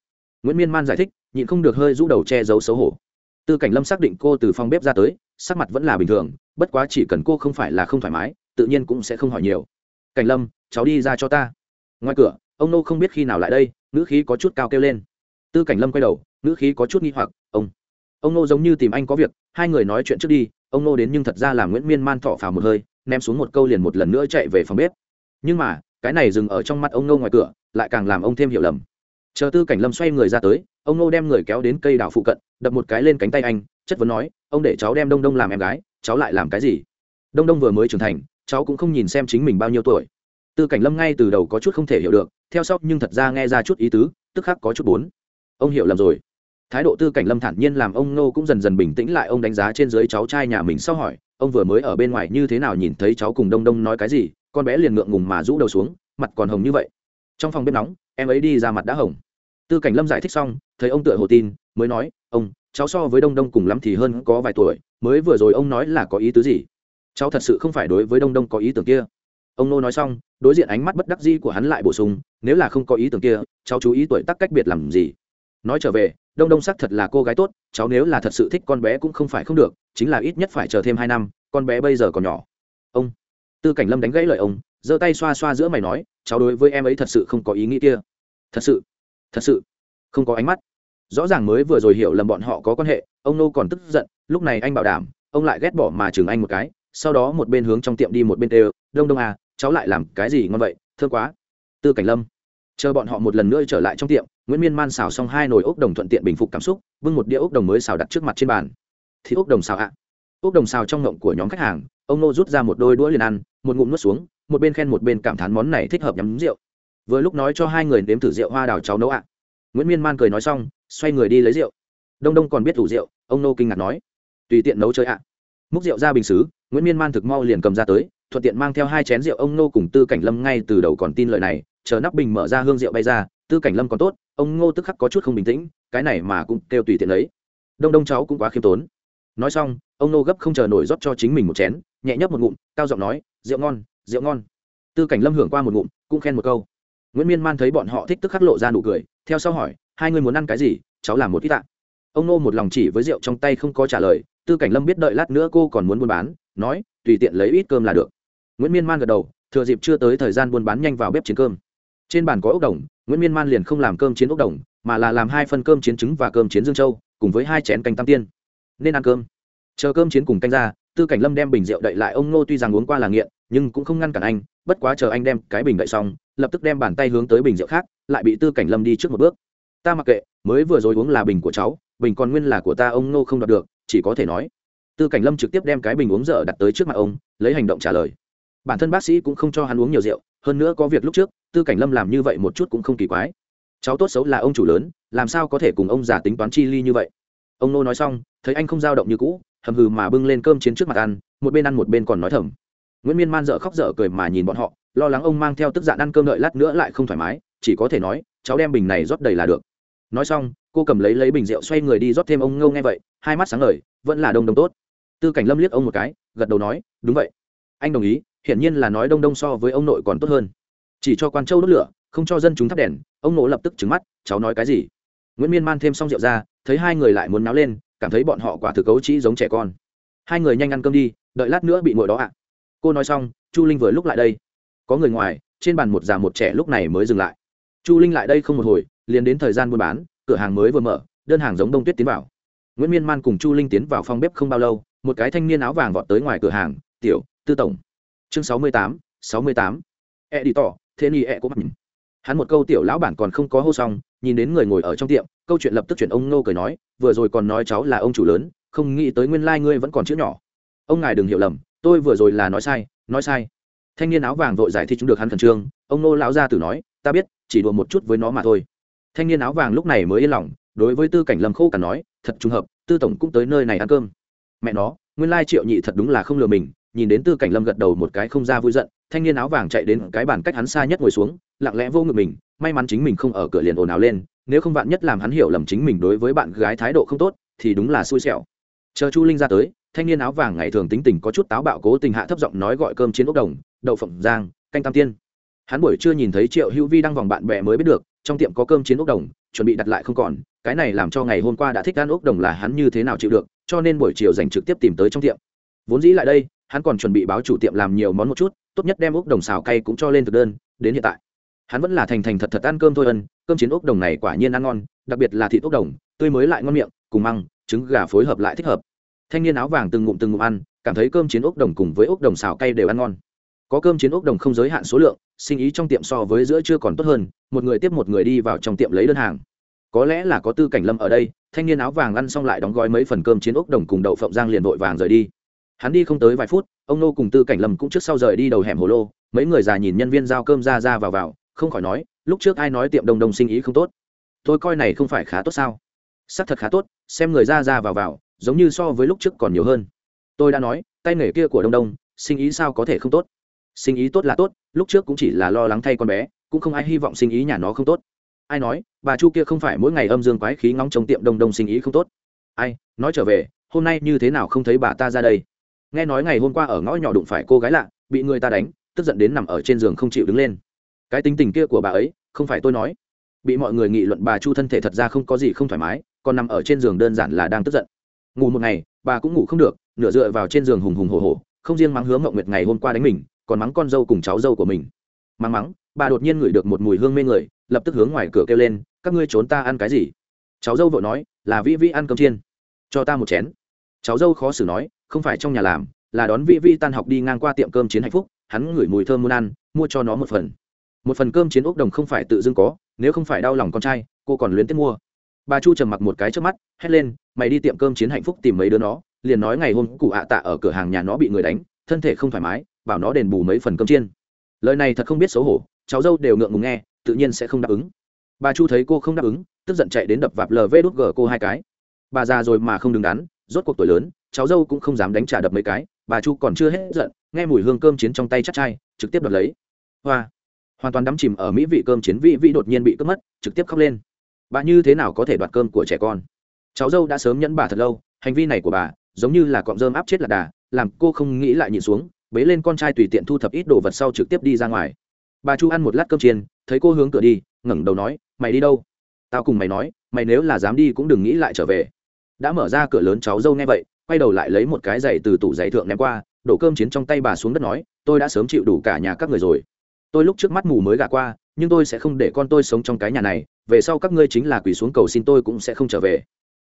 Nguyễn miên man giải thích, nhịn không được hơi rũ đầu che giấu xấu hổ. Tư cảnh lâm xác định cô từ phòng bếp ra tới, sắc mặt vẫn là bình thường, bất quá chỉ cần cô không phải là không thoải mái, tự nhiên cũng sẽ không hỏi nhiều. Cảnh lâm, cháu đi ra cho ta. Ngoài cửa, ông nô không biết khi nào lại đây, ngữ khí có chút cao kêu lên. Tư cảnh lâm quay đầu, ngữ khí có chút nghi hoặc, ông ông nô giống như tìm anh có việc, hai người nói chuyện trước đi ông nô đến nhưng thật ra là nguyễn miên man thọ phào một hơi, ném xuống một câu liền một lần nữa chạy về phòng bếp. Nhưng mà, cái này dừng ở trong mắt ông nô ngoài cửa, lại càng làm ông thêm hiểu lầm. Chờ tư cảnh lâm xoay người ra tới, ông nô đem người kéo đến cây đảo phụ cận, đập một cái lên cánh tay anh, chất vấn nói, ông để cháu đem đông đông làm em gái, cháu lại làm cái gì? Đông đông vừa mới trưởng thành, cháu cũng không nhìn xem chính mình bao nhiêu tuổi. Tư cảnh lâm ngay từ đầu có chút không thể hiểu được, theo sau nhưng thật ra nghe ra chút ý tứ, tức khắc có chút bốn ông hiểu lầm rồi thái độ tư cảnh lâm thản nhiên làm ông nô cũng dần dần bình tĩnh lại. Ông đánh giá trên dưới cháu trai nhà mình sau hỏi, ông vừa mới ở bên ngoài như thế nào nhìn thấy cháu cùng đông đông nói cái gì? Con bé liền ngượng ngùng mà rũ đầu xuống, mặt còn hồng như vậy. Trong phòng bếp nóng, em ấy đi ra mặt đã hồng. Tư cảnh lâm giải thích xong, thấy ông tựa hồ tin, mới nói, ông, cháu so với đông đông cùng lắm thì hơn có vài tuổi, mới vừa rồi ông nói là có ý tứ gì? Cháu thật sự không phải đối với đông đông có ý tưởng kia. Ông nô nói xong, đối diện ánh mắt bất đắc di của hắn lại bổ sung, nếu là không có ý tưởng kia, cháu chú ý tuổi tác cách biệt làm gì? Nói trở về, đông đông sắc thật là cô gái tốt, cháu nếu là thật sự thích con bé cũng không phải không được, chính là ít nhất phải chờ thêm hai năm, con bé bây giờ còn nhỏ. Ông, tư cảnh lâm đánh gãy lời ông, giơ tay xoa xoa giữa mày nói, cháu đối với em ấy thật sự không có ý nghĩ kia. Thật sự thật sự, không có ánh mắt. Rõ ràng mới vừa rồi hiểu lầm bọn họ có quan hệ, ông nô còn tức giận, lúc này anh bảo đảm, ông lại ghét bỏ mà chừng anh một cái, sau đó một bên hướng trong tiệm đi một bên đều đông đông à cháu lại làm cái gì ngon vậy thơ quá. Tư cảnh lâm chờ bọn họ một lần nữa trở lại trong tiệm, nguyễn miên man xào xong hai nồi ốc đồng thuận tiện bình phục cảm xúc, bưng một đĩa ốc đồng mới xào đặt trước mặt trên bàn. Thì ốc đồng xào ạ. À. ốc đồng xào trong ngộng của nhóm khách hàng, ông nô rút ra một đôi đũa liền ăn, một ngụm nuốt xuống, một bên khen một bên cảm thán món này thích hợp nhắm rượu. Vừa lúc nói cho hai người nếm thử rượu hoa đào cháu nấu ạ. Nguyễn miên man cười nói xong, xoay người đi lấy rượu. Đông đông còn biết thủ rượu, ông nô kinh ngạc nói. Tùy tiện nấu chơi ạ. Múc rượu ra bình xứ, nguyễn miên man thực mau liền cầm ra tới, thuận tiện mang theo hai chén rượu ông nô cùng tư cảnh lâm ngay từ đầu còn tin lời này chờ nắp bình mở ra hương rượu bay ra, tư cảnh lâm còn tốt, ông ngô tức khắc có chút không bình tĩnh, cái này mà cũng kêu tùy tiện lấy. Đông đông cháu cũng quá khiêm tốn. Nói xong, ông nô gấp không chờ nổi rót cho chính mình một chén, nhẹ nhấp một ngụm, cao giọng nói, rượu ngon rượu ngon. Tư cảnh lâm hưởng qua một ngụm, cũng khen một câu. Nguyễn miên man thấy bọn họ thích tức khắc lộ ra nụ cười, theo sau hỏi, hai người muốn ăn cái gì? Cháu làm một ít tạng ông nô một lòng chỉ với rượu trong tay không có trả lời, tư cảnh lâm biết đợi lát nữa cô còn muốn buôn bán, nói, tùy tiện lấy ít cơm là được. Nguyễn miên man gật đầu, thừa dịp chưa tới thời gian buôn bán nhanh vào bếp chiến cơm trên bàn có ốc đồng, nguyễn miên man liền không làm cơm chiến ốc đồng, mà là làm hai phần cơm chiến trứng và cơm chiến dương châu, cùng với hai chén canh tam tiên. Nên ăn cơm. Chờ cơm chiến cùng canh ra, tư cảnh lâm đem bình rượu đậy lại, ông nô tuy rằng uống qua là nghiện, nhưng cũng không ngăn cản anh, bất quá chờ anh đem cái bình đậy xong, lập tức đem bàn tay hướng tới bình rượu khác, lại bị tư cảnh lâm đi trước một bước. Ta mặc kệ, mới vừa rồi uống là bình của cháu, bình còn nguyên là của ta, ông nô không đọc được, chỉ có thể nói. Tư cảnh lâm trực tiếp đem cái bình uống dở đặt tới trước mặt ông, lấy hành động trả lời. Bản thân bác sĩ cũng không cho hắn uống nhiều rượu hơn nữa có việc lúc trước, tư cảnh lâm làm như vậy một chút cũng không kỳ quái. Cháu tốt xấu là ông chủ lớn, làm sao có thể cùng ông già tính toán chi ly như vậy? Ông nô nói xong, thấy anh không dao động như cũ, hầm hừ mà bưng lên cơm chiến trước mặt ăn, một bên ăn một bên còn nói thầm. Nguyễn miên man dợ khóc dở cười mà nhìn bọn họ, lo lắng ông mang theo tức giận ăn cơm đợi lát nữa lại không thoải mái, chỉ có thể nói, cháu đem bình này rót đầy là được. Nói xong, cô cầm lấy lấy bình rượu xoay người đi rót thêm ông ngâu nghe vậy, hai mắt sáng ngời, vẫn là đông đông tốt. Tư cảnh lâm liếc ông một cái, gật đầu nói, đúng vậy anh đồng ý, hiển nhiên là nói đông đông so với ông nội còn tốt hơn. Chỉ cho quan châu đốt lửa, không cho dân chúng thắp đèn, ông nội lập tức trứng mắt, cháu nói cái gì? Nguyễn miên man thêm xong rượu ra, thấy hai người lại muốn náo lên, cảm thấy bọn họ quả thực cấu trĩ giống trẻ con. Hai người nhanh ăn cơm đi, đợi lát nữa bị ngồi đó ạ. Cô nói xong, chu linh vừa lúc lại đây. Có người ngoài, trên bàn một già một trẻ lúc này mới dừng lại. Chu linh lại đây không một hồi, liền đến thời gian buôn bán, cửa hàng mới vừa mở, đơn hàng giống đông tuyết tiến vào. Nguyễn miên man cùng chu linh tiến vào phòng bếp không bao lâu, một cái thanh niên áo vàng vọt tới ngoài cửa hàng, tiểu tư tổng. Chương sáu mươi tám, sáu mươi tám. E đi tỏ, thế ni e có mặt hắn một câu tiểu lão bản còn không có hô xong, nhìn đến người ngồi ở trong tiệm, câu chuyện lập tức chuyển ông nô cười nói, vừa rồi còn nói cháu là ông chủ lớn, không nghĩ tới nguyên lai、like、ngươi vẫn còn chữ nhỏ. Ông ngài đừng hiểu lầm, tôi vừa rồi là nói sai nói sai. Thanh niên áo vàng vội giải thích chúng được hắn khẩn trương, ông nô lão ra từ nói, ta biết, chỉ đùa một chút với nó mà thôi. Thanh niên áo vàng lúc này mới yên lòng, đối với tư cảnh lâm khô cả nói, thật trùng hợp, tư tổng cũng tới nơi này ăn cơm. Mẹ nó, nguyên lai triệu nhị thật đúng là không lừa mình nhìn đến tư cảnh lâm gật đầu một cái không ra vui giận, thanh niên áo vàng chạy đến cái bàn cách hắn xa nhất ngồi xuống, lặng lẽ vô ngực mình, may mắn chính mình không ở cửa liền ồn ào lên, nếu không bạn nhất làm hắn hiểu lầm chính mình đối với bạn gái thái độ không tốt, thì đúng là xui xẻo. Chờ chu linh ra tới, thanh niên áo vàng ngày thường tính tình có chút táo bạo cố tình hạ thấp giọng nói gọi cơm chiến ốc đồng, đậu phộng giang, canh tam tiên. Hắn buổi chưa nhìn thấy triệu hữu vi đang vòng bạn bè mới biết được, trong tiệm có cơm chiến ốc đồng, chuẩn bị đặt lại không còn, cái này làm cho ngày hôm qua đã thích ăn ốc đồng là hắn như thế nào chịu được, cho nên buổi chiều dành trực tiếp tìm tới trong tiệm. Vốn dĩ lại đây hắn còn chuẩn bị báo chủ tiệm làm nhiều món một chút, tốt nhất đem ốc đồng xào cay cũng cho lên thực đơn, đến hiện tại. Hắn vẫn là thành thành thật thật ăn cơm thôi ân, cơm chiến ốc đồng này quả nhiên ăn ngon, đặc biệt là thịt ốc đồng, tươi mới lại ngon miệng, cùng măng, trứng gà phối hợp lại thích hợp. Thanh niên áo vàng từng ngụm từng ngụm ăn, cảm thấy cơm chiến ốc đồng cùng với ốc đồng xào cay đều ăn ngon. Có cơm chiến ốc đồng không giới hạn số lượng, sinh ý trong tiệm so với giữa chưa còn tốt hơn, một người tiếp một người đi vào trong tiệm lấy đơn hàng. Có lẽ là có tư cảnh lâm ở đây, thanh niên áo vàng ăn xong lại đóng gói mấy phần cơm chiến ốc đồng cùng đậu phộng giang liền vội vàng rời đi hắn đi không tới vài phút, ông nô cùng tư cảnh lâm cũng trước sau rời đi đầu hẻm hồ lô, mấy người già nhìn nhân viên giao cơm ra ra vào vào, không khỏi nói, lúc trước ai nói tiệm đông đông sinh ý không tốt? Tôi coi này không phải khá tốt sao? Sắc thật khá tốt, xem người ra ra vào vào, giống như so với lúc trước còn nhiều hơn. Tôi đã nói, tay nghề kia của đông đông, sinh ý sao có thể không tốt? Sinh ý tốt là tốt, lúc trước cũng chỉ là lo lắng thay con bé, cũng không ai hy vọng sinh ý nhà nó không tốt. Ai nói, bà chu kia không phải mỗi ngày âm dương quái khí ngóng trong tiệm đông đông sinh ý không tốt? Ai, nói trở về, hôm nay như thế nào không thấy bà ta ra đây? Nghe nói ngày hôm qua ở ngõ nhỏ đụng phải cô gái lạ, bị người ta đánh, tức giận đến nằm ở trên giường không chịu đứng lên. Cái tính tình kia của bà ấy, không phải tôi nói. Bị mọi người nghị luận bà chu thân thể thật ra không có gì không thoải mái, còn nằm ở trên giường đơn giản là đang tức giận. Ngủ một ngày, bà cũng ngủ không được, nửa dựa vào trên giường hùng hùng hồ hồ không riêng mắng hướng mộng nguyệt ngày hôm qua đánh mình, còn mắng con dâu cùng cháu dâu của mình. Mắng mắng, bà đột nhiên ngửi được một mùi hương mê người, lập tức hướng ngoài cửa kêu lên, các ngươi trốn ta ăn cái gì? Cháu dâu vội nói, là vĩ vĩ ăn cơm chiên. Cho ta một chén. Cháu dâu khó xử nói không phải trong nhà làm, là đón Vi Vi tan học đi ngang qua tiệm cơm chiến hạnh phúc, hắn ngửi mùi thơm muốn ăn, mua cho nó một phần. Một phần cơm chiến ốc đồng không phải tự dưng có, nếu không phải đau lòng con trai, cô còn luyến tiếc mua. Bà chu trầm mặc một cái trước mắt, hét lên, mày đi tiệm cơm chiến hạnh phúc tìm mấy đứa nó, liền nói ngày hôm cụ ạ tạ ở cửa hàng nhà nó bị người đánh, thân thể không thoải mái, bảo nó đền bù mấy phần cơm chiên. Lời này thật không biết xấu hổ, cháu dâu đều ngượng ngùng nghe, tự nhiên sẽ không đáp ứng. Bà chu thấy cô không đáp ứng, tức giận chạy đến đập vạp lv đút gờ cô hai cái. Bà già rồi mà không đứng đắn, rốt cuộc tuổi lớn cháu dâu cũng không dám đánh trả đập mấy cái, bà chu còn chưa hết giận, nghe mùi hương cơm chiến trong tay chắc chai, trực tiếp đập lấy. Hoa, hoàn toàn đắm chìm ở mỹ vị cơm chiến, vị vị đột nhiên bị cướp mất, trực tiếp khóc lên. Bà như thế nào có thể đoạt cơm của trẻ con? Cháu dâu đã sớm nhẫn bà thật lâu, hành vi này của bà giống như là cọng rơm áp chết lạc đà, làm cô không nghĩ lại nhìn xuống, bế lên con trai tùy tiện thu thập ít đồ vật sau trực tiếp đi ra ngoài. Bà chu ăn một lát cơm chiên, thấy cô hướng cửa đi, ngẩng đầu nói, mày đi đâu? Tao cùng mày nói, mày nếu là dám đi cũng đừng nghĩ lại trở về. Đã mở ra cửa lớn, cháu dâu nghe vậy quay đầu lại lấy một cái giày từ tủ giày thượng ném qua, đổ cơm chiến trong tay bà xuống đất nói, tôi đã sớm chịu đủ cả nhà các người rồi. Tôi lúc trước mắt mù mới gả qua, nhưng tôi sẽ không để con tôi sống trong cái nhà này, về sau các ngươi chính là quỳ xuống cầu xin tôi cũng sẽ không trở về.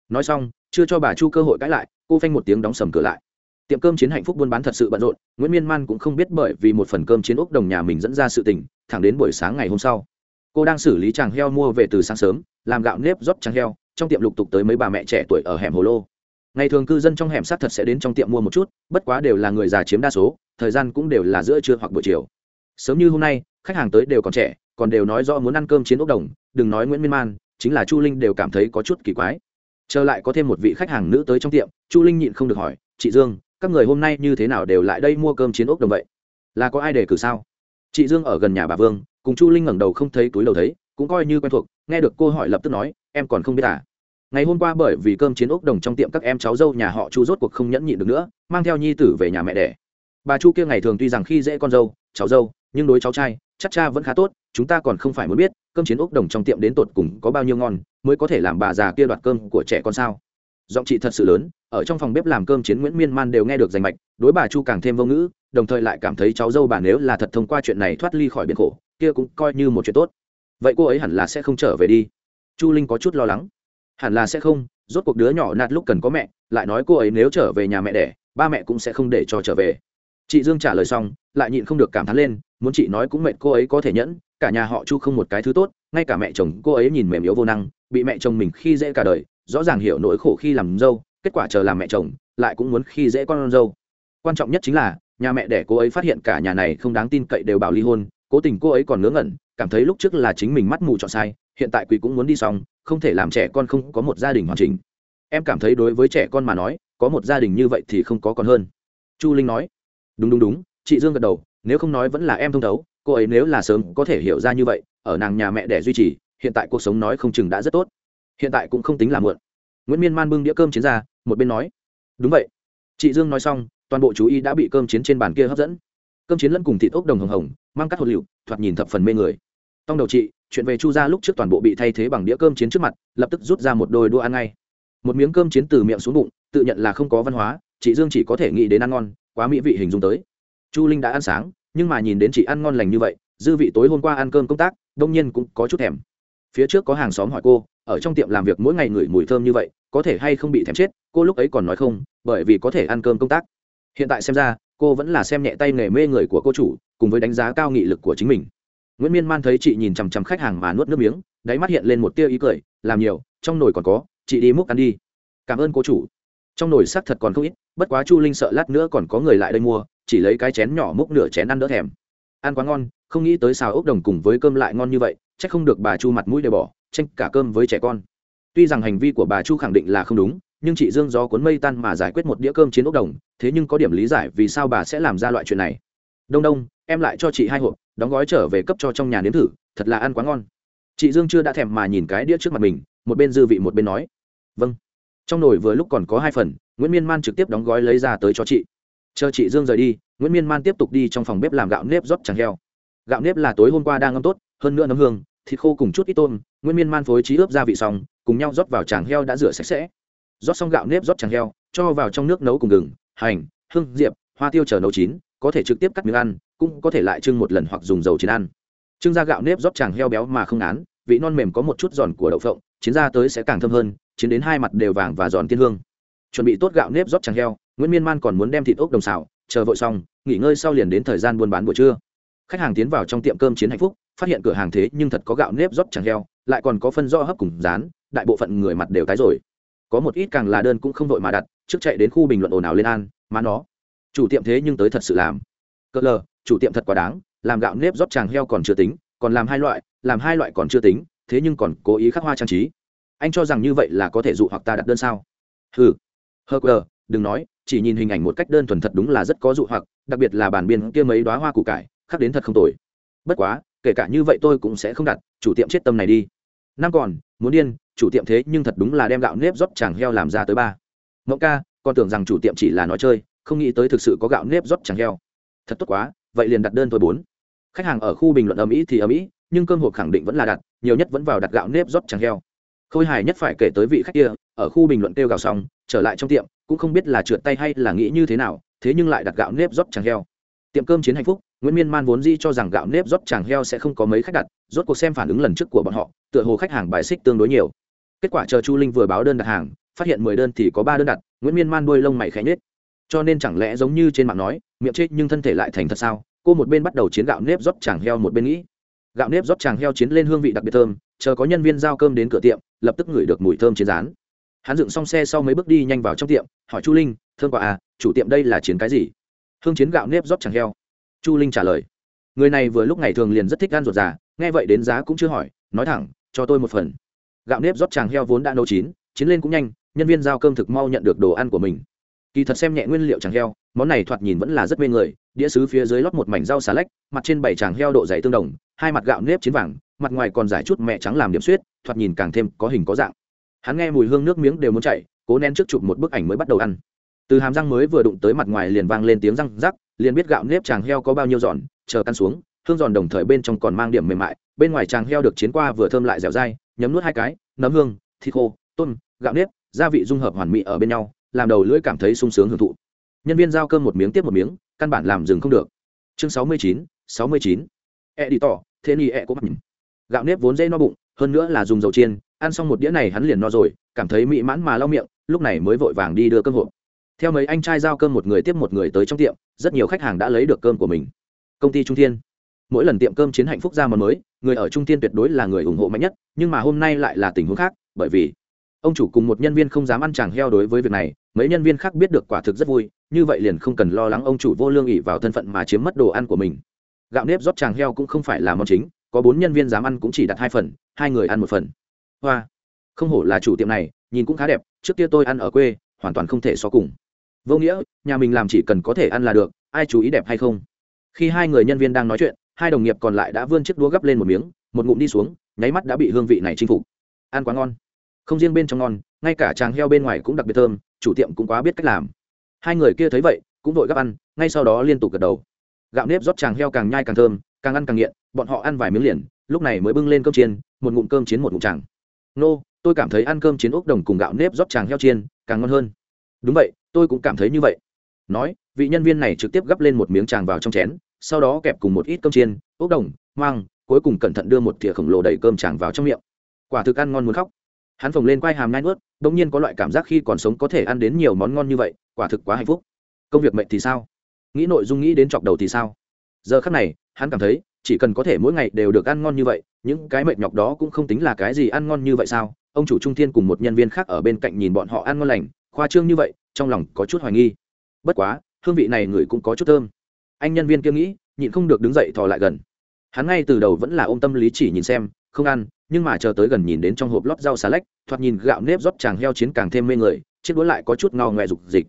Nói xong, chưa cho bà chu cơ hội cãi lại, cô phanh một tiếng đóng sầm cửa lại. Tiệm cơm chiến hạnh phúc buôn bán thật sự bận rộn, nguyễn miên man cũng không biết bởi vì một phần cơm chiến úc đồng nhà mình dẫn ra sự tình, thẳng đến buổi sáng ngày hôm sau. Cô đang xử lý chàng heo mua về từ sáng sớm, làm gạo nếp rót chàng heo, trong tiệm lục tục tới mấy bà mẹ trẻ tuổi ở hẻm hồ lô ngày thường cư dân trong hẻm sát thật sẽ đến trong tiệm mua một chút, bất quá đều là người già chiếm đa số, thời gian cũng đều là giữa trưa hoặc buổi chiều. Sớm như hôm nay, khách hàng tới đều còn trẻ, còn đều nói rõ muốn ăn cơm chiến ốc đồng, đừng nói nguyễn miên man, chính là chu linh đều cảm thấy có chút kỳ quái. Trở lại có thêm một vị khách hàng nữ tới trong tiệm, chu linh nhịn không được hỏi, chị dương, các người hôm nay như thế nào đều lại đây mua cơm chiến ốc đồng vậy? Là có ai đề cử sao? Chị dương ở gần nhà bà vương, cùng chu linh ngẩng đầu không thấy túi đầu thấy, cũng coi như quen thuộc, nghe được cô hỏi lập tức nói, em còn không biết à? Ngày hôm qua bởi vì cơm chiến ốc đồng trong tiệm các em cháu dâu nhà họ chu rốt cuộc không nhẫn nhịn được nữa, mang theo nhi tử về nhà mẹ đẻ. Bà chu kia ngày thường tuy rằng khi dễ con dâu, cháu dâu, nhưng đối cháu trai, chắc cha vẫn khá tốt, chúng ta còn không phải muốn biết cơm chiến ốc đồng trong tiệm đến tột cùng có bao nhiêu ngon mới có thể làm bà già kia đoạt cơm của trẻ con sao. Giọng chị thật sự lớn, ở trong phòng bếp làm cơm chiến nguyễn miên man đều nghe được danh mạch, đối bà chu càng thêm vô ngữ, đồng thời lại cảm thấy cháu dâu bà nếu là thật thông qua chuyện này thoát ly khỏi biển khổ, kia cũng coi như một chuyện tốt. Vậy cô ấy hẳn là sẽ không trở về đi. Chu linh có chút lo lắng hẳn là sẽ không, rốt cuộc đứa nhỏ nạt lúc cần có mẹ, lại nói cô ấy nếu trở về nhà mẹ đẻ, ba mẹ cũng sẽ không để cho trở về. Chị dương trả lời xong, lại nhịn không được cảm thán lên, muốn chị nói cũng mệt cô ấy có thể nhẫn, cả nhà họ chu không một cái thứ tốt, ngay cả mẹ chồng cô ấy nhìn mềm yếu vô năng, bị mẹ chồng mình khi dễ cả đời, rõ ràng hiểu nỗi khổ khi làm dâu, kết quả chờ làm mẹ chồng, lại cũng muốn khi dễ con dâu. Quan trọng nhất chính là, nhà mẹ đẻ cô ấy phát hiện cả nhà này không đáng tin cậy đều bảo ly hôn, cố tình cô ấy còn ngớ ngẩn, cảm thấy lúc trước là chính mình mắt mù chọn sai hiện tại quỳ cũng muốn đi xong, không thể làm trẻ con không có một gia đình hoàn chỉnh. Em cảm thấy đối với trẻ con mà nói, có một gia đình như vậy thì không có còn hơn. Chu linh nói, đúng đúng đúng, chị dương gật đầu, nếu không nói vẫn là em thông thấu, cô ấy nếu là sớm có thể hiểu ra như vậy, ở nàng nhà mẹ để duy trì, hiện tại cuộc sống nói không chừng đã rất tốt. Hiện tại cũng không tính là muộn. Nguyễn miên man bưng đĩa cơm chiến ra, một bên nói, đúng vậy. Chị dương nói xong, toàn bộ chú ý đã bị cơm chiến trên bàn kia hấp dẫn. Cơm chiến lẫn cùng thịt ốc đồng hồng hồng, mang cắt hột liệu thoạt nhìn thập phần mê người. Tông đầu chị chuyện về chu gia lúc trước toàn bộ bị thay thế bằng đĩa cơm chiến trước mặt, lập tức rút ra một đôi đua ăn ngay. Một miếng cơm chiến từ miệng xuống bụng, tự nhận là không có văn hóa, chị dương chỉ có thể nghĩ đến ăn ngon, quá mỹ vị hình dung tới. Chu linh đã ăn sáng, nhưng mà nhìn đến chị ăn ngon lành như vậy, dư vị tối hôm qua ăn cơm công tác, đông nhiên cũng có chút thèm. Phía trước có hàng xóm hỏi cô, ở trong tiệm làm việc mỗi ngày ngửi mùi thơm như vậy, có thể hay không bị thèm chết? Cô lúc ấy còn nói không, bởi vì có thể ăn cơm công tác. Hiện tại xem ra, cô vẫn là xem nhẹ tay nghề mê người của cô chủ, cùng với đánh giá cao nghị lực của chính mình nguyễn miên man thấy chị nhìn chằm chằm khách hàng mà nuốt nước miếng, đáy mắt hiện lên một tia ý cười, làm nhiều, trong nồi còn có, chị đi múc ăn đi. Cảm ơn cô chủ. Trong nồi xác thật còn không ít, bất quá chu linh sợ lát nữa còn có người lại đây mua, chỉ lấy cái chén nhỏ múc nửa chén ăn đỡ thèm. Ăn quá ngon, không nghĩ tới xào ốc đồng cùng với cơm lại ngon như vậy c h ắ c không được bà chu mặt mũi đều bỏ, tranh cả cơm với trẻ con. Tuy rằng hành vi của bà chu khẳng định là không đúng, nhưng chị dương gió cuốn mây tan mà giải quyết một đĩa cơm chiến ốc đồng, thế nhưng có điểm lý giải vì sao bà sẽ làm ra loại chuyện này. Đông đông, em lại cho chị hai hộp đóng gói trở về cấp cho trong nhà nếm thử, thật là ăn quá ngon. Chị dương chưa đã thèm mà nhìn cái đĩa trước mặt mình, một bên dư vị một bên nói. Vâng. Trong nồi vừa lúc còn có hai phần, nguyễn miên man trực tiếp đóng gói lấy ra tới cho chị. Chờ chị dương rời đi, nguyễn miên man tiếp tục đi trong phòng bếp làm gạo nếp rót chẳng heo. Gạo nếp là tối hôm qua đang ngâm tốt, hơn nữa nấm hương, thịt khô cùng chút ít tôm, nguyễn miên man phối trí ướp gia vị xong, cùng nhau rót vào chàng heo đã rửa sạch sẽ. Rót xong gạo nếp rót chàng heo, cho vào trong nước nấu cùng gừng, hành, hương, diệp, hoa tiêu chờ nấu chín có thể trực tiếp cắt miếng ăn, cũng có thể lại trưng một lần hoặc dùng dầu chiến ăn. Trưng ra gạo nếp rót chàng heo béo mà không án vị non mềm có một chút giòn của đậu phộng, chiến ra tới sẽ càng thơm hơn, chiến đến hai mặt đều vàng và giòn tiên hương. Chuẩn bị tốt gạo nếp rót chàng heo, nguyễn miên man còn muốn đem thịt ốc đồng xào, chờ vội xong, nghỉ ngơi sau liền đến thời gian buôn bán buổi trưa. Khách hàng tiến vào trong tiệm cơm chiến hạnh phúc, phát hiện cửa hàng thế nhưng thật có gạo nếp rót chàng heo, lại còn có phân do hấp cùng rán, đại bộ phận người mặt đều tái rồi. Có một ít càng là đơn cũng không vội mà đặt, trước chạy đến khu bình luận ồn ào lên an má nó chủ tiệm thế nhưng tới thật sự làm. Cỡ lờ, chủ tiệm thật quá đáng, làm gạo nếp rót tràng heo còn chưa tính, còn làm hai loại, làm hai loại còn chưa tính, thế nhưng còn cố ý khắc hoa trang trí. Anh cho rằng như vậy là có thể dụ hoặc ta đặt đơn sao? Ừ hờ quờ, đừng nói, chỉ nhìn hình ảnh một cách đơn thuần thật đúng là rất có dụ hoặc, đặc biệt là bàn biên kia mấy đoá hoa củ cải, khắc đến thật không tồi. Bất quá, kể cả như vậy tôi cũng sẽ không đặt, chủ tiệm chết tâm này đi. Năm còn, muốn điên, chủ tiệm thế nhưng thật đúng là đem gạo nếp rót chàng heo làm ra tới ba. Mẫu ca còn tưởng rằng chủ tiệm chỉ là nói chơi không nghĩ tới thực sự có gạo nếp rót chẳng heo. Thật tốt quá, vậy liền đặt đơn thôi bốn. Khách hàng ở khu bình luận âm ý thì âm ý nhưng cơm hộp khẳng định vẫn là đặt, nhiều nhất vẫn vào đặt gạo nếp rót chẳng heo. Khôi hài nhất phải kể tới vị khách kia, ở khu bình luận kêu gạo xong, trở lại trong tiệm, cũng không biết là trượt tay hay là nghĩ như thế nào, thế nhưng lại đặt gạo nếp rót chẳng heo. Tiệm cơm chiến hạnh phúc, nguyễn miên man vốn di cho rằng gạo nếp rót chẳng heo sẽ không có mấy khách đặt, rốt cuộc xem phản ứng lần trước của bọn họ, tựa hồ khách hàng bài xích tương đối nhiều. Kết quả chờ chu linh vừa báo đơn đặt hàng, phát hiện mười đơn thì có ba đơn đặt, nguyễn miên man đuôi lông mày khẽ nhết cho nên chẳng lẽ giống như trên mạng nói, miệng chết nhưng thân thể lại thành thật sao? Cô một bên bắt đầu chiến gạo nếp rót chàng heo một bên nghĩ. Gạo nếp rót chàng heo chiến lên hương vị đặc biệt thơm, chờ có nhân viên giao cơm đến cửa tiệm, lập tức ngửi được mùi thơm chiến rán. Hắn dựng xong xe sau mấy bước đi nhanh vào trong tiệm, hỏi chu linh, thơm quả à chủ tiệm đây là chiến cái gì? Hương chiến gạo nếp rót chàng heo. Chu linh trả lời, người này vừa lúc ngày thường liền rất thích gan ruột già, nghe vậy đến giá cũng chưa hỏi, nói thẳng, cho tôi một phần. Gạo nếp rót tràng heo vốn đã nấu chín, chiến lên cũng nhanh, nhân viên giao cơm thực mau nhận được đồ ăn của mình kỳ thật xem nhẹ nguyên liệu tràng heo, món này thoạt nhìn vẫn là rất mê người, đĩa sứ phía dưới lót một mảnh rau xà lách, mặt trên bảy tràng heo độ dày tương đồng, hai mặt gạo nếp chín vàng, mặt ngoài còn giải chút mẹ trắng làm điểm suyết, thoạt nhìn càng thêm có hình có dạng. Hắn nghe mùi hương nước miếng đều muốn chạy, cố nén trước chụp một bức ảnh mới bắt đầu ăn. Từ hàm răng mới vừa đụng tới mặt ngoài liền vang lên tiếng răng rắc, liền biết gạo nếp tràng heo có bao nhiêu giòn, chờ căn xuống, hương giòn đồng thời bên trong còn mang điểm mềm mại, bên ngoài tràng heo được chiến qua vừa thơm lại dẻo dai, nhấm nuốt hai cái, nấm hương, thịt khô, tôm, gạo nếp, gia vị dung hợp hoàn mỹ ở bên nhau làm đầu lưỡi cảm thấy sung sướng hưởng thụ. Nhân viên giao cơm một miếng tiếp một miếng, căn bản làm dừng không được. Chương sáu mươi chín, sáu mươi chín. E đi tỏ thế ni e có nhìn. Gạo nếp vốn dễ no bụng, hơn nữa là dùng dầu chiên, ăn xong một đĩa này hắn liền no rồi, cảm thấy mỹ mãn mà lau miệng, lúc này mới vội vàng đi đưa cơm hộp. Theo mấy anh trai giao cơm một người tiếp một người tới trong tiệm, rất nhiều khách hàng đã lấy được cơm của mình. Công ty trung thiên. Mỗi lần tiệm cơm chiến hạnh phúc ra món mới, người ở trung thiên tuyệt đối là người ủng hộ mạnh nhất, nhưng mà hôm nay lại là tình huống khác, bởi vì ông chủ cùng một nhân viên không dám ăn chàng heo đối với việc này, mấy nhân viên khác biết được quả thực rất vui, như vậy liền không cần lo lắng ông chủ vô lương ỉ vào thân phận mà chiếm mất đồ ăn của mình. Gạo nếp rót chàng heo cũng không phải là món chính, có bốn nhân viên dám ăn cũng chỉ đặt hai phần, hai người ăn một phần. Hoa, không hổ là chủ tiệm này, nhìn cũng khá đẹp, trước kia tôi ăn ở quê, hoàn toàn không thể so cùng. Vô nghĩa, nhà mình làm chỉ cần có thể ăn là được, ai chú ý đẹp hay không? Khi hai người nhân viên đang nói chuyện, hai đồng nghiệp còn lại đã vươn chiếc đũa gấp lên một miếng, một ngụm đi xuống, nháy mắt đã bị hương vị này chinh phục. Ăn quá ngon không riêng bên trong ngon, ngay cả tràng heo bên ngoài cũng đặc biệt thơm, chủ tiệm cũng quá biết cách làm. Hai người kia thấy vậy, cũng vội gấp ăn, ngay sau đó liên tục gật đầu. Gạo nếp rót tràng heo càng nhai càng thơm, càng ăn càng nghiện, bọn họ ăn vài miếng liền, lúc này mới bưng lên cơm chiên, một ngụm cơm chiến một ngụm tràng nô, tôi cảm thấy ăn cơm chiến ốc đồng cùng gạo nếp rót tràng heo chiên, càng ngon hơn. Đúng vậy, tôi cũng cảm thấy như vậy. Nói, vị nhân viên này trực tiếp gắp lên một miếng tràng vào trong chén, sau đó kẹp cùng một ít cơm chiên, ốc đồng mang cuối cùng cẩn thận đưa một thìa khổng lồ đầy cơm tràng vào trong miệng. Quả thực ăn ngon muốn khóc hắn phồng lên quai hàm nai nuốt g nhiên có loại cảm giác khi còn sống có thể ăn đến nhiều món ngon như vậy, quả thực quá hạnh phúc. Công việc mệnh thì sao? Nghĩ nội dung nghĩ đến chọc đầu thì sao? Giờ khắc này, hắn cảm thấy, chỉ cần có thể mỗi ngày đều được ăn ngon như vậy, những cái mệt nhọc đó cũng không tính là cái gì ăn ngon như vậy sao? Ông chủ trung thiên cùng một nhân viên khác ở bên cạnh nhìn bọn họ ăn ngon lành, khoa trương như vậy, trong lòng có chút hoài nghi. Bất quá, hương vị này người cũng có chút thơm. Anh nhân viên kia nghĩ, nhịn không được đứng dậy thò lại gần. Hắn ngay từ đầu vẫn là ôm tâm lý chỉ nhìn xem không ăn, nhưng mà chờ tới gần nhìn đến trong hộp lót rau xà lách, thoạt nhìn gạo nếp rót chàng heo chiến càng thêm mê người, chiếc đũa lại có chút ngao ngoẹ dục dịch.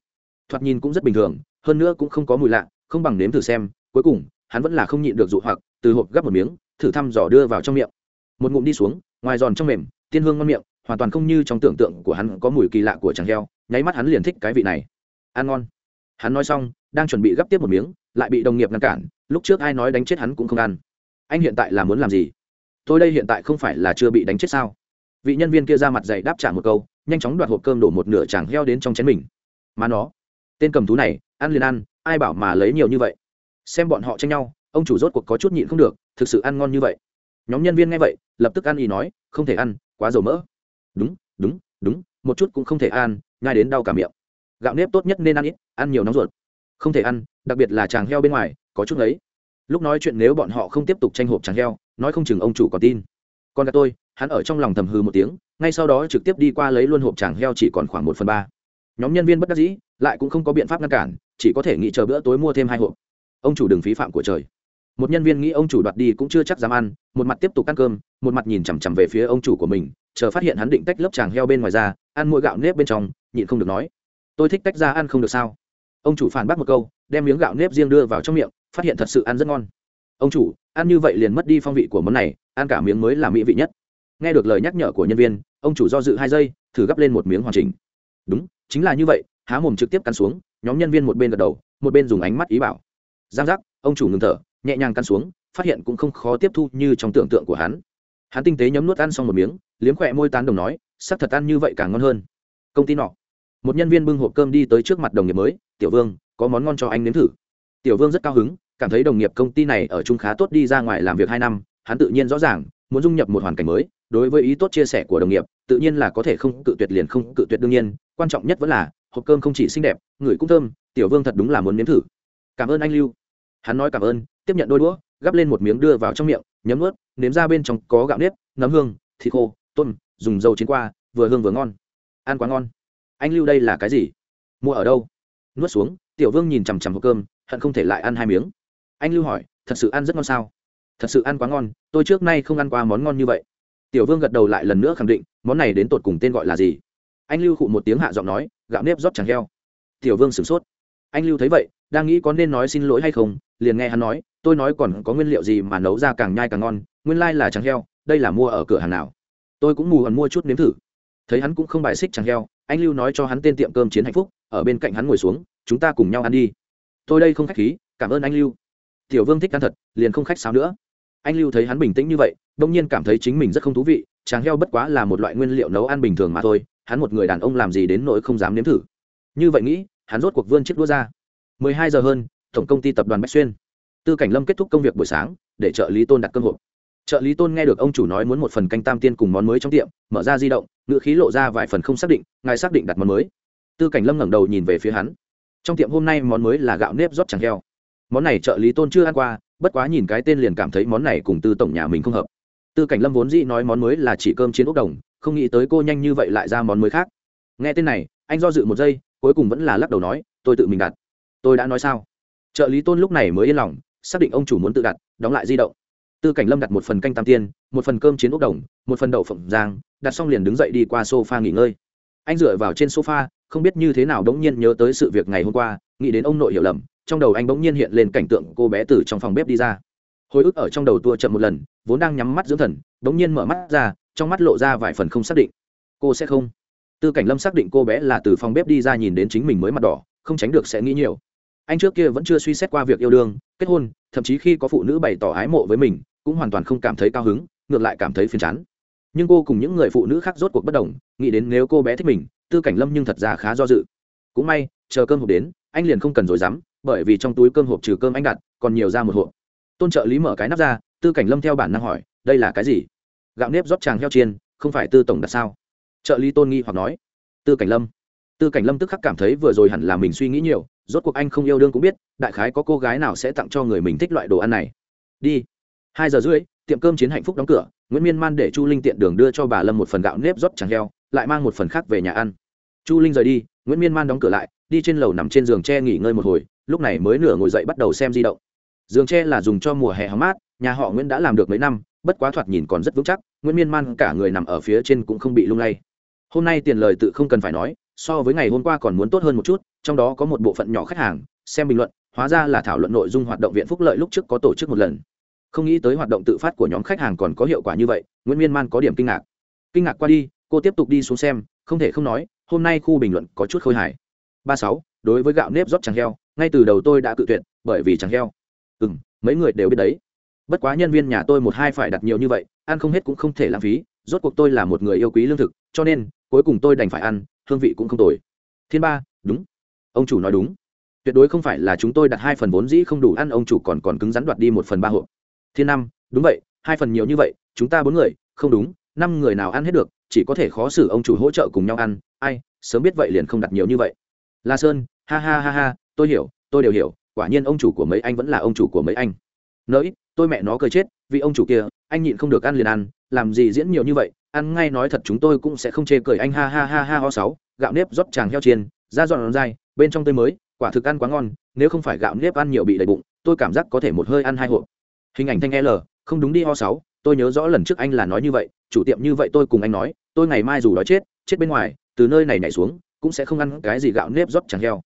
Thoạt nhìn cũng rất bình thường, hơn nữa cũng không có mùi lạ, không bằng nếm thử xem, cuối cùng, hắn vẫn là không nhịn được dụ hoặc, từ hộp gắp một miếng, thử thăm dò đưa vào trong miệng. Một ngụm đi xuống, ngoài giòn trong mềm, tiên hương ngon miệng, hoàn toàn không như trong tưởng tượng của hắn có mùi kỳ lạ của chàng heo, nháy mắt hắn liền thích cái vị này. Ăn ngon. Hắn nói xong, đang chuẩn bị gắp tiếp một miếng, lại bị đồng nghiệp ngăn cản, lúc trước ai nói đánh chết hắn cũng không ăn. Anh hiện tại là muốn làm gì? Tôi đây hiện tại không phải là chưa bị đánh chết sao? Vị nhân viên kia ra mặt dày đáp trả một câu, nhanh chóng đoạt hộp cơm đổ một nửa chàng heo đến trong chén mình. Mà nó, tên cầm thú này, ăn liền ăn, ai bảo mà lấy nhiều như vậy? Xem bọn họ tranh nhau, ông chủ rốt cuộc có chút nhịn không được, thực sự ăn ngon như vậy. Nhóm nhân viên nghe vậy, lập tức ăn ý nói, không thể ăn, quá dầu mỡ. Đúng đúng đúng, một chút cũng không thể ăn ngay đến đau cả miệng. Gạo nếp tốt nhất nên ăn ít, ăn nhiều nóng ruột. Không thể ăn, đặc biệt là chàng heo bên ngoài, có chút ấy. Lúc nói chuyện nếu bọn họ không tiếp tục tranh hộp chàng heo nói không chừng ông chủ còn tin. Còn cả tôi, hắn ở trong lòng thầm hư một tiếng, ngay sau đó trực tiếp đi qua lấy luôn hộp tràng heo chỉ còn khoảng một phần ba. Nhóm nhân viên bất đắc dĩ, lại cũng không có biện pháp ngăn cản, chỉ có thể nghĩ chờ bữa tối mua thêm hai hộp. Ông chủ đừng phí phạm của trời. Một nhân viên nghĩ ông chủ đoạt đi cũng chưa chắc dám ăn, một mặt tiếp tục ăn cơm, một mặt nhìn chằm chằm về phía ông chủ của mình, chờ phát hiện hắn định tách lớp tràng heo bên ngoài ra, ăn mỗi gạo nếp bên trong, nhịn không được nói, tôi thích tách ra ăn không được sao? Ông chủ phản bác một câu, đem miếng gạo nếp riêng đưa vào trong miệng, phát hiện thật sự ăn rất ngon ông chủ, ăn như vậy liền mất đi phong vị của món này, ăn cả miếng mới là mỹ vị nhất. Nghe được lời nhắc nhở của nhân viên, ông chủ do dự hai giây, thử gắp lên một miếng hoàn chỉnh. Đúng, chính là như vậy, há mồm trực tiếp cắn xuống, nhóm nhân viên một bên gật đầu, một bên dùng ánh mắt ý bảo. Giang giác, ông chủ ngừng thở, nhẹ nhàng cắn xuống, phát hiện cũng không khó tiếp thu như trong tưởng tượng của hắn. Hắn tinh tế nhấm nuốt ăn xong một miếng, liếm khỏe môi tán đồng nói, sắc thật ăn như vậy càng ngon hơn. Công ty nọ. Một nhân viên bưng hộp cơm đi tới trước mặt đồng nghiệp mới, tiểu vương, có món ngon cho anh nếm thử. Tiểu vương rất cao hứng cảm thấy đồng nghiệp công ty này ở chung khá tốt đi ra ngoài làm việc hai năm, hắn tự nhiên rõ ràng, muốn dung nhập một hoàn cảnh mới, đối với ý tốt chia sẻ của đồng nghiệp, tự nhiên là có thể không cự tuyệt liền không cự tuyệt đương nhiên, quan trọng nhất vẫn là, hộp cơm không chỉ xinh đẹp, người cũng thơm, tiểu vương thật đúng là muốn nếm thử. Cảm ơn anh lưu. Hắn nói cảm ơn, tiếp nhận đôi đũa, gắp lên một miếng đưa vào trong miệng, nhấm ướt nếm ra bên trong có gạo nếp, nấm hương, thịt khô, tôm, dùng dầu chiến qua, vừa hương vừa ngon. Ăn quá ngon. Anh lưu đây là cái gì? Mua ở đâu? Nuốt xuống, tiểu vương nhìn chằm chằm hộp cơm, hận không thể lại ăn hai miếng anh lưu hỏi, thật sự ăn rất ngon sao? Thật sự ăn quá ngon, tôi trước nay không ăn qua món ngon như vậy. Tiểu vương gật đầu lại lần nữa khẳng định, món này đến tột cùng tên gọi là gì? Anh lưu khụ một tiếng hạ giọng nói, gạo nếp rót chẳng heo. Tiểu vương sửng sốt. Anh lưu thấy vậy, đang nghĩ có nên nói xin lỗi hay không, liền nghe hắn nói, tôi nói còn có nguyên liệu gì mà nấu ra càng nhai càng ngon, nguyên lai là chẳng heo, đây là mua ở cửa hàng nào? Tôi cũng mù hẳn mua chút nếm thử. Thấy hắn cũng không bài xích chẳng heo, anh lưu nói cho hắn tên tiệm cơm chiến hạnh phúc, ở bên cạnh hắn ngồi xuống, chúng ta cùng nhau ăn đi. Tôi đây không khách khí, cảm ơn anh lưu tiểu vương thích ăn thật, liền không khách sáo nữa. Anh lưu thấy hắn bình tĩnh như vậy, đông nhiên cảm thấy chính mình rất không thú vị tráng heo bất quá là một loại nguyên liệu nấu ăn bình thường mà thôi, hắn một người đàn ông làm gì đến nỗi không dám nếm thử. Như vậy nghĩ, hắn rốt cuộc vươn chiếc đũa ra. 12 giờ hơn, tổng công ty tập đoàn bách xuyên. Tư cảnh lâm kết thúc công việc buổi sáng, để trợ lý tôn đặt cơm hộp. Trợ lý tôn nghe được ông chủ nói muốn một phần canh tam tiên cùng món mới trong tiệm, mở ra di động, ngữ khí lộ ra vài phần không xác định, ngài xác định đặt món mới. Tư cảnh lâm ngẩng đầu nhìn về phía hắn. Trong tiệm hôm nay món mới là gạo nếp rót chẳng heo món này trợ lý tôn chưa ăn qua, bất quá nhìn cái tên liền cảm thấy món này cùng tư tổng nhà mình không hợp. Tư cảnh lâm vốn dĩ nói món mới là chỉ cơm chiến ốc đồng, không nghĩ tới cô nhanh như vậy lại ra món mới khác. Nghe tên này, anh do dự một giây, cuối cùng vẫn là lắc đầu nói, tôi tự mình đặt. Tôi đã nói sao? Trợ lý tôn lúc này mới yên lòng, xác định ông chủ muốn tự đặt, đóng lại di động. Tư cảnh lâm đặt một phần canh tam tiên, một phần cơm chiến ốc đồng, một phần đậu phộng giang đặt xong liền đứng dậy đi qua sofa nghỉ ngơi. Anh dựa vào trên sofa, không biết như thế nào đống nhiên nhớ tới sự việc ngày hôm qua, nghĩ đến ông nội hiểu lầm trong đầu anh bỗng nhiên hiện lên cảnh tượng cô bé từ trong phòng bếp đi ra. Hồi ức ở trong đầu tua chậm một lần, vốn đang nhắm mắt dưỡng thần, bỗng nhiên mở mắt ra, trong mắt lộ ra vài phần không xác định. Cô sẽ không? Tư cảnh lâm xác định cô bé là từ phòng bếp đi ra nhìn đến chính mình mới mặt đỏ, không tránh được sẽ nghĩ nhiều. Anh trước kia vẫn chưa suy xét qua việc yêu đương, kết hôn, thậm chí khi có phụ nữ bày tỏ ái mộ với mình, cũng hoàn toàn không cảm thấy cao hứng, ngược lại cảm thấy phiền chán. Nhưng cô cùng những người phụ nữ khác rốt cuộc bất đồng, nghĩ đến nếu cô bé thích mình, tư cảnh lâm nhưng thật ra khá do dự. Cũng may, chờ cơm hộp đến, anh liền không cần dối dám bởi vì trong túi cơm hộp trừ cơm anh đặt, còn nhiều ra một hộp. Tôn trợ lý mở cái nắp ra, tư cảnh lâm theo bản năng hỏi, đây là cái gì? Gạo nếp rót tràng heo chiên, không phải tư tổng đặt sao? Trợ lý tôn nghi hoặc nói, tư cảnh lâm. Tư cảnh lâm tức khắc cảm thấy vừa rồi hẳn là mình suy nghĩ nhiều, rốt cuộc anh không yêu đương cũng biết, đại khái có cô gái nào sẽ tặng cho người mình thích loại đồ ăn này. Đi. Hai giờ rưỡi, tiệm cơm chiến hạnh phúc đóng cửa, nguyễn miên man để chu linh tiện đường đưa cho bà lâm một phần gạo nếp rót tràng heo, lại mang một phần khác về nhà ăn. Chu linh rời đi, nguyễn miên man đóng cửa lại, đi trên lầu nằm trên giường tre nghỉ ngơi một hồi lúc này mới nửa ngồi dậy bắt đầu xem di động. Giường tre là dùng cho mùa hè hóng mát, nhà họ nguyễn đã làm được mấy năm, bất quá thoạt nhìn còn rất vững chắc, nguyễn miên man cả người nằm ở phía trên cũng không bị lung lay. Hôm nay tiền lời tự không cần phải nói, so với ngày hôm qua còn muốn tốt hơn một chút, trong đó có một bộ phận nhỏ khách hàng, xem bình luận, hóa ra là thảo luận nội dung hoạt động viện phúc lợi lúc trước có tổ chức một lần. Không nghĩ tới hoạt động tự phát của nhóm khách hàng còn có hiệu quả như vậy, nguyễn miên man có điểm kinh ngạc. Kinh ngạc qua đi, cô tiếp tục đi xuống xem, không thể không nói, hôm nay khu bình luận có chút khôi hài. Ba sáu, đối với gạo nếp rót chẳng heo ngay từ đầu tôi đã cự tuyệt, bởi vì chẳng heo. Ừ m mấy người đều biết đấy. Bất quá nhân viên nhà tôi một hai phải đặt nhiều như vậy, ăn không hết cũng không thể lãng phí, rốt cuộc tôi là một người yêu quý lương thực, cho nên, cuối cùng tôi đành phải ăn, hương vị cũng không tồi. Thiên ba, đúng. Ông chủ nói đúng. Tuyệt đối không phải là chúng tôi đặt hai phần vốn dĩ không đủ ăn, ông chủ còn còn cứng rắn đoạt đi một phần ba hộp. Thiên năm, đúng vậy, hai phần nhiều như vậy, chúng ta bốn người, không đúng, năm người nào ăn hết được, chỉ có thể khó xử ông chủ hỗ trợ cùng nhau ăn. Ai, sớm biết vậy liền không đặt nhiều như vậy. La sơn, ha ha ha ha tôi hiểu, tôi đều hiểu, quả nhiên ông chủ của mấy anh vẫn là ông chủ của mấy anh. Nỡi tôi mẹ nó cười chết, vì ông chủ kia, anh nhịn không được ăn liền ăn, làm gì diễn nhiều như vậy, ăn ngay nói thật chúng tôi cũng sẽ không chê cười anh, ha ha ha ha, ho sáu, gạo nếp rót tràng heo chiên, da giòn dai, bên trong tươi mới, quả thực ăn quá ngon, nếu không phải gạo nếp ăn nhiều bị đầy bụng, tôi cảm giác có thể một hơi ăn hai hộp. Hình ảnh thanh l, không đúng đi ho sáu, tôi nhớ rõ lần trước anh là nói như vậy, chủ tiệm như vậy tôi cùng anh nói, tôi ngày mai dù đói chết chết bên ngoài, từ nơi này nhảy xuống, cũng sẽ không ăn cái gì gạo nếp rót chẳng heo.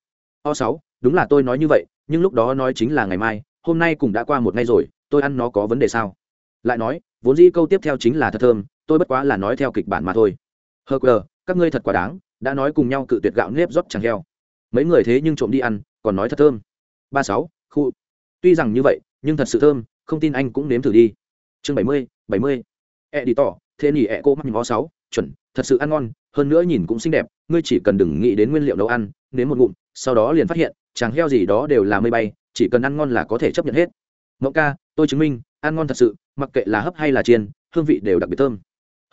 Ho sáu đúng là tôi nói như vậy, nhưng lúc đó nói chính là ngày mai, hôm nay cũng đã qua một ngày rồi, tôi ăn nó có vấn đề sao? Lại nói, vốn dĩ câu tiếp theo chính là thật thơm, tôi bất quá là nói theo kịch bản mà thôi. Hờ quờ, các ngươi thật quá đáng, đã nói cùng nhau cự tuyệt gạo nếp rót chẳng heo. Mấy người thế nhưng trộm đi ăn, còn nói thật thơm. Ba sáu, khu. Tuy rằng như vậy, nhưng thật sự thơm, không tin anh cũng nếm thử đi. Chương bảy mươi bảy mươi. E đi tỏ thế nhỉ e cô mắc ngó sáu, chuẩn, thật sự ăn ngon, hơn nữa nhìn cũng xinh đẹp, ngươi chỉ cần đừng nghĩ đến nguyên liệu nấu ăn, nếm một ngụm, sau đó liền phát hiện chàng heo gì đó đều là mây bay, chỉ cần ăn ngon là có thể chấp nhận hết. Mẫu ca, tôi chứng minh, ăn ngon thật sự, mặc kệ là hấp hay là chiên, hương vị đều đặc biệt thơm.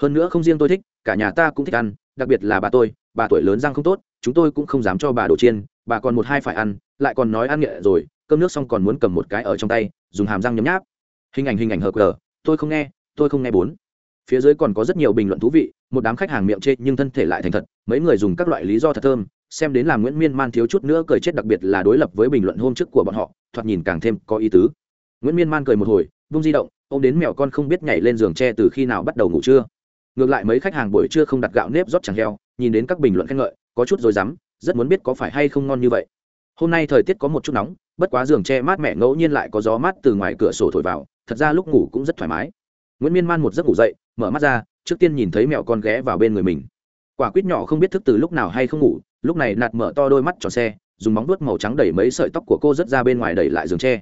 Hơn nữa không riêng tôi thích, cả nhà ta cũng thích ăn, đặc biệt là bà tôi, bà tuổi lớn răng không tốt, chúng tôi cũng không dám cho bà đồ chiên, bà còn một hai phải ăn, lại còn nói ăn nghệ rồi, cơm nước xong còn muốn cầm một cái ở trong tay, dùng hàm răng nhấm nháp. Hình ảnh hình ảnh hờ cờ, tôi không nghe, tôi không nghe bốn. Phía dưới còn có rất nhiều bình luận thú vị, một đám khách hàng miệng chê nhưng thân thể lại thành thật, mấy người dùng các loại lý do thật thơm xem đến làm nguyễn miên man thiếu chút nữa cười chết đặc biệt là đối lập với bình luận hôm trước của bọn họ, thoạt nhìn càng thêm có ý tứ. Nguyễn miên man cười một hồi, vung di động ô m đến mèo con không biết nhảy lên giường tre từ khi nào bắt đầu ngủ trưa. Ngược lại mấy khách hàng buổi trưa không đặt gạo nếp rót chẳng heo, nhìn đến các bình luận khen ngợi, có chút rồi dám rất muốn biết có phải hay không ngon như vậy. Hôm nay thời tiết có một chút nóng, bất quá giường tre mát mẹ ngẫu nhiên lại có gió mát từ ngoài cửa sổ thổi vào, thật ra lúc ngủ cũng rất thoải mái. Nguyễn miên man một giấc ngủ dậy, mở mắt ra, trước tiên nhìn thấy mẹo con ghé vào bên người mình quả quýt nhỏ không biết thức từ lúc nào hay không ngủ, lúc này nạt mở to đôi mắt tròn xe, dùng móng vuốt màu trắng đẩy mấy sợi tóc của cô rất ra bên ngoài đẩy lại giường tre.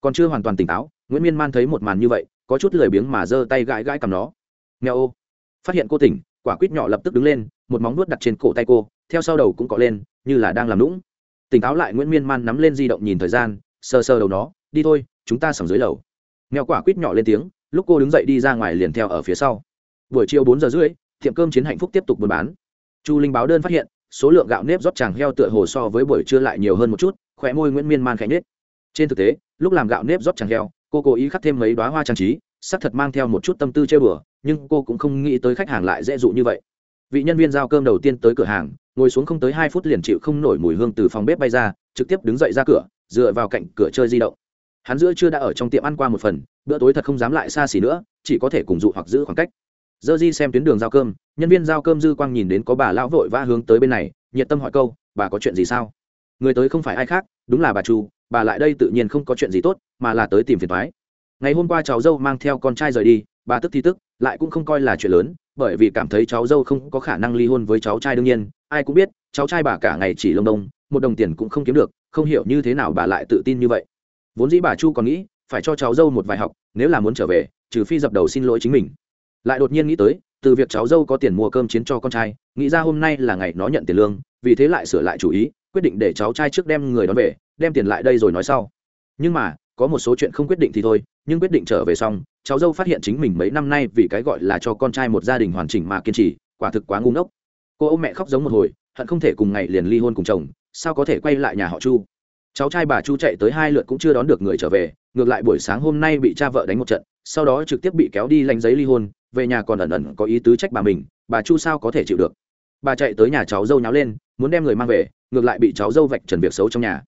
Còn chưa hoàn toàn tỉnh táo, nguyễn miên man thấy một màn như vậy, có chút lười biếng mà giơ tay gãi gãi cầm nó. Nghe ô. Phát hiện cô tỉnh, quả quýt nhỏ lập tức đứng lên, một móng vuốt đặt trên cổ tay cô, theo sau đầu cũng cọ lên, như là đang làm lũng tỉnh táo lại, nguyễn miên man nắm lên di động nhìn thời gian, sờ sờ đầu nó, đi thôi, chúng ta sòng dưới lầu. Nghèo quả quýt nhỏ lên tiếng, lúc cô đứng dậy đi ra ngoài liền theo ở phía sau. Buổi chiều bốn giờ rưỡi tiệm cơm chiến hạnh phúc tiếp tục buôn bán. Chu linh báo đơn phát hiện, số lượng gạo nếp rót tràng heo tựa hồ so với buổi trưa lại nhiều hơn một chút khỏe môi nguyễn miên man khẽ nhết trên thực tế, lúc làm gạo nếp rót tràng heo, cô cố ý khắc thêm mấy đoá hoa trang trí sắc thật mang theo một chút tâm tư chơi bừa, nhưng cô cũng không nghĩ tới khách hàng lại dễ dụ như vậy. Vị nhân viên giao cơm đầu tiên tới cửa hàng, ngồi xuống không tới hai phút liền chịu không nổi mùi hương từ phòng bếp bay ra, trực tiếp đứng dậy ra cửa, dựa vào cạnh cửa chơi di động. Hắn giữa chưa đã ở trong tiệm ăn qua một phần, bữa tối thật không dám lại xa xỉ nữa, chỉ có thể cùng dụ hoặc giữ khoảng cách dơ di xem tuyến đường giao cơm, nhân viên giao cơm dư quang nhìn đến có bà lão vội vã hướng tới bên này, nhiệt tâm hỏi câu, bà có chuyện gì sao? Người tới không phải ai khác, đúng là bà chu bà lại đây tự nhiên không có chuyện gì tốt, mà là tới tìm phiền thoái ngày hôm qua cháu dâu mang theo con trai rời đi, bà tức thì tức, lại cũng không coi là chuyện lớn, bởi vì cảm thấy cháu dâu không có khả năng ly hôn với cháu trai đương nhiên, ai cũng biết, cháu trai bà cả ngày chỉ lông đông, một đồng tiền cũng không kiếm được, không hiểu như thế nào bà lại tự tin như vậy. Vốn dĩ bà chu còn nghĩ, phải cho cháu dâu một vài học, nếu là muốn trở về, trừ phi dập đầu xin lỗi chính mình lại đột nhiên nghĩ tới, từ việc cháu dâu có tiền mua cơm chiến cho con trai, nghĩ ra hôm nay là ngày nó nhận tiền lương, vì thế lại sửa lại chủ ý, quyết định để cháu trai trước đem người đón về, đem tiền lại đây rồi nói sau. Nhưng mà, có một số chuyện không quyết định thì thôi, nhưng quyết định trở về xong, cháu dâu phát hiện chính mình mấy năm nay vì cái gọi là cho con trai một gia đình hoàn chỉnh mà kiên trì, quả thực quá ngu ngốc. Cô ôm mẹ khóc giống một hồi, hận không thể cùng ngày liền ly hôn cùng chồng, sao có thể quay lại nhà họ chu? Cháu trai bà chu chạy tới hai lượt cũng chưa đón được người trở về, ngược lại buổi sáng hôm nay bị cha vợ đánh một trận, sau đó trực tiếp bị kéo đi lánh giấy ly hôn về nhà còn ẩn ẩn có ý tứ trách bà mình, bà chu sao có thể chịu được? Bà chạy tới nhà cháu dâu nháo lên, muốn đem người mang về, ngược lại bị cháu dâu vạch trần việc xấu trong nhà.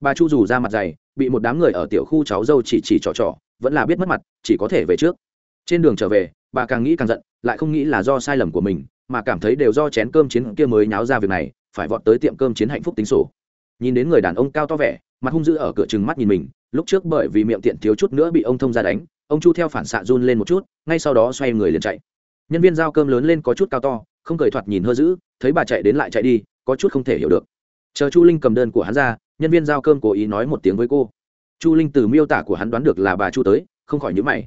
Bà chu dù ra mặt dày, bị một đám người ở tiểu khu cháu dâu chỉ chỉ trò trò, vẫn là biết mất mặt, chỉ có thể về trước. Trên đường trở về, bà càng nghĩ càng giận, lại không nghĩ là do sai lầm của mình, mà cảm thấy đều do chén cơm chiến kia mới nháo ra việc này, phải vọt tới tiệm cơm chiến hạnh phúc tính sổ. Nhìn đến người đàn ông cao to vẻ, mặt hung dữ ở cửa chừng mắt nhìn mình, lúc trước bởi vì miệng tiện thiếu chút nữa bị ông thông ra đánh ông chu theo phản xạ run lên một chút, ngay sau đó xoay người liền chạy. Nhân viên giao cơm lớn lên có chút cao to, không cười thoạt nhìn hơ dữ, thấy bà chạy đến lại chạy đi, có chút không thể hiểu được. Chờ chu linh cầm đơn của hắn ra, nhân viên giao cơm cố ý nói một tiếng với cô. Chu linh từ miêu tả của hắn đoán được là bà chu tới, không khỏi nhớ mày.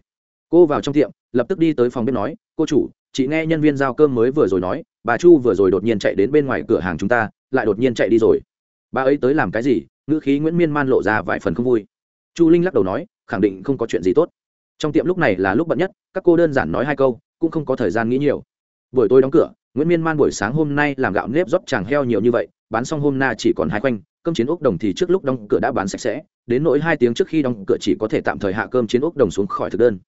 Cô vào trong tiệm, lập tức đi tới phòng bếp nói, cô chủ, chị nghe nhân viên giao cơm mới vừa rồi nói, bà chu vừa rồi đột nhiên chạy đến bên ngoài cửa hàng chúng ta, lại đột nhiên chạy đi rồi. Bà ấy tới làm cái gì? Ngữ khí nguyễn miên man lộ ra vài phần không vui. Chu linh lắc đầu nói, khẳng định không có chuyện gì tốt trong tiệm lúc này là lúc bận nhất, các cô đơn giản nói hai câu, cũng không có thời gian nghĩ nhiều. Buổi tối đóng cửa, nguyễn miên man buổi sáng hôm nay làm gạo nếp rót chàng heo nhiều như vậy, bán xong hôm na chỉ còn hai khoanh, cơm chiến ốc đồng thì trước lúc đóng cửa đã bán sạch sẽ, đến nỗi hai tiếng trước khi đóng cửa chỉ có thể tạm thời hạ cơm chiến ốc đồng xuống khỏi thực đơn.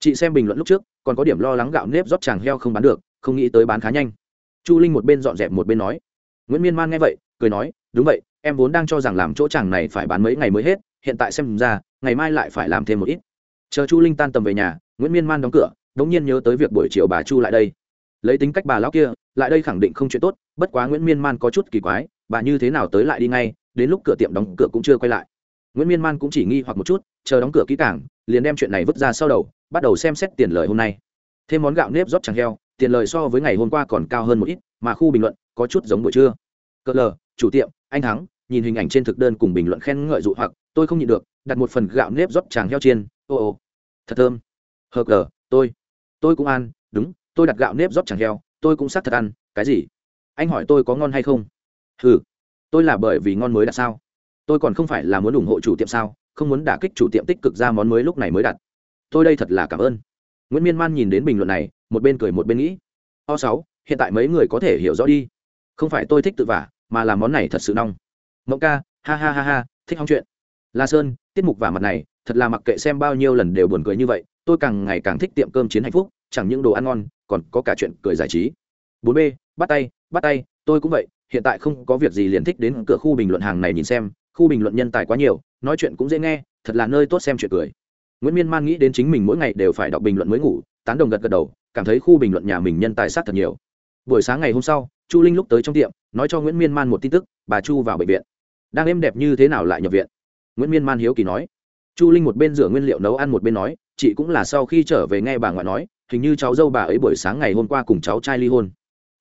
Chị xem bình luận lúc trước, còn có điểm lo lắng gạo nếp rót chàng heo không bán được, không nghĩ tới bán khá nhanh. Chu linh một bên dọn dẹp một bên nói. Nguyễn miên man nghe vậy, cười nói, đúng vậy, em vốn đang cho rằng làm chỗ chàng này phải bán mấy ngày mới hết, hiện tại xem ra, ngày mai lại phải làm thêm một ít chờ chu linh tan tầm về nhà, nguyễn miên man đóng cửa đ ỗ n g nhiên nhớ tới việc buổi chiều bà chu lại đây. Lấy tính cách bà lão kia, lại đây khẳng định không chuyện tốt, bất quá nguyễn miên man có chút kỳ quái, bà như thế nào tới lại đi ngay, đến lúc cửa tiệm đóng cửa cũng chưa quay lại. Nguyễn miên man cũng chỉ nghi hoặc một chút, chờ đóng cửa kỹ cảng liền đem chuyện này vứt ra sau đầu, bắt đầu xem xét tiền lời hôm nay. Thêm món gạo nếp rót chẳng heo, tiền lời so với ngày hôm qua còn cao hơn một ít, mà khu bình luận có chút giống buổi trưa. Cỡ lờ, chủ tiệm, anh thắng, nhìn hình ảnh trên thực đơn cùng bình luận khen ngợi dụ hoặc, tôi không nhịn được, đặt một phần gạo nếp rót chàng heo chiên ô ô, thật thơm. Hờ cờ, tôi tôi cũng ăn, đúng, tôi đặt gạo nếp rót chẳng heo, tôi cũng xác thật ăn, cái gì? Anh hỏi tôi có ngon hay không? Ừ tôi là bởi vì ngon mới đặt sao? Tôi còn không phải là muốn ủng hộ chủ tiệm sao, không muốn đả kích chủ tiệm tích cực ra món mới lúc này mới đặt. Tôi đây thật là cảm ơn. Nguyễn miên man nhìn đến bình luận này, một bên cười một bên nghĩ. O sáu, hiện tại mấy người có thể hiểu rõ đi. Không phải tôi thích tự vả, mà là món này thật sự nong. Mộng ca, ha ha ha ha, thích hóng chuyện. La sơn, tiết mục vả mặt này thật là mặc kệ xem bao nhiêu lần đều buồn cười như vậy, tôi càng ngày càng thích tiệm cơm chiến hạnh phúc, chẳng những đồ ăn ngon, còn có cả chuyện cười giải trí. Bốn b, bắt tay bắt tay, tôi cũng vậy, hiện tại không có việc gì liền thích đến cửa khu bình luận hàng này nhìn xem, khu bình luận nhân tài quá nhiều, nói chuyện cũng dễ nghe, thật là nơi tốt xem chuyện cười. Nguyễn miên man nghĩ đến chính mình mỗi ngày đều phải đọc bình luận mới ngủ, tán đồng gật gật đầu, cảm thấy khu bình luận nhà mình nhân tài sát thật nhiều. Buổi sáng ngày hôm sau, chu linh lúc tới trong tiệm, nói cho nguyễn miên man một tin tức, bà chu vào bệnh viện. Đang êm đẹp như thế nào lại nhập viện? Nguyễn miên man hiếu kỳ nói chu linh một bên rửa nguyên liệu nấu ăn một bên nói, chị cũng là sau khi trở về nghe bà ngoại nói, hình như cháu dâu bà ấy buổi sáng ngày hôm qua cùng cháu trai ly hôn.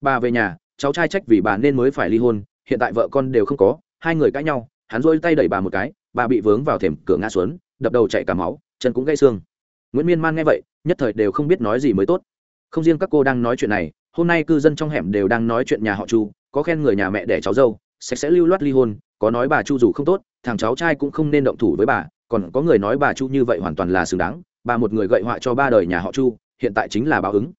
Bà về nhà, cháu trai trách vì bà nên mới phải ly hôn, hiện tại vợ con đều không có, hai người cãi nhau, hắn rôi tay đẩy bà một cái, bà bị vướng vào thềm cửa ngã xuống, đập đầu chạy cả máu, chân cũng gãy xương. Nguyễn miên man nghe vậy, nhất thời đều không biết nói gì mới tốt. Không riêng các cô đang nói chuyện này, hôm nay cư dân trong hẻm đều đang nói chuyện nhà họ chu, có khen người nhà mẹ đẻ cháu dâu sẽ sẽ lưu loát ly hôn, có nói bà chu dù không tốt, thằng cháu trai cũng không nên động thủ với bà còn có người nói bà chu như vậy hoàn toàn là xứng đáng, bà một người gậy họa cho ba đời nhà họ chu, hiện tại chính là báo ứng.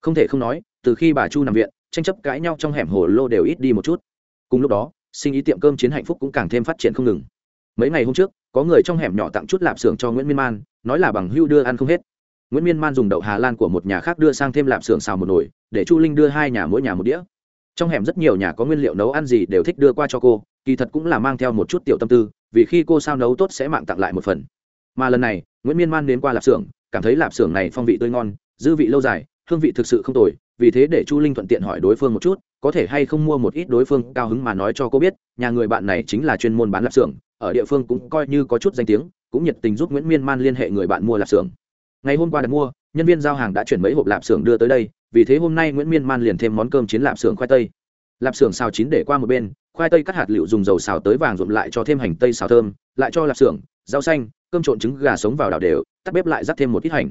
Không thể không nói, từ khi bà chu nằm viện, tranh chấp cãi nhau trong hẻm hồ lô đều ít đi một chút. Cùng lúc đó, sinh ý tiệm cơm chiến hạnh phúc cũng càng thêm phát triển không ngừng. Mấy ngày hôm trước, có người trong hẻm nhỏ tặng chút lạp xưởng cho nguyễn miên man, nói là bằng hưu đưa ăn không hết. Nguyễn miên man dùng đậu hà lan của một nhà khác đưa sang thêm lạp xưởng xào một nồi, để chu linh đưa hai nhà mỗi nhà một đĩa. Trong hẻm rất nhiều nhà có nguyên liệu nấu ăn gì đều thích đưa qua cho cô kỳ thật cũng là mang theo một chút tiểu tâm tư, vì khi cô sao nấu tốt sẽ mạng tặng lại một phần. Mà lần này, nguyễn miên man đến qua lạp xưởng, cảm thấy lạp xưởng này phong vị tươi ngon, dư vị lâu dài, hương vị thực sự không tồi, vì thế để chu linh thuận tiện hỏi đối phương một chút, có thể hay không mua một ít đối phương cao hứng mà nói cho cô biết, nhà người bạn này chính là chuyên môn bán lạp xưởng, ở địa phương cũng coi như có chút danh tiếng, cũng nhiệt tình giúp nguyễn miên man liên hệ người bạn mua lạp xưởng. Ngày hôm qua đặt mua, nhân viên giao hàng đã chuyển mấy hộp lạp xưởng đưa tới đây, vì thế hôm nay nguyễn miên man liền thêm món cơm chiến lạp xưởng khoai tây lạp xưởng xào chín để qua một bên, khoai tây cắt hạt liệu dùng dầu xào tới vàng rụm lại cho thêm hành tây xào thơm, lại cho lạp xưởng, rau xanh, cơm trộn trứng gà sống vào đảo đều, tắt bếp lại rắc thêm một ít hành.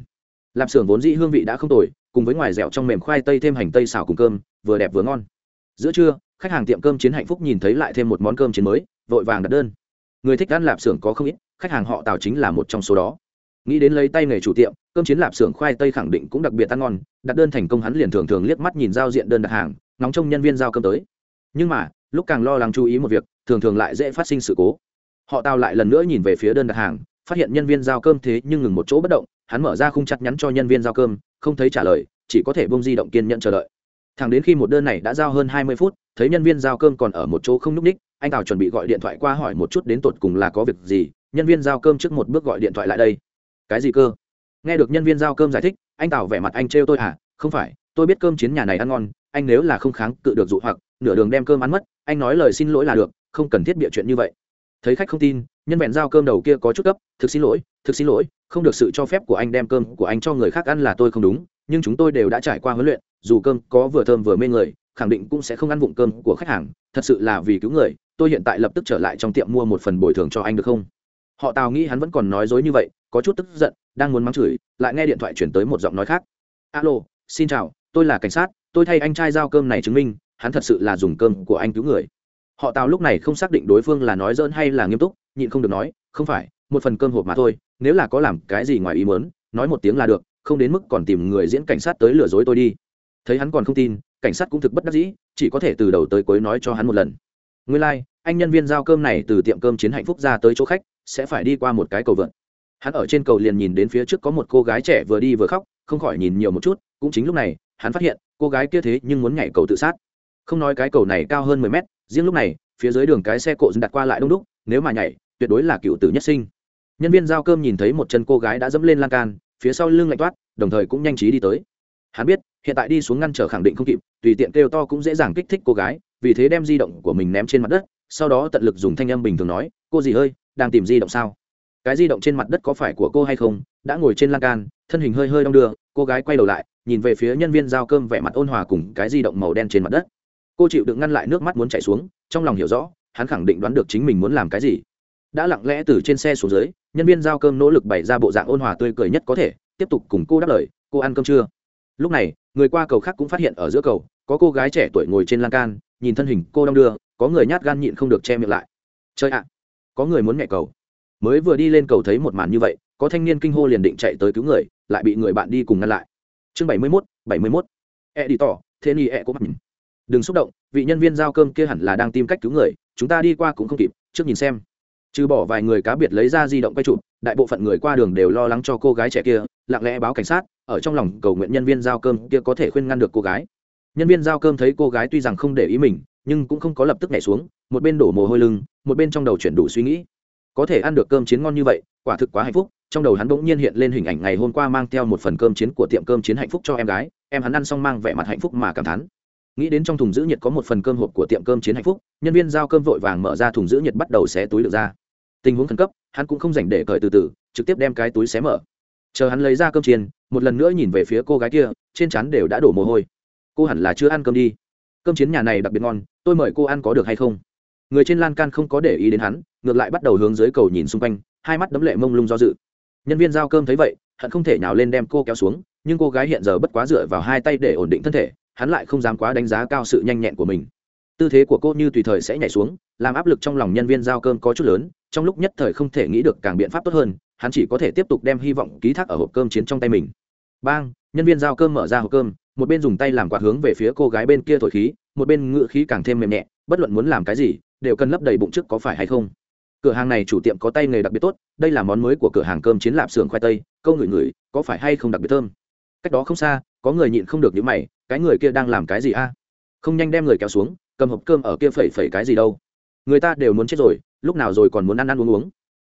Lạp xưởng vốn dĩ hương vị đã không tồi, cùng với ngoài dẻo trong mềm khoai tây thêm hành tây xào cùng cơm, vừa đẹp vừa ngon. Giữa trưa, khách hàng tiệm cơm chiến hạnh phúc nhìn thấy lại thêm một món cơm chiến mới, vội vàng đặt đơn. Người thích ăn lạp xưởng có không ít, khách hàng họ tào chính là một trong số đó. Nghĩ đến lấy tay nghề chủ tiệm, cơm chiến lạp xưởng khoai tây khẳng định cũng đặc biệt ăn ngon, đặt đơn thành công hắn liền thường thường liếc mắt nhìn giao diện đơn đặt hàng nóng trong nhân viên giao cơm tới. Nhưng mà, lúc càng lo lắng chú ý một việc, thường thường lại dễ phát sinh sự cố. Họ tào lại lần nữa nhìn về phía đơn đặt hàng, phát hiện nhân viên giao cơm thế nhưng ngừng một chỗ bất động, hắn mở ra khung chặt nhắn cho nhân viên giao cơm, không thấy trả lời, chỉ có thể bông di động kiên nhận chờ đợi. Thẳng đến khi một đơn này đã giao hơn hai mươi phút, thấy nhân viên giao cơm còn ở một chỗ không n ú c ních, anh tào chuẩn bị gọi điện thoại qua hỏi một chút đến tột cùng là có việc gì, nhân viên giao cơm trước một bước gọi điện thoại lại đây. Cái gì cơ? Nghe được nhân viên giao cơm giải thích, anh tào vẻ mặt anh trêu tôi à không phải, tôi biết cơm chiến nhà này ăn ngon anh nếu là không kháng cự được dụ hoặc, nửa đường đem cơm ăn mất, anh nói lời xin lỗi là được, không cần thiết bịa chuyện như vậy. Thấy khách không tin, nhân vẹn giao cơm đầu kia có chút cấp thực xin lỗi, thực xin lỗi, không được sự cho phép của anh đem cơm của anh cho người khác ăn là tôi không đúng, nhưng chúng tôi đều đã trải qua huấn luyện, dù cơm có vừa thơm vừa mê người, khẳng định cũng sẽ không ăn vụng cơm của khách hàng, thật sự là vì cứu người, tôi hiện tại lập tức trở lại trong tiệm mua một phần bồi thường cho anh được không? Họ tào nghĩ hắn vẫn còn nói dối như vậy, có chút tức giận, đang muốn mắng chửi, lại nghe điện thoại chuyển tới một giọng nói khác. Alo, xin chào, tôi là cảnh sát tôi thay anh trai giao cơm này chứng minh hắn thật sự là dùng cơm của anh cứu người. Họ tào lúc này không xác định đối phương là nói dỡn hay là nghiêm túc nhịn không được nói không phải một phần cơm hộp mà thôi nếu là có làm cái gì ngoài ý mớn nói một tiếng là được không đến mức còn tìm người diễn cảnh sát tới lừa dối tôi đi. Thấy hắn còn không tin cảnh sát cũng thực bất đắc dĩ chỉ có thể từ đầu tới cuối nói cho hắn một lần. Nguyên lai、like, anh nhân viên giao cơm này từ tiệm cơm chiến hạnh phúc ra tới chỗ khách sẽ phải đi qua một cái cầu vượt hắn ở trên cầu liền nhìn đến phía trước có một cô gái trẻ vừa đi vừa khóc không khỏi nhìn nhiều một chút cũng chính lúc này hắn phát hiện, cô gái kia thế nhưng muốn nhảy cầu tự sát. Không nói cái cầu này cao hơn mười mét, riêng lúc này, phía dưới đường cái xe cộ đặt qua lại đông đúc, nếu mà nhảy, tuyệt đối là cựu tử nhất sinh. Nhân viên giao cơm nhìn thấy một chân cô gái đã dẫm lên lan can, phía sau lưng lạnh toát, đồng thời cũng nhanh trí đi tới. Hắn biết, hiện tại đi xuống ngăn trở khẳng định không kịp, tùy tiện kêu to cũng dễ dàng kích thích cô gái, vì thế đem di động của mình ném trên mặt đất, sau đó tận lực dùng thanh âm bình thường nói, cô gì ơi, đang tìm di động sao? Cái di động trên mặt đất có phải của cô hay không? Đã ngồi trên lan can, thân hình hơi hơi đong đưa, cô gái quay đầu lại nhìn về phía nhân viên giao cơm vẻ mặt ôn hòa cùng cái di động màu đen trên mặt đất. Cô chịu đựng ngăn lại nước mắt muốn chảy xuống, trong lòng hiểu rõ, hắn khẳng định đoán được chính mình muốn làm cái gì. Đã lặng lẽ từ trên xe xuống dưới, nhân viên giao cơm nỗ lực bày ra bộ dạng ôn hòa tươi cười nhất có thể, tiếp tục cùng cô đáp lời, cô ăn cơm chưa? Lúc này, người qua cầu khác cũng phát hiện ở giữa cầu, có cô gái trẻ tuổi ngồi trên lan can, nhìn thân hình cô đong đưa, có người nhát gan nhịn không được che miệng lại. Chơi ạ, có người muốn mẹ cầu. Mới vừa đi lên cầu thấy một màn như vậy, có thanh niên kinh hô liền định chạy tới cứu người, lại bị người bạn đi cùng ngăn lại chương bảy mươi mốt, bảy mươi mốt. E đi tỏ thế ni e có mặt đừng xúc động, vị nhân viên giao cơm kia hẳn là đang tìm cách cứu người, chúng ta đi qua cũng không kịp, trước nhìn xem. Trừ bỏ vài người cá biệt lấy ra di động quay chụp, đại bộ phận người qua đường đều lo lắng cho cô gái trẻ kia, lặng lẽ báo cảnh sát, ở trong lòng cầu nguyện nhân viên giao cơm kia có thể khuyên ngăn được cô gái. Nhân viên giao cơm thấy cô gái tuy rằng không để ý mình, nhưng cũng không có lập tức nhảy xuống, một bên đổ mồ hôi lưng, một bên trong đầu chuyển đủ suy nghĩ. Có thể ăn được cơm chiến ngon như vậy, quả thực quá hạnh phúc trong đầu hắn bỗng nhiên hiện lên hình ảnh ngày hôm qua mang theo một phần cơm chiến của tiệm cơm chiến hạnh phúc cho em gái, em hắn ăn xong mang vẻ mặt hạnh phúc mà cảm thán. Nghĩ đến trong thùng giữ nhiệt có một phần cơm hộp của tiệm cơm chiến hạnh phúc, nhân viên giao cơm vội vàng mở ra thùng giữ nhiệt bắt đầu xé túi được ra. Tình huống khẩn cấp, hắn cũng không dành để cởi từ từ, trực tiếp đem cái túi xé mở. Chờ hắn lấy ra cơm chiên, một lần nữa nhìn về phía cô gái kia, trên chắn đều đã đổ mồ hôi. Cô hẳn là chưa ăn cơm đi. Cơm chiến nhà này đặc biệt ngon, tôi mời cô ăn có được hay không? Người trên lan can không có để ý đến hắn, ngược lại bắt đầu hướng dưới cầu nhìn xung quanh, hai mắt đấm lệ mông lung do dự nhân viên giao cơm thấy vậy, hận không thể nào lên đem cô kéo xuống, nhưng cô gái hiện giờ bất quá dựa vào hai tay để ổn định thân thể, hắn lại không dám quá đánh giá cao sự nhanh nhẹn của mình. Tư thế của cô như tùy thời sẽ nhảy xuống, làm áp lực trong lòng nhân viên giao cơm có chút lớn, trong lúc nhất thời không thể nghĩ được càng biện pháp tốt hơn, hắn chỉ có thể tiếp tục đem hy vọng ký thác ở hộp cơm chiến trong tay mình. Bang, nhân viên giao cơm mở ra hộp cơm, một bên dùng tay làm quạt hướng về phía cô gái bên kia thổi khí, một bên ngự khí càng thêm mềm nhẹ, bất luận muốn làm cái gì, đều cần lấp đầy bụng trước có phải hay không cửa hàng này chủ tiệm có tay nghề đặc biệt tốt, đây là món mới của cửa hàng cơm chiến lạp xưởng khoai tây, câu người người có phải hay không đặc biệt thơm? Cách đó không xa, có người nhịn không được những mày, cái người kia đang làm cái gì a? Không nhanh đem người kéo xuống, cầm hộp cơm ở kia phẩy phẩy cái gì đâu. Người ta đều muốn chết rồi, lúc nào rồi còn muốn ăn ăn uống uống.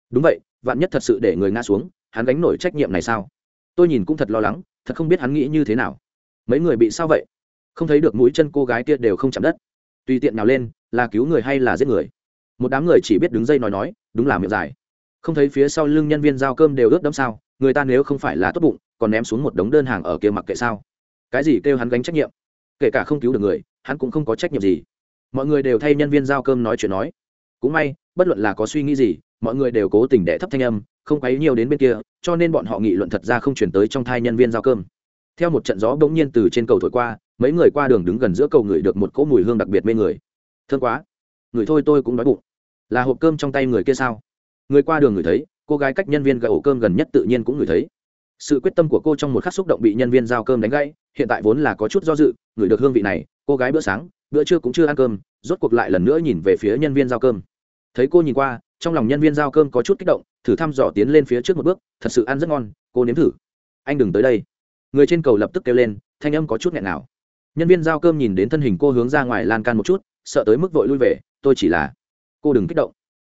Đúng vậy, vạn nhất thật sự để người ngã xuống, hắn gánh nổi trách nhiệm này sao? Tôi nhìn cũng thật lo lắng, thật không biết hắn nghĩ như thế nào. Mấy người bị sao vậy? Không thấy được mũi chân cô gái kia đều không chạm đất. Tùy tiện nào lên, là cứu người hay là giết người? Một đám người chỉ biết đứng dây nói nói, đúng là miệng dài. Không thấy phía sau lưng nhân viên giao cơm đều ướt đẫm sao, người ta nếu không phải là tốt bụng, còn ném xuống một đống đơn hàng ở kia mặc kệ sao. Cái gì kêu hắn gánh trách nhiệm? Kể cả không cứu được người, hắn cũng không có trách nhiệm gì. Mọi người đều thay nhân viên giao cơm nói chuyện nói. Cũng may, bất luận là có suy nghĩ gì, mọi người đều cố tình đẻ thấp thanh âm, không quấy nhiều đến bên kia, cho nên bọn họ nghị luận thật ra không chuyển tới trong thai nhân viên giao cơm. Theo một trận gió bỗng nhiên từ trên cầu thổi qua, mấy người qua đường đứng gần giữa cầu ngửi được một cỗ mùi hương đặc biệt mê người. Thương quá người thôi tôi cũng đói bụng. Là hộp cơm trong tay người kia sao? Người qua đường người thấy, cô gái cách nhân viên gậy ổ cơm gần nhất tự nhiên cũng người thấy. Sự quyết tâm của cô trong một khắc xúc động bị nhân viên giao cơm đánh gãy, hiện tại vốn là có chút do dự, người được hương vị này, cô gái bữa sáng, bữa trưa cũng chưa ăn cơm, rốt cuộc lại lần nữa nhìn về phía nhân viên giao cơm. Thấy cô nhìn qua, trong lòng nhân viên giao cơm có chút kích động, thử thăm dò tiến lên phía trước một bước, thật sự ăn rất ngon, cô nếm thử. Anh đừng tới đây. Người trên cầu lập tức kêu lên, thanh âm có chút nghẹn nào nhân viên giao cơm nhìn đến thân hình cô hướng ra ngoài lan can một chút, sợ tới mức vội lui về tôi chỉ là cô đừng kích động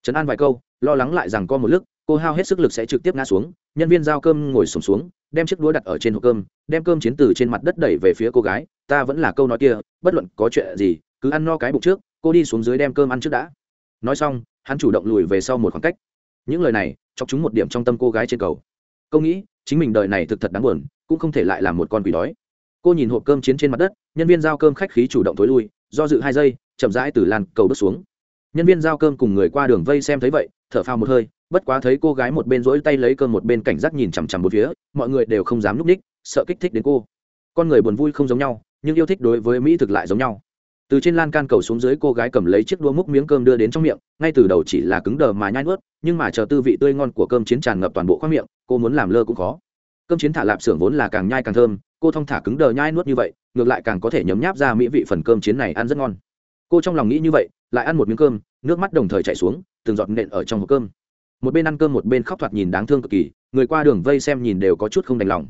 trấn an vài câu lo lắng lại rằng có một lúc cô hao hết sức lực sẽ trực tiếp ngã xuống nhân viên giao cơm ngồi sùng xuống, xuống đem chiếc đũa đặt ở trên hộp cơm đem cơm chiến từ trên mặt đất đẩy về phía cô gái ta vẫn là câu nói kia bất luận có chuyện gì cứ ăn no cái bụng trước cô đi xuống dưới đem cơm ăn trước đã. Nói xong hắn chủ động lùi về sau một khoảng cách. Những lời này chọc chúng một điểm trong tâm cô gái trên cầu. Cô nghĩ chính mình đời này thực thật đáng buồn cũng không thể lại làm một con quỷ đói. Cô nhìn hộp cơm chiến trên mặt đất nhân viên giao cơm khách khí chủ động thối lui do dự hai giây chậm rãi từ lan cầu bước xuống. Nhân viên giao cơm cùng người qua đường vây xem thấy vậy, thở phao một hơi, bất quá thấy cô gái một bên rỗi tay lấy cơm một bên cảnh giác nhìn chằm chằm một phía, mọi người đều không dám núp ních, sợ kích thích đến cô. Con người buồn vui không giống nhau, nhưng yêu thích đối với mỹ thực lại giống nhau. Từ trên lan can cầu xuống dưới cô gái cầm lấy chiếc đũa múc miếng cơm đưa đến trong miệng, ngay từ đầu chỉ là cứng đờ mà nhai nuốt, nhưng mà chờ tư vị tươi ngon của cơm chiến tràn ngập toàn bộ khoang miệng, cô muốn làm lơ cũng khó. Cơm chiến thả lạp xưởng vốn là càng nhai càng thơm, cô thong thả cứng đờ nhai nuốt như vậy, ngược lại càng có thể nhấm nháp ra mỹ vị phần cơm chiến này ăn rất ngon cô trong lòng nghĩ như vậy, lại ăn một miếng cơm, nước mắt đồng thời chảy xuống, từng giọt nện ở trong hộp cơm. Một bên ăn cơm một bên khóc thoạt nhìn đáng thương cực kỳ, người qua đường vây xem nhìn đều có chút không đành lòng.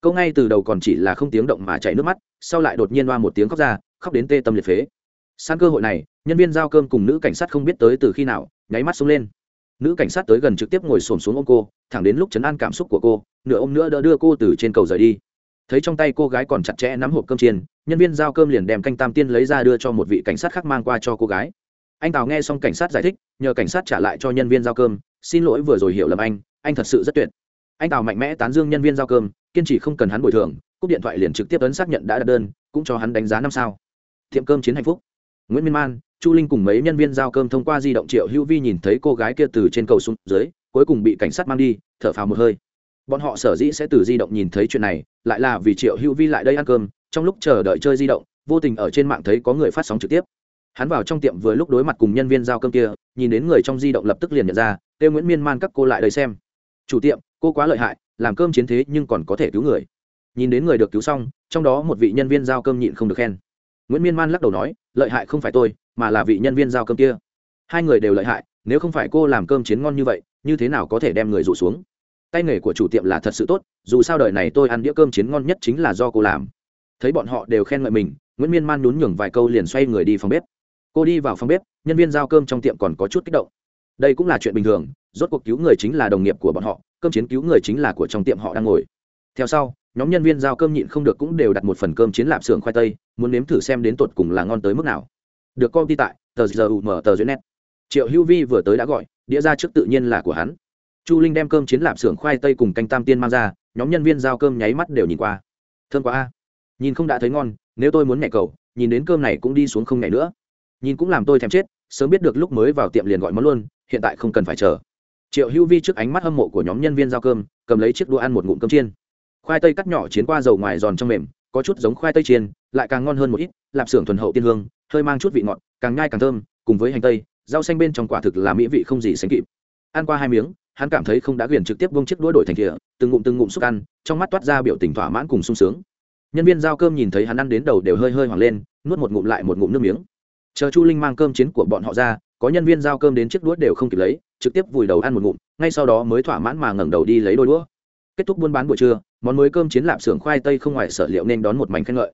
Câu ngay từ đầu còn chỉ là không tiếng động mà chảy nước mắt, sau lại đột nhiên loa một tiếng khóc ra, khóc đến tê tâm liệt phế. San cơ hội này, nhân viên giao cơm cùng nữ cảnh sát không biết tới từ khi nào, nháy mắt xuống lên. Nữ cảnh sát tới gần trực tiếp ngồi xổm xuống ôm cô, thẳng đến lúc chấn an cảm xúc của cô, nửa ôm nữa đỡ đưa cô từ trên cầu rời đi thấy trong tay cô gái còn chặt chẽ nắm hộp cơm chiên, nhân viên giao cơm liền đem canh tam tiên lấy ra đưa cho một vị cảnh sát khác mang qua cho cô gái. Anh tào nghe xong cảnh sát giải thích, nhờ cảnh sát trả lại cho nhân viên giao cơm, xin lỗi vừa rồi hiểu lầm anh anh thật sự rất tuyệt. Anh tào mạnh mẽ tán dương nhân viên giao cơm, kiên trì không cần hắn bồi thường, cúp điện thoại liền trực tiếp ấn xác nhận đã đặt đơn, cũng cho hắn đánh giá năm sao. Tiệm cơm chiến hạnh phúc. Nguyễn miên man, chu linh cùng mấy nhân viên giao cơm thông qua di động triệu hữu vi nhìn thấy cô gái kia từ trên cầu xuống dưới, cuối cùng bị cảnh sát mang đi, thở phào một hơi bọn họ sở dĩ sẽ từ di động nhìn thấy chuyện này, lại là vì triệu hữu vi lại đây ăn cơm, trong lúc chờ đợi chơi di động, vô tình ở trên mạng thấy có người phát sóng trực tiếp. Hắn vào trong tiệm vừa lúc đối mặt cùng nhân viên giao cơm kia, nhìn đến người trong di động lập tức liền nhận ra kêu nguyễn miên man các cô lại đây xem. Chủ tiệm, cô quá lợi hại, làm cơm chiến thế nhưng còn có thể cứu người. Nhìn đến người được cứu xong, trong đó một vị nhân viên giao cơm nhịn không được khen. Nguyễn miên man lắc đầu nói, lợi hại không phải tôi, mà là vị nhân viên giao cơm kia. Hai người đều lợi hại, nếu không phải cô làm cơm chiến ngon như vậy, như thế nào có thể đem người rụ xuống? Tay nghề của chủ tiệm là thật sự tốt, dù sao đời này tôi ăn đĩa cơm chiến ngon nhất chính là do cô làm. Thấy bọn họ đều khen ngợi mình, nguyễn miên man nhún nhường vài câu liền xoay người đi phòng bếp. Cô đi vào phòng bếp, nhân viên giao cơm trong tiệm còn có chút kích động. Đây cũng là chuyện bình thường, rốt cuộc cứu người chính là đồng nghiệp của bọn họ, cơm chiến cứu người chính là của trong tiệm họ đang ngồi. Theo sau, nhóm nhân viên giao cơm nhịn không được cũng đều đặt một phần cơm chiến lạp xưởng khoai tây, muốn nếm thử xem đến tột cùng là ngon tới mức nào. Được công ty tại, tờ giờ mở tờ duyên net. Triệu hữu vi vừa tới đã gọi, đĩa ra trước tự nhiên là của hắn chu linh đem cơm chiến lạp xưởng khoai tây cùng canh tam tiên mang ra, nhóm nhân viên giao cơm nháy mắt đều nhìn qua. Thương quá a. Nhìn không đã thấy ngon, nếu tôi muốn nhảy cầu, nhìn đến cơm này cũng đi xuống không nhảy nữa. Nhìn cũng làm tôi thèm chết, sớm biết được lúc mới vào tiệm liền gọi món luôn, hiện tại không cần phải chờ. Triệu hữu vi trước ánh mắt hâm mộ của nhóm nhân viên giao cơm, cầm lấy chiếc đũa ăn một ngụm cơm chiên. Khoai tây cắt nhỏ chiến qua dầu ngoài giòn trong mềm, có chút giống khoai tây chiên, lại càng ngon hơn một ít, lạp xưởng thuần hậu tiên hương, hơi mang chút vị ngọt, càng nhai càng thơm, cùng với hành tây, rau xanh bên trong quả thực là mỹ vị không gì sánh kịp. Ăn qua hai miếng hắn cảm thấy không đã quyền trực tiếp bông chiếc đũa đổi thành thìa, từng ngụm từng ngụm xúc ăn, trong mắt toát ra biểu tình thỏa mãn cùng sung sướng. Nhân viên giao cơm nhìn thấy hắn ăn đến đầu đều hơi hơi hoảng lên, nuốt một ngụm lại một ngụm nước miếng. Chờ chu linh mang cơm chiến của bọn họ ra, có nhân viên giao cơm đến chiếc đũa đều không kịp lấy, trực tiếp vùi đầu ăn một ngụm, ngay sau đó mới thỏa mãn mà ngẩng đầu đi lấy đôi đũa. Kết thúc buôn bán buổi trưa, món mới cơm chiến lạp xưởng khoai tây không ngoài sở liệu nên đón một mảnh khen ngợi.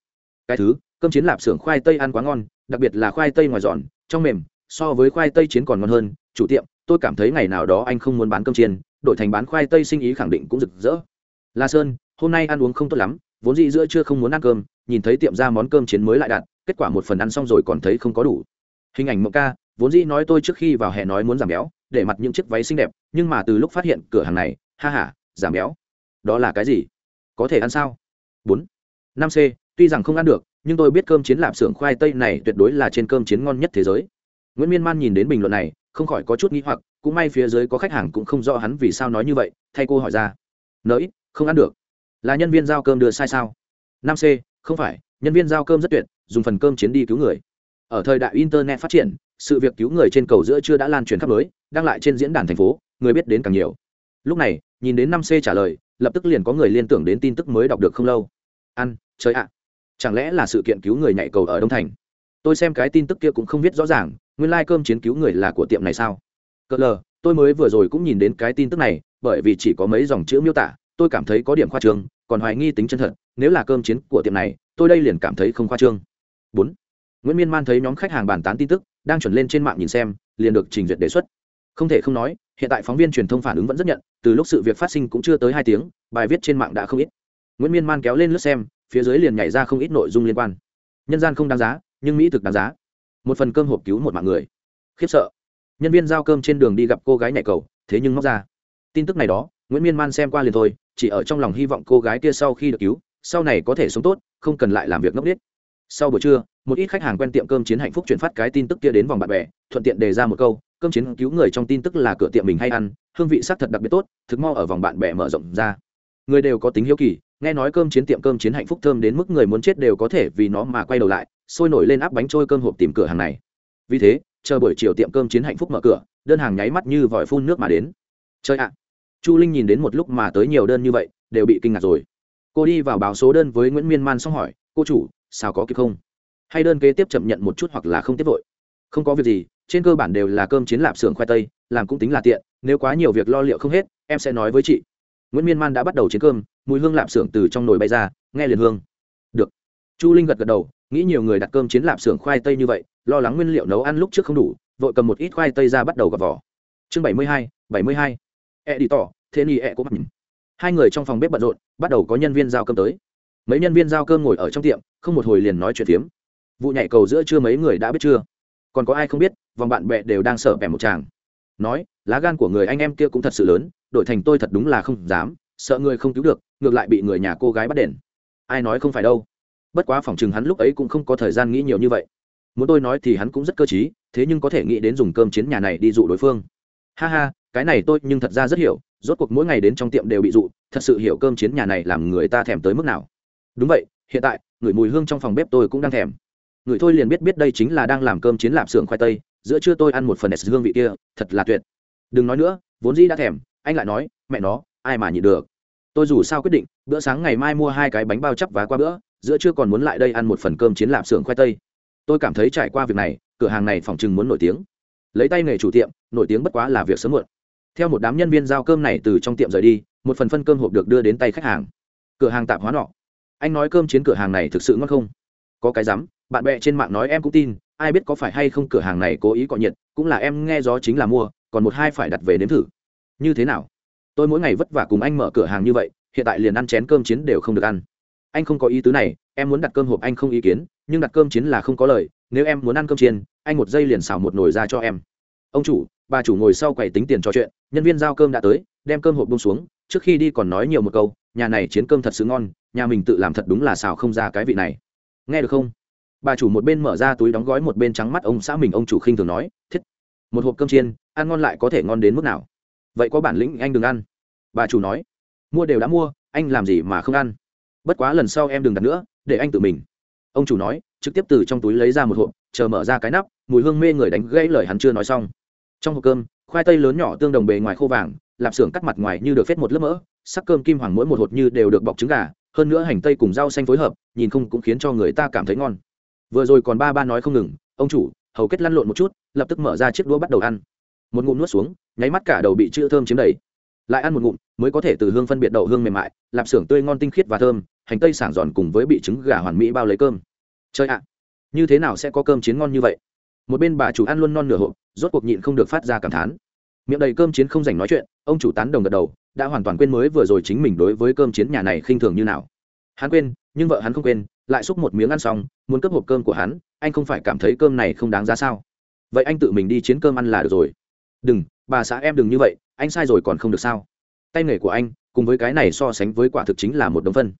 Cái thứ, cơm chiến lạp xưởng khoai tây ăn quá ngon, đặc biệt là khoai tây ngoài giòn, trong mềm, so với khoai tây chiến còn ngon hơn, chủ tiệm tôi cảm thấy ngày nào đó anh không muốn bán cơm chiên, đổi thành bán khoai tây sinh ý khẳng định cũng rực rỡ. La sơn, hôm nay ăn uống không tốt lắm, vốn dĩ giữa chưa không muốn ăn cơm, nhìn thấy tiệm ra món cơm chiến mới lại đạt, kết quả một phần ăn xong rồi còn thấy không có đủ. Hình ảnh mộng ca, vốn dĩ nói tôi trước khi vào hè nói muốn giảm béo, để mặc những chiếc váy xinh đẹp, nhưng mà từ lúc phát hiện cửa hàng này, ha h a giảm béo. Đó là cái gì? Có thể ăn sao? Bốn. Năm c, tuy rằng không ăn được, nhưng tôi biết cơm chiến lạp xưởng khoai tây này tuyệt đối là trên cơm chiến ngon nhất thế giới. Nguyễn miên man nhìn đến bình luận này không khỏi có chút nghĩ hoặc, cũng may phía dưới có khách hàng cũng không rõ hắn vì sao nói như vậy, thay cô hỏi ra. Nỡi không ăn được. Là nhân viên giao cơm đưa sai sao? Năm c, không phải, nhân viên giao cơm rất tuyệt, dùng phần cơm chiến đi cứu người. Ở thời đại internet phát triển, sự việc cứu người trên cầu giữa chưa đã lan truyền khắp nơi đang lại trên diễn đàn thành phố, người biết đến càng nhiều. Lúc này, nhìn đến năm c trả lời, lập tức liền có người liên tưởng đến tin tức mới đọc được không lâu. Ăn chơi ạ. Chẳng lẽ là sự kiện cứu người nhảy cầu ở đông thành? Tôi xem cái tin tức kia cũng không biết rõ ràng, nguyên lai、like、cơm chiến cứu người là của tiệm này sao? Cỡ lờ, tôi mới vừa rồi cũng nhìn đến cái tin tức này, bởi vì chỉ có mấy dòng chữ miêu tả, tôi cảm thấy có điểm khoa trương, còn hoài nghi tính chân thật, nếu là cơm chiến của tiệm này, tôi đây liền cảm thấy không khoa trương. Bốn, nguyễn miên man thấy nhóm khách hàng bàn tán tin tức, đang chuẩn lên trên mạng nhìn xem, liền được trình duyệt đề xuất. Không thể không nói, hiện tại phóng viên truyền thông phản ứng vẫn rất nhận, từ lúc sự việc phát sinh cũng chưa tới hai tiếng, bài viết trên mạng đã không ít. Nguyễn miên man kéo lên lướt xem, phía dưới liền nhảy ra không ít nội dung liên quan. Nhân gian không đáng giá nhưng mỹ thực đáng giá. Một phần cơm hộp cứu một mạng người. Khiếp sợ. Nhân viên giao cơm trên đường đi gặp cô gái nhảy cầu, thế nhưng móc ra. Tin tức này đó, nguyễn miên man xem qua liền thôi, chỉ ở trong lòng hy vọng cô gái kia sau khi được cứu, sau này có thể sống tốt, không cần lại làm việc ngốc nghếch. Sau buổi trưa, một ít khách hàng quen tiệm cơm chiến hạnh phúc chuyển phát cái tin tức kia đến vòng bạn bè, thuận tiện đề ra một câu, cơm chiến cứu người trong tin tức là cửa tiệm mình hay ăn, hương vị sắc thật đặc biệt tốt, thực mo ở vòng bạn bè mở rộng ra. Người đều có tính hiếu kỳ, nghe nói cơm chiến tiệm cơm chiến hạnh phúc thơm đến mức người muốn chết đều có thể vì nó mà quay đầu lại sôi nổi lên áp bánh trôi cơm hộp tìm cửa hàng này. Vì thế, chờ buổi chiều tiệm cơm chiến hạnh phúc mở cửa, đơn hàng nháy mắt như vòi phun nước mà đến. Chơi ạ! Chu linh nhìn đến một lúc mà tới nhiều đơn như vậy, đều bị kinh ngạc rồi. Cô đi vào báo số đơn với nguyễn miên man xong hỏi, cô chủ, sao có kịp không? Hay đơn kế tiếp chậm nhận một chút hoặc là không tiếp vội? Không có việc gì, trên cơ bản đều là cơm chiến lạp xưởng khoai tây, làm cũng tính là tiện, nếu quá nhiều việc lo liệu không hết, em sẽ nói với chị. Nguyễn miên man đã bắt đầu chiến cơm, mùi hương lạp xưởng từ trong nồi bay ra, nghe liền hương. Được. Chu linh gật gật đầu nghĩ nhiều người đặt cơm chiến lạp xưởng khoai tây như vậy, lo lắng nguyên liệu nấu ăn lúc trước không đủ, vội cầm một ít khoai tây ra bắt đầu gọt vỏ. Chương bảy mươi hai, bảy mươi hai. E đi tỏ, thế ni e có nhìn. hai người trong phòng bếp bận rộn, bắt đầu có nhân viên giao cơm tới. Mấy nhân viên giao cơm ngồi ở trong tiệm, không một hồi liền nói chuyện phiếm. Vụ nhảy cầu giữa chưa mấy người đã biết chưa? Còn có ai không biết, vòng bạn bè đều đang sợ bẻ một chàng nói, lá gan của người anh em kia cũng thật sự lớn, đổi thành tôi thật đúng là không dám, sợ người không cứu được, ngược lại bị người nhà cô gái bắt đền. Ai nói không phải đâu? Bất quá phòng chừng hắn lúc ấy cũng không có thời gian nghĩ nhiều như vậy. Muốn tôi nói thì hắn cũng rất cơ t thế nhưng có thể nghĩ đến dùng cơm chiến nhà này đi dụ đối phương. Ha ha, cái này tôi nhưng thật ra rất hiểu, rốt cuộc mỗi ngày đến trong tiệm đều bị dụ, thật sự hiểu cơm chiến nhà này làm người ta thèm tới mức nào. Đúng vậy, hiện tại, người mùi hương trong phòng bếp tôi cũng đang thèm. Người thôi liền biết biết đây chính là đang làm cơm chiến lạp xưởng khoai tây, giữa trưa tôi ăn một phần s hương vị kia, thật là tuyệt. Đừng nói nữa, vốn dĩ đã thèm, anh lại nói, mẹ nó, ai mà nhịn được. Tôi dù sao quyết định, bữa sáng ngày mai mua hai cái bánh bao chắp và qua bữa giữa trưa còn muốn lại đây ăn một phần cơm chiến lạp xưởng khoai tây. Tôi cảm thấy trải qua việc này, cửa hàng này phỏng chừng muốn nổi tiếng. Lấy tay nghề chủ tiệm, nổi tiếng bất quá là việc sớm muộn. Theo một đám nhân viên giao cơm này từ trong tiệm rời đi, một phần phân cơm hộp được đưa đến tay khách hàng. Cửa hàng tạp hóa nọ. Anh nói cơm chiến cửa hàng này thực sự ngon không? Có cái rắm, bạn bè trên mạng nói em cũng tin, ai biết có phải hay không cửa hàng này cố ý cọ nhiệt, cũng là em nghe gió chính là mua, còn một hai phải đặt về nếm thử. Như thế nào? Tôi mỗi ngày vất vả cùng anh mở cửa hàng như vậy, hiện tại liền ăn chén cơm chiến đều không được ăn anh không có ý tứ này, em muốn đặt cơm hộp anh không ý kiến, nhưng đặt cơm chiến là không có lời, nếu em muốn ăn cơm chiên, anh một giây liền xào một nồi ra cho em. Ông chủ, bà chủ ngồi sau quầy tính tiền trò chuyện, nhân viên giao cơm đã tới, đem cơm hộp bông xuống, trước khi đi còn nói nhiều một câu, nhà này chiến cơm thật sự ngon, nhà mình tự làm thật đúng là xào không ra cái vị này. Nghe được không? Bà chủ một bên mở ra túi đóng gói một bên trắng mắt ông xã mình, ông chủ khinh thường nói, thiết, một hộp cơm chiên, ăn ngon lại có thể ngon đến mức nào? Vậy có bản lĩnh anh đừng ăn. Bà chủ nói, mua đều đã mua, anh làm gì mà không ăn? Bất quá lần sau em đừng đặt nữa, để anh tự mình. Ông chủ nói, trực tiếp từ trong túi lấy ra một hộp, chờ mở ra cái nắp, mùi hương mê người đánh gãy lời hắn chưa nói xong. Trong hộp cơm, khoai tây lớn nhỏ tương đồng bề ngoài khô vàng, lạp xưởng cắt mặt ngoài như được phết một lớp mỡ, sắc cơm kim hoàng mỗi một hột như đều được bọc trứng gà, hơn nữa hành tây cùng rau xanh phối hợp, nhìn không cũng khiến cho người ta cảm thấy ngon. Vừa rồi còn ba ba nói không ngừng, ông chủ, hầu kết lăn lộn một chút, lập tức mở ra chiếc đũa bắt đầu ăn. Một ngụm nuốt xuống, nháy mắt cả đầu bị chữ thơm chiếm đầy. Lại ăn một ngụm, mới có thể từ hương phân biệt đậu hương mềm mại, lạp xưởng tươi ngon tinh khiết và thơm hành tây sảng giòn cùng với bị trứng gà hoàn mỹ bao lấy cơm. Chơi ạ. Như thế nào sẽ có cơm chiến ngon như vậy? Một bên bà chủ ăn luôn non nửa hộp, rốt cuộc nhịn không được phát ra cảm thán. Miệng đầy cơm chiến không dành nói chuyện, ông chủ tán đồng gật đầu, đã hoàn toàn quên mới vừa rồi chính mình đối với cơm chiến nhà này khinh thường như nào. Hắn quên, nhưng vợ hắn không quên, lại xúc một miếng ăn xong, muốn cướp hộp cơm của hắn, anh không phải cảm thấy cơm này không đáng giá sao? Vậy anh tự mình đi chiến cơm ăn là được rồi. Đừng, bà xã em đừng như vậy, anh sai rồi còn không được sao? Tay nghề của anh, cùng với cái này so sánh với quả thực chính là một đống phân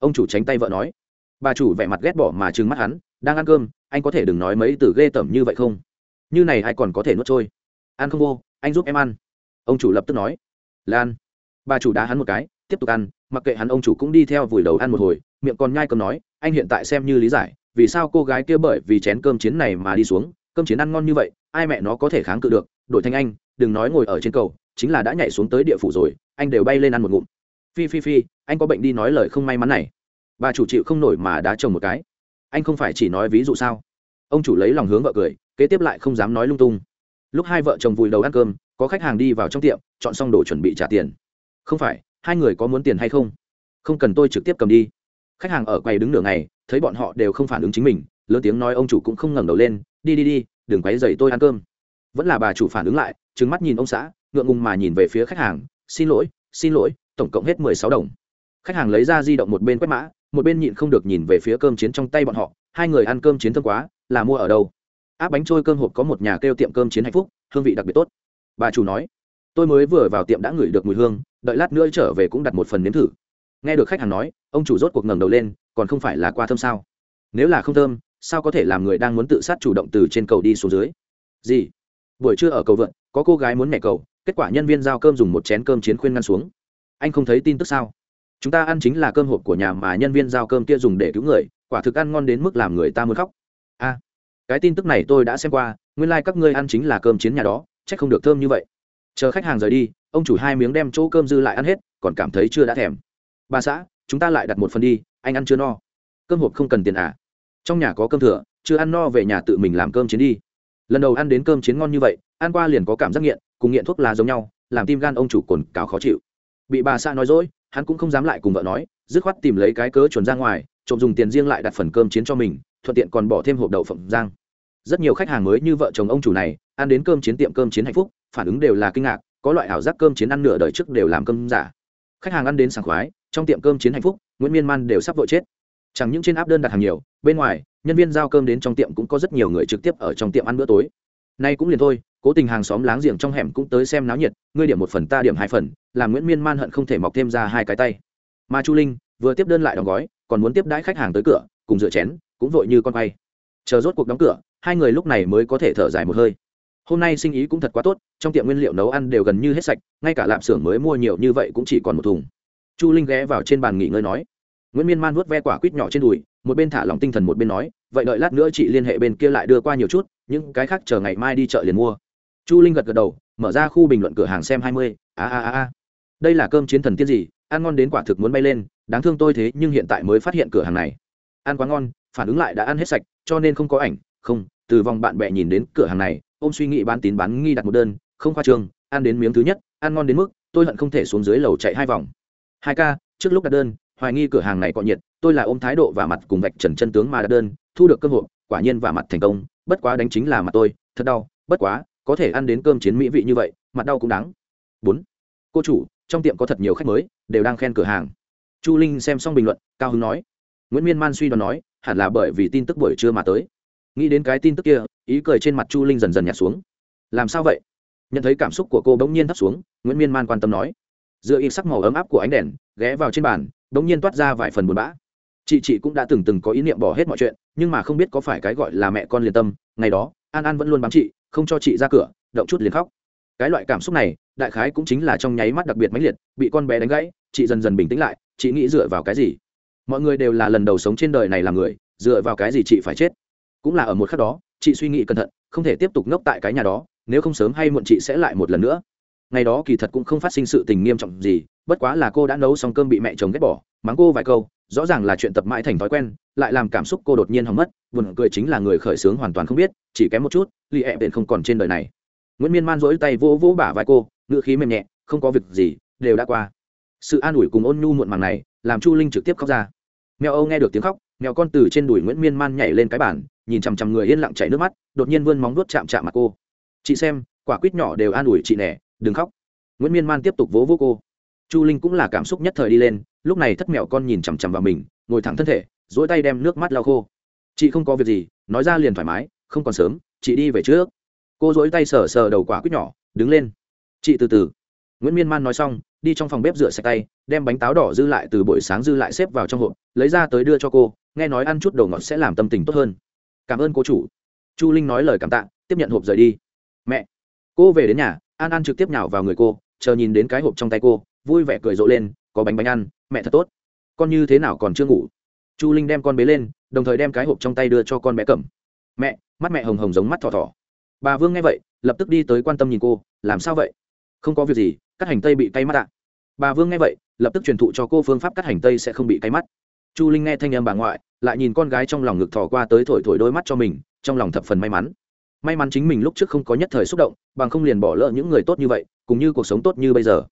ông chủ tránh tay vợ nói. Bà chủ vẻ mặt ghét bỏ mà trừng mắt hắn. Đang ăn cơm, anh có thể đừng nói mấy từ ghê tởm như vậy không? Như này ai còn có thể nuốt trôi? Ăn không vô, anh giúp em ăn. Ông chủ lập tức nói. Lan. Bà chủ đá hắn một cái, tiếp tục ăn, mặc kệ hắn ông chủ cũng đi theo vùi đầu ăn một hồi. Miệng còn nhai cơm nói, anh hiện tại xem như lý giải, vì sao cô gái kia bởi vì chén cơm chiến này mà đi xuống, cơm chiến ăn ngon như vậy, ai mẹ nó có thể kháng cự được? Đổi thành anh, đừng nói ngồi ở trên cầu, chính là đã nhảy xuống tới địa phủ rồi, anh đều bay lên ăn một ngụm phi phi phi, anh có bệnh đi nói lời không may mắn này. Bà chủ chịu không nổi mà đá chồng một cái. Anh không phải chỉ nói ví dụ sao? Ông chủ lấy lòng hướng vợ cười, kế tiếp lại không dám nói lung tung. Lúc hai vợ chồng vùi đầu ăn cơm, có khách hàng đi vào trong tiệm, chọn xong đồ chuẩn bị trả tiền. Không phải, hai người có muốn tiền hay không? Không cần tôi trực tiếp cầm đi. Khách hàng ở quầy đứng nửa ngày, thấy bọn họ đều không phản ứng chính mình, lớn tiếng nói ông chủ cũng không ngẩng đầu lên, đi đi đi, đừng quấy dậy tôi ăn cơm. Vẫn là bà chủ phản ứng lại, trừng mắt nhìn ông xã, ngượng ngùng mà nhìn về phía khách hàng, xin lỗi xin lỗi tổng cộng hết mười sáu đồng. Khách hàng lấy ra di động một bên quét mã, một bên nhịn không được nhìn về phía cơm chiến trong tay bọn họ. Hai người ăn cơm chiến thơm quá, là mua ở đâu? Áp bánh trôi cơm hộp có một nhà kêu tiệm cơm chiến hạnh phúc, hương vị đặc biệt tốt. Bà chủ nói, tôi mới vừa vào tiệm đã ngửi được mùi hương, đợi lát nữa trở về cũng đặt một phần nếm thử. Nghe được khách hàng nói, ông chủ rốt cuộc ngẩng đầu lên, còn không phải là qua thơm sao? Nếu là không thơm, sao có thể làm người đang muốn tự sát chủ động từ trên cầu đi xuống dưới? Gì? Buổi trưa ở cầu vượn, có cô gái muốn mẹ cầu, kết quả nhân viên giao cơm dùng một chén cơm chiến khuyên ngăn xuống anh không thấy tin tức sao? Chúng ta ăn chính là cơm hộp của nhà mà nhân viên giao cơm kia dùng để cứu người, quả thực ăn ngon đến mức làm người ta muốn khóc. A cái tin tức này tôi đã xem qua, nguyên lai、like、các ngươi ăn chính là cơm chiến nhà đó c h ắ c không được thơm như vậy. Chờ khách hàng rời đi, ông chủ hai miếng đem chỗ cơm dư lại ăn hết, còn cảm thấy chưa đã thèm. Bà xã, chúng ta lại đặt một phần đi, anh ăn chưa no? Cơm hộp không cần tiền à? Trong nhà có cơm thừa, chưa ăn no về nhà tự mình làm cơm chiến đi. Lần đầu ăn đến cơm chiến ngon như vậy, ăn qua liền có cảm giác nghiện, cùng nghiện thuốc lá giống nhau, làm tim gan ông chủ cồn cào khó chịu bị bà xã nói dối, hắn cũng không dám lại cùng vợ nói, dứt khoát tìm lấy cái cớ chuẩn ra ngoài, trộm dùng tiền riêng lại đặt phần cơm chiến cho mình, thuận tiện còn bỏ thêm hộp đậu phộng giang rất nhiều khách hàng mới như vợ chồng ông chủ này, ăn đến cơm chiến tiệm cơm chiến hạnh phúc, phản ứng đều là kinh ngạc, có loại ảo giác cơm chiến ăn nửa đời trước đều làm cơm giả. Khách hàng ăn đến sảng khoái, trong tiệm cơm chiến hạnh phúc, nguyễn miên man đều sắp vội chết. Chẳng những trên áp đơn đặt hàng nhiều, bên ngoài, nhân viên giao cơm đến trong tiệm cũng có rất nhiều người trực tiếp ở trong tiệm ăn bữa tối. Nay cũng liền thôi cố tình hàng xóm láng giềng trong hẻm cũng tới xem náo nhiệt, ngươi điểm một phần, ta điểm hai phần, làm nguyễn miên man hận không thể mọc thêm ra hai cái tay. Mà chu linh, vừa tiếp đơn lại đóng gói, còn muốn tiếp đãi khách hàng tới cửa, cùng rửa chén, cũng vội như con quay. Chờ rốt cuộc đóng cửa, hai người lúc này mới có thể thở dài một hơi. Hôm nay sinh ý cũng thật quá tốt, trong tiệm nguyên liệu nấu ăn đều gần như hết sạch, ngay cả lạp xưởng mới mua nhiều như vậy cũng chỉ còn một thùng. Chu linh ghé vào trên bàn nghỉ ngơi nói. Nguyễn miên man vuốt ve quả quýt nhỏ trên đùi, một bên thả lòng tinh thần một bên nói, vậy đợi lát nữa chị liên hệ bên kia lại đưa qua nhiều chút, những cái khác chờ ngày mai đi chợ liền mua chu linh gật gật đầu, mở ra khu bình luận cửa hàng xem hai mươi, a a a a. Đây là cơm chiến thần tiên gì, ăn ngon đến quả thực muốn bay lên, đáng thương tôi thế, nhưng hiện tại mới phát hiện cửa hàng này. Ăn quá ngon, phản ứng lại đã ăn hết sạch, cho nên không có ảnh, không, từ vòng bạn bè nhìn đến cửa hàng này ôm suy nghĩ bán tín bán nghi đặt một đơn, không khoa trương ăn đến miếng thứ nhất, ăn ngon đến mức, tôi hận không thể xuống dưới lầu chạy hai vòng. Hai ca, trước lúc đặt đơn, hoài nghi cửa hàng này cọ nhiệt, tôi là ôm thái độ và mặt cùng vạch trần chân tướng mà đặt đơn, thu được cơ hội, quả nhiên và mặt thành công, bất quá đánh chính là mặt tôi, thật đau, bất quá có thể ăn đến cơm chiến mỹ vị như vậy, mặt đau cũng đáng. Bốn, cô chủ, trong tiệm có thật nhiều khách mới, đều đang khen cửa hàng. Chu linh xem xong bình luận, cao hứng nói. Nguyễn miên man suy đoán nói, hẳn là bởi vì tin tức buổi trưa mà tới. Nghĩ đến cái tin tức kia, ý cười trên mặt chu linh dần dần nhạt xuống. Làm sao vậy? Nhận thấy cảm xúc của cô bỗng nhiên thấp xuống, nguyễn miên man quan tâm nói. Dựa y sắc màu ấm áp của ánh đèn, ghé vào trên bàn, bỗng nhiên toát ra vài phần buồn bã. Chị chị cũng đã từng từng có ý niệm bỏ hết mọi chuyện, nhưng mà không biết có phải cái gọi là mẹ con liền tâm, ngày đó, an an vẫn luôn bám chị không cho chị ra cửa, động chút liền khóc. Cái loại cảm xúc này, đại khái cũng chính là trong nháy mắt đặc biệt mãnh liệt, bị con bé đánh gãy, chị dần dần bình tĩnh lại, chị nghĩ dựa vào cái gì? Mọi người đều là lần đầu sống trên đời này làm người, dựa vào cái gì chị phải chết? Cũng là ở một khắc đó, chị suy nghĩ cẩn thận, không thể tiếp tục ngốc tại cái nhà đó, nếu không sớm hay muộn chị sẽ lại một lần nữa. Ngày đó kỳ thật cũng không phát sinh sự tình nghiêm trọng gì, bất quá là cô đã nấu xong cơm bị mẹ chồng ghét bỏ, mắng cô vài câu rõ ràng là chuyện tập mãi thành thói quen, lại làm cảm xúc cô đột nhiên hỏng mất, buồn cười chính là người khởi xướng hoàn toàn không biết, chỉ kém một chút, li ẹ e không còn trên đời này. Nguyễn miên man rỗi tay vỗ vỗ bả vai cô, ngữ khí mềm nhẹ, không có việc gì, đều đã qua. Sự an ủi cùng ôn nhu muộn màng này, làm chu linh trực tiếp khóc ra. Mèo âu nghe được tiếng khóc, mèo con từ trên đùi nguyễn miên man nhảy lên cái bàn, nhìn chằm chằm người yên lặng chảy nước mắt, đột nhiên vươn móng vuốt chạm chạm mặt cô. Chị xem, quả quýt nhỏ đều an ủi chị nẻ đừng khóc. Nguyễn miên man tiếp tục vỗ vỗ cô. Chu linh cũng là cảm xúc nhất thời đi lên lúc này thất mẹo con nhìn chằm chằm vào mình, ngồi thẳng thân thể dỗi tay đem nước mắt lau khô. Chị không có việc gì, nói ra liền thoải mái, không còn sớm, chị đi về trước. Cô dỗi tay sờ sờ đầu quả quýt nhỏ, đứng lên. Chị từ từ. Nguyễn miên man nói xong, đi trong phòng bếp rửa sạch tay, đem bánh táo đỏ dư lại từ buổi sáng dư lại xếp vào trong hộp, lấy ra tới đưa cho cô, nghe nói ăn chút đồ ngọt sẽ làm tâm tình tốt hơn. Cảm ơn cô chủ. Chu linh nói lời cảm tạ, tiếp nhận hộp rời đi. Mẹ. Cô về đến nhà, an an trực tiếp nhào vào người cô, chờ nhìn đến cái hộp trong tay cô, vui vẻ cười rộ lên, có bánh bánh ăn mẹ thật tốt. Con như thế nào còn chưa ngủ? Chu linh đem con bế lên, đồng thời đem cái hộp trong tay đưa cho con bé cầm mẹ, mắt mẹ hồng hồng giống mắt thỏ thỏ. Bà vương nghe vậy, lập tức đi tới quan tâm nhìn cô, làm sao vậy? Không có việc gì, cắt hành tây bị cay mắt ạ. Bà vương nghe vậy, lập tức truyền thụ cho cô phương pháp cắt hành tây sẽ không bị cay mắt. Chu linh nghe thanh âm bà ngoại, lại nhìn con gái trong lòng ngực thỏ qua tới thổi thổi đôi mắt cho mình, trong lòng thập phần may mắn. May mắn chính mình lúc trước không có nhất thời xúc động, bằng không liền bỏ lỡ những người tốt như vậy cũng như cuộc sống tốt như bây giờ.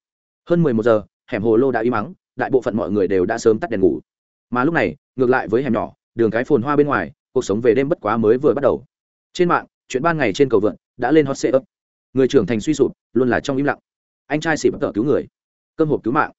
Hơn mười một giờ, hẻm hồ lô đã im mắng đại bộ phận mọi người đều đã sớm tắt đèn ngủ. Mà lúc này, ngược lại với hẻm nhỏ, đường cái phồn hoa bên ngoài, cuộc sống về đêm bất quá mới vừa bắt đầu. Trên mạng, chuyện ban ngày trên cầu vượn đã lên hot sệ ấp người trưởng thành suy sụp, luôn là trong im lặng. Anh trai xịp tợ cứu người. Cơm hộp cứu mạng.